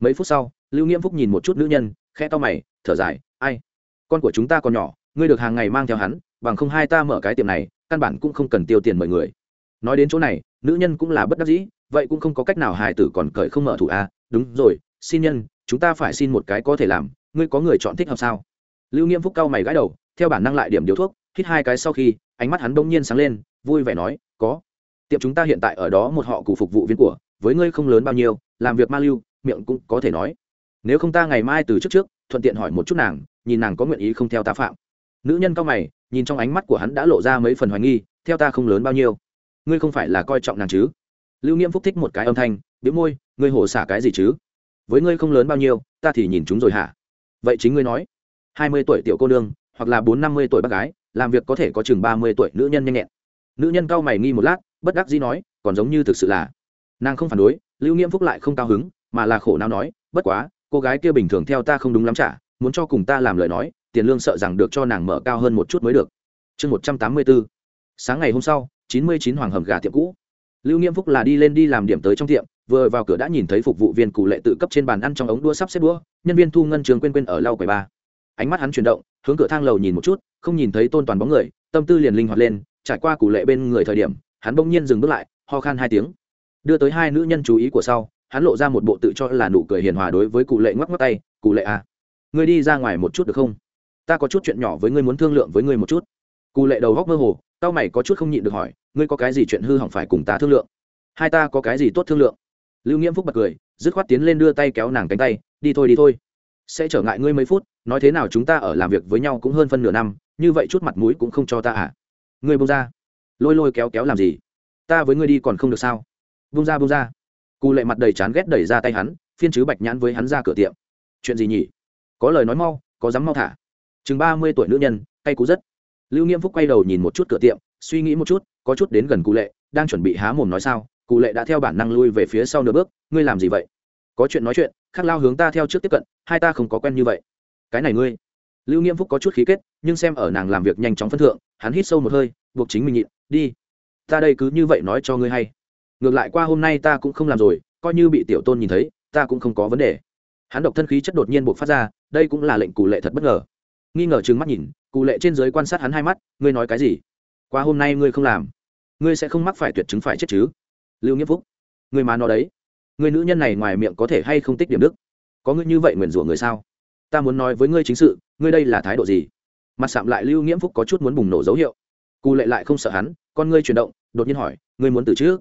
Mấy phút sau, lưu nghiễm phúc nhìn một chút nữ nhân khe to mày, thở dài, ai? Con của chúng ta còn nhỏ, ngươi được hàng ngày mang theo hắn bằng không hai ta mở cái tiệm này căn bản cũng không cần tiêu tiền mời người. Nói đến chỗ này nữ nhân cũng là bất đắc dĩ vậy cũng không có cách nào hài tử còn cởi không mở thủ a. À, đúng rồi xin nhân chúng ta phải xin một cái có thể làm ngươi có người chọn thích hợp sao? Lưu nghiêm phúc cao mày gãi đầu theo bản năng lại điểm điếu thuốc hít hai cái sau khi ánh mắt hắn bỗng nhiên sáng lên vui vẻ nói có. Tiệm chúng ta hiện tại ở đó một họ cụ phục vụ viên của với ngươi không lớn bao nhiêu làm việc ma lưu miệng cũng có thể nói. Nếu không ta ngày mai từ trước trước thuận tiện hỏi một chút nàng nhìn nàng có nguyện ý không theo ta phạm. Nữ nhân cao mày nhìn trong ánh mắt của hắn đã lộ ra mấy phần hoài nghi, theo ta không lớn bao nhiêu. Ngươi không phải là coi trọng nàng chứ? Lưu nghiêm phúc thích một cái âm thanh biếu môi, ngươi hổ xả cái gì chứ? Với ngươi không lớn bao nhiêu, ta thì nhìn chúng rồi hả? Vậy chính ngươi nói. Hai mươi tuổi tiểu cô nương, hoặc là bốn năm mươi tuổi bác gái, làm việc có thể có chừng ba mươi tuổi nữ nhân nhanh nhẹn. Nữ nhân cao mày nghi một lát, bất đắc dĩ nói, còn giống như thực sự là. Nàng không phản đối, lưu nghiêm phúc lại không cao hứng, mà là khổ não nói, bất quá, cô gái kia bình thường theo ta không đúng lắm trả muốn cho cùng ta làm lời nói tiền lương sợ rằng được cho nàng mở cao hơn một chút mới được. Chương một trăm tám mươi bốn sáng ngày hôm sau, chín mươi chín hoàng hầm gà tiệm cũ. Lưu nghiêm phúc là đi lên đi làm điểm tới trong tiệm, vừa vào cửa đã nhìn thấy phục vụ viên cụ lệ tự cấp trên bàn ăn trong ống đua sắp xếp đũa, nhân viên thu ngân trường quên quên ở lau quầy ba. Ánh mắt hắn chuyển động, hướng cửa thang lầu nhìn một chút, không nhìn thấy tôn toàn bóng người, tâm tư liền linh hoạt lên, trải qua cụ lệ bên người thời điểm, hắn bỗng nhiên dừng bước lại, ho khan hai tiếng. Đưa tới hai nữ nhân chú ý của sau, hắn lộ ra một bộ tự cho là nụ cười hiền hòa đối với cụ lệ ngoắc ngoắc tay, cụ lệ à ngươi đi ra ngoài một chút được không? Ta có chút chuyện nhỏ với ngươi muốn thương lượng với ngươi một chút. Cụ lệ đầu góc mơ hồ tao mày có chút không nhịn được hỏi, ngươi có cái gì chuyện hư hỏng phải cùng ta thương lượng? Hai ta có cái gì tốt thương lượng? Lưu nghiễm phúc bật cười, dứt khoát tiến lên đưa tay kéo nàng cánh tay, đi thôi đi thôi. Sẽ trở ngại ngươi mấy phút, nói thế nào chúng ta ở làm việc với nhau cũng hơn phân nửa năm, như vậy chút mặt mũi cũng không cho ta à? Ngươi bông ra. Lôi lôi kéo kéo làm gì? Ta với ngươi đi còn không được sao? Bông ra bông ra. Cụ lệ mặt đầy chán ghét đẩy ra tay hắn, phiên chứ bạch nhãn với hắn ra cửa tiệm. Chuyện gì nhỉ? Có lời nói mau, có dám mau thả chừng ba mươi tuổi nữ nhân, cay cú rất. Lưu nghiêm phúc quay đầu nhìn một chút cửa tiệm, suy nghĩ một chút, có chút đến gần cụ lệ, đang chuẩn bị há mồm nói sao, cụ lệ đã theo bản năng lui về phía sau nửa bước, ngươi làm gì vậy? Có chuyện nói chuyện, khắc lao hướng ta theo trước tiếp cận, hai ta không có quen như vậy. Cái này ngươi. Lưu nghiêm phúc có chút khí kết, nhưng xem ở nàng làm việc nhanh chóng phân thượng, hắn hít sâu một hơi, buộc chính mình nhịn, đi. Ta đây cứ như vậy nói cho ngươi hay. Ngược lại qua hôm nay ta cũng không làm rồi, coi như bị tiểu tôn nhìn thấy, ta cũng không có vấn đề. Hắn độc thân khí chất đột nhiên buộc phát ra, đây cũng là lệnh cụ lệ thật bất ngờ nghi ngờ trừng mắt nhìn, cụ lệ trên giới quan sát hắn hai mắt, ngươi nói cái gì? Qua hôm nay ngươi không làm, ngươi sẽ không mắc phải tuyệt chứng phải chết chứ? Lưu nghĩa phúc, ngươi mà nó đấy người nữ nhân này ngoài miệng có thể hay không tích điểm đức? Có ngươi như vậy nguyền rủa người sao? Ta muốn nói với ngươi chính sự, ngươi đây là thái độ gì? Mặt sạm lại lưu nghĩa phúc có chút muốn bùng nổ dấu hiệu. Cụ lệ lại không sợ hắn, con ngươi chuyển động, đột nhiên hỏi, ngươi muốn từ trước?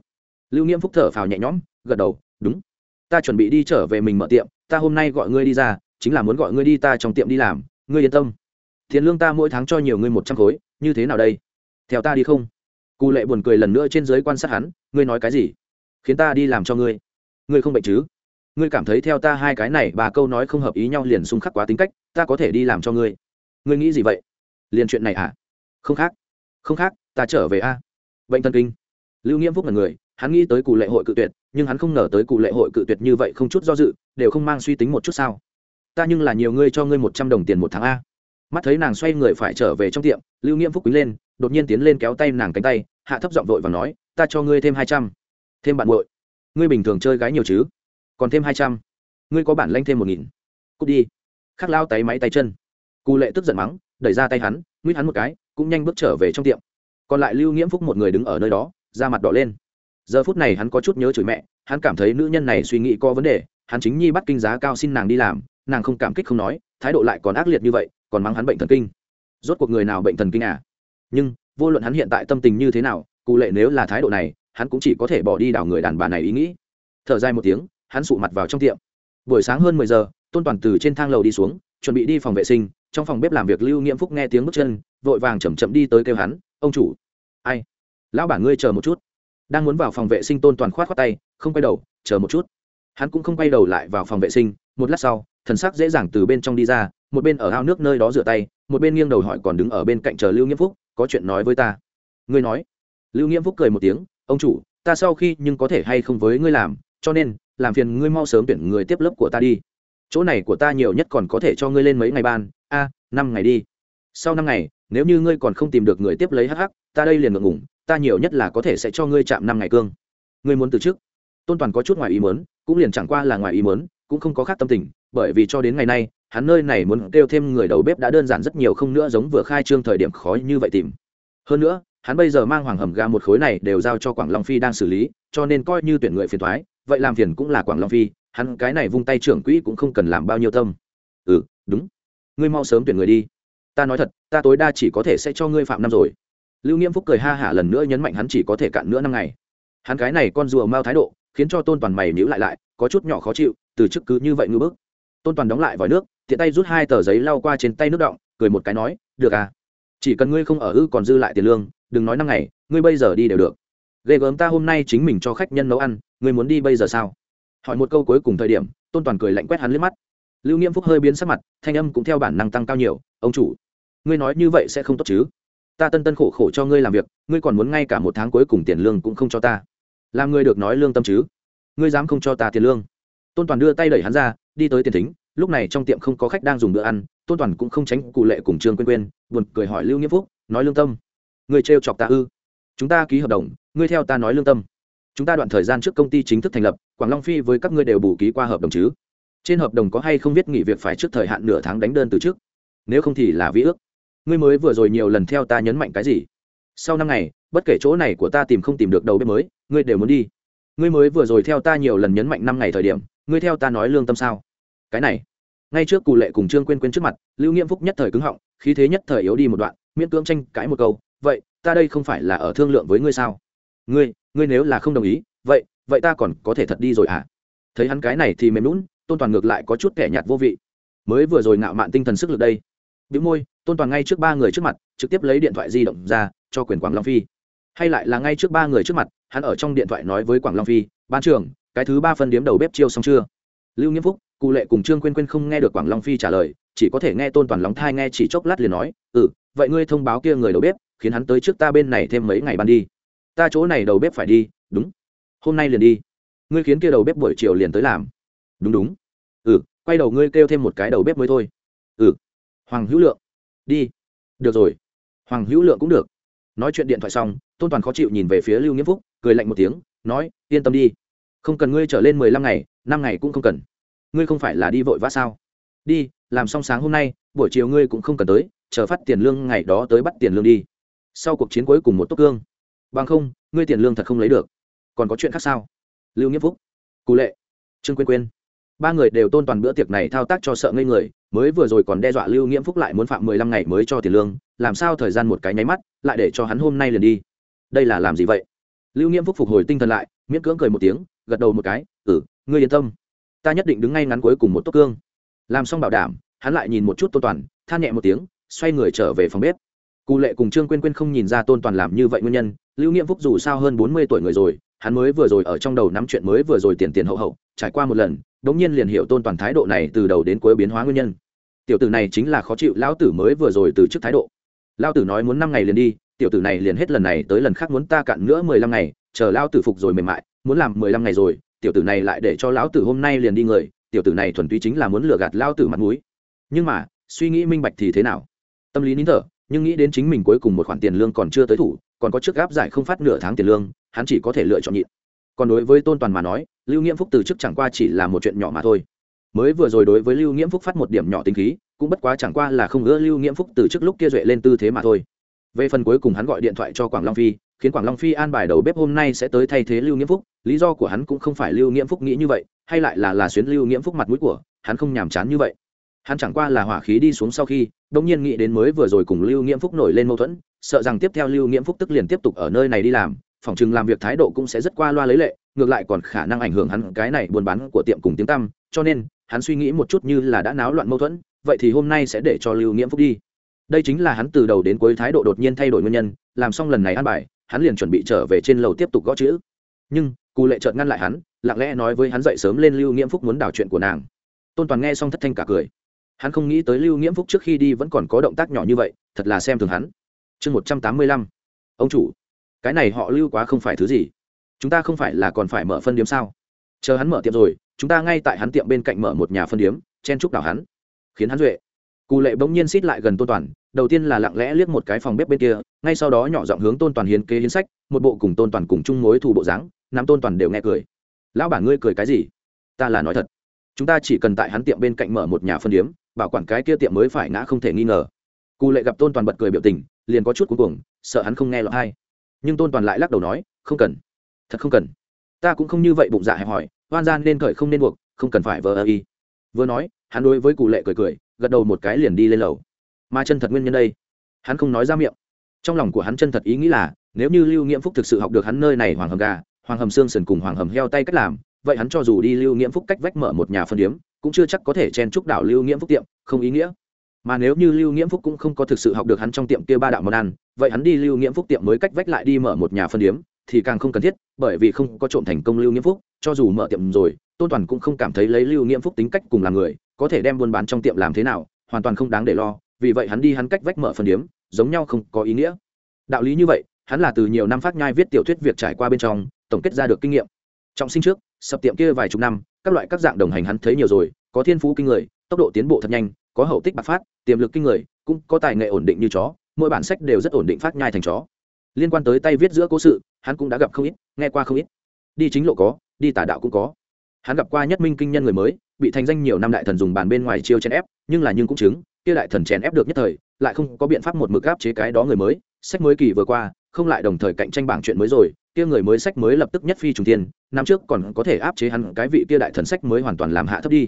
Lưu nghĩa phúc thở phào nhẹ nhõm, gật đầu, đúng. Ta chuẩn bị đi trở về mình mở tiệm, ta hôm nay gọi ngươi đi ra, chính là muốn gọi ngươi đi ta trong tiệm đi làm, ngươi yên tâm tiền lương ta mỗi tháng cho nhiều ngươi một trăm khối, như thế nào đây? Theo ta đi không? Cụ lệ buồn cười lần nữa trên giới quan sát hắn, ngươi nói cái gì? Khiến ta đi làm cho ngươi. Ngươi không bệnh chứ? Ngươi cảm thấy theo ta hai cái này bà câu nói không hợp ý nhau liền xung khắc quá tính cách, ta có thể đi làm cho ngươi. Ngươi nghĩ gì vậy? Liền chuyện này à không khác. Không khác, ta trở về a. Bệnh thần kinh. Lưu nghiêm phúc là người, hắn nghĩ tới cụ lệ hội cự tuyệt, nhưng hắn không ngờ tới cụ lệ hội cự tuyệt như vậy không chút do dự, đều không mang suy tính một chút sao. Ta nhưng là nhiều ngươi cho ngươi một trăm đồng tiền một tháng a mắt thấy nàng xoay người phải trở về trong tiệm, lưu nghiêm phúc quý lên, đột nhiên tiến lên kéo tay nàng cánh tay, hạ thấp giọng vội và nói, ta cho ngươi thêm hai trăm. Thêm bạn muội? Ngươi bình thường chơi gái nhiều chứ? Còn thêm hai trăm. Ngươi có bản lanh thêm một nghìn. Cút đi. Khắc lao tay máy tay chân. Cù lệ tức giận mắng, đẩy ra tay hắn, nguyết hắn một cái, cũng nhanh bước trở về trong tiệm. Còn lại lưu nghiễm phúc một người đứng ở nơi đó, da mặt đỏ lên. Giờ phút này hắn có chút nhớ chửi mẹ, hắn cảm thấy nữ nhân này suy nghĩ có vấn đề, hắn chính nhi bắt kinh giá cao xin nàng đi làm, nàng không cảm kích không nói, thái độ lại còn ác liệt như vậy còn mắng hắn bệnh thần kinh. Rốt cuộc người nào bệnh thần kinh à? Nhưng, vô luận hắn hiện tại tâm tình như thế nào, cụ lệ nếu là thái độ này, hắn cũng chỉ có thể bỏ đi đảo người đàn bà này ý nghĩ. Thở dài một tiếng, hắn sụ mặt vào trong tiệm. Buổi sáng hơn mười giờ, tôn toàn từ trên thang lầu đi xuống, chuẩn bị đi phòng vệ sinh, trong phòng bếp làm việc lưu nghiễm phúc nghe tiếng bước chân, vội vàng chầm chậm đi tới kêu hắn, ông chủ. Ai? Lão bản ngươi chờ một chút. Đang muốn vào phòng vệ sinh, tôn toàn khoát khoát tay, không quay đầu, chờ một chút. Hắn cũng không quay đầu lại vào phòng vệ sinh, một lát sau, thần sắc dễ dàng từ bên trong đi ra một bên ở ao nước nơi đó rửa tay, một bên nghiêng đầu hỏi còn đứng ở bên cạnh chờ lưu nghiêm phúc, có chuyện nói với ta. Ngươi nói. Lưu nghiêm phúc cười một tiếng, ông chủ, ta sau khi nhưng có thể hay không với ngươi làm, cho nên, làm phiền ngươi mau sớm tuyển người tiếp lớp của ta đi. Chỗ này của ta nhiều nhất còn có thể cho ngươi lên mấy ngày ban, a, năm ngày đi. Sau năm ngày, nếu như ngươi còn không tìm được người tiếp lấy hh ta đây liền ngượng ngủng ta nhiều nhất là có thể sẽ cho ngươi chạm năm ngày cương. Ngươi muốn từ chức? Tôn toàn có chút ngoài ý mớn cũng liền chẳng qua là ngoài ý mớn cũng không có khác tâm tình, bởi vì cho đến ngày nay hắn nơi này muốn kêu thêm người đầu bếp đã đơn giản rất nhiều không nữa giống vừa khai trương thời điểm khó như vậy tìm. Hơn nữa, hắn bây giờ mang hoàng hầm gà một khối này đều giao cho quảng long phi đang xử lý, cho nên coi như tuyển người phiền thoái, vậy làm phiền cũng là quảng long phi, hắn cái này vung tay trưởng quỹ cũng không cần làm bao nhiêu tâm. Ừ đúng. Ngươi mau sớm tuyển người đi. Ta nói thật, ta tối đa chỉ có thể sẽ cho ngươi phạm năm rồi. Lưu nghiêm phúc cười ha hả lần nữa nhấn mạnh hắn chỉ có thể cạn nữa năm ngày. Hắn cái này con rùa mau thái độ, khiến cho tôn toàn mày nhíu lại lại, có chút nhỏ khó chịu, từ chức cứ như vậy ngư bức. Tôn toàn đóng lại vòi nước tiện tay rút hai tờ giấy lau qua trên tay nước động, cười một cái nói, được à chỉ cần ngươi không ở ư còn dư lại tiền lương, đừng nói năm ngày, ngươi bây giờ đi đều được. Ghê gớm ta hôm nay chính mình cho khách nhân nấu ăn, ngươi muốn đi bây giờ sao? Hỏi một câu cuối cùng thời điểm, tôn toàn cười lạnh quét hắn lên mắt. Lưu nghiêm phúc hơi biến sắc mặt, thanh âm cũng theo bản năng tăng cao nhiều, ông chủ, ngươi nói như vậy sẽ không tốt chứ? Ta tân tân khổ khổ cho ngươi làm việc, ngươi còn muốn ngay cả một tháng cuối cùng tiền lương cũng không cho ta. Làm ngươi được nói lương tâm chứ? Ngươi dám không cho ta tiền lương? Tôn toàn đưa tay đẩy hắn ra, đi tới tiền thính lúc này trong tiệm không có khách đang dùng bữa ăn, tôn toàn cũng không tránh cụ lệ cùng trương quên quên buồn cười hỏi lưu nghĩa phúc, nói lương tâm. Người trêu chọc ta ư? Chúng ta ký hợp đồng, ngươi theo ta nói lương tâm. Chúng ta đoạn thời gian trước công ty chính thức thành lập, quảng long phi với các ngươi đều bù ký qua hợp đồng chứ? Trên hợp đồng có hay không viết nghỉ việc phải trước thời hạn nửa tháng đánh đơn từ trước? Nếu không thì là vĩ ước. Ngươi mới vừa rồi nhiều lần theo ta nhấn mạnh cái gì? Sau năm ngày, bất kể chỗ này của ta tìm không tìm được đầu bếp mới, ngươi đều muốn đi. Ngươi mới vừa rồi theo ta nhiều lần nhấn mạnh năm ngày thời điểm, ngươi theo ta nói lương tâm sao? Cái này ngay trước cù lệ cùng trương quên quên trước mặt, lưu nghiêm phúc nhất thời cứng họng, khí thế nhất thời yếu đi một đoạn, miễn cưỡng tranh cãi một câu, vậy, ta đây không phải là ở thương lượng với ngươi sao? Ngươi ngươi nếu là không đồng ý, vậy vậy ta còn có thể thật đi rồi à thấy hắn cái này thì mềm lún tôn toàn ngược lại có chút kẻ nhạt vô vị. Mới vừa rồi ngạo mạn tinh thần sức lực đây. Bị môi, tôn toàn ngay trước ba người trước mặt, trực tiếp lấy điện thoại di động ra, cho quyền quảng long phi. Hay lại là ngay trước ba người trước mặt, hắn ở trong điện thoại nói với quảng long phi, ban trưởng, cái thứ ba phân điếm đầu bếp chiêu xong chưa? Lưu nghiêm phúc cụ lệ cùng trương quên quên không nghe được quảng long phi trả lời, chỉ có thể nghe tôn toàn lóng thai nghe chỉ chốc lát liền nói ừ vậy ngươi thông báo kia người đầu bếp, khiến hắn tới trước ta bên này thêm mấy ngày ban đi. Ta chỗ này đầu bếp phải đi, đúng. Hôm nay liền đi. Ngươi khiến kia đầu bếp buổi chiều liền tới làm. Đúng đúng. Ừ quay đầu ngươi kêu thêm một cái đầu bếp mới thôi. Ừ. Hoàng hữu lượng. Đi. Được rồi. Hoàng hữu lượng cũng được. Nói chuyện điện thoại xong, tôn toàn khó chịu nhìn về phía lưu nghĩa phúc, cười lạnh một tiếng, nói, yên tâm đi. Không cần ngươi trở lên mười lăm ngày, năm ngày cũng không cần ngươi không phải là đi vội vã sao? Đi, làm xong sáng hôm nay, buổi chiều ngươi cũng không cần tới, chờ phát tiền lương ngày đó tới bắt tiền lương đi. Sau cuộc chiến cuối cùng một tốt cương. Bằng không, ngươi tiền lương thật không lấy được. Còn có chuyện khác sao? Lưu nghĩa phúc cụ lệ, trương quyên quyên. Ba người đều tôn toàn bữa tiệc này thao tác cho sợ ngây người, mới vừa rồi còn đe dọa lưu nghiễm phúc lại muốn phạm mười lăm ngày mới cho tiền lương, làm sao thời gian một cái nháy mắt, lại để cho hắn hôm nay liền đi. Đây là làm gì vậy? Lưu nghiễm phúc phục hồi tinh thần lại, miễn cưỡng cười một tiếng, gật đầu một cái ừ ngươi yên tâm ta nhất định đứng ngay ngắn cuối cùng một tốt cương. Làm xong bảo đảm, hắn lại nhìn một chút tôn toàn, than nhẹ một tiếng, xoay người trở về phòng bếp. Cụ lệ cùng trương quyên quyên không nhìn ra tôn toàn làm như vậy nguyên nhân, lưu nghiệm phúc dù sao hơn bốn mươi tuổi người rồi, hắn mới vừa rồi ở trong đầu nắm chuyện mới vừa rồi tiền tiền hậu hậu, trải qua một lần đ ỗ n g nhiên liền hiểu tôn toàn thái độ này từ đầu đến cuối biến hóa nguyên nhân. Tiểu tử này chính là khó chịu lão tử mới vừa rồi từ chức thái độ. Lão tử nói muốn năm ngày liền đi, tiểu tử này liền hết lần này tới lần khác muốn ta cạn nữa mười lăm ngày, chờ lao tử phục rồi mềm mại, muốn làm mười lăm ngày rồi tiểu tử này lại để cho lão tử hôm nay liền đi người, tiểu tử này thuần túy chính là muốn lừa gạt lão tử mặt mũi. Nhưng mà, suy nghĩ minh bạch thì thế nào? Tâm lý nín thở, nhưng nghĩ đến chính mình cuối cùng một khoản tiền lương còn chưa tới thủ, còn có chức gáp giải không phát nửa tháng tiền lương, hắn chỉ có thể lựa chọn nhịn. Còn đối với tôn toàn mà nói, lưu nghiễm phúc từ chức chẳng qua chỉ là một chuyện nhỏ mà thôi. Mới vừa rồi đối với lưu nghiễm phúc phát một điểm nhỏ tính khí, cũng bất quá chẳng qua là không ngỡ lưu nghiễm phúc từ chức lúc kia duệ lên tư thế mà thôi. Về phần cuối cùng hắn gọi điện thoại cho quảng long phi khiến quảng long phi an bài đầu bếp hôm nay sẽ tới thay thế lưu nghĩa phúc. Lý do của hắn cũng không phải lưu nghĩa phúc nghĩ như vậy, hay lại là là xuyến lưu nghĩa phúc mặt mũi của hắn không nhàm chán như vậy. Hắn chẳng qua là hỏa khí đi xuống sau khi đông nhiên nghĩ đến mới vừa rồi cùng lưu nghĩa phúc nổi lên mâu thuẫn, sợ rằng tiếp theo lưu nghĩa phúc tức liền tiếp tục ở nơi này đi làm, phòng chừng làm việc thái độ cũng sẽ rất qua loa lấy lệ, ngược lại còn khả năng ảnh hưởng hắn cái này buôn bán của tiệm cùng tiếng tăm, cho nên, hắn suy nghĩ một chút như là đã náo loạn mâu thuẫn, vậy thì hôm nay sẽ để cho lưu nghĩa phúc đi. Đây chính là hắn từ đầu đến cuối thái độ đột nhiên thay đổi nguyên nhân, làm xong lần này ăn bài hắn liền chuẩn bị trở về trên lầu tiếp tục gõ chữ. Nhưng, cù lệ chợt ngăn lại hắn, lặng lẽ nói với hắn dậy sớm lên lưu nghiễm phúc muốn đào chuyện của nàng. Tôn toàn nghe xong thất thanh cả cười. Hắn không nghĩ tới lưu nghiễm phúc trước khi đi vẫn còn có động tác nhỏ như vậy, thật là xem thường hắn. Chương một trăm tám mươi lăm. Ông chủ. Cái này họ lưu quá không phải thứ gì. Chúng ta không phải là còn phải mở phân điếm sao? Chờ hắn mở tiệm rồi, chúng ta ngay tại hắn tiệm bên cạnh mở một nhà phân điếm, chen chúc đảo hắn. Khiến hắn duệ cù lệ bỗng nhiên xít lại gần tôn toàn, đầu tiên là lặng lẽ liếc một cái phòng bếp bên kia, ngay sau đó nhỏ giọng hướng tôn toàn hiến kế hiến sách, một bộ cùng tôn toàn cùng chung mối thù bộ dáng nam tôn toàn đều nghe cười. Lão bản ngươi cười cái gì? Ta là nói thật. Chúng ta chỉ cần tại hắn tiệm bên cạnh mở một nhà phân điếm, bảo quản cái kia tiệm mới phải ngã không thể nghi ngờ. Cù lệ gặp tôn toàn bật cười biểu tình, liền có chút cuối cùng sợ hắn không nghe lọt hay nhưng tôn toàn lại lắc đầu nói, không cần. Thật không cần. Ta cũng không như vậy bụng dạ hẹp hỏi hoan gian nên khởi không nên buộc, không cần phải vờ ơ y vừa nói, hắn đối với cụ lệ cười cười, gật đầu một cái liền đi lên lầu. Mà chân thật nguyên nhân đây, hắn không nói ra miệng. Trong lòng của hắn chân thật ý nghĩ là, nếu như lưu nghiễm phúc thực sự học được hắn nơi này hoàng hầm gà, hoàng hầm xương sần cùng hoàng hầm heo tay cách làm, vậy hắn cho dù đi lưu nghiễm phúc cách vách mở một nhà phân điếm, cũng chưa chắc có thể chen chúc đảo lưu nghiễm phúc tiệm, không ý nghĩa. Mà nếu như lưu nghiễm phúc cũng không có thực sự học được hắn trong tiệm kia ba đạo món ăn, vậy hắn đi lưu nghiễm phúc tiệm mới cách vách lại đi mở một nhà phân điếm, thì càng không cần thiết, bởi vì không có trộm thành công lưu nghiễm phúc, cho dù mở tiệm rồi tôn toàn cũng không cảm thấy lấy lưu nghiễm phúc tính cách cùng làm người, có thể đem buôn bán trong tiệm làm thế nào, hoàn toàn không đáng để lo, vì vậy hắn đi hắn cách vách mở phần điếm, giống nhau không có ý nghĩa. Đạo lý như vậy, hắn là từ nhiều năm phát nhai viết tiểu thuyết việc trải qua bên trong, tổng kết ra được kinh nghiệm. Trọng sinh trước, sập tiệm kia vài chục năm, các loại các dạng đồng hành hắn thấy nhiều rồi, có thiên phú kinh người, tốc độ tiến bộ thật nhanh, có hậu tích bạc phát, tiềm lực kinh người, cũng có tài nghệ ổn định như chó, mỗi bản sách đều rất ổn định phát nhai thành chó. Liên quan tới tay viết giữa cố sự, hắn cũng đã gặp không ít, nghe qua không ít. Đi chính lộ có, đi tà đạo cũng có hắn gặp qua nhất minh kinh nhân người mới, bị thành danh nhiều năm đại thần dùng bàn bên ngoài chiêu chèn ép, nhưng là nhưng cũng chứng, kia đại thần chèn ép được nhất thời, lại không có biện pháp một mực áp chế cái đó người mới. Sách mới kỳ vừa qua, không lại đồng thời cạnh tranh bảng chuyện mới rồi, kia người mới sách mới lập tức nhất phi trùng tiên năm trước còn có thể áp chế hắn, cái vị kia đại thần sách mới hoàn toàn làm hạ thấp đi.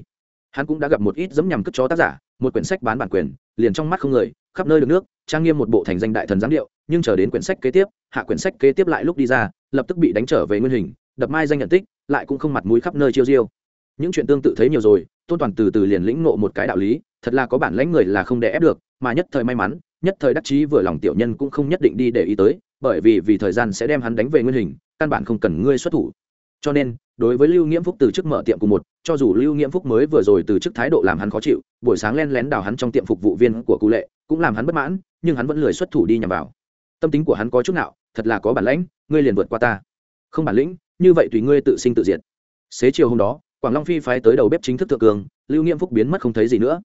Hắn cũng đã gặp một ít dẫm nhằm cất chó tác giả, một quyển sách bán bản quyền, liền trong mắt không người, khắp nơi được nước, trang nghiêm một bộ thành danh đại thần giáng điệu, nhưng chờ đến quyển sách kế tiếp, hạ quyển sách kế tiếp lại lúc đi ra, lập tức bị đánh trở về nguyên hình đập mai danh nhận tích, lại cũng không mặt mũi khắp nơi chiêu diêu. Những chuyện tương tự thấy nhiều rồi, tôn toàn từ từ liền lĩnh ngộ một cái đạo lý, thật là có bản lãnh người là không đè ép được, mà nhất thời may mắn, nhất thời đắc chí vừa lòng tiểu nhân cũng không nhất định đi để ý tới, bởi vì vì thời gian sẽ đem hắn đánh về nguyên hình, căn bản không cần ngươi xuất thủ. Cho nên, đối với lưu nghiễm phúc từ chức mở tiệm cùng một, cho dù lưu nghiễm phúc mới vừa rồi từ chức thái độ làm hắn khó chịu, buổi sáng len lén đào hắn trong tiệm phục vụ viên của cụ lệ, cũng làm hắn bất mãn, nhưng hắn vẫn lười xuất thủ đi nhằm vào. Tâm tính của hắn có chút nào thật là có bản lãnh, ngươi liền vượt qua ta. Không bản lĩnh như vậy tùy ngươi tự sinh tự diệt. Xế chiều hôm đó, quảng long phi phái tới đầu bếp chính thức thượng cường, lưu nghiêm phúc biến mất không thấy gì nữa.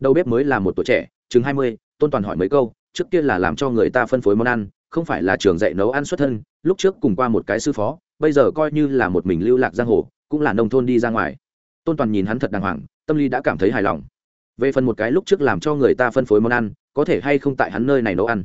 Đầu bếp mới là một tuổi trẻ, chừng hai mươi, tôn toàn hỏi mấy câu, trước kia là làm cho người ta phân phối món ăn, không phải là trường dạy nấu ăn xuất thân, lúc trước cùng qua một cái sư phó, bây giờ coi như là một mình lưu lạc giang hồ, cũng là nông thôn đi ra ngoài. Tôn toàn nhìn hắn thật đàng hoàng, tâm lý đã cảm thấy hài lòng. Về phần một cái lúc trước làm cho người ta phân phối món ăn, có thể hay không tại hắn nơi này nấu ăn?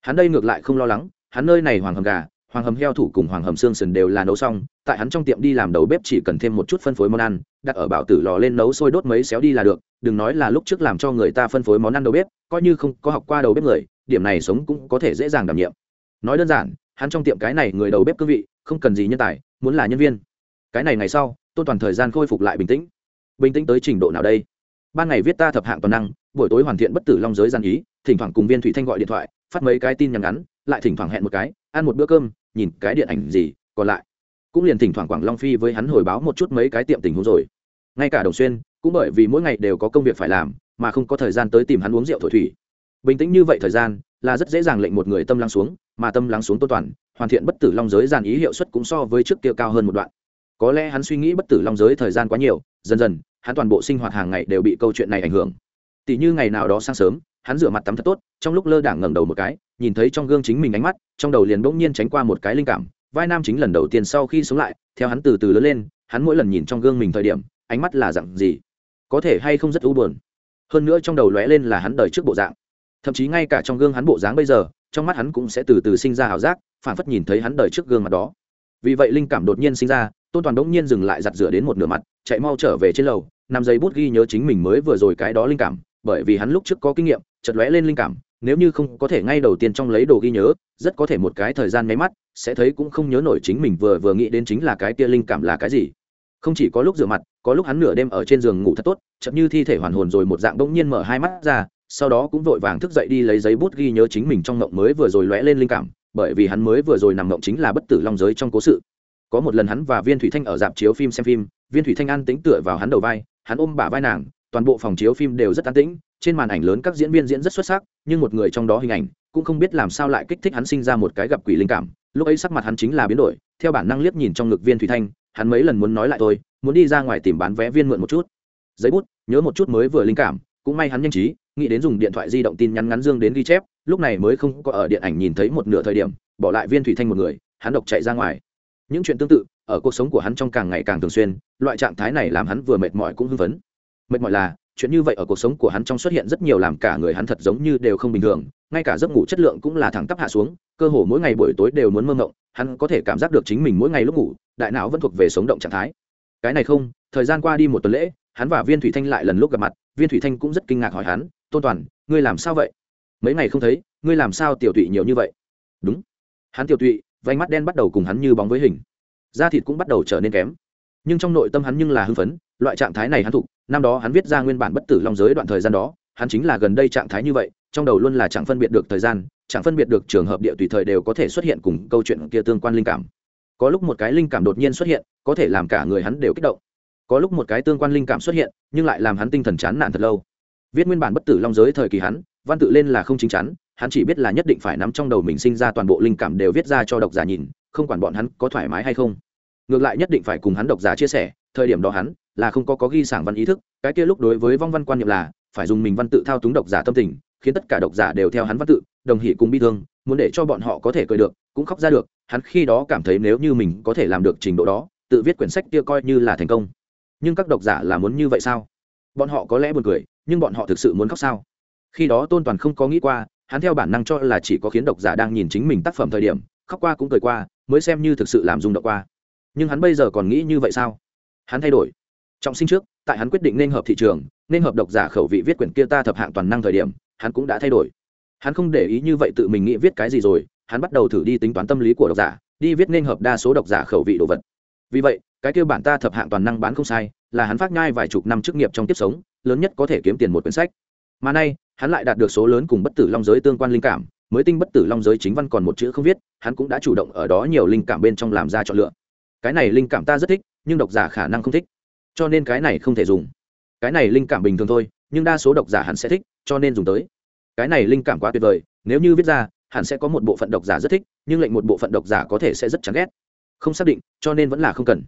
Hắn đây ngược lại không lo lắng, hắn nơi này hoàng hầm gà hoàng hầm heo thủ cùng hoàng hầm xương sườn đều là nấu xong, tại hắn trong tiệm đi làm đầu bếp chỉ cần thêm một chút phân phối món ăn, đặt ở bảo tử lò lên nấu sôi đốt mấy xéo đi là được, đừng nói là lúc trước làm cho người ta phân phối món ăn đầu bếp, coi như không có học qua đầu bếp người, điểm này sống cũng có thể dễ dàng đảm nhiệm. Nói đơn giản, hắn trong tiệm cái này người đầu bếp cương vị, không cần gì nhân tài, muốn là nhân viên. Cái này ngày sau, tôn toàn thời gian khôi phục lại bình tĩnh. Bình tĩnh tới trình độ nào đây? Ban ngày viết ta thập hạng toàn năng, buổi tối hoàn thiện bất tử long giới gian ý, thỉnh thoảng cùng viên thủy thanh gọi điện thoại, phát mấy cái tin nhắn ngắn, lại thỉnh thoảng hẹn một cái, ăn một bữa cơm, nhìn cái điện ảnh gì, còn lại. Cũng liền thỉnh thoảng quảng long phi với hắn hồi báo một chút mấy cái tiệm tình huống rồi. Ngay cả đồng xuyên, cũng bởi vì mỗi ngày đều có công việc phải làm, mà không có thời gian tới tìm hắn uống rượu thổi thủy. Bình tĩnh như vậy thời gian, là rất dễ dàng lệnh một người tâm lắng xuống, mà tâm lắng xuống tôn toàn, hoàn thiện bất tử long giới giàn ý hiệu suất cũng so với trước kia cao hơn một đoạn. Có lẽ hắn suy nghĩ bất tử long giới thời gian quá nhiều, dần dần hắn toàn bộ sinh hoạt hàng ngày đều bị câu chuyện này ảnh hưởng. Tỷ như ngày nào đó sáng sớm, hắn rửa mặt tắm thật tốt, trong lúc lơ đảng ngẩng đầu một cái, nhìn thấy trong gương chính mình ánh mắt, trong đầu liền bỗng nhiên tránh qua một cái linh cảm, vai nam chính lần đầu tiên sau khi sống lại, theo hắn từ từ lớn lên, hắn mỗi lần nhìn trong gương mình thời điểm, ánh mắt là dạng gì? Có thể hay không rất u buồn? Hơn nữa trong đầu lóe lên là hắn đời trước bộ dạng. Thậm chí ngay cả trong gương hắn bộ dáng bây giờ, trong mắt hắn cũng sẽ từ từ sinh ra ảo giác phản phất nhìn thấy hắn đời trước gương mặt đó. Vì vậy linh cảm đột nhiên sinh ra, tôn toàn đỗng nhiên dừng lại giặt rửa đến một nửa mặt, chạy mau trở về trên lầu nằm giấy bút ghi nhớ chính mình mới vừa rồi cái đó linh cảm, bởi vì hắn lúc trước có kinh nghiệm chật lóe lên linh cảm, nếu như không có thể ngay đầu tiên trong lấy đồ ghi nhớ, rất có thể một cái thời gian mấy mắt, sẽ thấy cũng không nhớ nổi chính mình vừa vừa nghĩ đến chính là cái kia linh cảm là cái gì. Không chỉ có lúc rửa mặt, có lúc hắn nửa đêm ở trên giường ngủ thật tốt chậm như thi thể hoàn hồn rồi một dạng bỗng nhiên mở hai mắt ra, sau đó cũng vội vàng thức dậy đi lấy giấy bút ghi nhớ chính mình trong mộng mới vừa rồi lóe lên linh cảm, bởi vì hắn mới vừa rồi nằm mộng chính là bất tử long giới trong cố sự. Có một lần hắn và viên thủy thanh ở dạp chiếu phim xem phim, viên thủy thanh an tính tựa vào hắn đầu vai hắn ôm bả vai nàng, toàn bộ phòng chiếu phim đều rất an tĩnh, trên màn ảnh lớn các diễn viên diễn rất xuất sắc, nhưng một người trong đó hình ảnh cũng không biết làm sao lại kích thích hắn sinh ra một cái gặp quỷ linh cảm. Lúc ấy sắc mặt hắn chính là biến đổi, theo bản năng liếc nhìn trong ngực viên thủy thanh, hắn mấy lần muốn nói lại tôi muốn đi ra ngoài tìm bán vé viên mượn một chút. Giấy bút, nhớ một chút mới vừa linh cảm, cũng may hắn nhanh trí, nghĩ đến dùng điện thoại di động tin nhắn ngắn dương đến ghi chép, lúc này mới không có ở điện ảnh nhìn thấy một nửa thời điểm, bỏ lại viên thủy thanh một người, hắn độc chạy ra ngoài. Những chuyện tương tự ở cuộc sống của hắn trong càng ngày càng thường xuyên, loại trạng thái này làm hắn vừa mệt mỏi cũng hưng phấn. Mệt mỏi là, chuyện như vậy ở cuộc sống của hắn trong xuất hiện rất nhiều làm cả người hắn thật giống như đều không bình thường, ngay cả giấc ngủ chất lượng cũng là thẳng tắp hạ xuống, cơ hồ mỗi ngày buổi tối đều muốn mơ mộng, hắn có thể cảm giác được chính mình mỗi ngày lúc ngủ, đại não vẫn thuộc về sống động trạng thái. Cái này không, thời gian qua đi một tuần lễ, hắn và viên thủy thanh lại lần lúc gặp mặt, viên thủy thanh cũng rất kinh ngạc hỏi hắn, tôn toàn, ngươi làm sao vậy? Mấy ngày không thấy, ngươi làm sao tiểu tụy nhiều như vậy? Đúng. Hắn tiểu tụy vánh mắt đen bắt đầu cùng hắn như bóng với hình da thịt cũng bắt đầu trở nên kém. Nhưng trong nội tâm hắn nhưng là hưng phấn, loại trạng thái này hắn thụ, năm đó hắn viết ra nguyên bản bất tử long giới đoạn thời gian đó, hắn chính là gần đây trạng thái như vậy, trong đầu luôn là chẳng phân biệt được thời gian, chẳng phân biệt được trường hợp địa tùy thời đều có thể xuất hiện cùng câu chuyện kia tương quan linh cảm. Có lúc một cái linh cảm đột nhiên xuất hiện, có thể làm cả người hắn đều kích động. Có lúc một cái tương quan linh cảm xuất hiện, nhưng lại làm hắn tinh thần chán nản thật lâu. Viết nguyên bản bất tử long giới thời kỳ hắn, văn tự lên là không chính chắn, hắn chỉ biết là nhất định phải nắm trong đầu mình sinh ra toàn bộ linh cảm đều viết ra cho độc giả nhìn, không quản bọn hắn có thoải mái hay không ngược lại nhất định phải cùng hắn độc giả chia sẻ, thời điểm đó hắn là không có có ghi sảng văn ý thức, cái kia lúc đối với vong văn quan niệm là, phải dùng mình văn tự thao túng độc giả tâm tình, khiến tất cả độc giả đều theo hắn văn tự, đồng hỷ cùng bi thương, muốn để cho bọn họ có thể cười được, cũng khóc ra được, hắn khi đó cảm thấy nếu như mình có thể làm được trình độ đó, tự viết quyển sách kia coi như là thành công. Nhưng các độc giả là muốn như vậy sao? Bọn họ có lẽ buồn cười, nhưng bọn họ thực sự muốn khóc sao? Khi đó tôn toàn không có nghĩ qua, hắn theo bản năng cho là chỉ có khiến độc giả đang nhìn chính mình tác phẩm thời điểm, khóc qua cũng cười qua, mới xem như thực sự làm rung động qua nhưng hắn bây giờ còn nghĩ như vậy sao? Hắn thay đổi. Trọng sinh trước, tại hắn quyết định nên hợp thị trường, nên hợp độc giả khẩu vị viết quyển kia ta thập hạng toàn năng thời điểm, hắn cũng đã thay đổi. Hắn không để ý như vậy tự mình nghĩ viết cái gì rồi, hắn bắt đầu thử đi tính toán tâm lý của độc giả, đi viết nên hợp đa số độc giả khẩu vị đồ vật. Vì vậy, cái kêu bản ta thập hạng toàn năng bán không sai, là hắn phát nhai vài chục năm chức nghiệp trong kiếp sống, lớn nhất có thể kiếm tiền một quyển sách. Mà nay, hắn lại đạt được số lớn cùng bất tử long giới tương quan linh cảm, mới tinh bất tử long giới chính văn còn một chữ không viết, hắn cũng đã chủ động ở đó nhiều linh cảm bên trong làm ra chọn lựa cái này linh cảm ta rất thích, nhưng độc giả khả năng không thích. Cho nên cái này không thể dùng. Cái này linh cảm bình thường thôi, nhưng đa số độc giả hẳn sẽ thích, cho nên dùng tới. Cái này linh cảm quá tuyệt vời, nếu như viết ra, hẳn sẽ có một bộ phận độc giả rất thích, nhưng lệnh một bộ phận độc giả có thể sẽ rất chán ghét. Không xác định, cho nên vẫn là không cần.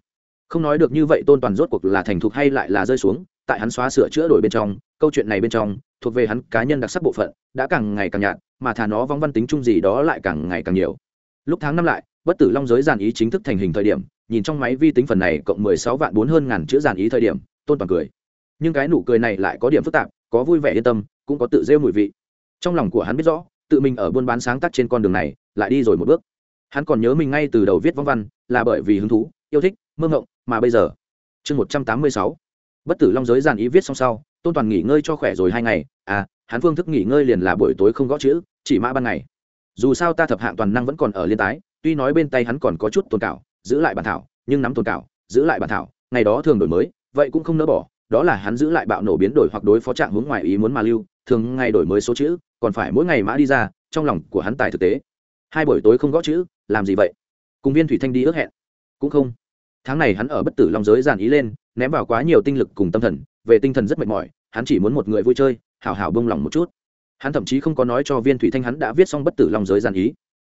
Không nói được như vậy tôn toàn rốt cuộc là thành thục hay lại là rơi xuống, tại hắn xóa sửa chữa đổi bên trong, câu chuyện này bên trong, thuộc về hắn cá nhân đặc sắc bộ phận, đã càng ngày càng nhạt, mà thà nó vong văn tính chung gì đó lại càng ngày càng nhiều. Lúc tháng năm lại, bất tử long giới giàn ý chính thức thành hình thời điểm nhìn trong máy vi tính phần này cộng mười sáu vạn bốn hơn ngàn chữ dàn ý thời điểm, tôn toàn cười. Nhưng cái nụ cười này lại có điểm phức tạp, có vui vẻ yên tâm, cũng có tự rêu mùi vị. Trong lòng của hắn biết rõ, tự mình ở buôn bán sáng tác trên con đường này, lại đi rồi một bước. Hắn còn nhớ mình ngay từ đầu viết vong văn, là bởi vì hứng thú, yêu thích, mơ ngộng mà bây giờ, chương một trăm tám mươi sáu. Bất tử long giới giàn ý viết xong sau, tôn toàn nghỉ ngơi cho khỏe rồi hai ngày. À hắn phương thức nghỉ ngơi liền là buổi tối không gõ chữ, chỉ mã ban ngày. Dù sao ta thập hạng toàn năng vẫn còn ở liên tái, tuy nói bên tay hắn còn có chút tồn cảo giữ lại bản thảo, nhưng nắm tồn cảo, giữ lại bản thảo, ngày đó thường đổi mới, vậy cũng không nỡ bỏ, đó là hắn giữ lại bạo nổ biến đổi hoặc đối phó trạng hướng ngoài ý muốn mà lưu, thường ngày đổi mới số chữ, còn phải mỗi ngày mã đi ra, trong lòng của hắn tài thực tế. Hai buổi tối không gõ chữ, làm gì vậy? Cùng viên thủy thanh đi ước hẹn. Cũng không. Tháng này hắn ở bất tử long giới giàn ý lên, ném vào quá nhiều tinh lực cùng tâm thần, về tinh thần rất mệt mỏi, hắn chỉ muốn một người vui chơi, hảo hảo bông lòng một chút. Hắn thậm chí không có nói cho viên thủy thanh hắn đã viết xong bất tử long giới giàn ý.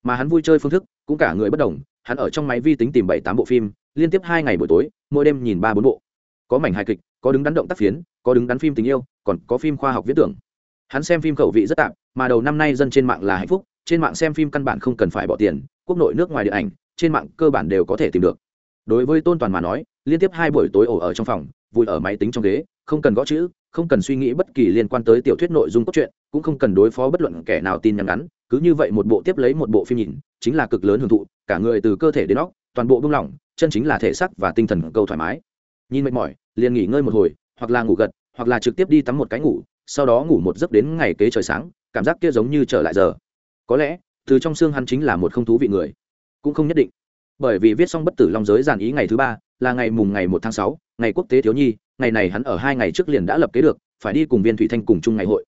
Mà hắn vui chơi phương thức, cũng cả người bất đồng hắn ở trong máy vi tính tìm bảy tám bộ phim, liên tiếp hai ngày buổi tối, mỗi đêm nhìn ba bốn bộ. Có mảnh hài kịch, có đứng đắn động tác phiến, có đứng đắn phim tình yêu, còn có phim khoa học viễn tưởng. Hắn xem phim khẩu vị rất tạm, mà đầu năm nay dân trên mạng là hạnh phúc, trên mạng xem phim căn bản không cần phải bỏ tiền, quốc nội nước ngoài điện ảnh, trên mạng cơ bản đều có thể tìm được. Đối với tôn toàn mà nói, liên tiếp hai buổi tối ổ ở trong phòng, vui ở máy tính trong ghế, không cần gõ chữ, không cần suy nghĩ bất kỳ liên quan tới tiểu thuyết nội dung cốt truyện, cũng không cần đối phó bất luận kẻ nào tin nhắn ngắn cứ như vậy một bộ tiếp lấy một bộ phim nhìn, chính là cực lớn hưởng thụ, cả người từ cơ thể đến óc, toàn bộ buông lỏng, chân chính là thể xác và tinh thần câu thoải mái. Nhìn mệt mỏi, liền nghỉ ngơi một hồi, hoặc là ngủ gật, hoặc là trực tiếp đi tắm một cái ngủ, sau đó ngủ một giấc đến ngày kế trời sáng, cảm giác kia giống như trở lại giờ. Có lẽ, từ trong xương hắn chính là một không thú vị người. Cũng không nhất định. Bởi vì viết xong bất tử long giới giàn ý ngày thứ ba, là ngày mùng ngày một tháng sáu, ngày quốc tế thiếu nhi, ngày này hắn ở hai ngày trước liền đã lập kế được, phải đi cùng viên thủy thanh cùng chung ngày hội.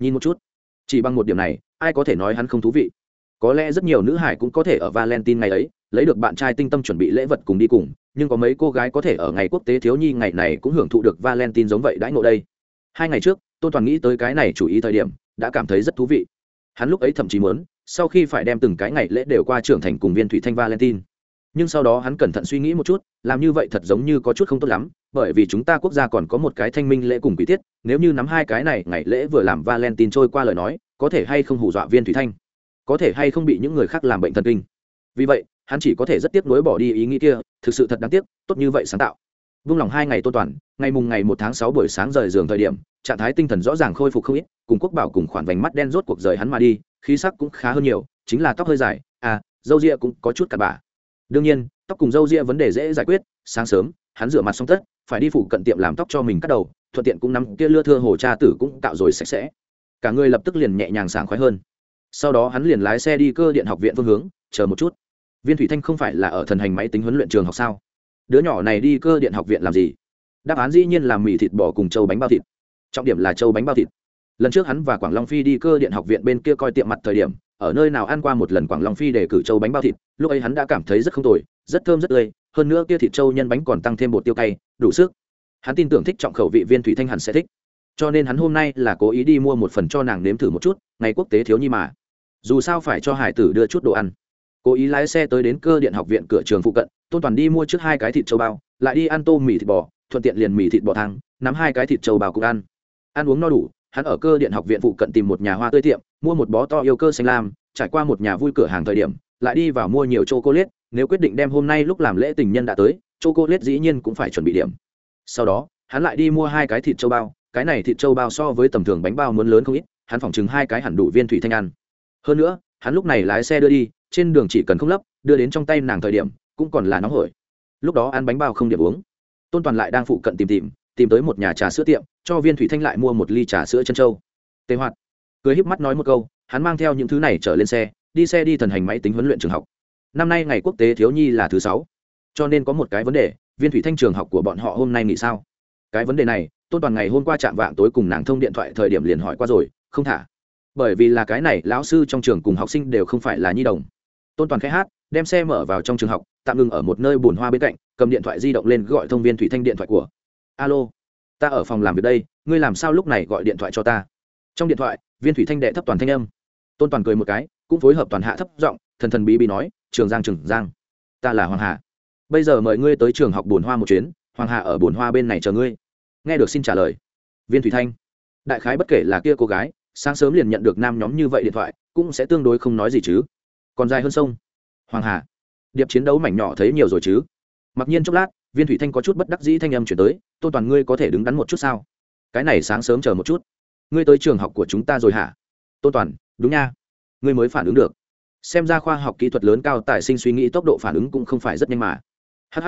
Nhìn một chút chỉ bằng một điểm này, ai có thể nói hắn không thú vị? Có lẽ rất nhiều nữ hải cũng có thể ở valentine ngày ấy, lấy được bạn trai tinh tâm chuẩn bị lễ vật cùng đi cùng, nhưng có mấy cô gái có thể ở ngày quốc tế thiếu nhi ngày này cũng hưởng thụ được valentine giống vậy đãi ngộ đây. Hai ngày trước tôn toàn nghĩ tới cái này chủ ý thời điểm, đã cảm thấy rất thú vị. Hắn lúc ấy thậm chí muốn, sau khi phải đem từng cái ngày lễ đều qua trưởng thành cùng viên thủy thanh valentine. Nhưng sau đó hắn cẩn thận suy nghĩ một chút, làm như vậy thật giống như có chút không tốt lắm bởi vì chúng ta quốc gia còn có một cái thanh minh lễ cùng quý tiết, nếu như nắm hai cái này, ngày lễ vừa làm valentine trôi qua lời nói, có thể hay không hù dọa viên thủy thanh? Có thể hay không bị những người khác làm bệnh thần kinh? Vì vậy, hắn chỉ có thể rất tiếc nuối bỏ đi ý nghĩ kia, thực sự thật đáng tiếc, tốt như vậy sáng tạo. Vung lòng hai ngày tôn toàn, ngày mùng ngày một tháng sáu buổi sáng rời giường thời điểm, trạng thái tinh thần rõ ràng khôi phục không ít, cùng quốc bảo cùng khoản vành mắt đen rốt cuộc rời hắn mà đi, khí sắc cũng khá hơn nhiều, chính là tóc hơi dài à dâu ria cũng có chút cặp bà đương nhiên, tóc cùng râu ria vấn đề dễ giải quyết, sáng sớm, hắn rửa mặt xong tất phải đi phụ cận tiệm làm tóc cho mình cắt đầu, thuận tiện cũng nắm kia lưa thưa hồ cha tử cũng cạo rồi sạch sẽ. Cả người lập tức liền nhẹ nhàng sảng khoái hơn. Sau đó hắn liền lái xe đi cơ điện học viện phương hướng, chờ một chút. Viên thủy thanh không phải là ở thần hành máy tính huấn luyện trường học sao? Đứa nhỏ này đi cơ điện học viện làm gì? Đáp án dĩ nhiên là mì thịt bò cùng châu bánh bao thịt. Trọng điểm là châu bánh bao thịt. Lần trước hắn và quảng long phi đi cơ điện học viện bên kia coi tiệm mặt thời điểm, ở nơi nào ăn qua một lần quảng long phi để cử châu bánh bao thịt, lúc ấy hắn đã cảm thấy rất không tồi, rất thơm rất tươi hơn nữa kia thịt châu nhân bánh còn tăng thêm bột tiêu cay, đủ sức. Hắn tin tưởng thích trọng khẩu vị viên thủy thanh hẳn sẽ thích. Cho nên hắn hôm nay là cố ý đi mua một phần cho nàng nếm thử một chút, ngày quốc tế thiếu nhi mà. Dù sao phải cho hải tử đưa chút đồ ăn. Cố ý lái xe tới đến cơ điện học viện cửa trường phụ cận, tôn toàn đi mua trước hai cái thịt châu bao, lại đi ăn tô mì thịt bò, thuận tiện liền mì thịt bò thang, nắm hai cái thịt châu bao cùng ăn. Ăn uống no đủ, hắn ở cơ điện học viện phụ cận tìm một nhà hoa tươi tiệm, mua một bó to yêu cơ xanh lam, trải qua một nhà vui cửa hàng thời điểm lại đi vào mua nhiều chocolate. nếu quyết định đem hôm nay lúc làm lễ tình nhân đã tới, chocolate dĩ nhiên cũng phải chuẩn bị điểm sau đó, hắn lại đi mua hai cái thịt châu bao, cái này thịt châu bao so với tầm thường bánh bao muốn lớn không ít, hắn phỏng chừng hai cái hẳn đủ viên thủy thanh ăn hơn nữa, hắn lúc này lái xe đưa đi, trên đường chỉ cần không lấp, đưa đến trong tay nàng thời điểm, cũng còn là nóng hổi lúc đó ăn bánh bao không điểm uống tôn toàn lại đang phụ cận tìm tìm tìm tới một nhà trà sữa tiệm, cho viên thủy thanh lại mua một ly trà sữa chân châu. tề hoạt cười híp mắt nói một câu, hắn mang theo những thứ này trở lên xe đi xe đi thần hành máy tính huấn luyện trường học. Năm nay ngày quốc tế thiếu nhi là thứ sáu. Cho nên có một cái vấn đề, viên thủy thanh trường học của bọn họ hôm nay nghỉ sao? Cái vấn đề này, tôn toàn ngày hôm qua chạm vạng tối cùng nàng thông điện thoại thời điểm liền hỏi qua rồi, không thả. Bởi vì là cái này, lão sư trong trường cùng học sinh đều không phải là nhi đồng. Tôn toàn khai hát, đem xe mở vào trong trường học, tạm ngừng ở một nơi bùn hoa bên cạnh, cầm điện thoại di động lên gọi thông viên thủy thanh điện thoại của. Alo, ta ở phòng làm việc đây, ngươi làm sao lúc này gọi điện thoại cho ta? Trong điện thoại, viên thủy thanh đệ thấp toàn thanh âm tôn toàn cười một cái, cũng phối hợp toàn hạ thấp giọng, thần thần bí bí nói, trường giang trường giang, ta là hoàng hà. Bây giờ mời ngươi tới trường học bồn hoa một chuyến, hoàng hà ở bồn hoa bên này chờ ngươi. Nghe được xin trả lời, viên thủy thanh, đại khái bất kể là kia cô gái, sáng sớm liền nhận được nam nhóm như vậy điện thoại, cũng sẽ tương đối không nói gì chứ. Còn dài hơn sông. Hoàng hà, điệp chiến đấu mảnh nhỏ thấy nhiều rồi chứ. Mặc nhiên chốc lát, viên thủy thanh có chút bất đắc dĩ thanh âm chuyển tới, tôn toàn ngươi có thể đứng đắn một chút sao? Cái này sáng sớm chờ một chút. Ngươi tới trường học của chúng ta rồi hả? Tôn toàn đúng nha. Ngươi mới phản ứng được. Xem ra khoa học kỹ thuật lớn cao tài sinh suy nghĩ tốc độ phản ứng cũng không phải rất nhanh mà. Hh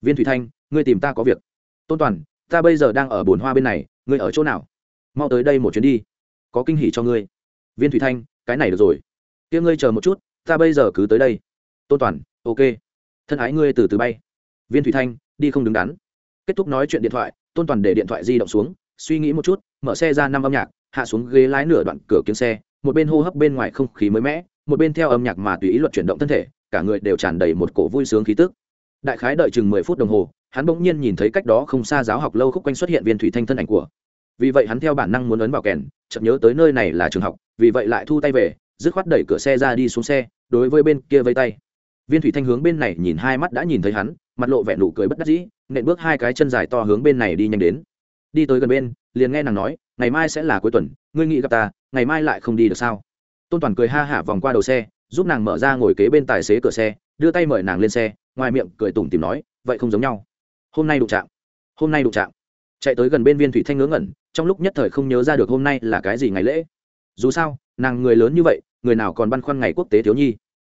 viên thủy thanh, ngươi tìm ta có việc. Tôn toàn, ta bây giờ đang ở bồn hoa bên này, ngươi ở chỗ nào? Mau tới đây một chuyến đi. Có kinh hỉ cho ngươi. Viên thủy thanh, cái này được rồi. Kia ngươi chờ một chút, ta bây giờ cứ tới đây. Tôn toàn, ok. Thân ái ngươi từ từ bay. Viên thủy thanh, đi không đứng đắn. Kết thúc nói chuyện điện thoại, tôn toàn để điện thoại di động xuống, suy nghĩ một chút, mở xe ra năm âm nhạc, hạ xuống ghế lái nửa đoạn cửa kiếm xe một bên hô hấp bên ngoài không khí mới mẻ, một bên theo âm nhạc mà tùy ý luật chuyển động thân thể, cả người đều tràn đầy một cổ vui sướng khí tức. Đại khái đợi chừng mười phút đồng hồ, hắn bỗng nhiên nhìn thấy cách đó không xa giáo học lâu khúc quanh xuất hiện viên thủy thanh thân ảnh của. Vì vậy hắn theo bản năng muốn ấn vào kèn, chợt nhớ tới nơi này là trường học, vì vậy lại thu tay về, dứt khoát đẩy cửa xe ra đi xuống xe, đối với bên kia vây tay. Viên thủy thanh hướng bên này nhìn hai mắt đã nhìn thấy hắn, mặt lộ vẻ nụ cười bất đắc dĩ, nện bước hai cái chân dài to hướng bên này đi nhanh đến đi tới gần bên, liền nghe nàng nói, ngày mai sẽ là cuối tuần, ngươi nghĩ gặp ta, ngày mai lại không đi được sao? Tôn toàn cười ha hả vòng qua đầu xe, giúp nàng mở ra ngồi kế bên tài xế cửa xe, đưa tay mời nàng lên xe, ngoài miệng cười tủm tìm nói, vậy không giống nhau. Hôm nay đụng chạm. Hôm nay đụng chạm. Chạy tới gần bên viên thủy thanh ngớ ngẩn, trong lúc nhất thời không nhớ ra được hôm nay là cái gì ngày lễ. Dù sao, nàng người lớn như vậy, người nào còn băn khoăn ngày quốc tế thiếu nhi.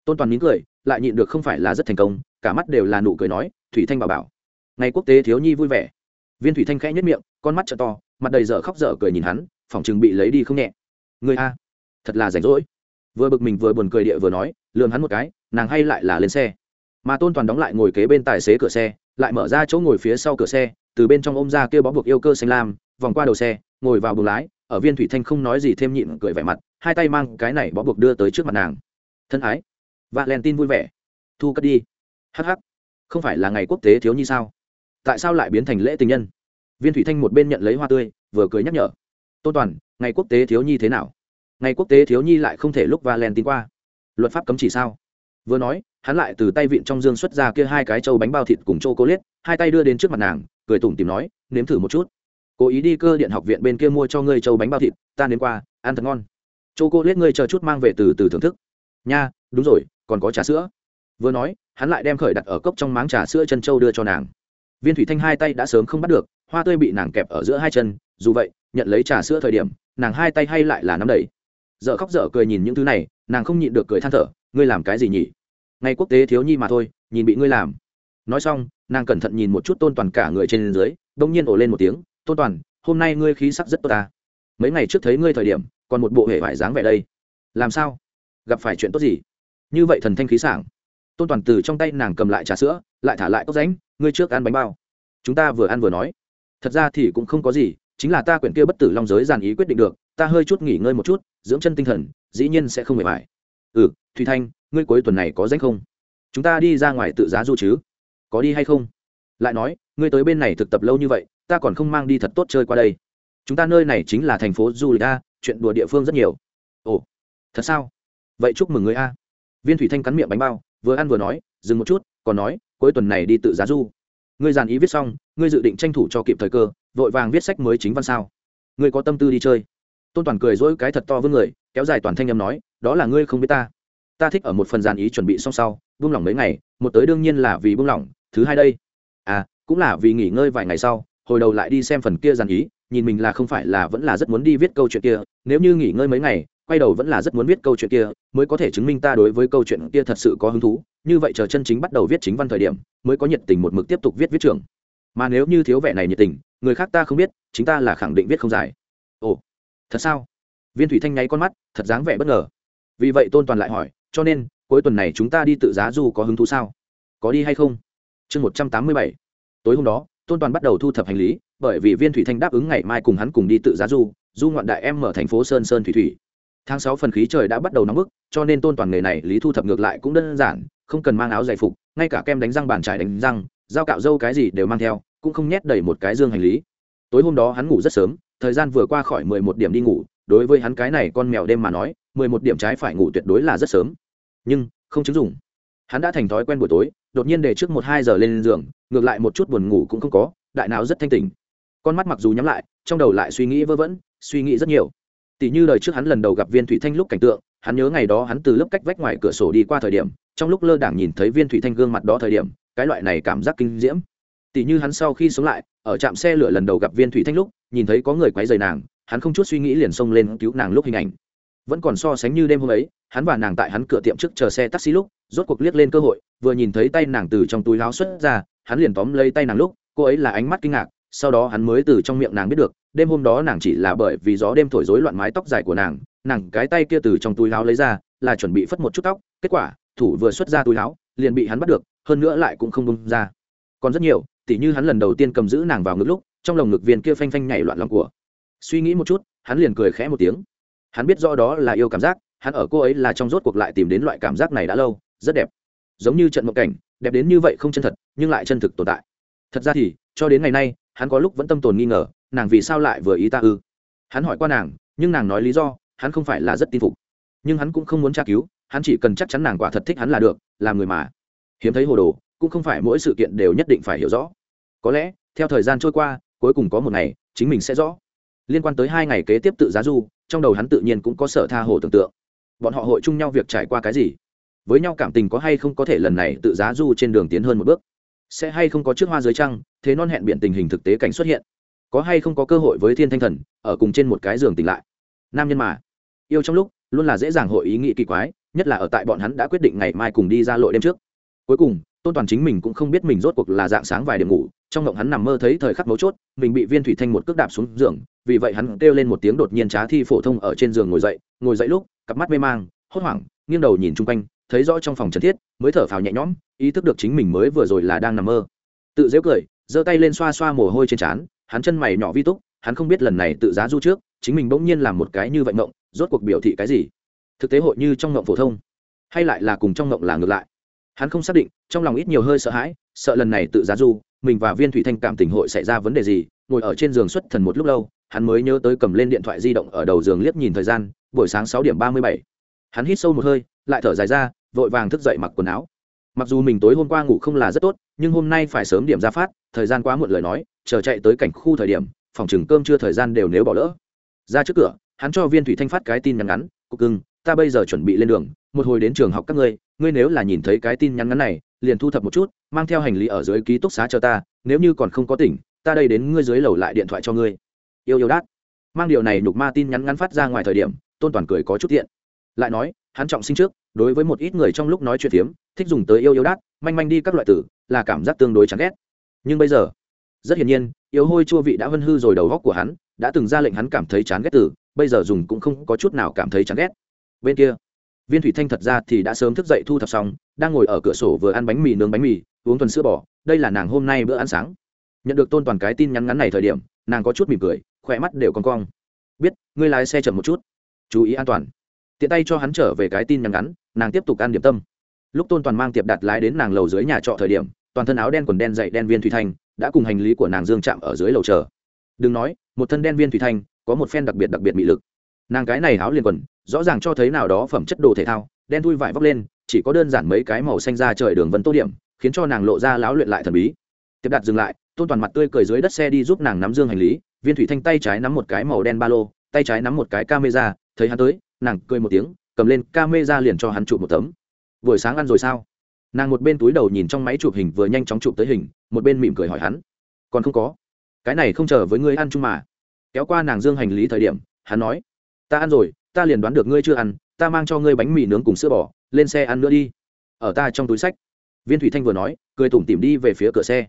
Tôn toàn mỉm cười, lại nhịn được không phải là rất thành công, cả mắt đều là nụ cười nói, thủy thanh bảo bảo. Ngày quốc tế thiếu nhi vui vẻ viên thủy thanh khẽ nhất miệng, con mắt t to, mặt đầy dở khóc dở cười nhìn hắn phỏng chừng bị lấy đi không nhẹ. Người a, thật là rảnh rỗi. Vừa bực mình vừa buồn cười địa vừa nói lường hắn một cái, nàng hay lại là lên xe. Mà tôn toàn đóng lại ngồi kế bên tài xế cửa xe, lại mở ra chỗ ngồi phía sau cửa xe, từ bên trong ôm ra kêu bó buộc yêu cơ xanh lam, vòng qua đầu xe, ngồi vào buồng lái, ở viên thủy thanh không nói gì thêm nhịn cười vẻ mặt, hai tay mang cái này bó buộc đưa tới trước mặt nàng. Thân ái. Valentine vui vẻ. Thu cất đi. Hh không phải là ngày quốc tế thiếu nhi sao? Tại sao lại biến thành lễ tình nhân? Viên thủy thanh một bên nhận lấy hoa tươi, vừa cười nhắc nhở. Tôn toàn, ngày quốc tế thiếu nhi thế nào? Ngày quốc tế thiếu nhi lại không thể lúc valentine qua. Luật pháp cấm chỉ sao? Vừa nói, hắn lại từ tay vịn trong dương xuất ra kia hai cái trâu bánh bao thịt cùng chô cô liết hai tay đưa đến trước mặt nàng, cười tủm tìm nói, nếm thử một chút. Cố ý đi cơ điện học viện bên kia mua cho ngươi trâu bánh bao thịt, ta nếm qua, ăn thật ngon. Chô cô liết ngươi chờ chút mang về từ từ thưởng thức. Nha, đúng rồi, còn có trà sữa. Vừa nói, hắn lại đem khởi đặt ở cốc trong máng trà sữa chân trâu đưa cho nàng viên thủy thanh hai tay đã sớm không bắt được, hoa tươi bị nàng kẹp ở giữa hai chân, dù vậy, nhận lấy trà sữa thời điểm, nàng hai tay hay lại là nắm đầy dợ khóc dở cười nhìn những thứ này, nàng không nhịn được cười than thở, ngươi làm cái gì nhỉ? Ngày quốc tế thiếu nhi mà thôi, nhìn bị ngươi làm. Nói xong, nàng cẩn thận nhìn một chút tôn toàn cả người trên dưới đông nhiên ổ lên một tiếng, tôn toàn, hôm nay ngươi khí sắc rất tốt ta. Mấy ngày trước thấy ngươi thời điểm, còn một bộ hệ vải dáng vẻ đây. Làm sao? Gặp phải chuyện tốt gì? Như vậy thần thanh khí sảng tôn toàn từ trong tay nàng cầm lại trà sữa, lại thả lại cốc ránh ngươi trước ăn bánh bao. Chúng ta vừa ăn vừa nói. Thật ra thì cũng không có gì, chính là ta quyển kia bất tử long giới giàn ý quyết định được, ta hơi chút nghỉ ngơi một chút, dưỡng chân tinh thần, dĩ nhiên sẽ không hề mỏi. ừ thùy thanh, ngươi cuối tuần này có danh không? Chúng ta đi ra ngoài tự giá du chứ. Có đi hay không? Lại nói, ngươi tới bên này thực tập lâu như vậy, ta còn không mang đi thật tốt chơi qua đây. Chúng ta nơi này chính là thành phố du lịch a, chuyện đùa địa phương rất nhiều. Ồ, thật sao? Vậy chúc mừng người a. Viên thủy thanh cắn miệng bánh bao vừa ăn vừa nói, dừng một chút, còn nói, cuối tuần này đi tự giá du. Ngươi dàn ý viết xong, ngươi dự định tranh thủ cho kịp thời cơ, vội vàng viết sách mới chính văn sao? Ngươi có tâm tư đi chơi? Tôn toàn cười dỗi cái thật to với người, kéo dài toàn thanh â m nói, đó là ngươi không biết ta. Ta thích ở một phần dàn ý chuẩn bị xong sau, buông lỏng mấy ngày, một tới đương nhiên là vì buông lỏng, thứ hai đây. À cũng là vì nghỉ ngơi vài ngày sau, hồi đầu lại đi xem phần kia dàn ý, nhìn mình là không phải là vẫn là rất muốn đi viết câu chuyện kia, nếu như nghỉ ngơi mấy ngày quay đầu vẫn là rất muốn viết câu chuyện kia, mới có thể chứng minh ta đối với câu chuyện kia thật sự có hứng thú. Như vậy chờ chân chính bắt đầu viết chính văn thời điểm, mới có nhiệt tình một mực tiếp tục viết viết trường. Mà nếu như thiếu vẻ này nhiệt tình, người khác ta không biết, chính ta là khẳng định viết không dài. Ồ, thật sao? Viên thủy thanh nháy con mắt, thật dáng vẻ bất ngờ. Vì vậy tôn toàn lại hỏi, cho nên, cuối tuần này chúng ta đi tự giá du có hứng thú sao? Có đi hay không? Chương một trăm tám mươi bảy. Tối hôm đó, tôn toàn bắt đầu thu thập hành lý, bởi vì viên thủy thanh đáp ứng ngày mai cùng hắn cùng đi tự giá du. Du ngoạn đại em ở thành phố sơn sơn thủy thủy tháng sáu phần khí trời đã bắt đầu nóng bức, cho nên tôn toàn nghề này, lý thu thập ngược lại cũng đơn giản, không cần mang áo dày phục, ngay cả kem đánh răng bàn trải đánh răng, dao cạo dâu cái gì đều mang theo, cũng không nhét đầy một cái dương hành lý. Tối hôm đó hắn ngủ rất sớm, thời gian vừa qua khỏi mười một điểm đi ngủ, đối với hắn cái này con mèo đêm mà nói, mười một điểm trái phải ngủ tuyệt đối là rất sớm. Nhưng, không chứng dụng. Hắn đã thành thói quen buổi tối, đột nhiên để trước một hai giờ lên giường, ngược lại một chút buồn ngủ cũng không có, đại não rất thanh tỉnh. Con mắt mặc dù nhắm lại, trong đầu lại suy nghĩ vơ vẩn, suy nghĩ rất nhiều tỷ như đời trước hắn lần đầu gặp viên thủy thanh lúc cảnh tượng, hắn nhớ ngày đó hắn từ lớp cách vách ngoài cửa sổ đi qua thời điểm, trong lúc lơ đảng nhìn thấy viên thủy thanh gương mặt đó thời điểm, cái loại này cảm giác kinh diễm. Tỷ như hắn sau khi sống lại, ở trạm xe lửa lần đầu gặp viên thủy thanh lúc, nhìn thấy có người quấy rầy nàng, hắn không chút suy nghĩ liền xông lên cứu nàng lúc hình ảnh. Vẫn còn so sánh như đêm hôm ấy, hắn và nàng tại hắn cửa tiệm trước chờ xe taxi lúc, rốt cuộc liếc lên cơ hội, vừa nhìn thấy tay nàng từ trong túi láo xuất ra, hắn liền tóm lấy tay nàng lúc, cô ấy là ánh mắt kinh ngạc sau đó hắn mới từ trong miệng nàng biết được, đêm hôm đó nàng chỉ là bởi vì gió đêm thổi rối loạn mái tóc dài của nàng nàng cái tay kia từ trong túi áo lấy ra, là chuẩn bị phất một chút tóc, kết quả, thủ vừa xuất ra túi áo, liền bị hắn bắt được, hơn nữa lại cũng không bung ra. Còn rất nhiều, tỉ như hắn lần đầu tiên cầm giữ nàng vào ngực lúc, trong lồng ngực viên kia phanh phanh nhảy loạn lòng của. Suy nghĩ một chút, hắn liền cười khẽ một tiếng. Hắn biết rõ đó là yêu cảm giác, hắn ở cô ấy là trong rốt cuộc lại tìm đến loại cảm giác này đã lâu, rất đẹp. Giống như trận mộng cảnh, đẹp đến như vậy không chân thật, nhưng lại chân thực tồn tại. Thật ra thì, cho đến ngày nay hắn có lúc vẫn tâm tồn nghi ngờ, nàng vì sao lại vừa ý ta ư? Hắn hỏi qua nàng, nhưng nàng nói lý do, hắn không phải là rất tin phục. Nhưng hắn cũng không muốn tra cứu, hắn chỉ cần chắc chắn nàng quả thật thích hắn là được, làm người mà. Hiếm thấy hồ đồ, cũng không phải mỗi sự kiện đều nhất định phải hiểu rõ. Có lẽ, theo thời gian trôi qua, cuối cùng có một ngày, chính mình sẽ rõ. Liên quan tới hai ngày kế tiếp tự giá du, trong đầu hắn tự nhiên cũng có sở tha hồ tưởng tượng. Bọn họ hội chung nhau việc trải qua cái gì? Với nhau cảm tình có hay không có thể lần này tự giá du trên đường tiến hơn một bước? Sẽ hay không có trước hoa dưới trăng, thế non hẹn biện tình hình thực tế cảnh xuất hiện. Có hay không có cơ hội với thiên thanh thần, ở cùng trên một cái giường tỉnh lại. Nam nhân mà. Yêu trong lúc, luôn là dễ dàng hội ý nghĩ kỳ quái, nhất là ở tại bọn hắn đã quyết định ngày mai cùng đi ra lội đêm trước. Cuối cùng, tôn toàn chính mình cũng không biết mình rốt cuộc là dạng sáng vài điểm ngủ, trong ngộng hắn nằm mơ thấy thời khắc mấu chốt, mình bị viên thủy thanh một cước đạp xuống giường, vì vậy hắn kêu lên một tiếng đột nhiên trá thi phổ thông ở trên giường ngồi dậy ngồi dậy lúc, cặp mắt mê mang, hốt hoảng, nghiêng đầu nhìn chung quanh thấy rõ trong phòng trần thiết, mới thở phào nhẹ nhõm, ý thức được chính mình mới vừa rồi là đang nằm mơ. Tự dễu cười, giơ tay lên xoa xoa mồ hôi trên trán, hắn chân mày nhỏ vi túc, hắn không biết lần này tự giá du trước, chính mình bỗng nhiên làm một cái như vậy mộng, rốt cuộc biểu thị cái gì? Thực tế hội như trong mộng phổ thông, hay lại là cùng trong mộng là ngược lại? Hắn không xác định, trong lòng ít nhiều hơi sợ hãi, sợ lần này tự giá du, mình và viên thủy thanh cảm tình hội xảy ra vấn đề gì, ngồi ở trên giường xuất thần một lúc lâu, hắn mới nhớ tới cầm lên điện thoại di động ở đầu giường liếc nhìn thời gian, buổi sáng sáu điểm ba mươi bảy. Hắn hít sâu một hơi, lại thở dài ra vội vàng thức dậy mặc quần áo. Mặc dù mình tối hôm qua ngủ không là rất tốt, nhưng hôm nay phải sớm điểm ra phát, thời gian quá muộn lời nói, chờ chạy tới cảnh khu thời điểm, phòng chừng cơm chưa thời gian đều nếu bỏ lỡ. Ra trước cửa, hắn cho viên thủy thanh phát cái tin nhắn ngắn, cục cưng, ta bây giờ chuẩn bị lên đường, một hồi đến trường học các ngươi ngươi nếu là nhìn thấy cái tin nhắn ngắn này, liền thu thập một chút, mang theo hành lý ở dưới ký túc xá cho ta, nếu như còn không có tỉnh, ta đây đến ngươi dưới lầu lại điện thoại cho ngươi. Yêu yêu đát. Mang điều này nhục ma tin nhắn ngắn phát ra ngoài thời điểm, tôn toàn cười có chút tiện. Lại nói, hắn trọng sinh trước đối với một ít người trong lúc nói chuyện phiếm, thích dùng tới yêu yêu đát, manh manh đi các loại tử, là cảm giác tương đối chán ghét. Nhưng bây giờ, rất hiển nhiên, yêu hôi chua vị đã vân hư rồi đầu góc của hắn, đã từng ra lệnh hắn cảm thấy chán ghét tử, bây giờ dùng cũng không có chút nào cảm thấy chán ghét. Bên kia, viên thủy thanh thật ra thì đã sớm thức dậy thu thập xong, đang ngồi ở cửa sổ vừa ăn bánh mì nướng bánh mì, uống tuần sữa bò, đây là nàng hôm nay bữa ăn sáng. Nhận được tôn toàn cái tin nhắn ngắn này thời điểm, nàng có chút mỉm cười, khỏe mắt đều con cong. Biết, ngươi lái xe chậm một chút. Chú ý an toàn tiện tay cho hắn trở về cái tin nhắn ngắn, nàng tiếp tục ăn điểm tâm. Lúc tôn toàn mang tiệp đặt lái đến nàng lầu dưới nhà trọ thời điểm, toàn thân áo đen quần đen dậy đen viên thủy thanh đã cùng hành lý của nàng dương chạm ở dưới lầu chờ. Đừng nói, một thân đen viên thủy thanh có một phen đặc biệt đặc biệt mị lực. Nàng cái này áo liền quần, rõ ràng cho thấy nào đó phẩm chất đồ thể thao, đen thui vải vóc lên, chỉ có đơn giản mấy cái màu xanh ra trời đường vân tô điểm, khiến cho nàng lộ ra láo luyện lại thần bí. Tiệp đặt dừng lại, tôn toàn mặt tươi cười dưới đất xe đi giúp nàng nắm dương hành lý, viên thủy thanh tay trái nắm một cái màu đen ba lô, tay trái nắm một cái camera thấy hắn tới, nàng cười một tiếng, cầm lên ca mê ra liền cho hắn chụp một tấm. Buổi sáng ăn rồi sao? Nàng một bên túi đầu nhìn trong máy chụp hình vừa nhanh chóng chụp tới hình, một bên mỉm cười hỏi hắn. Còn không có. Cái này không chờ với ngươi ăn chung mà. Kéo qua nàng dương hành lý thời điểm, hắn nói, ta ăn rồi, ta liền đoán được ngươi chưa ăn, ta mang cho ngươi bánh mì nướng cùng sữa bò, lên xe ăn nữa đi. Ở ta trong túi sách, viên thủy thanh vừa nói, cười tủm tỉm đi về phía cửa xe.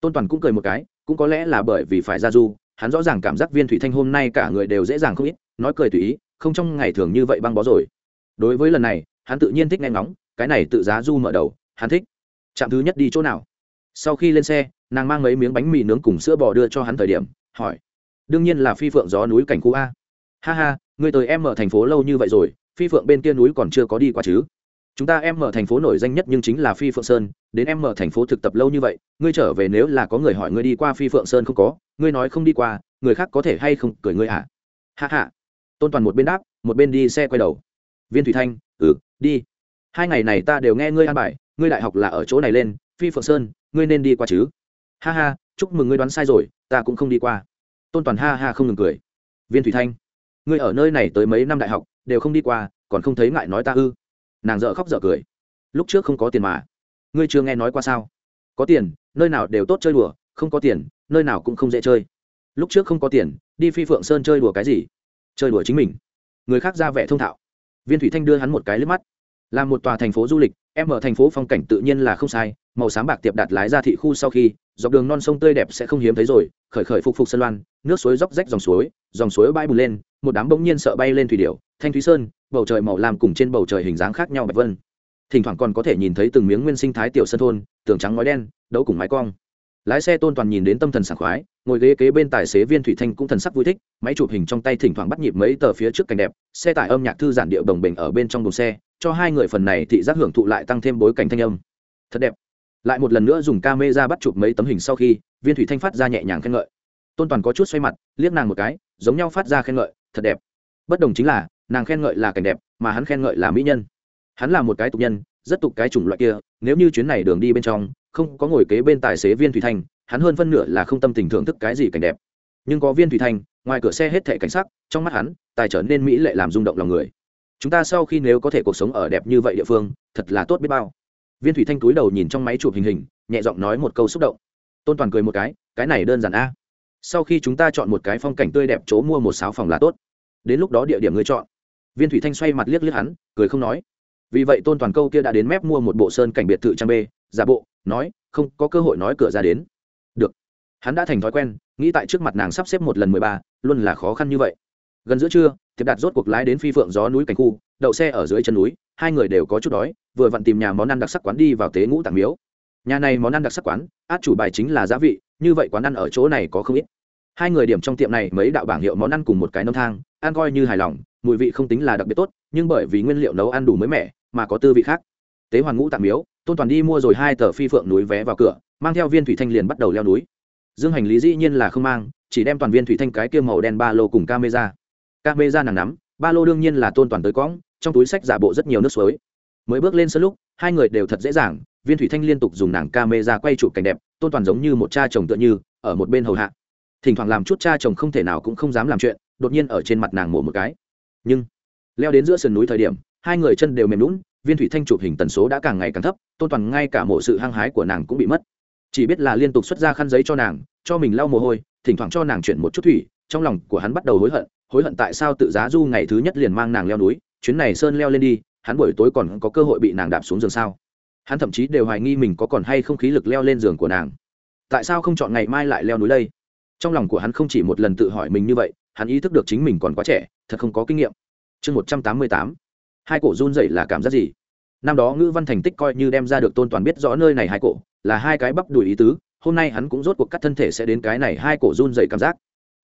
Tôn toàn cũng cười một cái, cũng có lẽ là bởi vì phải ra du, hắn rõ ràng cảm giác viên thủy thanh hôm nay cả người đều dễ dàng không ít, nói cười tùy ý không trong ngày thường như vậy băng bó rồi. Đối với lần này, hắn tự nhiên thích nghe ngóng, cái này tự giá du mở đầu, hắn thích. Trạm thứ nhất đi chỗ nào? Sau khi lên xe, nàng mang mấy miếng bánh mì nướng cùng sữa bò đưa cho hắn thời điểm, hỏi. Đương nhiên là phi phượng gió núi cảnh khu a. Ha ha người tới em ở thành phố lâu như vậy rồi, phi phượng bên kia núi còn chưa có đi qua chứ? Chúng ta em ở thành phố nổi danh nhất nhưng chính là phi phượng sơn, đến em ở thành phố thực tập lâu như vậy, ngươi trở về nếu là có người hỏi ngươi đi qua phi phượng sơn không có, ngươi nói không đi qua, người khác có thể hay không cười ngươi à? Hạ hạ tôn toàn một bên đáp, một bên đi xe quay đầu. Viên thủy thanh ừ đi. Hai ngày này ta đều nghe ngươi an bài, ngươi đại học là ở chỗ này lên, phi phượng sơn, ngươi nên đi qua chứ. Ha ha, chúc mừng ngươi đoán sai rồi, ta cũng không đi qua. Tôn toàn ha ha không ngừng cười. Viên thủy thanh, ngươi ở nơi này tới mấy năm đại học, đều không đi qua, còn không thấy ngại nói ta ư? Nàng dợ khóc dợ cười. Lúc trước không có tiền mà. Ngươi chưa nghe nói qua sao? Có tiền, nơi nào đều tốt chơi đùa, không có tiền, nơi nào cũng không dễ chơi. Lúc trước không có tiền, đi phi phượng sơn chơi đùa cái gì? Chơi đùa chính mình. Người khác ra vẻ thông thạo. Viên thủy thanh đưa hắn một cái liếc mắt. Là một tòa thành phố du lịch, em ở thành phố phong cảnh tự nhiên là không sai, màu sáng bạc tiệp đặt lái ra thị khu sau khi, dọc đường non sông tươi đẹp sẽ không hiếm thấy rồi, khởi khởi phục phục sân loan, nước suối róc rách dòng suối dòng suối bay bùn lên, một đám bỗng nhiên sợ bay lên thủy điệu thanh thúy sơn, bầu trời màu lam cùng trên bầu trời hình dáng khác nhau bạch vân. Thỉnh thoảng còn có thể nhìn thấy từng miếng nguyên sinh thái tiểu sân thôn, tường trắng ngói đen, đấu cùng mái cong lái xe tôn toàn nhìn đến tâm thần sảng khoái, ngồi ghế kế bên tài xế viên thủy thanh cũng thần sắc vui thích, máy chụp hình trong tay thỉnh thoảng bắt nhịp mấy tờ phía trước cảnh đẹp, xe tải âm nhạc thư giản điệu đồng bình ở bên trong đồn xe, cho hai người phần này thị giác hưởng thụ lại tăng thêm bối cảnh thanh âm. Thật đẹp. Lại một lần nữa dùng ca mê ra bắt chụp mấy tấm hình sau khi, viên thủy thanh phát ra nhẹ nhàng khen ngợi. Tôn toàn có chút xoay mặt, liếc nàng một cái, giống nhau phát ra khen ngợi, thật đẹp. Bất đồng chính là, nàng khen ngợi là cảnh đẹp, mà hắn khen ngợi là mỹ nhân. Hắn là một cái tục nhân, rất tục cái chủng loại kia, nếu như chuyến này đường đi bên trong không có ngồi kế bên tài xế viên thủy thanh hắn hơn phân nửa là không tâm tình thưởng thức cái gì cảnh đẹp. Nhưng có viên thủy thanh ngoài cửa xe hết thẻ cảnh sắc, trong mắt hắn, tài trở nên mỹ lệ làm rung động lòng người. Chúng ta sau khi nếu có thể cuộc sống ở đẹp như vậy địa phương, thật là tốt biết bao. Viên thủy thanh túi đầu nhìn trong máy chụp hình hình, nhẹ giọng nói một câu xúc động. Tôn toàn cười một cái cái này đơn giản a. Sau khi chúng ta chọn một cái phong cảnh tươi đẹp chỗ mua một sáu phòng là tốt. Đến lúc đó địa điểm ngươi chọn. Viên thủy thanh xoay mặt liếc liếc hắn, cười không nói. Vì vậy tôn toàn câu kia đã đến mép mua một bộ sơn cảnh biệt thự trang b giả bộ nói, không, có cơ hội nói cửa ra đến. Được. Hắn đã thành thói quen, nghĩ tại trước mặt nàng sắp xếp một lần mười ba, luôn là khó khăn như vậy. Gần giữa trưa, thiệp đạt rốt cuộc lái đến phi phượng gió núi cảnh khu, đậu xe ở dưới chân núi, hai người đều có chút đói, vừa vặn tìm nhà món ăn đặc sắc quán đi vào tế ngũ tàng miếu. Nhà này món ăn đặc sắc quán, át chủ bài chính là giá vị, như vậy quán ăn ở chỗ này có không ít. Hai người điểm trong tiệm này mấy đạo bảng hiệu món ăn cùng một cái nông thang, ăn coi như hài lòng, mùi vị không tính là đặc biệt tốt, nhưng bởi vì nguyên liệu nấu ăn đủ mới mẻ, mà có tư vị khác. Tế hoàn ngũ tạng miếu tôn toàn đi mua rồi hai tờ phi phượng núi vé vào cửa, mang theo viên thủy thanh liền bắt đầu leo núi. Dương hành lý dĩ nhiên là không mang, chỉ đem toàn viên thủy thanh cái kia màu đen ba lô cùng camera. Camera nàng nắm, ba lô đương nhiên là tôn toàn tới cõng, trong túi sách giả bộ rất nhiều nước suối. Mới bước lên sân lúc, hai người đều thật dễ dàng, viên thủy thanh liên tục dùng nàng camera quay chụp cảnh đẹp, tôn toàn giống như một cha chồng tựa như, ở một bên hầu hạ. Thỉnh thoảng làm chút cha chồng không thể nào cũng không dám làm chuyện, đột nhiên ở trên mặt nàng mổ một cái. Nhưng, leo đến giữa sườn núi thời điểm, hai người chân đều mềm lún viên thủy thanh chụp hình tần số đã càng ngày càng thấp, tôn toàn ngay cả mổ sự hăng hái của nàng cũng bị mất. Chỉ biết là liên tục xuất ra khăn giấy cho nàng, cho mình lau mồ hôi, thỉnh thoảng cho nàng chuyển một chút thủy, trong lòng của hắn bắt đầu hối hận hối hận tại sao tự giá du ngày thứ nhất liền mang nàng leo núi, chuyến này sơn leo lên đi, hắn buổi tối còn có cơ hội bị nàng đạp xuống giường sao? Hắn thậm chí đều hoài nghi mình có còn hay không khí lực leo lên giường của nàng. Tại sao không chọn ngày mai lại leo núi đây? Trong lòng của hắn không chỉ một lần tự hỏi mình như vậy, hắn ý thức được chính mình còn quá trẻ, thật không có kinh nghiệm. Chương một trăm tám mươi tám hai cổ run dậy là cảm giác gì? Năm đó ngữ văn thành tích coi như đem ra được tôn toàn biết rõ nơi này hai cổ, là hai cái bắp đùi ý tứ, hôm nay hắn cũng rốt cuộc cắt thân thể sẽ đến cái này hai cổ run dậy cảm giác.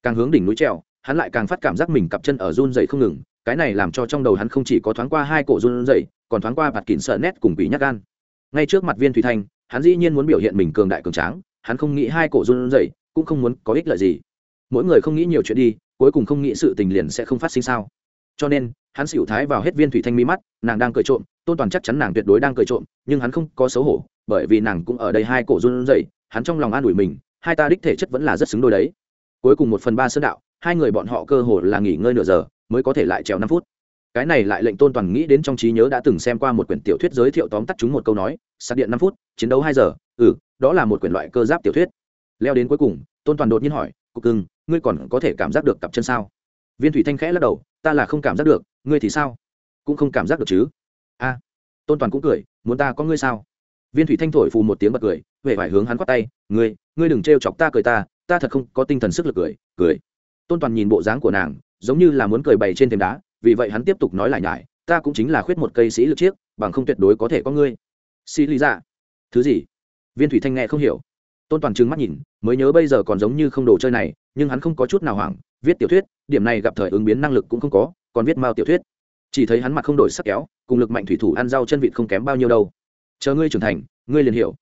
Càng hướng đỉnh núi trèo, hắn lại càng phát cảm giác mình cặp chân ở run dậy không ngừng, cái này làm cho trong đầu hắn không chỉ có thoáng qua hai cổ run dậy còn thoáng qua bạt kín sợ nét cùng quỷ nhắc gan. Ngay trước mặt viên thủy thanh hắn dĩ nhiên muốn biểu hiện mình cường đại cường tráng, hắn không nghĩ hai cổ run dậy cũng không muốn có ích lợi gì. Mỗi người không nghĩ nhiều chuyện đi, cuối cùng không nghĩ sự tình liền sẽ không phát sinh sao? Cho nên hắn xỉu thái vào hết viên thủy thanh mi mắt, nàng đang cười trộm, tôn toàn chắc chắn nàng tuyệt đối đang cười trộm, nhưng hắn không có xấu hổ, bởi vì nàng cũng ở đây hai cổ run rẩy, hắn trong lòng an ủi mình, hai ta đích thể chất vẫn là rất xứng đôi đấy. Cuối cùng một phần ba sơn đạo, hai người bọn họ cơ hồ là nghỉ ngơi nửa giờ, mới có thể lại trèo năm phút. Cái này lại lệnh tôn toàn nghĩ đến trong trí nhớ đã từng xem qua một quyển tiểu thuyết giới thiệu tóm tắt chúng một câu nói, sạc điện năm phút, chiến đấu hai giờ ừ đó là một quyển loại cơ giáp tiểu thuyết. Leo đến cuối cùng, tôn toàn đột nhiên hỏi, cục cưng, ngươi còn có thể cảm giác được cặp chân sao? Viên thủy thanh khẽ lắc đầu ta là không cảm giác được, ngươi thì sao? Cũng không cảm giác được chứ. A, tôn toàn cũng cười, muốn ta có ngươi sao? Viên thủy thanh thổi phù một tiếng bật cười huệ phải hướng hắn khoát tay, ngươi ngươi đừng trêu chọc ta cười ta ta thật không có tinh thần sức lực cười cười. Tôn toàn nhìn bộ dáng của nàng, giống như là muốn cười bày trên thềm đá, vì vậy hắn tiếp tục nói lại nhải, ta cũng chính là khuyết một cây sĩ lực chiếc, bằng không tuyệt đối có thể có ngươi. Sĩ lý dạ thứ gì? Viên thủy thanh nghe không hiểu. Tôn toàn trừng mắt nhìn, mới nhớ bây giờ còn giống như không đồ chơi này nhưng hắn không có chút nào hoảng, viết tiểu thuyết, điểm này gặp thời ứng biến năng lực cũng không có, còn viết mao tiểu thuyết. Chỉ thấy hắn mặt không đổi sắc kéo, cùng lực mạnh thủy thủ ăn rau chân vịt không kém bao nhiêu đâu. Chờ ngươi trưởng thành, ngươi liền hiểu.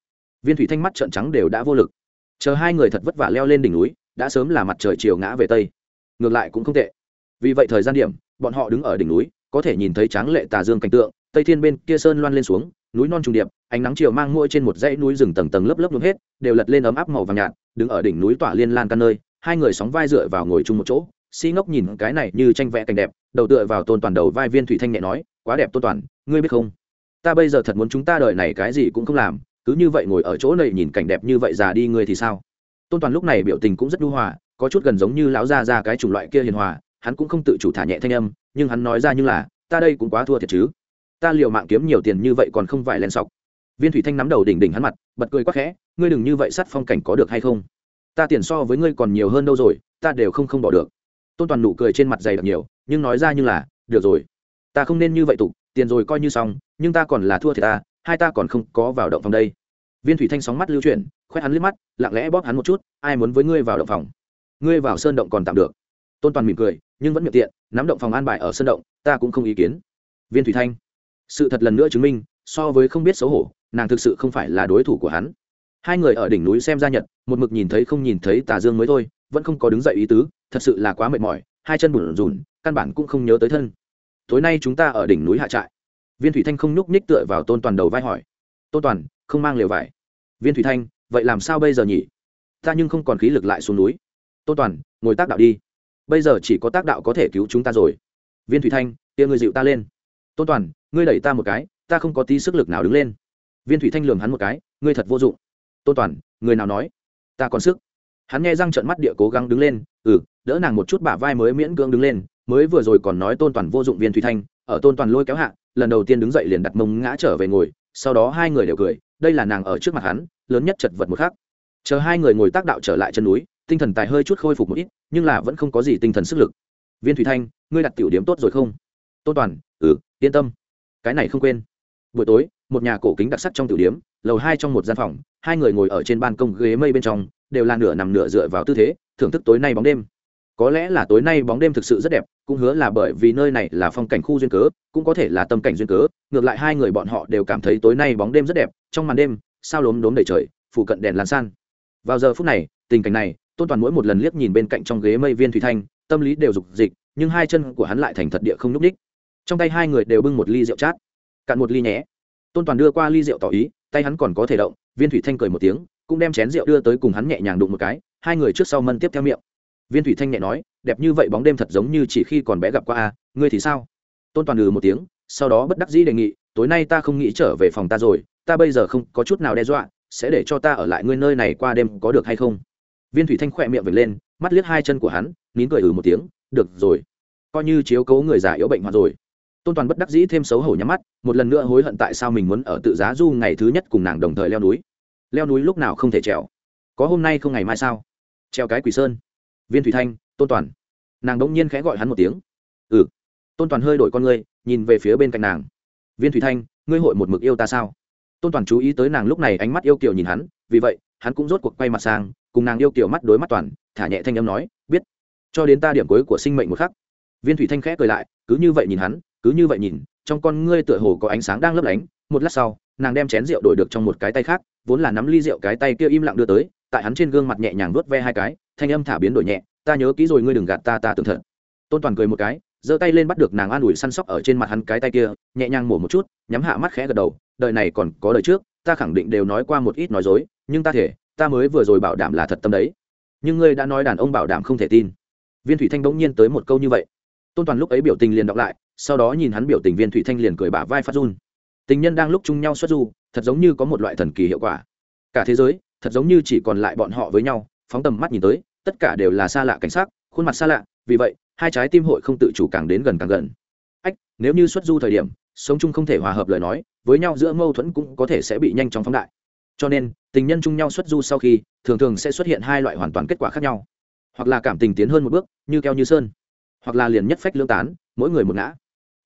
Viên thủy thanh mắt trợn trắng đều đã vô lực. Chờ hai người thật vất vả leo lên đỉnh núi, đã sớm là mặt trời chiều ngã về tây. Ngược lại cũng không tệ. Vì vậy thời gian điểm, bọn họ đứng ở đỉnh núi, có thể nhìn thấy tráng lệ tà dương cảnh tượng, tây thiên bên kia sơn loan lên xuống, núi non trùng điệp, ánh nắng chiều mang ngôi trên một dãy núi rừng tầng tầng lớp lớp nhuộm hết, đều lật lên ấm áp màu vàng nhạt, đứng ở đỉnh núi tỏa liên lan căn nơi hai người sóng vai dựa vào ngồi chung một chỗ, si ngốc nhìn cái này như tranh vẽ cảnh đẹp, đầu tựa vào tôn toàn đầu vai viên thủy thanh nhẹ nói, quá đẹp tôn toàn, ngươi biết không? Ta bây giờ thật muốn chúng ta đợi này cái gì cũng không làm, cứ như vậy ngồi ở chỗ này nhìn cảnh đẹp như vậy già đi ngươi thì sao? Tôn toàn lúc này biểu tình cũng rất đu hòa, có chút gần giống như lão ra ra cái chủng loại kia hiền hòa, hắn cũng không tự chủ thả nhẹ thanh âm, nhưng hắn nói ra như là, ta đây cũng quá thua thiệt chứ. Ta liều mạng kiếm nhiều tiền như vậy còn không phải len sọc. Viên thủy thanh nắm đầu đỉnh đỉnh hắn mặt, bật cười quắc khẽ, ngươi đừng như vậy sát phong cảnh có được hay không? Ta tiền so với ngươi còn nhiều hơn đâu rồi, ta đều không không bỏ được. Tôn toàn nụ cười trên mặt dày đặc nhiều, nhưng nói ra như là, được rồi, ta không nên như vậy tục, tiền rồi coi như xong, nhưng ta còn là thua thì ta, hai ta còn không có vào động phòng đây. Viên thủy thanh sóng mắt lưu chuyển, khoét hắn liếc mắt, lặng lẽ bóp hắn một chút, ai muốn với ngươi vào động phòng? Ngươi vào sơn động còn tạm được. Tôn toàn mỉm cười, nhưng vẫn miệng tiện, nắm động phòng an bài ở sơn động, ta cũng không ý kiến. Viên thủy thanh, sự thật lần nữa chứng minh, so với không biết xấu hổ, nàng thực sự không phải là đối thủ của hắn hai người ở đỉnh núi xem ra nhật, một mực nhìn thấy không nhìn thấy tà dương mới thôi, vẫn không có đứng dậy ý tứ, thật sự là quá mệt mỏi, hai chân bùn rùn căn bản cũng không nhớ tới thân. Tối nay chúng ta ở đỉnh núi hạ trại. Viên thủy thanh không nhúc nhích tựa vào tôn toàn đầu vai hỏi. Tôn toàn, không mang liều vải. Viên thủy thanh, vậy làm sao bây giờ nhỉ? Ta nhưng không còn khí lực lại xuống núi. Tôn toàn, ngồi tác đạo đi. Bây giờ chỉ có tác đạo có thể cứu chúng ta rồi. Viên thủy thanh tia người dịu ta lên. Tôn toàn, ngươi đẩy ta một cái, ta không có tí sức lực nào đứng lên. Viên thủy thanh lường hắn một cái, ngươi thật vô dụng tôn toàn, người nào nói? Ta còn sức. Hắn nghe răng trợn mắt địa cố gắng đứng lên ừ đỡ nàng một chút bả vai mới miễn cưỡng đứng lên, mới vừa rồi còn nói tôn toàn vô dụng viên thủy thanh, ở tôn toàn lôi kéo hạ, lần đầu tiên đứng dậy liền đặt mông ngã trở về ngồi, sau đó hai người đều cười, đây là nàng ở trước mặt hắn, lớn nhất chật vật một khác chờ hai người ngồi tác đạo trở lại chân núi, tinh thần tài hơi chút khôi phục một ít, nhưng là vẫn không có gì tinh thần sức lực. Viên thủy thanh, ngươi đặt tiểu điểm tốt rồi không? Tôn toàn ừ yên tâm. Cái này không quên. Buổi tối một nhà cổ kính đặc sắc trong tiểu điếm, lầu hai trong một gian phòng, hai người ngồi ở trên ban công ghế mây bên trong, đều là nửa nằm nửa dựa vào tư thế, thưởng thức tối nay bóng đêm. Có lẽ là tối nay bóng đêm thực sự rất đẹp, cũng hứa là bởi vì nơi này là phong cảnh khu duyên cớ, cũng có thể là tâm cảnh duyên cớ, ngược lại hai người bọn họ đều cảm thấy tối nay bóng đêm rất đẹp, trong màn đêm, sao lốm đốm đầy trời phụ cận đèn lan san. Vào giờ phút này, tình cảnh này, tôn toàn mỗi một lần liếc nhìn bên cạnh trong ghế mây viên thủy thanh, tâm lý đều dục dịch, nhưng hai chân của hắn lại thành thật địa không nhúc ních trong tay hai người đều bưng một ly rượu chát. Cạn một ly nhé tôn toàn đưa qua ly rượu tỏ ý, tay hắn còn có thể động, viên thủy thanh cười một tiếng, cũng đem chén rượu đưa tới cùng hắn nhẹ nhàng đụng một cái, hai người trước sau mân tiếp theo miệng. Viên thủy thanh nhẹ nói, đẹp như vậy bóng đêm thật giống như chỉ khi còn bé gặp qua a, ngươi thì sao? Tôn toàn ừ một tiếng, sau đó bất đắc dĩ đề nghị, tối nay ta không nghĩ trở về phòng ta rồi, ta bây giờ không có chút nào đe dọa, sẽ để cho ta ở lại ngươi nơi này qua đêm có được hay không? Viên thủy thanh khỏe miệng vệt lên, mắt liếc hai chân của hắn, nín cười ừ một tiếng, được rồi. Coi như chiếu cố người già yếu bệnh hoạn rồi tôn toàn bất đắc dĩ thêm xấu hổ nhắm mắt, một lần nữa hối hận tại sao mình muốn ở tự giá du ngày thứ nhất cùng nàng đồng thời leo núi. Leo núi lúc nào không thể trèo? Có hôm nay không ngày mai sao? Treo cái quỷ sơn. Viên thủy thanh, tôn toàn. Nàng đông nhiên khẽ gọi hắn một tiếng. Ừ. Tôn toàn hơi đổi con ngươi, nhìn về phía bên cạnh nàng. Viên thủy thanh, ngươi hội một mực yêu ta sao? Tôn toàn chú ý tới nàng lúc này ánh mắt yêu kiểu nhìn hắn, vì vậy, hắn cũng rốt cuộc quay mặt sang, cùng nàng yêu kiểu mắt đối mắt toàn, thả nhẹ thanh âm nói, biết. Cho đến ta điểm cuối của sinh mệnh một khắc. Viên thủy thanh khẽ cười lại, cứ như vậy nhìn hắn cứ như vậy nhìn, trong con ngươi tựa hồ có ánh sáng đang lấp lánh, một lát sau, nàng đem chén rượu đổi được trong một cái tay khác, vốn là nắm ly rượu cái tay kia im lặng đưa tới, tại hắn trên gương mặt nhẹ nhàng vuốt ve hai cái, thanh âm thả biến đổi nhẹ, ta nhớ kỹ rồi, ngươi đừng gạt ta ta tưởng thật. Tôn toàn cười một cái, giơ tay lên bắt được nàng an ủi săn sóc ở trên mặt hắn cái tay kia, nhẹ nhàng mổ một chút, nhắm hạ mắt khẽ gật đầu, đời này còn có đời trước, ta khẳng định đều nói qua một ít nói dối, nhưng ta thể, ta mới vừa rồi bảo đảm là thật tâm đấy. Nhưng ngươi đã nói đàn ông bảo đảm không thể tin. Viên thủy thanh bỗng nhiên tới một câu như vậy. Tôn toàn lúc ấy biểu tình liền đọc lại sau đó nhìn hắn biểu tình viên thủy thanh liền cười bả vai phát run. Tình nhân đang lúc chung nhau xuất du, thật giống như có một loại thần kỳ hiệu quả. Cả thế giới, thật giống như chỉ còn lại bọn họ với nhau, phóng tầm mắt nhìn tới, tất cả đều là xa lạ cảnh sát khuôn mặt xa lạ, vì vậy, hai trái tim hội không tự chủ càng đến gần càng gần. Ách, nếu như xuất du thời điểm, sống chung không thể hòa hợp lời nói, với nhau giữa mâu thuẫn cũng có thể sẽ bị nhanh chóng phóng đại. Cho nên, tình nhân chung nhau xuất du sau khi, thường thường sẽ xuất hiện hai loại hoàn toàn kết quả khác nhau. Hoặc là cảm tình tiến hơn một bước, như keo như sơn. Hoặc là liền nhất phách lương tán, mỗi người một ngã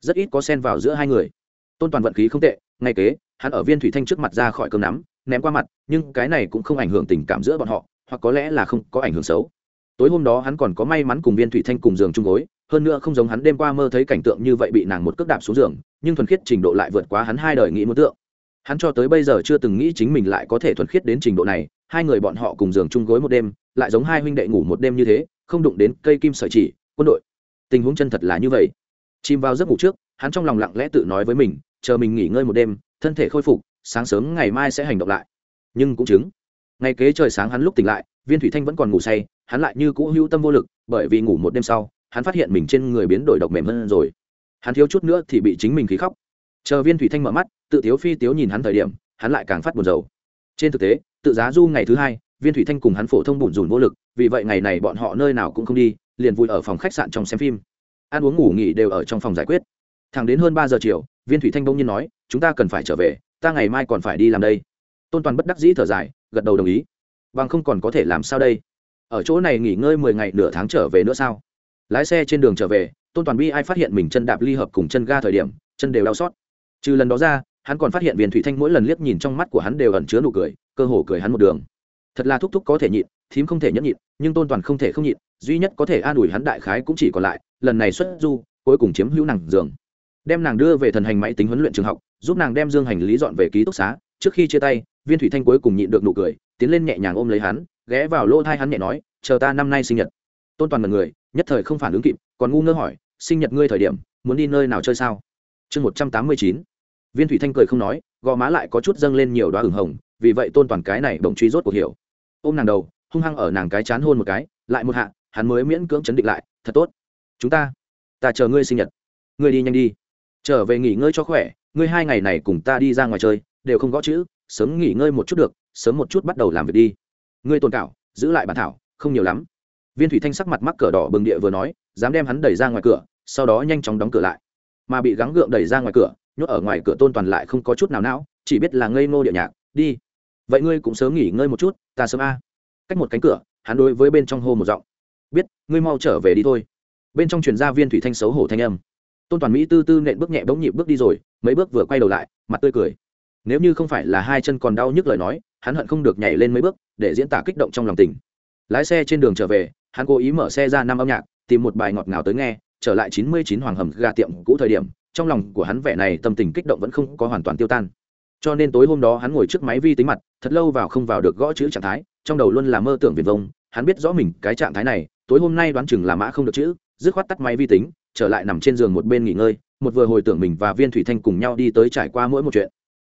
rất ít có sen vào giữa hai người. Tôn toàn vận khí không tệ, ngay kế, hắn ở viên thủy thanh trước mặt ra khỏi cơm nắm, ném qua mặt, nhưng cái này cũng không ảnh hưởng tình cảm giữa bọn họ, hoặc có lẽ là không có ảnh hưởng xấu. Tối hôm đó hắn còn có may mắn cùng viên thủy thanh cùng giường chung gối, hơn nữa không giống hắn đêm qua mơ thấy cảnh tượng như vậy bị nàng một cước đạp xuống giường, nhưng thuần khiết trình độ lại vượt quá hắn hai đời nghĩ muốn tượng. Hắn cho tới bây giờ chưa từng nghĩ chính mình lại có thể thuần khiết đến trình độ này, hai người bọn họ cùng giường chung gối một đêm, lại giống hai huynh đệ ngủ một đêm như thế, không đụng đến cây kim sợi chỉ, quân đội. Tình huống chân thật là như vậy chìm vào giấc ngủ trước, hắn trong lòng lặng lẽ tự nói với mình, chờ mình nghỉ ngơi một đêm, thân thể khôi phục, sáng sớm ngày mai sẽ hành động lại. Nhưng cũng chứng, ngày kế trời sáng hắn lúc tỉnh lại, viên thủy thanh vẫn còn ngủ say, hắn lại như cũ hữu tâm vô lực, bởi vì ngủ một đêm sau, hắn phát hiện mình trên người biến đổi độc mềm hơn rồi. Hắn thiếu chút nữa thì bị chính mình khí khóc. Chờ viên thủy thanh mở mắt, tự thiếu phi tiếu nhìn hắn thời điểm, hắn lại càng phát buồn rầu. Trên thực tế, tự giá du ngày thứ hai, viên thủy thanh cùng hắn phổ thông bùn rùn vô lực, vì vậy ngày này bọn họ nơi nào cũng không đi, liền vui ở phòng khách sạn trong xem phim ăn uống ngủ nghỉ đều ở trong phòng giải quyết. Thẳng đến hơn ba giờ chiều, viên thủy thanh bỗng nhiên nói, chúng ta cần phải trở về, ta ngày mai còn phải đi làm đây. Tôn toàn bất đắc dĩ thở dài, gật đầu đồng ý. Bằng không còn có thể làm sao đây? Ở chỗ này nghỉ ngơi mười ngày nửa tháng trở về nữa sao? Lái xe trên đường trở về, tôn toàn bi ai phát hiện mình chân đạp ly hợp cùng chân ga thời điểm, chân đều đau xót. Trừ lần đó ra, hắn còn phát hiện viên thủy thanh mỗi lần liếc nhìn trong mắt của hắn đều ẩn chứa nụ cười, cơ hồ cười hắn một đường. Thật là thúc thúc có thể nhịn, thím không thể nhẫn nhịn, nhưng tôn toàn không thể không nhịn duy nhất có thể an ủi hắn đại khái cũng chỉ còn lại, lần này xuất du, cuối cùng chiếm hữu nàng giường. Đem nàng đưa về thần hành máy tính huấn luyện trường học, giúp nàng đem dương hành lý dọn về ký túc xá. Trước khi chia tay, viên thủy thanh cuối cùng nhịn được nụ cười, tiến lên nhẹ nhàng ôm lấy hắn, ghé vào lỗ thai hắn nhẹ nói, chờ ta năm nay sinh nhật. Tôn toàn mật người nhất thời không phản ứng kịp, còn ngu ngơ hỏi, sinh nhật ngươi thời điểm, muốn đi nơi nào chơi sao? Chương một trăm tám mươi chín. Viên thủy thanh cười không nói, gò má lại có chút dâng lên nhiều đoá ửng hồng, vì vậy tôn toàn cái này đồng truy rốt cuộc hiểu. Ôm nàng đầu, hung hăng ở nàng cái chán hôn một cái, lại một hạ hắn mới miễn cưỡng chấn định lại, thật tốt. Chúng ta ta chờ ngươi sinh nhật. Ngươi đi nhanh đi. Trở về nghỉ ngơi cho khỏe, ngươi hai ngày này cùng ta đi ra ngoài chơi, đều không gõ chữ, sớm nghỉ ngơi một chút được, sớm một chút bắt đầu làm việc đi. Ngươi tồn cảo, giữ lại bản thảo, không nhiều lắm. Viên thủy thanh sắc mặt mắc cửa đỏ bừng địa vừa nói, dám đem hắn đẩy ra ngoài cửa, sau đó nhanh chóng đóng cửa lại. Mà bị gắng gượng đẩy ra ngoài cửa, nhốt ở ngoài cửa tôn toàn lại không có chút nào não, chỉ biết là ngây ngô địa nhạc, đi. Vậy ngươi cũng sớm nghỉ ngơi một chút, ta sớm a. Cách một cánh cửa, hắn đối với bên trong hô một giọng biết, ngươi mau trở về đi thôi. Bên trong truyền gia viên thủy thanh xấu hổ thanh âm. Tôn toàn mỹ tư tư nện bước nhẹ bỗng nhịp bước đi rồi, mấy bước vừa quay đầu lại, mặt tươi cười. Nếu như không phải là hai chân còn đau nhức lời nói, hắn hận không được nhảy lên mấy bước, để diễn tả kích động trong lòng tình. Lái xe trên đường trở về, hắn cố ý mở xe ra năm âm nhạc, tìm một bài ngọt ngào tới nghe, trở lại chín mươi chín hoàng hầm gà tiệm cũ thời điểm, trong lòng của hắn vẻ này tâm tình kích động vẫn không có hoàn toàn tiêu tan. Cho nên tối hôm đó hắn ngồi trước máy vi tính mặt, thật lâu vào không vào được gõ chữ trạng thái, trong đầu luôn là mơ tưởng viền vông hắn biết rõ mình cái trạng thái này, tối hôm nay đoán chừng là mã không được chữ, dứt khoát tắt máy vi tính, trở lại nằm trên giường một bên nghỉ ngơi, một vừa hồi tưởng mình và viên thủy thanh cùng nhau đi tới trải qua mỗi một chuyện.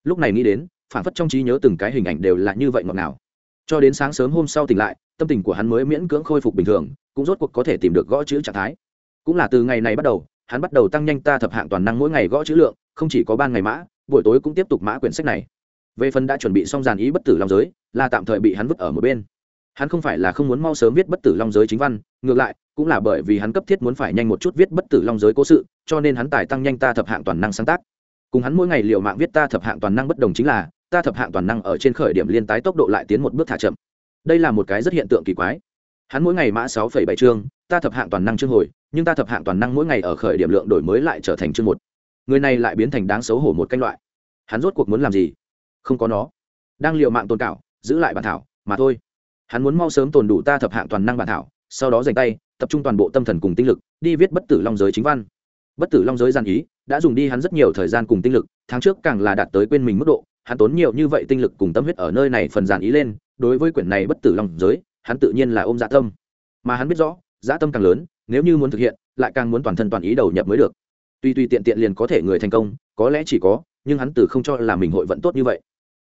Lúc này nghĩ đến, phản phất trong trí nhớ từng cái hình ảnh đều là như vậy ngọt ngào. Cho đến sáng sớm hôm sau tỉnh lại, tâm tình của hắn mới miễn cưỡng khôi phục bình thường, cũng rốt cuộc có thể tìm được gõ chữ trạng thái. Cũng là từ ngày này bắt đầu, hắn bắt đầu tăng nhanh ta thập hạng toàn năng mỗi ngày gõ chữ lượng, không chỉ có ban ngày mã, buổi tối cũng tiếp tục mã quyển sách này. Về phần đã chuẩn bị xong dàn ý bất tử long giới, là tạm thời bị hắn vứt ở một bên hắn không phải là không muốn mau sớm viết bất tử long giới chính văn, ngược lại, cũng là bởi vì hắn cấp thiết muốn phải nhanh một chút viết bất tử long giới cố sự, cho nên hắn tài tăng nhanh ta thập hạng toàn năng sáng tác. Cùng hắn mỗi ngày liệu mạng viết ta thập hạng toàn năng bất đồng chính là, ta thập hạng toàn năng ở trên khởi điểm liên tái tốc độ lại tiến một bước thả chậm. Đây là một cái rất hiện tượng kỳ quái. Hắn mỗi ngày mã sáu phẩy bảy chương, ta thập hạng toàn năng chương hồi, nhưng ta thập hạng toàn năng mỗi ngày ở khởi điểm lượng đổi mới lại trở thành chương một. Người này lại biến thành đáng xấu hổ một canh loại. Hắn rốt cuộc muốn làm gì? Không có nó. Đang liệu mạng tồn cảo, giữ lại bản thảo, mà thôi hắn muốn mau sớm tồn đủ ta thập hạng toàn năng bản thảo, sau đó dành tay, tập trung toàn bộ tâm thần cùng tinh lực, đi viết bất tử long giới chính văn. Bất tử long giới gian ý, đã dùng đi hắn rất nhiều thời gian cùng tinh lực, tháng trước càng là đạt tới quên mình mức độ, hắn tốn nhiều như vậy tinh lực cùng tâm huyết ở nơi này phần giàn ý lên, đối với quyển này bất tử long giới, hắn tự nhiên là ôm dạ tâm. Mà hắn biết rõ dạ tâm càng lớn, nếu như muốn thực hiện, lại càng muốn toàn thân toàn ý đầu nhập mới được. Tuy tuy tiện tiện liền có thể người thành công, có lẽ chỉ có, nhưng hắn từ không cho là mình hội vận tốt như vậy.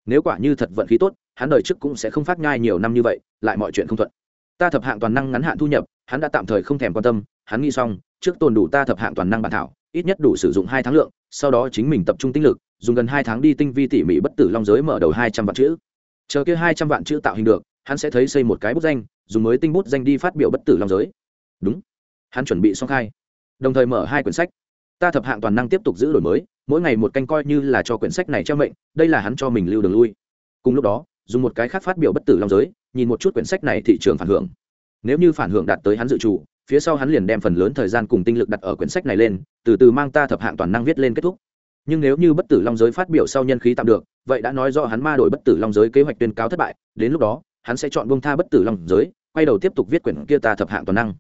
Nếu quả như thật vận khí tốt hắn đời trước cũng sẽ không phát nhai nhiều năm như vậy, lại mọi chuyện không thuận. Ta thập hạng toàn năng ngắn hạn thu nhập, hắn đã tạm thời không thèm quan tâm, hắn nghĩ xong, trước tồn đủ ta thập hạng toàn năng bản thảo, ít nhất đủ sử dụng hai tháng lượng, sau đó chính mình tập trung tinh lực, dùng gần hai tháng đi tinh vi tỉ mỉ bất tử long giới mở đầu hai trăm vạn chữ. Chờ kia hai trăm vạn chữ tạo hình được, hắn sẽ thấy xây một cái bút danh, dùng mới tinh bút danh đi phát biểu bất tử long giới. Đúng. Hắn chuẩn bị xong khai. Đồng thời mở hai quyển sách. Ta thập hạng toàn năng tiếp tục giữ đổi mới, mỗi ngày một canh coi như là cho quyển sách này treo mệnh, đây là hắn cho mình lưu đường lui. Cùng lúc đó dùng một cái khác phát biểu bất tử long giới, nhìn một chút quyển sách này thị trường phản hưởng. Nếu như phản hưởng đạt tới hắn dự trù, phía sau hắn liền đem phần lớn thời gian cùng tinh lực đặt ở quyển sách này lên, từ từ mang ta thập hạng toàn năng viết lên kết thúc. Nhưng nếu như bất tử long giới phát biểu sau nhân khí tạm được, vậy đã nói do hắn ma đổi bất tử long giới kế hoạch tuyên cáo thất bại, đến lúc đó, hắn sẽ chọn bông tha bất tử long giới, quay đầu tiếp tục viết quyển kia ta thập hạng toàn năng.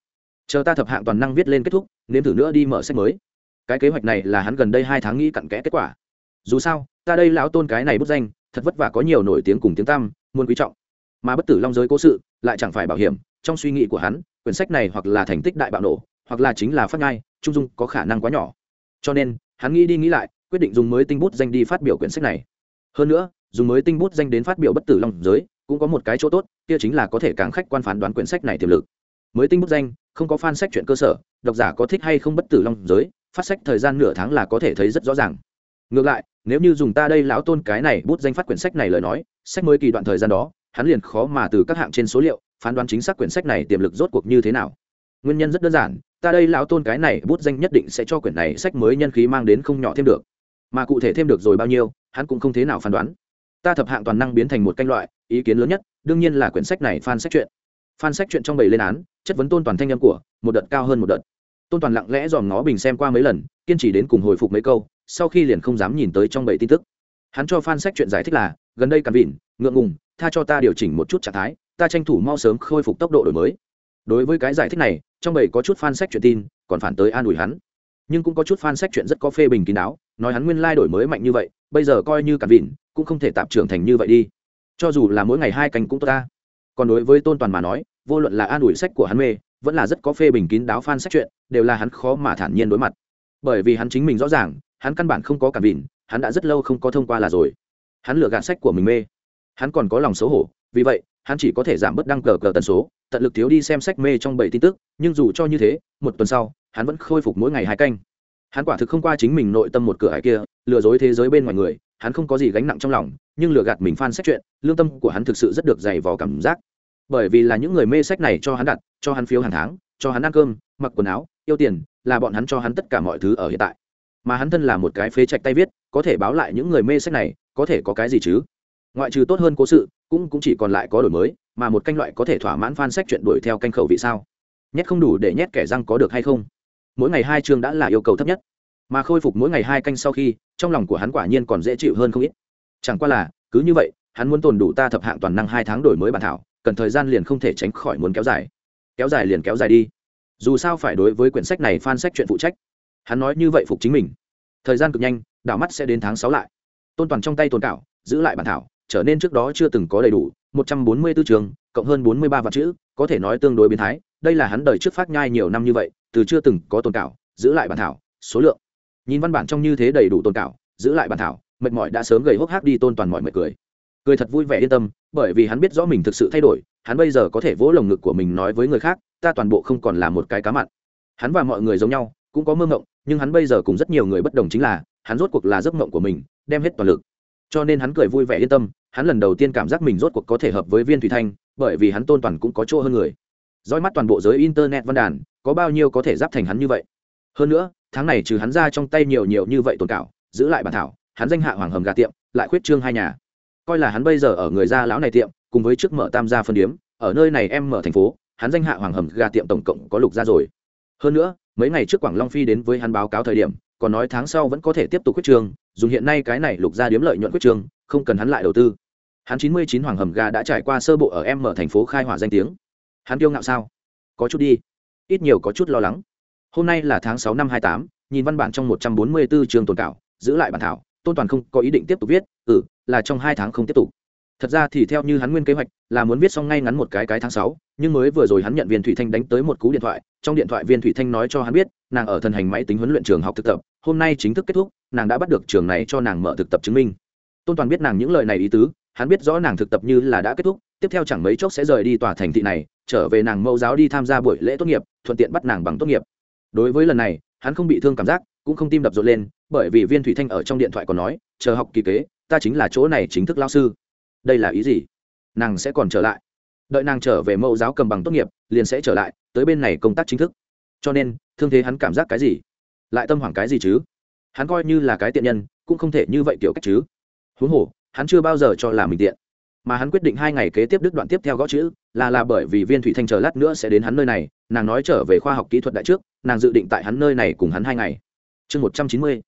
Chờ ta thập hạng toàn năng viết lên kết thúc, nếm thử nữa đi mở sách mới. Cái kế hoạch này là hắn gần đây hai tháng nghĩ cặn kẽ kết quả. Dù sao, ta đây lão tôn cái này bút danh thật vất vả có nhiều nổi tiếng cùng tiếng tăm muôn quý trọng. Mà bất tử long giới cố sự lại chẳng phải bảo hiểm, trong suy nghĩ của hắn, quyển sách này hoặc là thành tích đại bạo nổ, hoặc là chính là phát ngai trung dung có khả năng quá nhỏ. Cho nên, hắn nghĩ đi nghĩ lại, quyết định dùng mới tinh bút danh đi phát biểu quyển sách này. Hơn nữa, dùng mới tinh bút danh đến phát biểu bất tử long giới, cũng có một cái chỗ tốt, kia chính là có thể càng khách quan phán đoán quyển sách này tiềm lực. Mới tinh bút danh, không có fan sách chuyện cơ sở, độc giả có thích hay không bất tử long giới, phát sách thời gian nửa tháng là có thể thấy rất rõ ràng ngược lại, nếu như dùng ta đây lão tôn cái này bút danh phát quyển sách này lời nói, sách mới kỳ đoạn thời gian đó, hắn liền khó mà từ các hạng trên số liệu phán đoán chính xác quyển sách này tiềm lực rốt cuộc như thế nào. Nguyên nhân rất đơn giản, ta đây lão tôn cái này bút danh nhất định sẽ cho quyển này sách mới nhân khí mang đến không nhỏ thêm được. Mà cụ thể thêm được rồi bao nhiêu, hắn cũng không thế nào phán đoán. Ta thập hạng toàn năng biến thành một canh loại, ý kiến lớn nhất, đương nhiên là quyển sách này phan sách chuyện. Phan sách chuyện trong bảy lên án, chất vấn tôn toàn thanh âm của, một đợt cao hơn một đợt. Tôn toàn lặng lẽ dòm ngó bình xem qua mấy lần, kiên trì đến cùng hồi phục mấy câu sau khi liền không dám nhìn tới trong bảy tin tức. Hắn cho fan sách chuyện giải thích là, gần đây cản vịn, ngượng ngùng, tha cho ta điều chỉnh một chút trạng thái, ta tranh thủ mau sớm khôi phục tốc độ đổi mới. Đối với cái giải thích này, trong bảy có chút fan sách chuyện tin, còn phản tới an ủi hắn. Nhưng cũng có chút fan sách chuyện rất có phê bình kín đáo, nói hắn nguyên lai đổi mới mạnh như vậy, bây giờ coi như cản vịn, cũng không thể tạm trưởng thành như vậy đi. Cho dù là mỗi ngày hai canh cũng tốt ta. Còn đối với tôn toàn mà nói, vô luận là an ủi sách của hắn mê, vẫn là rất có phê bình kín đáo fan sách chuyện, đều là hắn khó mà thản nhiên đối mặt. Bởi vì hắn chính mình rõ ràng hắn căn bản không có cảm vịn, hắn đã rất lâu không có thông qua là rồi. Hắn lựa gạt sách của mình mê. Hắn còn có lòng xấu hổ, vì vậy, hắn chỉ có thể giảm bớt đăng cờ cờ tần số, tận lực thiếu đi xem sách mê trong bảy tin tức, nhưng dù cho như thế, một tuần sau, hắn vẫn khôi phục mỗi ngày hai canh. Hắn quả thực không qua chính mình nội tâm một cửa hải kia, lừa dối thế giới bên ngoài người, hắn không có gì gánh nặng trong lòng, nhưng lừa gạt mình phan sách chuyện, lương tâm của hắn thực sự rất được dày vò cảm giác. Bởi vì là những người mê sách này cho hắn đặt, cho hắn phiếu hàng tháng, cho hắn ăn cơm, mặc quần áo, yêu tiền, là bọn hắn cho hắn tất cả mọi thứ ở hiện tại mà hắn thân là một cái phế trạch tay viết, có thể báo lại những người mê sách này, có thể có cái gì chứ? Ngoại trừ tốt hơn cố sự, cũng cũng chỉ còn lại có đổi mới, mà một canh loại có thể thỏa mãn fan sách chuyện đuổi theo canh khẩu vị sao? Nhét không đủ để nhét kẻ răng có được hay không? Mỗi ngày hai chương đã là yêu cầu thấp nhất. Mà khôi phục mỗi ngày hai canh sau khi, trong lòng của hắn quả nhiên còn dễ chịu hơn không ít. Chẳng qua là, cứ như vậy, hắn muốn tồn đủ ta thập hạng toàn năng hai tháng đổi mới bản thảo, cần thời gian liền không thể tránh khỏi muốn kéo dài. Kéo dài liền kéo dài đi. Dù sao phải đối với quyển sách này fan sách chuyện phụ trách hắn nói như vậy phục chính mình. Thời gian cực nhanh, đảo mắt sẽ đến tháng sáu lại. Tôn toàn trong tay tồn cảo, giữ lại bản thảo, trở nên trước đó chưa từng có đầy đủ, một trăm bốn mươi 144 trường, cộng hơn bốn mươi ba vạn chữ, có thể nói tương đối biến thái, đây là hắn đời trước phát nhai nhiều năm như vậy, từ chưa từng có tồn cảo, giữ lại bản thảo, số lượng. Nhìn văn bản trong như thế đầy đủ tồn cảo, giữ lại bản thảo, mệt mỏi đã sớm gầy hốc hác đi tôn toàn mọi mệt cười. Cười thật vui vẻ yên tâm, bởi vì hắn biết rõ mình thực sự thay đổi, hắn bây giờ có thể vỗ lồng ngực của mình nói với người khác, ta toàn bộ không còn là một cái cá mặn. Hắn và mọi người giống nhau, cũng có mơ mộng nhưng hắn bây giờ cùng rất nhiều người bất đồng chính là, hắn rốt cuộc là giấc mộng của mình, đem hết toàn lực. Cho nên hắn cười vui vẻ yên tâm, hắn lần đầu tiên cảm giác mình rốt cuộc có thể hợp với viên thủy thanh, bởi vì hắn tôn toàn cũng có chỗ hơn người. Roi mắt toàn bộ giới internet văn đàn, có bao nhiêu có thể giáp thành hắn như vậy? Hơn nữa, tháng này trừ hắn ra trong tay nhiều nhiều như vậy tồn cảo, giữ lại bản thảo, hắn danh hạ hoàng hầm gà tiệm, lại khuyết trương hai nhà. Coi là hắn bây giờ ở người gia lão này tiệm, cùng với trước mở tam gia phân điếm, ở nơi này em mở thành phố, hắn danh hạ hoàng hầm gà tiệm tổng cộng có lục gia rồi. Hơn nữa mấy ngày trước quảng long phi đến với hắn báo cáo thời điểm, còn nói tháng sau vẫn có thể tiếp tục quyết trường, dùng hiện nay cái này lục ra điếm lợi nhuận quyết trường, không cần hắn lại đầu tư. Hắn chín mươi chín hoàng hầm gà đã trải qua sơ bộ ở em mở thành phố khai hỏa danh tiếng. Hắn kiêu ngạo sao? Có chút đi. Ít nhiều có chút lo lắng. Hôm nay là tháng sáu năm hai tám, nhìn văn bản trong một trăm bốn mươi bốn trường tồn cảo, giữ lại bản thảo, tôn toàn không có ý định tiếp tục viết ừ là trong hai tháng không tiếp tục. Thật ra thì theo như hắn nguyên kế hoạch, là muốn viết xong ngay ngắn một cái cái tháng sáu nhưng mới vừa rồi hắn nhận viên thủy thanh đánh tới một cú điện thoại, trong điện thoại viên thủy thanh nói cho hắn biết, nàng ở thần hành máy tính huấn luyện trường học thực tập, hôm nay chính thức kết thúc, nàng đã bắt được trường này cho nàng mở thực tập chứng minh. Tôn toàn biết nàng những lời này ý tứ, hắn biết rõ nàng thực tập như là đã kết thúc, tiếp theo chẳng mấy chốc sẽ rời đi tòa thành thị này, trở về nàng mẫu giáo đi tham gia buổi lễ tốt nghiệp, thuận tiện bắt nàng bằng tốt nghiệp. Đối với lần này, hắn không bị thương cảm giác, cũng không tim đập rộn lên, bởi vì viên thủy thanh ở trong điện thoại còn nói, chờ học kỳ kế, ta chính là chỗ này chính thức lao sư. Đây là ý gì? Nàng sẽ còn trở lại đợi nàng trở về mẫu giáo cầm bằng tốt nghiệp, liền sẽ trở lại, tới bên này công tác chính thức. Cho nên, thương thế hắn cảm giác cái gì? Lại tâm hoảng cái gì chứ? Hắn coi như là cái tiện nhân, cũng không thể như vậy kiểu cách chứ. Huống hồ, hắn chưa bao giờ cho là mình tiện. Mà hắn quyết định hai ngày kế tiếp đứt đoạn tiếp theo gõ chữ, là là bởi vì viên thủy thanh chờ lát nữa sẽ đến hắn nơi này, nàng nói trở về khoa học kỹ thuật đại trước, nàng dự định tại hắn nơi này cùng hắn hai ngày. Chương một trăm chín mươi.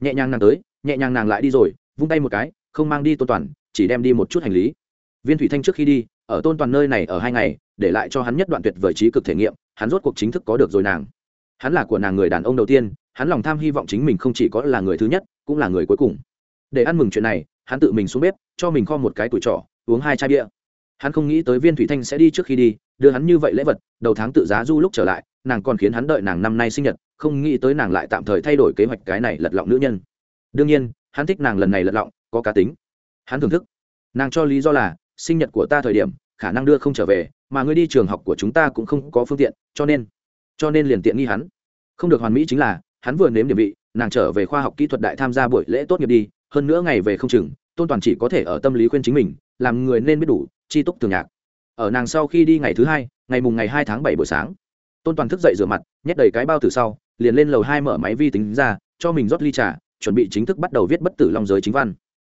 Nhẹ nhàng nàng tới, nhẹ nhàng nàng lại đi rồi, vung tay một cái, không mang đi tôn toàn, chỉ đem đi một chút hành lý. Viên thủy thanh trước khi đi ở tôn toàn nơi này ở hai ngày, để lại cho hắn nhất đoạn tuyệt vời trí cực thể nghiệm, hắn rốt cuộc chính thức có được rồi nàng. Hắn là của nàng người đàn ông đầu tiên, hắn lòng tham hy vọng chính mình không chỉ có là người thứ nhất, cũng là người cuối cùng. Để ăn mừng chuyện này, hắn tự mình xuống bếp, cho mình kho một cái tuổi trỏ uống hai chai bia. Hắn không nghĩ tới viên thủy thanh sẽ đi trước khi đi, đưa hắn như vậy lễ vật, đầu tháng tự giá du lúc trở lại, nàng còn khiến hắn đợi nàng năm nay sinh nhật, không nghĩ tới nàng lại tạm thời thay đổi kế hoạch cái này lật lọng nữ nhân. Đương nhiên, hắn thích nàng lần này lật lọng, có cá tính. Hắn thưởng thức. Nàng cho lý do là sinh nhật của ta thời điểm, khả năng đưa không trở về, mà ngươi đi trường học của chúng ta cũng không có phương tiện, cho nên cho nên liền tiện nghi hắn. Không được hoàn mỹ chính là, hắn vừa nếm điểm vị, nàng trở về khoa học kỹ thuật đại tham gia buổi lễ tốt nghiệp đi, hơn nữa ngày về không chừng, tôn toàn chỉ có thể ở tâm lý khuyên chính mình, làm người nên biết đủ chi túc tường nhạc. Ở nàng sau khi đi ngày thứ hai, ngày mùng ngày hai tháng bảy buổi sáng, tôn toàn thức dậy rửa mặt, nhét đầy cái bao từ sau, liền lên lầu hai mở máy vi tính ra, cho mình rót ly trà, chuẩn bị chính thức bắt đầu viết bất tử long giới chính văn.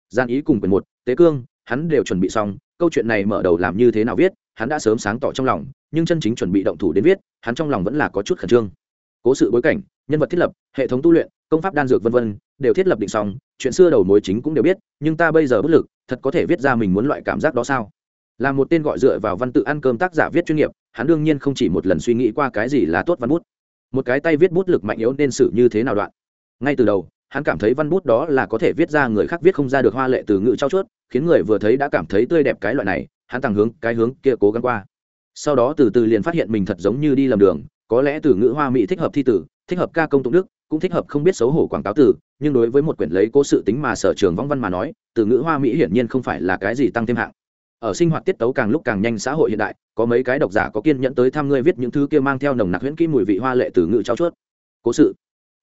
Gian ý cùng quyển một, tế cương, hắn đều chuẩn bị xong câu chuyện này mở đầu làm như thế nào viết, hắn đã sớm sáng tỏ trong lòng, nhưng chân chính chuẩn bị động thủ đến viết, hắn trong lòng vẫn là có chút khẩn trương. Cố sự bối cảnh, nhân vật thiết lập, hệ thống tu luyện, công pháp đan dược v v đều thiết lập định xong, chuyện xưa đầu mối chính cũng đều biết, nhưng ta bây giờ bất lực, thật có thể viết ra mình muốn loại cảm giác đó sao? Là một tên gọi dựa vào văn tự ăn cơm tác giả viết chuyên nghiệp, hắn đương nhiên không chỉ một lần suy nghĩ qua cái gì là tốt văn bút. Một cái tay viết bút lực mạnh yếu nên xử như thế nào đoạn? Ngay từ đầu hắn cảm thấy văn bút đó là có thể viết ra người khác viết không ra được hoa lệ từ ngữ trao chuốt, khiến người vừa thấy đã cảm thấy tươi đẹp cái loại này, hắn thẳng hướng cái hướng kia cố gắng qua. Sau đó từ từ liền phát hiện mình thật giống như đi lầm đường, có lẽ từ ngữ hoa mỹ thích hợp thi tử, thích hợp ca công tụng đức, cũng thích hợp không biết xấu hổ quảng cáo từ, nhưng đối với một quyển lấy cố sự tính mà sở trường vong văn mà nói, từ ngữ hoa mỹ hiển nhiên không phải là cái gì tăng thêm hạng. Ở sinh hoạt tiết tấu càng lúc càng nhanh xã hội hiện đại, có mấy cái độc giả có kiên nhẫn tới thăm ngươi viết những thứ kia mang theo nồng nặc huyễn kỹ mùi vị hoa lệ từ ngữ trao chuốt. Cố sự.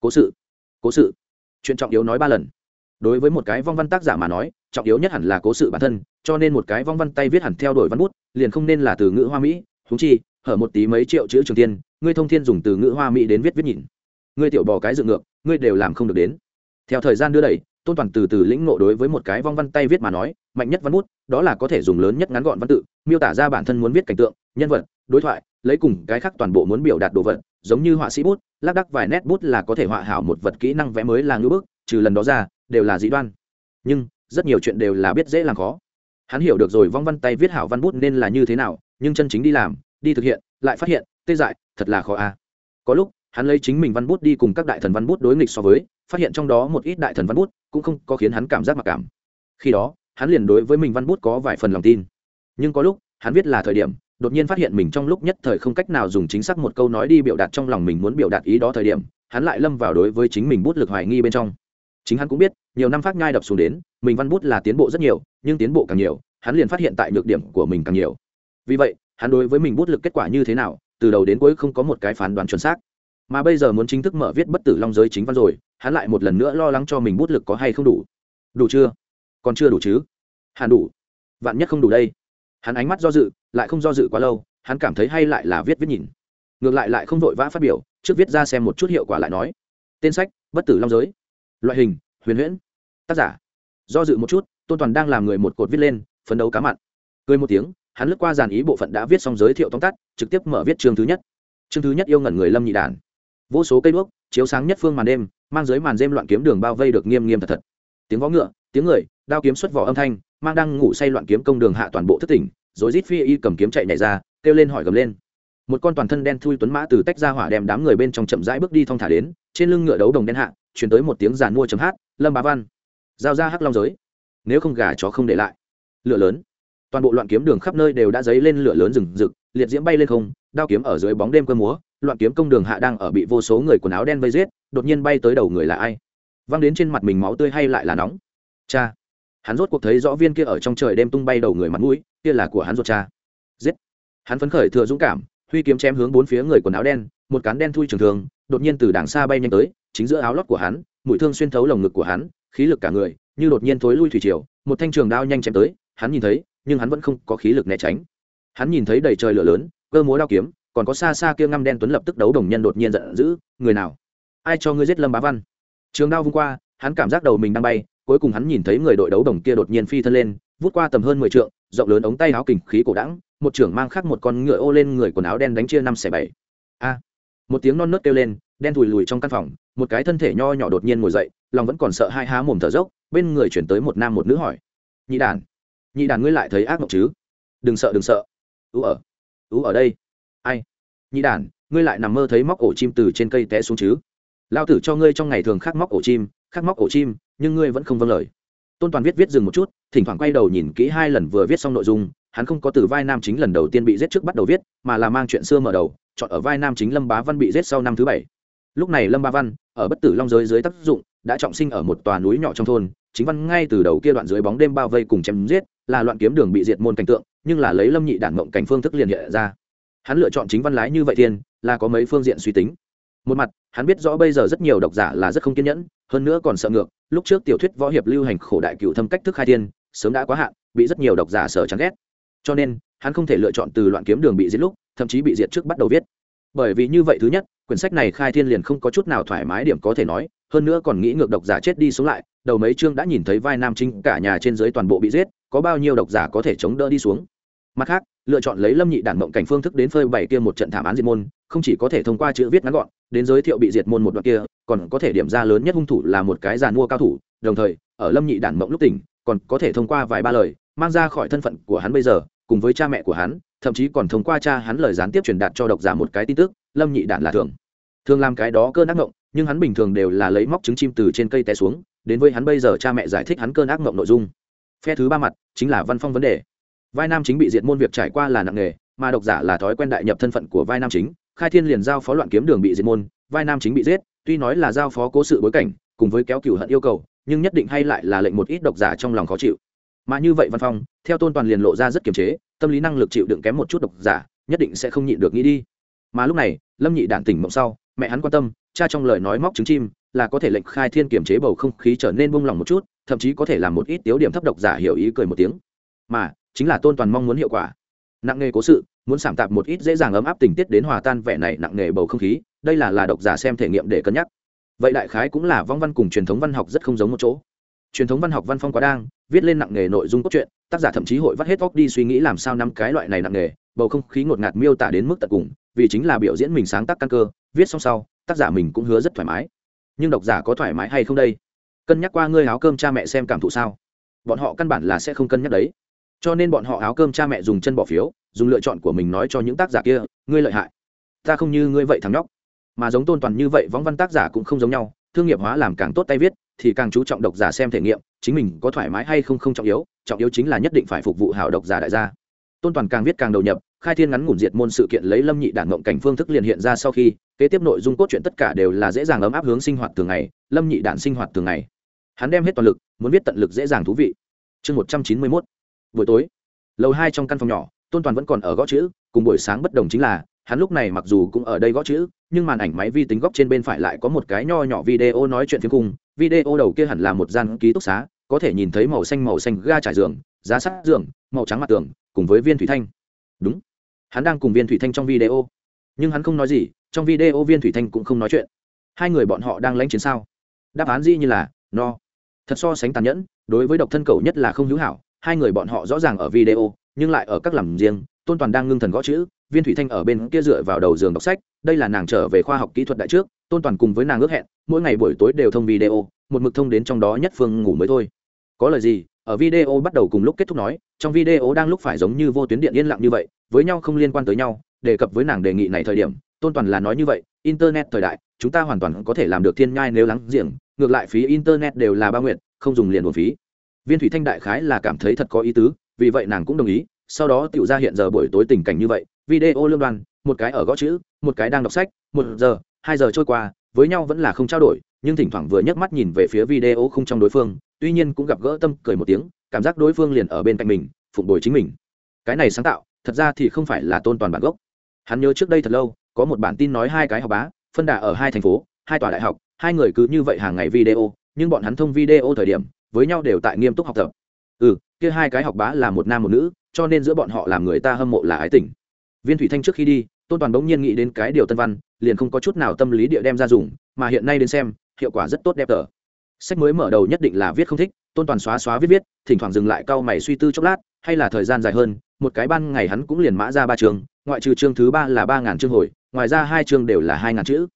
Cố sự. Cố sự chuyện trọng yếu nói ba lần. Đối với một cái vong văn tác giả mà nói, trọng yếu nhất hẳn là cố sự bản thân, cho nên một cái vong văn tay viết hẳn theo đuổi văn bút, liền không nên là từ ngữ hoa mỹ thú chi, hở một tí mấy triệu chữ trường tiên, ngươi thông thiên dùng từ ngữ hoa mỹ đến viết viết nhìn ngươi tiểu bò cái dựng ngược, ngươi đều làm không được đến. Theo thời gian đưa đẩy, tôn toàn từ từ lĩnh ngộ đối với một cái vong văn tay viết mà nói, mạnh nhất văn bút, đó là có thể dùng lớn nhất ngắn gọn văn tự, miêu tả ra bản thân muốn viết cảnh tượng, nhân vật, đối thoại, lấy cùng cái khác toàn bộ muốn biểu đạt đồ vật giống như họa sĩ bút, lác đắc vài nét bút là có thể họa hảo một vật kỹ năng vẽ mới là ngữ bức, trừ lần đó ra, đều là dĩ đoan. Nhưng, rất nhiều chuyện đều là biết dễ làm khó. Hắn hiểu được rồi vong văn tay viết hảo văn bút nên là như thế nào, nhưng chân chính đi làm, đi thực hiện, lại phát hiện, tê dại, thật là khó a. Có lúc, hắn lấy chính mình văn bút đi cùng các đại thần văn bút đối nghịch so với, phát hiện trong đó một ít đại thần văn bút cũng không có khiến hắn cảm giác mặc cảm. Khi đó, hắn liền đối với mình văn bút có vài phần lòng tin. Nhưng có lúc, hắn viết là thời điểm đột nhiên phát hiện mình trong lúc nhất thời không cách nào dùng chính xác một câu nói đi biểu đạt trong lòng mình muốn biểu đạt ý đó thời điểm, hắn lại lâm vào đối với chính mình bút lực hoài nghi bên trong. Chính hắn cũng biết, nhiều năm phát nhai đập xuống đến, mình văn bút là tiến bộ rất nhiều, nhưng tiến bộ càng nhiều, hắn liền phát hiện tại nhược điểm của mình càng nhiều. Vì vậy, hắn đối với mình bút lực kết quả như thế nào, từ đầu đến cuối không có một cái phán đoán chuẩn xác. Mà bây giờ muốn chính thức mở viết bất tử long giới chính văn rồi, hắn lại một lần nữa lo lắng cho mình bút lực có hay không đủ. Đủ chưa? Còn chưa đủ chứ? Hẳn đủ. Vạn nhất không đủ đây hắn ánh mắt do dự, lại không do dự quá lâu, hắn cảm thấy hay lại là viết viết nhìn. Ngược lại lại không vội vã phát biểu, trước viết ra xem một chút hiệu quả lại nói. Tên sách, bất tử long giới. Loại hình, huyền huyễn. Tác giả, do dự một chút, tôn toàn đang làm người một cột viết lên, phấn đấu cá mặn. Cười một tiếng, hắn lướt qua dàn ý bộ phận đã viết xong giới thiệu tóm tắt, trực tiếp mở viết chương thứ nhất. Chương thứ nhất yêu ngẩn người lâm nhị đàn. Vô số cây đuốc, chiếu sáng nhất phương màn đêm, mang dưới màn đêm loạn kiếm đường bao vây được nghiêm nghiêm thật thật. Tiếng vó ngựa, tiếng người, đao kiếm xuất vỏ âm thanh mang đang ngủ say loạn kiếm công đường hạ toàn bộ thất tỉnh, rồi rít phi y cầm kiếm chạy nhảy ra, kêu lên hỏi gầm lên. Một con toàn thân đen thui tuấn mã từ tách ra hỏa đem đám người bên trong chậm rãi bước đi thong thả đến, trên lưng ngựa đấu đồng đen hạ chuyển tới một tiếng giàn mua chấm hát, lâm bá văn. Giao ra hắc long giới. Nếu không gà chó không để lại. Lửa lớn. Toàn bộ loạn kiếm đường khắp nơi đều đã dấy lên lửa lớn rừng rực, liệt diễm bay lên không, đao kiếm ở dưới bóng đêm cơ múa, loạn kiếm công đường hạ đang ở bị vô số người quần áo đen vây giết, đột nhiên bay tới đầu người là ai? Văng đến trên mặt mình máu tươi hay lại là nóng? Cha hắn rốt cuộc thấy rõ viên kia ở trong trời đêm tung bay đầu người mặt mũi, kia là của hắn ruột cha. Giết! Hắn phấn khởi thừa dũng cảm, huy kiếm chém hướng bốn phía người quần áo đen, một cán đen thui trường thường, đột nhiên từ đàng xa bay nhanh tới, chính giữa áo lót của hắn, mũi thương xuyên thấu lồng ngực của hắn, khí lực cả người, như đột nhiên thối lui thủy triều, một thanh trường đao nhanh chém tới, hắn nhìn thấy, nhưng hắn vẫn không có khí lực né tránh. Hắn nhìn thấy đầy trời lửa lớn, cơ múa đao kiếm, còn có xa xa kia ngăm đen tuấn lập tức đấu đồng nhân đột nhiên giận dữ, người nào? Ai cho ngươi giết lâm bá văn? Trường đao vung qua hắn cảm giác đầu mình đang bay, cuối cùng hắn nhìn thấy người đội đấu đồng kia đột nhiên phi thân lên, vút qua tầm hơn mười trượng, rộng lớn ống tay áo kình khí cổ đẳng, một trưởng mang khắc một con ngựa ô lên người quần áo đen đánh chia năm xẻ bảy. A! Một tiếng non nớt kêu lên, đen thùi lùi trong căn phòng, một cái thân thể nho nhỏ đột nhiên ngồi dậy, lòng vẫn còn sợ hai há mồm thở dốc, bên người chuyển tới một nam một nữ hỏi. Nhị đàn nhị đàn ngươi lại thấy ác mộng chứ? Đừng sợ đừng sợ. Ú ở ú ở đây. Ai? Nhị đàn, ngươi lại nằm mơ thấy móc ổ chim từ trên cây té xuống chứ? Lao tử cho ngươi trong ngày thường khắc móc ổ chim khắc móc ổ chim, nhưng ngươi vẫn không vâng lời. Tôn toàn viết viết dừng một chút, thỉnh thoảng quay đầu nhìn kỹ hai lần vừa viết xong nội dung, hắn không có từ vai nam chính lần đầu tiên bị giết trước bắt đầu viết, mà là mang chuyện xưa mở đầu, chọn ở vai nam chính lâm bá văn bị giết sau năm thứ bảy. Lúc này lâm bá văn, ở bất tử long giới dưới tác dụng, đã trọng sinh ở một tòa núi nhỏ trong thôn, chính văn ngay từ đầu kia đoạn dưới bóng đêm bao vây cùng chém giết, là loạn kiếm đường bị diệt môn cảnh tượng, nhưng là lấy lâm nhị đản mộng cảnh phương thức liền hiện ra. Hắn lựa chọn chính văn lái như vậy thiên, là có mấy phương diện suy tính một mặt, hắn biết rõ bây giờ rất nhiều độc giả là rất không kiên nhẫn, hơn nữa còn sợ ngược. Lúc trước tiểu thuyết võ hiệp lưu hành khổ đại cựu thâm cách thức khai thiên, sớm đã quá hạn, bị rất nhiều độc giả sở chán ghét. Cho nên, hắn không thể lựa chọn từ loạn kiếm đường bị giết lúc, thậm chí bị diệt trước bắt đầu viết. Bởi vì như vậy thứ nhất, quyển sách này khai thiên liền không có chút nào thoải mái điểm có thể nói, hơn nữa còn nghĩ ngược độc giả chết đi sống lại, đầu mấy chương đã nhìn thấy vai nam chính cả nhà trên dưới toàn bộ bị giết, có bao nhiêu độc giả có thể chống đỡ đi xuống. Mặt khác, lựa chọn lấy lâm nhị đản mộng cảnh phương thức đến phơi bày kia một trận thảm án diệt môn, không chỉ có thể thông qua chữ viết ngắn gọn đến giới thiệu bị diệt môn một đoạn kia, còn có thể điểm ra lớn nhất hung thủ là một cái giàn mua cao thủ, đồng thời, ở lâm nhị đản mộng lúc tỉnh, còn có thể thông qua vài ba lời, mang ra khỏi thân phận của hắn bây giờ, cùng với cha mẹ của hắn, thậm chí còn thông qua cha hắn lời gián tiếp truyền đạt cho độc giả một cái tin tức, lâm nhị đản là thường. Thường làm cái đó cơn ác mộng, nhưng hắn bình thường đều là lấy móc trứng chim từ trên cây té xuống, đến với hắn bây giờ cha mẹ giải thích hắn cơn ác mộng nội dung. Phe thứ ba mặt, chính là văn phong vấn đề. Vai nam chính bị diệt môn việc trải qua là nặng nghề mà độc giả là thói quen đại nhập thân phận của vai nam chính khai thiên liền giao phó loạn kiếm đường bị diệt môn, vai nam chính bị giết, tuy nói là giao phó cố sự bối cảnh, cùng với kéo cửu hận yêu cầu, nhưng nhất định hay lại là lệnh một ít độc giả trong lòng khó chịu. Mà như vậy văn phong, theo tôn toàn liền lộ ra rất kiềm chế, tâm lý năng lực chịu đựng kém một chút độc giả, nhất định sẽ không nhịn được nghĩ đi. Mà lúc này, lâm nhị đản tỉnh mộng sau, mẹ hắn quan tâm, cha trong lời nói móc trứng chim, là có thể lệnh khai thiên kiềm chế bầu không khí trở nên buông lỏng một chút, thậm chí có thể làm một ít tiếu điểm thấp độc giả hiểu ý cười một tiếng. Mà, chính là tôn toàn mong muốn hiệu quả nặng nghề cố sự, muốn sảm tạp một ít dễ dàng ấm áp tình tiết đến hòa tan vẻ này nặng nghề bầu không khí, đây là là độc giả xem thể nghiệm để cân nhắc. Vậy đại khái cũng là vong văn cùng truyền thống văn học rất không giống một chỗ. Truyền thống văn học văn phong quá đang, viết lên nặng nghề nội dung cốt truyện, tác giả thậm chí hội vắt hết óc đi suy nghĩ làm sao năm cái loại này nặng nghề, bầu không khí ngột ngạt miêu tả đến mức tận cùng, vì chính là biểu diễn mình sáng tác căn cơ, viết xong sau, tác giả mình cũng hứa rất thoải mái. Nhưng độc giả có thoải mái hay không đây? Cân nhắc qua ngươi áo cơm cha mẹ xem cảm thụ sao? Bọn họ căn bản là sẽ không cân nhắc đấy cho nên bọn họ áo cơm cha mẹ dùng chân bỏ phiếu, dùng lựa chọn của mình nói cho những tác giả kia, ngươi lợi hại. Ta không như ngươi vậy thằng nhóc. Mà giống tôn toàn như vậy võng văn tác giả cũng không giống nhau, thương nghiệp hóa làm càng tốt tay viết, thì càng chú trọng độc giả xem thể nghiệm, chính mình có thoải mái hay không không trọng yếu trọng yếu chính là nhất định phải phục vụ hảo độc giả đại gia. Tôn toàn càng viết càng đầu nhập, khai thiên ngắn ngủn diệt môn sự kiện lấy lâm nhị đản ngộng cảnh phương thức liền hiện ra sau khi, kế tiếp nội dung cốt truyện tất cả đều là dễ dàng ấm áp hướng sinh hoạt thường ngày, lâm nhị đản sinh hoạt thường ngày. Hắn đem hết toàn lực, muốn viết tận lực dễ dàng thú vị. Chương một trăm chín mươi mốt buổi tối, lầu hai trong căn phòng nhỏ, tôn toàn vẫn còn ở gõ chữ, cùng buổi sáng bất đồng chính là, hắn lúc này mặc dù cũng ở đây gõ chữ, nhưng màn ảnh máy vi tính góc trên bên phải lại có một cái nho nhỏ video nói chuyện phiếm cung. video đầu kia hẳn là một gian ký túc xá, có thể nhìn thấy màu xanh màu xanh ga trải giường, giá sắt giường, màu trắng mặt tường, cùng với viên thủy thanh. Đúng. Hắn đang cùng viên thủy thanh trong video. Nhưng hắn không nói gì, trong video viên thủy thanh cũng không nói chuyện. Hai người bọn họ đang lãnh chiến sao? Đáp án gì như là no. Thật so sánh tàn nhẫn, đối với độc thân cầu nhất là không hữu hảo hai người bọn họ rõ ràng ở video, nhưng lại ở các làm riêng, tôn toàn đang ngưng thần gõ chữ, viên thủy thanh ở bên kia dựa vào đầu giường đọc sách, đây là nàng trở về khoa học kỹ thuật đại trước, tôn toàn cùng với nàng ước hẹn, mỗi ngày buổi tối đều thông video, một mực thông đến trong đó nhất phương ngủ mới thôi. Có lời gì? Ở video bắt đầu cùng lúc kết thúc nói, trong video đang lúc phải giống như vô tuyến điện yên lặng như vậy, với nhau không liên quan tới nhau, đề cập với nàng đề nghị này thời điểm, tôn toàn là nói như vậy, internet thời đại, chúng ta hoàn toàn có thể làm được thiên nhai nếu lắng giềng, ngược lại phí internet đều là ba nguyện, không dùng liền một phí viên thủy thanh đại khái là cảm thấy thật có ý tứ, vì vậy nàng cũng đồng ý, sau đó tự ra hiện giờ buổi tối tình cảnh như vậy, video lương đoàn một cái ở gõ chữ, một cái đang đọc sách, một giờ, hai giờ trôi qua, với nhau vẫn là không trao đổi, nhưng thỉnh thoảng vừa nhấc mắt nhìn về phía video không trong đối phương, tuy nhiên cũng gặp gỡ tâm cười một tiếng, cảm giác đối phương liền ở bên cạnh mình, phụng bồi chính mình. Cái này sáng tạo, thật ra thì không phải là tôn toàn bản gốc. Hắn nhớ trước đây thật lâu, có một bản tin nói hai cái học bá, phân đà ở hai thành phố, hai tòa đại học, hai người cứ như vậy hàng ngày video, nhưng bọn hắn thông video thời điểm với nhau đều tại nghiêm túc học tập. Ừ kia hai cái học bá là một nam một nữ cho nên giữa bọn họ làm người ta hâm mộ là ái tình. Viên thủy thanh trước khi đi tôn toàn bỗng nhiên nghĩ đến cái điều tân văn liền không có chút nào tâm lý địa đem ra dùng mà hiện nay đến xem hiệu quả rất tốt đẹp tờ. Sách mới mở đầu nhất định là viết không thích tôn toàn xóa xóa viết viết thỉnh thoảng dừng lại cau mày suy tư chốc lát hay là thời gian dài hơn một cái ban ngày hắn cũng liền mã ra ba trường, ngoại trừ chương thứ ba là ba ngàn chương hồi ngoài ra hai chương đều là hai ngàn chữ.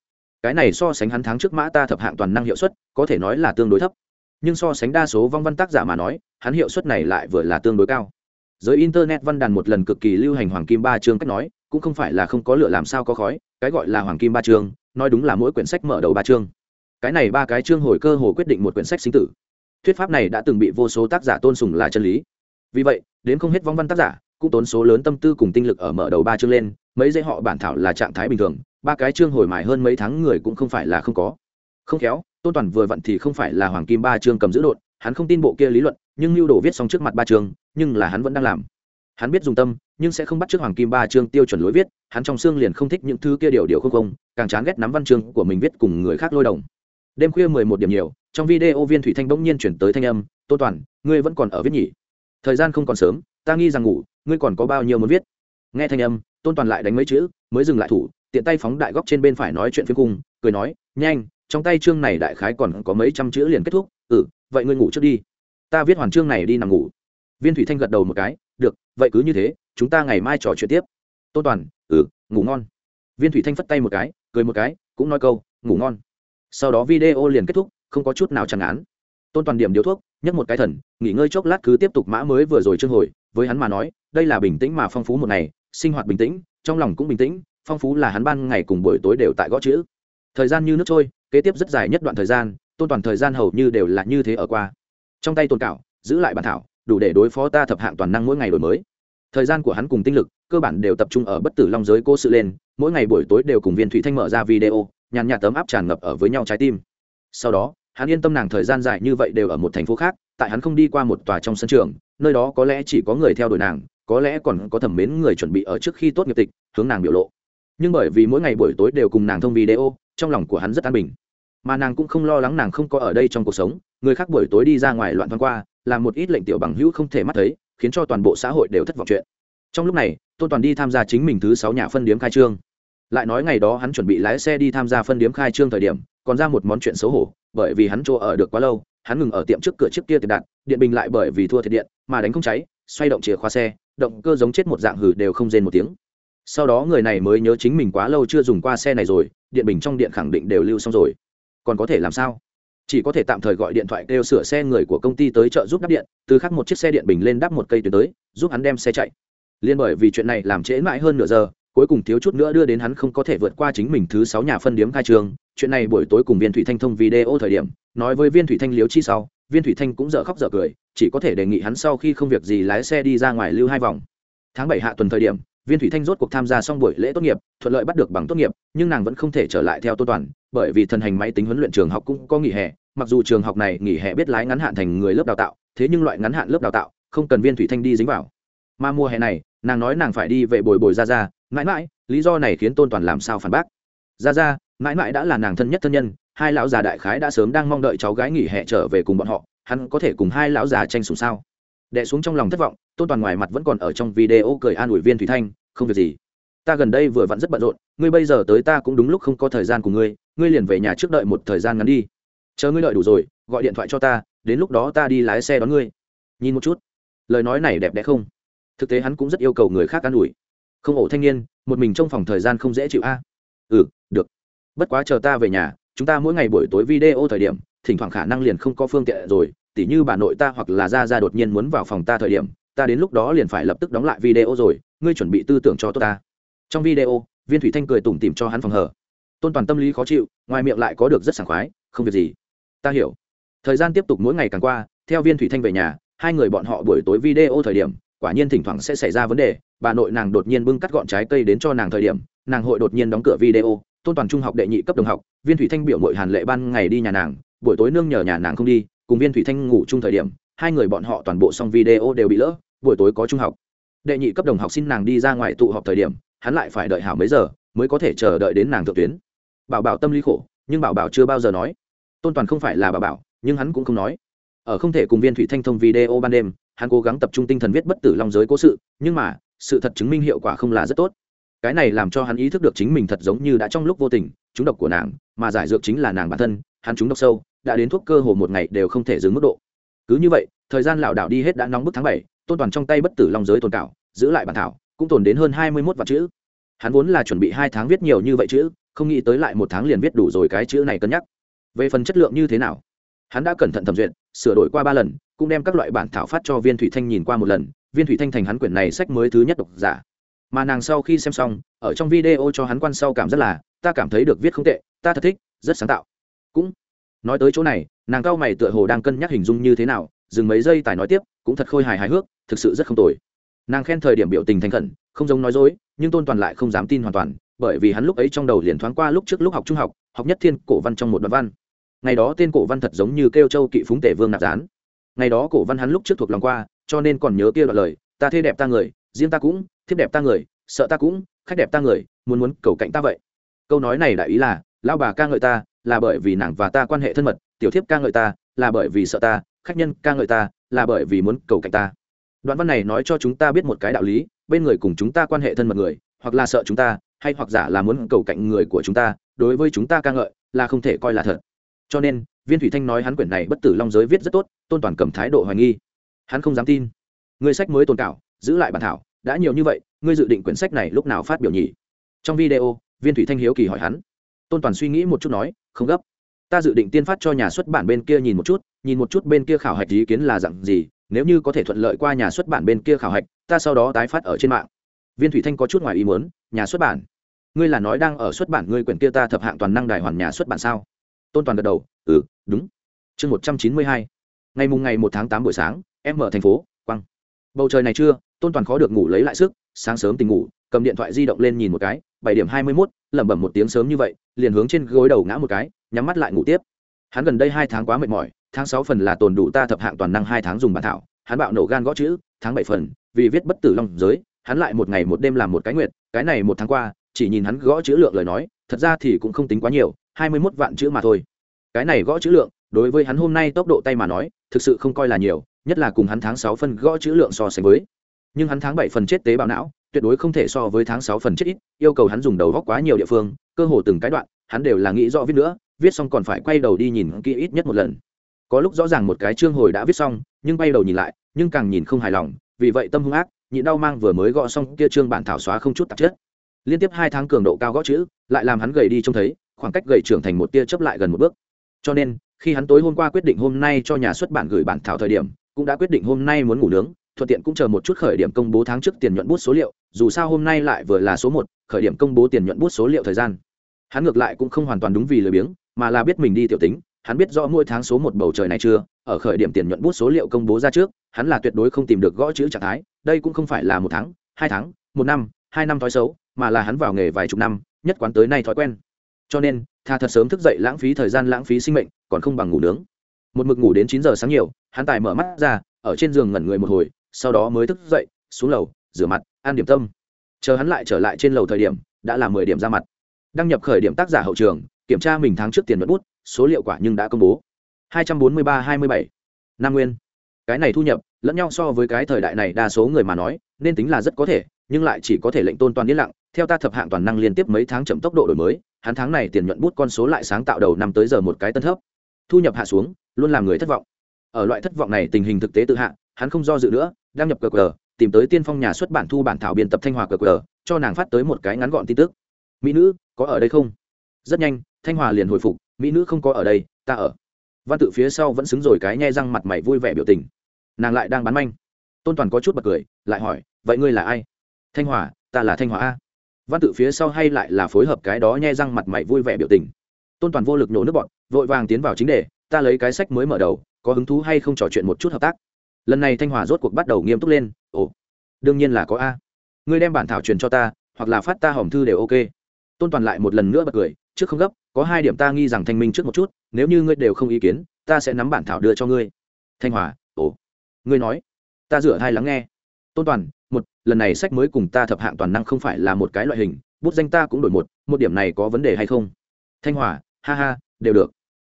Cái này so sánh hắn tháng trước mã ta thập hạng toàn năng hiệu suất có thể nói là tương đối thấp nhưng so sánh đa số vong văn tác giả mà nói, hắn hiệu suất này lại vừa là tương đối cao. Giới internet văn đàn một lần cực kỳ lưu hành hoàng kim ba chương cách nói, cũng không phải là không có lửa làm sao có khói, cái gọi là hoàng kim ba chương, nói đúng là mỗi quyển sách mở đầu ba chương. Cái này ba cái chương hồi cơ hồ quyết định một quyển sách sinh tử. Thuyết pháp này đã từng bị vô số tác giả tôn sùng là chân lý. Vì vậy, đến không hết vong văn tác giả, cũng tốn số lớn tâm tư cùng tinh lực ở mở đầu ba chương lên, mấy dây họ bản thảo là trạng thái bình thường, ba cái chương hồi mài hơn mấy tháng người cũng không phải là không có. Không khéo tôn toàn vừa vặn thì không phải là hoàng kim ba chương cầm giữ đột, hắn không tin bộ kia lý luận, nhưng lưu đồ viết xong trước mặt ba chương, nhưng là hắn vẫn đang làm. Hắn biết dùng tâm, nhưng sẽ không bắt trước hoàng kim ba chương tiêu chuẩn lối viết, hắn trong xương liền không thích những thứ kia điều điều không không, càng chán ghét nắm văn chương của mình viết cùng người khác lôi đồng. Đêm khuya mười một điểm nhiều, trong video viên thủy thanh bỗng nhiên chuyển tới thanh âm tô toàn, ngươi vẫn còn ở viết nhỉ? Thời gian không còn sớm, ta nghi rằng ngủ, ngươi còn có bao nhiêu muốn viết? Nghe thanh âm, tôn toàn lại đánh mấy chữ, mới dừng lại thủ, tiện tay phóng đại góc trên bên phải nói chuyện phía cung, cười nói, nhanh trong tay chương này đại khái còn có mấy trăm chữ liền kết thúc ừ vậy ngươi ngủ trước đi. Ta viết hoàn chương này đi nằm ngủ. Viên thủy thanh gật đầu một cái, được, vậy cứ như thế, chúng ta ngày mai trò chuyện tiếp. Tôn toàn ừ ngủ ngon. Viên thủy thanh phất tay một cái, cười một cái, cũng nói câu, ngủ ngon. Sau đó video liền kết thúc, không có chút nào chẳng án. Tôn toàn điểm điếu thuốc, nhấc một cái thần, nghỉ ngơi chốc lát cứ tiếp tục mã mới vừa rồi chương hồi, với hắn mà nói, đây là bình tĩnh mà phong phú một ngày, sinh hoạt bình tĩnh, trong lòng cũng bình tĩnh, phong phú là hắn ban ngày cùng buổi tối đều tại gõ chữ. Thời gian như nước trôi kế tiếp rất dài nhất đoạn thời gian, tôn toàn thời gian hầu như đều là như thế ở qua. Trong tay tôn cảo, giữ lại bản thảo, đủ để đối phó ta thập hạng toàn năng mỗi ngày đổi mới. Thời gian của hắn cùng tinh lực, cơ bản đều tập trung ở bất tử long giới cô sự lên, mỗi ngày buổi tối đều cùng viên thủy thanh mở ra video, nhàn nhạt tấm áp tràn ngập ở với nhau trái tim. Sau đó, hắn yên tâm nàng thời gian dài như vậy đều ở một thành phố khác, tại hắn không đi qua một tòa trong sân trường, nơi đó có lẽ chỉ có người theo đuổi nàng, có lẽ còn có thẩm mến người chuẩn bị ở trước khi tốt nghiệp tịch, hướng nàng biểu lộ. Nhưng bởi vì mỗi ngày buổi tối đều cùng nàng thông video, trong lòng của hắn rất an bình mà nàng cũng không lo lắng nàng không có ở đây trong cuộc sống, người khác buổi tối đi ra ngoài loạn thoáng qua, làm một ít lệnh tiểu bằng hữu không thể mắt thấy, khiến cho toàn bộ xã hội đều thất vọng chuyện. Trong lúc này, tôn toàn đi tham gia chính mình thứ sáu nhà phân điếm khai trương. Lại nói ngày đó hắn chuẩn bị lái xe đi tham gia phân điếm khai trương thời điểm, còn ra một món chuyện xấu hổ, bởi vì hắn chỗ ở được quá lâu, hắn ngừng ở tiệm trước cửa trước kia tiệm đạn, điện bình lại bởi vì thua thiệt điện, mà đánh không cháy, xoay động chìa khóa xe, động cơ giống chết một dạng hử đều không rên một tiếng. Sau đó người này mới nhớ chính mình quá lâu chưa dùng qua xe này rồi, điện bình trong điện khẳng định đều lưu xong rồi còn có thể làm sao? Chỉ có thể tạm thời gọi điện thoại kêu sửa xe người của công ty tới chợ giúp đắp điện, từ khắc một chiếc xe điện bình lên đắp một cây tuyến tới, giúp hắn đem xe chạy. Liên bởi vì chuyện này làm trễ mãi hơn nửa giờ, cuối cùng thiếu chút nữa đưa đến hắn không có thể vượt qua chính mình thứ sáu nhà phân điếm khai trường. Chuyện này buổi tối cùng viên thủy thanh thông video thời điểm, nói với viên thủy thanh liếu chi sau, viên thủy thanh cũng dở khóc dở cười, chỉ có thể đề nghị hắn sau khi không việc gì lái xe đi ra ngoài lưu hai vòng. Tháng bảy hạ tuần thời điểm, viên thủy thanh rốt cuộc tham gia xong buổi lễ tốt nghiệp, thuận lợi bắt được bằng tốt nghiệp, nhưng nàng vẫn không thể trở lại theo tô toàn bởi vì thần hành máy tính huấn luyện trường học cũng có nghỉ hè, mặc dù trường học này nghỉ hè biết lái ngắn hạn thành người lớp đào tạo, thế nhưng loại ngắn hạn lớp đào tạo không cần viên thủy thanh đi dính vào. Mà mùa hè này, nàng nói nàng phải đi về bồi bồi ra ra mãi mãi, lý do này khiến tôn toàn làm sao phản bác? Ra ra mãi mãi đã là nàng thân nhất thân nhân, hai lão già đại khái đã sớm đang mong đợi cháu gái nghỉ hè trở về cùng bọn họ, hắn có thể cùng hai lão già tranh sủng sao? Đẻ xuống trong lòng thất vọng, tôn toàn ngoài mặt vẫn còn ở trong video cười an ủi viên thủy thanh, không việc gì ta gần đây vừa vặn rất bận rộn, ngươi bây giờ tới ta cũng đúng lúc không có thời gian của ngươi ngươi liền về nhà trước đợi một thời gian ngắn đi. Chờ ngươi đợi đủ rồi, gọi điện thoại cho ta, đến lúc đó ta đi lái xe đón ngươi. Nhìn một chút. Lời nói này đẹp đẽ không? Thực tế hắn cũng rất yêu cầu người khác an ủi. Không ổ thanh niên, một mình trong phòng thời gian không dễ chịu a. Ừ được. Bất quá chờ ta về nhà, chúng ta mỗi ngày buổi tối video thời điểm, thỉnh thoảng khả năng liền không có phương tiện rồi, tỉ như bà nội ta hoặc là ra ra đột nhiên muốn vào phòng ta thời điểm, ta đến lúc đó liền phải lập tức đóng lại video rồi, ngươi chuẩn bị tư tưởng cho tôi ta trong video, viên thủy thanh cười tủm tìm cho hắn phòng hở tôn toàn tâm lý khó chịu, ngoài miệng lại có được rất sảng khoái, không việc gì. Ta hiểu. Thời gian tiếp tục mỗi ngày càng qua, theo viên thủy thanh về nhà, hai người bọn họ buổi tối video thời điểm, quả nhiên thỉnh thoảng sẽ xảy ra vấn đề. Bà nội nàng đột nhiên bưng cắt gọn trái cây đến cho nàng thời điểm, nàng hội đột nhiên đóng cửa video. Tôn toàn trung học đệ nhị cấp đồng học, viên thủy thanh biểu mội hàn lệ ban ngày đi nhà nàng, buổi tối nương nhờ nhà nàng không đi, cùng viên thủy thanh ngủ chung thời điểm, hai người bọn họ toàn bộ xong video đều bị lỡ, buổi tối có trung học. Đệ nhị cấp đồng học xin nàng đi ra ngoài tụ họp thời điểm hắn lại phải đợi hảo mấy giờ, mới có thể chờ đợi đến nàng thượng tuyến. Bảo bảo tâm lý khổ, nhưng bảo bảo chưa bao giờ nói. Tôn toàn không phải là bảo bảo, nhưng hắn cũng không nói. Ở không thể cùng viên thủy thanh thông video ban đêm, hắn cố gắng tập trung tinh thần viết bất tử long giới cố sự, nhưng mà, sự thật chứng minh hiệu quả không là rất tốt. Cái này làm cho hắn ý thức được chính mình thật giống như đã trong lúc vô tình trúng độc của nàng, mà giải dược chính là nàng bản thân, hắn trúng độc sâu, đã đến thuốc cơ hồ một ngày đều không thể dừng mức độ. Cứ như vậy, thời gian lảo đảo đi hết đã nóng bức tháng bảy, tôn toàn trong tay bất tử long giới tồn cảo, giữ lại bản thảo cũng tồn đến hơn hai mươi mốt vạn chữ. Hắn vốn là chuẩn bị hai tháng viết nhiều như vậy chữ, không nghĩ tới lại một tháng liền viết đủ rồi cái chữ này cân nhắc. Về phần chất lượng như thế nào, hắn đã cẩn thận thẩm duyệt, sửa đổi qua ba lần, cũng đem các loại bản thảo phát cho viên thủy thanh nhìn qua một lần. Viên thủy thanh thành hắn quyển này sách mới thứ nhất độc giả. Mà nàng sau khi xem xong, ở trong video cho hắn quan sau cảm rất là, ta cảm thấy được viết không tệ, ta thật thích, rất sáng tạo. Cũng nói tới chỗ này, nàng cao mày tựa hồ đang cân nhắc hình dung như thế nào, dừng mấy giây tài nói tiếp, cũng thật khôi hài hài hước, thực sự rất không tồi nàng khen thời điểm biểu tình thành khẩn, không giống nói dối, nhưng tôn toàn lại không dám tin hoàn toàn, bởi vì hắn lúc ấy trong đầu liền thoáng qua lúc trước lúc học trung học học nhất thiên cổ văn trong một đoạn văn. Ngày đó tên cổ văn thật giống như kêu châu kỵ phúng tể vương nạp gián. Ngày đó cổ văn hắn lúc trước thuộc lòng qua, cho nên còn nhớ kia đoạn lời, ta thê đẹp ta người, riêng ta cũng, thiếp đẹp ta người, sợ ta cũng, khách đẹp ta người, muốn muốn cầu cạnh ta vậy. Câu nói này đại ý là lao bà ca ngợi ta, là bởi vì nàng và ta quan hệ thân mật, tiểu thiếp ca ngợi ta, là bởi vì sợ ta, khách nhân ca ngợi ta, là bởi vì muốn cầu cạnh ta đoạn văn này nói cho chúng ta biết một cái đạo lý, bên người cùng chúng ta quan hệ thân mật người, hoặc là sợ chúng ta, hay hoặc giả là muốn cầu cạnh người của chúng ta, đối với chúng ta ca ngợi, là không thể coi là thật. Cho nên, viên thủy thanh nói hắn quyển này bất tử long giới viết rất tốt, tôn toàn cầm thái độ hoài nghi. Hắn không dám tin. Người sách mới tồn cảo, giữ lại bản thảo, đã nhiều như vậy, ngươi dự định quyển sách này lúc nào phát biểu nhỉ? Trong video, viên thủy thanh hiếu kỳ hỏi hắn. Tôn toàn suy nghĩ một chút nói, không gấp. Ta dự định tiên phát cho nhà xuất bản bên kia nhìn một chút, nhìn một chút bên kia khảo hạch ý kiến là dặn gì nếu như có thể thuận lợi qua nhà xuất bản bên kia khảo hạch, ta sau đó tái phát ở trên mạng. Viên thủy thanh có chút ngoài ý muốn, nhà xuất bản? Ngươi là nói đang ở xuất bản ngươi quyển kia ta thập hạng toàn năng đài hoàn nhà xuất bản sao? Tôn toàn gật đầu ừ đúng. Chương một trăm chín mươi hai. Ngày mùng ngày một tháng tám buổi sáng, em mở thành phố, quăng. Bầu trời này chưa tôn toàn khó được ngủ lấy lại sức, sáng sớm tỉnh ngủ, cầm điện thoại di động lên nhìn một cái, bảy điểm hai mươi mốt, lẩm bẩm một tiếng sớm như vậy, liền hướng trên gối đầu ngã một cái, nhắm mắt lại ngủ tiếp. Hắn gần đây hai tháng quá mệt mỏi tháng sáu phần là tồn đủ ta thập hạng toàn năng hai tháng dùng bản thảo, hắn bạo nổ gan gõ chữ, tháng bảy phần, vì viết bất tử long giới, hắn lại một ngày một đêm làm một cái nguyệt, cái này một tháng qua, chỉ nhìn hắn gõ chữ lượng lời nói, thật ra thì cũng không tính quá nhiều, hai mươi mốt vạn chữ mà thôi. Cái này gõ chữ lượng, đối với hắn hôm nay tốc độ tay mà nói, thực sự không coi là nhiều, nhất là cùng hắn tháng sáu phần gõ chữ lượng so sánh với. Nhưng hắn tháng bảy phần chết tế bào não, tuyệt đối không thể so với tháng sáu phần chết ít, yêu cầu hắn dùng đầu góc quá nhiều địa phương, cơ hồ từng cái đoạn, hắn đều là nghĩ rõ viết nữa, viết xong còn phải quay đầu đi nhìn kỹ ít nhất một lần có lúc rõ ràng một cái chương hồi đã viết xong, nhưng bay đầu nhìn lại, nhưng càng nhìn không hài lòng, vì vậy tâm hung ác, nhịn đau mang vừa mới gõ xong kia chương bản thảo xóa không chút tạp chất. Liên tiếp hai tháng cường độ cao gõ chữ, lại làm hắn gầy đi trông thấy, khoảng cách gầy trưởng thành một tia chấp lại gần một bước. Cho nên, khi hắn tối hôm qua quyết định hôm nay cho nhà xuất bản gửi bản thảo thời điểm, cũng đã quyết định hôm nay muốn ngủ nướng, thuận tiện cũng chờ một chút khởi điểm công bố tháng trước tiền nhuận bút số liệu, dù sao hôm nay lại vừa là số một, khởi điểm công bố tiền nhuận bút số liệu thời gian. Hắn ngược lại cũng không hoàn toàn đúng vì lười biếng, mà là biết mình đi tiểu tính hắn biết rõ mỗi tháng số một bầu trời này chưa, ở khởi điểm tiền nhuận bút số liệu công bố ra trước, hắn là tuyệt đối không tìm được gõ chữ trạng thái, đây cũng không phải là một tháng, hai tháng, một năm, hai năm thói xấu, mà là hắn vào nghề vài chục năm, nhất quán tới nay thói quen. Cho nên, tha thật sớm thức dậy lãng phí thời gian lãng phí sinh mệnh, còn không bằng ngủ nướng. Một mực ngủ đến chín giờ sáng nhiều, hắn tài mở mắt ra, ở trên giường ngẩn người một hồi, sau đó mới thức dậy, xuống lầu, rửa mặt, ăn điểm tâm. Chờ hắn lại trở lại trên lầu thời điểm, đã là mười điểm ra mặt. Đăng nhập khởi điểm tác giả hậu trường, kiểm tra mình tháng trước tiền mất bút số liệu quả nhưng đã công bố. hai trăm bốn mươi ba hai mươi bảy. Nam nguyên. Cái này thu nhập, lẫn nhau so với cái thời đại này đa số người mà nói, nên tính là rất có thể, nhưng lại chỉ có thể lệnh tôn toàn yên lặng. Theo ta thập hạng toàn năng liên tiếp mấy tháng chậm tốc độ đổi mới, hắn tháng này tiền nhuận bút con số lại sáng tạo đầu năm tới giờ một cái tân thấp. Thu nhập hạ xuống, luôn làm người thất vọng. Ở loại thất vọng này tình hình thực tế tự hạ, hắn không do dự nữa, đăng nhập cờ cờ, tìm tới tiên phong nhà xuất bản thu bản thảo biên tập thanh hòa cờ cờ, cho nàng phát tới một cái ngắn gọn tin tức. Mỹ nữ, có ở đây không? Rất nhanh, thanh hòa liền hồi phục mỹ nữ không có ở đây, ta ở. Văn tự phía sau vẫn xứng rồi cái nhe răng mặt mày vui vẻ biểu tình. Nàng lại đang bán manh. Tôn toàn có chút bật cười, lại hỏi, vậy ngươi là ai? Thanh hòa, ta là thanh hòa a. Văn tự phía sau hay lại là phối hợp cái đó nhe răng mặt mày vui vẻ biểu tình. Tôn toàn vô lực nhổ nước bọn vội vàng tiến vào chính đề, ta lấy cái sách mới mở đầu, có hứng thú hay không trò chuyện một chút hợp tác? Lần này thanh hòa rốt cuộc bắt đầu nghiêm túc lên, ồ, đương nhiên là có a. Ngươi đem bản thảo truyền cho ta, hoặc là phát ta hòm thư đều ok. Tôn toàn lại một lần nữa bật cười, trước không gấp có hai điểm ta nghi rằng thanh minh trước một chút, nếu như ngươi đều không ý kiến, ta sẽ nắm bản thảo đưa cho ngươi. Thanh hòa, ồ. Ngươi nói. Ta rửa hai lắng nghe. Tôn toàn, một, lần này sách mới cùng ta thập hạng toàn năng không phải là một cái loại hình, bút danh ta cũng đổi một một điểm này có vấn đề hay không? Thanh hòa, ha ha, đều được.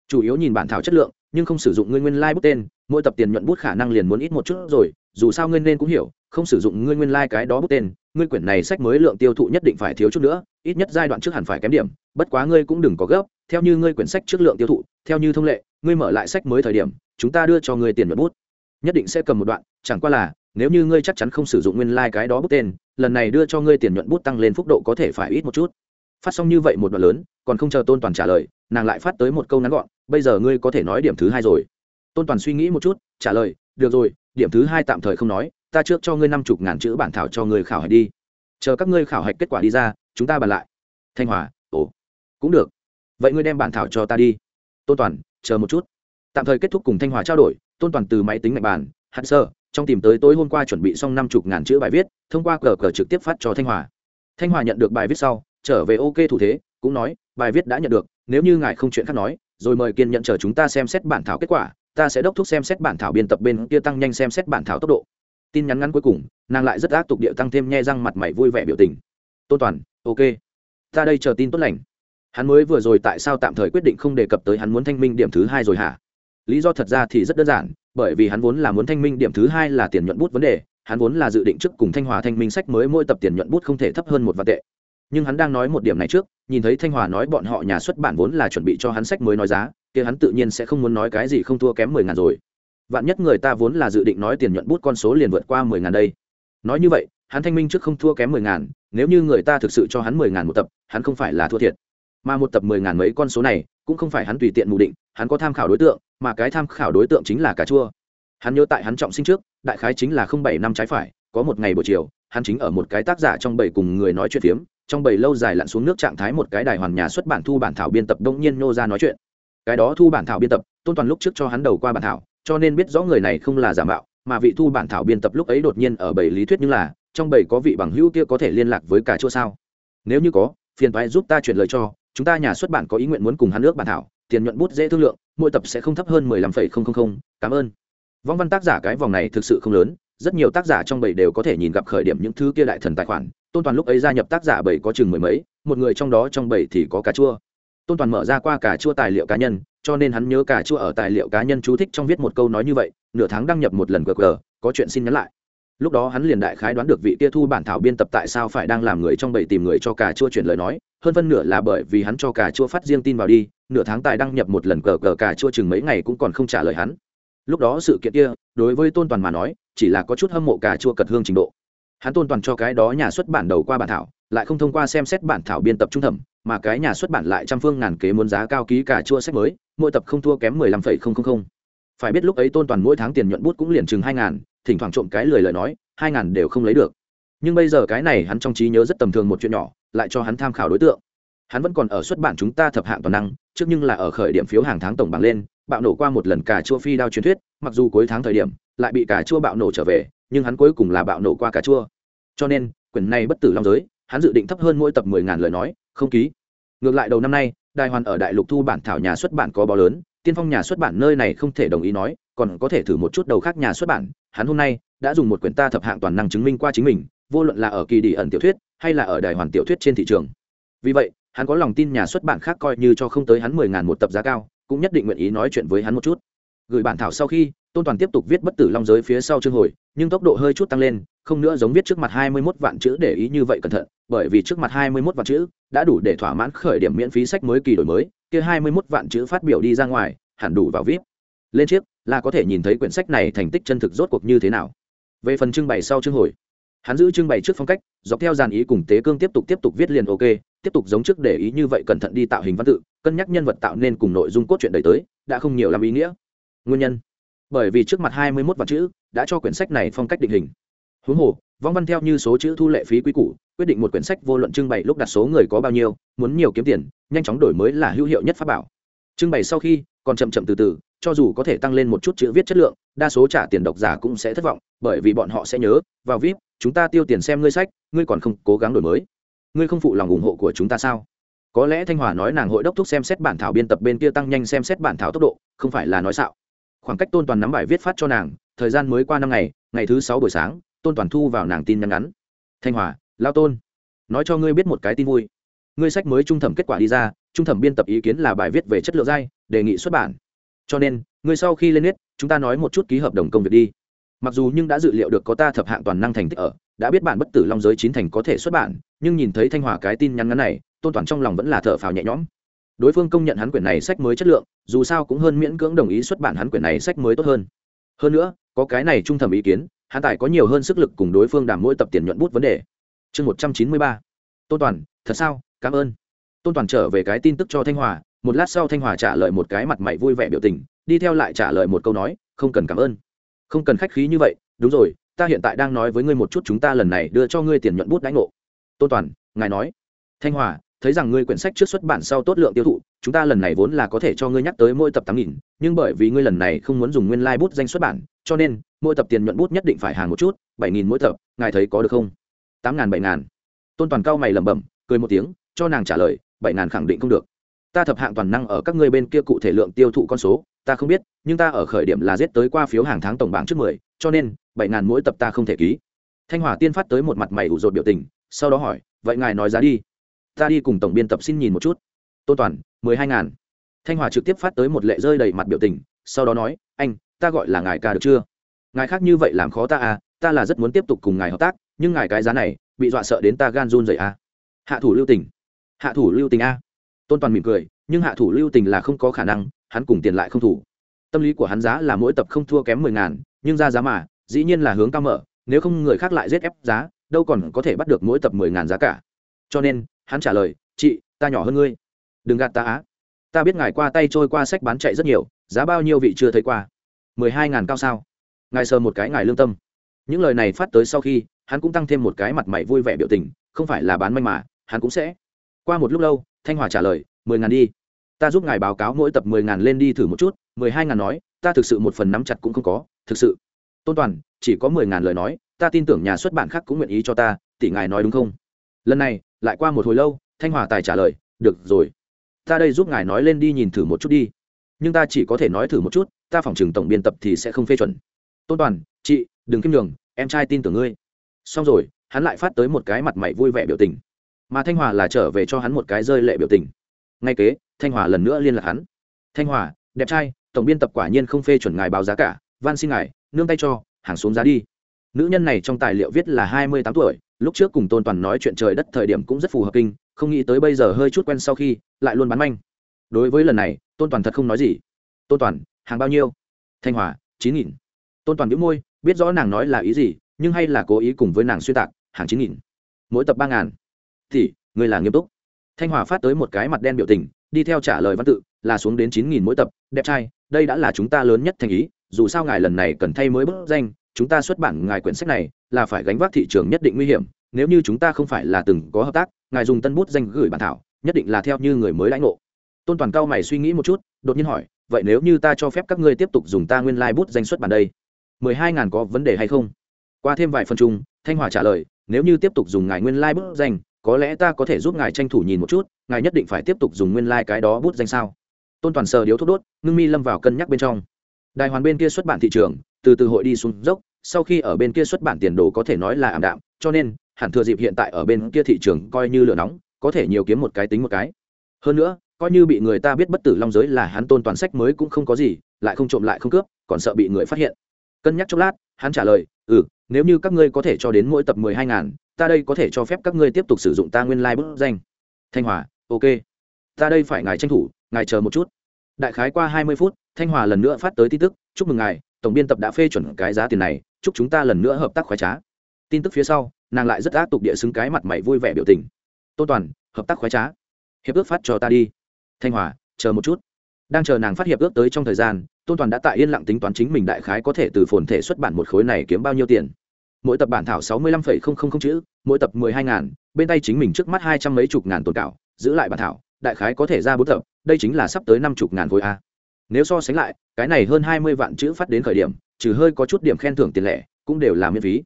Chủ yếu nhìn bản thảo chất lượng, nhưng không sử dụng ngươi nguyên lai、like、bút tên, mỗi tập tiền nhuận bút khả năng liền muốn ít một chút rồi, dù sao ngươi nên cũng hiểu, không sử dụng ngươi nguyên lai、like、cái đó bút tên ngươi quyển này sách mới lượng tiêu thụ nhất định phải thiếu chút nữa, ít nhất giai đoạn trước hẳn phải kém điểm, bất quá ngươi cũng đừng có gấp, theo như ngươi quyển sách trước lượng tiêu thụ, theo như thông lệ, ngươi mở lại sách mới thời điểm, chúng ta đưa cho ngươi tiền nhuận bút. Nhất định sẽ cầm một đoạn, chẳng qua là, nếu như ngươi chắc chắn không sử dụng nguyên lai、like、cái đó bút tên, lần này đưa cho ngươi tiền nhuận bút tăng lên phúc độ có thể phải ít một chút. Phát xong như vậy một đoạn lớn, còn không chờ tôn toàn trả lời, nàng lại phát tới một câu ngắn gọn, bây giờ ngươi có thể nói điểm thứ hai rồi. Tôn toàn suy nghĩ một chút, trả lời, được rồi, điểm thứ hai tạm thời không nói ta trước cho ngươi năm chục ngàn chữ bản thảo cho ngươi khảo hạch đi. Chờ các ngươi khảo hạch kết quả đi ra, chúng ta bàn lại. Thanh hòa, ồ, cũng được. Vậy ngươi đem bản thảo cho ta đi. Tôn toàn, chờ một chút. Tạm thời kết thúc cùng thanh hòa trao đổi, tôn toàn từ máy tính mạnh bàn hạn sơ, trong tìm tới tối hôm qua chuẩn bị xong năm chục ngàn chữ bài viết, thông qua cờ cờ trực tiếp phát cho thanh hòa. Thanh hòa nhận được bài viết sau, trở về ok thủ thế, cũng nói, bài viết đã nhận được, nếu như ngài không chuyện khác nói, rồi mời kiên nhận chờ chúng ta xem xét bản thảo kết quả, ta sẽ đốc thúc xem xét bản thảo biên tập bên kia tăng nhanh xem xét bản thảo tốc độ tin nhắn ngắn cuối cùng, nàng lại rất ác tục điệu tăng thêm nhe răng mặt mày vui vẻ biểu tình. Tôn toàn, ok. Ta đây chờ tin tốt lành. Hắn mới vừa rồi tại sao tạm thời quyết định không đề cập tới hắn muốn thanh minh điểm thứ hai rồi hả? Lý do thật ra thì rất đơn giản, bởi vì hắn vốn là muốn thanh minh điểm thứ hai là tiền nhuận bút vấn đề, hắn vốn là dự định trước cùng thanh hòa thanh minh sách mới mỗi tập tiền nhuận bút không thể thấp hơn một vạn tệ. Nhưng hắn đang nói một điểm này trước, nhìn thấy thanh hòa nói bọn họ nhà xuất bản vốn là chuẩn bị cho hắn sách mới nói giá, kia hắn tự nhiên sẽ không muốn nói cái gì không thua kém mười ngàn rồi vạn nhất người ta vốn là dự định nói tiền nhuận bút con số liền vượt qua mười ngàn đây. Nói như vậy, hắn thanh minh trước không thua kém mười ngàn, nếu như người ta thực sự cho hắn mười ngàn một tập, hắn không phải là thua thiệt. Mà một tập mười ngàn mấy con số này, cũng không phải hắn tùy tiện mù định, hắn có tham khảo đối tượng, mà cái tham khảo đối tượng chính là cà chua. Hắn nhớ tại hắn trọng sinh trước, đại khái chính là không bảy năm trái phải, có một ngày buổi chiều, hắn chính ở một cái tác giả trong bảy cùng người nói chuyện phiếm, trong bảy lâu dài lặn xuống nước trạng thái một cái đài hoàn nhà xuất bản thu bản thảo biên tập đông nhiên nô ra nói chuyện. Cái đó thu bản thảo biên tập, tôn toàn lúc trước cho hắn đầu qua bản thảo cho nên biết rõ người này không là giả mạo, mà vị thu bản thảo biên tập lúc ấy đột nhiên ở bảy lý thuyết như là, trong bảy có vị bằng hữu kia có thể liên lạc với cả chỗ sao? Nếu như có, phiền thoại giúp ta chuyển lời cho, chúng ta nhà xuất bản có ý nguyện muốn cùng hắn nước bản thảo, tiền nhuận bút dễ thương lượng, mỗi tập sẽ không thấp hơn mười lăm phẩy không không không, cảm ơn. Vong văn tác giả cái vòng này thực sự không lớn, rất nhiều tác giả trong bảy đều có thể nhìn gặp khởi điểm những thứ kia đại thần tài khoản. Tôn toàn lúc ấy gia nhập tác giả bảy có chừng mười mấy, một người trong đó trong bảy thì có cà chua. Tôn toàn mở ra qua cà chua tài liệu cá nhân cho nên hắn nhớ cả chua ở tài liệu cá nhân chú thích trong viết một câu nói như vậy, nửa tháng đăng nhập một lần gg có chuyện xin nhắn lại. Lúc đó hắn liền đại khái đoán được vị kia thu bản thảo biên tập tại sao phải đang làm người trong bảy tìm người cho cà chua chuyển lời nói, hơn phân nửa là bởi vì hắn cho cà chua phát riêng tin vào đi, nửa tháng tài đăng nhập một lần cờ cờ cà chua chừng mấy ngày cũng còn không trả lời hắn. Lúc đó sự kiện kia, đối với tôn toàn mà nói, chỉ là có chút hâm mộ cà chua cật hương trình độ hắn tôn toàn cho cái đó nhà xuất bản đầu qua bản thảo, lại không thông qua xem xét bản thảo biên tập trung thẩm, mà cái nhà xuất bản lại trăm phương ngàn kế muốn giá cao ký cả chua sách mới, mỗi tập không thua kém mười lăm phẩy không không không. Phải biết lúc ấy tôn toàn mỗi tháng tiền nhuận bút cũng liền chừng hai ngàn, thỉnh thoảng trộm cái lời lời nói, hai ngàn đều không lấy được. Nhưng bây giờ cái này hắn trong trí nhớ rất tầm thường một chuyện nhỏ, lại cho hắn tham khảo đối tượng. Hắn vẫn còn ở xuất bản chúng ta thập hạng toàn năng, trước nhưng là ở khởi điểm phiếu hàng tháng tổng bảng lên, bạo nổ qua một lần cà chua phi đao truyền thuyết, mặc dù cuối tháng thời điểm, lại bị cà chua bạo nổ trở về nhưng hắn cuối cùng là bạo nổ qua cà chua. Cho nên, quyển này bất tử long giới, hắn dự định thấp hơn mỗi tập mười ngàn lời nói, không ký. Ngược lại đầu năm nay, đài hoàn ở đại lục thu bản thảo nhà xuất bản có báo lớn, tiên phong nhà xuất bản nơi này không thể đồng ý nói, còn có thể thử một chút đầu khác nhà xuất bản. Hắn hôm nay đã dùng một quyển ta thập hạng toàn năng chứng minh qua chính mình, vô luận là ở kỳ đi ẩn tiểu thuyết, hay là ở đài hoàn tiểu thuyết trên thị trường. Vì vậy, hắn có lòng tin nhà xuất bản khác coi như cho không tới hắn mười ngàn một tập giá cao, cũng nhất định nguyện ý nói chuyện với hắn một chút. Gửi bản thảo sau khi tôn toàn tiếp tục viết bất tử long giới phía sau chương hồi, nhưng tốc độ hơi chút tăng lên, không nữa giống viết trước mặt hai mươi mốt vạn chữ để ý như vậy cẩn thận, bởi vì trước mặt hai mươi mốt vạn chữ đã đủ để thỏa mãn khởi điểm miễn phí sách mới kỳ đổi mới, kia hai mươi mốt vạn chữ phát biểu đi ra ngoài, hẳn đủ vào vip. Lên chiếc là có thể nhìn thấy quyển sách này thành tích chân thực rốt cuộc như thế nào. Về phần trưng bày sau chương hồi, hắn giữ trưng bày trước phong cách, dọc theo dàn ý cùng tế cương tiếp tục tiếp tục viết liền ok, tiếp tục giống trước để ý như vậy cẩn thận đi tạo hình văn tự, cân nhắc nhân vật tạo nên cùng nội dung cốt truyện đầy tới, đã không nhiều làm ý nghĩa. Nguyên nhân bởi vì trước mặt hai mươi 21 vạn chữ đã cho quyển sách này phong cách định hình. Huống hồ, vong văn theo như số chữ thu lệ phí quý cũ quyết định một quyển sách vô luận trưng bày lúc đặt số người có bao nhiêu, muốn nhiều kiếm tiền, nhanh chóng đổi mới là hữu hiệu nhất pháp bảo. Trưng bày sau khi, còn chậm chậm từ từ, cho dù có thể tăng lên một chút chữ viết chất lượng, đa số trả tiền độc giả cũng sẽ thất vọng, bởi vì bọn họ sẽ nhớ, vào vip, chúng ta tiêu tiền xem ngươi sách, ngươi còn không cố gắng đổi mới. Ngươi không phụ lòng ủng hộ của chúng ta sao? Có lẽ thanh hòa nói nàng hội đốc thúc xem xét bản thảo biên tập bên kia tăng nhanh xem xét bản thảo tốc độ, không phải là nói xạo khoảng cách tôn toàn nắm bài viết phát cho nàng, thời gian mới qua năm ngày ngày thứ sáu buổi sáng, tôn toàn thu vào nàng tin nhắn ngắn. Thanh hòa, lao tôn, nói cho ngươi biết một cái tin vui. Ngươi sách mới trung thẩm kết quả đi ra, trung thẩm biên tập ý kiến là bài viết về chất lượng dai, đề nghị xuất bản. Cho nên, ngươi sau khi lên nết, chúng ta nói một chút ký hợp đồng công việc đi. Mặc dù nhưng đã dự liệu được có ta thập hạng toàn năng thành tích ở, đã biết bản bất tử long giới chín thành có thể xuất bản, nhưng nhìn thấy thanh hòa cái tin nhắn ngắn này, tôn toàn trong lòng vẫn là thở phào nhẹ nhõm đối phương công nhận hắn quyển này sách mới chất lượng, dù sao cũng hơn miễn cưỡng đồng ý xuất bản hắn quyển này sách mới tốt hơn. Hơn nữa, có cái này trung thẩm ý kiến, hắn tài có nhiều hơn sức lực cùng đối phương đảm mỗi tập tiền nhuận bút vấn đề. Chương một trăm chín mươi ba. Tôn toàn, thật sao? Cảm ơn. Tôn toàn trở về cái tin tức cho thanh hòa, một lát sau thanh hòa trả lời một cái mặt mày vui vẻ biểu tình, đi theo lại trả lời một câu nói, không cần cảm ơn. Không cần khách khí như vậy, đúng rồi, ta hiện tại đang nói với ngươi một chút chúng ta lần này đưa cho ngươi tiền nhuận bút đánh ngộ. Tôn toàn, ngài nói. Thanh hòa thấy rằng ngươi quyển sách trước xuất bản sau tốt lượng tiêu thụ, chúng ta lần này vốn là có thể cho ngươi nhắc tới mỗi tập tám nghìn, nhưng bởi vì ngươi lần này không muốn dùng nguyên lai、like、bút danh xuất bản, cho nên mỗi tập tiền nhuận bút nhất định phải hàng một chút, bảy nghìn mỗi tập, ngài thấy có được không? Tám ngàn, bảy ngàn. Tôn toàn cao mày lẩm bẩm, cười một tiếng, cho nàng trả lời, bảy ngàn khẳng định không được. Ta thập hạng toàn năng ở các ngươi bên kia cụ thể lượng tiêu thụ con số, ta không biết, nhưng ta ở khởi điểm là giết tới qua phiếu hàng tháng tổng bảng trước mười, cho nên bảy ngàn mỗi tập ta không thể ký. Thanh hòa tiên phát tới một mặt mày ủ rột biểu tình, sau đó hỏi, vậy ngài nói giá đi ta đi cùng tổng biên tập xin nhìn một chút. Tôn toàn, mười hai ngàn. Thanh hòa trực tiếp phát tới một lệ rơi đầy mặt biểu tình, sau đó nói, anh, ta gọi là ngài ca được chưa? Ngài khác như vậy làm khó ta à ta là rất muốn tiếp tục cùng ngài hợp tác, nhưng ngài cái giá này, bị dọa sợ đến ta gan run dậy à. Hạ thủ lưu tình. Hạ thủ lưu tình a. Tôn toàn mỉm cười, nhưng hạ thủ lưu tình là không có khả năng, hắn cùng tiền lại không thủ. Tâm lý của hắn giá là mỗi tập không thua kém mười ngàn, nhưng ra giá mà, dĩ nhiên là hướng cao mở, nếu không người khác lại rét ép giá, đâu còn có thể bắt được mỗi tập mười ngàn giá cả. Cho nên hắn trả lời, chị, ta nhỏ hơn ngươi. Đừng gạt ta á. Ta biết ngài qua tay trôi qua sách bán chạy rất nhiều, giá bao nhiêu vị chưa thấy qua. Mười hai ngàn cao sao? Ngài sờ một cái ngài lương tâm. Những lời này phát tới sau khi, hắn cũng tăng thêm một cái mặt mày vui vẻ biểu tình, không phải là bán manh mà, hắn cũng sẽ. Qua một lúc lâu, thanh hòa trả lời, mười ngàn đi. Ta giúp ngài báo cáo mỗi tập mười ngàn lên đi thử một chút, mười hai ngàn nói, ta thực sự một phần nắm chặt cũng không có, thực sự. Tôn toàn, chỉ có mười ngàn lời nói, ta tin tưởng nhà xuất bản khác cũng nguyện ý cho ta, tỷ ngài nói đúng không? Lần này, lại qua một hồi lâu, thanh hòa tài trả lời, được rồi. Ta đây giúp ngài nói lên đi nhìn thử một chút đi. Nhưng ta chỉ có thể nói thử một chút, ta phỏng chừng tổng biên tập thì sẽ không phê chuẩn. Tôn toàn, chị, đừng kim đường em trai tin tưởng ngươi. Xong rồi, hắn lại phát tới một cái mặt mày vui vẻ biểu tình. Mà thanh hòa là trở về cho hắn một cái rơi lệ biểu tình. Ngay kế, thanh hòa lần nữa liên lạc hắn. Thanh hòa, đẹp trai, tổng biên tập quả nhiên không phê chuẩn ngài báo giá cả, van xin ngài, nương tay cho, hàng xuống giá đi. Nữ nhân này trong tài liệu viết là hai mươi tám tuổi lúc trước cùng tôn toàn nói chuyện trời đất thời điểm cũng rất phù hợp kinh, không nghĩ tới bây giờ hơi chút quen sau khi, lại luôn bán manh. Đối với lần này, tôn toàn thật không nói gì. Tôn toàn, hàng bao nhiêu? Thanh hòa, chín nghìn. Tôn toàn đĩu môi, biết rõ nàng nói là ý gì, nhưng hay là cố ý cùng với nàng xuyên tạc, hàng chín nghìn, mỗi tập ba ngàn. Thì người là nghiêm túc. Thanh hòa phát tới một cái mặt đen biểu tình, đi theo trả lời văn tự, là xuống đến chín nghìn mỗi tập, đẹp trai, đây đã là chúng ta lớn nhất thành ý, dù sao ngài lần này cần thay mới bức danh, chúng ta xuất bản ngài quyển sách này là phải gánh vác thị trường nhất định nguy hiểm, nếu như chúng ta không phải là từng có hợp tác, ngài dùng tân bút danh gửi bản thảo, nhất định là theo như người mới lãnh ngộ. Tôn toàn cao mày suy nghĩ một chút, đột nhiên hỏi, vậy nếu như ta cho phép các ngươi tiếp tục dùng ta nguyên lai、like、bút danh xuất bản đây, mười hai ngàn có vấn đề hay không? Qua thêm vài phần chung, thanh hòa trả lời, nếu như tiếp tục dùng ngài nguyên lai、like、bút danh, có lẽ ta có thể giúp ngài tranh thủ nhìn một chút, ngài nhất định phải tiếp tục dùng nguyên lai、like、cái đó bút danh sao? Tôn toàn sờ điếu thuốc đốt, ngưng mi lâm vào cân nhắc bên trong. Đài hoàn bên kia xuất bản thị trường, từ từ hội đi xuống dốc sau khi ở bên kia xuất bản tiền đồ có thể nói là ảm đạm, cho nên, hẳn thừa dịp hiện tại ở bên kia thị trường coi như lửa nóng, có thể nhiều kiếm một cái tính một cái. Hơn nữa, coi như bị người ta biết bất tử long giới là hắn tôn toàn sách mới cũng không có gì, lại không trộm lại không cướp, còn sợ bị người phát hiện. Cân nhắc chốc lát, hắn trả lời ừ nếu như các ngươi có thể cho đến mỗi tập mười hai ngàn, ta đây có thể cho phép các ngươi tiếp tục sử dụng ta nguyên lai、like、bức danh. Thanh hòa, ok, ta đây phải ngài tranh thủ, ngài chờ một chút. Đại khái qua hai mươi phút, thanh hòa lần nữa phát tới tin tức, chúc mừng ngài tổng biên tập đã phê chuẩn cái giá tiền này, chúc chúng ta lần nữa hợp tác khoái trá. Tin tức phía sau, nàng lại rất ác tục địa xứng cái mặt mày vui vẻ biểu tình. Tô toàn, hợp tác khoái trá. Hiệp ước phát cho ta đi. Thanh hòa, chờ một chút. Đang chờ nàng phát hiệp ước tới trong thời gian tôn toàn đã tại yên lặng tính toán chính mình đại khái có thể từ phồn thể xuất bản một khối này kiếm bao nhiêu tiền. Mỗi tập bản thảo sáu mươi lăm phẩy không không không chữ, mỗi tập mười hai ngàn, bên tay chính mình trước mắt hai trăm mấy chục ngàn tồn cảo giữ lại bản thảo, đại khái có thể ra bốn tập, đây chính là sắp tới năm chục ngàn khối a. Nếu so sánh lại cái này hơn hai mươi vạn chữ phát đến khởi điểm, trừ hơi có chút điểm khen thưởng tiền lẻ, cũng đều là miễn phí.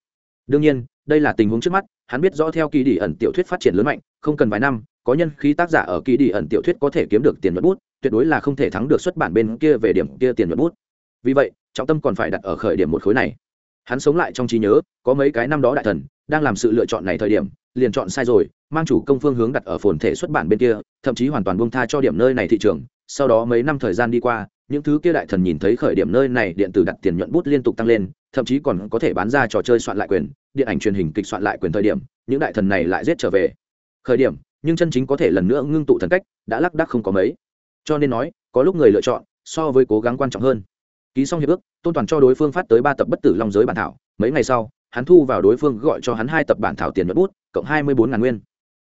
Đương nhiên, đây là tình huống trước mắt, hắn biết rõ theo kỳ đi ẩn tiểu thuyết phát triển lớn mạnh, không cần vài năm, có nhân khí tác giả ở kỳ đi ẩn tiểu thuyết có thể kiếm được tiền nhuận bút, tuyệt đối là không thể thắng được xuất bản bên kia về điểm kia tiền nhuận bút. Vì vậy, trọng tâm còn phải đặt ở khởi điểm một khối này. Hắn sống lại trong trí nhớ, có mấy cái năm đó đại thần, đang làm sự lựa chọn này thời điểm, liền chọn sai rồi, mang chủ công phương hướng đặt ở phồn thể xuất bản bên kia, thậm chí hoàn toàn buông tha cho điểm nơi này thị trường. Sau đó mấy năm thời gian đi qua những thứ kia đại thần nhìn thấy khởi điểm nơi này, điện tử đặt tiền nhuận bút liên tục tăng lên, thậm chí còn có thể bán ra trò chơi soạn lại quyền, điện ảnh truyền hình kịch soạn lại quyền thời điểm, những đại thần này lại giết trở về. Khởi điểm, nhưng chân chính có thể lần nữa ngưng tụ thần cách, đã lắc đắc không có mấy. Cho nên nói, có lúc người lựa chọn, so với cố gắng quan trọng hơn. Ký xong hiệp ước, tôn toàn cho đối phương phát tới ba tập bất tử long giới bản thảo. Mấy ngày sau, hắn thu vào đối phương gọi cho hắn hai tập bản thảo tiền nhuận bút, cộng hai mươi bốn ngàn nguyên.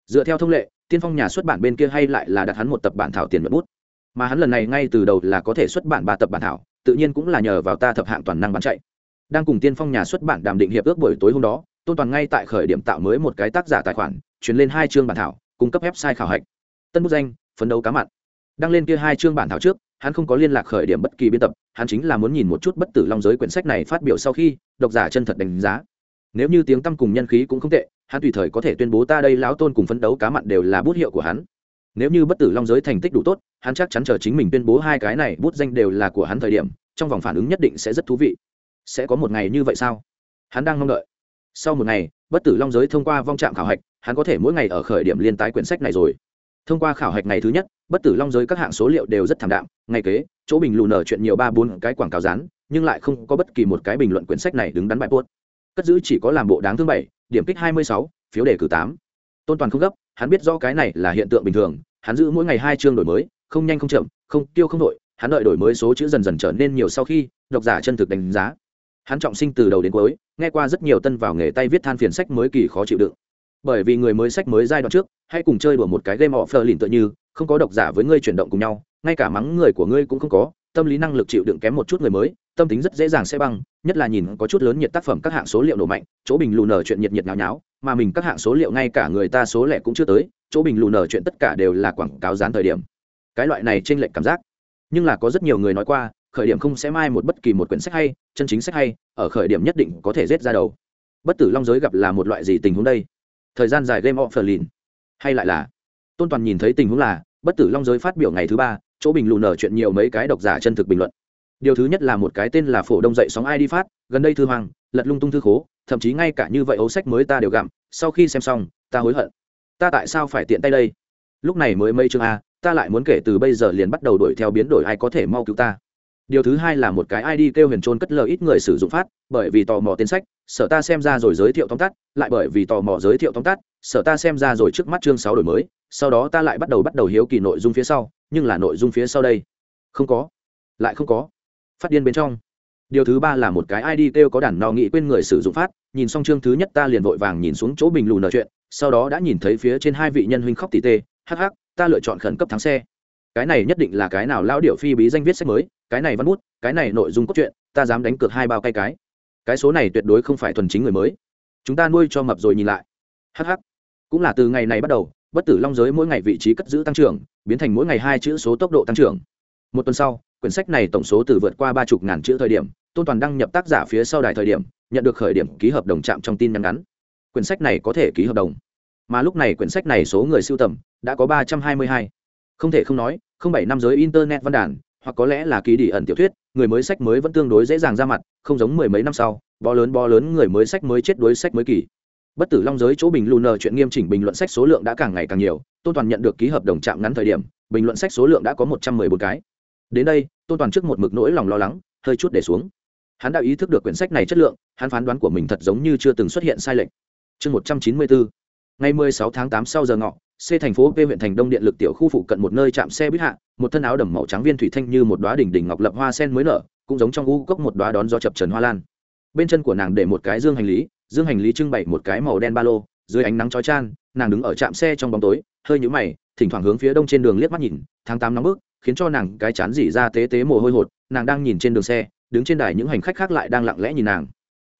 Dựa theo thông lệ, tiên phong nhà xuất bản bên kia hay lại là đặt hắn một tập bản thảo tiền nhuận bút mà hắn lần này ngay từ đầu là có thể xuất bản ba tập bản thảo, tự nhiên cũng là nhờ vào ta thập hạng toàn năng bán chạy. Đang cùng tiên phong nhà xuất bản đàm định hiệp ước buổi tối hôm đó, tôn toàn ngay tại khởi điểm tạo mới một cái tác giả tài khoản chuyển lên hai chương bản thảo, cung cấp website khảo hạch. Tân bút danh, phấn đấu cá mặn. Đăng lên kia hai chương bản thảo trước, hắn không có liên lạc khởi điểm bất kỳ biên tập, hắn chính là muốn nhìn một chút bất tử long giới quyển sách này phát biểu sau khi, độc giả chân thật đánh giá. Nếu như tiếng tăm cùng nhân khí cũng không tệ, hắn tùy thời có thể tuyên bố ta đây lão tôn cùng phấn đấu cá mặn đều là bút hiệu của hắn. Nếu như bất tử long giới thành tích đủ tốt hắn chắc chắn chờ chính mình tuyên bố hai cái này bút danh đều là của hắn thời điểm, trong vòng phản ứng nhất định sẽ rất thú vị. Sẽ có một ngày như vậy sao? Hắn đang mong đợi. Sau một ngày, bất tử long giới thông qua vong trạm khảo hạch, hắn có thể mỗi ngày ở khởi điểm liên tái quyển sách này rồi. Thông qua khảo hạch ngày thứ nhất, bất tử long giới các hạng số liệu đều rất thảm đạm, ngày kế, chỗ bình lù nở chuyện nhiều ba bốn cái quảng cáo rán nhưng lại không có bất kỳ một cái bình luận quyển sách này đứng đắn bài buốt. Cất giữ chỉ có làm bộ đáng thương bảy, điểm kích hai mươi sáu, phiếu đề cử tám. Tôn toàn không gấp, hắn biết rõ cái này là hiện tượng bình thường, hắn giữ mỗi ngày hai chương đổi mới không nhanh không chậm, không tiêu không đội hắn đợi đổi mới số chữ dần dần trở nên nhiều sau khi độc giả chân thực đánh giá. Hắn trọng sinh từ đầu đến cuối, nghe qua rất nhiều tân vào nghề tay viết than phiền sách mới kỳ khó chịu đựng. Bởi vì người mới sách mới giai đoạn trước, hay cùng chơi đùa một cái game offer lìn tựa như, không có độc giả với ngươi chuyển động cùng nhau, ngay cả mắng người của ngươi cũng không có, tâm lý năng lực chịu đựng kém một chút người mới, tâm tính rất dễ dàng sẽ băng, nhất là nhìn có chút lớn nhiệt tác phẩm các hạng số liệu nổ mạnh, chỗ bình lù nở chuyện nhiệt nhiệt nháo nháo, mà mình các hạng số liệu ngay cả người ta số lẻ cũng chưa tới, chỗ bình lù nở chuyện tất cả đều là quảng cáo dán thời điểm cái loại này trên lệch cảm giác. Nhưng là có rất nhiều người nói qua, khởi điểm không sẽ mai một bất kỳ một quyển sách hay, chân chính sách hay, ở khởi điểm nhất định có thể rết ra đầu. Bất tử long giới gặp là một loại gì tình huống đây? Thời gian dài game of berlin hay lại là, tôn toàn nhìn thấy tình huống là, bất tử long giới phát biểu ngày thứ ba, chỗ bình lù nở chuyện nhiều mấy cái độc giả chân thực bình luận. Điều thứ nhất là một cái tên là phổ đông dậy sóng ai đi phát, gần đây thư hoàng lật lung tung thư khố, thậm chí ngay cả như vậy ấu sách mới ta đều gặm, sau khi xem xong, ta hối hận. Ta tại sao phải tiện tay đây? Lúc này mới mây chương a ta lại muốn kể từ bây giờ liền bắt đầu đuổi theo biến đổi ai có thể mau cứu ta. Điều thứ hai là một cái id kêu huyền trôn cất lời ít người sử dụng phát, bởi vì tò mò tên sách sở ta xem ra rồi giới thiệu tóm tắt, lại bởi vì tò mò giới thiệu tóm tắt sở ta xem ra rồi trước mắt chương sáu đổi mới, sau đó ta lại bắt đầu bắt đầu hiếu kỳ nội dung phía sau, nhưng là nội dung phía sau đây. Không có. Lại không có. Phát điên bên trong. Điều thứ ba là một cái id kêu có đàn no nghị quên người sử dụng phát, nhìn xong chương thứ nhất ta liền vội vàng nhìn xuống chỗ bình lù nở chuyện, sau đó đã nhìn thấy phía trên hai vị nhân huynh khóc tỉ tê, hắc hắc ta lựa chọn khẩn cấp thắng xe. Cái này nhất định là cái nào lão điệu phi bí danh viết sách mới, cái này văn bút, cái này nội dung cốt truyện, ta dám đánh cược hai bao cay cái. Cái số này tuyệt đối không phải thuần chính người mới. Chúng ta nuôi cho mập rồi nhìn lại. Hh cũng là từ ngày này bắt đầu, bất tử long giới mỗi ngày vị trí cất giữ tăng trưởng, biến thành mỗi ngày hai chữ số tốc độ tăng trưởng. Một tuần sau, quyển sách này tổng số từ vượt qua ba chục ngàn chữ thời điểm, tôn toàn đăng nhập tác giả phía sau đài thời điểm, nhận được khởi điểm ký hợp đồng chạm trong tin nhắn ngắn. Quyển sách này có thể ký hợp đồng mà lúc này quyển sách này số người sưu tầm đã có ba trăm hai mươi hai. Không thể không nói, không bảy năm giới internet văn đàn, hoặc có lẽ là ký đi ẩn tiểu thuyết, người mới sách mới vẫn tương đối dễ dàng ra mặt, không giống mười mấy năm sau bo lớn bo lớn người mới sách mới chết đối sách mới kỳ. Bất tử long giới chỗ bình luận chuyện nghiêm chỉnh bình luận sách số lượng đã càng ngày càng nhiều, tôn toàn nhận được ký hợp đồng chạm ngắn thời điểm, bình luận sách số lượng đã có một trăm mười bốn cái. Đến đây, tôn toàn trước một mực nỗi lòng lo lắng, hơi chút để xuống. Hắn đã ý thức được quyển sách này chất lượng, hắn phán đoán của mình thật giống như chưa từng xuất hiện sai lệch. Chương một trăm chín mươi bốn ngày mười sáu tháng 8 sau giờ ngọ C thành phố P huyện thành Đông điện lực tiểu khu phụ cận một nơi chạm xe buýt hạ, một thân áo đầm màu trắng viên thủy thanh như một đóa đỉnh đỉnh ngọc lập hoa sen mới nở, cũng giống trong u cốc một đóa đón gió chập trần hoa lan. Bên chân của nàng để một cái dương hành lý, dương hành lý trưng bày một cái màu đen ba lô, dưới ánh nắng chói chang, nàng đứng ở trạm xe trong bóng tối, hơi nhũ mày, thỉnh thoảng hướng phía đông trên đường liếc mắt nhìn, tháng tám nóng bức, khiến cho nàng cái chán dỉ ra tế tế mồ hôi hột, nàng đang nhìn trên đường xe, đứng trên đài những hành khách khác lại đang lặng lẽ nhìn nàng.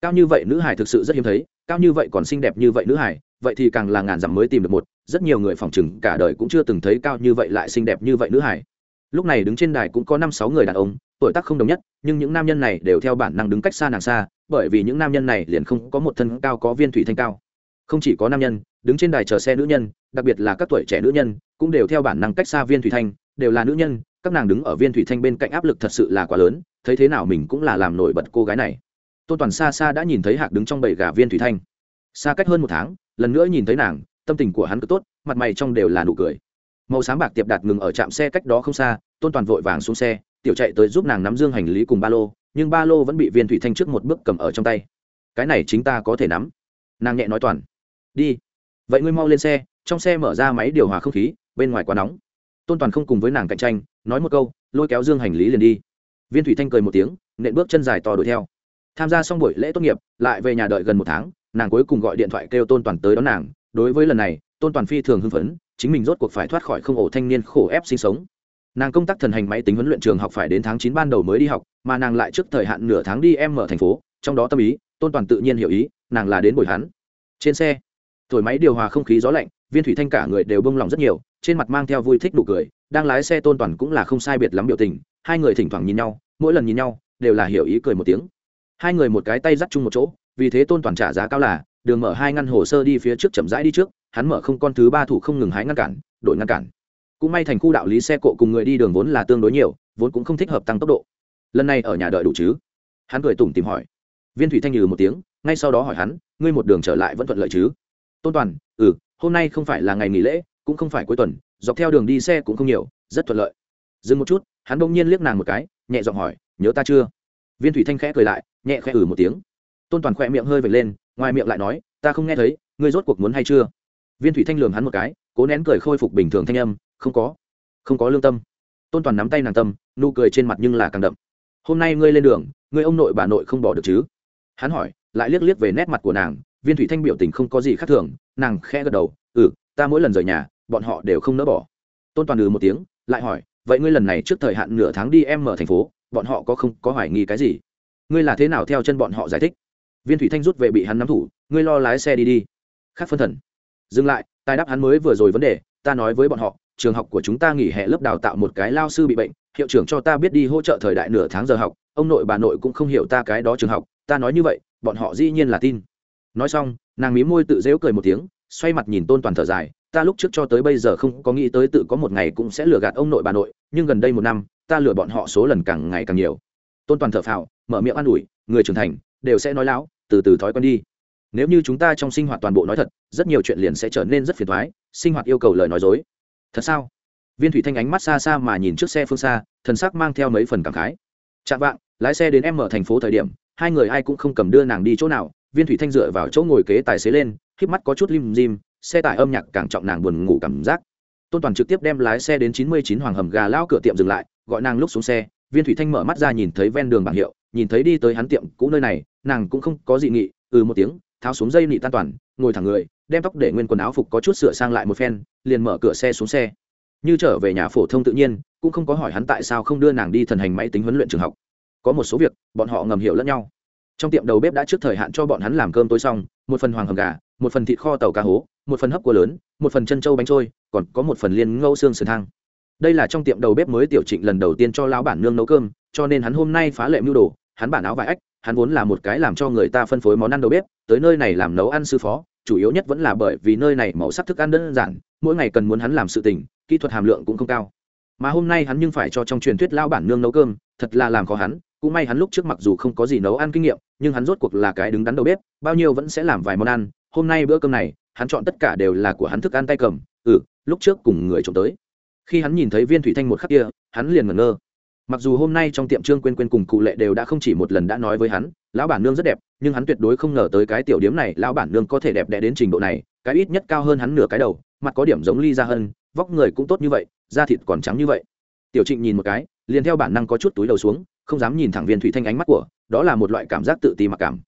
Cao như vậy nữ hải thực sự rất hiếm thấy, cao như vậy còn xinh đẹp như vậy nữ hải, vậy thì càng là ngàn dặm mới tìm được một, rất nhiều người phòng chừng cả đời cũng chưa từng thấy cao như vậy lại xinh đẹp như vậy nữ hải. Lúc này đứng trên đài cũng có năm sáu người đàn ông, tuổi tác không đồng nhất, nhưng những nam nhân này đều theo bản năng đứng cách xa nàng xa, bởi vì những nam nhân này liền không có một thân cao có viên thủy thanh cao. Không chỉ có nam nhân, đứng trên đài chờ xe nữ nhân, đặc biệt là các tuổi trẻ nữ nhân, cũng đều theo bản năng cách xa viên thủy thanh, đều là nữ nhân, các nàng đứng ở viên thủy thanh bên cạnh áp lực thật sự là quá lớn, thấy thế nào mình cũng là làm nổi bật cô gái này. Tôn toàn xa xa đã nhìn thấy hạc đứng trong bầy gà viên thủy thanh. Xa cách hơn một tháng lần nữa nhìn thấy nàng, tâm tình của hắn cứ tốt, mặt mày trong đều là nụ cười. Màu sáng bạc tiệp đạt ngừng ở trạm xe cách đó không xa, tôn toàn vội vàng xuống xe, tiểu chạy tới giúp nàng nắm dương hành lý cùng ba lô, nhưng ba lô vẫn bị viên thủy thanh trước một bước cầm ở trong tay. Cái này chính ta có thể nắm. Nàng nhẹ nói toàn. Đi. Vậy ngươi mau lên xe, trong xe mở ra máy điều hòa không khí, bên ngoài quá nóng. Tôn toàn không cùng với nàng cạnh tranh, nói một câu, lôi kéo dương hành lý liền đi. Viên thủy thanh cười một tiếng, nện bước chân dài to đuổi theo. Tham gia xong buổi lễ tốt nghiệp, lại về nhà đợi gần một tháng nàng cuối cùng gọi điện thoại kêu tôn toàn tới đón nàng đối với lần này tôn toàn phi thường hưng phấn chính mình rốt cuộc phải thoát khỏi không ổ thanh niên khổ ép sinh sống nàng công tác thần hành máy tính huấn luyện trường học phải đến tháng chín ban đầu mới đi học mà nàng lại trước thời hạn nửa tháng đi em ở thành phố trong đó tâm ý tôn toàn tự nhiên hiểu ý nàng là đến buổi hắn trên xe thổi máy điều hòa không khí gió lạnh viên thủy thanh cả người đều bông lòng rất nhiều trên mặt mang theo vui thích đủ cười đang lái xe tôn toàn cũng là không sai biệt lắm biểu tình hai người thỉnh thoảng nhìn nhau mỗi lần nhìn nhau đều là hiểu ý cười một tiếng hai người một cái tay dắt chung một chỗ vì thế tôn toàn trả giá cao là, đường mở hai ngăn hồ sơ đi phía trước chậm rãi đi trước, hắn mở không con thứ ba thủ không ngừng hái ngăn cản đội ngăn cản. Cũng may thành khu đạo lý xe cộ cùng người đi đường vốn là tương đối nhiều, vốn cũng không thích hợp tăng tốc độ. Lần này ở nhà đợi đủ chứ? Hắn cười tủm tìm hỏi. Viên thủy thanh nhừ một tiếng, ngay sau đó hỏi hắn, ngươi một đường trở lại vẫn thuận lợi chứ? Tôn toàn ừ hôm nay không phải là ngày nghỉ lễ, cũng không phải cuối tuần, dọc theo đường đi xe cũng không nhiều, rất thuận lợi. Dừng một chút, hắn bỗng nhiên liếc nàng một cái, nhẹ giọng hỏi, nhớ ta chưa? Viên thủy thanh khẽ cười lại, nhẹ khẽ ừ một tiếng tôn toàn khỏe miệng hơi vệt lên, ngoài miệng lại nói, ta không nghe thấy, ngươi rốt cuộc muốn hay chưa? Viên thủy thanh lường hắn một cái, cố nén cười khôi phục bình thường thanh âm, không có không có lương tâm. Tôn toàn nắm tay nàng tâm, nụ cười trên mặt nhưng là càng đậm. Hôm nay ngươi lên đường, ngươi ông nội bà nội không bỏ được chứ? Hắn hỏi, lại liếc liếc về nét mặt của nàng, viên thủy thanh biểu tình không có gì khác thường, nàng khẽ gật đầu ừ ta mỗi lần rời nhà, bọn họ đều không nỡ bỏ. Tôn toàn ừ một tiếng, lại hỏi, vậy ngươi lần này trước thời hạn nửa tháng đi em ở thành phố, bọn họ có không, có hoài nghi cái gì? Ngươi là thế nào theo chân bọn họ giải thích? Viên thủy thanh rút về bị hắn nắm thủ, ngươi lo lái xe đi đi. Khác phân thần. Dừng lại, tài đáp hắn mới vừa rồi vấn đề, ta nói với bọn họ, trường học của chúng ta nghỉ hè lớp đào tạo một cái lao sư bị bệnh, hiệu trưởng cho ta biết đi hỗ trợ thời đại nửa tháng giờ học, ông nội bà nội cũng không hiểu ta cái đó trường học, ta nói như vậy, bọn họ dĩ nhiên là tin. Nói xong, nàng mí môi tự dễu cười một tiếng, xoay mặt nhìn tôn toàn thở dài, ta lúc trước cho tới bây giờ không có nghĩ tới tự có một ngày cũng sẽ lừa gạt ông nội bà nội, nhưng gần đây một năm, ta lừa bọn họ số lần càng ngày càng nhiều. Tôn toàn thở phào, mở miệng an ủi, người trưởng thành đều sẽ nói láo, từ từ thói quen đi. Nếu như chúng ta trong sinh hoạt toàn bộ nói thật, rất nhiều chuyện liền sẽ trở nên rất phiền thoái, sinh hoạt yêu cầu lời nói dối. Thật sao? Viên thủy thanh ánh mắt xa xa mà nhìn trước xe phương xa, thần sắc mang theo mấy phần cảm khái. Chạm vạng, lái xe đến em ở thành phố thời điểm, hai người ai cũng không cầm đưa nàng đi chỗ nào, viên thủy thanh dựa vào chỗ ngồi kế tài xế lên k mắt có chút lim dim, xe tải âm nhạc càng trọng nàng buồn ngủ cảm giác. Tôn toàn trực tiếp đem lái xe đến chín mươi chín hoàng hầm gà lao cửa tiệm dừng lại, gọi nàng lúc xuống xe, viên thủy thanh mở mắt ra nhìn thấy ven đường bảng hiệu nhìn thấy đi tới hắn tiệm cũ nơi này, nàng cũng không có dị nghị ừ một tiếng, tháo xuống dây nị tan toàn, ngồi thẳng người, đem tóc để nguyên quần áo phục có chút sửa sang lại một phen, liền mở cửa xe xuống xe. Như trở về nhà phổ thông tự nhiên, cũng không có hỏi hắn tại sao không đưa nàng đi thần hành máy tính huấn luyện trường học. Có một số việc, bọn họ ngầm hiểu lẫn nhau. Trong tiệm đầu bếp đã trước thời hạn cho bọn hắn làm cơm tối xong, một phần hoàng hầm gà, một phần thịt kho tàu cá hố, một phần hấp cua lớn, một phần chân trâu bánh trôi, còn có một phần liên ngâu xương sườn thang. Đây là trong tiệm đầu bếp mới tiểu trịnh lần đầu tiên cho lão bản nương nấu cơm, cho nên hắn hôm nay phá lệ mưu đồ hắn bản áo vải ách hắn vốn là một cái làm cho người ta phân phối món ăn đầu bếp, tới nơi này làm nấu ăn sư phó, chủ yếu nhất vẫn là bởi vì nơi này màu sắc thức ăn đơn giản, mỗi ngày cần muốn hắn làm sự tình, kỹ thuật hàm lượng cũng không cao. Mà hôm nay hắn nhưng phải cho trong truyền thuyết lao bản nương nấu cơm, thật là làm khó hắn, cũng may hắn lúc trước mặc dù không có gì nấu ăn kinh nghiệm, nhưng hắn rốt cuộc là cái đứng đắn đầu bếp, bao nhiêu vẫn sẽ làm vài món ăn, hôm nay bữa cơm này, hắn chọn tất cả đều là của hắn thức ăn tay cầm ừ lúc trước cùng người trộm tới. Khi hắn nhìn thấy viên thủy thanh một khắc kia, hắn liền ngẩn ngơ mặc dù hôm nay trong tiệm trương quên quên cùng cụ lệ đều đã không chỉ một lần đã nói với hắn, lão bản nương rất đẹp, nhưng hắn tuyệt đối không ngờ tới cái tiểu điếm này, lão bản nương có thể đẹp đẽ đến trình độ này, cái ít nhất cao hơn hắn nửa cái đầu, mặt có điểm giống ly ra hơn vóc người cũng tốt như vậy, da thịt còn trắng như vậy. Tiểu trịnh nhìn một cái, liền theo bản năng có chút túi đầu xuống, không dám nhìn thẳng viên thủy thanh ánh mắt của, đó là một loại cảm giác tự ti mặc cảm.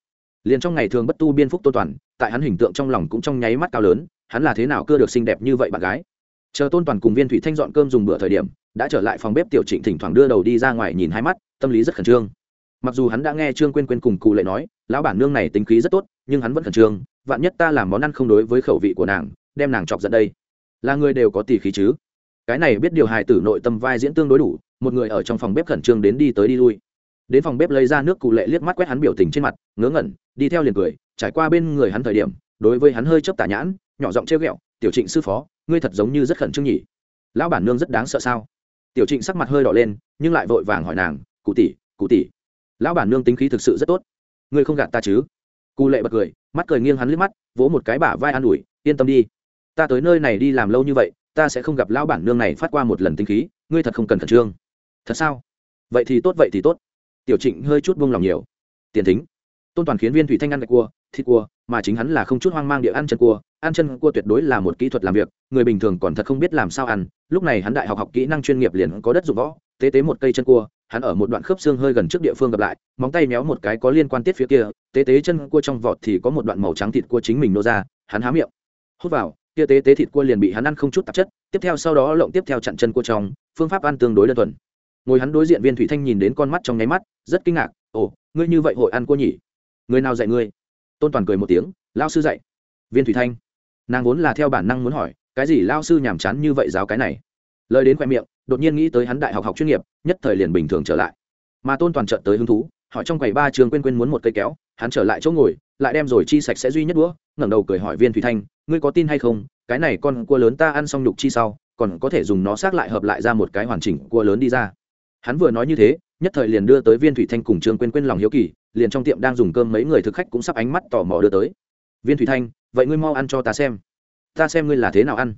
Liền trong ngày thường bất tu biên phúc tôn toàn, tại hắn hình tượng trong lòng cũng trong nháy mắt cao lớn, hắn là thế nào cưa được xinh đẹp như vậy bạn gái? Chờ tôn toàn cùng viên thủy thanh dọn cơm dùng bữa thời điểm đã trở lại phòng bếp tiểu trịnh thỉnh thoảng đưa đầu đi ra ngoài nhìn hai mắt, tâm lý rất khẩn trương. Mặc dù hắn đã nghe trương quên quên cùng cụ lệ nói, lão bản nương này tính khí rất tốt, nhưng hắn vẫn khẩn trương, vạn nhất ta làm món ăn không đối với khẩu vị của nàng, đem nàng chọc giận đây. Là người đều có tỷ khí chứ? Cái này biết điều hài tử nội tâm vai diễn tương đối đủ, một người ở trong phòng bếp khẩn trương đến đi tới đi lui. Đến phòng bếp lấy ra nước cụ lệ liếc mắt quét hắn biểu tình trên mặt, ngớ ngẩn, đi theo liền cười, trải qua bên người hắn thời điểm, đối với hắn hơi chấp tả nhãn, nhỏ giọng trêu ghẹo, tiểu trịnh sư phó, ngươi thật giống như rất khẩn trương nhỉ. Lão bản nương rất đáng sợ sao? Tiểu trịnh sắc mặt hơi đỏ lên, nhưng lại vội vàng hỏi nàng, cụ tỷ cụ tỷ, lão bản nương tính khí thực sự rất tốt. Ngươi không gạt ta chứ? Cụ lệ bật cười, mắt cười nghiêng hắn liếc mắt, vỗ một cái bả vai an ủi, yên tâm đi. Ta tới nơi này đi làm lâu như vậy, ta sẽ không gặp lão bản nương này phát qua một lần tính khí, ngươi thật không cần khẩn trương. Thật sao? Vậy thì tốt, vậy thì tốt. Tiểu trịnh hơi chút buông lòng nhiều. Tiền thính tôn toàn khiến viên thủy thanh ăn gạch cua, thịt cua, mà chính hắn là không chút hoang mang địa ăn chân cua. Ăn chân cua tuyệt đối là một kỹ thuật làm việc, người bình thường còn thật không biết làm sao ăn. Lúc này hắn đại học học kỹ năng chuyên nghiệp liền có đất dụng võ, tế tế một cây chân cua, hắn ở một đoạn khớp xương hơi gần trước địa phương gặp lại, móng tay méo một cái có liên quan tiết phía kia, tế tế chân cua trong vọt thì có một đoạn màu trắng thịt cua chính mình nô ra, hắn há miệng, hút vào, kia tế tế thịt cua liền bị hắn ăn không chút tạp chất. Tiếp theo sau đó lộng tiếp theo chặn chân cua trong, phương pháp ăn tương đối đơn thuần. Ngồi hắn đối diện viên thủy thanh nhìn đến con mắt trong nháy mắt, rất kinh ngạc, ồ, ngươi như vậy hội ăn cua nhỉ? Người nào dạy ngươi? Tôn toàn cười một tiếng lao sư dạy. Viên thủy thanh, nàng vốn là theo bản năng muốn hỏi, cái gì lao sư nhàm chán như vậy giáo cái này? Lời đến khoe miệng, đột nhiên nghĩ tới hắn đại học học chuyên nghiệp, nhất thời liền bình thường trở lại. Mà tôn toàn trợn tới hứng thú họ trong quầy ba trường quên quên muốn một cây kéo, hắn trở lại chỗ ngồi, lại đem rồi chi sạch sẽ duy nhất đũa, ngẩng đầu cười hỏi viên thủy thanh, ngươi có tin hay không? Cái này con cua lớn ta ăn xong nhục chi sau, còn có thể dùng nó xác lại hợp lại ra một cái hoàn chỉnh cua lớn đi ra. Hắn vừa nói như thế, nhất thời liền đưa tới viên thủy thanh cùng trương quên quên lòng hiếu kỳ liền trong tiệm đang dùng cơm mấy người thực khách cũng sắp ánh mắt tò mò đưa tới. Viên thủy thanh, vậy ngươi mau ăn cho ta xem. Ta xem ngươi là thế nào ăn.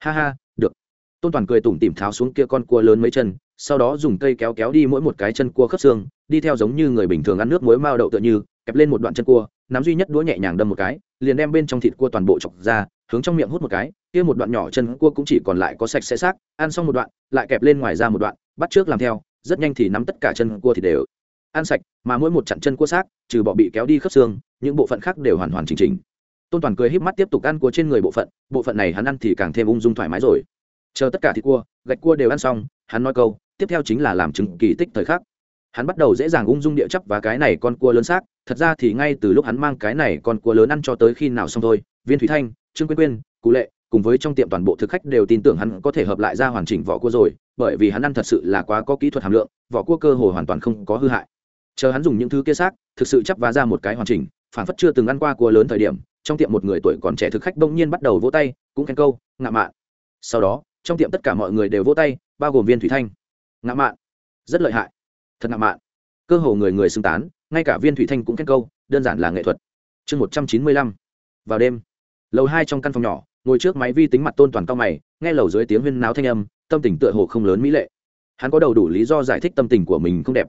Ha ha, được. Tôn toàn cười tủm tỉm tháo xuống kia con cua lớn mấy chân, sau đó dùng cây kéo kéo đi mỗi một cái chân cua khớp xương, đi theo giống như người bình thường ăn nước muối mao đậu tựa như, kẹp lên một đoạn chân cua, nắm duy nhất đũa nhẹ nhàng đâm một cái, liền đem bên trong thịt cua toàn bộ chọc ra, hướng trong miệng hút một cái, kia một đoạn nhỏ chân cua cũng chỉ còn lại có sạch sẽ xác, ăn xong một đoạn, lại kẹp lên ngoài ra một đoạn, bắt trước làm theo, rất nhanh thì nắm tất cả chân cua thì đều ăn sạch, mà mỗi một chặn chân cua xác, trừ bộ bị kéo đi khớp xương, những bộ phận khác đều hoàn hoàn chỉnh chỉnh. Tôn toàn cười híp mắt tiếp tục ăn cua trên người bộ phận bộ phận này hắn ăn thì càng thêm ung dung thoải mái rồi. Chờ tất cả thịt cua, gạch cua đều ăn xong, hắn nói câu, tiếp theo chính là làm chứng kỳ tích thời khắc. Hắn bắt đầu dễ dàng ung dung địa chấp và cái này con cua lớn xác, thật ra thì ngay từ lúc hắn mang cái này con cua lớn ăn cho tới khi nào xong thôi, viên thủy thanh, trương quyên quyên, cụ lệ, cùng với trong tiệm toàn bộ thực khách đều tin tưởng hắn có thể hợp lại ra hoàn chỉnh vỏ cua rồi, bởi vì hắn ăn thật sự là quá có kỹ thuật hàm lượng, vỏ cua cơ hồ hoàn toàn không có hư hại chờ hắn dùng những thứ kia xác, thực sự chắp vá ra một cái hoàn chỉnh phản phất chưa từng ăn qua cua lớn thời điểm, trong tiệm một người tuổi còn trẻ thực khách bỗng nhiên bắt đầu vỗ tay, cũng khen câu, ngạ mạn. Sau đó, trong tiệm tất cả mọi người đều vỗ tay, bao gồm viên thủy thanh. Ngạ mạn. Rất lợi hại. Thật ngạ mạn. Cơ hồ người người xưng tán, ngay cả viên thủy thanh cũng khen câu, đơn giản là nghệ thuật. Chương một trăm chín mươi lăm. Vào đêm, lầu hai trong căn phòng nhỏ, ngồi trước máy vi tính mặt tôn toàn cao mày, nghe lầu dưới tiếng huyên náo thanh âm, tâm tình tựa hồ không lớn mỹ lệ. Hắn có đầu đủ lý do giải thích tâm tình của mình không đẹp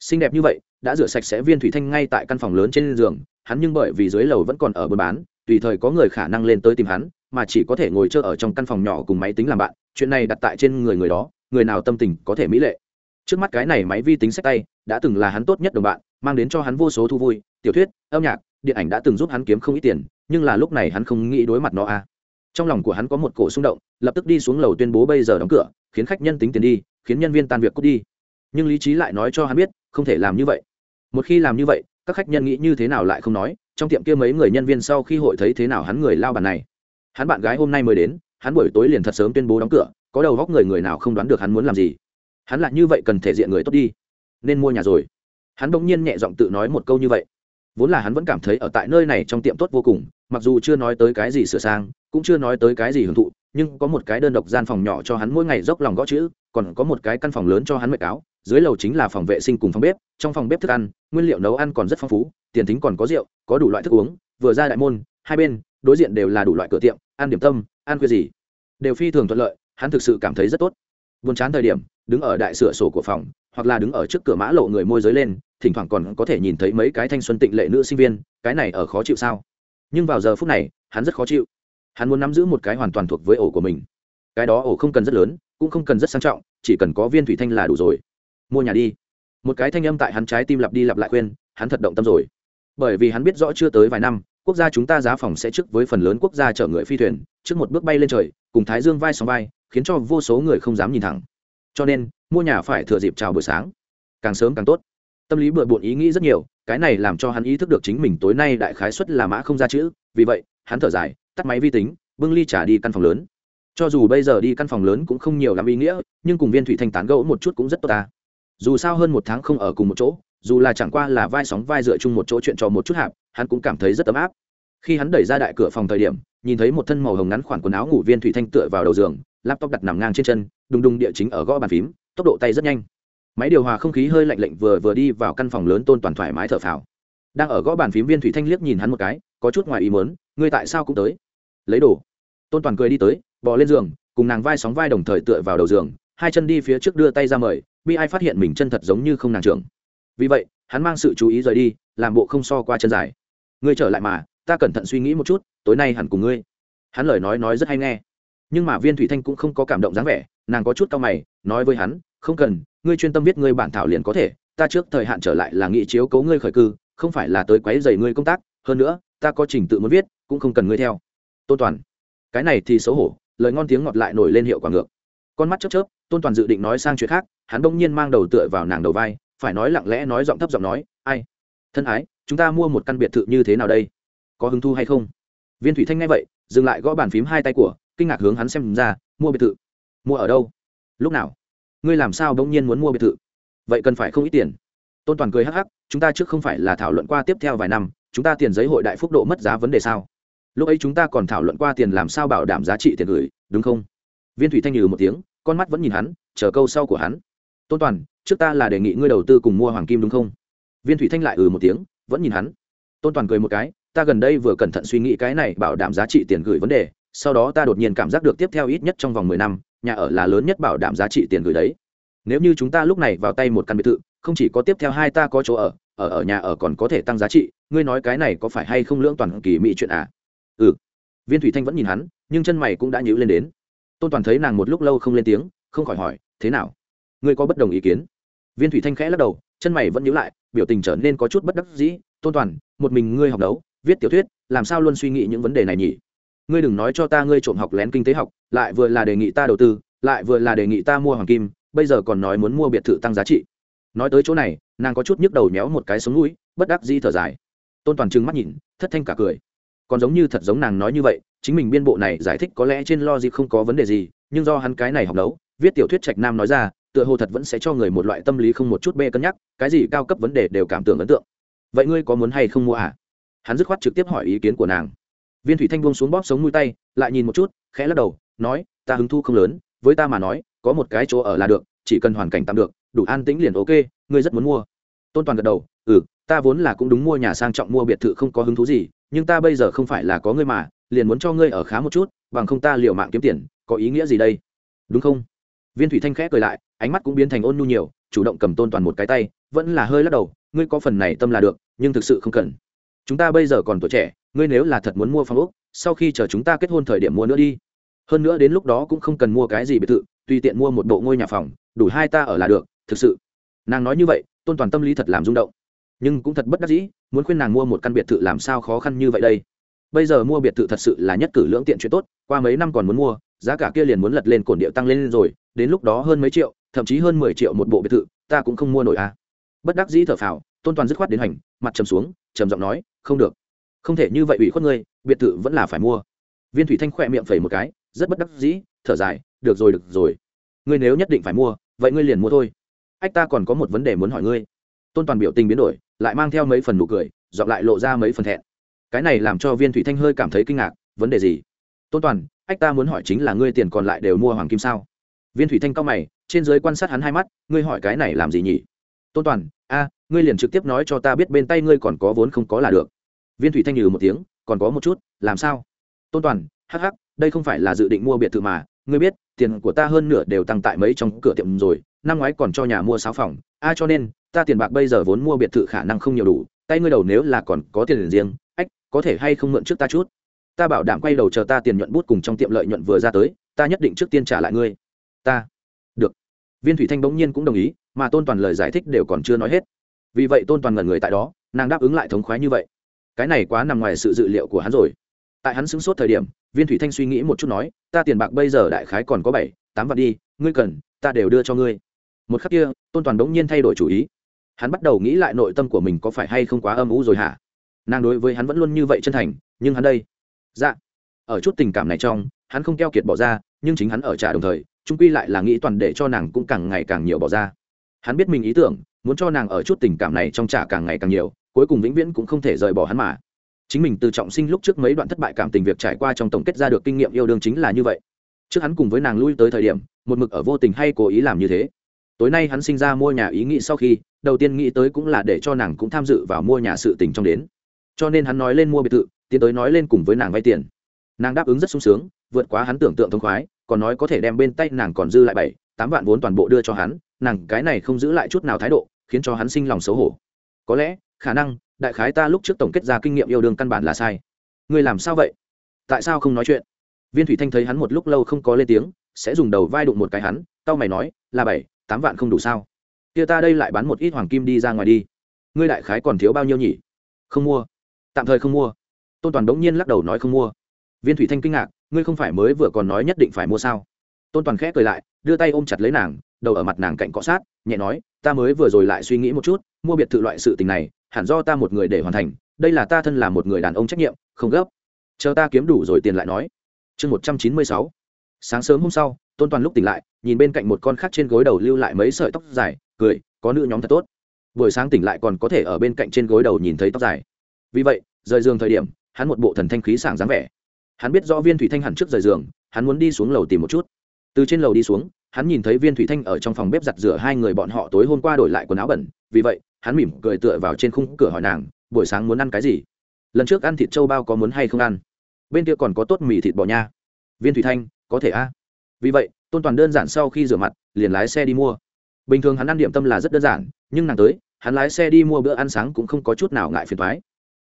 xinh đẹp như vậy, đã rửa sạch sẽ viên thủy thanh ngay tại căn phòng lớn trên giường, hắn nhưng bởi vì dưới lầu vẫn còn ở buôn bán, tùy thời có người khả năng lên tới tìm hắn, mà chỉ có thể ngồi chơi ở trong căn phòng nhỏ cùng máy tính làm bạn, chuyện này đặt tại trên người người đó, người nào tâm tình có thể mỹ lệ. Trước mắt cái này máy vi tính sách tay, đã từng là hắn tốt nhất đồng bạn, mang đến cho hắn vô số thu vui, tiểu thuyết, âm nhạc, điện ảnh đã từng giúp hắn kiếm không ít tiền, nhưng là lúc này hắn không nghĩ đối mặt nó a trong lòng của hắn có một cổ xung động, lập tức đi xuống lầu tuyên bố bây giờ đóng cửa, khiến khách nhân tính tiền đi, khiến nhân viên tan việc cút đi. Nhưng lý trí lại nói cho hắn biết không thể làm như vậy. Một khi làm như vậy, các khách nhân nghĩ như thế nào lại không nói, trong tiệm kia mấy người nhân viên sau khi hội thấy thế nào hắn người lao bàn này. Hắn bạn gái hôm nay mới đến, hắn buổi tối liền thật sớm tuyên bố đóng cửa, có đầu góc người người nào không đoán được hắn muốn làm gì. Hắn lại như vậy cần thể diện người tốt đi, nên mua nhà rồi. Hắn bỗng nhiên nhẹ giọng tự nói một câu như vậy. Vốn là hắn vẫn cảm thấy ở tại nơi này trong tiệm tốt vô cùng, mặc dù chưa nói tới cái gì sửa sang, cũng chưa nói tới cái gì hưởng thụ, nhưng có một cái đơn độc gian phòng nhỏ cho hắn mỗi ngày dốc lòng gõ chữ, còn có một cái căn phòng lớn cho hắn mệt cáo dưới lầu chính là phòng vệ sinh cùng phòng bếp, trong phòng bếp thức ăn, nguyên liệu nấu ăn còn rất phong phú, tiền thính còn có rượu, có đủ loại thức uống, vừa ra đại môn, hai bên, đối diện đều là đủ loại cửa tiệm, ăn điểm tâm, ăn khuya gì. Đều phi thường thuận lợi, hắn thực sự cảm thấy rất tốt. Buồn chán thời điểm, đứng ở đại sửa sổ của phòng, hoặc là đứng ở trước cửa mã lộ người môi giới lên, thỉnh thoảng còn có thể nhìn thấy mấy cái thanh xuân tịnh lệ nữ sinh viên, cái này ở khó chịu sao? Nhưng vào giờ phút này, hắn rất khó chịu. Hắn muốn nắm giữ một cái hoàn toàn thuộc với ổ của mình. Cái đó ổ không cần rất lớn, cũng không cần rất sang trọng, chỉ cần có viên thủy thanh là đủ rồi mua nhà đi. Một cái thanh âm tại hắn trái tim lặp đi lặp lại khuyên, hắn thật động tâm rồi. Bởi vì hắn biết rõ chưa tới vài năm, quốc gia chúng ta giá phòng sẽ trước với phần lớn quốc gia chở người phi thuyền, trước một bước bay lên trời, cùng thái dương vai sóng vai, khiến cho vô số người không dám nhìn thẳng. Cho nên, mua nhà phải thừa dịp chào buổi sáng. Càng sớm càng tốt. Tâm lý bừa bộn ý nghĩ rất nhiều, cái này làm cho hắn ý thức được chính mình tối nay đại khái xuất là mã không ra chữ, vì vậy, hắn thở dài, tắt máy vi tính, bưng ly trả đi căn phòng lớn. Cho dù bây giờ đi căn phòng lớn cũng không nhiều lắm ý nghĩa, nhưng cùng viên thủy thanh tán gẫu một chút cũng rất tốt ta dù sao hơn một tháng không ở cùng một chỗ, dù là chẳng qua là vai sóng vai dựa chung một chỗ chuyện trò một chút hạp, hắn cũng cảm thấy rất ấm áp. Khi hắn đẩy ra đại cửa phòng thời điểm, nhìn thấy một thân màu hồng ngắn khoản quần áo ngủ viên thủy thanh tựa vào đầu giường, laptop đặt nằm ngang trên chân, đùng đùng địa chính ở gõ bàn phím, tốc độ tay rất nhanh. Máy điều hòa không khí hơi lạnh lạnh vừa vừa đi vào căn phòng lớn tôn toàn thoải mái thở phào. Đang ở gõ bàn phím viên thủy thanh liếc nhìn hắn một cái, có chút ngoài ý mớn ngươi tại sao cũng tới? Lấy đồ. Tôn toàn cười đi tới, bò lên giường, cùng nàng vai sóng vai đồng thời tựa vào đầu giường hai chân đi phía trước đưa tay ra mời, bi ai phát hiện mình chân thật giống như không nàng trưởng. Vì vậy, hắn mang sự chú ý rời đi, làm bộ không so qua chân dài. Ngươi trở lại mà, ta cẩn thận suy nghĩ một chút, tối nay hẳn cùng ngươi. Hắn lời nói nói rất hay nghe. Nhưng mà viên thủy thanh cũng không có cảm động dáng vẻ, nàng có chút cau mày, nói với hắn, không cần, ngươi chuyên tâm viết ngươi bản thảo liền có thể, ta trước thời hạn trở lại là nghị chiếu cấu ngươi khởi cư, không phải là tới quấy dày ngươi công tác, hơn nữa, ta có trình tự muốn viết, cũng không cần ngươi theo. Tôn toàn, cái này thì xấu hổ, lời ngon tiếng ngọt lại nổi lên hiệu quả ngược. Con mắt chớp chớp tôn toàn dự định nói sang chuyện khác, hắn bỗng nhiên mang đầu tựa vào nàng đầu vai, phải nói lặng lẽ nói giọng thấp giọng nói, ai? Thân ái, chúng ta mua một căn biệt thự như thế nào đây? Có hứng thu hay không? Viên thủy thanh nghe vậy, dừng lại gõ bàn phím hai tay của, kinh ngạc hướng hắn xem ra, mua biệt thự? Mua ở đâu? Lúc nào? Ngươi làm sao bỗng nhiên muốn mua biệt thự? Vậy cần phải không ít tiền. Tôn toàn cười hắc hắc, chúng ta trước không phải là thảo luận qua tiếp theo vài năm, chúng ta tiền giấy hội đại phúc độ mất giá vấn đề sao? Lúc ấy chúng ta còn thảo luận qua tiền làm sao bảo đảm giá trị tiền gửi, đúng không? Viên thủy thanh nhừ một tiếng con mắt vẫn nhìn hắn, chờ câu sau của hắn. Tôn toàn, trước ta là đề nghị ngươi đầu tư cùng mua hoàng kim đúng không? Viên thủy thanh lại ừ một tiếng, vẫn nhìn hắn. Tôn toàn cười một cái, ta gần đây vừa cẩn thận suy nghĩ cái này bảo đảm giá trị tiền gửi vấn đề, sau đó ta đột nhiên cảm giác được tiếp theo ít nhất trong vòng mười năm, nhà ở là lớn nhất bảo đảm giá trị tiền gửi đấy. Nếu như chúng ta lúc này vào tay một căn biệt thự, không chỉ có tiếp theo hai ta có chỗ ở ở ở nhà ở còn có thể tăng giá trị, ngươi nói cái này có phải hay không lưỡng toàn kỳ mỹ chuyện à? Ừ. Viên thủy thanh vẫn nhìn hắn, nhưng chân mày cũng đã nhíu lên đến tôn toàn thấy nàng một lúc lâu không lên tiếng, không khỏi hỏi, thế nào? Ngươi có bất đồng ý kiến? Viên thủy thanh khẽ lắc đầu, chân mày vẫn nhíu lại, biểu tình trở nên có chút bất đắc dĩ, tôn toàn, một mình ngươi học đấu, viết tiểu thuyết, làm sao luôn suy nghĩ những vấn đề này nhỉ? Ngươi đừng nói cho ta ngươi trộm học lén kinh tế học, lại vừa là đề nghị ta đầu tư, lại vừa là đề nghị ta mua hoàng kim, bây giờ còn nói muốn mua biệt thự tăng giá trị. Nói tới chỗ này, nàng có chút nhức đầu méo một cái sống mũi, bất đắc di thở dài. Tôn toàn trừng mắt nhìn, thất thanh cả cười. Còn giống như thật giống nàng nói như vậy chính mình biên bộ này giải thích có lẽ trên lo gì không có vấn đề gì, nhưng do hắn cái này học đấu viết tiểu thuyết trạch nam nói ra, tựa hồ thật vẫn sẽ cho người một loại tâm lý không một chút bê cân nhắc, cái gì cao cấp vấn đề đều cảm tưởng ấn tượng. Vậy ngươi có muốn hay không mua à? Hắn dứt khoát trực tiếp hỏi ý kiến của nàng. Viên thủy thanh buông xuống bóp sống mũi tay, lại nhìn một chút, khẽ lắc đầu, nói, ta hứng thu không lớn, với ta mà nói, có một cái chỗ ở là được, chỉ cần hoàn cảnh tạm được, đủ an tĩnh liền ok, ngươi rất muốn mua. Tôn toàn gật đầu ừ ta vốn là cũng đúng mua nhà sang trọng mua biệt thự không có hứng thú gì, nhưng ta bây giờ không phải là có ngươi mà liền muốn cho ngươi ở khá một chút, bằng không ta liều mạng kiếm tiền, có ý nghĩa gì đây? Đúng không? Viên thủy thanh khẽ cười lại, ánh mắt cũng biến thành ôn nhu nhiều, chủ động cầm tôn toàn một cái tay, vẫn là hơi lắc đầu, ngươi có phần này tâm là được, nhưng thực sự không cần. Chúng ta bây giờ còn tuổi trẻ, ngươi nếu là thật muốn mua phòng ốc, sau khi chờ chúng ta kết hôn thời điểm mua nữa đi. Hơn nữa đến lúc đó cũng không cần mua cái gì biệt thự, tùy tiện mua một bộ ngôi nhà phòng, đủ hai ta ở là được, thực sự. Nàng nói như vậy, tôn toàn tâm lý thật làm rung động. Nhưng cũng thật bất đắc dĩ, muốn khuyên nàng mua một căn biệt thự làm sao khó khăn như vậy đây? Bây giờ mua biệt thự thật sự là nhất cử lưỡng tiện chuyện tốt, qua mấy năm còn muốn mua, giá cả kia liền muốn lật lên cổn điệu tăng lên rồi, đến lúc đó hơn mấy triệu, thậm chí hơn mười triệu một bộ biệt thự, ta cũng không mua nổi à. Bất đắc dĩ thở phào, tôn toàn dứt khoát đến hành, mặt trầm xuống, trầm giọng nói, không được. Không thể như vậy ủy khuất ngươi, biệt thự vẫn là phải mua. Viên thủy thanh khỏe miệng phẩy một cái, rất bất đắc dĩ, thở dài, được rồi được rồi. Ngươi nếu nhất định phải mua, vậy ngươi liền mua thôi. Ách, ta còn có một vấn đề muốn hỏi ngươi. Tôn toàn biểu tình biến đổi, lại mang theo mấy phần nụ cười dọn lại lộ ra mấy phần thẹn cái này làm cho viên thủy thanh hơi cảm thấy kinh ngạc, vấn đề gì? Tôn toàn, ách ta muốn hỏi chính là ngươi tiền còn lại đều mua hoàng kim sao? Viên thủy thanh cao mày, trên dưới quan sát hắn hai mắt, ngươi hỏi cái này làm gì nhỉ? Tôn toàn, a, ngươi liền trực tiếp nói cho ta biết bên tay ngươi còn có vốn không có là được. Viên thủy thanh nhừ một tiếng, còn có một chút, làm sao? Tôn toàn, hắc hắc, đây không phải là dự định mua biệt thự mà, ngươi biết, tiền của ta hơn nửa đều tăng tại mấy trong cửa tiệm rồi, năm ngoái còn cho nhà mua sáu phòng, a, cho nên, ta tiền bạc bây giờ vốn mua biệt thự khả năng không nhiều đủ, tay ngươi đầu nếu là còn có tiền riêng có thể hay không mượn trước ta chút? Ta bảo đảm quay đầu chờ ta tiền nhuận bút cùng trong tiệm lợi nhuận vừa ra tới, ta nhất định trước tiên trả lại ngươi. Ta. Được. Viên thủy thanh bỗng nhiên cũng đồng ý, mà tôn toàn lời giải thích đều còn chưa nói hết. Vì vậy tôn toàn ngẩn người tại đó, nàng đáp ứng lại thống khoái như vậy. Cái này quá nằm ngoài sự dự liệu của hắn rồi. Tại hắn sững sốt thời điểm, viên thủy thanh suy nghĩ một chút nói, ta tiền bạc bây giờ đại khái còn có bảy, tám vạn đi, ngươi cần, ta đều đưa cho ngươi. Một khắc kia, tôn toàn đống nhiên thay đổi chủ ý. Hắn bắt đầu nghĩ lại nội tâm của mình có phải hay không quá âm ủ rồi hả? Nàng đối với hắn vẫn luôn như vậy chân thành, nhưng hắn đây dạ ở chút tình cảm này trong, hắn không keo kiệt bỏ ra, nhưng chính hắn ở trả đồng thời trung quy lại là nghĩ toàn để cho nàng cũng càng ngày càng nhiều bỏ ra. Hắn biết mình ý tưởng, muốn cho nàng ở chút tình cảm này trong trả càng ngày càng nhiều, cuối cùng vĩnh viễn cũng không thể rời bỏ hắn mà. Chính mình từ trọng sinh lúc trước mấy đoạn thất bại cảm tình việc trải qua trong tổng kết ra được kinh nghiệm yêu đương chính là như vậy. Trước hắn cùng với nàng lui tới thời điểm, một mực ở vô tình hay cố ý làm như thế. Tối nay hắn sinh ra mua nhà ý nghĩ sau khi, đầu tiên nghĩ tới cũng là để cho nàng cũng tham dự vào mua nhà sự tình trong đến cho nên hắn nói lên mua biệt thự, tiến tới nói lên cùng với nàng vay tiền. Nàng đáp ứng rất sung sướng, vượt quá hắn tưởng tượng thông khoái, còn nói có thể đem bên tay nàng còn dư lại bảy, tám vạn vốn toàn bộ đưa cho hắn, nàng cái này không giữ lại chút nào thái độ, khiến cho hắn sinh lòng xấu hổ. Có lẽ, khả năng, đại khái ta lúc trước tổng kết ra kinh nghiệm yêu đương căn bản là sai. Ngươi làm sao vậy? Tại sao không nói chuyện? Viên thủy thanh thấy hắn một lúc lâu không có lên tiếng, sẽ dùng đầu vai đụng một cái hắn tao mày nói, là bảy, tám vạn không đủ sao? Kia ta đây lại bán một ít hoàng kim đi ra ngoài đi. Ngươi đại khái còn thiếu bao nhiêu nhỉ? Không mua tạm thời không mua. Tôn toàn đống nhiên lắc đầu nói không mua. Viên thủy thanh kinh ngạc, ngươi không phải mới vừa còn nói nhất định phải mua sao? Tôn toàn khẽ cười lại, đưa tay ôm chặt lấy nàng, đầu ở mặt nàng cạnh cọ sát, nhẹ nói, ta mới vừa rồi lại suy nghĩ một chút, mua biệt thự loại sự tình này, hẳn do ta một người để hoàn thành, đây là ta thân là một người đàn ông trách nhiệm, không gấp. Chờ ta kiếm đủ rồi tiền lại nói. Chương một trăm chín mươi sáu. Sáng sớm hôm sau, tôn toàn lúc tỉnh lại, nhìn bên cạnh một con khác trên gối đầu lưu lại mấy sợi tóc dài, cười, có nữ nhóm thật tốt. Buổi sáng tỉnh lại còn có thể ở bên cạnh trên gối đầu nhìn thấy tóc dài vì vậy, rời giường thời điểm, hắn một bộ thần thanh khí sảng dáng vẻ. Hắn biết rõ viên thủy thanh hẳn trước rời giường, hắn muốn đi xuống lầu tìm một chút. Từ trên lầu đi xuống, hắn nhìn thấy viên thủy thanh ở trong phòng bếp giặt rửa hai người bọn họ tối hôm qua đổi lại quần áo bẩn. Vì vậy, hắn mỉm cười tựa vào trên khung cửa hỏi nàng, buổi sáng muốn ăn cái gì? Lần trước ăn thịt trâu bao có muốn hay không ăn? Bên kia còn có tốt mì thịt bò nha. Viên thủy thanh, có thể a. Vì vậy, tôn toàn đơn giản sau khi rửa mặt, liền lái xe đi mua. Bình thường hắn ăn điểm tâm là rất đơn giản, nhưng nàng tới, hắn lái xe đi mua bữa ăn sáng cũng không có chút nào ngại phiền thoái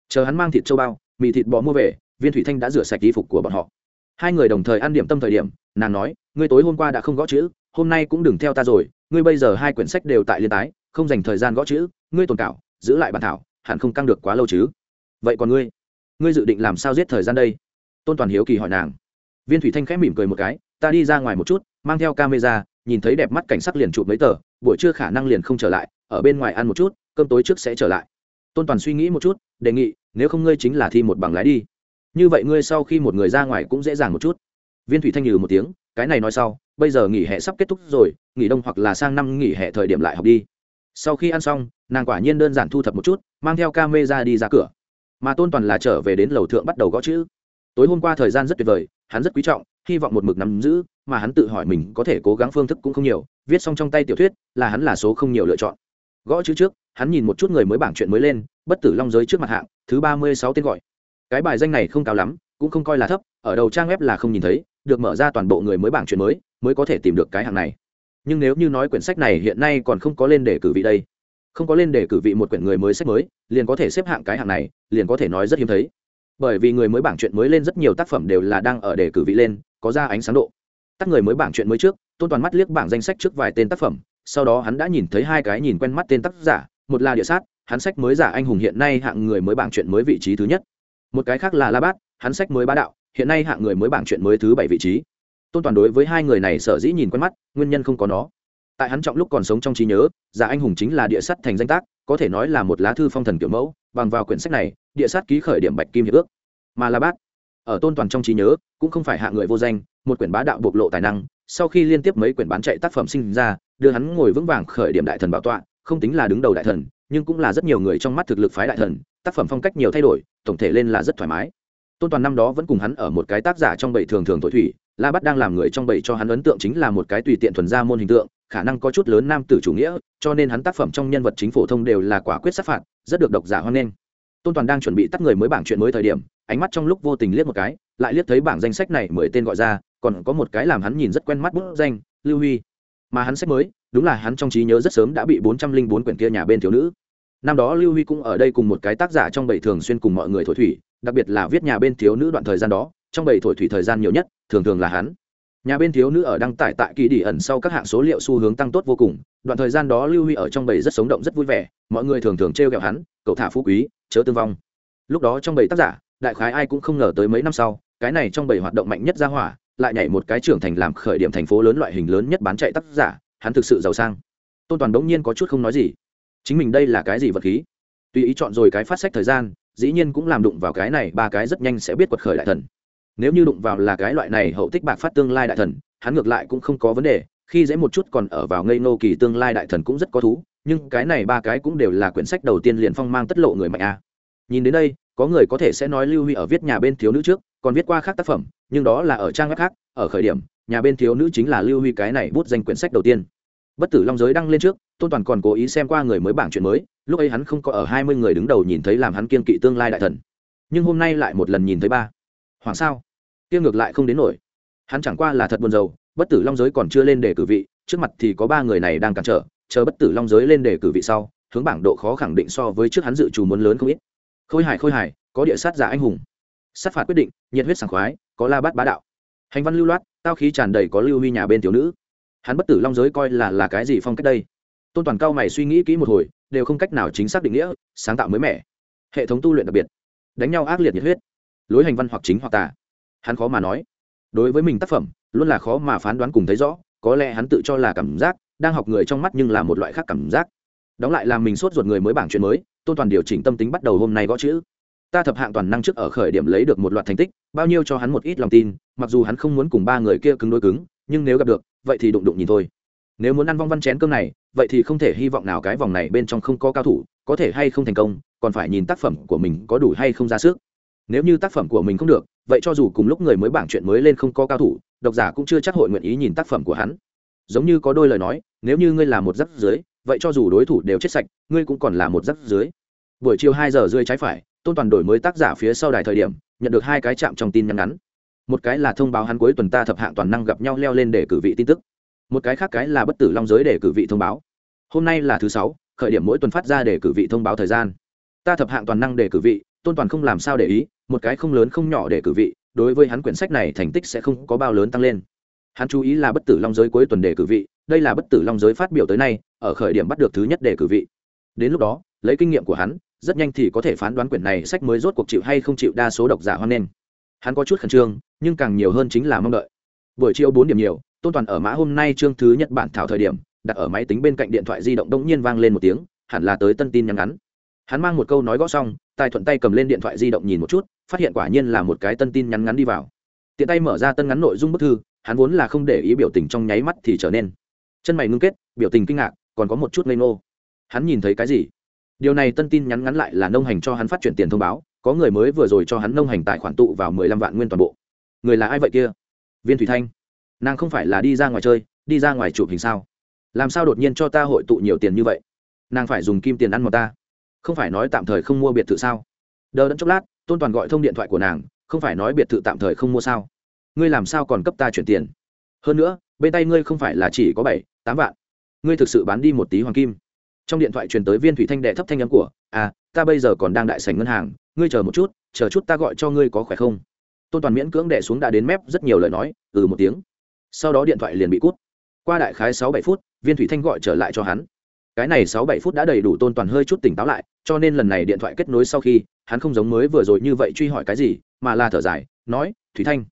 chờ hắn mang thịt châu bao, mì thịt bò mua về, viên thủy thanh đã rửa sạch y phục của bọn họ. Hai người đồng thời ăn điểm tâm thời điểm, nàng nói, ngươi tối hôm qua đã không gõ chữ, hôm nay cũng đừng theo ta rồi, ngươi bây giờ hai quyển sách đều tại liên tái, không dành thời gian gõ chữ, ngươi tồn cảo, giữ lại bản thảo, hẳn không căng được quá lâu chứ. Vậy còn ngươi? Ngươi dự định làm sao giết thời gian đây? Tôn toàn hiếu kỳ hỏi nàng. Viên thủy thanh khẽ mỉm cười một cái, ta đi ra ngoài một chút, mang theo camera, nhìn thấy đẹp mắt cảnh sắc liền chụp mấy tờ, buổi trưa khả năng liền không trở lại, ở bên ngoài ăn một chút, cơm tối trước sẽ trở lại tôn toàn suy nghĩ một chút, đề nghị, nếu không ngươi chính là thi một bằng lái đi. Như vậy ngươi sau khi một người ra ngoài cũng dễ dàng một chút. Viên thủy thanh nhừ một tiếng, cái này nói sau, bây giờ nghỉ hè sắp kết thúc rồi, nghỉ đông hoặc là sang năm nghỉ hè thời điểm lại học đi. Sau khi ăn xong, nàng quả nhiên đơn giản thu thập một chút, mang theo ca mê ra đi ra cửa. Mà tôn toàn là trở về đến lầu thượng bắt đầu gõ chữ. Tối hôm qua thời gian rất tuyệt vời, hắn rất quý trọng, hy vọng một mực nắm giữ, mà hắn tự hỏi mình có thể cố gắng phương thức cũng không nhiều. Viết xong trong tay tiểu thuyết, là hắn là số không nhiều lựa chọn gõ chữ trước, hắn nhìn một chút người mới bảng chuyện mới lên, bất tử long giới trước mặt hạng, thứ ba mươi sáu tên gọi. Cái bài danh này không cao lắm, cũng không coi là thấp, ở đầu trang web là không nhìn thấy, được mở ra toàn bộ người mới bảng chuyện mới mới có thể tìm được cái hạng này. Nhưng nếu như nói quyển sách này hiện nay còn không có lên để cử vị đây, không có lên để cử vị một quyển người mới sách mới, liền có thể xếp hạng cái hạng này, liền có thể nói rất hiếm thấy. Bởi vì người mới bảng chuyện mới lên rất nhiều tác phẩm đều là đang ở để cử vị lên, có ra ánh sáng độ. Tắt người mới bảng chuyện mới trước, tôn toàn mắt liếc bảng danh sách trước vài tên tác phẩm sau đó hắn đã nhìn thấy hai cái nhìn quen mắt tên tác giả, một là địa sát, hắn sách mới giả anh hùng hiện nay hạng người mới bảng chuyện mới vị trí thứ nhất. Một cái khác là la bát, hắn sách mới bá đạo, hiện nay hạng người mới bảng chuyện mới thứ bảy vị trí. Tôn toàn đối với hai người này sở dĩ nhìn quen mắt, nguyên nhân không có nó. Tại hắn trọng lúc còn sống trong trí nhớ, giả anh hùng chính là địa sắt thành danh tác, có thể nói là một lá thư phong thần kiểu mẫu, bằng vào quyển sách này, địa sát ký khởi điểm bạch kim hiệp ước. Mà la bát, ở tôn toàn trong trí nhớ, cũng không phải hạ người vô danh, một quyển bá đạo bộc lộ tài năng, sau khi liên tiếp mấy quyển bán chạy tác phẩm sinh ra đưa hắn ngồi vững vàng khởi điểm đại thần bảo tọa, không tính là đứng đầu đại thần, nhưng cũng là rất nhiều người trong mắt thực lực phái đại thần, tác phẩm phong cách nhiều thay đổi, tổng thể lên là rất thoải mái. Tôn toàn năm đó vẫn cùng hắn ở một cái tác giả trong bảy thường thường tội thủy, la bắt đang làm người trong bảy cho hắn ấn tượng chính là một cái tùy tiện thuần ra môn hình tượng, khả năng có chút lớn nam tử chủ nghĩa, cho nên hắn tác phẩm trong nhân vật chính phổ thông đều là quả quyết sát phạt, rất được độc giả hoan nghênh. Tôn toàn đang chuẩn bị tắt người mới bảng chuyện mới thời điểm, ánh mắt trong lúc vô tình liếc một cái, lại liếc thấy bảng danh sách này mười tên gọi ra, còn có một cái làm hắn nhìn rất quen mắt bút danh, lưu huy mà hắn sách mới, đúng là hắn trong trí nhớ rất sớm đã bị bốn trăm linh bốn quyển kia nhà bên thiếu nữ. Năm đó lưu huy cũng ở đây cùng một cái tác giả trong bảy thường xuyên cùng mọi người thổi thủy, đặc biệt là viết nhà bên thiếu nữ đoạn thời gian đó, trong bảy thổi thủy thời gian nhiều nhất, thường thường là hắn. Nhà bên thiếu nữ ở đăng tải tại kỳ đi ẩn sau các hạng số liệu xu hướng tăng tốt vô cùng, đoạn thời gian đó lưu huy ở trong bầy rất sống động, rất vui vẻ, mọi người thường thường t r g ẹ o hắn, cậu thả phú quý, chớ tương vong. Lúc đó trong bầy tác giả, đại khái ai cũng không ngờ tới mấy năm sau, cái này trong bầy hoạt động mạnh nhất ra hỏa lại nhảy một cái trưởng thành làm khởi điểm thành phố lớn loại hình lớn nhất bán chạy tác giả, hắn thực sự giàu sang. Tôn toàn đ n g nhiên có chút không nói gì. Chính mình đây là cái gì vật khí? Tùy ý chọn rồi cái phát sách thời gian, dĩ nhiên cũng làm đụng vào cái này, ba cái rất nhanh sẽ biết quật khởi đại thần. Nếu như đụng vào là cái loại này hậu tích bạc phát tương lai đại thần, hắn ngược lại cũng không có vấn đề, khi dễ một chút còn ở vào ngây nô kỳ tương lai đại thần cũng rất có thú, nhưng cái này ba cái cũng đều là quyển sách đầu tiên liền phong mang tất lộ người mạnh a. Nhìn đến đây có người có thể sẽ nói lưu huy ở viết nhà bên thiếu nữ trước, còn viết qua khác tác phẩm, nhưng đó là ở trang web khác, ở khởi điểm, nhà bên thiếu nữ chính là lưu huy cái này bút danh quyển sách đầu tiên. Bất tử long giới đăng lên trước, tôn toàn còn cố ý xem qua người mới bảng chuyện mới, lúc ấy hắn không có ở hai mươi người đứng đầu nhìn thấy làm hắn kiên kỵ tương lai đại thần. Nhưng hôm nay lại một lần nhìn thấy ba. Hoàng sao? Tiêu ngược lại không đến nổi. Hắn chẳng qua là thật buồn rầu, bất tử long giới còn chưa lên để cử vị, trước mặt thì có ba người này đang cản trở, chờ bất tử long giới lên để cử vị sau, hướng bảng độ khó khẳng định so với trước hắn dự trù muốn lớn không ít khôi hài khôi hài, có địa sát giả anh hùng. Sát phạt quyết định, nhiệt huyết sảng khoái, có la bát bá đạo. Hành văn lưu loát, tao khí tràn đầy có lưu huy nhà bên tiểu nữ. Hắn bất tử long giới coi là là cái gì phong cách đây? Tôn toàn cao mày suy nghĩ kỹ một hồi, đều không cách nào chính xác định nghĩa, sáng tạo mới mẻ. Hệ thống tu luyện đặc biệt, đánh nhau ác liệt nhiệt huyết. Lối hành văn hoặc chính hoặc tà. Hắn khó mà nói. Đối với mình tác phẩm, luôn là khó mà phán đoán cùng thấy rõ, có lẽ hắn tự cho là cảm giác, đang học người trong mắt nhưng là một loại khác cảm giác. Đóng lại làm mình sốt ruột người mới bảng chuyện mới tôn toàn điều chỉnh tâm tính bắt đầu hôm nay gõ chữ. Ta thập hạng toàn năng trước ở khởi điểm lấy được một loạt thành tích, bao nhiêu cho hắn một ít lòng tin, mặc dù hắn không muốn cùng ba người kia cứng đôi cứng, nhưng nếu gặp được, vậy thì đụng đụng nhìn thôi. Nếu muốn ăn vong văn chén cơm này, vậy thì không thể hy vọng nào cái vòng này bên trong không có cao thủ, có thể hay không thành công, còn phải nhìn tác phẩm của mình có đủ hay không ra sức. Nếu như tác phẩm của mình không được, vậy cho dù cùng lúc người mới bảng chuyện mới lên không có cao thủ, độc giả cũng chưa chắc hội nguyện ý nhìn tác phẩm của hắn. Giống như có đôi lời nói, nếu như ngươi là một giáp dưới vậy cho dù đối thủ đều chết sạch, ngươi cũng còn là một giấc dưới. Buổi chiều hai giờ rơi trái phải, tôn toàn đổi mới tác giả phía sau đài thời điểm, nhận được hai cái chạm trong tin nhắn ngắn. Một cái là thông báo hắn cuối tuần ta thập hạng toàn năng gặp nhau leo lên để cử vị tin tức. Một cái khác cái là bất tử long giới để cử vị thông báo. Hôm nay là thứ sáu, khởi điểm mỗi tuần phát ra để cử vị thông báo thời gian. Ta thập hạng toàn năng để cử vị, tôn toàn không làm sao để ý, một cái không lớn không nhỏ để cử vị, đối với hắn quyển sách này thành tích sẽ không có bao lớn tăng lên. Hắn chú ý là bất tử long giới cuối tuần để cử vị đây là bất tử long giới phát biểu tới nay, ở khởi điểm bắt được thứ nhất để cử vị. Đến lúc đó, lấy kinh nghiệm của hắn, rất nhanh thì có thể phán đoán quyển này sách mới rốt cuộc chịu hay không chịu đa số độc giả hoan nghênh. Hắn có chút khẩn trương, nhưng càng nhiều hơn chính là mong đợi. Buổi chiều bốn điểm nhiều, tôn toàn ở mã hôm nay chương thứ nhất bản thảo thời điểm, đặt ở máy tính bên cạnh điện thoại di động đông nhiên vang lên một tiếng, hẳn là tới tân tin nhắn ngắn. Hắn mang một câu nói gõ xong, tài thuận tay cầm lên điện thoại di động nhìn một chút, phát hiện quả nhiên là một cái tân tin nhắn ngắn đi vào. Tiện tay mở ra tân ngắn nội dung bức thư, hắn vốn là không để ý biểu tình trong nháy mắt thì trở nên chân mày ngưng kết, biểu tình kinh ngạc, còn có một chút ngây ngô. Hắn nhìn thấy cái gì? Điều này tân tin nhắn ngắn lại là nông hành cho hắn phát chuyển tiền thông báo, có người mới vừa rồi cho hắn nông hành tài khoản tụ vào mười lăm vạn nguyên toàn bộ. Người là ai vậy kia? Viên thủy thanh. Nàng không phải là đi ra ngoài chơi, đi ra ngoài chụp hình sao? Làm sao đột nhiên cho ta hội tụ nhiều tiền như vậy? Nàng phải dùng kim tiền ăn một ta. Không phải nói tạm thời không mua biệt thự sao? Đờ đẫn chốc lát, tôn toàn gọi thông điện thoại của nàng, không phải nói biệt thự tạm thời không mua sao? Ngươi làm sao còn cấp ta chuyển tiền? Hơn nữa, bên tay ngươi không phải là chỉ có bảy tám vạn. Ngươi thực sự bán đi một tí hoàng kim. Trong điện thoại truyền tới viên thủy thanh đệ thấp thanh nhắn của à ta bây giờ còn đang đại sảnh ngân hàng, ngươi chờ một chút, chờ chút ta gọi cho ngươi có khỏe không? Tôn toàn miễn cưỡng đệ xuống đã đến mép rất nhiều lời nói ừ một tiếng. Sau đó điện thoại liền bị cút. Qua đại khái sáu bảy phút, viên thủy thanh gọi trở lại cho hắn. Cái này sáu bảy phút đã đầy đủ tôn toàn hơi chút tỉnh táo lại, cho nên lần này điện thoại kết nối sau khi, hắn không giống mới vừa rồi như vậy truy hỏi cái gì, mà là thở dài, nói, thủy thanh,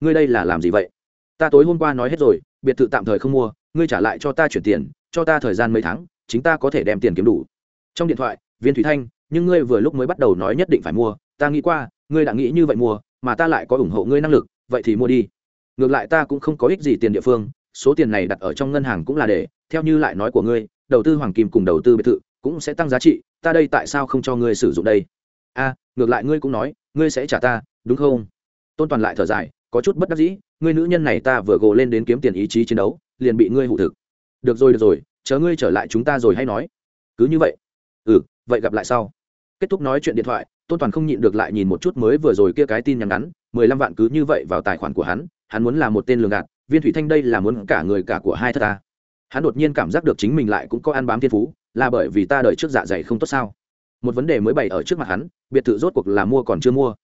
ngươi đây là làm gì vậy? Ta tối hôm qua nói hết rồi, biệt thự tạm thời không mua ngươi trả lại cho ta chuyển tiền, cho ta thời gian mấy tháng, chính ta có thể đem tiền kiếm đủ. Trong điện thoại, viên thủy thanh, nhưng ngươi vừa lúc mới bắt đầu nói nhất định phải mua, ta nghĩ qua, ngươi đã nghĩ như vậy mua, mà ta lại có ủng hộ ngươi năng lực, vậy thì mua đi. Ngược lại ta cũng không có ích gì tiền địa phương, số tiền này đặt ở trong ngân hàng cũng là để, theo như lại nói của ngươi, đầu tư hoàng kim cùng đầu tư biệt thự cũng sẽ tăng giá trị, ta đây tại sao không cho ngươi sử dụng đây? A, ngược lại ngươi cũng nói, ngươi sẽ trả ta, đúng không? Tôn toàn lại thở dài, có chút bất đắc dĩ, ngươi nữ nhân này ta vừa gồ lên đến kiếm tiền ý chí chiến đấu liền bị ngươi hụ thực. Được rồi được rồi, chờ ngươi trở lại chúng ta rồi hay nói. Cứ như vậy. Ừ vậy gặp lại sau. Kết thúc nói chuyện điện thoại, tôn toàn không nhịn được lại nhìn một chút mới vừa rồi kia cái tin nhắn ngắn, mười lăm vạn cứ như vậy vào tài khoản của hắn hắn muốn là một tên lường gạt, viên thủy thanh đây là muốn cả người cả của hai thất ta. Hắn đột nhiên cảm giác được chính mình lại cũng có ăn bám thiên phú, là bởi vì ta đợi trước dạ dày không tốt sao? Một vấn đề mới bày ở trước mặt hắn, biệt thự rốt cuộc là mua còn chưa mua.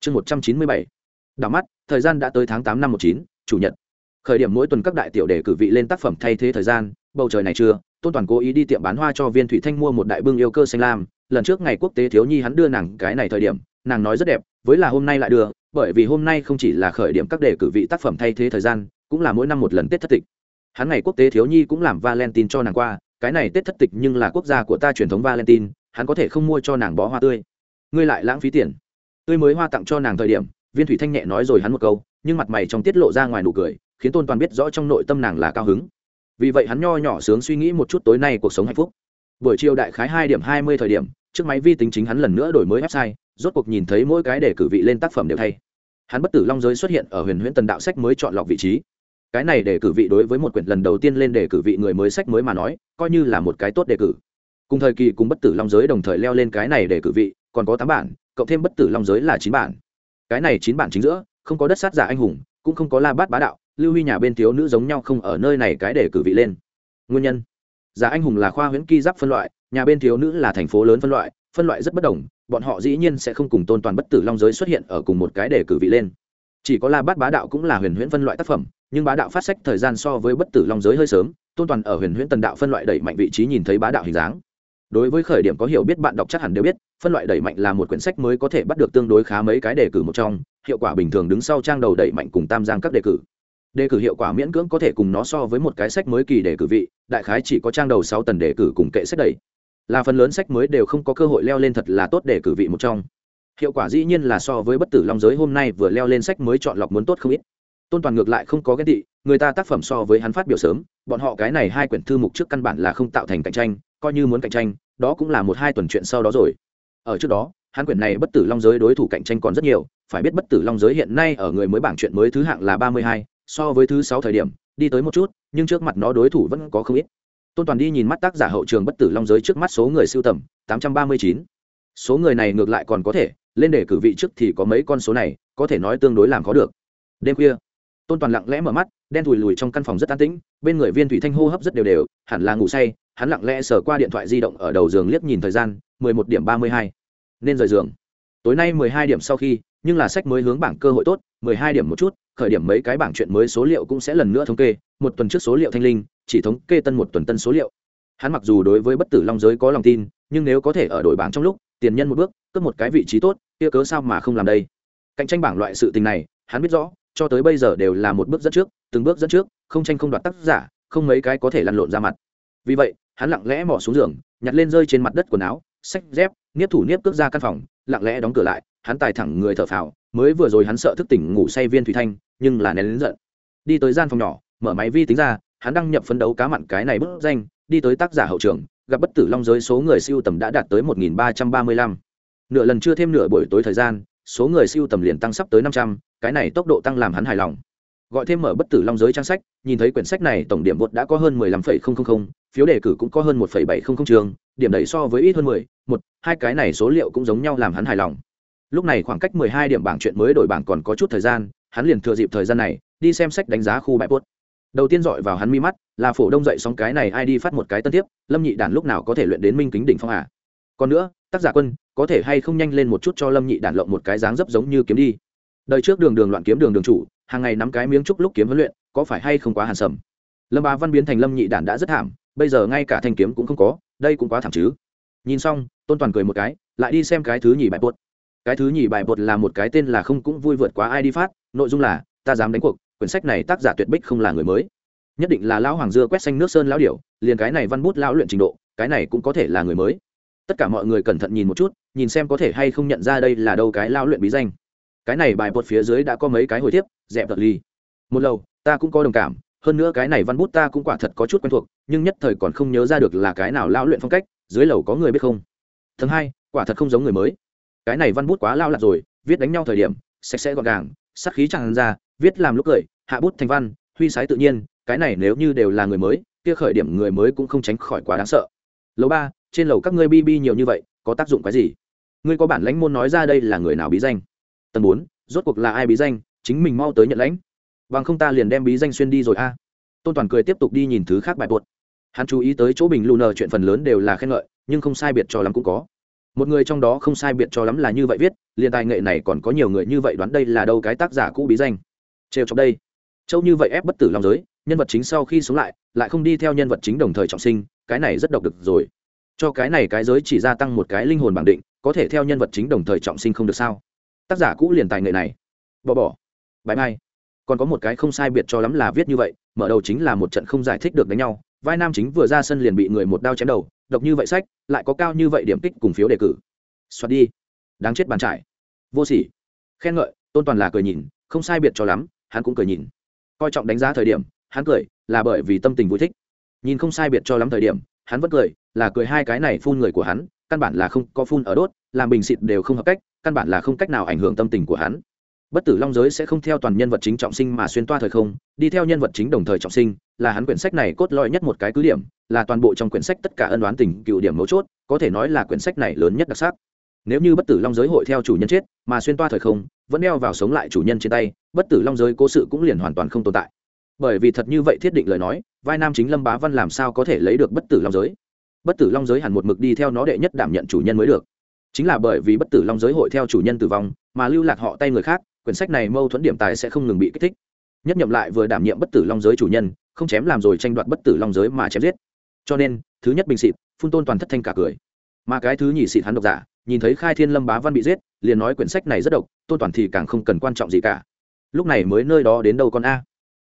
Chương một trăm chín mươi bảy. Đảo mắt, thời gian đã tới tháng tám năm một chín, chủ nhật khởi điểm mỗi tuần các đại tiểu để cử vị lên tác phẩm thay thế thời gian, bầu trời này chưa, tôn toàn cố ý đi tiệm bán hoa cho viên thủy thanh mua một đại bưng yêu cơ xanh lam, lần trước ngày quốc tế thiếu nhi hắn đưa nàng cái này thời điểm, nàng nói rất đẹp, với là hôm nay lại đưa, bởi vì hôm nay không chỉ là khởi điểm các đề cử vị tác phẩm thay thế thời gian, cũng là mỗi năm một lần tết thất tịch. Hắn ngày quốc tế thiếu nhi cũng làm valentine cho nàng qua, cái này tết thất tịch nhưng là quốc gia của ta truyền thống valentine, hắn có thể không mua cho nàng bó hoa tươi. Ngươi lại lãng phí tiền. Tươi mới hoa tặng cho nàng thời điểm, viên thủy thanh nhẹ nói rồi hắn một câu, nhưng mặt mày trong tiết lộ ra ngoài nụ cười khiến tôn toàn biết rõ trong nội tâm nàng là cao hứng. Vì vậy hắn nho nhỏ sướng suy nghĩ một chút tối nay cuộc sống hạnh phúc. Buổi chiều đại khái hai điểm hai mươi thời điểm, trước máy vi tính chính hắn lần nữa đổi mới website, rốt cuộc nhìn thấy mỗi cái để cử vị lên tác phẩm đều thay. Hắn bất tử long giới xuất hiện ở huyền huyễn tần đạo sách mới chọn lọc vị trí. Cái này để cử vị đối với một quyển lần đầu tiên lên để cử vị người mới sách mới mà nói, coi như là một cái tốt đề cử. Cùng thời kỳ cùng bất tử long giới đồng thời leo lên cái này để cử vị, còn có tám bản, cộng thêm bất tử long giới là chín bản. Cái này chín bản chính giữa, không có đất sát giả anh hùng, cũng không có la bát bá đạo lưu huy nhà bên thiếu nữ giống nhau không ở nơi này cái để cử vị lên. Nguyên nhân? Giả anh hùng là khoa huyễn ki giáp phân loại, nhà bên thiếu nữ là thành phố lớn phân loại phân loại rất bất đồng, bọn họ dĩ nhiên sẽ không cùng tôn toàn bất tử long giới xuất hiện ở cùng một cái để cử vị lên. Chỉ có la bát bá đạo cũng là huyền huyễn phân loại tác phẩm, nhưng bá đạo phát sách thời gian so với bất tử long giới hơi sớm, tôn toàn ở huyền huyễn tần đạo phân loại đẩy mạnh vị trí nhìn thấy bá đạo hình dáng. Đối với khởi điểm có hiểu biết bạn đọc chắc hẳn đều biết, phân loại đẩy mạnh là một quyển sách mới có thể bắt được tương đối khá mấy cái đề cử một trong, hiệu quả bình thường đứng sau trang đầu đẩy mạnh cùng tam giang các đề cử đề cử hiệu quả miễn cưỡng có thể cùng nó so với một cái sách mới kỳ đề cử vị, đại khái chỉ có trang đầu sáu tần đề cử cùng kệ sách đẩy là phần lớn sách mới đều không có cơ hội leo lên thật là tốt đề cử vị một trong. Hiệu quả dĩ nhiên là so với bất tử long giới hôm nay vừa leo lên sách mới chọn lọc muốn tốt không ít. Tôn toàn ngược lại không có ghen tị, người ta tác phẩm so với hắn phát biểu sớm, bọn họ cái này hai quyển thư mục trước căn bản là không tạo thành cạnh tranh, coi như muốn cạnh tranh, đó cũng là một hai tuần chuyện sau đó rồi. Ở trước đó, hắn quyển này bất tử long giới đối thủ cạnh tranh còn rất nhiều, phải biết bất tử long giới hiện nay ở người mới bảng chuyện mới thứ hạng là ba mươi hai so với thứ sáu thời điểm, đi tới một chút, nhưng trước mặt nó đối thủ vẫn có không ít. Tôn toàn đi nhìn mắt tác giả hậu trường bất tử long giới trước mắt số người siêu tầm, tám trăm ba mươi chín. Số người này ngược lại còn có thể, lên để cử vị trước thì có mấy con số này, có thể nói tương đối làm khó được. Đêm khuya, tôn toàn lặng lẽ mở mắt, đen thùi lùi trong căn phòng rất an tĩnh, bên người viên thủy thanh hô hấp rất đều đều, hẳn là ngủ say, hắn lặng lẽ sờ qua điện thoại di động ở đầu giường liếc nhìn thời gian, mười một điểm ba mươi hai. Nên rời giường. Tối nay mười hai điểm sau khi, nhưng là sách mới hướng bảng cơ hội tốt, mười hai điểm một chút khởi điểm mấy cái bảng chuyện mới số liệu cũng sẽ lần nữa thống kê, một tuần trước số liệu thanh linh, chỉ thống kê tân một tuần tân số liệu. Hắn mặc dù đối với bất tử long giới có lòng tin, nhưng nếu có thể ở đội bảng trong lúc, tiền nhân một bước, cướp một cái vị trí tốt, kia cớ sao mà không làm đây? Cạnh tranh bảng loại sự tình này, hắn biết rõ, cho tới bây giờ đều là một bước dẫn trước, từng bước dẫn trước, không tranh không đoạt tác giả, không mấy cái có thể lăn lộn ra mặt. Vì vậy, hắn lặng lẽ mò xuống giường, nhặt lên rơi trên mặt đất quần áo sách dép niếp thủ niếp cướp ra căn phòng, lặng lẽ đóng cửa lại hắn tài thẳng người thở phào, mới vừa rồi hắn sợ thức tỉnh ngủ say viên thủy thanh, nhưng là nén lớn giận. Đi tới gian phòng nhỏ, mở máy vi tính ra, hắn đăng nhập phấn đấu cá mặn cái này bức danh, đi tới tác giả hậu trường, gặp bất tử long giới số người siêu tầm đã đạt tới một nghìn ba trăm ba mươi lăm. Nửa lần chưa thêm nửa buổi tối thời gian, số người siêu tầm liền tăng sắp tới năm trăm, cái này tốc độ tăng làm hắn hài lòng. Gọi thêm mở bất tử long giới trang sách, nhìn thấy quyển sách này tổng điểm vượt đã có hơn mười lăm phẩy không không không, phiếu đề cử cũng có hơn một phẩy bảy không không trường, điểm đẩy so với ít hơn mười, một, hai cái này số liệu cũng giống nhau làm hắn hài lòng lúc này khoảng cách mười hai điểm bảng chuyện mới đổi bảng còn có chút thời gian, hắn liền thừa dịp thời gian này, đi xem sách đánh giá khu bãi bốt. Đầu tiên dọi vào hắn mi mắt, là phổ đông dậy sóng cái này ai đi phát một cái tân tiếp, lâm nhị đản lúc nào có thể luyện đến minh kính đỉnh phong à? Còn nữa, tác giả quân, có thể hay không nhanh lên một chút cho lâm nhị đản lộng một cái dáng dấp giống như kiếm đi. Đời trước đường đường loạn kiếm đường đường chủ, hàng ngày nắm cái miếng trúc lúc kiếm huấn luyện, có phải hay không quá hàn sầm? Lâm ba văn biến thành lâm nhị đản đã rất thảm, bây giờ ngay cả thanh kiếm cũng không có, đây cũng quá thảm chứ. Nhìn xong, tôn toàn cười một cái, lại đi xem cái thứ nhì bãi bốt cái thứ nhì bài bột là một cái tên là không cũng vui vượt quá ai đi phát, nội dung là, ta dám đánh cuộc, quyển sách này tác giả tuyệt bích không là người mới. Nhất định là lão hoàng dưa quét xanh nước sơn lão điểu, liền cái này văn bút lão luyện trình độ, cái này cũng có thể là người mới. Tất cả mọi người cẩn thận nhìn một chút, nhìn xem có thể hay không nhận ra đây là đâu cái lao luyện bí danh. Cái này bài bột phía dưới đã có mấy cái hồi tiếp, dẹp vật ly. Một lâu ta cũng có đồng cảm, hơn nữa cái này văn bút ta cũng quả thật có chút quen thuộc, nhưng nhất thời còn không nhớ ra được là cái nào lao luyện phong cách, dưới lầu có người biết không? Thứ hai, quả thật không giống người mới cái này văn bút quá lao lạc rồi, viết đánh nhau thời điểm, sạch sẽ gọn gàng sắc khí tràn ra, viết làm lúc cười, hạ bút thành văn, huy sái tự nhiên, cái này nếu như đều là người mới, kia khởi điểm người mới cũng không tránh khỏi quá đáng sợ. Lầu ba, trên lầu các ngươi bi bi nhiều như vậy, có tác dụng cái gì? Ngươi có bản lãnh môn nói ra đây là người nào bí danh? Tầng bốn, rốt cuộc là ai bí danh? Chính mình mau tới nhận lãnh. Bằng không ta liền đem bí danh xuyên đi rồi a. À. Tôn toàn cười tiếp tục đi nhìn thứ khác bài bột. Hắn chú ý tới chỗ bình lù nờ chuyện phần lớn đều là khen ngợi, nhưng không sai biệt cho lắm cũng có một người trong đó không sai biệt cho lắm là như vậy viết, liền tài nghệ này còn có nhiều người như vậy đoán đây là đâu cái tác giả cũ bí danh. Trêu trong đây. Châu như vậy ép bất tử lòng giới, nhân vật chính sau khi sống lại lại không đi theo nhân vật chính đồng thời trọng sinh, cái này rất độc được rồi. Cho cái này cái giới chỉ gia tăng một cái linh hồn bản định, có thể theo nhân vật chính đồng thời trọng sinh không được sao? Tác giả cũ liền tài nghệ này. Bỏ bỏ. Bãi mai. Còn có một cái không sai biệt cho lắm là viết như vậy, mở đầu chính là một trận không giải thích được đánh nhau, vai nam chính vừa ra sân liền bị người một đao chém đầu độc như vậy sách, lại có cao như vậy điểm kích cùng phiếu đề cử. Xoát đi. Đáng chết bàn trải. Vô sỉ. Khen ngợi, tôn toàn là cười nhìn, không sai biệt cho lắm, hắn cũng cười nhìn. Coi trọng đánh giá thời điểm, hắn cười, là bởi vì tâm tình vui thích. Nhìn không sai biệt cho lắm thời điểm, hắn vẫn cười, là cười hai cái này phun người của hắn, căn bản là không có phun ở đốt, làm bình xịt đều không hợp cách, căn bản là không cách nào ảnh hưởng tâm tình của hắn bất tử long giới sẽ không theo toàn nhân vật chính trọng sinh mà xuyên toa thời không, đi theo nhân vật chính đồng thời trọng sinh, là hắn quyển sách này cốt lõi nhất một cái cứ điểm, là toàn bộ trong quyển sách tất cả ân đoán tình cựu điểm mấu chốt, có thể nói là quyển sách này lớn nhất đặc sắc. Nếu như bất tử long giới hội theo chủ nhân chết, mà xuyên toa thời không, vẫn đeo vào sống lại chủ nhân trên tay, bất tử long giới cố sự cũng liền hoàn toàn không tồn tại. Bởi vì thật như vậy thiết định lời nói, vai nam chính lâm bá văn làm sao có thể lấy được bất tử long giới? Bất tử long giới hẳn một mực đi theo nó đệ nhất đảm nhận chủ nhân mới được. Chính là bởi vì bất tử long giới hội theo chủ nhân tử vong, mà lưu lạc họ tay người khác quyển sách này mâu thuẫn điểm tài sẽ không ngừng bị kích thích. Nhất nhậm lại vừa đảm nhiệm bất tử long giới chủ nhân, không chém làm rồi tranh đoạt bất tử long giới mà chém giết. Cho nên, thứ nhất bình xịt, phun tôn toàn thất thanh cả cười. Mà cái thứ nhì xịt hắn độc giả, nhìn thấy khai thiên lâm bá văn bị giết, liền nói quyển sách này rất độc, tôn toàn thì càng không cần quan trọng gì cả. Lúc này mới nơi đó đến đâu con a?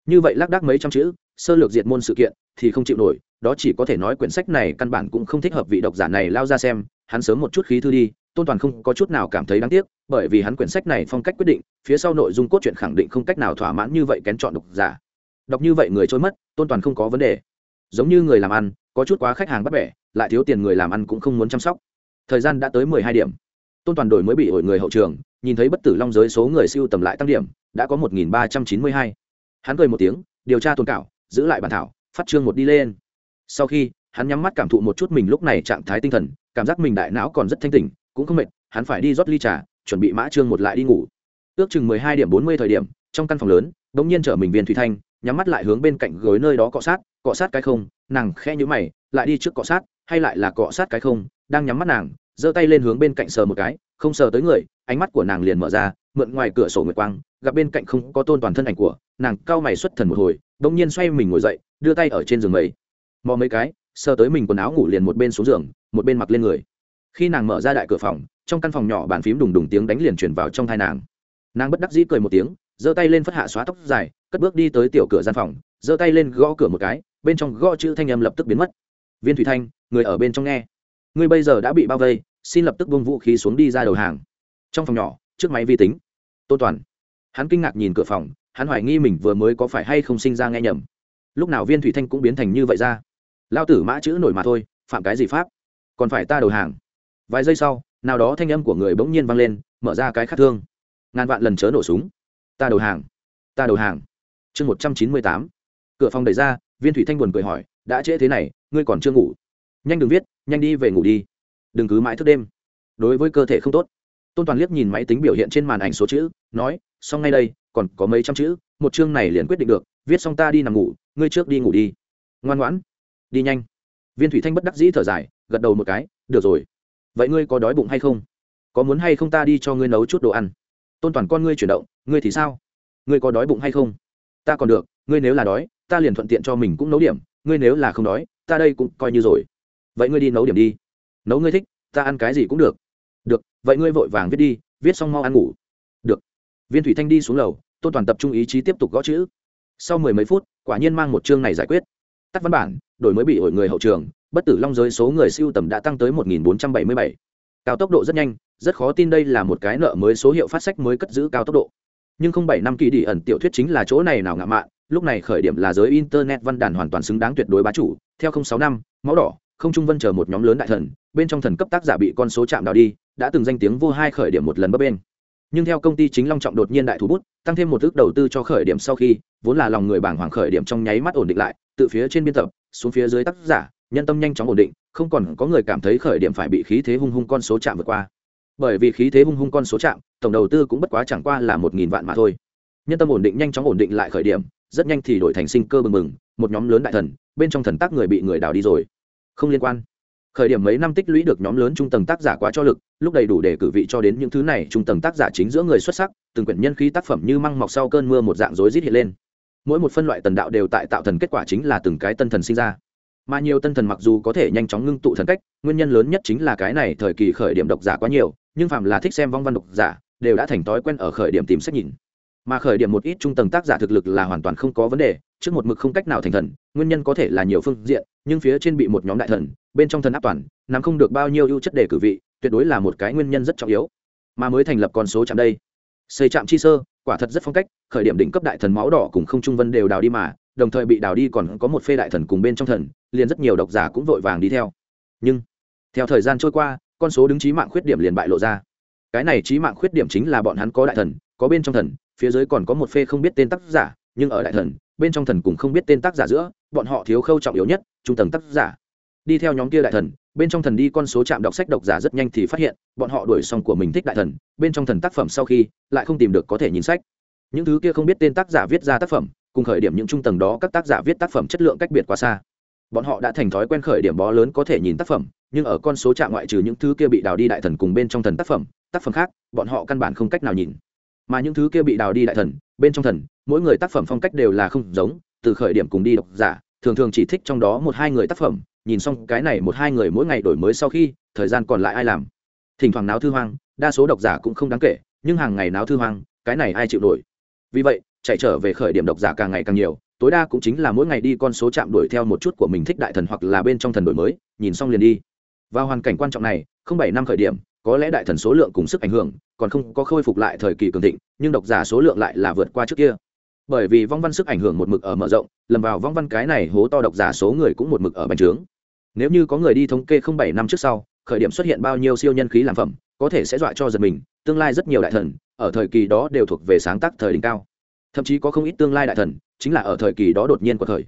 Như vậy lác đác mấy trăm chữ, sơ lược diệt môn sự kiện, thì không chịu nổi, đó chỉ có thể nói quyển sách này căn bản cũng không thích hợp vị độc giả này lao ra xem, hắn sớm một chút khí thư đi tôn toàn không có chút nào cảm thấy đáng tiếc, bởi vì hắn quyển sách này phong cách quyết định, phía sau nội dung cốt truyện khẳng định không cách nào thỏa mãn như vậy kén chọn độc giả. Đọc như vậy người trôi mất, tôn toàn không có vấn đề. Giống như người làm ăn, có chút quá khách hàng bắt bẻ, lại thiếu tiền người làm ăn cũng không muốn chăm sóc. Thời gian đã tới mười hai điểm. Tôn toàn đổi mới bị ổi người hậu trường, nhìn thấy bất tử long giới số người siêu tầm lại tăng điểm, đã có một nghìn ba trăm chín mươi hai. Hắn cười một tiếng, điều tra tồn cảo, giữ lại bản thảo, phát chương một đi lên. Sau khi, hắn nhắm mắt cảm thụ một chút mình lúc này trạng thái tinh thần, cảm giác mình đại não còn rất thanh tỉnh cũng không mệt, hắn phải đi rót ly trà, chuẩn bị mã trương một lại đi ngủ. Ước chừng mười hai điểm bốn mươi thời điểm, trong căn phòng lớn đ ỗ n g nhiên chở mình viên thủy thanh, nhắm mắt lại hướng bên cạnh gối nơi đó cọ sát cọ sát cái không, nàng khe nhữ mày, lại đi trước cọ sát, hay lại là cọ sát cái không, đang nhắm mắt nàng, giơ tay lên hướng bên cạnh sờ một cái, không sờ tới người, ánh mắt của nàng liền mở ra, mượn ngoài cửa sổ nguyệt quang, gặp bên cạnh không có tôn toàn thân ảnh của, nàng cao mày xuất thần một hồi đ ỗ n g nhiên xoay mình ngồi dậy, đưa tay ở trên giường mây. Mò mấy cái, sờ tới mình quần áo ngủ liền một bên xuống giường, một bên mặc lên người khi nàng mở ra đại cửa phòng, trong căn phòng nhỏ bàn phím đùng đùng tiếng đánh liền chuyển vào trong thai nàng. Nàng bất đắc dĩ cười một tiếng, giơ tay lên phất hạ xóa tóc dài, cất bước đi tới tiểu cửa gian phòng, giơ tay lên gõ cửa một cái, bên trong gõ chữ thanh âm lập tức biến mất. Viên thủy thanh, người ở bên trong nghe. Ngươi bây giờ đã bị bao vây, xin lập tức bông vũ khí xuống đi ra đầu hàng. Trong phòng nhỏ, trước máy vi tính. Tôn toàn. Hắn kinh ngạc nhìn cửa phòng, hắn hoài nghi mình vừa mới có phải hay không sinh ra nghe nhầm. Lúc nào viên thủy thanh cũng biến thành như vậy ra. Lao tử mã chữ nổi mà thôi, phạm cái gì pháp? Còn phải ta đầu hàng vài giây sau, nào đó thanh âm của người bỗng nhiên vang lên, mở ra cái khát thương. Ngàn vạn lần chớ nổ súng. Ta đầu hàng. Ta đầu hàng. Chương một trăm chín mươi tám. Cửa phòng đẩy ra, viên thủy thanh buồn cười hỏi, đã trễ thế này, ngươi còn chưa ngủ? Nhanh đừng viết, nhanh đi về ngủ đi. Đừng cứ mãi thức đêm. Đối với cơ thể không tốt, tôn toàn liếc nhìn máy tính biểu hiện trên màn ảnh số chữ, nói, xong ngay đây, còn có mấy trăm chữ, một chương này liền quyết định được, viết xong ta đi nằm ngủ, ngươi trước đi ngủ đi. Ngoan ngoãn. Đi nhanh. Viên thủy thanh bất đắc dĩ thở dài, gật đầu một cái, được rồi vậy ngươi có đói bụng hay không? Có muốn hay không ta đi cho ngươi nấu chút đồ ăn? Tôn toàn con ngươi chuyển động, ngươi thì sao? Ngươi có đói bụng hay không? Ta còn được, ngươi nếu là đói, ta liền thuận tiện cho mình cũng nấu điểm, ngươi nếu là không đói, ta đây cũng coi như rồi. Vậy ngươi đi nấu điểm đi. Nấu ngươi thích, ta ăn cái gì cũng được. Được, vậy ngươi vội vàng viết đi, viết xong mau ăn ngủ. Được. Viên thủy thanh đi xuống lầu, tôn toàn tập trung ý chí tiếp tục gõ chữ. Sau mười mấy phút, quả nhiên mang một chương này giải quyết. Tắt văn bản, đổi mới bị ổi người hậu trường bất tử long giới số người siêu tầm đã tăng tới 1477. Cao tốc độ rất nhanh, rất khó tin đây là một cái nợ mới số hiệu phát sách mới cất giữ cao tốc độ. Nhưng không bảy năm kỳ đi ẩn tiểu thuyết chính là chỗ này nào ngạ mạn, lúc này khởi điểm là giới internet văn đàn hoàn toàn xứng đáng tuyệt đối bá chủ, theo 06 năm, máu đỏ, không trung vân chờ một nhóm lớn đại thần, bên trong thần cấp tác giả bị con số chạm đào đi, đã từng danh tiếng vô hai khởi điểm một lần bấp bên. Nhưng theo công ty chính Long Trọng đột nhiên đại thủ bút, tăng thêm một ước đầu tư cho khởi điểm sau khi, vốn là lòng người bảng hoàng khởi điểm trong nháy mắt ổn định lại, từ phía trên biên tập xuống phía dưới tác giả, nhân tâm nhanh chóng ổn định, không còn có người cảm thấy khởi điểm phải bị khí thế hung hung con số chạm vượt qua. Bởi vì khí thế hung hung con số chạm, tổng đầu tư cũng bất quá chẳng qua là một nghìn vạn mà thôi. Nhân tâm ổn định, nhanh chóng ổn định lại khởi điểm, rất nhanh thì đổi thành sinh cơ bừng mừng một nhóm lớn đại thần, bên trong thần tác người bị người đào đi rồi. Không liên quan. Khởi điểm mấy năm tích lũy được nhóm lớn trung tầng tác giả quá cho lực, lúc đầy đủ để cử vị cho đến những thứ này trung tầng tác giả chính giữa người xuất sắc, từng quyển nhân khí tác phẩm như măng mọc sau cơn mưa một dạng rối rít hiện lên. Mỗi một phân loại tần đạo đều tại tạo thần kết quả chính là từng cái tân thần sinh ra mà nhiều tân thần mặc dù có thể nhanh chóng ngưng tụ thần cách, nguyên nhân lớn nhất chính là cái này thời kỳ khởi điểm độc giả quá nhiều, nhưng phạm là thích xem vong văn độc giả, đều đã thành thói quen ở khởi điểm tìm sách nhìn. Mà khởi điểm một ít trung tầng tác giả thực lực là hoàn toàn không có vấn đề, trước một mực không cách nào thành thần, nguyên nhân có thể là nhiều phương diện, nhưng phía trên bị một nhóm đại thần, bên trong thần áp toàn, nắm không được bao nhiêu ưu chất đề cử vị, tuyệt đối là một cái nguyên nhân rất trọng yếu. Mà mới thành lập con số chạm đây. Xây trạm chi sơ, quả thật rất phong cách, khởi điểm đỉnh cấp đại thần máu đỏ cùng không trung vân đều đào đi mà đồng thời bị đào đi còn có một phê đại thần cùng bên trong thần, liền rất nhiều độc giả cũng vội vàng đi theo. Nhưng, theo thời gian trôi qua, con số đứng trí mạng khuyết điểm liền bại lộ ra. Cái này trí mạng khuyết điểm chính là bọn hắn có đại thần, có bên trong thần, phía dưới còn có một phê không biết tên tác giả, nhưng ở đại thần, bên trong thần cùng không biết tên tác giả giữa, bọn họ thiếu khâu trọng yếu nhất, trung tầng tác giả. Đi theo nhóm kia đại thần, bên trong thần đi con số chạm đọc sách độc giả rất nhanh thì phát hiện, bọn họ đuổi xong của mình thích đại thần, bên trong thần tác phẩm sau khi, lại không tìm được có thể nhìn sách. Những thứ kia không biết tên tác giả viết ra tác phẩm cùng khởi điểm những trung tầng đó các tác giả viết tác phẩm chất lượng cách biệt quá xa. Bọn họ đã thành thói quen khởi điểm bó lớn có thể nhìn tác phẩm, nhưng ở con số trạng ngoại trừ những thứ kia bị đào đi đại thần cùng bên trong thần tác phẩm tác phẩm khác, bọn họ căn bản không cách nào nhìn. Mà những thứ kia bị đào đi đại thần, bên trong thần, mỗi người tác phẩm phong cách đều là không giống, từ khởi điểm cùng đi độc giả, thường thường chỉ thích trong đó một hai người tác phẩm, nhìn xong cái này một hai người mỗi ngày đổi mới sau khi, thời gian còn lại ai làm? Thỉnh thoảng náo thư hoang, đa số độc giả cũng không đáng kể, nhưng hàng ngày náo thư hoang, cái này ai chịu nổi? Vì vậy chạy trở về khởi điểm độc giả càng ngày càng nhiều, tối đa cũng chính là mỗi ngày đi con số chạm đuổi theo một chút của mình thích đại thần hoặc là bên trong thần đổi mới, nhìn xong liền đi. Vào hoàn cảnh quan trọng này, không bảy năm khởi điểm, có lẽ đại thần số lượng cùng sức ảnh hưởng, còn không có khôi phục lại thời kỳ cường thịnh, nhưng độc giả số lượng lại là vượt qua trước kia. Bởi vì vong văn sức ảnh hưởng một mực ở mở rộng, lầm vào vong văn cái này hố to độc giả số người cũng một mực ở bành trướng. Nếu như có người đi thống kê không bảy năm trước sau, khởi điểm xuất hiện bao nhiêu siêu nhân khí làm phẩm, có thể sẽ dọa cho giật mình, tương lai rất nhiều đại thần, ở thời kỳ đó đều thuộc về sáng tác thời đỉnh cao thậm chí có không ít tương lai đại thần, chính là ở thời kỳ đó đột nhiên của thời.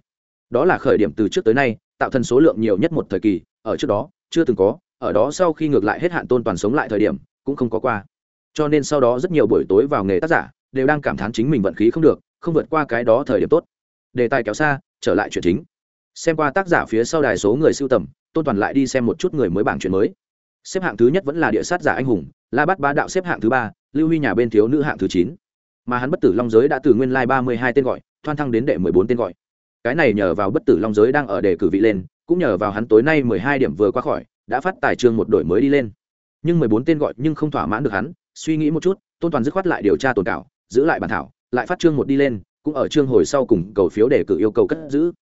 Đó là khởi điểm từ trước tới nay, tạo thần số lượng nhiều nhất một thời kỳ, ở trước đó, chưa từng có, ở đó sau khi ngược lại hết hạn tôn toàn sống lại thời điểm, cũng không có qua. Cho nên sau đó rất nhiều buổi tối vào nghề tác giả, đều đang cảm thán chính mình vận khí không được, không vượt qua cái đó thời điểm tốt. Đề tài kéo xa, trở lại chuyện chính. Xem qua tác giả phía sau đài số người sưu tầm, tôn toàn lại đi xem một chút người mới bảng chuyện mới. Xếp hạng thứ nhất vẫn là địa sát giả anh hùng, la bát ba đạo xếp hạng thứ ba, lưu huy nhà bên thiếu nữ hạng thứ chín mà hắn bất tử long giới đã từ nguyên lai ba mươi hai tên gọi, thoan thăng đến đệ mười bốn tên gọi. Cái này nhờ vào bất tử long giới đang ở đề cử vị lên, cũng nhờ vào hắn tối nay mười hai điểm vừa qua khỏi, đã phát tài trương một đổi mới đi lên. Nhưng mười bốn tên gọi nhưng không thỏa mãn được hắn, suy nghĩ một chút, tôn toàn dứt khoát lại điều tra tồn cảo, giữ lại bản thảo, lại phát trương một đi lên, cũng ở trương hồi sau cùng cầu phiếu đề cử yêu cầu cất giữ.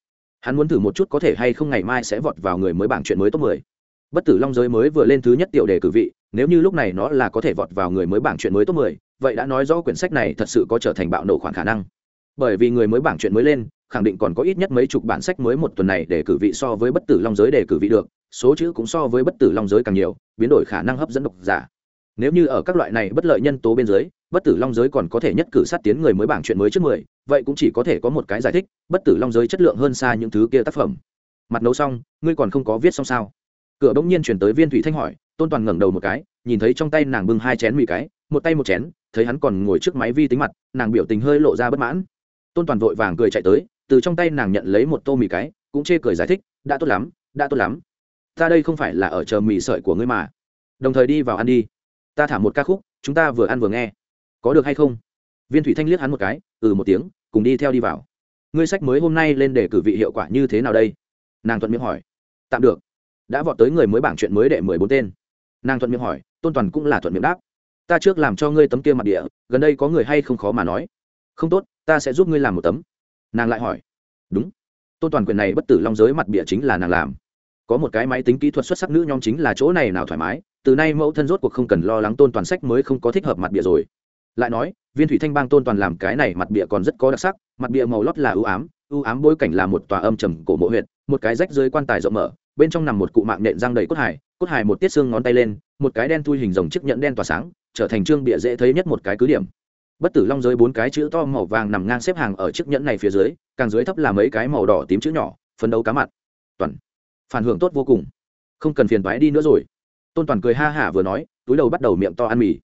Hắn muốn thử một chút có thể hay không ngày mai sẽ vọt vào người mới bảng chuyện mới top mười. Bất tử long giới mới vừa lên thứ nhất tiểu đề cử vị, nếu như lúc này nó là có thể vọt vào người mới bảng chuyện mới top mười vậy đã nói rõ quyển sách này thật sự có trở thành bạo nổ khoản khả năng. Bởi vì người mới bảng chuyện mới lên, khẳng định còn có ít nhất mấy chục bản sách mới một tuần này để cử vị so với bất tử long giới để cử vị được, số chữ cũng so với bất tử long giới càng nhiều, biến đổi khả năng hấp dẫn độc giả. Nếu như ở các loại này bất lợi nhân tố bên dưới, bất tử long giới còn có thể nhất cử sát tiến người mới bảng chuyện mới trước mười, vậy cũng chỉ có thể có một cái giải thích, bất tử long giới chất lượng hơn xa những thứ kia tác phẩm. Mặt nấu xong, ngươi còn không có viết xong sao? Cửa bỗng nhiên chuyển tới viên thủy thanh hỏi, tôn toàn ngẩng đầu một cái, nhìn thấy trong tay nàng bưng hai chén mì cái, một tay một chén thấy hắn còn ngồi trước máy vi tính mặt, nàng biểu tình hơi lộ ra bất mãn. Tôn toàn vội vàng cười chạy tới, từ trong tay nàng nhận lấy một tô mì cái, cũng chê cười giải thích, đã tốt lắm, đã tốt lắm. Ta đây không phải là ở chờ mì sợi của ngươi mà. Đồng thời đi vào ăn đi. Ta thả một ca khúc, chúng ta vừa ăn vừa nghe. Có được hay không? Viên thủy thanh liếc hắn một cái ừ một tiếng, cùng đi theo đi vào. Ngươi sách mới hôm nay lên để cử vị hiệu quả như thế nào đây? Nàng thuận miệng hỏi. Tạm được. Đã vọt tới người mới bảng chuyện mới đệ mười bốn tên. Nàng thuận miệng hỏi, tôn toàn cũng là thuận miệng đáp ta trước làm cho ngươi tấm kia mặt địa, gần đây có người hay không khó mà nói. Không tốt, ta sẽ giúp ngươi làm một tấm. Nàng lại hỏi. Đúng. Tôn toàn quyền này bất tử long giới mặt bịa chính là nàng làm. Có một cái máy tính kỹ thuật xuất sắc nữ nhóm chính là chỗ này nào thoải mái, từ nay mẫu thân rốt cuộc không cần lo lắng tôn toàn sách mới không có thích hợp mặt bịa rồi. Lại nói, viên thủy thanh bang tôn toàn làm cái này mặt bịa còn rất có đặc sắc, mặt bịa màu lót là ưu ám ưu ám bối cảnh là một tòa âm trầm cổ mộ huyện một cái rách dưới quan tài rộng mở, bên trong nằm một cụ mạng nện răng đầy cốt hải cốt hải một tiết xương ngón tay lên, một cái đen thui hình rồng chiếc nhẫn đen tỏa sáng trở thành trương bịa dễ thấy nhất một cái cứ điểm. Bất tử long giới bốn cái chữ to màu vàng nằm ngang xếp hàng ở chiếc nhẫn này phía dưới, càng dưới thấp là mấy cái màu đỏ tím chữ nhỏ, phấn đấu cá mặt. Toàn. Phản hưởng tốt vô cùng. Không cần phiền toái đi nữa rồi. Tôn toàn cười ha hả vừa nói, túi đầu bắt đầu miệng to ăn mì.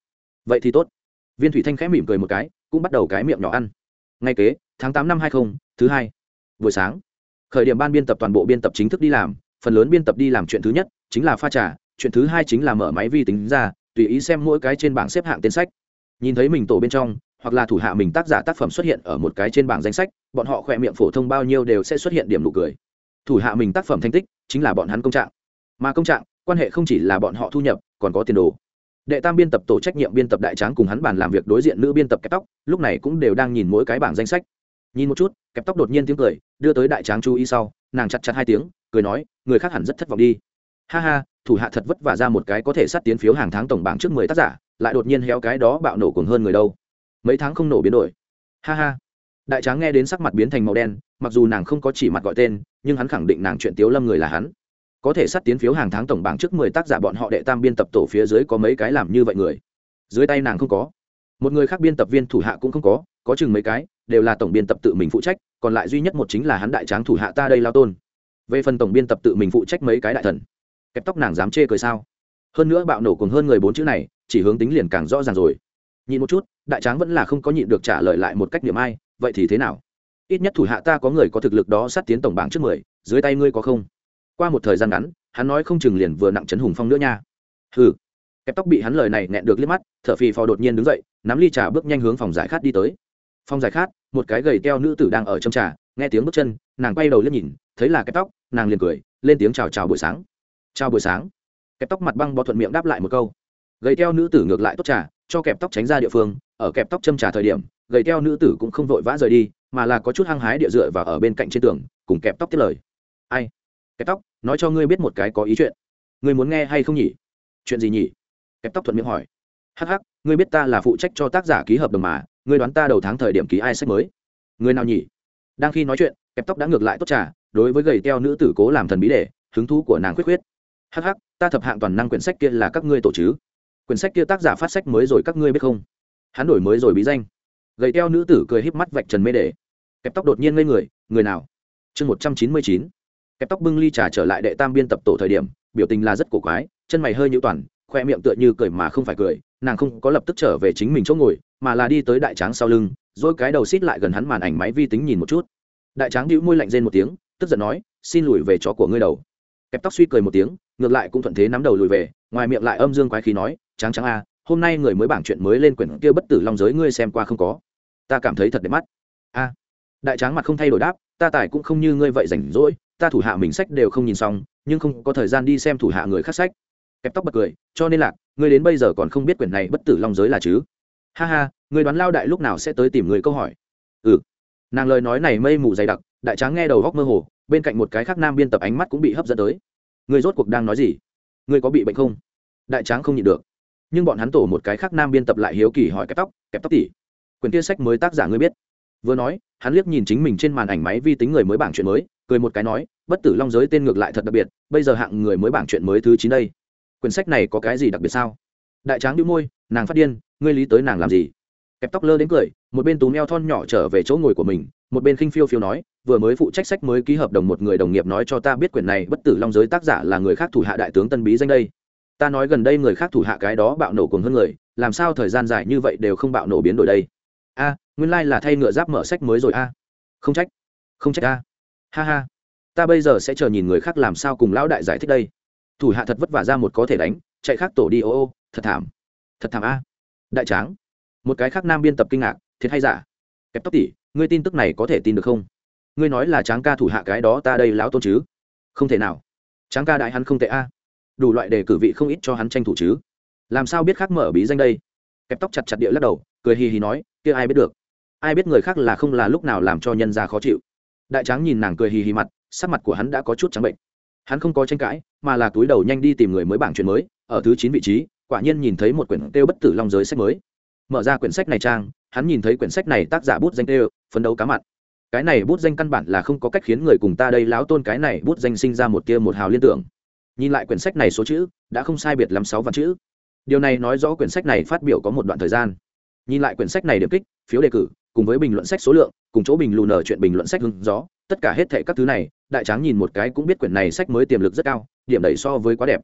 Vậy thì tốt. Viên thủy thanh khẽ mỉm cười một cái, cũng bắt đầu cái miệng nhỏ ăn. Ngay kế, tháng tám năm hai không, thứ hai. Buổi sáng, khởi điểm ban biên tập toàn bộ biên tập chính thức đi làm, phần lớn biên tập đi làm chuyện thứ nhất, chính là pha trà, chuyện thứ hai chính là mở máy vi tính ra tùy ý xem mỗi cái trên bảng xếp hạng tên sách. Nhìn thấy mình tổ bên trong, hoặc là thủ hạ mình tác giả tác phẩm xuất hiện ở một cái trên bảng danh sách, bọn họ khỏe miệng phổ thông bao nhiêu đều sẽ xuất hiện điểm nụ cười. Thủ hạ mình tác phẩm thành tích chính là bọn hắn công trạng. Mà công trạng, quan hệ không chỉ là bọn họ thu nhập, còn có tiền đồ. Đệ tam biên tập tổ trách nhiệm biên tập đại tráng cùng hắn bàn làm việc đối diện nữ biên tập kẹp tóc, lúc này cũng đều đang nhìn mỗi cái bảng danh sách. Nhìn một chút, kẹp tóc đột nhiên tiếng cười, đưa tới đại tráng chú ý sau, nàng chặt chặt hai tiếng, cười nói, người khác hẳn rất thất vọng đi. Ha ha thủ hạ thật vất vả ra một cái có thể sát tiến phiếu hàng tháng tổng bảng trước mười tác giả, lại đột nhiên héo cái đó bạo nổ cùng hơn người đâu. Mấy tháng không nổ biến đổi. Ha ha. Đại tráng nghe đến sắc mặt biến thành màu đen, mặc dù nàng không có chỉ mặt gọi tên, nhưng hắn khẳng định nàng chuyện tiếu lâm người là hắn. Có thể sát tiến phiếu hàng tháng tổng bảng trước mười tác giả bọn họ đệ tam biên tập tổ phía dưới có mấy cái làm như vậy người. Dưới tay nàng không có. Một người khác biên tập viên thủ hạ cũng không có có chừng mấy cái, đều là tổng biên tập tự mình phụ trách, còn lại duy nhất một chính là hắn đại tráng thủ hạ ta đây lao tôn. Về phần tổng biên tập tự mình phụ trách mấy cái đại thần kẹp tóc nàng dám chê cười sao? Hơn nữa bạo nổ cùng hơn người bốn chữ này, chỉ hướng tính liền càng rõ ràng rồi. Nhìn một chút, đại tráng vẫn là không có nhịn được trả lời lại một cách niệm ai, vậy thì thế nào? Ít nhất thủ hạ ta có người có thực lực đó sát tiến tổng bảng trước mười, dưới tay ngươi có không? Qua một thời gian ngắn, hắn nói không chừng liền vừa nặng chấn hùng phong nữa nha. Hừ. Kẹp tóc bị hắn lời này nẹn được liếc mắt, thở phì phò đột nhiên đứng dậy, nắm ly trà bước nhanh hướng phòng giải khát đi tới. Phòng giải khát, một cái gầy keo nữ tử đang ở trong trà, nghe tiếng bước chân, nàng quay đầu liếc nhìn, thấy là kẹp tóc, nàng liền cười, lên tiếng chào chào buổi sáng chào buổi sáng. Kẹp tóc mặt băng bò thuận miệng đáp lại một câu. Gầy theo nữ tử ngược lại tốt trà, cho kẹp tóc tránh ra địa phương, ở kẹp tóc châm trà thời điểm, gầy theo nữ tử cũng không vội vã rời đi, mà là có chút hăng hái địa dựa và ở bên cạnh trên tường, cùng kẹp tóc tiếp lời. Ai? Kẹp tóc, nói cho ngươi biết một cái có ý chuyện. Ngươi muốn nghe hay không nhỉ? Chuyện gì nhỉ? Kẹp tóc thuận miệng hỏi. Hắc hắc, ngươi biết ta là phụ trách cho tác giả ký hợp đồng mà, ngươi đoán ta đầu tháng thời điểm ký ai sách mới? Người nào nhỉ? Đang khi nói chuyện, kẹp tóc đã ngược lại tốt trà, đối với gầy teo nữ tử cố làm thần bí để, hứng thú của nàng khuyết khuyết hắc hắc, ta thập hạng toàn năng quyển sách kia là các ngươi tổ chứ? Quyển sách kia tác giả phát sách mới rồi các ngươi biết không? Hắn đổi mới rồi bí danh. Gầy teo nữ tử cười híp mắt vạch trần mê đề. Kẹp tóc đột nhiên ngây người người nào? Chương một trăm chín mươi chín. Kẹp tóc bưng ly trà trở lại đệ tam biên tập tổ thời điểm, biểu tình là rất cổ quái, chân mày hơi nhũ toàn, khoe miệng tựa như cười mà không phải cười, nàng không có lập tức trở về chính mình chỗ ngồi, mà là đi tới đại tráng sau lưng, dỗi cái đầu xít lại gần hắn màn ảnh máy vi tính nhìn một chút. Đại tráng đĩu môi lạnh rên một tiếng, tức giận nói, xin lùi về chó của ngươi đầu. Kẹp tóc suy cười một tiếng ngược lại cũng thuận thế nắm đầu lùi về, ngoài miệng lại âm dương quái khí nói, tráng tráng a, hôm nay người mới bảng chuyện mới lên quyển kia bất tử long giới ngươi xem qua không có? Ta cảm thấy thật đẹp mắt. A. Đại tráng mặt không thay đổi đáp, ta tài cũng không như ngươi vậy rảnh rỗi, ta thủ hạ mình sách đều không nhìn xong, nhưng không có thời gian đi xem thủ hạ người khác sách. Kẹp tóc bật cười, cho nên là ngươi đến bây giờ còn không biết quyển này bất tử long giới là chứ? Ha ha ngươi đoán lao đại lúc nào sẽ tới tìm người câu hỏi? Ừ. Nàng lời nói này mây mù dày đặc, đại tráng nghe đầu góc mơ hồ, bên cạnh một cái khác nam biên tập ánh mắt cũng bị hấp dẫn tới. Người rốt cuộc đang nói gì? Ngươi có bị bệnh không? Đại tráng không nhịn được. Nhưng bọn hắn tổ một cái khác nam biên tập lại hiếu kỳ hỏi kẹp tóc kẹp tóc tỉ, quyển kia sách mới tác giả ngươi biết? Vừa nói, hắn liếc nhìn chính mình trên màn ảnh máy vi tính người mới bảng chuyện mới, cười một cái nói, bất tử long giới tên ngược lại thật đặc biệt, bây giờ hạng người mới bảng chuyện mới thứ chín đây. Quyển sách này có cái gì đặc biệt sao? Đại tráng đĩu môi, nàng phát điên, ngươi lý tới nàng làm gì? Kẹp tóc lơ đến cười, một bên túm meo thon nhỏ trở về chỗ ngồi của mình, một bên khinh phiêu phiêu nói, vừa mới phụ trách sách mới ký hợp đồng một người đồng nghiệp nói cho ta biết quyển này bất tử long giới tác giả là người khác thủ hạ đại tướng tân bí danh đây. Ta nói gần đây người khác thủ hạ cái đó bạo nổ cùng hơn người, làm sao thời gian dài như vậy đều không bạo nổ biến đổi đây? A, nguyên lai là thay ngựa giáp mở sách mới rồi a. Không trách không trách a. Ha ha, ta bây giờ sẽ chờ nhìn người khác làm sao cùng lão đại giải thích đây. Thủ hạ thật vất vả ra một có thể đánh, chạy khác tổ đi, ô ô, thật thảm thật thảm a. Đại tráng một cái khác nam biên tập kinh ngạc, thiệt hay giả? Kẹp tóc tỉ, ngươi tin tức này có thể tin được không? Ngươi nói là tráng ca thủ hạ cái đó ta đây lão tôn chứ? Không thể nào. Tráng ca đại hắn không tệ a. Đủ loại đề cử vị không ít cho hắn tranh thủ chứ. Làm sao biết khác mở bí danh đây? Kẹp tóc chặt chặt địa lắc đầu, cười hì hì nói, kia ai biết được? Ai biết người khác là không là lúc nào làm cho nhân gia khó chịu. Đại tráng nhìn nàng cười hì hì mặt, sắc mặt của hắn đã có chút trắng bệnh. Hắn không có tranh cãi, mà là túi đầu nhanh đi tìm người mới bảng chuyện mới, ở thứ chín vị trí, quả nhiên nhìn thấy một quyển tiêu bất tử long giới sách mới mở ra quyển sách này trang, hắn nhìn thấy quyển sách này tác giả bút danh tiêu phấn đấu cá mặn. cái này bút danh căn bản là không có cách khiến người cùng ta đây láo tôn cái này bút danh sinh ra một tia một hào liên tưởng. Nhìn lại quyển sách này số chữ, đã không sai biệt lắm sáu vạn chữ. Điều này nói rõ quyển sách này phát biểu có một đoạn thời gian. Nhìn lại quyển sách này điểm kích, phiếu đề cử, cùng với bình luận sách số lượng, cùng chỗ bình lù nở chuyện bình luận sách hứng gió, tất cả hết thệ các thứ này, đại tráng nhìn một cái cũng biết quyển này sách mới tiềm lực rất cao, điểm đẩy so với quá đẹp.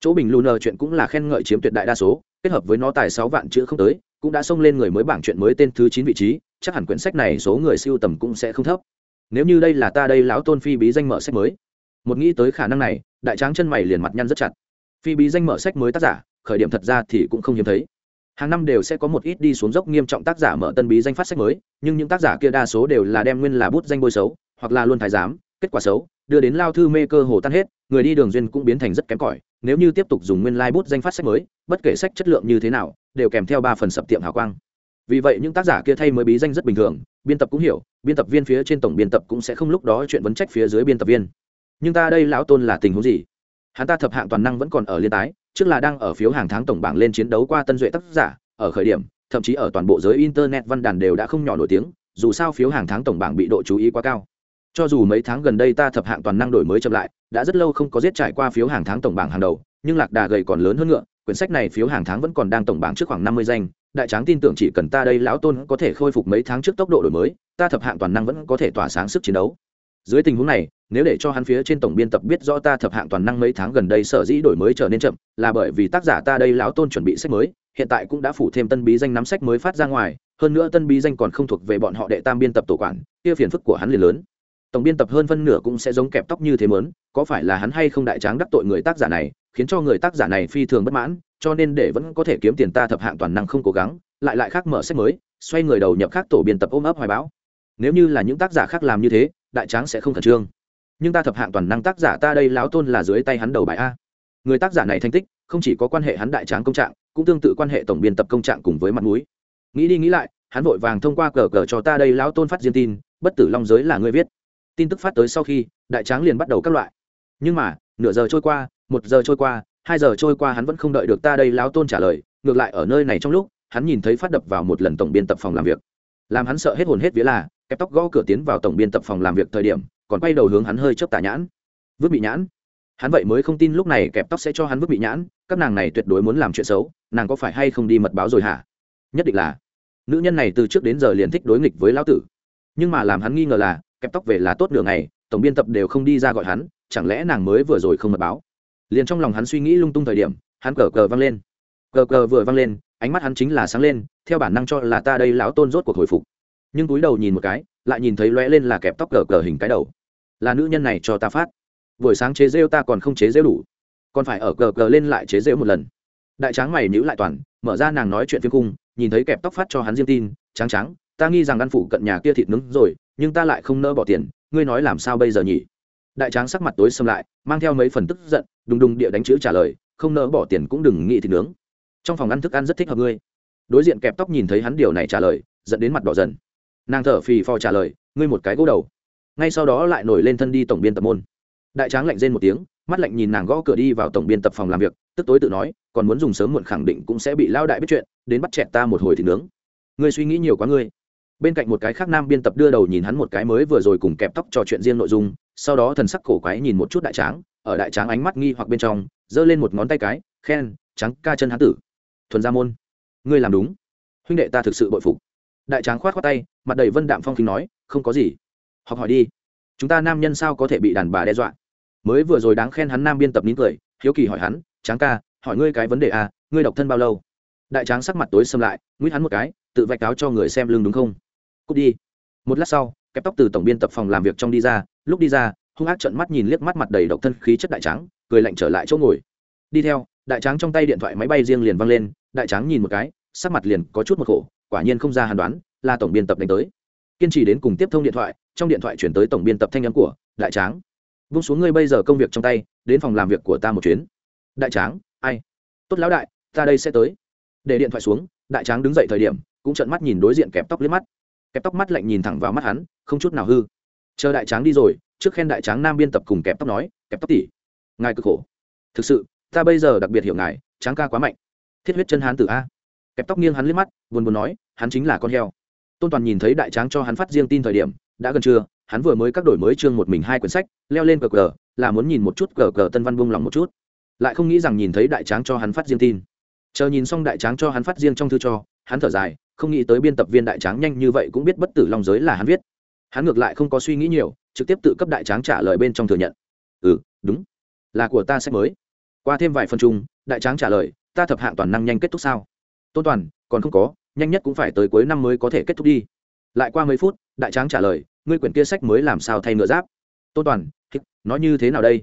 Chỗ bình lù nở chuyện cũng là khen ngợi chiếm tuyệt đại đa số, kết hợp với nó tài sáu vạn chữ không tới cũng đã xông lên người mới bảng chuyện mới tên thứ chín vị trí, chắc hẳn quyển sách này số người siêu tầm cũng sẽ không thấp. Nếu như đây là ta đây lão tôn phi bí danh mở sách mới. Một nghĩ tới khả năng này, đại tráng chân mày liền mặt nhăn rất chặt. Phi bí danh mở sách mới tác giả, khởi điểm thật ra thì cũng không hiếm thấy. Hàng năm đều sẽ có một ít đi xuống dốc nghiêm trọng tác giả mở tân bí danh phát sách mới, nhưng những tác giả kia đa số đều là đem nguyên là bút danh bôi xấu, hoặc là luôn thái giám, kết quả xấu, đưa đến lao thư mê cơ hồ tan hết, người đi đường duyên cũng biến thành rất kém cỏi. Nếu như tiếp tục dùng nguyên lai bút danh phát sách mới, bất kể sách chất lượng như thế nào đều kèm theo ba phần sập tiệm hào quang. Vì vậy những tác giả kia thay mới bí danh rất bình thường, biên tập cũng hiểu, biên tập viên phía trên tổng biên tập cũng sẽ không lúc đó chuyện vấn trách phía dưới biên tập viên. Nhưng ta đây lão tôn là tình huống gì? Hắn ta thập hạng toàn năng vẫn còn ở liên tái, trước là đang ở phiếu hàng tháng tổng bảng lên chiến đấu qua tân duệ tác giả, ở khởi điểm, thậm chí ở toàn bộ giới internet văn đàn đều đã không nhỏ nổi tiếng, dù sao phiếu hàng tháng tổng bảng bị độ chú ý quá cao. Cho dù mấy tháng gần đây ta thập hạng toàn năng đổi mới chậm lại, đã rất lâu không có giết trải qua phiếu hàng tháng tổng bảng hàng đầu nhưng lạc đà gầy còn lớn hơn ngựa, quyển sách này phiếu hàng tháng vẫn còn đang tổng bảng trước khoảng năm mươi danh. Đại tráng tin tưởng chỉ cần ta đây lão tôn có thể khôi phục mấy tháng trước tốc độ đổi mới, ta thập hạng toàn năng vẫn có thể tỏa sáng sức chiến đấu. Dưới tình huống này, nếu để cho hắn phía trên tổng biên tập biết rõ ta thập hạng toàn năng mấy tháng gần đây sở dĩ đổi mới trở nên chậm, là bởi vì tác giả ta đây lão tôn chuẩn bị sách mới, hiện tại cũng đã phủ thêm tân bí danh nắm sách mới phát ra ngoài, hơn nữa tân bí danh còn không thuộc về bọn họ đệ tam biên tập tổ quản, kia phiền phức của hắn liền lớn. Tổng biên tập hơn phân nửa cũng sẽ giống kẹp tóc như thế mớn, có phải là hắn hay không đại tráng đắc tội người tác giả này khiến cho người tác giả này phi thường bất mãn, cho nên để vẫn có thể kiếm tiền ta thập hạng toàn năng không cố gắng, lại lại khác mở sách mới, xoay người đầu nhập khác tổ biên tập ôm ấp hoài bão. Nếu như là những tác giả khác làm như thế, đại tráng sẽ không khẩn trương. Nhưng ta thập hạng toàn năng tác giả ta đây láo tôn là dưới tay hắn đầu bài a. Người tác giả này thành tích, không chỉ có quan hệ hắn đại tráng công trạng, cũng tương tự quan hệ tổng biên tập công trạng cùng với mặt mũi. Nghĩ đi nghĩ lại, hắn vội vàng thông qua cờ cờ cho ta đây lão tôn phát riêng tin, bất tử long giới là người viết. Tin tức phát tới sau khi, đại tráng liền bắt đầu các loại. Nhưng mà, nửa giờ trôi qua một giờ trôi qua, hai giờ trôi qua hắn vẫn không đợi được ta đây lão tôn trả lời, ngược lại ở nơi này trong lúc, hắn nhìn thấy phát đập vào một lần tổng biên tập phòng làm việc. Làm hắn sợ hết hồn hết vía là, kẹp tóc gõ cửa tiến vào tổng biên tập phòng làm việc thời điểm, còn quay đầu hướng hắn hơi chớp tà nhãn. Vứt bị nhãn. Hắn vậy mới không tin lúc này kẹp tóc sẽ cho hắn vứt bị nhãn, các nàng này tuyệt đối muốn làm chuyện xấu, nàng có phải hay không đi mật báo rồi hả? Nhất định là. Nữ nhân này từ trước đến giờ liền thích đối nghịch với lão tử. Nhưng mà làm hắn nghi ngờ là, kẹp tóc về là tốt đường này tổng biên tập đều không đi ra gọi hắn, chẳng lẽ nàng mới vừa rồi không mật báo? Liền trong lòng hắn suy nghĩ lung tung thời điểm, hắn cờ cờ văng lên. Cờ cờ vừa văng lên, ánh mắt hắn chính là sáng lên, theo bản năng cho là ta đây lão tôn rốt cuộc hồi phục. Nhưng túi đầu nhìn một cái, lại nhìn thấy lóe lên là kẹp tóc cờ cờ hình cái đầu. Là nữ nhân này cho ta phát. Buổi sáng chế rêu ta còn không chế rêu đủ. Còn phải ở cờ cờ lên lại chế rêu một lần. Đại tráng mày nhữ lại toàn, mở ra nàng nói chuyện phiên cung, nhìn thấy kẹp tóc phát cho hắn riêng tin, trắng trắng, ta nghi rằng ăn phụ cận nhà kia thịt nướng rồi, nhưng ta lại không nỡ bỏ tiền, ngươi nói làm sao bây giờ nhỉ? Đại tráng sắc mặt tối xâm lại, mang theo mấy phần tức giận, đùng đùng địa đánh chữ trả lời, không nỡ bỏ tiền cũng đừng nghĩ thịt nướng. Trong phòng ăn thức ăn rất thích hợp ngươi. Đối diện kẹp tóc nhìn thấy hắn điều này trả lời dẫn đến mặt đỏ dần. Nàng thở phì phò trả lời, ngươi một cái gỗ đầu. Ngay sau đó lại nổi lên thân đi tổng biên tập môn. Đại tráng lạnh rên một tiếng, mắt lạnh nhìn nàng gõ cửa đi vào tổng biên tập phòng làm việc, tức tối tự nói, còn muốn dùng sớm muộn khẳng định cũng sẽ bị lao đại biết chuyện, đến bắt chẹt ta một hồi thì nướng. Ngươi suy nghĩ nhiều quá ngươi. Bên cạnh một cái khác nam biên tập đưa đầu nhìn hắn một cái mới vừa rồi cùng kẹp tóc trò chuyện riêng nội dung sau đó thần sắc cổ quái nhìn một chút đại tráng, ở đại tráng ánh mắt nghi hoặc bên trong, giơ lên một ngón tay cái, khen trắng ca chân hán tử. Thuần gia môn, ngươi làm đúng. Huynh đệ ta thực sự bội phục. Đại tráng khoát khoát tay, mặt đầy vân đạm phong kính nói, không có gì. Học hỏi đi. Chúng ta nam nhân sao có thể bị đàn bà đe dọa? Mới vừa rồi đáng khen hắn nam biên tập nín cười, hiếu kỳ hỏi hắn, tráng ca, hỏi ngươi cái vấn đề à ngươi độc thân bao lâu? Đại tráng sắc mặt tối xâm lại nguyễn hắn một cái, tự vạch cáo cho người xem lưng đúng không? Cút đi. Một lát sau, kẹp tóc từ tổng biên tập phòng làm việc trong đi ra lúc đi ra, hung ác trận mắt nhìn liếc mắt mặt đầy độc thân khí chất đại tráng, cười lạnh trở lại chỗ ngồi. Đi theo, đại tráng trong tay điện thoại máy bay riêng liền văng lên, đại tráng nhìn một cái, sắc mặt liền có chút một khổ, quả nhiên không ra hàn đoán, là tổng biên tập đánh tới. Kiên trì đến cùng tiếp thông điện thoại, trong điện thoại chuyển tới tổng biên tập thanh nhắn của, đại tráng. Vung xuống ngươi bây giờ công việc trong tay, đến phòng làm việc của ta một chuyến. Đại tráng, ai? Tốt lão đại, ta đây sẽ tới. Để điện thoại xuống, đại tráng đứng dậy thời điểm, cũng trận mắt nhìn đối diện kẹp tóc liếc mắt. Kẹp tóc mắt lạnh nhìn thẳng vào mắt hắn, không chút nào hư chờ đại tráng đi rồi, trước khen đại tráng nam biên tập cùng kẹp tóc nói, kẹp tóc tỉ, ngài cực khổ. Thực sự, ta bây giờ đặc biệt hiểu ngài, tráng ca quá mạnh. Thiết huyết chân hán tử a. Kẹp tóc nghiêng hắn liếc mắt, buồn buồn nói, hắn chính là con heo. Tôn toàn nhìn thấy đại tráng cho hắn phát riêng tin thời điểm, đã gần trưa, hắn vừa mới các đổi mới chương một mình hai quyển sách, leo lên cờ cờ, là muốn nhìn một chút cờ cờ tân văn buông lòng một chút. Lại không nghĩ rằng nhìn thấy đại tráng cho hắn phát riêng tin. Chờ nhìn xong đại tráng cho hắn phát riêng trong thư cho, hắn thở dài, không nghĩ tới biên tập viên đại tráng nhanh như vậy cũng biết bất tử long giới là hắn viết hắn ngược lại không có suy nghĩ nhiều, trực tiếp tự cấp đại tráng trả lời bên trong thừa nhận. Ừ đúng. Là của ta sách mới. Qua thêm vài phần chung, đại tráng trả lời, ta thập hạng toàn năng nhanh kết thúc sao? Tôn toàn, còn không có, nhanh nhất cũng phải tới cuối năm mới có thể kết thúc đi. Lại qua mấy phút, đại tráng trả lời, ngươi quyển kia sách mới làm sao thay ngựa giáp? Tôn toàn nói như thế nào đây?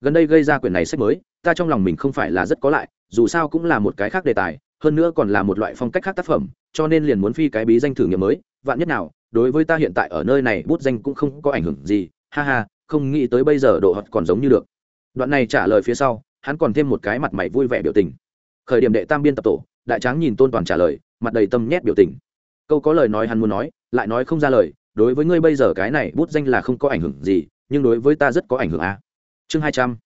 Gần đây gây ra quyển này sách mới, ta trong lòng mình không phải là rất có lại, dù sao cũng là một cái khác đề tài, hơn nữa còn là một loại phong cách khác tác phẩm, cho nên liền muốn phi cái bí danh thử nghiệm mới, vạn nhất nào đối với ta hiện tại ở nơi này bút danh cũng không có ảnh hưởng gì, ha ha, không nghĩ tới bây giờ độ hoạt còn giống như được. Đoạn này trả lời phía sau, hắn còn thêm một cái mặt mày vui vẻ biểu tình. Khởi điểm đệ tam biên tập tổ, đại tráng nhìn tôn toàn trả lời, mặt đầy tâm nhét biểu tình. Câu có lời nói hắn muốn nói, lại nói không ra lời, đối với ngươi bây giờ cái này bút danh là không có ảnh hưởng gì, nhưng đối với ta rất có ảnh hưởng a. Chương hai trăm.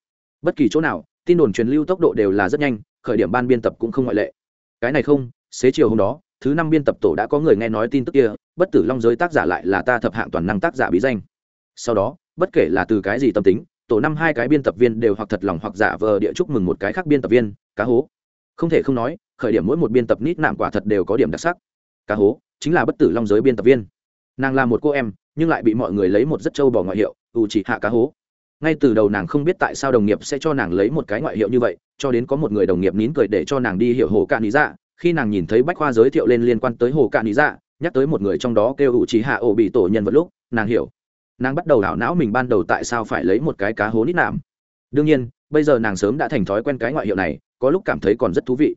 Bất kỳ chỗ nào, tin đồn truyền lưu tốc độ đều là rất nhanh, khởi điểm ban biên tập cũng không ngoại lệ. Cái này không, xế chiều hôm đó thứ năm biên tập tổ đã có người nghe nói tin tức kia, bất tử long giới tác giả lại là ta thập hạng toàn năng tác giả bí danh. Sau đó, bất kể là từ cái gì tâm tính, tổ năm hai cái biên tập viên đều hoặc thật lòng hoặc giả vờ địa chúc mừng một cái khác biên tập viên, cá hố. Không thể không nói, khởi điểm mỗi một biên tập nít nạm quả thật đều có điểm đặc sắc. Cá hố chính là bất tử long giới biên tập viên. Nàng là một cô em, nhưng lại bị mọi người lấy một rất trâu bỏ ngoại hiệu ủ chỉ hạ cá hố. Ngay từ đầu nàng không biết tại sao đồng nghiệp sẽ cho nàng lấy một cái ngoại hiệu như vậy, cho đến có một người đồng nghiệp nín cười để cho nàng đi hiểu hồ cạn lý dạ khi nàng nhìn thấy bách khoa giới thiệu lên liên quan tới hồ cạn lý dạ nhắc tới một người trong đó kêu hữu chỉ hạ ổ bị tổ nhân vật lúc, nàng hiểu. Nàng bắt đầu đảo não mình ban đầu tại sao phải lấy một cái cá hố nít nạm. Đương nhiên, bây giờ nàng sớm đã thành thói quen cái ngoại hiệu này, có lúc cảm thấy còn rất thú vị.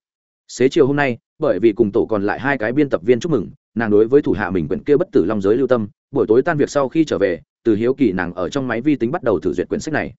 Xế chiều hôm nay, bởi vì cùng tổ còn lại hai cái biên tập viên chúc mừng, nàng đối với thủ hạ mình quyển kia bất tử long giới lưu tâm, buổi tối tan việc sau khi trở về, từ hiếu kỳ nàng ở trong máy vi tính bắt đầu thử duyệt quyển sách này.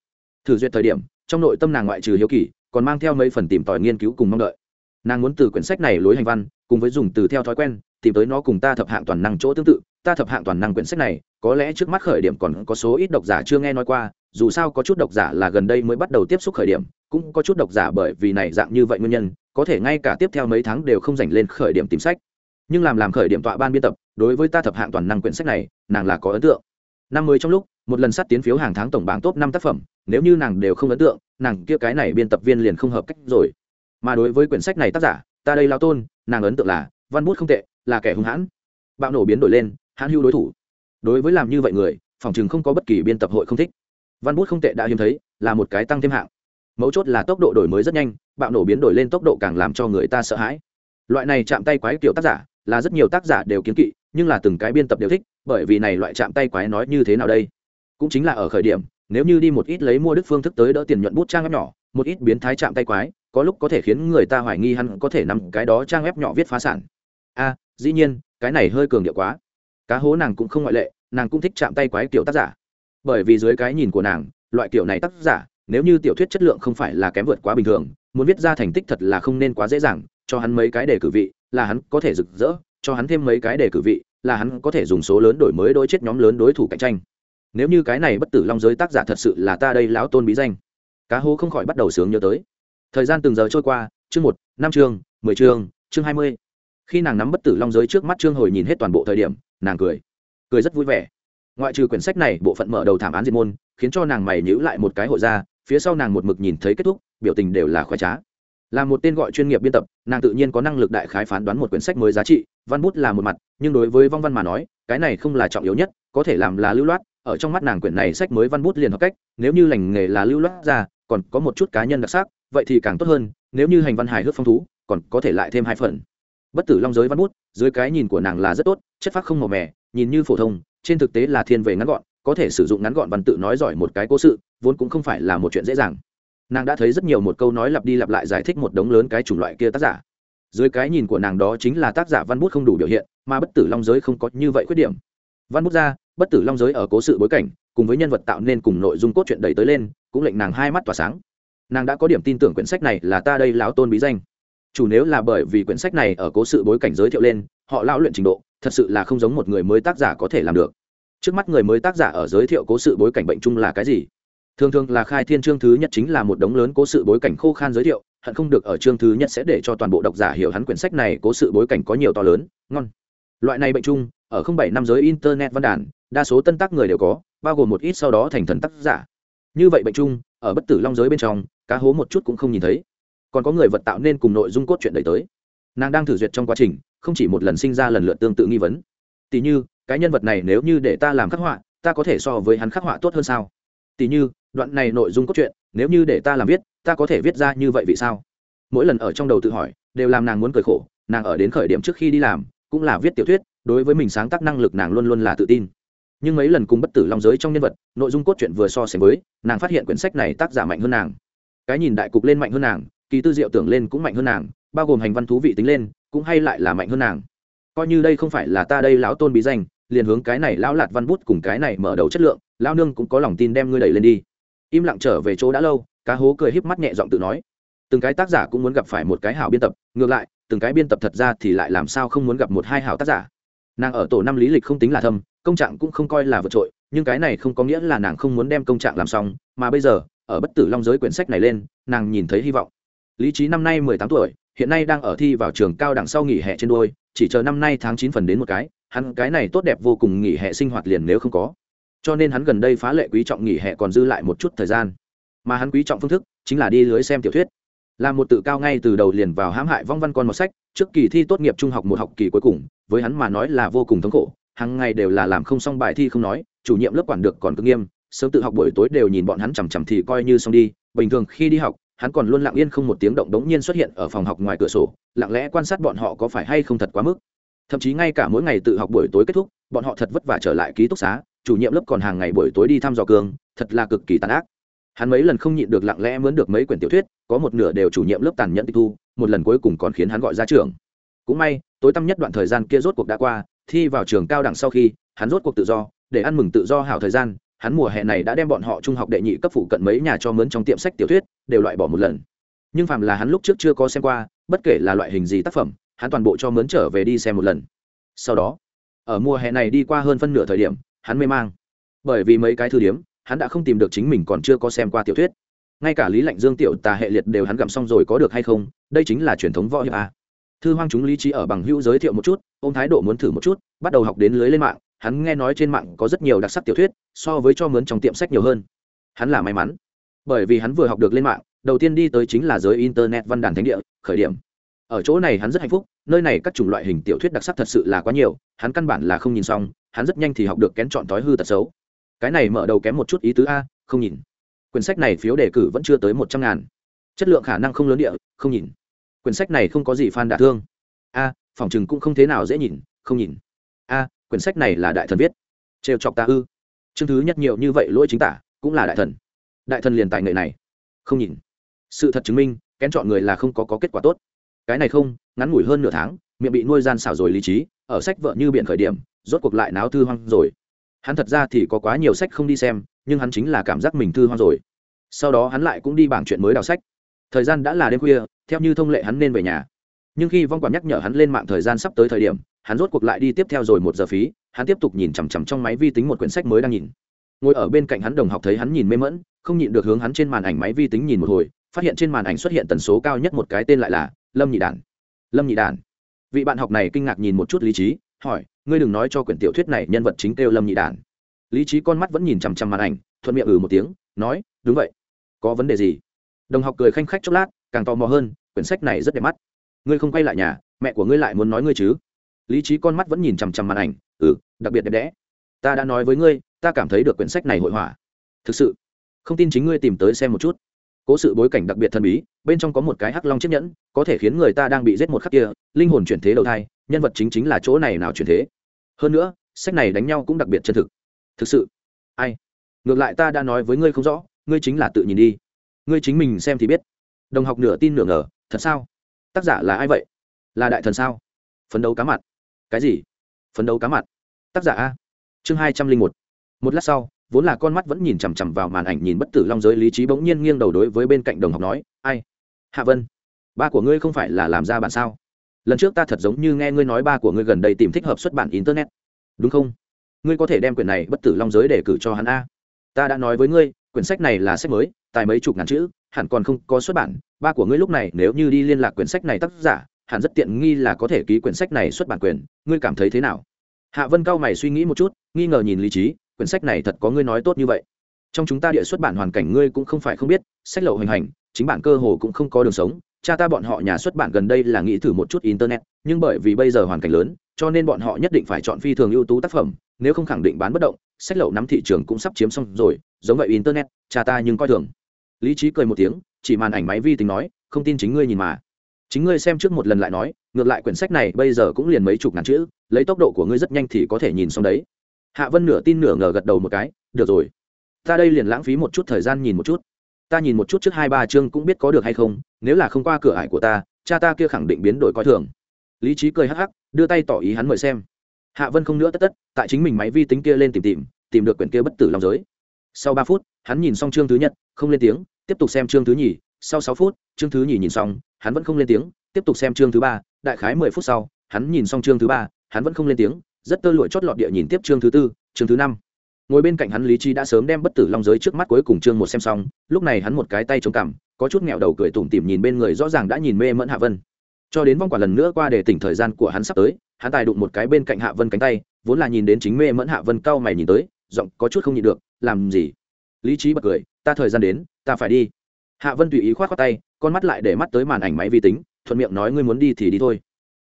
Thử duyệt thời điểm, trong nội tâm nàng ngoại trừ hiếu kỳ, còn mang theo mấy phần tìm tòi nghiên cứu cùng mong đợi nàng muốn từ quyển sách này lối hành văn, cùng với dùng từ theo thói quen, tìm tới nó cùng ta thập hạng toàn năng chỗ tương tự. Ta thập hạng toàn năng quyển sách này, có lẽ trước mắt khởi điểm còn có số ít độc giả chưa nghe nói qua, dù sao có chút độc giả là gần đây mới bắt đầu tiếp xúc khởi điểm, cũng có chút độc giả bởi vì này dạng như vậy nguyên nhân, có thể ngay cả tiếp theo mấy tháng đều không dành lên khởi điểm tìm sách. Nhưng làm làm khởi điểm tọa ban biên tập, đối với ta thập hạng toàn năng quyển sách này, nàng là có ấn tượng. Năm mới trong lúc, một lần sát tiến phiếu hàng tháng tổng bảng top năm tác phẩm, nếu như nàng đều không ấn tượng, nàng kia cái này biên tập viên liền không hợp cách rồi mà đối với quyển sách này tác giả, ta đây lao tôn, nàng ấn tượng là, văn bút không tệ, là kẻ hung hãn. Bạo nổ biến đổi lên, hãn hưu đối thủ. Đối với làm như vậy người, phòng chừng không có bất kỳ biên tập hội không thích. Văn bút không tệ đã hiếm thấy, là một cái tăng thêm hạng. Mấu chốt là tốc độ đổi mới rất nhanh, bạo nổ biến đổi lên tốc độ càng làm cho người ta sợ hãi. Loại này chạm tay quái kiểu tác giả, là rất nhiều tác giả đều kiến kỵ, nhưng là từng cái biên tập đều thích, bởi vì này loại chạm tay quái nói như thế nào đây? Cũng chính là ở khởi điểm, nếu như đi một ít lấy mua đức phương thức tới đỡ tiền nhuận bút trang nhỏ, một ít biến thái chạm tay quái có lúc có thể khiến người ta hoài nghi hắn có thể nằm cái đó trang web nhỏ viết phá sản. A, dĩ nhiên, cái này hơi cường điệu quá. Cá hố nàng cũng không ngoại lệ, nàng cũng thích chạm tay quái kiểu tác giả. Bởi vì dưới cái nhìn của nàng, loại kiểu này tác giả, nếu như tiểu thuyết chất lượng không phải là kém vượt quá bình thường, muốn viết ra thành tích thật là không nên quá dễ dàng, cho hắn mấy cái để cử vị là hắn có thể rực rỡ, cho hắn thêm mấy cái để cử vị là hắn có thể dùng số lớn đổi mới đối chết nhóm lớn đối thủ cạnh tranh. Nếu như cái này bất tử long giới tác giả thật sự là ta đây lão tôn bí danh. Cá hố không khỏi bắt đầu sướng nhớ tới thời gian từng giờ trôi qua, chương một, năm chương, mười chương chương hai mươi. Khi nàng nắm bất tử long giới trước mắt trương hồi nhìn hết toàn bộ thời điểm, nàng cười. Cười rất vui vẻ. Ngoại trừ quyển sách này, bộ phận mở đầu thảm án diệt môn, khiến cho nàng mày nhữ lại một cái hội ra, phía sau nàng một mực nhìn thấy kết thúc, biểu tình đều là khoái trá. Là một tên gọi chuyên nghiệp biên tập, nàng tự nhiên có năng lực đại khái phán đoán một quyển sách mới giá trị, văn bút là một mặt, nhưng đối với vong văn mà nói, cái này không là trọng yếu nhất, có thể làm là lưu loát, ở trong mắt nàng quyển này sách mới văn bút liền học cách, nếu như lành nghề là lưu loát ra, còn có một chút cá nhân đặc sắc vậy thì càng tốt hơn, nếu như hành văn hài hước phong thú, còn có thể lại thêm hai phần. Bất tử long giới văn bút, dưới cái nhìn của nàng là rất tốt, chất phác không màu mè, nhìn như phổ thông, trên thực tế là thiên về ngắn gọn, có thể sử dụng ngắn gọn văn tự nói giỏi một cái cố sự, vốn cũng không phải là một chuyện dễ dàng. Nàng đã thấy rất nhiều một câu nói lặp đi lặp lại giải thích một đống lớn cái chủng loại kia tác giả. Dưới cái nhìn của nàng đó chính là tác giả văn bút không đủ biểu hiện, mà bất tử long giới không có như vậy khuyết điểm. Văn bút ra, bất tử long giới ở cố sự bối cảnh, cùng với nhân vật tạo nên cùng nội dung cốt truyện đầy tới lên, cũng lệnh nàng hai mắt tỏa sáng nàng đã có điểm tin tưởng quyển sách này là ta đây lão tôn bí danh. Chủ nếu là bởi vì quyển sách này ở cố sự bối cảnh giới thiệu lên, họ lão luyện trình độ, thật sự là không giống một người mới tác giả có thể làm được. Trước mắt người mới tác giả ở giới thiệu cố sự bối cảnh bệnh chung là cái gì? Thường thường là khai thiên chương thứ nhất chính là một đống lớn cố sự bối cảnh khô khan giới thiệu, hận không được ở chương thứ nhất sẽ để cho toàn bộ độc giả hiểu hắn quyển sách này cố sự bối cảnh có nhiều to lớn, ngon. Loại này bệnh chung, ở không bảy năm giới internet văn đàn, đa số tân tác người đều có, bao gồm một ít sau đó thành thần tác giả. Như vậy bệnh chung, ở bất tử long giới bên trong cá hố một chút cũng không nhìn thấy. Còn có người vật tạo nên cùng nội dung cốt truyện đẩy tới. Nàng đang thử duyệt trong quá trình, không chỉ một lần sinh ra lần lượt tương tự nghi vấn. Tỉ như, cái nhân vật này nếu như để ta làm khắc họa, ta có thể so với hắn khắc họa tốt hơn sao? Tỉ như, đoạn này nội dung cốt truyện, nếu như để ta làm viết, ta có thể viết ra như vậy vì sao? Mỗi lần ở trong đầu tự hỏi, đều làm nàng muốn cười khổ, nàng ở đến khởi điểm trước khi đi làm, cũng là viết tiểu thuyết, đối với mình sáng tác năng lực nàng luôn luôn là tự tin. Nhưng mấy lần cùng bất tử long giới trong nhân vật, nội dung cốt truyện vừa so sánh với, nàng phát hiện quyển sách này tác giả mạnh hơn nàng cái nhìn đại cục lên mạnh hơn nàng, kỳ tư diệu tưởng lên cũng mạnh hơn nàng, bao gồm hành văn thú vị tính lên, cũng hay lại là mạnh hơn nàng. Coi như đây không phải là ta đây lão tôn bí danh, liền hướng cái này lão lạt văn bút cùng cái này mở đầu chất lượng, lão nương cũng có lòng tin đem ngươi đẩy lên đi. Im lặng trở về chỗ đã lâu, cá hố cười híp mắt nhẹ giọng tự nói. Từng cái tác giả cũng muốn gặp phải một cái hảo biên tập, ngược lại, từng cái biên tập thật ra thì lại làm sao không muốn gặp một hai hảo tác giả. Nàng ở tổ năm lý lịch không tính là thâm, công trạng cũng không coi là vượt trội, nhưng cái này không có nghĩa là nàng không muốn đem công trạng làm xong, mà bây giờ ở bất tử long giới quyển sách này lên, nàng nhìn thấy hy vọng. Lý trí năm nay mười tám tuổi, hiện nay đang ở thi vào trường cao đẳng sau nghỉ hè trên đôi chỉ chờ năm nay tháng chín phần đến một cái, hắn cái này tốt đẹp vô cùng nghỉ hè sinh hoạt liền nếu không có. Cho nên hắn gần đây phá lệ quý trọng nghỉ hè còn dư lại một chút thời gian. Mà hắn quý trọng phương thức chính là đi lưới xem tiểu thuyết. Là một tự cao ngay từ đầu liền vào hãm hại vong văn con một sách, trước kỳ thi tốt nghiệp trung học một học kỳ cuối cùng, với hắn mà nói là vô cùng thống khổ hàng ngày đều là làm không xong bài thi không nói, chủ nhiệm lớp quản được còn cực nghiêm sớm tự học buổi tối đều nhìn bọn hắn chằm chằm thì coi như xong đi. Bình thường khi đi học hắn còn luôn lặng yên không một tiếng động đống nhiên xuất hiện ở phòng học ngoài cửa sổ lặng lẽ quan sát bọn họ có phải hay không thật quá mức. Thậm chí ngay cả mỗi ngày tự học buổi tối kết thúc bọn họ thật vất vả trở lại ký túc xá chủ nhiệm lớp còn hàng ngày buổi tối đi thăm dò cường, thật là cực kỳ tàn ác. Hắn mấy lần không nhịn được lặng lẽ mướn được mấy quyển tiểu thuyết có một nửa đều chủ nhiệm lớp tàn nhẫn tịch thu một lần cuối cùng còn khiến hắn gọi ra trường. Cũng may tối tăm nhất đoạn thời gian kia rốt cuộc đã qua thi vào trường cao đẳng sau khi hắn rốt cuộc tự do để ăn mừng tự do hảo thời gian hắn mùa hè này đã đem bọn họ trung học đệ nhị cấp phụ cận mấy nhà cho mướn trong tiệm sách tiểu thuyết, đều loại bỏ một lần. Nhưng phàm là hắn lúc trước chưa có xem qua, bất kể là loại hình gì tác phẩm, hắn toàn bộ cho mướn trở về đi xem một lần. Sau đó, ở mùa hè này đi qua hơn phân nửa thời điểm, hắn mê mang. Bởi vì mấy cái thư điếm, hắn đã không tìm được chính mình còn chưa có xem qua tiểu thuyết. Ngay cả lý lạnh dương tiểu tà hệ liệt đều hắn gặm xong rồi có được hay không, đây chính là truyền thống võ hiệp a. Thư hoang chúng lý trí ở bằng hữu giới thiệu một chút ô thái độ muốn thử một chút, bắt đầu học đến lưới lên mạng hắn nghe nói trên mạng có rất nhiều đặc sắc tiểu thuyết, so với cho mướn trong tiệm sách nhiều hơn. Hắn là may mắn, bởi vì hắn vừa học được lên mạng, đầu tiên đi tới chính là giới internet văn đàn thánh địa, khởi điểm. Ở chỗ này hắn rất hạnh phúc, nơi này các chủng loại hình tiểu thuyết đặc sắc thật sự là quá nhiều, hắn căn bản là không nhìn xong, hắn rất nhanh thì học được kén chọn thói hư tật xấu. Cái này mở đầu kém một chút ý tứ a, không nhìn. Quyển sách này phiếu đề cử vẫn chưa tới một trăm ngàn. Chất lượng khả năng không lớn địa, không nhìn. Quyển sách này không có gì fan đả thương. A, phòng chừng cũng không thế nào dễ nhìn, không nhìn. A quyển sách này là đại thần viết. Trêu chọc ta ư? Chương thứ nhất nhiều như vậy lỗi chính tả cũng là đại thần. Đại thần liền tài nghệ này. Không nhìn. Sự thật chứng minh kén chọn người là không có, có kết quả tốt. Cái này không ngắn ngủi hơn nửa tháng miệng bị nuôi gian xảo rồi lý trí ở sách vợ như biện khởi điểm rốt cuộc lại náo thư hoang rồi. Hắn thật ra thì có quá nhiều sách không đi xem nhưng hắn chính là cảm giác mình thư hoang rồi. Sau đó hắn lại cũng đi bảng chuyện mới đào sách. Thời gian đã là đêm khuya theo như thông lệ hắn nên về nhà. Nhưng khi vong quản nhắc nhở hắn lên mạng thời gian sắp tới thời điểm hắn rốt cuộc lại đi tiếp theo rồi một giờ phí, hắn tiếp tục nhìn chằm chằm trong máy vi tính một quyển sách mới đang nhìn. Ngồi ở bên cạnh hắn đồng học thấy hắn nhìn mê mẫn không nhịn được hướng hắn trên màn ảnh máy vi tính nhìn một hồi, phát hiện trên màn ảnh xuất hiện tần số cao nhất một cái tên lại là lâm nhị đản. Lâm nhị đản. Vị bạn học này kinh ngạc nhìn một chút lý trí, hỏi, ngươi đừng nói cho quyển tiểu thuyết này nhân vật chính kêu lâm nhị đản. Lý trí con mắt vẫn nhìn chằm chằm màn ảnh, thuận miệng ừ một tiếng, nói, đúng vậy. Có vấn đề gì? Đồng học cười khanh khách chốc lát, càng tò mò hơn, quyển sách này rất đẹp mắt. Ngươi không quay lại nhà, mẹ của ngươi lại muốn nói ngươi chứ? Lý trí con mắt vẫn nhìn chằm chằm màn ảnh ừ đặc biệt đẹp đẽ. Ta đã nói với ngươi, ta cảm thấy được quyển sách này hội họa. Thực sự? Không tin chính ngươi tìm tới xem một chút. Cố sự bối cảnh đặc biệt thần bí, bên trong có một cái hắc long chiếc nhẫn, có thể khiến người ta đang bị giết một khắc kia, linh hồn chuyển thế đầu thai, nhân vật chính chính là chỗ này nào chuyển thế. Hơn nữa, sách này đánh nhau cũng đặc biệt chân thực. Thực sự? Ai? Ngược lại ta đã nói với ngươi không rõ, ngươi chính là tự nhìn đi. Ngươi chính mình xem thì biết. Đồng học nửa tin nửa ngờ, thật sao? Tác giả là ai vậy? Là đại thần sao? Phấn đấu cá mặt cái gì? Phấn đấu cá mặt. Tác giả a. Chương hai trăm linh một. Một lát sau, vốn là con mắt vẫn nhìn chằm chằm vào màn ảnh nhìn bất tử long giới lý trí bỗng nhiên nghiêng đầu đối với bên cạnh đồng học nói, ai? Hạ vân, ba của ngươi không phải là làm ra bản sao? Lần trước ta thật giống như nghe ngươi nói ba của ngươi gần đây tìm thích hợp xuất bản internet. Đúng không? Ngươi có thể đem quyển này bất tử long giới để cử cho hắn a. Ta đã nói với ngươi, quyển sách này là sách mới, tài mấy chục ngàn chữ, hẳn còn không có xuất bản. Ba của ngươi lúc này nếu như đi liên lạc quyển sách này tác giả hẳn rất tiện nghi là có thể ký quyển sách này xuất bản quyền. Ngươi cảm thấy thế nào? Hạ vân cao mày suy nghĩ một chút, nghi ngờ nhìn lý trí, quyển sách này thật có ngươi nói tốt như vậy. Trong chúng ta địa xuất bản hoàn cảnh ngươi cũng không phải không biết, sách lậu hoành hành, chính bản cơ hồ cũng không có đường sống. Cha ta bọn họ nhà xuất bản gần đây là nghĩ thử một chút internet, nhưng bởi vì bây giờ hoàn cảnh lớn, cho nên bọn họ nhất định phải chọn phi thường ưu tú tác phẩm, nếu không khẳng định bán bất động, sách lậu nắm thị trường cũng sắp chiếm xong rồi, giống vậy internet, cha ta nhưng coi thường. Lý trí cười một tiếng, chỉ màn ảnh máy vi tính nói, không tin chính ngươi nhìn mà chính ngươi xem trước một lần lại nói, ngược lại quyển sách này bây giờ cũng liền mấy chục ngàn chữ, lấy tốc độ của ngươi rất nhanh thì có thể nhìn xong đấy. Hạ vân nửa tin nửa ngờ gật đầu một cái, được rồi. Ta đây liền lãng phí một chút thời gian nhìn một chút. Ta nhìn một chút trước hai ba chương cũng biết có được hay không, nếu là không qua cửa ải của ta, cha ta kia khẳng định biến đổi coi thường. Lý trí cười hắc hắc, đưa tay tỏ ý hắn mời xem. Hạ vân không nữa tất tất, tại chính mình máy vi tính kia lên tìm tìm tìm được quyển kia bất tử long giới. Sau ba phút, hắn nhìn xong chương thứ nhất, không lên tiếng, tiếp tục xem chương thứ nhì, sau sáu phút, chương thứ nhì nhìn xong hắn vẫn không lên tiếng, tiếp tục xem chương thứ ba, đại khái mười phút sau, hắn nhìn xong chương thứ ba, hắn vẫn không lên tiếng, rất tơ lụi chót lọt địa nhìn tiếp chương thứ tư, chương thứ năm. Ngồi bên cạnh hắn lý trí đã sớm đem bất tử long giới trước mắt cuối cùng chương một xem xong, lúc này hắn một cái tay chống cằm, có chút nghẹo đầu cười tủm tỉm nhìn bên người rõ ràng đã nhìn mê mẫn hạ vân. Cho đến vong quả lần nữa qua để tỉnh thời gian của hắn sắp tới, hắn tài đụng một cái bên cạnh hạ vân cánh tay, vốn là nhìn đến chính mê mẫn hạ vân cau mày nhìn tới, giọng có chút không nhịn được, làm gì? Lý trí bật cười, ta thời gian đến, ta phải đi. Hạ vân tùy ý khoát khoát tay con mắt lại để mắt tới màn ảnh máy vi tính, thuận miệng nói ngươi muốn đi thì đi thôi.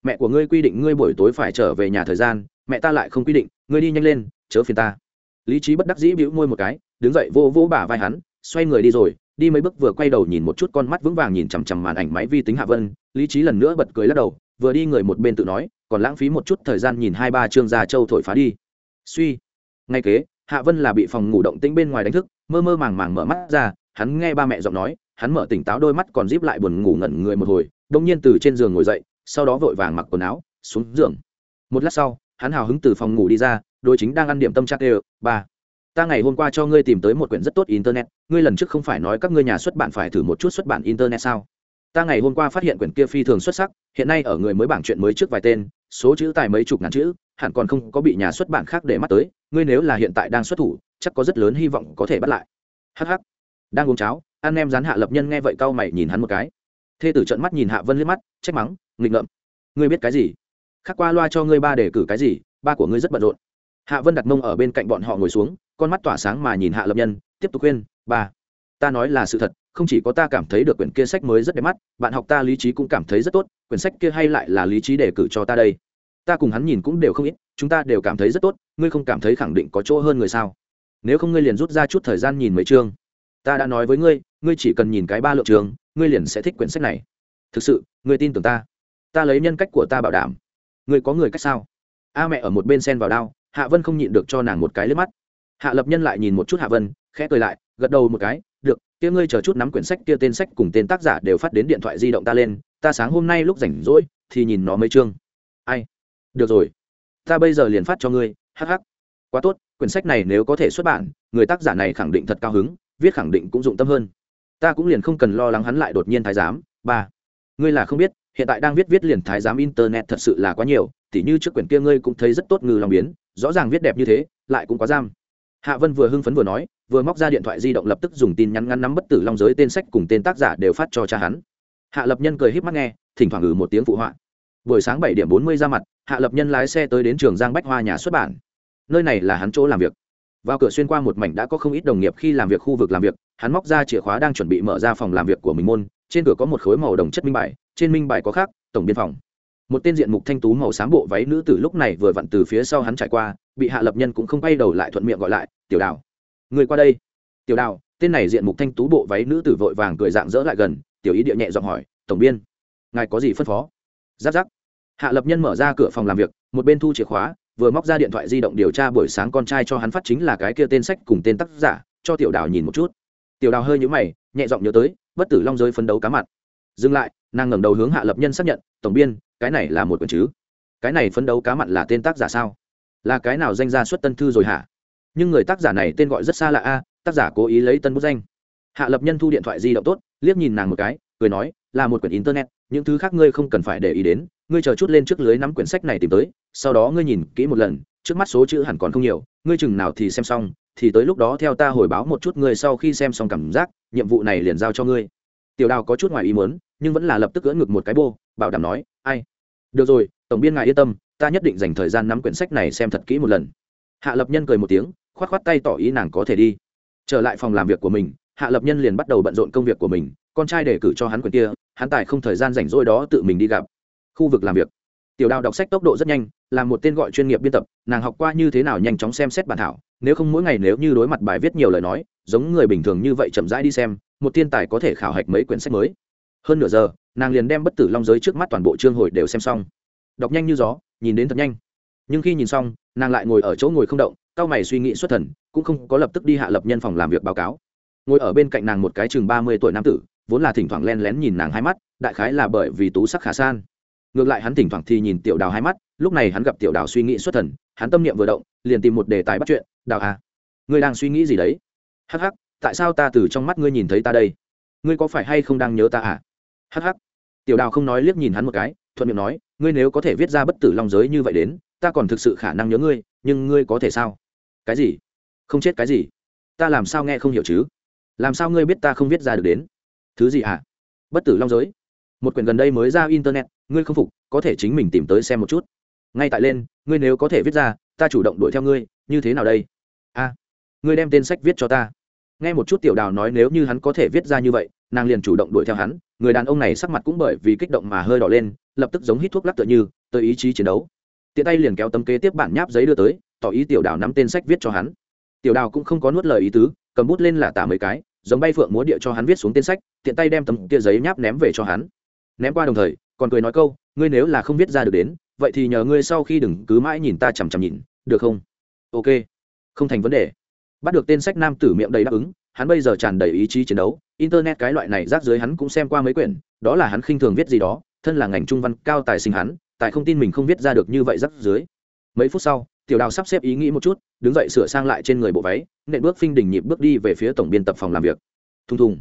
Mẹ của ngươi quy định ngươi buổi tối phải trở về nhà thời gian, mẹ ta lại không quy định, ngươi đi nhanh lên, chớ phiền ta. Lý trí bất đắc dĩ bĩu môi một cái, đứng dậy vô vô bả vai hắn, xoay người đi rồi, đi mấy bước vừa quay đầu nhìn một chút con mắt vững vàng nhìn chằm chằm màn ảnh máy vi tính hạ vân. Lý trí lần nữa bật cười lắc đầu, vừa đi người một bên tự nói, còn lãng phí một chút thời gian nhìn hai ba chương gia châu thổi phá đi. Suy. Ngay kế, hạ vân là bị phòng ngủ động tĩnh bên ngoài đánh thức, mơ mơ màng màng mở mắt ra, hắn nghe ba mẹ giọng nói hắn mở tỉnh táo đôi mắt còn díp lại buồn ngủ ngẩn người một hồi, đông nhiên từ trên giường ngồi dậy, sau đó vội vàng mặc quần áo, xuống giường. Một lát sau, hắn hào hứng từ phòng ngủ đi ra đôi chính đang ăn điểm tâm chắc đều, ba, ta ngày hôm qua cho ngươi tìm tới một quyển rất tốt internet, ngươi lần trước không phải nói các ngươi nhà xuất bản phải thử một chút xuất bản internet sao? Ta ngày hôm qua phát hiện quyển kia phi thường xuất sắc, hiện nay ở người mới bảng chuyện mới trước vài tên, số chữ tài mấy chục ngàn chữ, hẳn còn không có bị nhà xuất bản khác để mắt tới, ngươi nếu là hiện tại đang xuất thủ, chắc có rất lớn hy vọng có thể bắt lại. Hh đang uống cháo anh em gián hạ lập nhân nghe vậy cau mày nhìn hắn một cái. Thê tử trợn mắt nhìn hạ vân liếc mắt, trách mắng, nghịch ngợm. Ngươi biết cái gì? Khác qua loa cho ngươi ba để cử cái gì, ba của ngươi rất bận rộn. Hạ vân đặt mông ở bên cạnh bọn họ ngồi xuống, con mắt tỏa sáng mà nhìn hạ lập nhân, tiếp tục khuyên, ba, ta nói là sự thật, không chỉ có ta cảm thấy được quyển kia sách mới rất đẹp mắt, bạn học ta lý trí cũng cảm thấy rất tốt, quyển sách kia hay lại là lý trí đề cử cho ta đây. Ta cùng hắn nhìn cũng đều không ít, chúng ta đều cảm thấy rất tốt, ngươi không cảm thấy khẳng định có chỗ hơn người sao? Nếu không ngươi liền rút ra chút thời gian nhìn mấy chương. Ta đã nói với ngươi ngươi chỉ cần nhìn cái ba lượng trường, ngươi liền sẽ thích quyển sách này. Thực sự, ngươi tin tưởng ta. Ta lấy nhân cách của ta bảo đảm. Ngươi có người cách sao? A mẹ ở một bên sen vào đao hạ vân không nhịn được cho nàng một cái lướt mắt. Hạ lập nhân lại nhìn một chút hạ vân, khẽ cười lại, gật đầu một cái, được, kia ngươi chờ chút nắm quyển sách, kia tên sách cùng tên tác giả đều phát đến điện thoại di động ta lên, ta sáng hôm nay lúc rảnh rỗi thì nhìn nó mấy chương. Ai? Được rồi. Ta bây giờ liền phát cho ngươi hh quá tốt, quyển sách này nếu có thể xuất bản, người tác giả này khẳng định thật cao hứng, viết khẳng định cũng dụng tâm hơn ta cũng liền không cần lo lắng hắn lại đột nhiên thái giám, ba. Ngươi là không biết, hiện tại đang viết viết liền thái giám internet thật sự là quá nhiều, tỉ như trước quyển kia ngươi cũng thấy rất tốt ngừ lòng biến, rõ ràng viết đẹp như thế, lại cũng quá giam. Hạ vân vừa hưng phấn vừa nói, vừa móc ra điện thoại di động lập tức dùng tin nhắn ngắn nắm bất tử long giới tên sách cùng tên tác giả đều phát cho cha hắn. Hạ lập nhân cười híp mắt nghe, thỉnh thoảng ngừ một tiếng phụ họa. Buổi sáng bảy điểm bốn mươi ra mặt, hạ lập nhân lái xe tới đến trường giang bách hoa nhà xuất bản. Nơi này là hắn chỗ làm việc. Vào cửa xuyên qua một mảnh đã có không ít đồng nghiệp khi làm việc khu vực làm việc hắn móc ra chìa khóa đang chuẩn bị mở ra phòng làm việc của mình môn, trên cửa có một khối màu đồng chất minh bài, trên minh bài có khác, tổng biên phòng. Một tên diện mục thanh tú màu xám bộ váy nữ tử lúc này vừa vặn từ phía sau hắn trải qua, bị hạ lập nhân cũng không quay đầu lại thuận miệng gọi lại, tiểu đào. Người qua đây. Tiểu đào. Tên này diện mục thanh tú bộ váy nữ tử vội vàng cười dạng dỡ lại gần, tiểu ý địa nhẹ giọng hỏi, tổng biên, ngài có gì phân phó? Giáp giáp hạ lập nhân mở ra cửa phòng làm việc, một bên thu chìa khóa, vừa móc ra điện thoại di động điều tra buổi sáng con trai cho hắn phát chính là cái kia tên sách cùng tên tác giả, cho tiểu đào nhìn một chút tiểu đào hơi nhũ mày, nhẹ giọng nhớ tới, bất tử long giới phấn đấu cá mặt dừng lại, nàng ngẩng đầu hướng hạ lập nhân xác nhận, tổng biên, cái này là một quyển chứ? Cái này phấn đấu cá mặn là tên tác giả sao? Là cái nào danh ra xuất tân thư rồi hả? Nhưng người tác giả này tên gọi rất xa là a, tác giả cố ý lấy tân bút danh. Hạ lập nhân thu điện thoại di động tốt, liếc nhìn nàng một cái, cười nói, là một quyển internet, những thứ khác ngươi không cần phải để ý đến, ngươi chờ chút lên trước lưới nắm quyển sách này tìm tới, sau đó ngươi nhìn kỹ một lần, trước mắt số chữ hẳn còn không nhiều, ngươi chừng nào thì xem xong thì tới lúc đó theo ta hồi báo một chút ngươi sau khi xem xong cảm giác, nhiệm vụ này liền giao cho ngươi. Tiểu đào có chút ngoài ý muốn, nhưng vẫn là lập tức gỡ ngực một cái bô, bảo đảm nói, ai? Được rồi, tổng biên ngài yên tâm, ta nhất định dành thời gian nắm quyển sách này xem thật kỹ một lần. Hạ lập nhân cười một tiếng k h o á t k h o á t tay tỏ ý nàng có thể đi. Trở lại phòng làm việc của mình, hạ lập nhân liền bắt đầu bận rộn công việc của mình, con trai đề cử cho hắn quyển kia, hắn tài không thời gian rảnh rỗi đó tự mình đi gặp. Khu vực làm việc. Tiểu đào đọc sách tốc độ rất nhanh, là một tên gọi chuyên nghiệp biên tập, nàng học qua như thế nào nhanh chóng xem xét bản thảo nếu không mỗi ngày nếu như đối mặt bài viết nhiều lời nói, giống người bình thường như vậy chậm rãi đi xem, một thiên tài có thể khảo hạch mấy quyển sách mới. Hơn nửa giờ, nàng liền đem bất tử long giới trước mắt toàn bộ chương hồi đều xem xong. Đọc nhanh như gió, nhìn đến thật nhanh. Nhưng khi nhìn xong, nàng lại ngồi ở chỗ ngồi không động cao mày suy nghĩ xuất thần, cũng không có lập tức đi hạ lập nhân phòng làm việc báo cáo. Ngồi ở bên cạnh nàng một cái chừng ba mươi tuổi nam tử, vốn là thỉnh thoảng len lén nhìn nàng hai mắt, đại khái là bởi vì tú sắc khả san. Ngược lại hắn thỉnh thoảng thì nhìn tiểu đào hai mắt, lúc này hắn gặp tiểu đào suy nghĩ xuất thần, hắn tâm niệm vừa động, liền tìm một đề tài bắt chuyện đào à? Ngươi đang suy nghĩ gì đấy? Hắc hắc, tại sao ta từ trong mắt ngươi nhìn thấy ta đây? Ngươi có phải hay không đang nhớ ta à? Hắc hắc. Tiểu đào không nói liếc nhìn hắn một cái, thuận miệng nói, ngươi nếu có thể viết ra bất tử long giới như vậy đến, ta còn thực sự khả năng nhớ ngươi, nhưng ngươi có thể sao? Cái gì? Không chết cái gì? Ta làm sao nghe không hiểu chứ? Làm sao ngươi biết ta không viết ra được đến? Thứ gì à? bất tử long giới. Một quyển gần đây mới ra internet, ngươi không phục, có thể chính mình tìm tới xem một chút. Ngay tại lên, ngươi nếu có thể viết ra, ta chủ động đuổi theo ngươi, như thế nào đây? A ngươi đem tên sách viết cho ta. Nghe một chút tiểu đào nói nếu như hắn có thể viết ra như vậy, nàng liền chủ động đuổi theo hắn. Người đàn ông này sắc mặt cũng bởi vì kích động mà hơi đỏ lên, lập tức giống hít thuốc lắc tựa như, tới ý chí chiến đấu. Tiện tay liền kéo tấm kế tiếp bản nháp giấy đưa tới, tỏ ý tiểu đào nắm tên sách viết cho hắn. Tiểu đào cũng không có nuốt lời ý tứ, cầm bút lên là tả mấy cái, giống bay phượng múa địa cho hắn viết xuống tên sách, tiện tay đem tấm kia giấy nháp ném về cho hắn. Ném qua đồng thời, còn cười nói câu, ngươi nếu là không viết ra được đến, vậy thì nhờ ngươi sau khi đừng cứ mãi nhìn ta chằm chằm nhìn, được không? Ok không thành vấn đề. Bắt được tên sách nam tử miệng đầy đáp ứng, hắn bây giờ tràn đầy ý chí chiến đấu. Internet cái loại này rác dưới hắn cũng xem qua mấy quyển, đó là hắn khinh thường viết gì đó, thân là ngành trung văn cao tài sinh hắn, tại không tin mình không viết ra được như vậy rác dưới. Mấy phút sau, tiểu đào sắp xếp ý nghĩ một chút, đứng dậy sửa sang lại trên người bộ váy, nện bước phinh đỉnh nhịp bước đi về phía tổng biên tập phòng làm việc. Thùng thùng.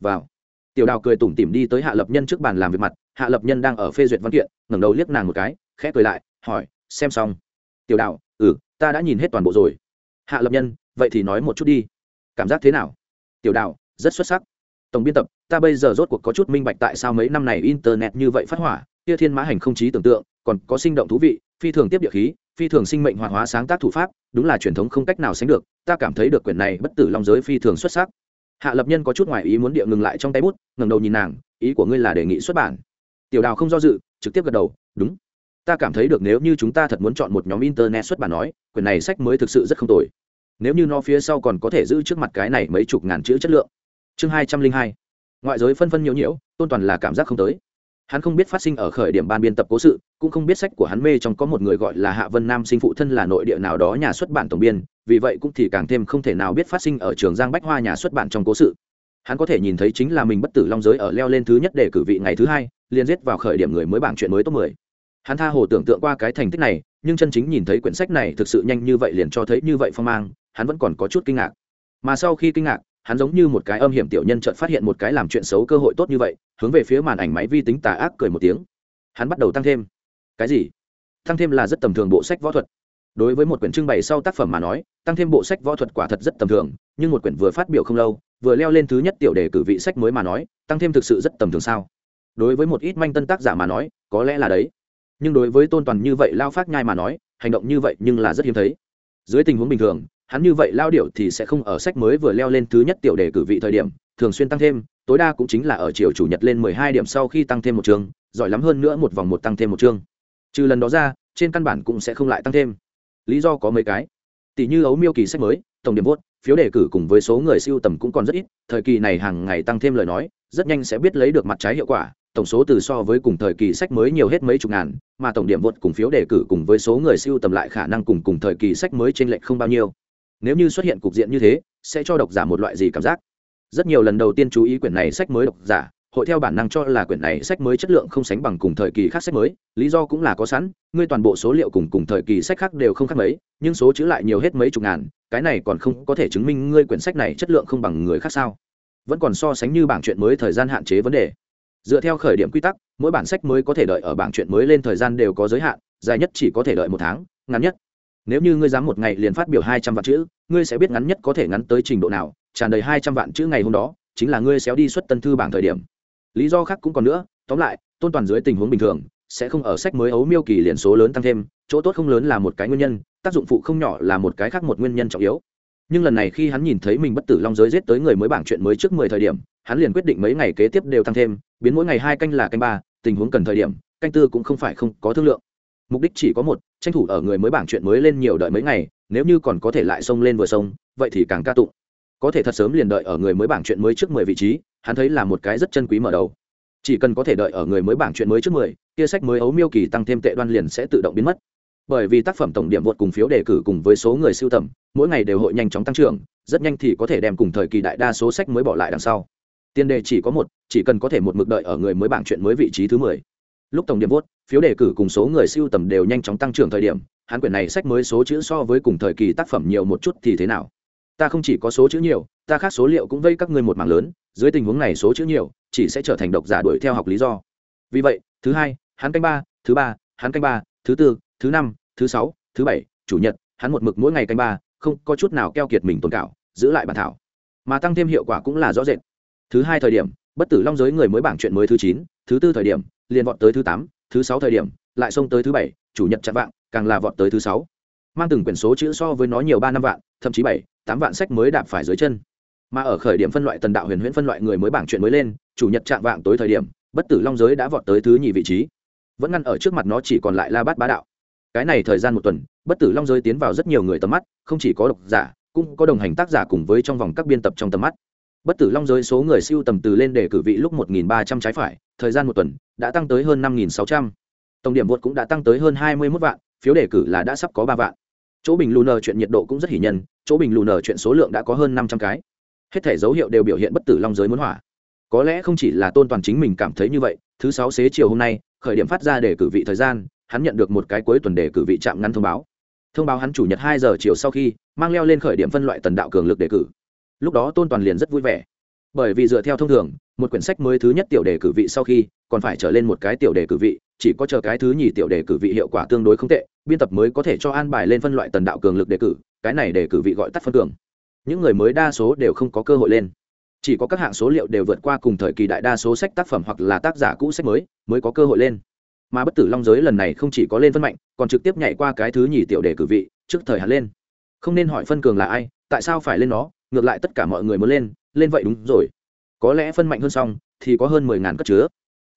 Vào. Tiểu đào cười tủm tỉm đi tới hạ lập nhân trước bàn làm việc mặt. Hạ lập nhân đang ở phê duyệt văn kiện, ngẩng đầu liếc nàng một cái, khẽ cười lại, hỏi, xem xong. Tiểu đào ừ ta đã nhìn hết toàn bộ rồi hạ lập nhân, vậy thì nói một chút đi. Cảm giác thế nào? Tiểu đào rất xuất sắc. Tổng biên tập, ta bây giờ rốt cuộc có chút minh bạch tại sao mấy năm này internet như vậy phát hỏa, kia thiên mã hành không trí tưởng tượng, còn có sinh động thú vị, phi thường tiếp địa khí, phi thường sinh mệnh hoạt hóa sáng tác thủ pháp, đúng là truyền thống không cách nào sánh được, ta cảm thấy được quyển này bất tử long giới phi thường xuất sắc. Hạ lập nhân có chút ngoài ý muốn địa ngừng lại trong tay bút, ngẩng đầu nhìn nàng, ý của ngươi là đề nghị xuất bản. Tiểu đào không do dự, trực tiếp gật đầu, đúng ta cảm thấy được nếu như chúng ta thật muốn chọn một nhóm internet xuất bản nói, quyển này sách mới thực sự rất không tồi. Nếu như nó phía sau còn có thể giữ trước mặt cái này mấy chục ngàn chữ chất lượng. Chương hai trăm linh hai. Ngoại giới phân phân nhiễu nhiễu, tôn toàn là cảm giác không tới. Hắn không biết phát sinh ở khởi điểm ban biên tập cố sự, cũng không biết sách của hắn mê trong có một người gọi là hạ vân nam sinh phụ thân là nội địa nào đó nhà xuất bản tổng biên, vì vậy cũng thì càng thêm không thể nào biết phát sinh ở trường giang bách hoa nhà xuất bản trong cố sự. Hắn có thể nhìn thấy chính là mình bất tử long giới ở leo lên thứ nhất để cử vị ngày thứ hai liên giết vào khởi điểm người mới bảng chuyện mới top mười hắn tha hồ tưởng tượng qua cái thành tích này, nhưng chân chính nhìn thấy quyển sách này thực sự nhanh như vậy liền cho thấy như vậy phong mang, hắn vẫn còn có chút kinh ngạc. Mà sau khi kinh ngạc, hắn giống như một cái âm hiểm tiểu nhân chợt phát hiện một cái làm chuyện xấu cơ hội tốt như vậy, hướng về phía màn ảnh máy vi tính tà ác cười một tiếng. Hắn bắt đầu tăng thêm. Cái gì? Tăng thêm là rất tầm thường bộ sách võ thuật. Đối với một quyển trưng bày sau tác phẩm mà nói, tăng thêm bộ sách võ thuật quả thật rất tầm thường, nhưng một quyển vừa phát biểu không lâu, vừa leo lên thứ nhất tiểu đề cử vị sách mới mà nói, tăng thêm thực sự rất tầm thường sao? Đối với một ít manh tân tác giả mà nói, có lẽ là đấy nhưng đối với tôn toàn như vậy lao phát nhai mà nói, hành động như vậy nhưng là rất hiếm thấy. Dưới tình huống bình thường, hắn như vậy lao điệu thì sẽ không ở sách mới vừa leo lên thứ nhất tiểu đề cử vị thời điểm, thường xuyên tăng thêm, tối đa cũng chính là ở chiều chủ nhật lên mười hai điểm sau khi tăng thêm một chương, giỏi lắm hơn nữa một vòng một tăng thêm một chương. Trừ lần đó ra, trên căn bản cũng sẽ không lại tăng thêm. Lý do có mấy cái. Tỷ như ấu miêu kỳ sách mới, tổng điểm vốt, phiếu đề cử cùng với số người siêu tầm cũng còn rất ít, thời kỳ này hàng ngày tăng thêm lời nói, rất nhanh sẽ biết lấy được mặt trái hiệu quả tổng số từ so với cùng thời kỳ sách mới nhiều hết mấy chục ngàn, mà tổng điểm vượt cùng phiếu đề cử cùng với số người siêu tầm lại khả năng cùng cùng thời kỳ sách mới trên lệch không bao nhiêu. Nếu như xuất hiện cục diện như thế, sẽ cho độc giả một loại gì cảm giác? Rất nhiều lần đầu tiên chú ý quyển này sách mới độc giả, hội theo bản năng cho là quyển này sách mới chất lượng không sánh bằng cùng thời kỳ khác sách mới, lý do cũng là có sẵn, ngươi toàn bộ số liệu cùng cùng thời kỳ sách khác đều không khác mấy, nhưng số chữ lại nhiều hết mấy chục ngàn, cái này còn không có thể chứng minh ngươi quyển sách này chất lượng không bằng người khác sao? Vẫn còn so sánh như bảng chuyện mới thời gian hạn chế vấn đề dựa theo khởi điểm quy tắc, mỗi bản sách mới có thể đợi ở bảng chuyện mới lên thời gian đều có giới hạn, dài nhất chỉ có thể đợi một tháng, ngắn nhất. Nếu như ngươi dám một ngày liền phát biểu hai trăm vạn chữ, ngươi sẽ biết ngắn nhất có thể ngắn tới trình độ nào, tràn đầy hai trăm vạn chữ ngày hôm đó, chính là ngươi xéo đi xuất tân thư bảng thời điểm. Lý do khác cũng còn nữa, tóm lại, tôn toàn dưới tình huống bình thường, sẽ không ở sách mới ấu miêu kỳ liền số lớn tăng thêm, chỗ tốt không lớn là một cái nguyên nhân, tác dụng phụ không nhỏ là một cái khác một nguyên nhân trọng yếu. Nhưng lần này khi hắn nhìn thấy mình bất tử long giới giết tới người mới bảng chuyện mới trước mười thời điểm hắn liền quyết định mấy ngày kế tiếp đều tăng thêm biến mỗi ngày hai canh là canh ba tình huống cần thời điểm canh tư cũng không phải không có thương lượng. Mục đích chỉ có một tranh thủ ở người mới bảng chuyện mới lên nhiều đợi mấy ngày nếu như còn có thể lại xông lên vừa sông, vậy thì càng ca tụng. Có thể thật sớm liền đợi ở người mới bảng chuyện mới trước mười vị trí hắn thấy là một cái rất chân quý mở đầu. Chỉ cần có thể đợi ở người mới bảng chuyện mới trước mười kia sách mới ấu miêu kỳ tăng thêm tệ đoan liền sẽ tự động biến mất. Bởi vì tác phẩm tổng điểm vượt cùng phiếu đề cử cùng với số người siêu tầm mỗi ngày đều hội nhanh chóng tăng trưởng rất nhanh thì có thể đem cùng thời kỳ đại đa số sách mới bỏ lại đằng sau tiền đề chỉ có một, chỉ cần có thể một mực đợi ở người mới bảng chuyện mới vị trí thứ mười. Lúc tổng điểm vốt phiếu đề cử cùng số người siêu tầm đều nhanh chóng tăng trưởng thời điểm hãn quyển này sách mới số chữ so với cùng thời kỳ tác phẩm nhiều một chút thì thế nào? Ta không chỉ có số chữ nhiều, ta khác số liệu cũng vây các ngươi một mảng lớn, dưới tình huống này số chữ nhiều, chỉ sẽ trở thành độc giả đuổi theo học lý do. Vì vậy, thứ hai, hắn canh ba, thứ ba, hắn canh ba, thứ tư, thứ năm, thứ sáu, thứ bảy, chủ nhật, hắn một mực mỗi ngày canh ba, không có chút nào keo kiệt mình tồn cảo, giữ lại bản thảo. Mà tăng thêm hiệu quả cũng là rõ rệt thứ hai thời điểm, bất tử long giới người mới bảng chuyện mới thứ chín, thứ tư thời điểm, liền vọt tới thứ tám, thứ sáu thời điểm, lại xông tới thứ bảy, chủ nhật chặt vạn càng là vọt tới thứ sáu. Mang từng quyển số chữ so với nó nhiều ba năm vạn, thậm chí bảy, tám vạn sách mới đạp phải dưới chân. Mà ở khởi điểm phân loại tần đạo huyền huyễn phân loại người mới bảng chuyện mới lên, chủ nhật chạm vạn tối thời điểm, bất tử long giới đã vọt tới thứ nhì vị trí. Vẫn ngăn ở trước mặt nó chỉ còn lại la bát bá đạo. Cái này thời gian một tuần, bất tử long giới tiến vào rất nhiều người tầm mắt, không chỉ có độc giả, cũng có đồng hành tác giả cùng với trong vòng các biên tập trong tầm mắt bất tử long giới số người siêu tầm từ lên để cử vị lúc 1.300 trái phải, thời gian một tuần, đã tăng tới hơn 5.600. tổng điểm vượt cũng đã tăng tới hơn 21 vạn, phiếu đề cử là đã sắp có ba vạn. Chỗ bình lùn chuyện nhiệt độ cũng rất hỉ nhân, chỗ bình lùn chuyện số lượng đã có hơn 500 cái. Hết thể dấu hiệu đều biểu hiện bất tử long giới muốn hỏa. Có lẽ không chỉ là tôn toàn chính mình cảm thấy như vậy, thứ sáu xế chiều hôm nay, khởi điểm phát ra để cử vị thời gian, hắn nhận được một cái cuối tuần để cử vị chạm ngăn thông báo. Thông báo hắn chủ nhật hai giờ chiều sau khi, mang leo lên khởi điểm phân loại tần đạo cường lực đề cử lúc đó tôn toàn liền rất vui vẻ. Bởi vì dựa theo thông thường, một quyển sách mới thứ nhất tiểu đề cử vị sau khi, còn phải trở lên một cái tiểu đề cử vị, chỉ có chờ cái thứ nhì tiểu đề cử vị hiệu quả tương đối không tệ, biên tập mới có thể cho an bài lên phân loại tần đạo cường lực đề cử, cái này đề cử vị gọi tắt phân cường. Những người mới đa số đều không có cơ hội lên. Chỉ có các hạng số liệu đều vượt qua cùng thời kỳ đại đa số sách tác phẩm hoặc là tác giả cũ sách mới mới có cơ hội lên. Mà bất tử long giới lần này không chỉ có lên phân mạnh, còn trực tiếp nhảy qua cái thứ nhì tiểu đề cử vị, trước thời hạn lên. Không nên hỏi phân cường là ai, tại sao phải lên nó ngược lại tất cả mọi người muốn lên lên vậy đúng rồi. Có lẽ phân mạnh hơn xong, thì có hơn mười ngàn cất chứa.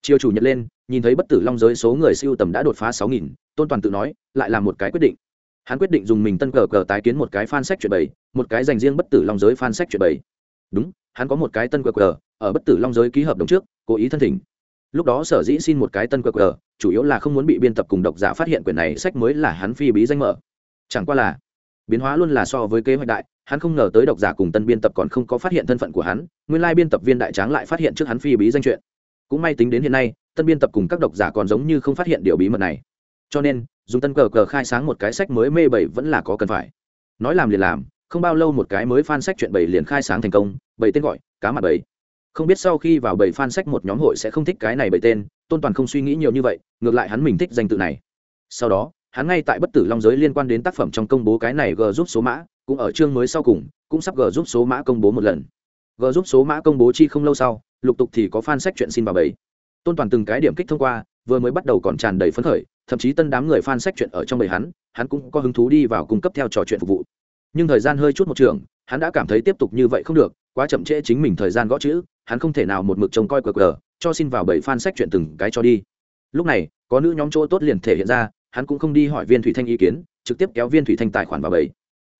Chiều chủ nhật lên, nhìn thấy bất tử long giới số người siêu tầm đã đột phá sáu nghìn, tôn toàn tự nói, lại là một cái quyết định. Hắn quyết định dùng mình tân cờ cờ tái kiến một cái fan sách chuyện bảy một cái dành riêng bất tử long giới fan sách chuyện bảy đúng, hắn có một cái tân cờ cờ, ở bất tử long giới ký hợp đồng trước, cố ý thân thỉnh. Lúc đó sở dĩ xin một cái tân cờ cờ, chủ yếu là không muốn bị biên tập cùng độc giả phát hiện quyển này sách mới là hắn phi bí danh mở. Chẳng qua là biến hóa luôn là so với kế hoạch đại, hắn không ngờ tới độc giả cùng tân biên tập còn không có phát hiện thân phận của hắn, nguyên lai biên tập viên đại tráng lại phát hiện trước hắn phi bí danh chuyện. Cũng may tính đến hiện nay, tân biên tập cùng các độc giả còn giống như không phát hiện điều bí mật này. Cho nên, dùng tân cờ cờ khai sáng một cái sách mới mê bảy vẫn là có cần phải. Nói làm liền làm, không bao lâu một cái mới fan sách chuyện bảy liền khai sáng thành công, bảy tên gọi, cá mặt bảy. Không biết sau khi vào bảy fan sách một nhóm hội sẽ không thích cái này bảy tên, tôn toàn không suy nghĩ nhiều như vậy, ngược lại hắn mình thích danh tự này. Sau đó hắn ngay tại bất tử long giới liên quan đến tác phẩm trong công bố cái này g giúp số mã, cũng ở chương mới sau cùng, cũng sắp g giúp số mã công bố một lần. G giúp số mã công bố chi không lâu sau, lục tục thì có fan sách chuyện xin vào bảy tôn toàn từng cái điểm kích thông qua, vừa mới bắt đầu còn tràn đầy phấn khởi, thậm chí tân đám người fan sách chuyện ở trong bầy hắn hắn cũng có hứng thú đi vào cung cấp theo trò chuyện phục vụ. Nhưng thời gian hơi chút một trường, hắn đã cảm thấy tiếp tục như vậy không được, quá chậm trễ chính mình thời gian gõ chữ, hắn không thể nào một mực trông coi cờ cờ cho xin vào bảy fan sách chuyện từng cái cho đi. Lúc này, có nữ nhóm chỗ tốt liền thể hiện ra hắn cũng không đi hỏi viên thủy thanh ý kiến, trực tiếp kéo viên thủy thanh tài khoản vào bảy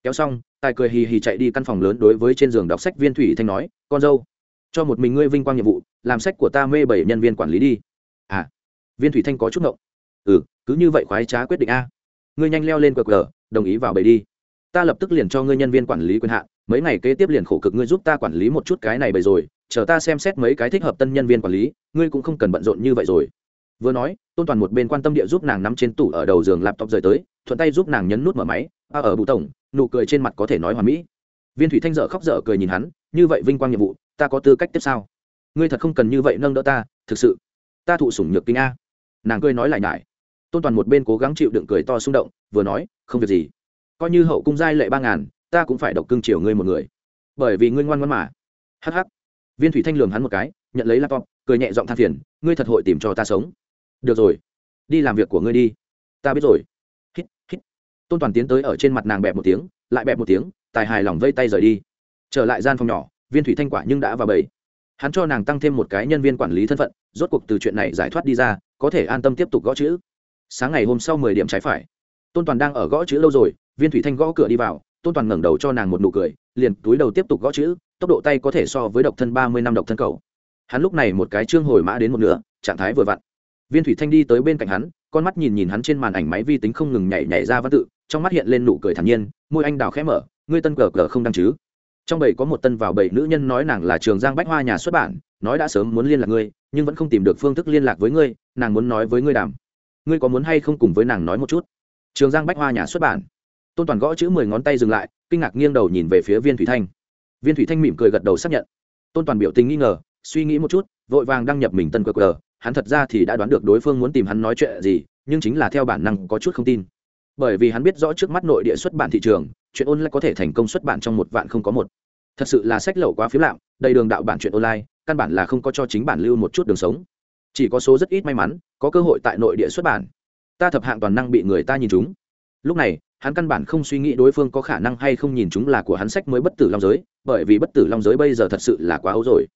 kéo xong, tài cười hì hì chạy đi căn phòng lớn đối với trên giường đọc sách viên thủy thanh nói, con dâu, cho một mình ngươi vinh quang nhiệm vụ, làm sách của ta mê bảy nhân viên quản lý đi. À viên thủy thanh có chút ngộng. Ừ cứ như vậy khoái trá quyết định a. Ngươi nhanh leo lên cờ cờ đồng ý vào bảy đi. Ta lập tức liền cho ngươi nhân viên quản lý quyền hạn, mấy ngày kế tiếp liền khổ cực ngươi giúp ta quản lý một chút cái này bầy rồi, chờ ta xem xét mấy cái thích hợp tân nhân viên quản lý, ngươi cũng không cần bận rộn như vậy rồi vừa nói, tôn toàn một bên quan tâm địa giúp nàng nắm trên tủ ở đầu giường laptop rời tới, thuận tay giúp nàng nhấn nút mở máy, a, ở bụ tổng, nụ cười trên mặt có thể nói hoàn mỹ. Viên thủy thanh dở khóc dở cười nhìn hắn, như vậy vinh quang nhiệm vụ, ta có tư cách tiếp sao? Ngươi thật không cần như vậy nâng đỡ ta, thực sự, ta thụ sủng nhược kinh a. Nàng cười nói lại nhải. Tôn toàn một bên cố gắng chịu đựng cười to xung động, vừa nói, không việc gì. Coi như hậu cung giai lệ ba ngàn, ta cũng phải độc cưng chiều ngươi một người. Bởi vì ngươi ngoan ngoan mà. Hh viên thủy thanh lường hắn một cái, nhận lấy laptop, cười nhẹ giọng than phiền, ngươi thật hội tìm cho ta sống được rồi. Đi làm việc của ngươi đi. Ta biết rồi. Hít hít. Tôn toàn tiến tới ở trên mặt nàng bẹp một tiếng, lại bẹp một tiếng, tài hài lòng vây tay rời đi. Trở lại gian phòng nhỏ, viên thủy thanh quả nhưng đã vào bầy. Hắn cho nàng tăng thêm một cái nhân viên quản lý thân phận, rốt cuộc từ chuyện này giải thoát đi ra, có thể an tâm tiếp tục gõ chữ. Sáng ngày hôm sau mười điểm trái phải. Tôn toàn đang ở gõ chữ lâu rồi, viên thủy thanh gõ cửa đi vào, tôn toàn ngẩng đầu cho nàng một nụ cười, liền túi đầu tiếp tục gõ chữ, tốc độ tay có thể so với độc thân ba mươi năm độc thân cầu. Hắn lúc này một cái chương hồi mã đến một nửa, trạng thái vừa vặn viên thủy thanh đi tới bên cạnh hắn, con mắt nhìn nhìn hắn trên màn ảnh máy vi tính không ngừng nhảy nhảy ra văn tự, trong mắt hiện lên nụ cười thản nhiên, môi anh đào khẽ mở, ngươi tân cờ cờ không đăng chứ? Trong bầy có một tân vào bầy nữ nhân nói nàng là trường giang bách hoa nhà xuất bản, nói đã sớm muốn liên lạc ngươi, nhưng vẫn không tìm được phương thức liên lạc với ngươi, nàng muốn nói với ngươi đàm. Ngươi có muốn hay không cùng với nàng nói một chút? Trường giang bách hoa nhà xuất bản. Tôn toàn gõ chữ mười ngón tay dừng lại, kinh ngạc nghiêng đầu nhìn về phía viên thủy thanh. Viên thủy thanh mỉm cười gật đầu xác nhận. Tôn toàn biểu tình nghi ngờ, suy nghĩ một chút, vội vàng đăng nhập mình tân cờ cờ hắn thật ra thì đã đoán được đối phương muốn tìm hắn nói chuyện gì, nhưng chính là theo bản năng có chút không tin. Bởi vì hắn biết rõ trước mắt nội địa xuất bản thị trường, chuyện online có thể thành công xuất bản trong một vạn không có một. Thật sự là sách lậu quá phiếu lạm, đầy đường đạo bản chuyện online, căn bản là không có cho chính bản lưu một chút đường sống. Chỉ có số rất ít may mắn, có cơ hội tại nội địa xuất bản. Ta thập hạng toàn năng bị người ta nhìn chúng. Lúc này, hắn căn bản không suy nghĩ đối phương có khả năng hay không nhìn chúng là của hắn sách mới bất tử long giới, bởi vì bất tử long giới bây giờ thật sự là quá ấu rồi.